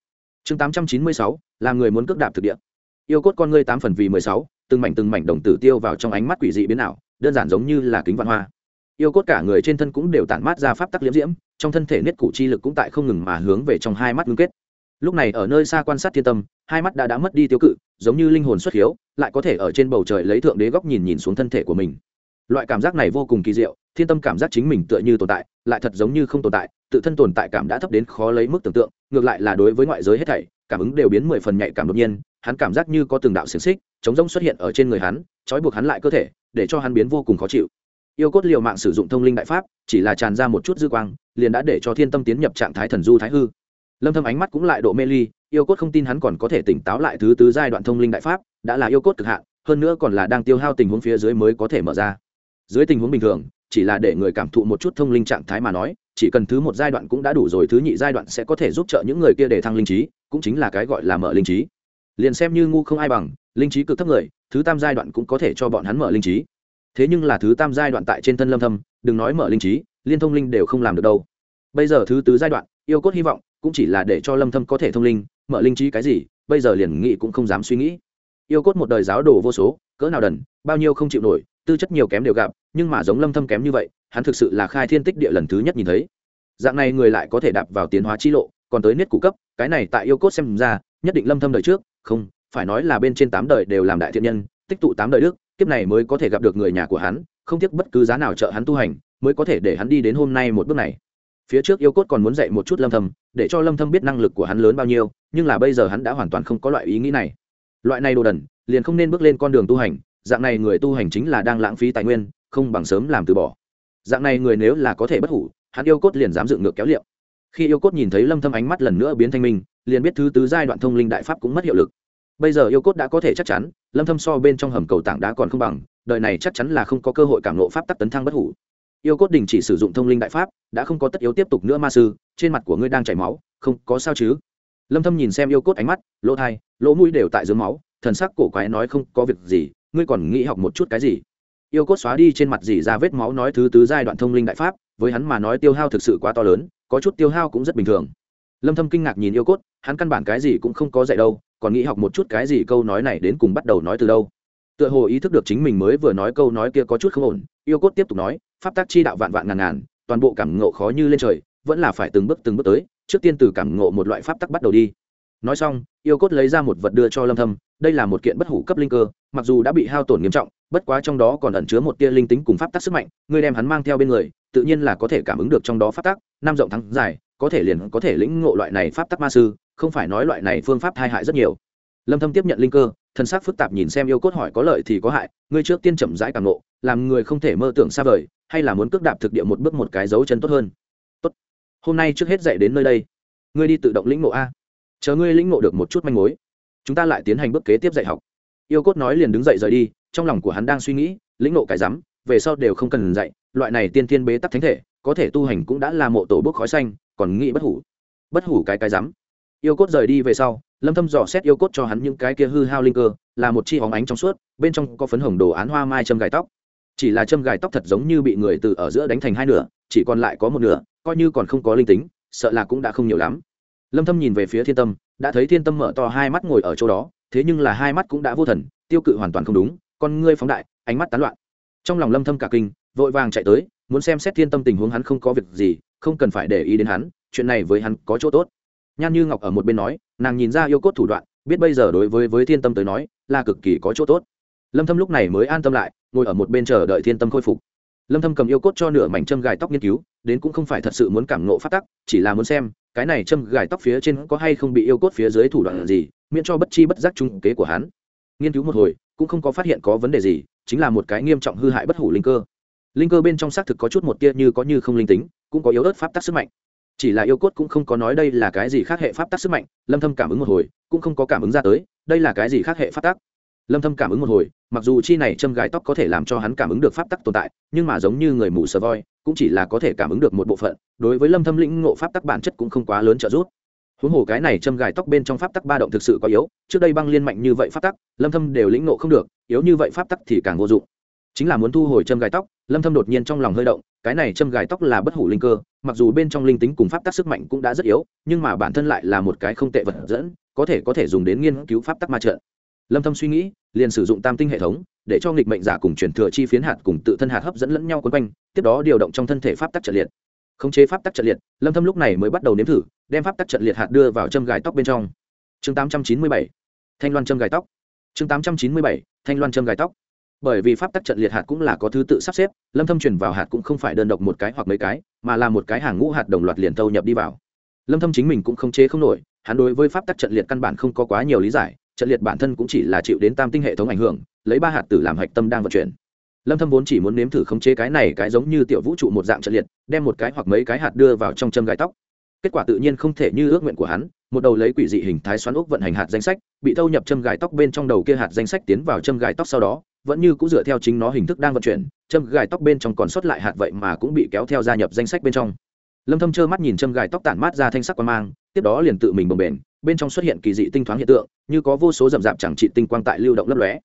chương 896 làm người muốn cước đạp thực địa. Yêu cốt con ngươi tám phần vì mười sáu, từng mảnh từng mảnh đồng tử tiêu vào trong ánh mắt quỷ dị biến ảo, đơn giản giống như là kính văn hoa. Yêu cốt cả người trên thân cũng đều tản mát ra pháp tắc liễm diễm, trong thân thể niết cụ chi lực cũng tại không ngừng mà hướng về trong hai mắt ngưng kết. Lúc này ở nơi xa quan sát thiên tâm, hai mắt đã đã mất đi tiêu cự, giống như linh hồn xuất hiếu, lại có thể ở trên bầu trời lấy thượng đế góc nhìn nhìn xuống thân thể của mình loại cảm giác này vô cùng kỳ diệu, thiên tâm cảm giác chính mình tựa như tồn tại, lại thật giống như không tồn tại, tự thân tồn tại cảm đã thấp đến khó lấy mức tưởng tượng, ngược lại là đối với ngoại giới hết thảy, cảm ứng đều biến mười phần nhạy cảm đột nhiên, hắn cảm giác như có từng đạo xiềng xích, chống rông xuất hiện ở trên người hắn, trói buộc hắn lại cơ thể, để cho hắn biến vô cùng khó chịu. Yêu cốt liều mạng sử dụng thông linh đại pháp, chỉ là tràn ra một chút dư quang, liền đã để cho thiên tâm tiến nhập trạng thái thần du thái hư. Lâm thâm ánh mắt cũng lại độ mê ly, yêu cốt không tin hắn còn có thể tỉnh táo lại thứ tứ giai đoạn thông linh đại pháp, đã là yêu cốt cực hạn, hơn nữa còn là đang tiêu hao tình huống phía dưới mới có thể mở ra dưới tình huống bình thường, chỉ là để người cảm thụ một chút thông linh trạng thái mà nói, chỉ cần thứ một giai đoạn cũng đã đủ rồi, thứ nhị giai đoạn sẽ có thể giúp trợ những người kia để thăng linh trí, cũng chính là cái gọi là mở linh trí. Liền xem như ngu không ai bằng, linh trí cực thấp người, thứ tam giai đoạn cũng có thể cho bọn hắn mở linh trí. Thế nhưng là thứ tam giai đoạn tại trên thân lâm thâm, đừng nói mở linh trí, liên thông linh đều không làm được đâu. Bây giờ thứ tứ giai đoạn, yêu cốt hy vọng, cũng chỉ là để cho lâm thâm có thể thông linh, mở linh trí cái gì, bây giờ liền nghĩ cũng không dám suy nghĩ yêu cốt một đời giáo đồ vô số, cỡ nào đần, bao nhiêu không chịu nổi, tư chất nhiều kém đều gặp, nhưng mà giống lâm thâm kém như vậy, hắn thực sự là khai thiên tích địa lần thứ nhất nhìn thấy. Dạng này người lại có thể đạp vào tiến hóa chi lộ, còn tới niết cụ cấp, cái này tại yêu cốt xem ra, nhất định lâm thâm đời trước, không, phải nói là bên trên tám đời đều làm đại thiện nhân, tích tụ tám đời đức, kiếp này mới có thể gặp được người nhà của hắn, không tiếc bất cứ giá nào trợ hắn tu hành, mới có thể để hắn đi đến hôm nay một bước này. Phía trước yêu cốt còn muốn dạy một chút lâm thâm, để cho lâm thâm biết năng lực của hắn lớn bao nhiêu, nhưng là bây giờ hắn đã hoàn toàn không có loại ý nghĩ này loại này đồ đần, liền không nên bước lên con đường tu hành, dạng này người tu hành chính là đang lãng phí tài nguyên, không bằng sớm làm từ bỏ. Dạng này người nếu là có thể bất hủ, hắn yêu cốt liền dám dựng ngược kéo liệu. Khi yêu cốt nhìn thấy lâm thâm ánh mắt lần nữa biến thanh minh, liền biết thứ tứ giai đoạn thông linh đại pháp cũng mất hiệu lực. Bây giờ yêu cốt đã có thể chắc chắn, lâm thâm so bên trong hầm cầu tảng đá còn không bằng, đời này chắc chắn là không có cơ hội cảm ngộ pháp tắc tấn thăng bất hủ. Yêu cốt đình chỉ sử dụng thông linh đại pháp, đã không có tất yếu tiếp tục nữa ma sư, trên mặt của ngươi đang chảy máu, không có sao chứ? Lâm thâm nhìn xem yêu cốt ánh mắt, lỗ thai, lỗ mũi đều tại dưới máu, thần sắc cổ quái nói không có việc gì, ngươi còn nghĩ học một chút cái gì? Yêu cốt xóa đi trên mặt dì ra vết máu nói thứ tứ giai đoạn thông linh đại pháp, với hắn mà nói tiêu hao thực sự quá to lớn, có chút tiêu hao cũng rất bình thường. Lâm thâm kinh ngạc nhìn yêu cốt, hắn căn bản cái gì cũng không có dạy đâu, còn nghĩ học một chút cái gì câu nói này đến cùng bắt đầu nói từ đâu. Tựa hồ ý thức được chính mình mới vừa nói câu nói kia có chút không ổn, yêu cốt tiếp tục nói, pháp tác chi đạo vạn vạn ngàn ngàn, toàn bộ cảm ngộ khó như lên trời, vẫn là phải từng bước từng bước tới trước tiên từ cảm ngộ một loại pháp tắc bắt đầu đi. Nói xong, yêu cốt lấy ra một vật đưa cho lâm thâm, đây là một kiện bất hủ cấp linh cơ, mặc dù đã bị hao tổn nghiêm trọng, bất quá trong đó còn ẩn chứa một tia linh tính cùng pháp tắc sức mạnh ngươi đem hắn mang theo bên người, tự nhiên là có thể cảm ứng được trong đó pháp tắc, năm rộng thắng dài, có thể liền có thể lĩnh ngộ loại này pháp tắc ma sư, không phải nói loại này phương pháp tai hại rất nhiều. Lâm thâm tiếp nhận linh cơ, thân xác phức tạp nhìn xem yêu cốt hỏi có lợi thì có hại, ngươi trước tiên chậm rãi cảm ngộ, làm người không thể mơ tưởng xa vời, hay là muốn cước đạp thực địa một bước một cái dấu chân tốt hơn? Hôm nay trước hết dạy đến nơi đây. Ngươi đi tự động lĩnh ngộ a. Chờ ngươi lĩnh ngộ được một chút manh mối, chúng ta lại tiến hành bước kế tiếp dạy học. Yêu cốt nói liền đứng dậy rời đi, trong lòng của hắn đang suy nghĩ, lĩnh ngộ cái rắm, về sau đều không cần dạy, loại này tiên tiên bế tắc thánh thể, có thể tu hành cũng đã là mộ tổ bước khói xanh, còn nghĩ bất hủ. Bất hủ cái cái rắm. Yêu cốt rời đi về sau, lâm thâm dò xét yêu cốt cho hắn những cái kia hư hao linh cơ, là một chi hóng ánh trong suốt, bên trong có phấn hồng đồ án hoa mai châm gài tóc. Chỉ là châm gài tóc thật giống như bị người từ ở giữa đánh thành hai nửa chỉ còn lại có một nửa, coi như còn không có linh tính, sợ là cũng đã không nhiều lắm. Lâm thâm nhìn về phía thiên tâm, đã thấy thiên tâm mở to hai mắt ngồi ở chỗ đó, thế nhưng là hai mắt cũng đã vô thần, tiêu cự hoàn toàn không đúng, con ngươi phóng đại, ánh mắt tán loạn. Trong lòng lâm thâm cả kinh, vội vàng chạy tới, muốn xem xét thiên tâm tình huống hắn không có việc gì, không cần phải để ý đến hắn, chuyện này với hắn có chỗ tốt. Nhan như ngọc ở một bên nói, nàng nhìn ra yêu cốt thủ đoạn, biết bây giờ đối với với thiên tâm tới nói, là cực kỳ có chỗ tốt. Lâm thâm lúc này mới an tâm lại, ngồi ở một bên chờ đợi thiên tâm khôi phục lâm thâm cầm yêu cốt cho nửa mảnh châm gài tóc nghiên cứu, đến cũng không phải thật sự muốn cảm ngộ phát tắc, chỉ là muốn xem, cái này châm gài tóc phía trên có hay không bị yêu cốt phía dưới thủ đoạn gì, miễn cho bất chi bất giác trung kế của hắn. Nghiên cứu một hồi, cũng không có phát hiện có vấn đề gì, chính là một cái nghiêm trọng hư hại bất hủ linh cơ. Linh cơ bên trong xác thực có chút một tia như có như không linh tính, cũng có yếu ớt pháp tắc sức mạnh. Chỉ là yêu cốt cũng không có nói đây là cái gì khác hệ pháp tắc sức mạnh, lâm thâm cảm ứng một hồi, cũng không có cảm ứng ra tới, đây là cái gì khác hệ pháp tắc lâm thâm cảm ứng một hồi, mặc dù chi này châm gái tóc có thể làm cho hắn cảm ứng được pháp tắc tồn tại, nhưng mà giống như người mù sờ voi, cũng chỉ là có thể cảm ứng được một bộ phận, đối với lâm thâm lĩnh ngộ pháp tắc bản chất cũng không quá lớn trợ giúp. Huống hồ cái này châm gài tóc bên trong pháp tắc ba động thực sự có yếu, trước đây băng liên mạnh như vậy pháp tắc, lâm thâm đều lĩnh ngộ không được, yếu như vậy pháp tắc thì càng vô dụng. Chính là muốn thu hồi châm gài tóc, lâm thâm đột nhiên trong lòng hơi động, cái này châm gài tóc là bất hủ linh cơ, mặc dù bên trong linh tính cùng pháp tắc sức mạnh cũng đã rất yếu, nhưng mà bản thân lại là một cái không tệ vật dẫn, có thể có thể dùng đến nghiên cứu pháp tắc ma trận lâm thâm suy nghĩ, liền sử dụng tam tinh hệ thống, để cho nghịch mệnh giả cùng truyền thừa chi phiến hạt cùng tự thân hạt hấp dẫn lẫn nhau quấn quanh, tiếp đó điều động trong thân thể pháp tắc trận liệt. Khống chế pháp tắc trận liệt, lâm thâm lúc này mới bắt đầu nếm thử, đem pháp tắc trận liệt hạt đưa vào châm gài tóc bên trong. Chương 897 thanh loan châm gài tóc. Chương 897 thanh loan châm gài tóc. Bởi vì pháp tắc trận liệt hạt cũng là có thứ tự sắp xếp, lâm thâm truyền vào hạt cũng không phải đơn độc một cái hoặc mấy cái, mà là một cái hàng ngũ hạt đồng loạt liền thâu nhập đi vào. Lâm thâm chính mình cũng không chế không nổi, hắn đối với pháp tắc trận liệt căn bản không có quá nhiều lý giải trận liệt bản thân cũng chỉ là chịu đến tam tinh hệ thống ảnh hưởng, lấy ba hạt tử làm hạch tâm đang vận chuyển. Lâm thâm vốn chỉ muốn nếm thử khống chế cái này cái giống như tiểu vũ trụ một dạng trận liệt, đem một cái hoặc mấy cái hạt đưa vào trong châm gai tóc. Kết quả tự nhiên không thể như ước nguyện của hắn, một đầu lấy quỷ dị hình thái xoắn ốc vận hành hạt danh sách, bị thâu nhập châm gai tóc bên trong đầu kia hạt danh sách tiến vào châm gai tóc sau đó, vẫn như cũng dựa theo chính nó hình thức đang vận chuyển, châm gai tóc bên trong còn sót lại hạt vậy mà cũng bị kéo theo gia nhập danh sách bên trong lâm thâm trơ mắt nhìn châm gài tóc tản mát ra thanh sắc quan mang, tiếp đó liền tự mình bồng bềnh, bên trong xuất hiện kỳ dị tinh thoáng hiện tượng, như có vô số rậm rạp chẳng trị tinh quang tại lưu động lấp lóe.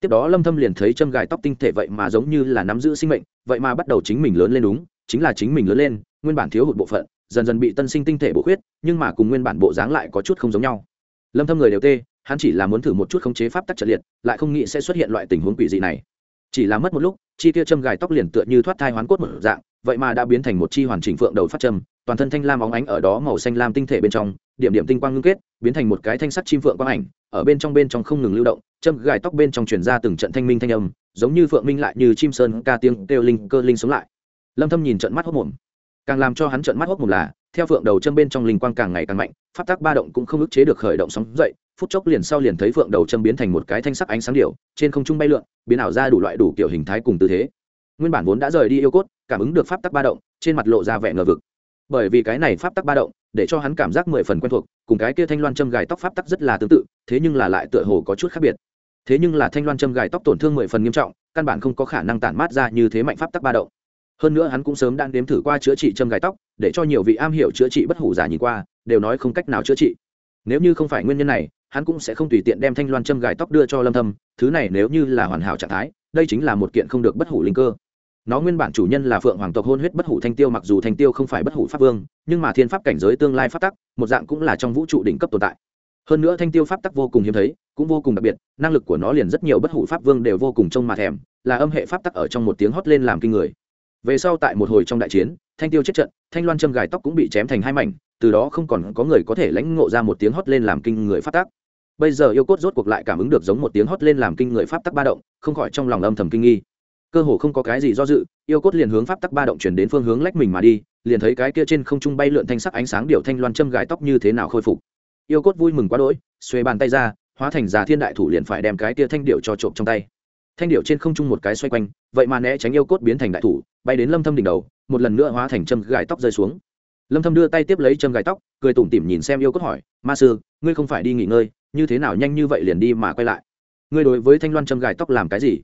Tiếp đó lâm thâm liền thấy châm gài tóc tinh thể vậy mà giống như là nắm giữ sinh mệnh, vậy mà bắt đầu chính mình lớn lên đúng, chính là chính mình lớn lên, nguyên bản thiếu hụt bộ phận, dần dần bị tân sinh tinh thể bổ khuyết, nhưng mà cùng nguyên bản bộ dáng lại có chút không giống nhau. Lâm thâm người đều tê, hắn chỉ là muốn thử một chút khống chế pháp tắc trận liệt, lại không nghĩ sẽ xuất hiện loại tình huống quỷ dị này. Chỉ là mất một lúc, chi tiêu châm gài tóc liền tựa như thoát thai hoán cốt một dạng vậy mà đã biến thành một chi hoàn chỉnh phượng đầu phát châm, toàn thân thanh lam óng ánh ở đó màu xanh lam tinh thể bên trong, điểm điểm tinh quang ngưng kết, biến thành một cái thanh sắt chim phượng quang ảnh, ở bên trong bên trong không ngừng lưu động, châm gài tóc bên trong truyền ra từng trận thanh minh thanh âm, giống như phượng minh lại như chim sơn ca tiếng kêu linh cơ linh sống lại. Lâm thâm nhìn trận mắt hốc mồm. Càng làm cho hắn trận mắt hốc mồm là, theo phượng đầu châm bên trong linh quang càng ngày càng mạnh, pháp tác ba động cũng không ức chế được khởi động sóng dậy, phút chốc liền sau liền thấy phượng đầu châm biến thành một cái thanh sắc ánh sáng điệu trên không trung bay lượn, biến ảo ra đủ loại đủ kiểu hình thái cùng tư thế nguyên bản vốn đã rời đi yêu cốt, cảm ứng được pháp tắc ba động, trên mặt lộ ra vẻ ngờ vực. Bởi vì cái này pháp tắc ba động, để cho hắn cảm giác mười phần quen thuộc, cùng cái kia thanh loan châm gài tóc pháp tắc rất là tương tự, thế nhưng là lại tựa hồ có chút khác biệt. Thế nhưng là thanh loan châm gài tóc tổn thương mười phần nghiêm trọng, căn bản không có khả năng tản mát ra như thế mạnh pháp tắc ba động. Hơn nữa hắn cũng sớm đang đếm thử qua chữa trị châm gài tóc, để cho nhiều vị am hiểu chữa trị bất hủ giả nhìn qua, đều nói không cách nào chữa trị. Nếu như không phải nguyên nhân này, hắn cũng sẽ không tùy tiện đem thanh loan châm gài tóc đưa cho lâm thâm, thứ này nếu như là hoàn hảo trạng thái, đây chính là một kiện không được bất hủ linh cơ nó nguyên bản chủ nhân là phượng hoàng tộc hôn huyết bất hủ thanh tiêu, mặc dù thanh tiêu không phải bất hủ pháp vương, nhưng mà thiên pháp cảnh giới tương lai pháp tắc, một dạng cũng là trong vũ trụ đỉnh cấp tồn tại. Hơn nữa thanh tiêu pháp tắc vô cùng hiếm thấy, cũng vô cùng đặc biệt, năng lực của nó liền rất nhiều bất hủ pháp vương đều vô cùng trông mà thèm, là âm hệ pháp tắc ở trong một tiếng hót lên làm kinh người. Về sau tại một hồi trong đại chiến, thanh tiêu chết trận, thanh loan châm gài tóc cũng bị chém thành hai mảnh, từ đó không còn có người có thể lãnh ngộ ra một tiếng hót lên làm kinh người pháp tắc. Bây giờ yêu cốt rốt cuộc lại cảm ứng được giống một tiếng hót lên làm kinh người pháp tắc ba động, không khỏi trong lòng âm thầm kinh nghi cơ hồ không có cái gì do dự, yêu cốt liền hướng pháp tắc ba động chuyển đến phương hướng lách mình mà đi, liền thấy cái kia trên không trung bay lượn thanh sắc ánh sáng điệu thanh loan châm gái tóc như thế nào khôi phục. Yêu cốt vui mừng quá đỗi, xuê bàn tay ra, hóa thành già thiên đại thủ liền phải đem cái kia thanh điệu cho trộm trong tay. Thanh điệu trên không trung một cái xoay quanh, vậy mà né tránh yêu cốt biến thành đại thủ, bay đến lâm thâm đỉnh đầu, một lần nữa hóa thành châm gài tóc rơi xuống. Lâm thâm đưa tay tiếp lấy châm gài tóc, cười tủm tỉm nhìn xem yêu cốt hỏi, ma sư, ngươi không phải đi nghỉ ngơi, như thế nào nhanh như vậy liền đi mà quay lại? Ngươi đối với thanh loan châm gài tóc làm cái gì?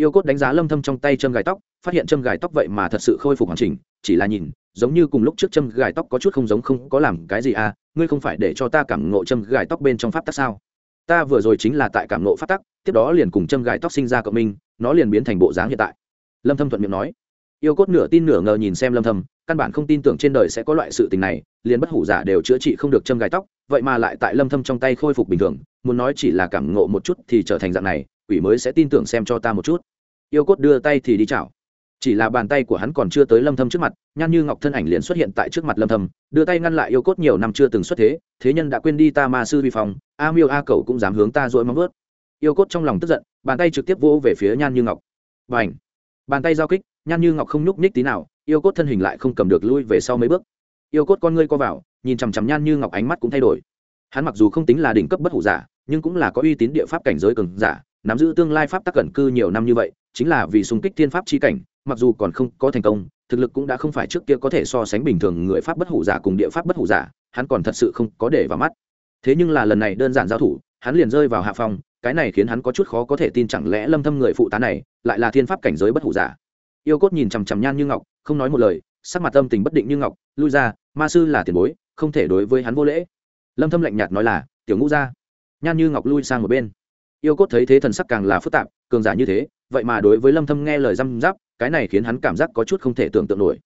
Yêu cốt đánh giá lâm thâm trong tay châm gài tóc, phát hiện châm gài tóc vậy mà thật sự khôi phục hoàn chỉnh, chỉ là nhìn, giống như cùng lúc trước châm gài tóc có chút không giống không có làm cái gì à ngươi không phải để cho ta cảm ngộ châm gài tóc bên trong pháp tắc sao? Ta vừa rồi chính là tại cảm ngộ pháp tắc, tiếp đó liền cùng châm gài tóc sinh ra cộng minh, nó liền biến thành bộ dáng hiện tại. Lâm thâm thuận miệng nói. Yêu cốt nửa tin nửa ngờ nhìn xem lâm thâm, căn bản không tin tưởng trên đời sẽ có loại sự tình này, liền bất hủ giả đều chữa trị không được châm gài tóc, vậy mà lại tại lâm thâm trong tay khôi phục bình thường, muốn nói chỉ là cảm ngộ một chút thì trở thành dạng này quỷ mới sẽ tin tưởng xem cho ta một chút. Yêu cốt đưa tay thì đi chảo. Chỉ là bàn tay của hắn còn chưa tới lâm thâm trước mặt, nhan như ngọc thân ảnh liền xuất hiện tại trước mặt lâm thâm, đưa tay ngăn lại yêu cốt nhiều năm chưa từng xuất thế thế nhân đã quên đi ta ma sư vi phòng. a miêu a cẩu cũng dám hướng ta dội móng vớt yêu cốt trong lòng tức giận, bàn tay trực tiếp vỗ về phía nhan như ngọc. Bành! Bàn tay giao kích, nhan như ngọc không nhúc nhích tí nào, yêu cốt thân hình lại không cầm được lui về sau mấy bước. Yêu cốt con ngươi co vào, nhìn chằm chằm nhan như ngọc ánh mắt cũng thay đổi. Hắn mặc dù không tính là đỉnh cấp bất hủ giả, nhưng cũng là có uy tín địa pháp cảnh giới cường giả nắm giữ tương lai pháp tắc cẩn cư nhiều năm như vậy, chính là vì xung kích thiên pháp chi cảnh, mặc dù còn không có thành công, thực lực cũng đã không phải trước kia có thể so sánh bình thường người pháp bất hủ giả cùng địa pháp bất hủ giả, hắn còn thật sự không có để vào mắt. Thế nhưng là lần này đơn giản giao thủ, hắn liền rơi vào hạ phong, cái này khiến hắn có chút khó có thể tin chẳng lẽ lâm thâm người phụ tá này lại là thiên pháp cảnh giới bất hủ giả. Yêu cốt nhìn chằm chằm nhan như ngọc, không nói một lời, sắc mặt tâm tình bất định như ngọc, lui ra, ma sư là tiền bối, không thể đối với hắn vô lễ. Lâm thâm lạnh nhạt nói là, tiểu ngũ gia. Nhan như ngọc lui sang một bên yêu cốt thấy thế thần sắc càng là phức tạp, cường giả như thế, vậy mà đối với lâm thâm nghe lời răm giáp cái này khiến hắn cảm giác có chút không thể tưởng tượng nổi.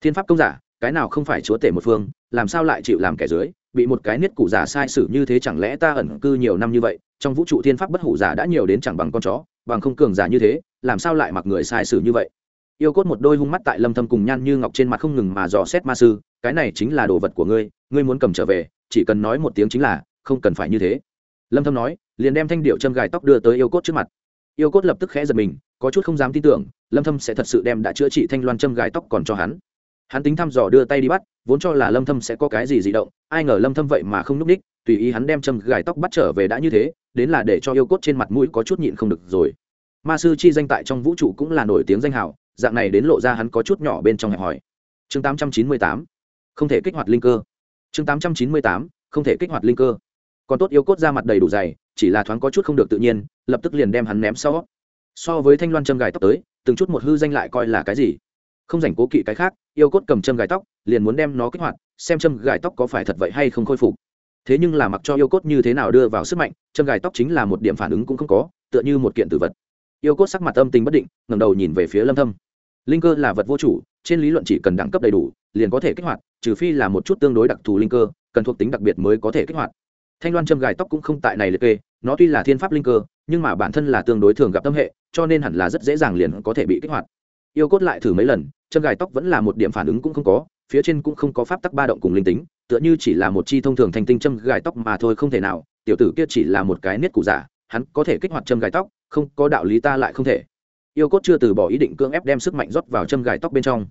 Thiên pháp công giả, cái nào không phải chúa tể một phương, làm sao lại chịu làm kẻ dưới, bị một cái niết cụ giả sai sử như thế chẳng lẽ ta ẩn cư nhiều năm như vậy, trong vũ trụ thiên pháp bất hủ giả đã nhiều đến chẳng bằng con chó, bằng không cường giả như thế, làm sao lại mặc người sai sử như vậy? Yêu cốt một đôi hung mắt tại lâm thâm cùng nhan như ngọc trên mặt không ngừng mà dò xét ma sư, cái này chính là đồ vật của ngươi ngươi muốn cầm trở về, chỉ cần nói một tiếng chính là, không cần phải như thế. Lâm thâm nói liền đem thanh điệu châm gài tóc đưa tới yêu cốt trước mặt. Yêu cốt lập tức khẽ giật mình, có chút không dám tin tưởng, lâm thâm sẽ thật sự đem đã chữa trị thanh loan châm gài tóc còn cho hắn. Hắn tính thăm dò đưa tay đi bắt, vốn cho là lâm thâm sẽ có cái gì dị động, ai ngờ lâm thâm vậy mà không núp đích, tùy ý hắn đem châm gài tóc bắt trở về đã như thế, đến là để cho yêu cốt trên mặt mũi có chút nhịn không được rồi. Ma sư chi danh tại trong vũ trụ cũng là nổi tiếng danh hào, dạng này đến lộ ra hắn có chút nhỏ bên trong hẹp hỏi chương 898 không thể kích hoạt linh cơ. Chương 898 không thể kích hoạt linh cơ. Còn tốt yêu cốt ra mặt đầy đủ dày chỉ là thoáng có chút không được tự nhiên, lập tức liền đem hắn ném sau. So với thanh loan châm gài tóc tới, từng chút một hư danh lại coi là cái gì? Không dành cố kỵ cái khác, yêu cốt cầm châm gài tóc, liền muốn đem nó kích hoạt, xem châm gài tóc có phải thật vậy hay không khôi phục. Thế nhưng là mặc cho yêu cốt như thế nào đưa vào sức mạnh, châm gài tóc chính là một điểm phản ứng cũng không có, tựa như một kiện tử vật. Yêu cốt sắc mặt âm tình bất định, ngẩng đầu nhìn về phía lâm thâm. Linh cơ là vật vô chủ, trên lý luận chỉ cần đẳng cấp đầy đủ, liền có thể kích hoạt, trừ phi là một chút tương đối đặc thù linh cơ, cần thuộc tính đặc biệt mới có thể kích hoạt. Thanh loan châm gài tóc cũng không tại này liệt kê nó tuy là thiên pháp linh cơ, nhưng mà bản thân là tương đối thường gặp tâm hệ, cho nên hẳn là rất dễ dàng liền có thể bị kích hoạt. Yêu cốt lại thử mấy lần, chân gài tóc vẫn là một điểm phản ứng cũng không có, phía trên cũng không có pháp tắc ba động cùng linh tính, tựa như chỉ là một chi thông thường thành tinh châm gài tóc mà thôi không thể nào, tiểu tử kia chỉ là một cái niết cụ giả, hắn có thể kích hoạt châm gài tóc, không, có đạo lý ta lại không thể. Yêu cốt chưa từ bỏ ý định cưỡng ép đem sức mạnh rót vào châm gài tóc bên trong.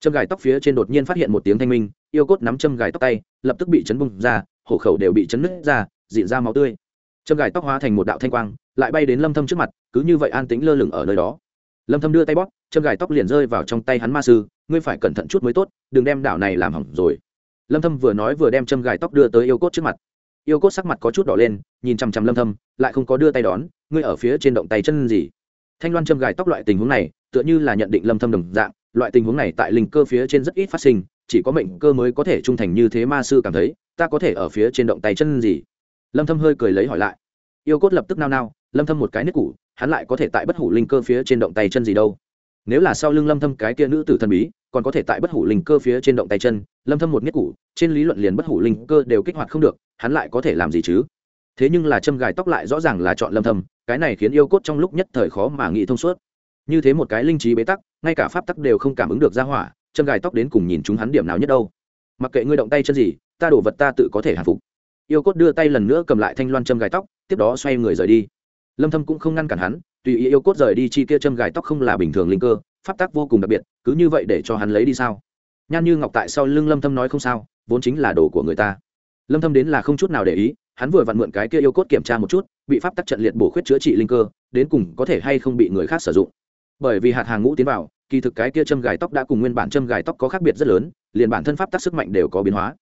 Châm gài tóc phía trên đột nhiên phát hiện một tiếng thanh minh, yêu cốt nắm châm gài tóc tay, lập tức bị chấn bung ra hổ khẩu đều bị chấn nứt ra, dịn ra máu tươi châm gài tóc hóa thành một đạo thanh quang, lại bay đến lâm thâm trước mặt, cứ như vậy an tĩnh lơ lửng ở nơi đó. Lâm thâm đưa tay bóp, châm gài tóc liền rơi vào trong tay hắn ma sư, ngươi phải cẩn thận chút mới tốt, đừng đem đảo này làm hỏng rồi. Lâm thâm vừa nói vừa đem châm gài tóc đưa tới yêu cốt trước mặt. Yêu cốt sắc mặt có chút đỏ lên, nhìn chằm chằm lâm thâm, lại không có đưa tay đón, ngươi ở phía trên động tay chân gì? Thanh loan châm gài tóc loại tình huống này, tựa như là nhận định lâm thâm đồng dạng, loại tình huống này tại linh cơ phía trên rất ít phát sinh, chỉ có mệnh cơ mới có thể trung thành như thế ma sư cảm thấy, ta có thể ở phía trên động tay chân gì? Lâm thâm hơi cười lấy hỏi lại. Yêu cốt lập tức nao nao, lâm thâm một cái nứt củ, hắn lại có thể tại bất hủ linh cơ phía trên động tay chân gì đâu. Nếu là sau lưng lâm thâm cái kia nữ tử thần bí, còn có thể tại bất hủ linh cơ phía trên động tay chân, lâm thâm một nứt củ, trên lý luận liền bất hủ linh cơ đều kích hoạt không được, hắn lại có thể làm gì chứ? Thế nhưng là châm gài tóc lại rõ ràng là chọn lâm thâm, cái này khiến yêu cốt trong lúc nhất thời khó mà nghĩ thông suốt. Như thế một cái linh trí bế tắc, ngay cả pháp tắc đều không cảm ứng được ra hỏa, châm gài tóc đến cùng nhìn chúng hắn điểm nào nhất đâu. Mặc kệ ngươi động tay chân gì, ta đổ vật ta tự có thể hạ phục yêu cốt đưa tay lần nữa cầm lại thanh loan châm gài tóc, tiếp đó xoay người rời đi. Lâm thâm cũng không ngăn cản hắn, tùy ý yêu cốt rời đi chi kia châm gài tóc không là bình thường linh cơ, pháp tắc vô cùng đặc biệt, cứ như vậy để cho hắn lấy đi sao? Nhan như ngọc tại sau lưng lâm thâm nói không sao, vốn chính là đồ của người ta. Lâm thâm đến là không chút nào để ý, hắn vừa vặn mượn cái kia yêu cốt kiểm tra một chút, bị pháp tắc trận liệt bổ khuyết chữa trị linh cơ, đến cùng có thể hay không bị người khác sử dụng. Bởi vì hạt hàng ngũ tiến vào, kỳ thực cái kia châm gài tóc đã cùng nguyên bản châm gài tóc có khác biệt rất lớn, liền bản thân pháp tắc sức mạnh đều có biến hóa.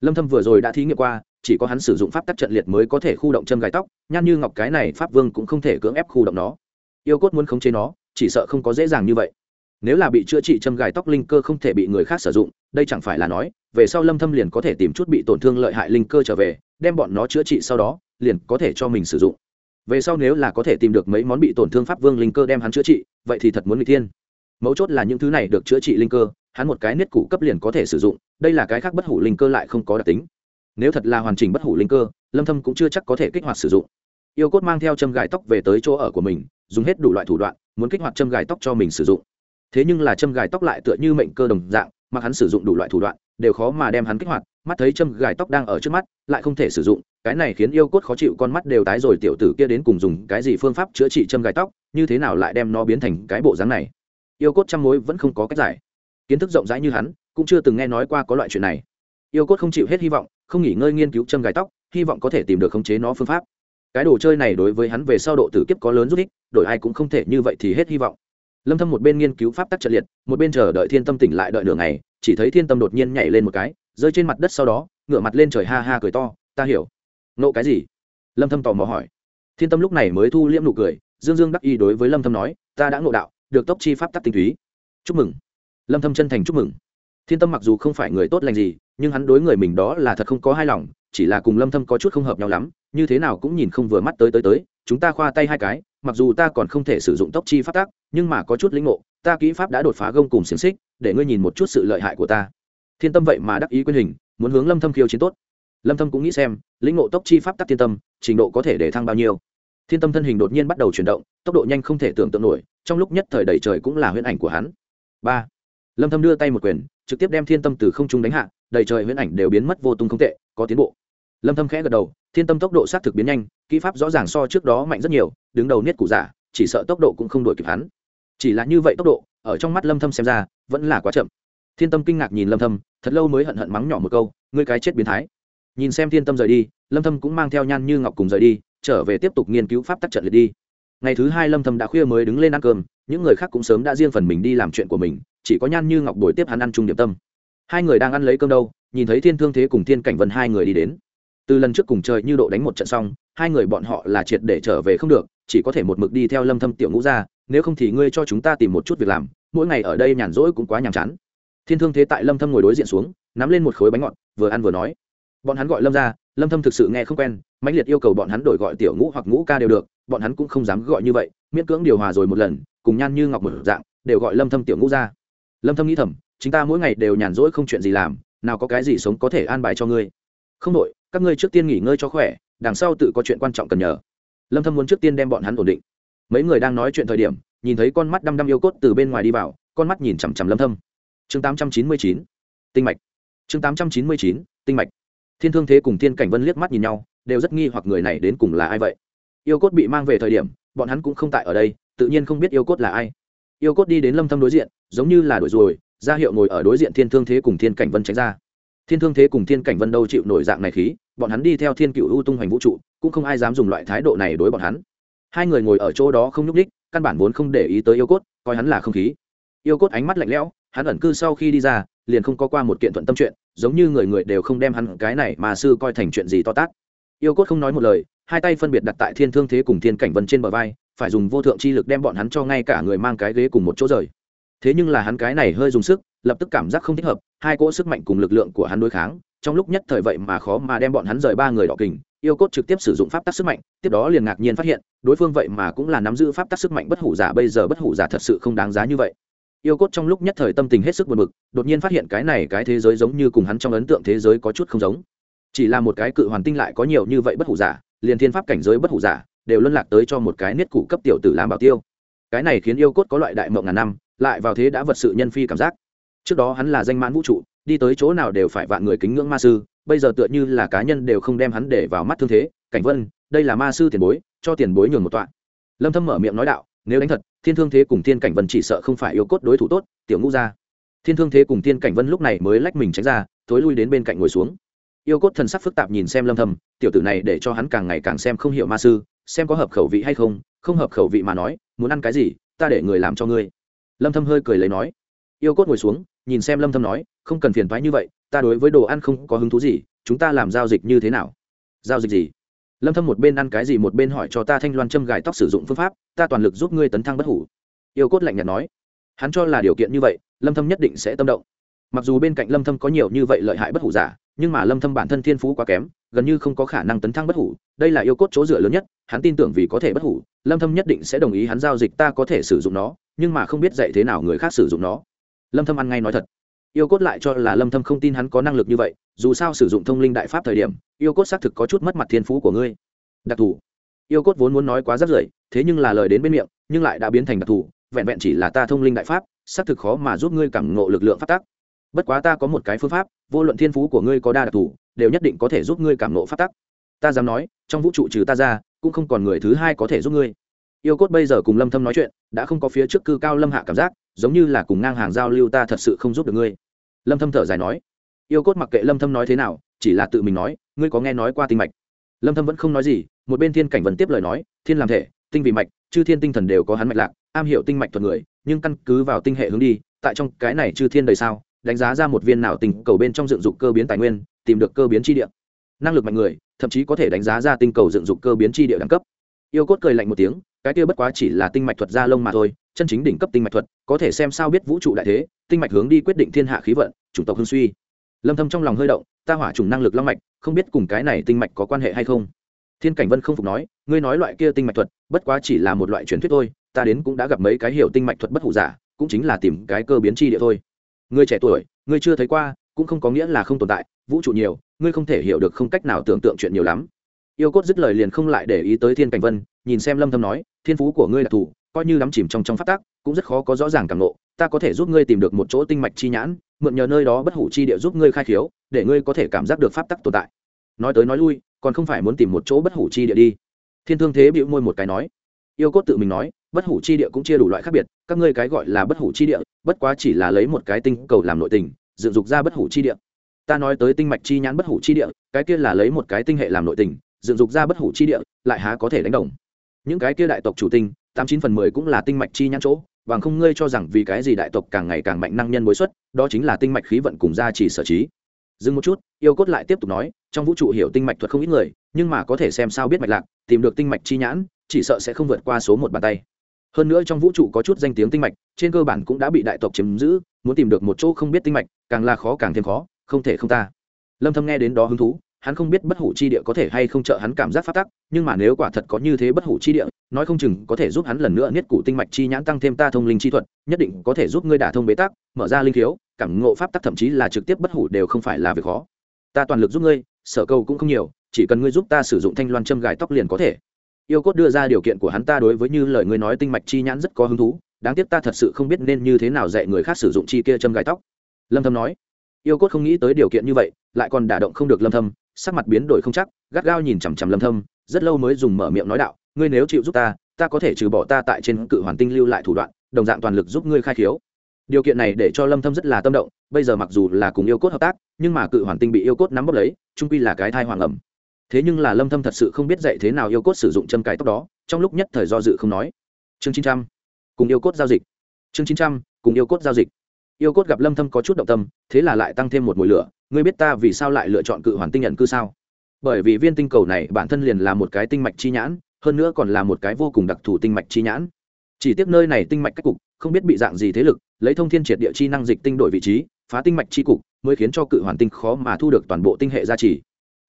Lâm thâm vừa rồi đã thí nghiệm qua chỉ có hắn sử dụng pháp tắc trận liệt mới có thể khu động châm gai tóc nhan như ngọc cái này pháp vương cũng không thể cưỡng ép khu động nó. Yêu cốt muốn khống chế nó, chỉ sợ không có dễ dàng như vậy. Nếu là bị chữa trị châm gai tóc linh cơ không thể bị người khác sử dụng, đây chẳng phải là nói, về sau lâm thâm liền có thể tìm chút bị tổn thương lợi hại linh cơ trở về, đem bọn nó chữa trị sau đó, liền có thể cho mình sử dụng. Về sau nếu là có thể tìm được mấy món bị tổn thương pháp vương linh cơ đem hắn chữa trị, vậy thì thật muốn bị thiên. Mấu chốt là những thứ này được chữa trị linh cơ, hắn một cái niết cũ cấp liền có thể sử dụng, đây là cái khác bất hủ linh cơ lại không có đặc tính nếu thật là hoàn chỉnh bất hủ linh cơ, lâm thâm cũng chưa chắc có thể kích hoạt sử dụng. Yêu cốt mang theo châm gài tóc về tới chỗ ở của mình, dùng hết đủ loại thủ đoạn, muốn kích hoạt châm gài tóc cho mình sử dụng. Thế nhưng là châm gài tóc lại tựa như mệnh cơ đồng dạng mà hắn sử dụng đủ loại thủ đoạn, đều khó mà đem hắn kích hoạt, mắt thấy châm gài tóc đang ở trước mắt, lại không thể sử dụng, cái này khiến yêu cốt khó chịu con mắt đều tái rồi, tiểu tử kia đến cùng dùng cái gì phương pháp chữa trị châm gài tóc, như thế nào lại đem nó biến thành cái bộ dáng này? Yêu cốt trăm mối vẫn không có cách giải. Kiến thức rộng rãi như hắn, cũng chưa từng nghe nói qua có loại chuyện này. Yêu cốt không chịu hết hy vọng không nghỉ ngơi nghiên cứu châm gài tóc, hy vọng có thể tìm được khống chế nó phương pháp. Cái đồ chơi này đối với hắn về sau độ tử kiếp có lớn giúp ích, đổi ai cũng không thể như vậy thì hết hy vọng. Lâm thâm một bên nghiên cứu pháp tắc trận liệt, một bên chờ đợi thiên tâm tỉnh lại đợi nửa ngày, chỉ thấy thiên tâm đột nhiên nhảy lên một cái, rơi trên mặt đất sau đó, ngửa mặt lên trời ha ha cười to, ta hiểu. Nộ cái gì? Lâm thâm tò mò hỏi. Thiên tâm lúc này mới thu liễm nụ cười, dương dương đắc Y đối với lâm thâm nói, ta đã ngộ đạo, được tốc chi pháp tắc tinh túy. Chúc mừng. Lâm thâm chân thành chúc mừng thiên tâm mặc dù không phải người tốt lành gì, nhưng hắn đối người mình đó là thật không có hai lòng, chỉ là cùng lâm thâm có chút không hợp nhau lắm, như thế nào cũng nhìn không vừa mắt tới tới tới, chúng ta khoa tay hai cái, mặc dù ta còn không thể sử dụng tốc chi pháp tắc, nhưng mà có chút lĩnh ngộ, ta kỹ pháp đã đột phá gông cùng xiềng xích, để ngươi nhìn một chút sự lợi hại của ta. Thiên tâm vậy mà đắc ý quyền hình, muốn hướng lâm thâm khiêu chiến tốt. Lâm thâm cũng nghĩ xem, lĩnh ngộ tốc chi pháp tắc thiên tâm, trình độ có thể để thăng bao nhiêu. Thiên tâm thân hình đột nhiên bắt đầu chuyển động, tốc độ nhanh không thể tưởng tượng nổi, trong lúc nhất thời đầy trời cũng là huyễn ảnh của hắn. Ba. Lâm thâm đưa tay một quyền trực tiếp đem thiên tâm từ không trung đánh hạ, đầy trời huyễn ảnh đều biến mất vô tung không tệ, có tiến bộ. Lâm thâm khẽ gật đầu, thiên tâm tốc độ sát thực biến nhanh, kỹ pháp rõ ràng so trước đó mạnh rất nhiều, đứng đầu niết cụ giả, chỉ sợ tốc độ cũng không đuổi kịp hắn. Chỉ là như vậy tốc độ, ở trong mắt lâm thâm xem ra, vẫn là quá chậm. Thiên tâm kinh ngạc nhìn lâm thâm, thật lâu mới hận hận mắng nhỏ một câu, ngươi cái chết biến thái. Nhìn xem thiên tâm rời đi, lâm thâm cũng mang theo nhan như ngọc cùng rời đi, trở về tiếp tục nghiên cứu pháp tắc trận liệt đi. Ngày thứ hai lâm thâm đã khuya mới đứng lên ăn cơm, những người khác cũng sớm đã riêng phần mình đi làm chuyện của mình chỉ có nhan như ngọc buổi tiếp hắn ăn chung điểm tâm. Hai người đang ăn lấy cơm đâu, nhìn thấy thiên thương thế cùng thiên cảnh vân hai người đi đến. Từ lần trước cùng trời như độ đánh một trận xong, hai người bọn họ là triệt để trở về không được, chỉ có thể một mực đi theo lâm thâm tiểu ngũ ra, nếu không thì ngươi cho chúng ta tìm một chút việc làm, mỗi ngày ở đây nhàn rỗi cũng quá nhàm chán. Thiên thương thế tại lâm thâm ngồi đối diện xuống, nắm lên một khối bánh ngọt, vừa ăn vừa nói. Bọn hắn gọi lâm ra, lâm thâm thực sự nghe không quen, mãnh liệt yêu cầu bọn hắn đổi gọi tiểu ngũ hoặc ngũ ca đều được, bọn hắn cũng không dám gọi như vậy, miễn cưỡng điều hòa rồi một lần, cùng nhan như ngọc một dạng, đều gọi lâm thâm tiểu ngũ ra lâm thâm nghĩ thầm chúng ta mỗi ngày đều nhàn rỗi không chuyện gì làm, nào có cái gì sống có thể an bài cho ngươi. Không đổi các ngươi trước tiên nghỉ ngơi cho khỏe, đằng sau tự có chuyện quan trọng cần nhờ. Lâm thâm muốn trước tiên đem bọn hắn ổn định. Mấy người đang nói chuyện thời điểm, nhìn thấy con mắt đăm đăm yêu cốt từ bên ngoài đi vào, con mắt nhìn chằm chằm lâm thâm. Chương 899 tinh mạch. Chương 899 tinh mạch. Thiên thương thế cùng thiên cảnh vân liếc mắt nhìn nhau, đều rất nghi hoặc người này đến cùng là ai vậy. Yêu cốt bị mang về thời điểm, bọn hắn cũng không tại ở đây, tự nhiên không biết yêu cốt là ai yêu cốt đi đến lâm thâm đối diện, giống như là đuổi rồi, ra hiệu ngồi ở đối diện thiên thương thế cùng thiên cảnh vân tránh ra. Thiên thương thế cùng thiên cảnh vân đâu chịu nổi dạng này khí, bọn hắn đi theo thiên cựu ưu tung hoành vũ trụ, cũng không ai dám dùng loại thái độ này đối bọn hắn. Hai người ngồi ở chỗ đó không nhúc ních căn bản vốn không để ý tới yêu cốt, coi hắn là không khí. Yêu cốt ánh mắt lạnh lẽo, hắn ẩn cư sau khi đi ra, liền không có qua một kiện thuận tâm chuyện, giống như người người đều không đem hắn cái này mà sư coi thành chuyện gì to tát. Yêu cốt không nói một lời, hai tay phân biệt đặt tại thiên thương thế cùng thiên cảnh vân trên bờ vai phải dùng vô thượng chi lực đem bọn hắn cho ngay cả người mang cái ghế cùng một chỗ rời. Thế nhưng là hắn cái này hơi dùng sức, lập tức cảm giác không thích hợp, hai cỗ sức mạnh cùng lực lượng của hắn đối kháng, trong lúc nhất thời vậy mà khó mà đem bọn hắn rời ba người đỏ kình, yêu cốt trực tiếp sử dụng pháp tắc sức mạnh, tiếp đó liền ngạc nhiên phát hiện, đối phương vậy mà cũng là nắm giữ pháp tắc sức mạnh bất hủ giả, bây giờ bất hủ giả thật sự không đáng giá như vậy. Yêu cốt trong lúc nhất thời tâm tình hết sức buồn bực, đột nhiên phát hiện cái này cái thế giới giống như cùng hắn trong ấn tượng thế giới có chút không giống. Chỉ là một cái cự hoàn tinh lại có nhiều như vậy bất hủ giả, liền thiên pháp cảnh giới bất hủ giả đều luân lạc tới cho một cái niết cụ cấp tiểu tử làm bảo tiêu. Cái này khiến yêu cốt có loại đại mộng ngàn năm, lại vào thế đã vật sự nhân phi cảm giác. Trước đó hắn là danh mãn vũ trụ, đi tới chỗ nào đều phải vạn người kính ngưỡng ma sư, bây giờ tựa như là cá nhân đều không đem hắn để vào mắt thương thế. Cảnh vân, đây là ma sư tiền bối, cho tiền bối nhường một tọa. Lâm thâm mở miệng nói đạo, nếu đánh thật, thiên thương thế cùng thiên cảnh vân chỉ sợ không phải yêu cốt đối thủ tốt, tiểu ngũ ra thiên thương thế cùng thiên cảnh vân lúc này mới lách mình tránh ra, thối lui đến bên cạnh ngồi xuống. Yêu cốt thần sắc phức tạp nhìn xem lâm thâm, tiểu tử này để cho hắn càng ngày càng xem không hiểu ma sư xem có hợp khẩu vị hay không không hợp khẩu vị mà nói, muốn ăn cái gì, ta để người làm cho ngươi. Lâm thâm hơi cười lấy nói. Yêu cốt ngồi xuống, nhìn xem lâm thâm nói, không cần phiền thoái như vậy, ta đối với đồ ăn không có hứng thú gì, chúng ta làm giao dịch như thế nào? Giao dịch gì? Lâm thâm một bên ăn cái gì một bên hỏi cho ta thanh loan châm gài tóc sử dụng phương pháp, ta toàn lực giúp ngươi tấn thăng bất hủ. Yêu cốt lạnh nhạt nói. Hắn cho là điều kiện như vậy, lâm thâm nhất định sẽ tâm động mặc dù bên cạnh lâm thâm có nhiều như vậy lợi hại bất hủ giả, nhưng mà lâm thâm bản thân thiên phú quá kém, gần như không có khả năng tấn thăng bất hủ. Đây là yêu cốt chỗ dựa lớn nhất, hắn tin tưởng vì có thể bất hủ, lâm thâm nhất định sẽ đồng ý hắn giao dịch ta có thể sử dụng nó, nhưng mà không biết dạy thế nào người khác sử dụng nó. Lâm thâm ăn ngay nói thật. Yêu cốt lại cho là lâm thâm không tin hắn có năng lực như vậy, dù sao sử dụng thông linh đại pháp thời điểm, yêu cốt xác thực có chút mất mặt thiên phú của ngươi. Đặc thù. Yêu cốt vốn muốn nói quá rất rưởi, thế nhưng là lời đến bên miệng, nhưng lại đã biến thành đặc thù, vẹn vẹn chỉ là ta thông linh đại pháp, xác thực khó mà giúp ngươi cảm ngộ lực lượng phát tác bất quá ta có một cái phương pháp, vô luận thiên phú của ngươi có đa đặc thù, đều nhất định có thể giúp ngươi cảm ngộ phát tắc. ta dám nói, trong vũ trụ trừ ta ra, cũng không còn người thứ hai có thể giúp ngươi. Yêu cốt bây giờ cùng lâm thâm nói chuyện, đã không có phía trước cư cao lâm hạ cảm giác, giống như là cùng ngang hàng giao lưu ta thật sự không giúp được ngươi. Lâm thâm thở dài nói. Yêu cốt mặc kệ lâm thâm nói thế nào, chỉ là tự mình nói, ngươi có nghe nói qua tinh mạch? Lâm thâm vẫn không nói gì, một bên thiên cảnh vẫn tiếp lời nói, thiên làm thể, tinh vì mạch, chư thiên tinh thần đều có hắn mạch lạc, am hiểu tinh mạch thuật người, nhưng căn cứ vào tinh hệ hướng đi, tại trong cái này chư thiên đời sao đánh giá ra một viên nào tinh cầu bên trong dựng dục cơ biến tài nguyên, tìm được cơ biến chi địa. Năng lực mạnh người, thậm chí có thể đánh giá ra tinh cầu dựng dục cơ biến chi địa đẳng cấp. Yêu cốt cười lạnh một tiếng, cái kia bất quá chỉ là tinh mạch thuật gia lông mà thôi, chân chính đỉnh cấp tinh mạch thuật, có thể xem sao biết vũ trụ đại thế, tinh mạch hướng đi quyết định thiên hạ khí vận, chủng tộc hương suy. Lâm thâm trong lòng hơi động, ta hỏa trùng năng lực long mạch, không biết cùng cái này tinh mạch có quan hệ hay không. Thiên cảnh vân không phục nói, ngươi nói loại kia tinh mạch thuật, bất quá chỉ là một loại truyền thuyết thôi, ta đến cũng đã gặp mấy cái hiểu tinh mạch thuật bất hủ giả, cũng chính là tìm cái cơ biến chi địa thôi ngươi trẻ tuổi, ngươi chưa thấy qua, cũng không có nghĩa là không tồn tại, vũ trụ nhiều, ngươi không thể hiểu được không cách nào tưởng tượng chuyện nhiều lắm. Yêu cốt dứt lời liền không lại để ý tới thiên cảnh vân, nhìn xem lâm thâm nói, thiên phú của ngươi là thủ, coi như đắm chìm trong trong phát tác cũng rất khó có rõ ràng cảm ngộ. Ta có thể giúp ngươi tìm được một chỗ tinh mạch chi nhãn, mượn nhờ nơi đó bất hủ chi địa giúp ngươi khai khiếu, để ngươi có thể cảm giác được pháp tắc tồn tại. Nói tới nói lui, còn không phải muốn tìm một chỗ bất hủ chi địa đi. Thiên thương thế bĩu môi một cái nói yêu cốt tự mình nói, bất hủ chi địa cũng chia đủ loại khác biệt, các ngươi cái gọi là bất hủ chi địa, bất quá chỉ là lấy một cái tinh cầu làm nội tình, dựng dục ra bất hủ chi địa. Ta nói tới tinh mạch chi nhãn bất hủ chi địa, cái kia là lấy một cái tinh hệ làm nội tình, dựng dục ra bất hủ chi địa, lại há có thể đánh đồng. Những cái kia đại tộc chủ tinh, tám chín phần mười cũng là tinh mạch chi nhãn chỗ, bằng không ngươi cho rằng vì cái gì đại tộc càng ngày càng mạnh năng nhân bối xuất, đó chính là tinh mạch khí vận cùng gia trì sở trí. Dừng một chút, yêu cốt lại tiếp tục nói, trong vũ trụ hiểu tinh mạch thuật không ít người, nhưng mà có thể xem sao biết mạch lạc, tìm được tinh mạch chi nhãn chỉ sợ sẽ không vượt qua số một bàn tay. Hơn nữa trong vũ trụ có chút danh tiếng tinh mạch trên cơ bản cũng đã bị đại tộc chiếm giữ muốn tìm được một chỗ không biết tinh mạch càng là khó càng thêm khó không thể không ta. Lâm thâm nghe đến đó hứng thú hắn không biết bất hủ chi địa có thể hay không trợ hắn cảm giác phát tắc nhưng mà nếu quả thật có như thế bất hủ chi địa nói không chừng có thể giúp hắn lần nữa niết cụ tinh mạch chi nhãn tăng thêm ta thông linh chi thuật nhất định có thể giúp ngươi đả thông bế tắc mở ra linh thiếu, cảm ngộ pháp tắc thậm chí là trực tiếp bất hủ đều không phải là việc khó. Ta toàn lực giúp ngươi sở cầu cũng không nhiều chỉ cần ngươi giúp ta sử dụng thanh loan châm gài tóc liền có thể yêu cốt đưa ra điều kiện của hắn ta đối với như lời ngươi nói tinh mạch chi nhãn rất có hứng thú, đáng tiếc ta thật sự không biết nên như thế nào dạy người khác sử dụng chi kia châm gai tóc. Lâm thâm nói. Yêu cốt không nghĩ tới điều kiện như vậy, lại còn đả động không được lâm thâm, sắc mặt biến đổi không chắc, gắt gao nhìn chằm chằm lâm thâm, rất lâu mới dùng mở miệng nói đạo, ngươi nếu chịu giúp ta ta có thể trừ bỏ ta tại trên cự hoàn tinh lưu lại thủ đoạn, đồng dạng toàn lực giúp ngươi khai khiếu. Điều kiện này để cho lâm thâm rất là tâm động, bây giờ mặc dù là cùng yêu cốt hợp tác, nhưng mà cự hoàn tinh bị yêu cốt nắm bắt lấy trung quy là cái thai hoàng ẩm thế nhưng là lâm thâm thật sự không biết dạy thế nào yêu cốt sử dụng châm cài tóc đó, trong lúc nhất thời do dự không nói. Chương 900 cùng yêu cốt giao dịch. Chương 900 cùng yêu cốt giao dịch. Yêu cốt gặp lâm thâm có chút động tâm, thế là lại tăng thêm một mùi lửa. Ngươi biết ta vì sao lại lựa chọn cự hoàn tinh nhận cư sao? Bởi vì viên tinh cầu này bản thân liền là một cái tinh mạch chi nhãn, hơn nữa còn là một cái vô cùng đặc thù tinh mạch chi nhãn. Chỉ tiếc nơi này tinh mạch cách cục, không biết bị dạng gì thế lực, lấy thông thiên triệt địa chi năng dịch tinh đổi vị trí, phá tinh mạch chi cục, mới khiến cho cự hoàn tinh khó mà thu được toàn bộ tinh hệ gia trì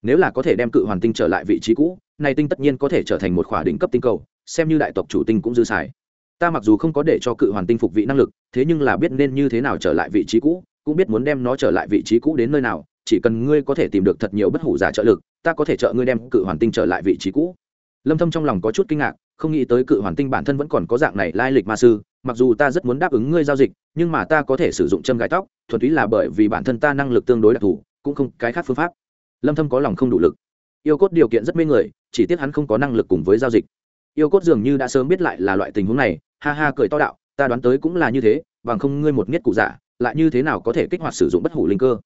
nếu là có thể đem cự hoàn tinh trở lại vị trí cũ, này tinh tất nhiên có thể trở thành một khỏa đỉnh cấp tinh cầu, xem như đại tộc chủ tinh cũng dư xài. Ta mặc dù không có để cho cự hoàn tinh phục vị năng lực, thế nhưng là biết nên như thế nào trở lại vị trí cũ, cũng biết muốn đem nó trở lại vị trí cũ đến nơi nào, chỉ cần ngươi có thể tìm được thật nhiều bất hủ giả trợ lực, ta có thể trợ ngươi đem cự hoàn tinh trở lại vị trí cũ. Lâm thâm trong lòng có chút kinh ngạc, không nghĩ tới cự hoàn tinh bản thân vẫn còn có dạng này lai lịch ma sư, mặc dù ta rất muốn đáp ứng ngươi giao dịch, nhưng mà ta có thể sử dụng châm gài tóc, thuần túy là bởi vì bản thân ta năng lực tương đối đặc thù, cũng không cái khác phương pháp lâm thâm có lòng không đủ lực. Yêu cốt điều kiện rất mê người, chỉ tiếc hắn không có năng lực cùng với giao dịch. Yêu cốt dường như đã sớm biết lại là loại tình huống này, ha ha cười to đạo, ta đoán tới cũng là như thế, bằng không ngươi một nghiết cụ giả, lại như thế nào có thể kích hoạt sử dụng bất hủ linh cơ?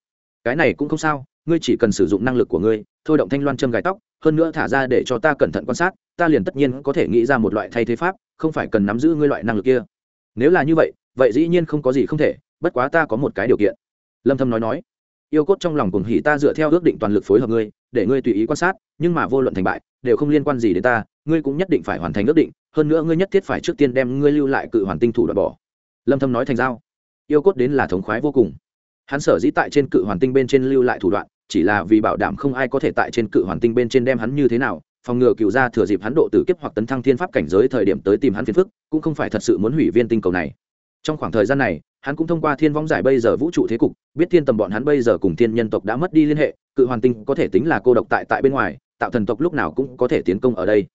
Cái này cũng không sao, ngươi chỉ cần sử dụng năng lực của ngươi, thôi động thanh loan châm gài tóc, hơn nữa thả ra để cho ta cẩn thận quan sát, ta liền tất nhiên có thể nghĩ ra một loại thay thế pháp, không phải cần nắm giữ ngươi loại năng lực kia. Nếu là như vậy vậy dĩ nhiên không có gì không thể, bất quá ta có một cái điều kiện. Lâm thâm nói nói yêu cốt trong lòng cùng hỉ ta dựa theo ước định toàn lực phối hợp ngươi, để ngươi tùy ý quan sát, nhưng mà vô luận thành bại, đều không liên quan gì đến ta, ngươi cũng nhất định phải hoàn thành ước định, hơn nữa ngươi nhất thiết phải trước tiên đem ngươi lưu lại cự hoàn tinh thủ đoạn bỏ. Lâm thâm nói thành giao. Yêu cốt đến là thống khoái vô cùng. Hắn sở dĩ tại trên cự hoàn tinh bên trên lưu lại thủ đoạn, chỉ là vì bảo đảm không ai có thể tại trên cự hoàn tinh bên trên đem hắn như thế nào, phòng ngừa cựu gia thừa dịp hắn độ tử kiếp hoặc tấn thăng thiên pháp cảnh giới thời điểm tới tìm hắn phiền phức, cũng không phải thật sự muốn hủy viên tinh cầu này trong khoảng thời gian này, hắn cũng thông qua thiên vong giải bây giờ vũ trụ thế cục, biết thiên tầm bọn hắn bây giờ cùng thiên nhân tộc đã mất đi liên hệ, cự hoàn tinh có thể tính là cô độc tại tại bên ngoài, tạo thần tộc lúc nào cũng có thể tiến công ở đây.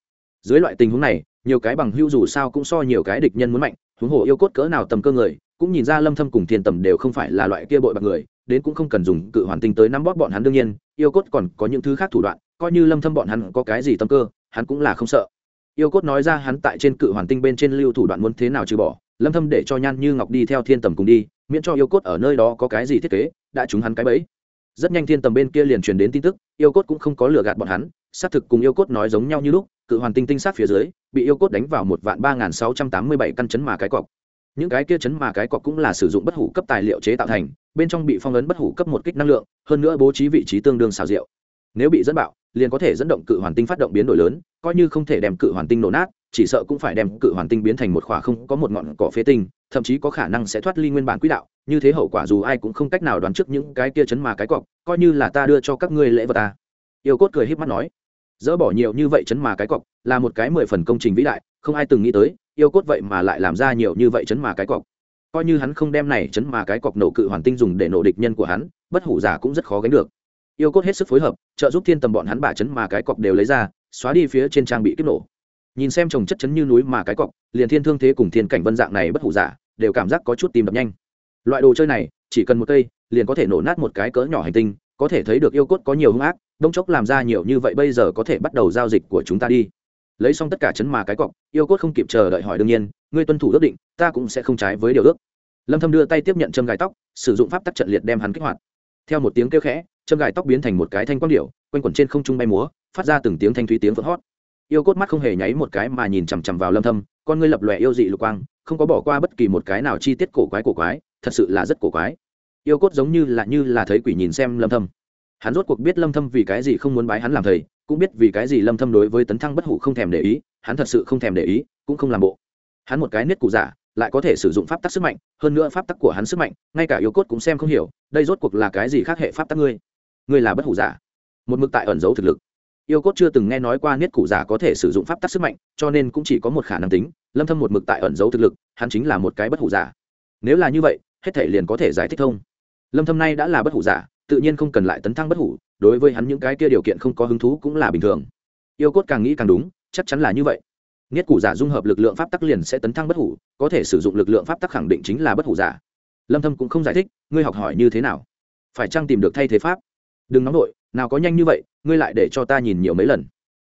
Dưới loại tình huống này, nhiều cái bằng hưu dù sao cũng so nhiều cái địch nhân muốn mạnh, huống hồ yêu cốt cỡ nào tầm cơ người, cũng nhìn ra lâm thâm cùng thiên tầm đều không phải là loại kia bội bạc người, đến cũng không cần dùng cự hoàn tinh tới nắm bóp bọn hắn đương nhiên, yêu cốt còn có những thứ khác thủ đoạn, coi như lâm thâm bọn hắn có cái gì tâm cơ, hắn cũng là không sợ. Yêu cốt nói ra hắn tại trên cự hoàn tinh bên trên lưu thủ đoạn muốn thế nào trừ bỏ lâm thâm để cho nhan như ngọc đi theo thiên tầm cùng đi, miễn cho yêu cốt ở nơi đó có cái gì thiết kế, đã chúng hắn cái bẫy. Rất nhanh thiên tầm bên kia liền truyền đến tin tức, yêu cốt cũng không có lừa gạt bọn hắn, xác thực cùng yêu cốt nói giống nhau như lúc, cự hoàn tinh tinh sát phía dưới, bị yêu cốt đánh vào một vạn ba nghìn sáu trăm tám mươi bảy căn chấn mà cái cọc. Những cái kia chấn mà cái cọc cũng là sử dụng bất hủ cấp tài liệu chế tạo thành, bên trong bị phong ấn bất hủ cấp một kích năng lượng, hơn nữa bố trí vị trí tương đương xào rượu nếu bị dẫn bạo, liền có thể dẫn động cự hoàn tinh phát động biến đổi lớn, coi như không thể đem cự hoàn tinh nổ nát chỉ sợ cũng phải đem cự hoàn tinh biến thành một khỏa không có một ngọn cỏ phế tinh, thậm chí có khả năng sẽ thoát ly nguyên bản quỹ đạo, như thế hậu quả dù ai cũng không cách nào đoán trước những cái kia chấn mà cái cọc, coi như là ta đưa cho các ngươi lễ vật ta. Yêu cốt cười híp mắt nói. Dỡ bỏ nhiều như vậy chấn mà cái cọc, là một cái mười phần công trình vĩ đại, không ai từng nghĩ tới, yêu cốt vậy mà lại làm ra nhiều như vậy chấn mà cái cọc. Coi như hắn không đem này chấn mà cái cọc nổ cự hoàn tinh dùng để nổ địch nhân của hắn, bất hủ giả cũng rất khó gánh được. Yêu cốt hết sức phối hợp, trợ giúp thiên tầm bọn hắn bả chấn mà cái cọc đều lấy ra, xóa đi phía trên trang bị kích nổ nhìn xem trồng chất chấn như núi mà cái cọc, liền thiên thương thế cùng thiên cảnh vân dạng này bất hủ giả, đều cảm giác có chút tìm đập nhanh. Loại đồ chơi này, chỉ cần một cây, liền có thể nổ nát một cái cỡ nhỏ hành tinh, có thể thấy được yêu cốt có nhiều hung ác, đông chốc làm ra nhiều như vậy bây giờ có thể bắt đầu giao dịch của chúng ta đi. Lấy xong tất cả chấn mà cái cọc, yêu cốt không kịp chờ đợi hỏi đương nhiên, ngươi tuân thủ ước định, ta cũng sẽ không trái với điều ước. Lâm thâm đưa tay tiếp nhận châm gài tóc, sử dụng pháp tắc trận liệt đem hắn kích hoạt. Theo một tiếng kêu khẽ, châm gài tóc biến thành một cái thanh quang điểu, quanh quẩn trên không trung bay múa, phát ra từng tiếng thanh thúy tiếng vỡ hót yêu cốt mắt không hề nháy một cái mà nhìn chằm chằm vào lâm thâm, con ngươi lập lòe yêu dị lục quang, không có bỏ qua bất kỳ một cái nào chi tiết cổ quái cổ quái, thật sự là rất cổ quái. Yêu cốt giống như là như là thấy quỷ nhìn xem lâm thâm. Hắn rốt cuộc biết lâm thâm vì cái gì không muốn bái hắn làm thầy, cũng biết vì cái gì lâm thâm đối với tấn thăng bất hủ không thèm để ý, hắn thật sự không thèm để ý, cũng không làm bộ. Hắn một cái nết cụ giả, lại có thể sử dụng pháp tắc sức mạnh, hơn nữa pháp tắc của hắn sức mạnh, ngay cả yêu cốt cũng xem không hiểu, đây rốt cuộc là cái gì khác hệ pháp tắc ngươi? Ngươi là bất hủ giả. Một mực tại ẩn giấu thực lực yêu cốt chưa từng nghe nói qua niết cụ giả có thể sử dụng pháp tắc sức mạnh, cho nên cũng chỉ có một khả năng tính, lâm thâm một mực tại ẩn giấu thực lực, hắn chính là một cái bất hủ giả. Nếu là như vậy, hết thể liền có thể giải thích thông. Lâm thâm nay đã là bất hủ giả, tự nhiên không cần lại tấn thăng bất hủ, đối với hắn những cái kia điều kiện không có hứng thú cũng là bình thường. Yêu cốt càng nghĩ càng đúng, chắc chắn là như vậy. Niết cụ giả dung hợp lực lượng pháp tắc liền sẽ tấn thăng bất hủ, có thể sử dụng lực lượng pháp tắc khẳng định chính là bất hủ giả. Lâm thâm cũng không giải thích, ngươi học hỏi như thế nào? Phải chăng tìm được thay thế pháp? Đừng nóng nổi nào có nhanh như vậy ngươi lại để cho ta nhìn nhiều mấy lần.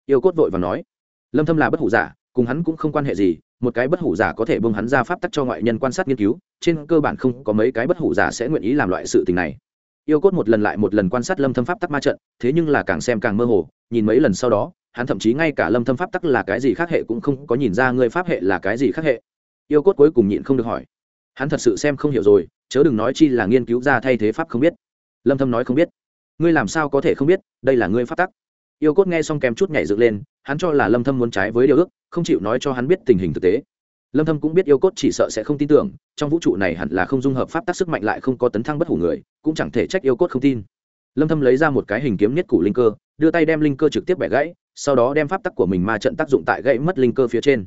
Yêu cốt vội và nói. Lâm thâm là bất hủ giả, cùng hắn cũng không quan hệ gì, một cái bất hủ giả có thể bưng hắn ra pháp tắc cho ngoại nhân quan sát nghiên cứu, trên cơ bản không có mấy cái bất hủ giả sẽ nguyện ý làm loại sự tình này. Yêu cốt một lần lại một lần quan sát lâm thâm pháp tắc ma trận, thế nhưng là càng xem càng mơ hồ, nhìn mấy lần sau đó, hắn thậm chí ngay cả lâm thâm pháp tắc là cái gì khác hệ cũng không có nhìn ra người pháp hệ là cái gì khác hệ. Yêu cốt cuối cùng nhịn không được hỏi. Hắn thật sự xem không hiểu rồi, chớ đừng nói chi là nghiên cứu ra thay thế pháp không biết. Lâm thâm nói không biết ngươi làm sao có thể không biết, đây là ngươi phát tắc. Yêu cốt nghe xong kèm chút nhảy dựng lên, hắn cho là lâm thâm muốn trái với điều ước, không chịu nói cho hắn biết tình hình thực tế. Lâm thâm cũng biết yêu cốt chỉ sợ sẽ không tin tưởng, trong vũ trụ này hẳn là không dung hợp pháp tắc sức mạnh lại không có tấn thăng bất hủ người, cũng chẳng thể trách yêu cốt không tin. Lâm thâm lấy ra một cái hình kiếm nhất củ linh cơ, đưa tay đem linh cơ trực tiếp bẻ gãy, sau đó đem pháp tắc của mình ma trận tác dụng tại gãy mất linh cơ phía trên.